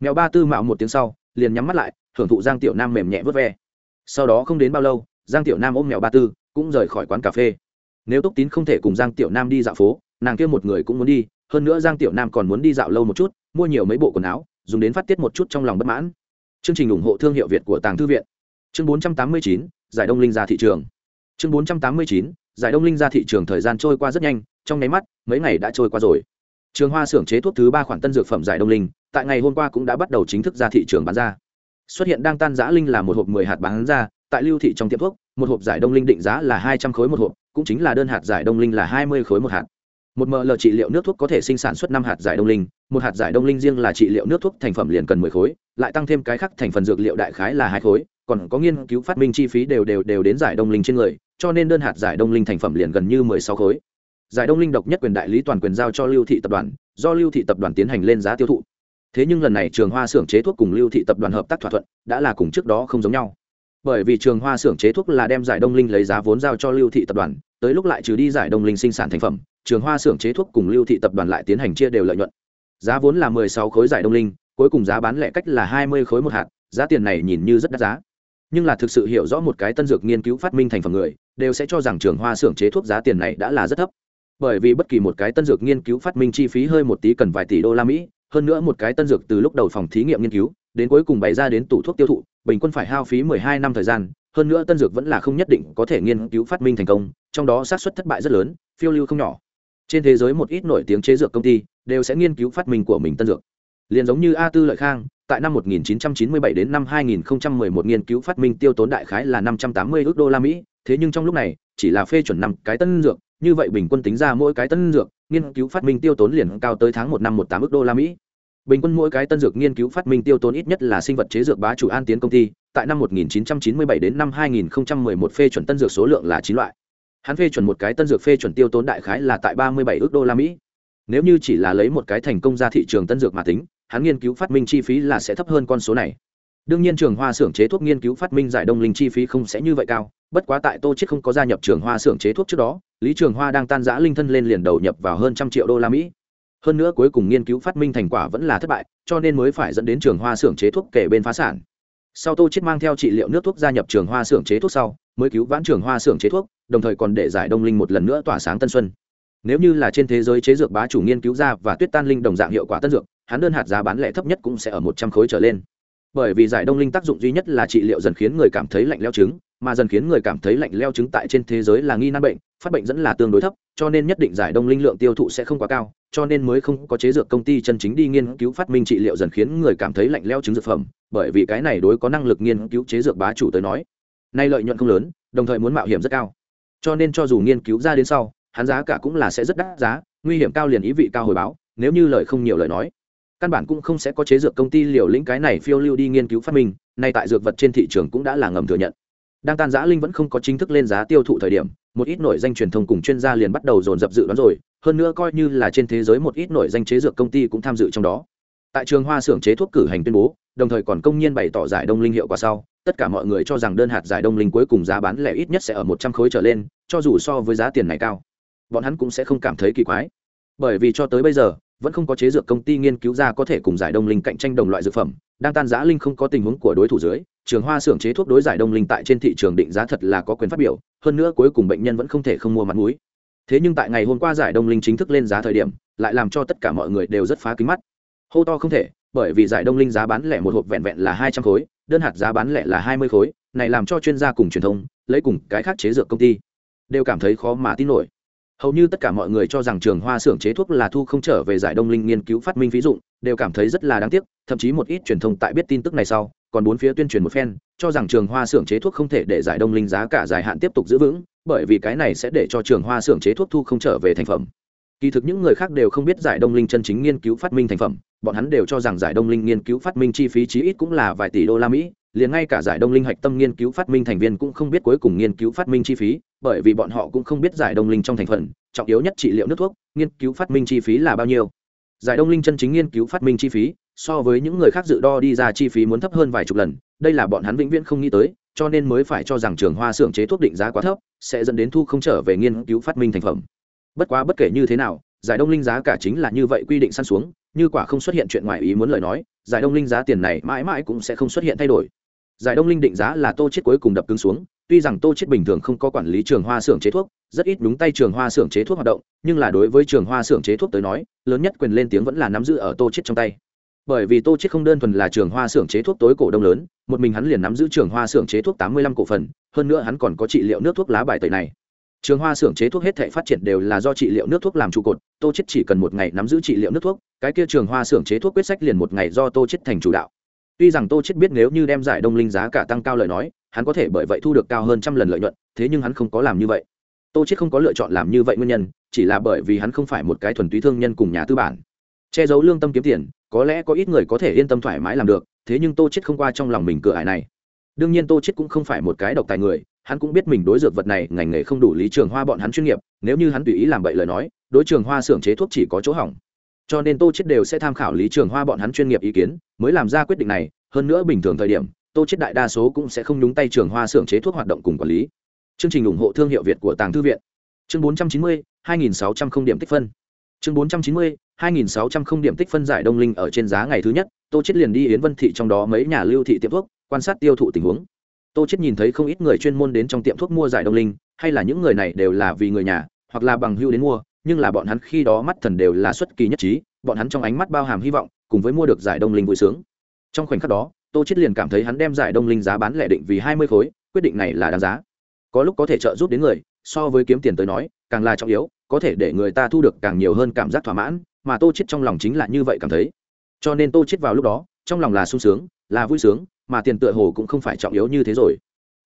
Mèo ba tư mạo một tiếng sau, liền nhắm mắt lại, hưởng thụ giang tiểu nam mềm nhẹ vớt ve. Sau đó không đến bao lâu, giang tiểu nam ôm mèo ba tư, cũng rời khỏi quán cà phê nếu túc tín không thể cùng giang tiểu nam đi dạo phố nàng kia một người cũng muốn đi hơn nữa giang tiểu nam còn muốn đi dạo lâu một chút mua nhiều mấy bộ quần áo dùng đến phát tiết một chút trong lòng bất mãn. Chương trình ủng hộ thương hiệu việt của tàng thư viện. Chương 489, giải đông linh ra thị trường. Chương 489, giải đông linh ra thị trường thời gian trôi qua rất nhanh trong nháy mắt mấy ngày đã trôi qua rồi. Trường hoa xưởng chế thuốc thứ ba khoản tân dược phẩm giải đông linh tại ngày hôm qua cũng đã bắt đầu chính thức ra thị trường bán ra. Xuất hiện đang tan giã linh là một hộp mười hạt bán ra tại lưu thị trong tiệm thuốc một hộp giải đông linh định giá là hai trăm khối một hộp cũng chính là đơn hạt giải đông linh là hai mươi khối một hạt. Một ml trị liệu nước thuốc có thể sinh sản xuất năm hạt giải đông linh, một hạt giải đông linh riêng là trị liệu nước thuốc thành phẩm liền cần mười khối, lại tăng thêm cái khác thành phần dược liệu đại khái là hai khối, còn có nghiên cứu phát minh chi phí đều đều đều đến giải đông linh trên người, cho nên đơn hạt giải đông linh thành phẩm liền gần như mười sáu khối. Giải đông linh độc nhất quyền đại lý toàn quyền giao cho lưu thị tập đoàn, do lưu thị tập đoàn tiến hành lên giá tiêu thụ. Thế nhưng lần này trường hoa xưởng chế thuốc cùng lưu thị tập đoàn hợp tác thỏa thuận, đã là cùng trước đó không giống nhau bởi vì trường hoa xưởng chế thuốc là đem giải đông linh lấy giá vốn giao cho lưu thị tập đoàn, tới lúc lại trừ đi giải đông linh sinh sản thành phẩm, trường hoa xưởng chế thuốc cùng lưu thị tập đoàn lại tiến hành chia đều lợi nhuận. Giá vốn là mười sáu khối giải đông linh, cuối cùng giá bán lẻ cách là hai mươi khối một hạt, giá tiền này nhìn như rất đắt giá. Nhưng là thực sự hiểu rõ một cái tân dược nghiên cứu phát minh thành phẩm người, đều sẽ cho rằng trường hoa xưởng chế thuốc giá tiền này đã là rất thấp. Bởi vì bất kỳ một cái tân dược nghiên cứu phát minh chi phí hơi một tí cần vài tỷ đô la mỹ, hơn nữa một cái tân dược từ lúc đầu phòng thí nghiệm nghiên cứu đến cuối cùng bày ra đến tủ thuốc tiêu thụ bình quân phải hao phí 12 năm thời gian hơn nữa tân dược vẫn là không nhất định có thể nghiên cứu phát minh thành công trong đó xác suất thất bại rất lớn phiêu lưu không nhỏ trên thế giới một ít nổi tiếng chế dược công ty đều sẽ nghiên cứu phát minh của mình tân dược liền giống như a tư lợi khang tại năm 1997 đến năm 2011 nghiên cứu phát minh tiêu tốn đại khái là 580 ước đô la Mỹ, thế nhưng trong lúc này, chỉ là phê chuẩn năm cái tân dược, như vậy bình quân tính ra mỗi cái tân dược, nghiên cứu phát minh tiêu tốn liền cao tới tháng một năm một tám ước đô la Mỹ. Bình quân mỗi cái tân dược nghiên cứu phát minh tiêu tốn ít nhất là sinh vật chế dược bá chủ An Tiến công ty, tại năm 1997 đến năm 2011 phê chuẩn tân dược số lượng là 9 loại. Hắn phê chuẩn một cái tân dược phê chuẩn tiêu tốn đại khái là tại 37 ước đô la Mỹ. Nếu như chỉ là lấy một cái thành công ra thị trường tân dược mà tính, hắn nghiên cứu phát minh chi phí là sẽ thấp hơn con số này đương nhiên trường hoa xưởng chế thuốc nghiên cứu phát minh giải đông linh chi phí không sẽ như vậy cao bất quá tại tô chết không có gia nhập trường hoa xưởng chế thuốc trước đó lý trường hoa đang tan giã linh thân lên liền đầu nhập vào hơn trăm triệu đô la mỹ hơn nữa cuối cùng nghiên cứu phát minh thành quả vẫn là thất bại, cho nên mới phải dẫn đến trường hoa xưởng chế thuốc kể bên phá sản. Sau tô chết mang theo trị liệu nước thuốc gia nhập trường hoa xưởng chế thuốc sau, mới cứu vãn trường hoa xưởng chế thuốc, đồng thời còn để giải đông linh một lần nữa tỏa sáng tân xuân. Nếu như là trên thế giới chế dược bá chủ nghiên cứu ra và tuyết tan linh đồng dạng hiệu quả tân dược, hắn đơn hạt giá bán lẻ thấp nhất cũng sẽ ở một trăm khối trở lên. Bởi vì giải đông linh tác dụng duy nhất là trị liệu dần khiến người cảm thấy lạnh leo trứng mà dần khiến người cảm thấy lạnh leo chứng tại trên thế giới là nghi nan bệnh, phát bệnh dẫn là tương đối thấp, cho nên nhất định giải đông linh lượng tiêu thụ sẽ không quá cao, cho nên mới không có chế dược công ty chân chính đi nghiên cứu phát minh trị liệu dần khiến người cảm thấy lạnh leo chứng dược phẩm, bởi vì cái này đối có năng lực nghiên cứu chế dược bá chủ tới nói, nay lợi nhuận không lớn, đồng thời muốn mạo hiểm rất cao. Cho nên cho dù nghiên cứu ra đến sau, hắn giá cả cũng là sẽ rất đắt giá, nguy hiểm cao liền ý vị cao hồi báo, nếu như lời không nhiều lời nói. Căn bản cũng không sẽ có chế dược công ty liều lĩnh cái này phiêu lưu đi nghiên cứu phát minh, nay tại dược vật trên thị trường cũng đã là ngầm thừa nhận đang tan giã linh vẫn không có chính thức lên giá tiêu thụ thời điểm, một ít nổi danh truyền thông cùng chuyên gia liền bắt đầu dồn dập dự đoán rồi, hơn nữa coi như là trên thế giới một ít nổi danh chế dược công ty cũng tham dự trong đó. Tại trường hoa xưởng chế thuốc cử hành tuyên bố, đồng thời còn công nhiên bày tỏ giải đông linh hiệu quả sau, tất cả mọi người cho rằng đơn hạt giải đông linh cuối cùng giá bán lẻ ít nhất sẽ ở một trăm khối trở lên, cho dù so với giá tiền này cao, bọn hắn cũng sẽ không cảm thấy kỳ quái. Bởi vì cho tới bây giờ, vẫn không có chế dược công ty nghiên cứu ra có thể cùng giải đông linh cạnh tranh đồng loại dược phẩm, đang tan giã linh không có tình huống của đối thủ dưới trường hoa xưởng chế thuốc đối giải đông linh tại trên thị trường định giá thật là có quyền phát biểu, hơn nữa cuối cùng bệnh nhân vẫn không thể không mua mặt mũi. Thế nhưng tại ngày hôm qua giải đông linh chính thức lên giá thời điểm, lại làm cho tất cả mọi người đều rất phá kính mắt. Hô to không thể, bởi vì giải đông linh giá bán lẻ một hộp vẹn vẹn là hai trăm khối, đơn hạt giá bán lẻ là hai mươi khối, này làm cho chuyên gia cùng truyền thông, lấy cùng cái khác chế dược công ty, đều cảm thấy khó mà tin nổi. Hầu như tất cả mọi người cho rằng trường hoa xưởng chế thuốc là thu không trở về giải đông linh nghiên cứu phát minh ví dụ đều cảm thấy rất là đáng tiếc, thậm chí một ít truyền thông tại biết tin tức này sau còn bốn phía tuyên truyền một phen, cho rằng trường hoa xưởng chế thuốc không thể để giải đông linh giá cả dài hạn tiếp tục giữ vững, bởi vì cái này sẽ để cho trường hoa xưởng chế thuốc thu không trở về thành phẩm. Kỳ thực những người khác đều không biết giải đông linh chân chính nghiên cứu phát minh thành phẩm, bọn hắn đều cho rằng giải đông linh nghiên cứu phát minh chi phí chí ít cũng là vài tỷ đô la mỹ, liền ngay cả giải đông linh hạch tâm nghiên cứu phát minh thành viên cũng không biết cuối cùng nghiên cứu phát minh chi phí, bởi vì bọn họ cũng không biết giải đông linh trong thành phần, trọng yếu nhất trị liệu nước thuốc, nghiên cứu phát minh chi phí là bao nhiêu. Giải đông linh chân chính nghiên cứu phát minh chi phí so với những người khác dự đo đi ra chi phí muốn thấp hơn vài chục lần, đây là bọn hắn vĩnh viễn không nghĩ tới, cho nên mới phải cho rằng trường hoa xưởng chế thuốc định giá quá thấp, sẽ dẫn đến thu không trở về nghiên cứu phát minh thành phẩm. Bất quá bất kể như thế nào, giải đông linh giá cả chính là như vậy quy định săn xuống, như quả không xuất hiện chuyện ngoài ý muốn lời nói, giải đông linh giá tiền này mãi mãi cũng sẽ không xuất hiện thay đổi. Giải đông linh định giá là tô chết cuối cùng đập cứng xuống, tuy rằng tô chết bình thường không có quản lý trường hoa xưởng chế thuốc, rất ít đúng tay trường hoa xưởng chế thuốc hoạt động, nhưng là đối với trường hoa xưởng chế thuốc tới nói, lớn nhất quyền lên tiếng vẫn là nắm giữ ở tô chết trong tay bởi vì tô chết không đơn thuần là trường hoa xưởng chế thuốc tối cổ đông lớn, một mình hắn liền nắm giữ trường hoa xưởng chế thuốc tám mươi lăm cổ phần, hơn nữa hắn còn có trị liệu nước thuốc lá bài tẩy này. Trường hoa xưởng chế thuốc hết thể phát triển đều là do trị liệu nước thuốc làm trụ cột, tô chết chỉ cần một ngày nắm giữ trị liệu nước thuốc, cái kia trường hoa xưởng chế thuốc quyết sách liền một ngày do tô chết thành chủ đạo. Tuy rằng tô chết biết nếu như đem giải đông linh giá cả tăng cao lời nói, hắn có thể bởi vậy thu được cao hơn trăm lần lợi nhuận, thế nhưng hắn không có làm như vậy. Tô chết không có lựa chọn làm như vậy nguyên nhân, chỉ là bởi vì hắn không phải một cái thuần túy thương nhân cùng nhà tư bản che giấu lương tâm kiếm tiền có lẽ có ít người có thể yên tâm thoải mái làm được thế nhưng tô chết không qua trong lòng mình cửa ải này. Đương nhiên tô chết cũng không phải một cái độc tài người hắn cũng biết mình đối dược vật này ngành nghề không đủ lý trường hoa bọn hắn chuyên nghiệp nếu như hắn tùy ý làm bậy lời nói đối trường hoa xưởng chế thuốc chỉ có chỗ hỏng. Cho nên tô chết đều sẽ tham khảo lý trường hoa bọn hắn chuyên nghiệp ý kiến mới làm ra quyết định này hơn nữa bình thường thời điểm tô chết đại đa số cũng sẽ không nhúng tay trường hoa xưởng chế thuốc hoạt động cùng quản lý. Chương trình ủng hộ thương hiệu việt của tàng thư viện. Chương 490, 2.600 không điểm tích phân chương 490, 2.600 không điểm tích phân giải đông linh ở trên giá ngày thứ nhất tô chết liền đi yến vân thị trong đó mấy nhà lưu thị tiệm thuốc quan sát tiêu thụ tình huống. Tô chết nhìn thấy không ít người chuyên môn đến trong tiệm thuốc mua giải đông linh hay là những người này đều là vì người nhà hoặc là bằng hưu đến mua nhưng là bọn hắn khi đó mắt thần đều là xuất kỳ nhất trí bọn hắn trong ánh mắt bao hàm hy vọng cùng với mua được giải đông linh vui sướng. Trong khoảnh khắc đó tô chết liền cảm thấy hắn đem giải đông linh giá bán lẻ định vì hai mươi khối quyết định này là đáng giá. Có lúc có thể trợ giúp đến người so với kiếm tiền tới nói càng là trọng yếu có thể để người ta thu được càng nhiều hơn cảm giác thỏa mãn, mà tô chết trong lòng chính là như vậy cảm thấy. Cho nên tô chết vào lúc đó, trong lòng là sung sướng, là vui sướng, mà tiền tựa hồ cũng không phải trọng yếu như thế rồi.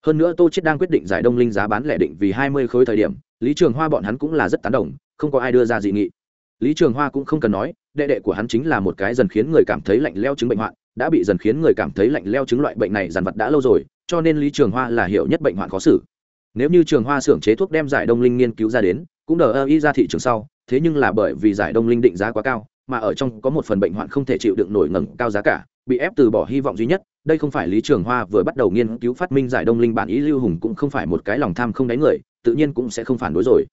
Hơn nữa tô chết đang quyết định giải đông linh giá bán lẻ định vì hai mươi khối thời điểm, lý trường hoa bọn hắn cũng là rất tán đồng, không có ai đưa ra dị nghị. Lý trường hoa cũng không cần nói, đệ đệ của hắn chính là một cái dần khiến người cảm thấy lạnh leo chứng bệnh hoạn, đã bị dần khiến người cảm thấy lạnh leo chứng loại bệnh này dằn vật đã lâu rồi, cho nên lý trường hoa là hiểu nhất bệnh hoạn khó xử. Nếu như trường hoa xưởng chế thuốc đem giải đông linh nghiên cứu ra đến cũng đờ ơ y ra thị trường sau, thế nhưng là bởi vì giải đông linh định giá quá cao, mà ở trong có một phần bệnh hoạn không thể chịu đựng nổi ngẩng cao giá cả, bị ép từ bỏ hy vọng duy nhất. Đây không phải lý trường hoa vừa bắt đầu nghiên cứu phát minh giải đông linh bản ý lưu hùng cũng không phải một cái lòng tham không đáy người, tự nhiên cũng sẽ không phản đối rồi.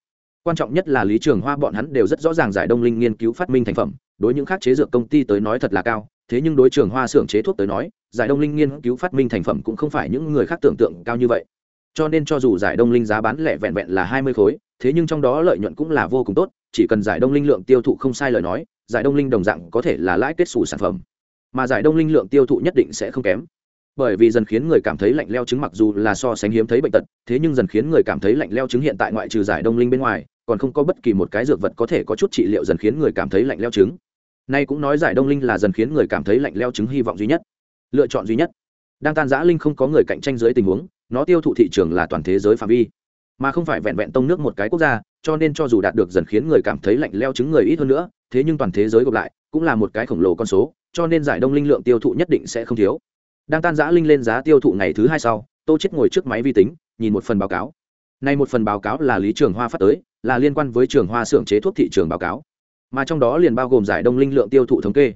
Quan trọng nhất là lý trường hoa bọn hắn đều rất rõ ràng giải đông linh nghiên cứu phát minh thành phẩm, đối những khác chế dược công ty tới nói thật là cao, thế nhưng đối trường hoa xưởng chế thuốc tới nói, giải đông linh nghiên cứu phát minh thành phẩm cũng không phải những người khác tưởng tượng cao như vậy. Cho nên cho dù giải đông linh giá bán lẻ vẹn vẹn là hai mươi khối thế nhưng trong đó lợi nhuận cũng là vô cùng tốt, chỉ cần giải đông linh lượng tiêu thụ không sai lời nói, giải đông linh đồng dạng có thể là lãi kết xù sản phẩm. Mà giải đông linh lượng tiêu thụ nhất định sẽ không kém. Bởi vì dần khiến người cảm thấy lạnh leo trứng mặc dù là so sánh hiếm thấy bệnh tật, thế nhưng dần khiến người cảm thấy lạnh leo trứng hiện tại ngoại trừ giải đông linh bên ngoài, còn không có bất kỳ một cái dược vật có thể có chút trị liệu dần khiến người cảm thấy lạnh leo trứng. Nay cũng nói giải đông linh là dần khiến người cảm thấy lạnh leo trứng hy vọng duy nhất, lựa chọn duy nhất. Đang tan giã linh không có người cạnh tranh dưới tình huống, nó tiêu thụ thị trường là toàn thế giới phạm vi mà không phải vẹn vẹn tông nước một cái quốc gia, cho nên cho dù đạt được dần khiến người cảm thấy lạnh leo chứng người ít hơn nữa, thế nhưng toàn thế giới gộp lại, cũng là một cái khổng lồ con số, cho nên giải đông linh lượng tiêu thụ nhất định sẽ không thiếu. Đang tan giã linh lên giá tiêu thụ ngày thứ hai sau, tô chết ngồi trước máy vi tính, nhìn một phần báo cáo. Nay một phần báo cáo là lý trường hoa phát tới, là liên quan với trường hoa xưởng chế thuốc thị trường báo cáo. Mà trong đó liền bao gồm giải đông linh lượng tiêu thụ thống kê.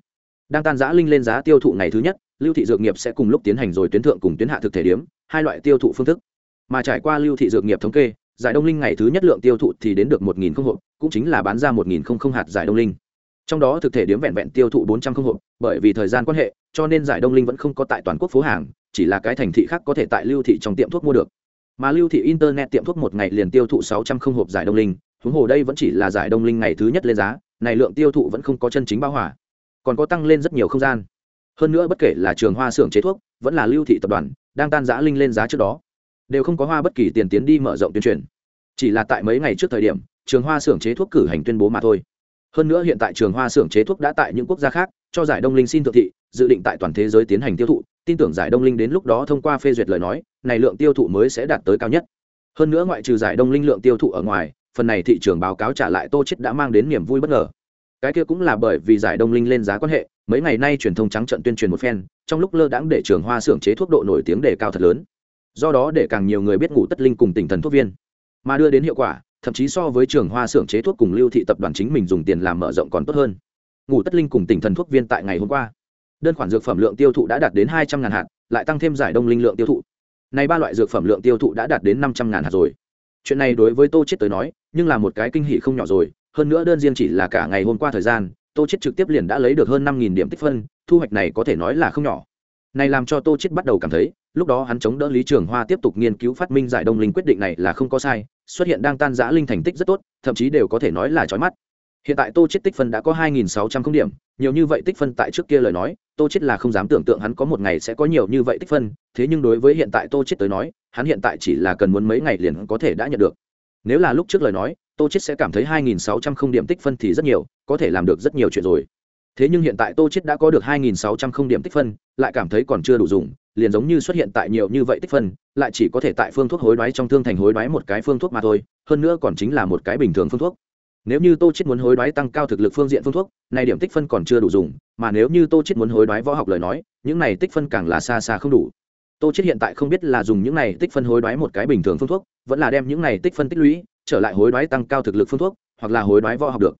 Đang tan giã linh lên giá tiêu thụ ngày thứ nhất, lưu thị dược nghiệp sẽ cùng lúc tiến hành rồi tuyến thượng cùng tuyến hạ thực thể điếm, hai loại tiêu thụ phương thức mà trải qua lưu thị dược nghiệp thống kê, giải đông linh ngày thứ nhất lượng tiêu thụ thì đến được một nghìn không hộp, cũng chính là bán ra một nghìn không không hạt giải đông linh. Trong đó thực thể điếm vẹn vẹn tiêu thụ bốn trăm không hộp, bởi vì thời gian quan hệ, cho nên giải đông linh vẫn không có tại toàn quốc phố hàng, chỉ là cái thành thị khác có thể tại lưu thị trong tiệm thuốc mua được. Mà lưu thị internet tiệm thuốc một ngày liền tiêu thụ sáu trăm không hộp giải đông linh, huống hồ đây vẫn chỉ là giải đông linh ngày thứ nhất lên giá, này lượng tiêu thụ vẫn không có chân chính bao hỏa còn có tăng lên rất nhiều không gian. Hơn nữa bất kể là trường hoa xưởng chế thuốc, vẫn là lưu thị tập đoàn, đang tan giã linh lên giá trước đó đều không có hoa bất kỳ tiền tiến đi mở rộng tuyên truyền. Chỉ là tại mấy ngày trước thời điểm, trường hoa xưởng chế thuốc cử hành tuyên bố mà thôi. Hơn nữa hiện tại trường hoa xưởng chế thuốc đã tại những quốc gia khác, cho giải đông linh xin thượng thị, dự định tại toàn thế giới tiến hành tiêu thụ, tin tưởng giải đông linh đến lúc đó thông qua phê duyệt lời nói, này lượng tiêu thụ mới sẽ đạt tới cao nhất. Hơn nữa ngoại trừ giải đông linh lượng tiêu thụ ở ngoài, phần này thị trường báo cáo trả lại tô chết đã mang đến niềm vui bất ngờ. Cái kia cũng là bởi vì giải đông linh lên giá quan hệ, mấy ngày nay truyền thông trắng trận tuyên truyền một phen, trong lúc lơ đãng để trường hoa xưởng chế thuốc độ nổi tiếng đề cao thật lớn do đó để càng nhiều người biết ngủ tất linh cùng tỉnh thần thuốc viên. Mà đưa đến hiệu quả, thậm chí so với trường hoa xưởng chế thuốc cùng lưu thị tập đoàn chính mình dùng tiền làm mở rộng còn tốt hơn. Ngủ tất linh cùng tỉnh thần thuốc viên tại ngày hôm qua, đơn khoản dược phẩm lượng tiêu thụ đã đạt đến hai trăm ngàn hạt, lại tăng thêm giải đông linh lượng tiêu thụ. Này ba loại dược phẩm lượng tiêu thụ đã đạt đến năm trăm ngàn hạt rồi. Chuyện này đối với tô chết tới nói, nhưng là một cái kinh hỉ không nhỏ rồi, hơn nữa đơn riêng chỉ là cả ngày hôm qua thời gian, tô chết trực tiếp liền đã lấy được hơn năm nghìn điểm tích phân, thu hoạch này có thể nói là không nhỏ. Này làm cho tô chết bắt đầu cảm thấy lúc đó hắn chống đỡ lý trường hoa tiếp tục nghiên cứu phát minh giải đông linh quyết định này là không có sai, xuất hiện đang tan giã linh thành tích rất tốt, thậm chí đều có thể nói là chói mắt. Hiện tại tô chết tích phân đã có 2.600 không điểm, nhiều như vậy tích phân tại trước kia lời nói, tô chết là không dám tưởng tượng hắn có một ngày sẽ có nhiều như vậy tích phân, thế nhưng đối với hiện tại tô chết tới nói, hắn hiện tại chỉ là cần muốn mấy ngày liền có thể đã nhận được. Nếu là lúc trước lời nói, tô chết sẽ cảm thấy 2.600 không điểm tích phân thì rất nhiều, có thể làm được rất nhiều chuyện rồi thế nhưng hiện tại tô chết đã có được 2.600 không điểm tích phân, lại cảm thấy còn chưa đủ dùng, liền giống như xuất hiện tại nhiều như vậy tích phân, lại chỉ có thể tại phương thuốc hối đoái trong thương thành hối đoái một cái phương thuốc mà thôi, hơn nữa còn chính là một cái bình thường phương thuốc. Nếu như tô chết muốn hối đoái tăng cao thực lực phương diện phương thuốc này điểm tích phân còn chưa đủ dùng, mà nếu như tô chết muốn hối đoái võ học lời nói, những này tích phân càng là xa xa không đủ. Tô chết hiện tại không biết là dùng những này tích phân hối đoái một cái bình thường phương thuốc, vẫn là đem những này tích phân tích lũy, trở lại hối đoái tăng cao thực lực phương thuốc, hoặc là hối đoái võ học được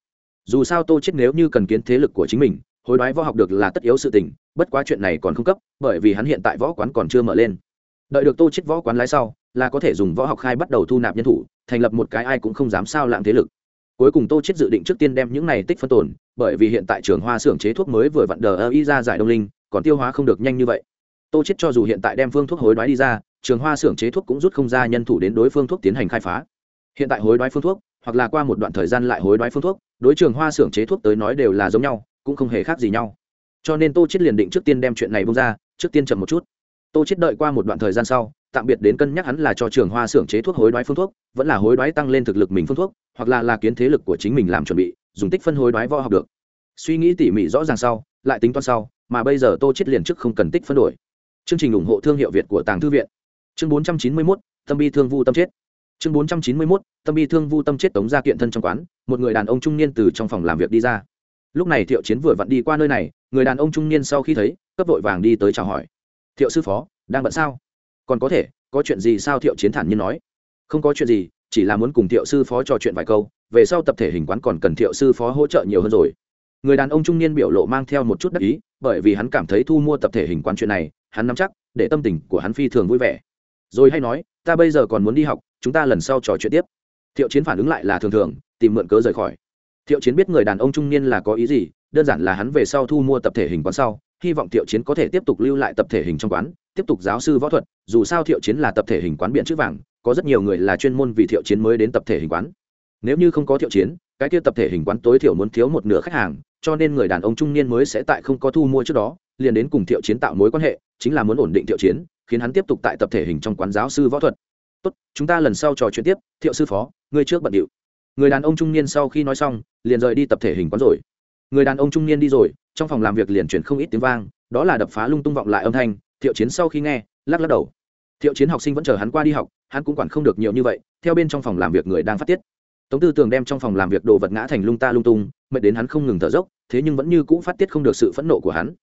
dù sao tô chết nếu như cần kiến thế lực của chính mình, hối đoái võ học được là tất yếu sự tình, bất quá chuyện này còn không cấp, bởi vì hắn hiện tại võ quán còn chưa mở lên. Đợi được tô chết võ quán lái sau, là có thể dùng võ học khai bắt đầu thu nạp nhân thủ, thành lập một cái ai cũng không dám sao lạng thế lực. Cuối cùng tô chết dự định trước tiên đem những này tích phân tồn, bởi vì hiện tại trường hoa xưởng chế thuốc mới vừa vặn đờ ơ y ra giải đông linh, còn tiêu hóa không được nhanh như vậy. Tô chết cho dù hiện tại đem phương thuốc hối đoái đi ra, trường hoa xưởng chế thuốc cũng rút không ra nhân thủ đến đối phương thuốc tiến hành khai phá. Hiện tại hối đoái phương thuốc hoặc là qua một đoạn thời gian lại hối đoái phương thuốc đối trường hoa xưởng chế thuốc tới nói đều là giống nhau cũng không hề khác gì nhau. Cho nên tô chết liền định trước tiên đem chuyện này bung ra trước tiên chậm một chút. Tô chết đợi qua một đoạn thời gian sau tạm biệt đến cân nhắc hắn là cho trường hoa xưởng chế thuốc hối đoái phương thuốc vẫn là hối đoái tăng lên thực lực mình phương thuốc hoặc là là kiến thế lực của chính mình làm chuẩn bị dùng tích phân hối đoái võ học được. Suy nghĩ tỉ mỉ rõ ràng sau lại tính toán sau mà bây giờ tô chết liền trước không cần tích phân đổi. Chương trình ủng hộ thương hiệu việt của tàng thư viện. Chương 491, tâm bi thương vu tâm chết chương 491, tâm bi thương vu tâm chết tống ra kiện thân trong quán một người đàn ông trung niên từ trong phòng làm việc đi ra. Lúc này thiệu chiến vừa vặn đi qua nơi này người đàn ông trung niên sau khi thấy cấp vội vàng đi tới chào hỏi. Thiệu sư phó đang bận sao? Còn có thể có chuyện gì sao? Thiệu chiến thản nhiên nói. Không có chuyện gì chỉ là muốn cùng thiệu sư phó trò chuyện vài câu về sau tập thể hình quán còn cần thiệu sư phó hỗ trợ nhiều hơn rồi. Người đàn ông trung niên biểu lộ mang theo một chút đắc ý bởi vì hắn cảm thấy thu mua tập thể hình quán chuyện này hắn nắm chắc để tâm tình của hắn phi thường vui vẻ. Rồi hay nói ta bây giờ còn muốn đi học chúng ta lần sau trò chuyện tiếp. Thiệu chiến phản ứng lại là thường thường, tìm mượn cớ rời khỏi. Thiệu chiến biết người đàn ông trung niên là có ý gì, đơn giản là hắn về sau thu mua tập thể hình quán sau, hy vọng thiệu chiến có thể tiếp tục lưu lại tập thể hình trong quán, tiếp tục giáo sư võ thuật, dù sao thiệu chiến là tập thể hình quán biện chữ vàng, có rất nhiều người là chuyên môn vì thiệu chiến mới đến tập thể hình quán. Nếu như không có thiệu chiến, cái kia tập thể hình quán tối thiểu muốn thiếu một nửa khách hàng, cho nên người đàn ông trung niên mới sẽ tại không có thu mua trước đó, liền đến cùng thiệu chiến tạo mối quan hệ, chính là muốn ổn định thiệu chiến, khiến hắn tiếp tục tại tập thể hình trong quán giáo sư võ thuật tốt, chúng ta lần sau trò chuyện tiếp, thiệu sư phó, ngươi trước bận điệu. Người đàn ông trung niên sau khi nói xong, liền rời đi tập thể hình quán rồi. Người đàn ông trung niên đi rồi, trong phòng làm việc liền chuyển không ít tiếng vang, đó là đập phá lung tung vọng lại âm thanh, thiệu chiến sau khi nghe, lắc lắc đầu. Thiệu chiến học sinh vẫn chờ hắn qua đi học, hắn cũng quản không được nhiều như vậy, theo bên trong phòng làm việc người đang phát tiết. Tống tư tường đem trong phòng làm việc đồ vật ngã thành lung ta lung tung, mệt đến hắn không ngừng thở dốc, thế nhưng vẫn như cũ phát tiết không được sự phẫn nộ của hắn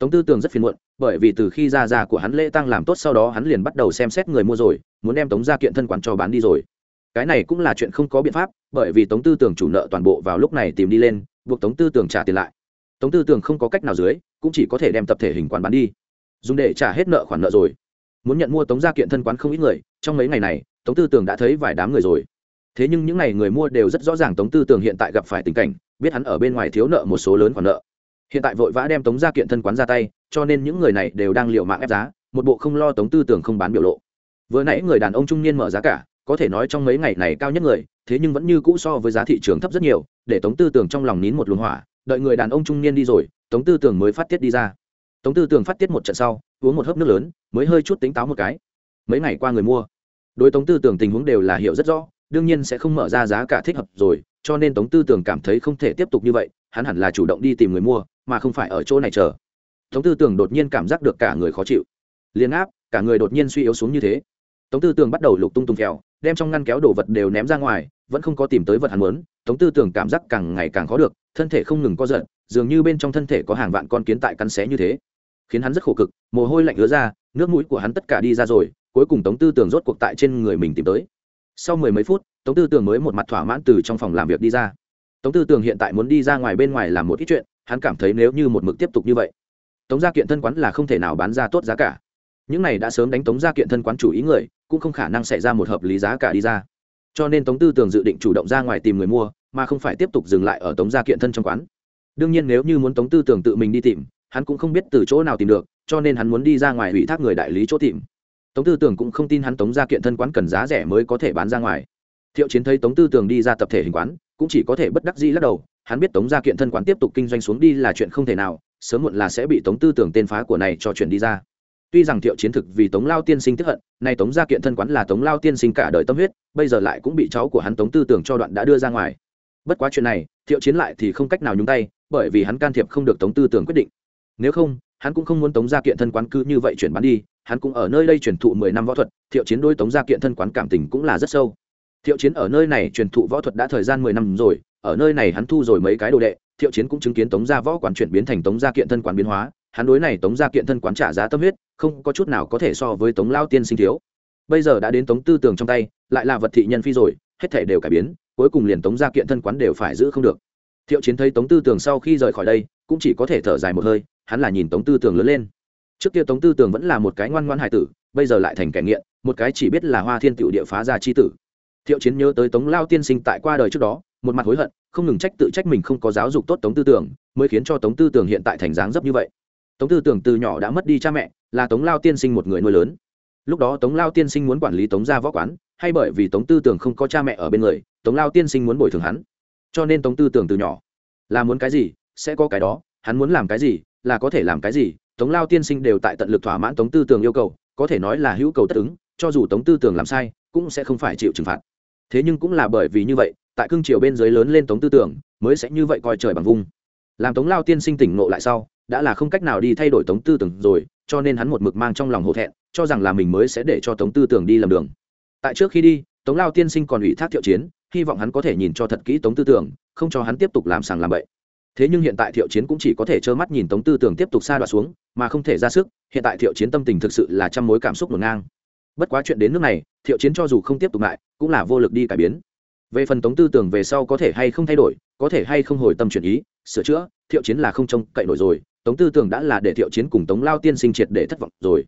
tống tư tường rất phiền muộn, bởi vì từ khi ra ra của hắn lễ tăng làm tốt sau đó hắn liền bắt đầu xem xét người mua rồi, muốn đem tống ra kiện thân quán cho bán đi rồi. Cái này cũng là chuyện không có biện pháp, bởi vì tống tư tường chủ nợ toàn bộ vào lúc này tìm đi lên, buộc tống tư tường trả tiền lại. Tống tư tường không có cách nào dưới, cũng chỉ có thể đem tập thể hình quán bán đi. Dùng để trả hết nợ khoản nợ rồi. Muốn nhận mua tống gia kiện thân quán không ít người, trong mấy ngày này, tống tư tường đã thấy vài đám người rồi. Thế nhưng những n à y người mua đều rất rõ ràng tống tư tường hiện tại gặp phải tình cảnh, biết hắn ở bên ngoài thiếu nợ một số lớn khoản nợ hiện tại vội vã đem tống gia kiện thân quán ra tay, cho nên những người này đều đang l i ề u mạng ép giá, một bộ không lo tống tư tưởng không bán biểu lộ. Vừa nãy người đàn ông trung niên mở giá cả, có thể nói trong mấy ngày này cao nhất người, thế nhưng vẫn như cũ so với giá thị trường thấp rất nhiều, để tống tư tưởng trong lòng nín một luồng hỏa, đợi người đàn ông trung niên đi rồi, tống tư tưởng mới phát tiết đi ra. Tống tư tưởng phát tiết một trận sau, uống một hớp nước lớn, mới hơi chút tính táo một cái. Mấy ngày qua người mua. Đối tống tư tưởng tình huống đều là hiểu rất rõ, đương nhiên sẽ không mở ra giá cả thích hợp rồi, cho nên tống tư tưởng cảm thấy không thể tiếp tục như vậy, hắn hẳn là chủ động đi tìm người mua mà không phải ở chỗ này chờ. Tống tư tưởng đột nhiên cảm giác được cả người khó chịu. Liền áp, cả người đột nhiên suy yếu xuống như thế. Tống tư tưởng bắt đầu lục tung tung kẹo, đem trong ngăn kéo đồ vật đều ném ra ngoài, vẫn không có tìm tới vật hắn muốn. Tống tư tưởng cảm giác càng ngày càng khó được, thân thể không ngừng co giật, dường như bên trong thân thể có hàng vạn con kiến tại cắn xé như thế. Khiến hắn rất khổ cực, mồ hôi lạnh ứa ra, nước mũi của hắn tất cả đi ra rồi, cuối cùng tống tư tưởng rốt cuộc tại trên người mình tìm tới. Sau mười mấy phút, tống tư tưởng mới một mặt thỏa mãn từ trong phòng làm việc đi ra. Tống tư tưởng hiện tại muốn đi ra ngoài bên ngoài làm một ít chuyện hắn cảm thấy nếu như một mực tiếp tục như vậy, tống gia kiện thân quán là không thể nào bán ra tốt giá cả. Những này đã sớm đánh tống gia kiện thân quán chủ ý người, cũng không khả năng xảy ra một hợp lý giá cả đi ra. Cho nên tống tư tường dự định chủ động ra ngoài tìm người mua, mà không phải tiếp tục dừng lại ở tống gia kiện thân trong quán. Đương nhiên nếu như muốn tống tư tưởng tự mình đi tìm, hắn cũng không biết từ chỗ nào tìm được, cho nên hắn muốn đi ra ngoài ủy thác người đại lý chỗ tìm. Tống tư tưởng cũng không tin hắn tống gia kiện thân quán cần giá rẻ mới có thể bán ra ngoài. Thiệu chiến thấy tống tư tưởng đi ra tập thể hình quán, cũng chỉ có thể bất đắc dĩ lắc đầu hắn biết tống gia kiện thân quán tiếp tục kinh doanh xuống đi là chuyện không thể nào, sớm muộn là sẽ bị tống tư tưởng tên phá của này cho chuyển đi ra. Tuy rằng thiệu chiến thực vì tống lao tiên sinh tức hận, nay tống gia kiện thân quán là tống lao tiên sinh cả đời tâm huyết, bây giờ lại cũng bị cháu của hắn tống tư tưởng cho đoạn đã đưa ra ngoài. Bất quá chuyện này, thiệu chiến lại thì không cách nào nhúng tay, bởi vì hắn can thiệp không được tống tư tưởng quyết định. Nếu không, hắn cũng không muốn tống gia kiện thân quán cứ như vậy chuyển bán đi, hắn cũng ở nơi đây truyền thụ mười năm võ thuật, thiệu chiến đôi tống gia kiện thân quán cảm tình cũng là rất sâu. Thiệu chiến ở nơi này truyền thụ võ thuật đã thời gian mười năm rồi ở nơi này hắn thu rồi mấy cái đồ đệ, thiệu chiến cũng chứng kiến tống gia võ quán chuyển biến thành tống gia kiện thân quán biến hóa, hắn đối này tống gia kiện thân quán trả giá tâm huyết, không có chút nào có thể so với tống lao tiên sinh thiếu. Bây giờ đã đến tống tư tường trong tay, lại là vật thị nhân phi rồi, hết thể đều cải biến, cuối cùng liền tống gia kiện thân quán đều phải giữ không được. Thiệu chiến thấy tống tư tường sau khi rời khỏi đây, cũng chỉ có thể thở dài một hơi, hắn là nhìn tống tư tường lớn lên. Trước kia tống tư tường vẫn là một cái ngoan ngoan hài tử, bây giờ lại thành kẻ nghiện, một cái chỉ biết là hoa thiên tựu địa phá ra chi tử thiệu chiến nhớ tới tống lao tiên sinh tại qua đời trước đó, một mặt hối hận, không ngừng trách tự trách mình không có giáo dục tốt tống tư tưởng, mới khiến cho tống tư tưởng hiện tại thành dáng dấp như vậy. Tống tư tưởng từ nhỏ đã mất đi cha mẹ, là tống lao tiên sinh một người nuôi lớn. Lúc đó tống lao tiên sinh muốn quản lý tống gia võ quán, hay bởi vì tống tư tưởng không có cha mẹ ở bên người, tống lao tiên sinh muốn bồi thường hắn. Cho nên tống tư tưởng từ nhỏ là muốn cái gì, sẽ có cái đó, hắn muốn làm cái gì, là có thể làm cái gì, tống lao tiên sinh đều tại tận lực thỏa mãn tống tư tưởng yêu cầu, có thể nói là hữu cầu tất ứng, cho dù tống tư tưởng làm sai, cũng sẽ không phải chịu trừng phạt thế nhưng cũng là bởi vì như vậy, tại cương triều bên dưới lớn lên tống tư tưởng, mới sẽ như vậy coi trời bằng vung. Làm tống lao tiên sinh tỉnh nộ lại sau, đã là không cách nào đi thay đổi tống tư tưởng rồi, cho nên hắn một mực mang trong lòng hổ thẹn, cho rằng là mình mới sẽ để cho tống tư tưởng đi làm đường. Tại trước khi đi, tống lao tiên sinh còn ủy thác thiệu chiến, hy vọng hắn có thể nhìn cho thật kỹ tống tư tưởng, không cho hắn tiếp tục làm sàng làm bậy. Thế nhưng hiện tại thiệu chiến cũng chỉ có thể trơ mắt nhìn tống tư tưởng tiếp tục xa đoạn xuống, mà không thể ra sức, hiện tại thiệu chiến tâm tình thực sự là trăm mối cảm xúc ngổn ngang. Bất quá chuyện đến nước này thiệu chiến cho dù không tiếp tục lại cũng là vô lực đi cải biến. Về phần tống tư tưởng về sau có thể hay không thay đổi có thể hay không hồi tâm chuyển ý sửa chữa thiệu chiến là không trông cậy nổi rồi tống tư tưởng đã là để thiệu chiến cùng tống lao tiên sinh triệt để thất vọng rồi.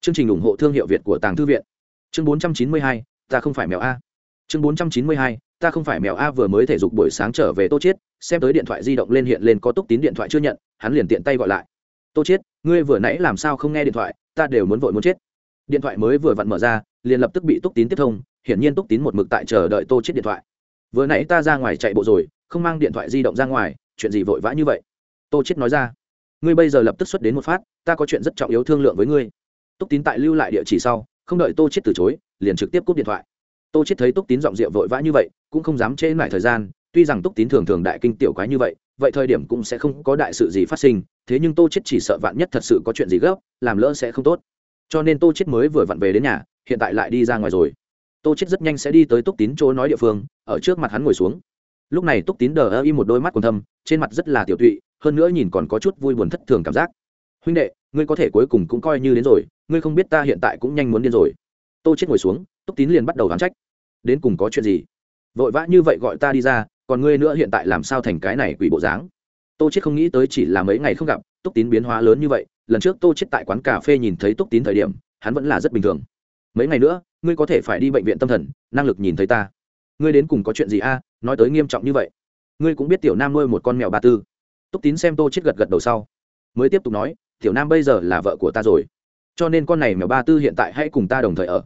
Chương trình ủng hộ thương hiệu việt của tàng thư viện. Chương 492, ta không phải mèo a. Chương 492, ta không phải mèo a vừa mới thể dục buổi sáng trở về tô chiết xem tới điện thoại di động lên hiện lên có túc tín điện thoại chưa nhận hắn liền tiện tay gọi lại. Tô chiết ngươi vừa nãy làm sao không nghe điện thoại ta đều muốn vội muốn chết. Điện thoại mới vừa vặn mở ra liền lập tức bị túc tín tiếp thông, hiển nhiên túc tín một mực tại chờ đợi tô chết điện thoại. Vừa nãy ta ra ngoài chạy bộ rồi, không mang điện thoại di động ra ngoài, chuyện gì vội vã như vậy? Tô chết nói ra. Ngươi bây giờ lập tức xuất đến một phát, ta có chuyện rất trọng yếu thương lượng với ngươi. Túc tín tại lưu lại địa chỉ sau, không đợi tô chết từ chối, liền trực tiếp cúp điện thoại. Tô chết thấy túc tín giọng rượu vội vã như vậy, cũng không dám trễ lại thời gian, tuy rằng túc tín thường thường đại kinh tiểu quái như vậy vậy thời điểm cũng sẽ không có đại sự gì phát sinh, thế nhưng tô chết chỉ sợ vạn nhất thật sự có chuyện gì gấp, làm lỡ sẽ không tốt. Cho nên tô chết mới vừa vặn về đến nhà hiện tại lại đi ra ngoài rồi. Tô chết rất nhanh sẽ đi tới túc tín chỗ nói địa phương, ở trước mặt hắn ngồi xuống. Lúc này túc tín đờ ơ y một đôi mắt còn thâm, trên mặt rất là tiểu tụy, hơn nữa nhìn còn có chút vui buồn thất thường cảm giác. Huynh đệ, ngươi có thể cuối cùng cũng coi như đến rồi, ngươi không biết ta hiện tại cũng nhanh muốn điên rồi. Tô chết ngồi xuống, túc tín liền bắt đầu đoán trách. Đến cùng có chuyện gì? Vội vã như vậy gọi ta đi ra, còn ngươi nữa hiện tại làm sao thành cái này quỷ bộ dáng? Tô chết không nghĩ tới chỉ là mấy ngày không gặp, túc tín biến hóa lớn như vậy, lần trước tô chết tại quán cà phê nhìn thấy túc tín thời điểm, hắn vẫn là rất bình thường mấy ngày nữa, ngươi có thể phải đi bệnh viện tâm thần, năng lực nhìn thấy ta. Ngươi đến cùng có chuyện gì a? Nói tới nghiêm trọng như vậy. Ngươi cũng biết tiểu nam nuôi một con mèo ba tư. Túc tín xem tô chết gật gật đầu sau, mới tiếp tục nói, tiểu nam bây giờ là vợ của ta rồi, cho nên con này mèo ba tư hiện tại hãy cùng ta đồng thời ở.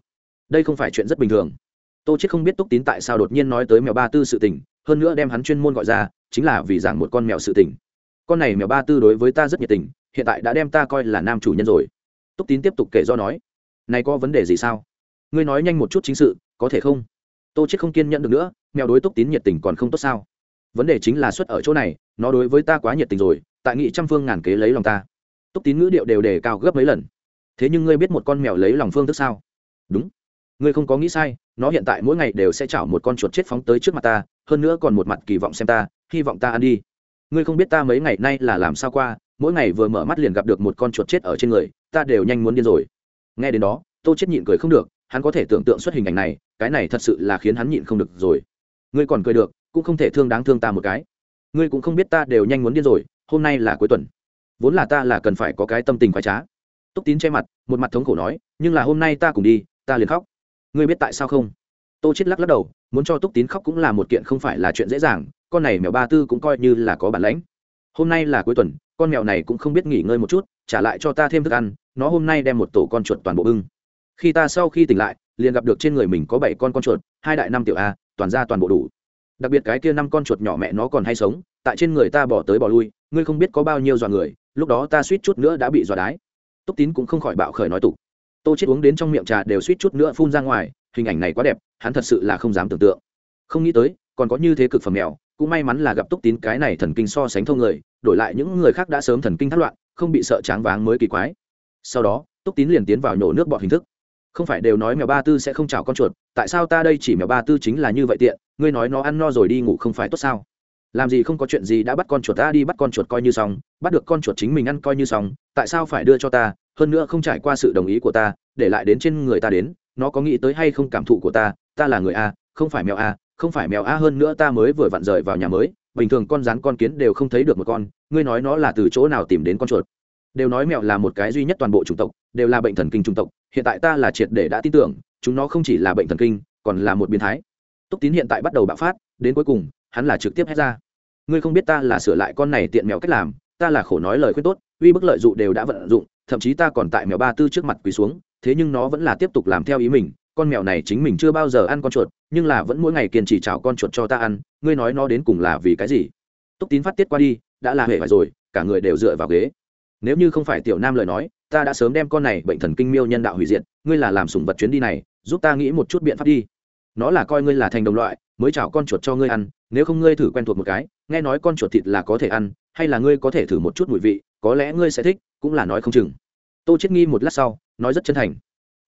Đây không phải chuyện rất bình thường. Tô chết không biết túc tín tại sao đột nhiên nói tới mèo ba tư sự tình, hơn nữa đem hắn chuyên môn gọi ra, chính là vì giảng một con mèo sự tình. Con này mèo ba tư đối với ta rất nhiệt tình, hiện tại đã đem ta coi là nam chủ nhân rồi. Túc tín tiếp tục kể do nói này có vấn đề gì sao? Ngươi nói nhanh một chút chính sự, có thể không? Tô chết không kiên nhẫn được nữa, mèo đối túc tín nhiệt tình còn không tốt sao? Vấn đề chính là xuất ở chỗ này, nó đối với ta quá nhiệt tình rồi, tại nghị trăm phương ngàn kế lấy lòng ta. Túc tín ngữ điệu đều đề cao gấp mấy lần. Thế nhưng ngươi biết một con mèo lấy lòng phương thức sao? Đúng. Ngươi không có nghĩ sai, nó hiện tại mỗi ngày đều sẽ chảo một con chuột chết phóng tới trước mặt ta, hơn nữa còn một mặt kỳ vọng xem ta, hy vọng ta ăn đi. Ngươi không biết ta mấy ngày nay là làm sao qua, mỗi ngày vừa mở mắt liền gặp được một con chuột chết ở trên người, ta đều nhanh muốn điên rồi nghe đến đó, tô chết nhịn cười không được, hắn có thể tưởng tượng xuất hình ảnh này, cái này thật sự là khiến hắn nhịn không được rồi. Ngươi còn cười được, cũng không thể thương đáng thương ta một cái. Ngươi cũng không biết ta đều nhanh muốn điên rồi, hôm nay là cuối tuần. Vốn là ta là cần phải có cái tâm tình khoái trá. Túc tín che mặt, một mặt thống khổ nói, nhưng là hôm nay ta cùng đi, ta liền khóc. Ngươi biết tại sao không? Tô chết lắc lắc đầu, muốn cho túc tín khóc cũng là một kiện không phải là chuyện dễ dàng, con này mèo ba tư cũng coi như là có bản lãnh hôm nay là cuối tuần, con mèo này cũng không biết nghỉ ngơi một chút, trả lại cho ta thêm thức ăn, nó hôm nay đem một tổ con chuột toàn bộ bưng. Khi ta sau khi tỉnh lại, liền gặp được trên người mình có bảy con con chuột, hai đại năm tiểu a, toàn ra toàn bộ đủ. Đặc biệt cái kia năm con chuột nhỏ mẹ nó còn hay sống, tại trên người ta bỏ tới bỏ lui, ngươi không biết có bao nhiêu dọa người, lúc đó ta suýt chút nữa đã bị dọa đái. Túc tín cũng không khỏi bạo khởi nói tục. Tô chết uống đến trong miệng trà đều suýt chút nữa phun ra ngoài, hình ảnh này quá đẹp, hắn thật sự là không dám tưởng tượng. Không nghĩ tới, còn có như thế cực phẩm mèo cũng may mắn là gặp túc tín cái này thần kinh so sánh thông người, đổi lại những người khác đã sớm thần kinh thất loạn, không bị sợ tráng váng mới kỳ quái. Sau đó, túc tín liền tiến vào nhổ nước bọt hình thức. Không phải đều nói mèo ba tư sẽ không chào con chuột, tại sao ta đây chỉ mèo ba tư chính là như vậy tiện, ngươi nói nó ăn no rồi đi ngủ không phải tốt sao? Làm gì không có chuyện gì đã bắt con chuột ta đi bắt con chuột coi như xong, bắt được con chuột chính mình ăn coi như xong, tại sao phải đưa cho ta? Hơn nữa không trải qua sự đồng ý của ta, để lại đến trên người ta đến, nó có nghĩ tới hay không cảm thụ của ta? Ta là người a, không phải mèo a không phải mèo a hơn nữa ta mới vừa vặn rời vào nhà mới, bình thường con rắn con kiến đều không thấy được một con, ngươi nói nó là từ chỗ nào tìm đến con chuột? Đều nói mèo là một cái duy nhất toàn bộ chủng tộc, đều là bệnh thần kinh chủng tộc, hiện tại ta là triệt để đã tin tưởng, chúng nó không chỉ là bệnh thần kinh, còn là một biến thái. Túc tín hiện tại bắt đầu bạo phát, đến cuối cùng, hắn là trực tiếp hét ra. Ngươi không biết ta là sửa lại con này tiện mèo cách làm, ta là khổ nói lời khuyên tốt, uy bức lợi dụng đều đã vận dụng, thậm chí ta còn tại mèo ba tư trước mặt quỳ xuống, thế nhưng nó vẫn là tiếp tục làm theo ý mình con mèo này chính mình chưa bao giờ ăn con chuột, nhưng là vẫn mỗi ngày kiên trì chào con chuột cho ta ăn, ngươi nói nó đến cùng là vì cái gì? Túc tín phát tiết qua đi, đã là hệ phải rồi, cả người đều dựa vào ghế. Nếu như không phải tiểu nam lời nói, ta đã sớm đem con này bệnh thần kinh miêu nhân đạo hủy diệt, ngươi là làm sủng vật chuyến đi này, giúp ta nghĩ một chút biện pháp đi. Nó là coi ngươi là thành đồng loại, mới chào con chuột cho ngươi ăn, nếu không ngươi thử quen thuộc một cái, nghe nói con chuột thịt là có thể ăn, hay là ngươi có thể thử một chút mùi vị, có lẽ ngươi sẽ thích, cũng là nói không chừng. Tô chết nghi một lát sau, nói rất chân thành.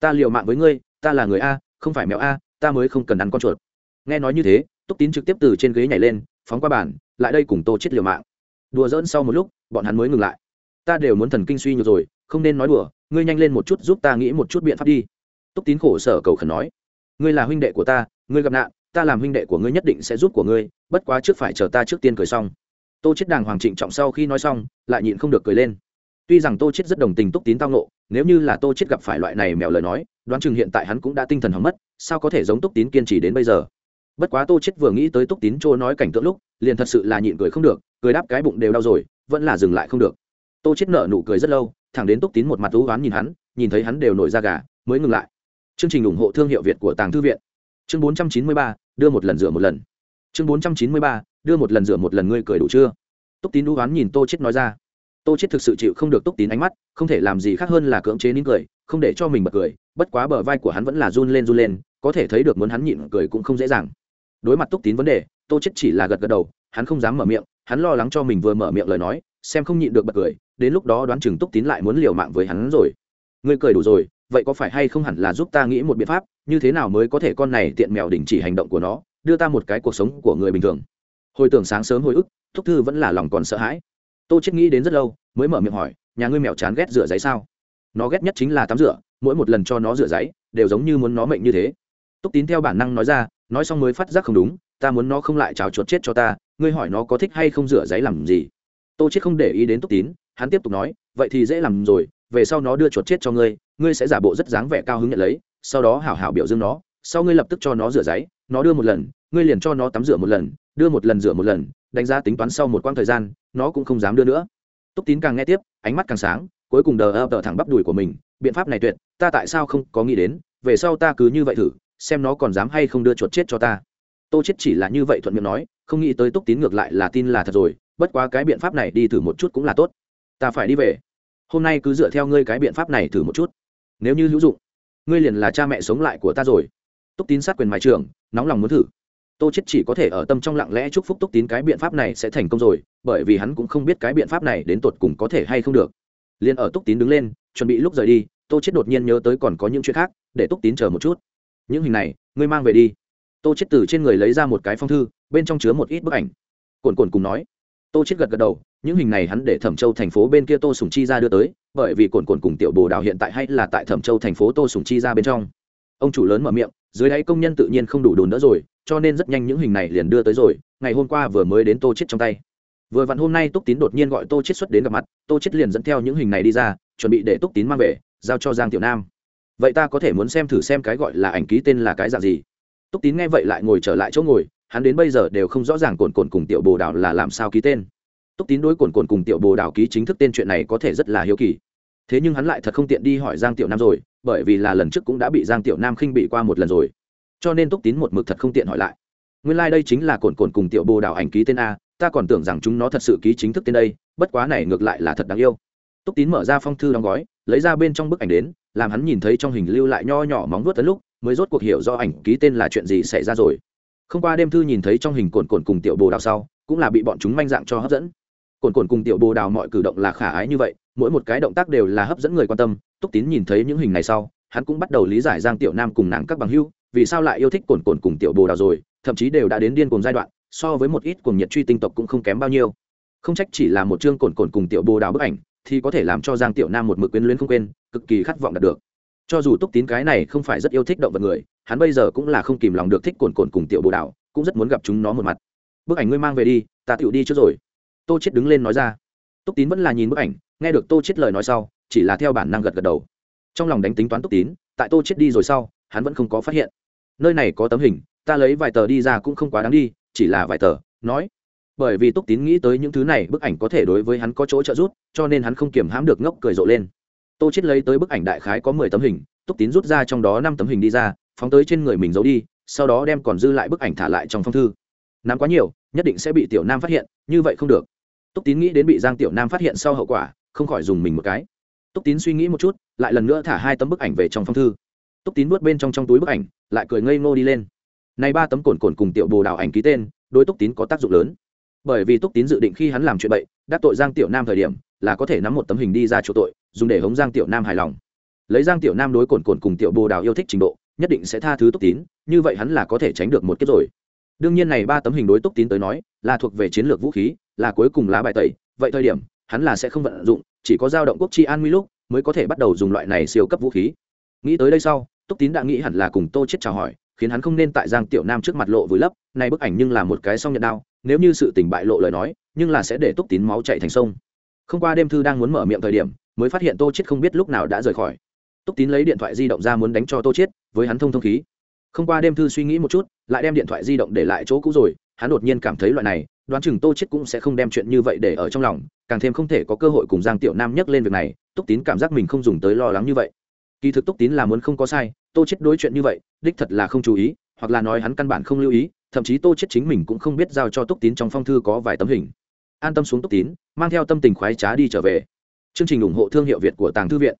Ta liều mạng với ngươi ta là người a, không phải mèo a, ta mới không cần ăn con chuột. Nghe nói như thế, túc tín trực tiếp từ trên ghế nhảy lên, phóng qua bàn, lại đây cùng tô chết liều mạng. Đùa dỡn sau một lúc, bọn hắn mới ngừng lại. Ta đều muốn thần kinh suy nhược rồi, không nên nói đùa, ngươi nhanh lên một chút giúp ta nghĩ một chút biện pháp đi. Túc tín khổ sở cầu khẩn nói. Ngươi là huynh đệ của ta, ngươi gặp nạn, ta làm huynh đệ của ngươi nhất định sẽ giúp của ngươi, bất quá trước phải chờ ta trước tiên cười xong. Tô chết đàng hoàng trịnh trọng sau khi nói xong, lại nhịn không được cười lên tuy rằng tô chết rất đồng tình túc tín tao nộ nếu như là tô chết gặp phải loại này mèo lời nói đoán chừng hiện tại hắn cũng đã tinh thần hỏng mất sao có thể giống túc tín kiên trì đến bây giờ? Bất quá tô chết vừa nghĩ tới túc tín trôi nói cảnh tượng lúc liền thật sự là nhịn cười không được cười đáp cái bụng đều đau rồi vẫn là dừng lại không được. Tô chết nở nụ cười rất lâu thẳng đến túc tín một mặt thú oán nhìn hắn nhìn thấy hắn đều nổi da gà mới ngừng lại. Chương trình ủng hộ thương hiệu việt của tàng thư viện. Chương 493, đưa một lần rửa một lần. Chương 493, đưa một lần rửa một lần ngươi cười đủ chưa? Túc tín đú oán nhìn tô chết nói ra tô chết thực sự chịu không được túc tín ánh mắt, không thể làm gì khác hơn là cưỡng chế nín cười, không để cho mình bật cười, bất quá bờ vai của hắn vẫn là run lên run lên, có thể thấy được muốn hắn nhịn cười cũng không dễ dàng. Đối mặt túc tín vấn đề, tô chết chỉ là gật gật đầu, hắn không dám mở miệng, hắn lo lắng cho mình vừa mở miệng lời nói, xem không nhịn được bật cười, đến lúc đó đoán chừng túc tín lại muốn liều mạng với hắn rồi. Ngươi cười đủ rồi, vậy có phải hay không hẳn là giúp ta nghĩ một biện pháp, như thế nào mới có thể con này tiện mèo đình chỉ hành động của nó, đưa ta một cái cuộc sống của người bình thường. Hồi tưởng sáng sớm hồi ức, thúc thư vẫn là lòng còn sợ hãi tô chết nghĩ đến rất lâu, mới mở miệng hỏi, nhà ngươi mèo chán ghét rửa giấy sao? Nó ghét nhất chính là tắm rửa, mỗi một lần cho nó rửa giấy, đều giống như muốn nó mệnh như thế. Túc tín theo bản năng nói ra, nói xong mới phát giác không đúng, ta muốn nó không lại trào chuột chết cho ta, ngươi hỏi nó có thích hay không rửa giấy làm gì? Tô chết không để ý đến túc tín, hắn tiếp tục nói, vậy thì dễ làm rồi, về sau nó đưa chuột chết cho ngươi ngươi sẽ giả bộ rất dáng vẻ cao hứng nhận lấy, sau đó hảo hảo biểu dương nó, sau ngươi lập tức cho nó rửa giấy, nó đưa một lần, ngươi liền cho nó tắm rửa một lần, đưa một lần rửa một lần, đánh giá tính toán sau một quãng thời gian nó cũng không dám đưa nữa. Túc tín càng nghe tiếp, ánh mắt càng sáng, cuối cùng đờ ập đờ thẳng bắp đùi của mình, biện pháp này tuyệt, ta tại sao không có nghĩ đến, về sau ta cứ như vậy thử, xem nó còn dám hay không đưa chuột chết cho ta. Tô chết chỉ là như vậy thuận miệng nói, không nghĩ tới túc tín ngược lại là tin là thật rồi, bất quá cái biện pháp này đi thử một chút cũng là tốt. Ta phải đi về. Hôm nay cứ dựa theo ngươi cái biện pháp này thử một chút. Nếu như hữu dụng, ngươi liền là cha mẹ sống lại của ta rồi. Túc tín sát quyền mái trường, nóng lòng muốn thử tô chết chỉ có thể ở tâm trong lặng lẽ chúc phúc túc tín cái biện pháp này sẽ thành công rồi, bởi vì hắn cũng không biết cái biện pháp này đến tột cùng có thể hay không được. Liền ở túc tín đứng lên, chuẩn bị lúc rời đi, tô chết đột nhiên nhớ tới còn có những chuyện khác, để túc tín chờ một chút. Những hình này, ngươi mang về đi. Tô chết từ trên người lấy ra một cái phong thư, bên trong chứa một ít bức ảnh. Cồn cồn cùng nói. Tô chết gật gật đầu, những hình này hắn để thẩm châu thành phố bên kia tô sùng chi ra đưa tới, bởi vì cồn cồn cùng tiểu bồ đào hiện tại hay là tại thẩm châu thành phố tô sùng chi ra bên trong. Ông chủ lớn mở miệng dưới đáy công nhân tự nhiên không đủ đồn nữa rồi, cho nên rất nhanh những hình này liền đưa tới rồi, ngày hôm qua vừa mới đến tô chết trong tay. Vừa vặn hôm nay túc tín đột nhiên gọi tô chết xuất đến gặp mặt, tô chết liền dẫn theo những hình này đi ra, chuẩn bị để túc tín mang về, giao cho giang tiểu nam. Vậy ta có thể muốn xem thử xem cái gọi là ảnh ký tên là cái dạng gì? Túc tín nghe vậy lại ngồi trở lại chỗ ngồi, hắn đến bây giờ đều không rõ ràng cồn cồn cùng tiểu bồ đào là làm sao ký tên. Túc tín đối cồn cồn cùng tiểu bồ đào ký chính thức tên chuyện này có thể rất là hiếu kỳ thế nhưng hắn lại thật không tiện đi hỏi giang tiểu nam rồi, bởi vì là lần trước cũng đã bị giang tiểu nam khinh bị qua một lần rồi. Cho nên túc tín một mực thật không tiện hỏi lại. Nguyên lai、like、đây chính là cồn cồn cùng tiểu bồ đào ảnh ký tên a, ta còn tưởng rằng chúng nó thật sự ký chính thức tên đây, bất quá này ngược lại là thật đáng yêu. Túc tín mở ra phong thư đóng gói, lấy ra bên trong bức ảnh đến, làm hắn nhìn thấy trong hình lưu lại nho nhỏ móng vuốt tấn lúc, mới rốt cuộc hiểu do ảnh ký tên là chuyện gì xảy ra rồi. Không qua đêm thư nhìn thấy trong hình cồn cồn cùng tiểu bồ đào sau, cũng là bị bọn chúng manh dạng cho hấp dẫn. Cồn cồn cùng tiểu bồ đào mọi cử động là khả ái như vậy mỗi một cái động tác đều là hấp dẫn người quan tâm, túc tín nhìn thấy những hình này sau, hắn cũng bắt đầu lý giải giang tiểu nam cùng nàng các bằng hưu vì sao lại yêu thích cồn cồn cùng tiểu bồ đào rồi, thậm chí đều đã đến điên cùng giai đoạn, so với một ít cuồng nhiệt truy tinh tộc cũng không kém bao nhiêu. Không trách chỉ là một chương cồn cồn cùng tiểu bồ đào bức ảnh, thì có thể làm cho giang tiểu nam một mực quyến luyến không quên, cực kỳ khát vọng đạt được. Cho dù túc tín cái này không phải rất yêu thích động vật người, hắn bây giờ cũng là không kìm lòng được thích cồn cồn cùng tiểu bồ đào, cũng rất muốn gặp chúng nó một mặt. Bức ảnh ngươi mang về đi, ta tựu đi trước rồi. Tô chết đứng lên nói ra. Túc tín vẫn là nhìn bức ảnh nghe được tô chết lời nói sau, chỉ là theo bản năng gật gật đầu. Trong lòng đánh tính toán túc tín, tại tô chết đi rồi sau, hắn vẫn không có phát hiện. Nơi này có tấm hình, ta lấy vài tờ đi ra cũng không quá đáng đi, chỉ là vài tờ, nói. Bởi vì túc tín nghĩ tới những thứ này, bức ảnh có thể đối với hắn có chỗ trợ giúp, cho nên hắn không kiềm hãm được ngốc cười rộ lên. Tô chết lấy tới bức ảnh đại khái có mười tấm hình, túc tín rút ra trong đó năm tấm hình đi ra, phóng tới trên người mình giấu đi, sau đó đem còn dư lại bức ảnh thả lại trong phong thư. Nắm quá nhiều, nhất định sẽ bị tiểu nam phát hiện, như vậy không được. Túc tín nghĩ đến bị giang tiểu nam phát hiện sau hậu quả không khỏi dùng mình một cái. Túc tín suy nghĩ một chút, lại lần nữa thả hai tấm bức ảnh về trong phong thư. Túc tín nuốt bên trong trong túi bức ảnh, lại cười ngây ngô đi lên. Này ba tấm cồn cồn cùng tiểu bồ đào ảnh ký tên, đối túc tín có tác dụng lớn. Bởi vì túc tín dự định khi hắn làm chuyện bậy, đắc tội giang tiểu nam thời điểm, là có thể nắm một tấm hình đi ra chỗ tội, dùng để hống giang tiểu nam hài lòng. Lấy giang tiểu nam đối cồn cồn cùng tiểu bồ đào yêu thích trình độ, nhất định sẽ tha thứ túc tín, như vậy hắn là có thể tránh được một kiếp rồi. Đương nhiên này ba tấm hình đối túc tín tới nói, là thuộc về chiến lược vũ khí, là cuối cùng lá bài tẩy, vậy thời điểm hắn là sẽ không vận dụng, chỉ có dao động quốc chi an nguy lúc mới có thể bắt đầu dùng loại này siêu cấp vũ khí. Nghĩ tới đây sau, túc tín đã nghĩ hẳn là cùng tô chết chào hỏi, khiến hắn không nên tại giang tiểu nam trước mặt lộ vùi lấp Nay bức ảnh nhưng là một cái song nhận đao, nếu như sự tình bại lộ lời nói, nhưng là sẽ để túc tín máu chạy thành sông. Không qua đêm thư đang muốn mở miệng thời điểm, mới phát hiện tô chết không biết lúc nào đã rời khỏi. Túc tín lấy điện thoại di động ra muốn đánh cho tô chết với hắn thông thông khí. Không qua đêm thư suy nghĩ một chút, lại đem điện thoại di động để lại chỗ cũ rồi hắn đột nhiên cảm thấy loại này, đoán chừng tô chết cũng sẽ không đem chuyện như vậy để ở trong lòng, càng thêm không thể có cơ hội cùng giang tiểu nam nhắc lên việc này, túc tín cảm giác mình không dùng tới lo lắng như vậy. Kỳ thực túc tín là muốn không có sai, tô chết đối chuyện như vậy, đích thật là không chú ý, hoặc là nói hắn căn bản không lưu ý, thậm chí tô chết chính mình cũng không biết giao cho túc tín trong phong thư có vài tấm hình. An tâm xuống túc tín, mang theo tâm tình khoái trá đi trở về. Chương trình ủng hộ thương hiệu việt của tàng thư viện.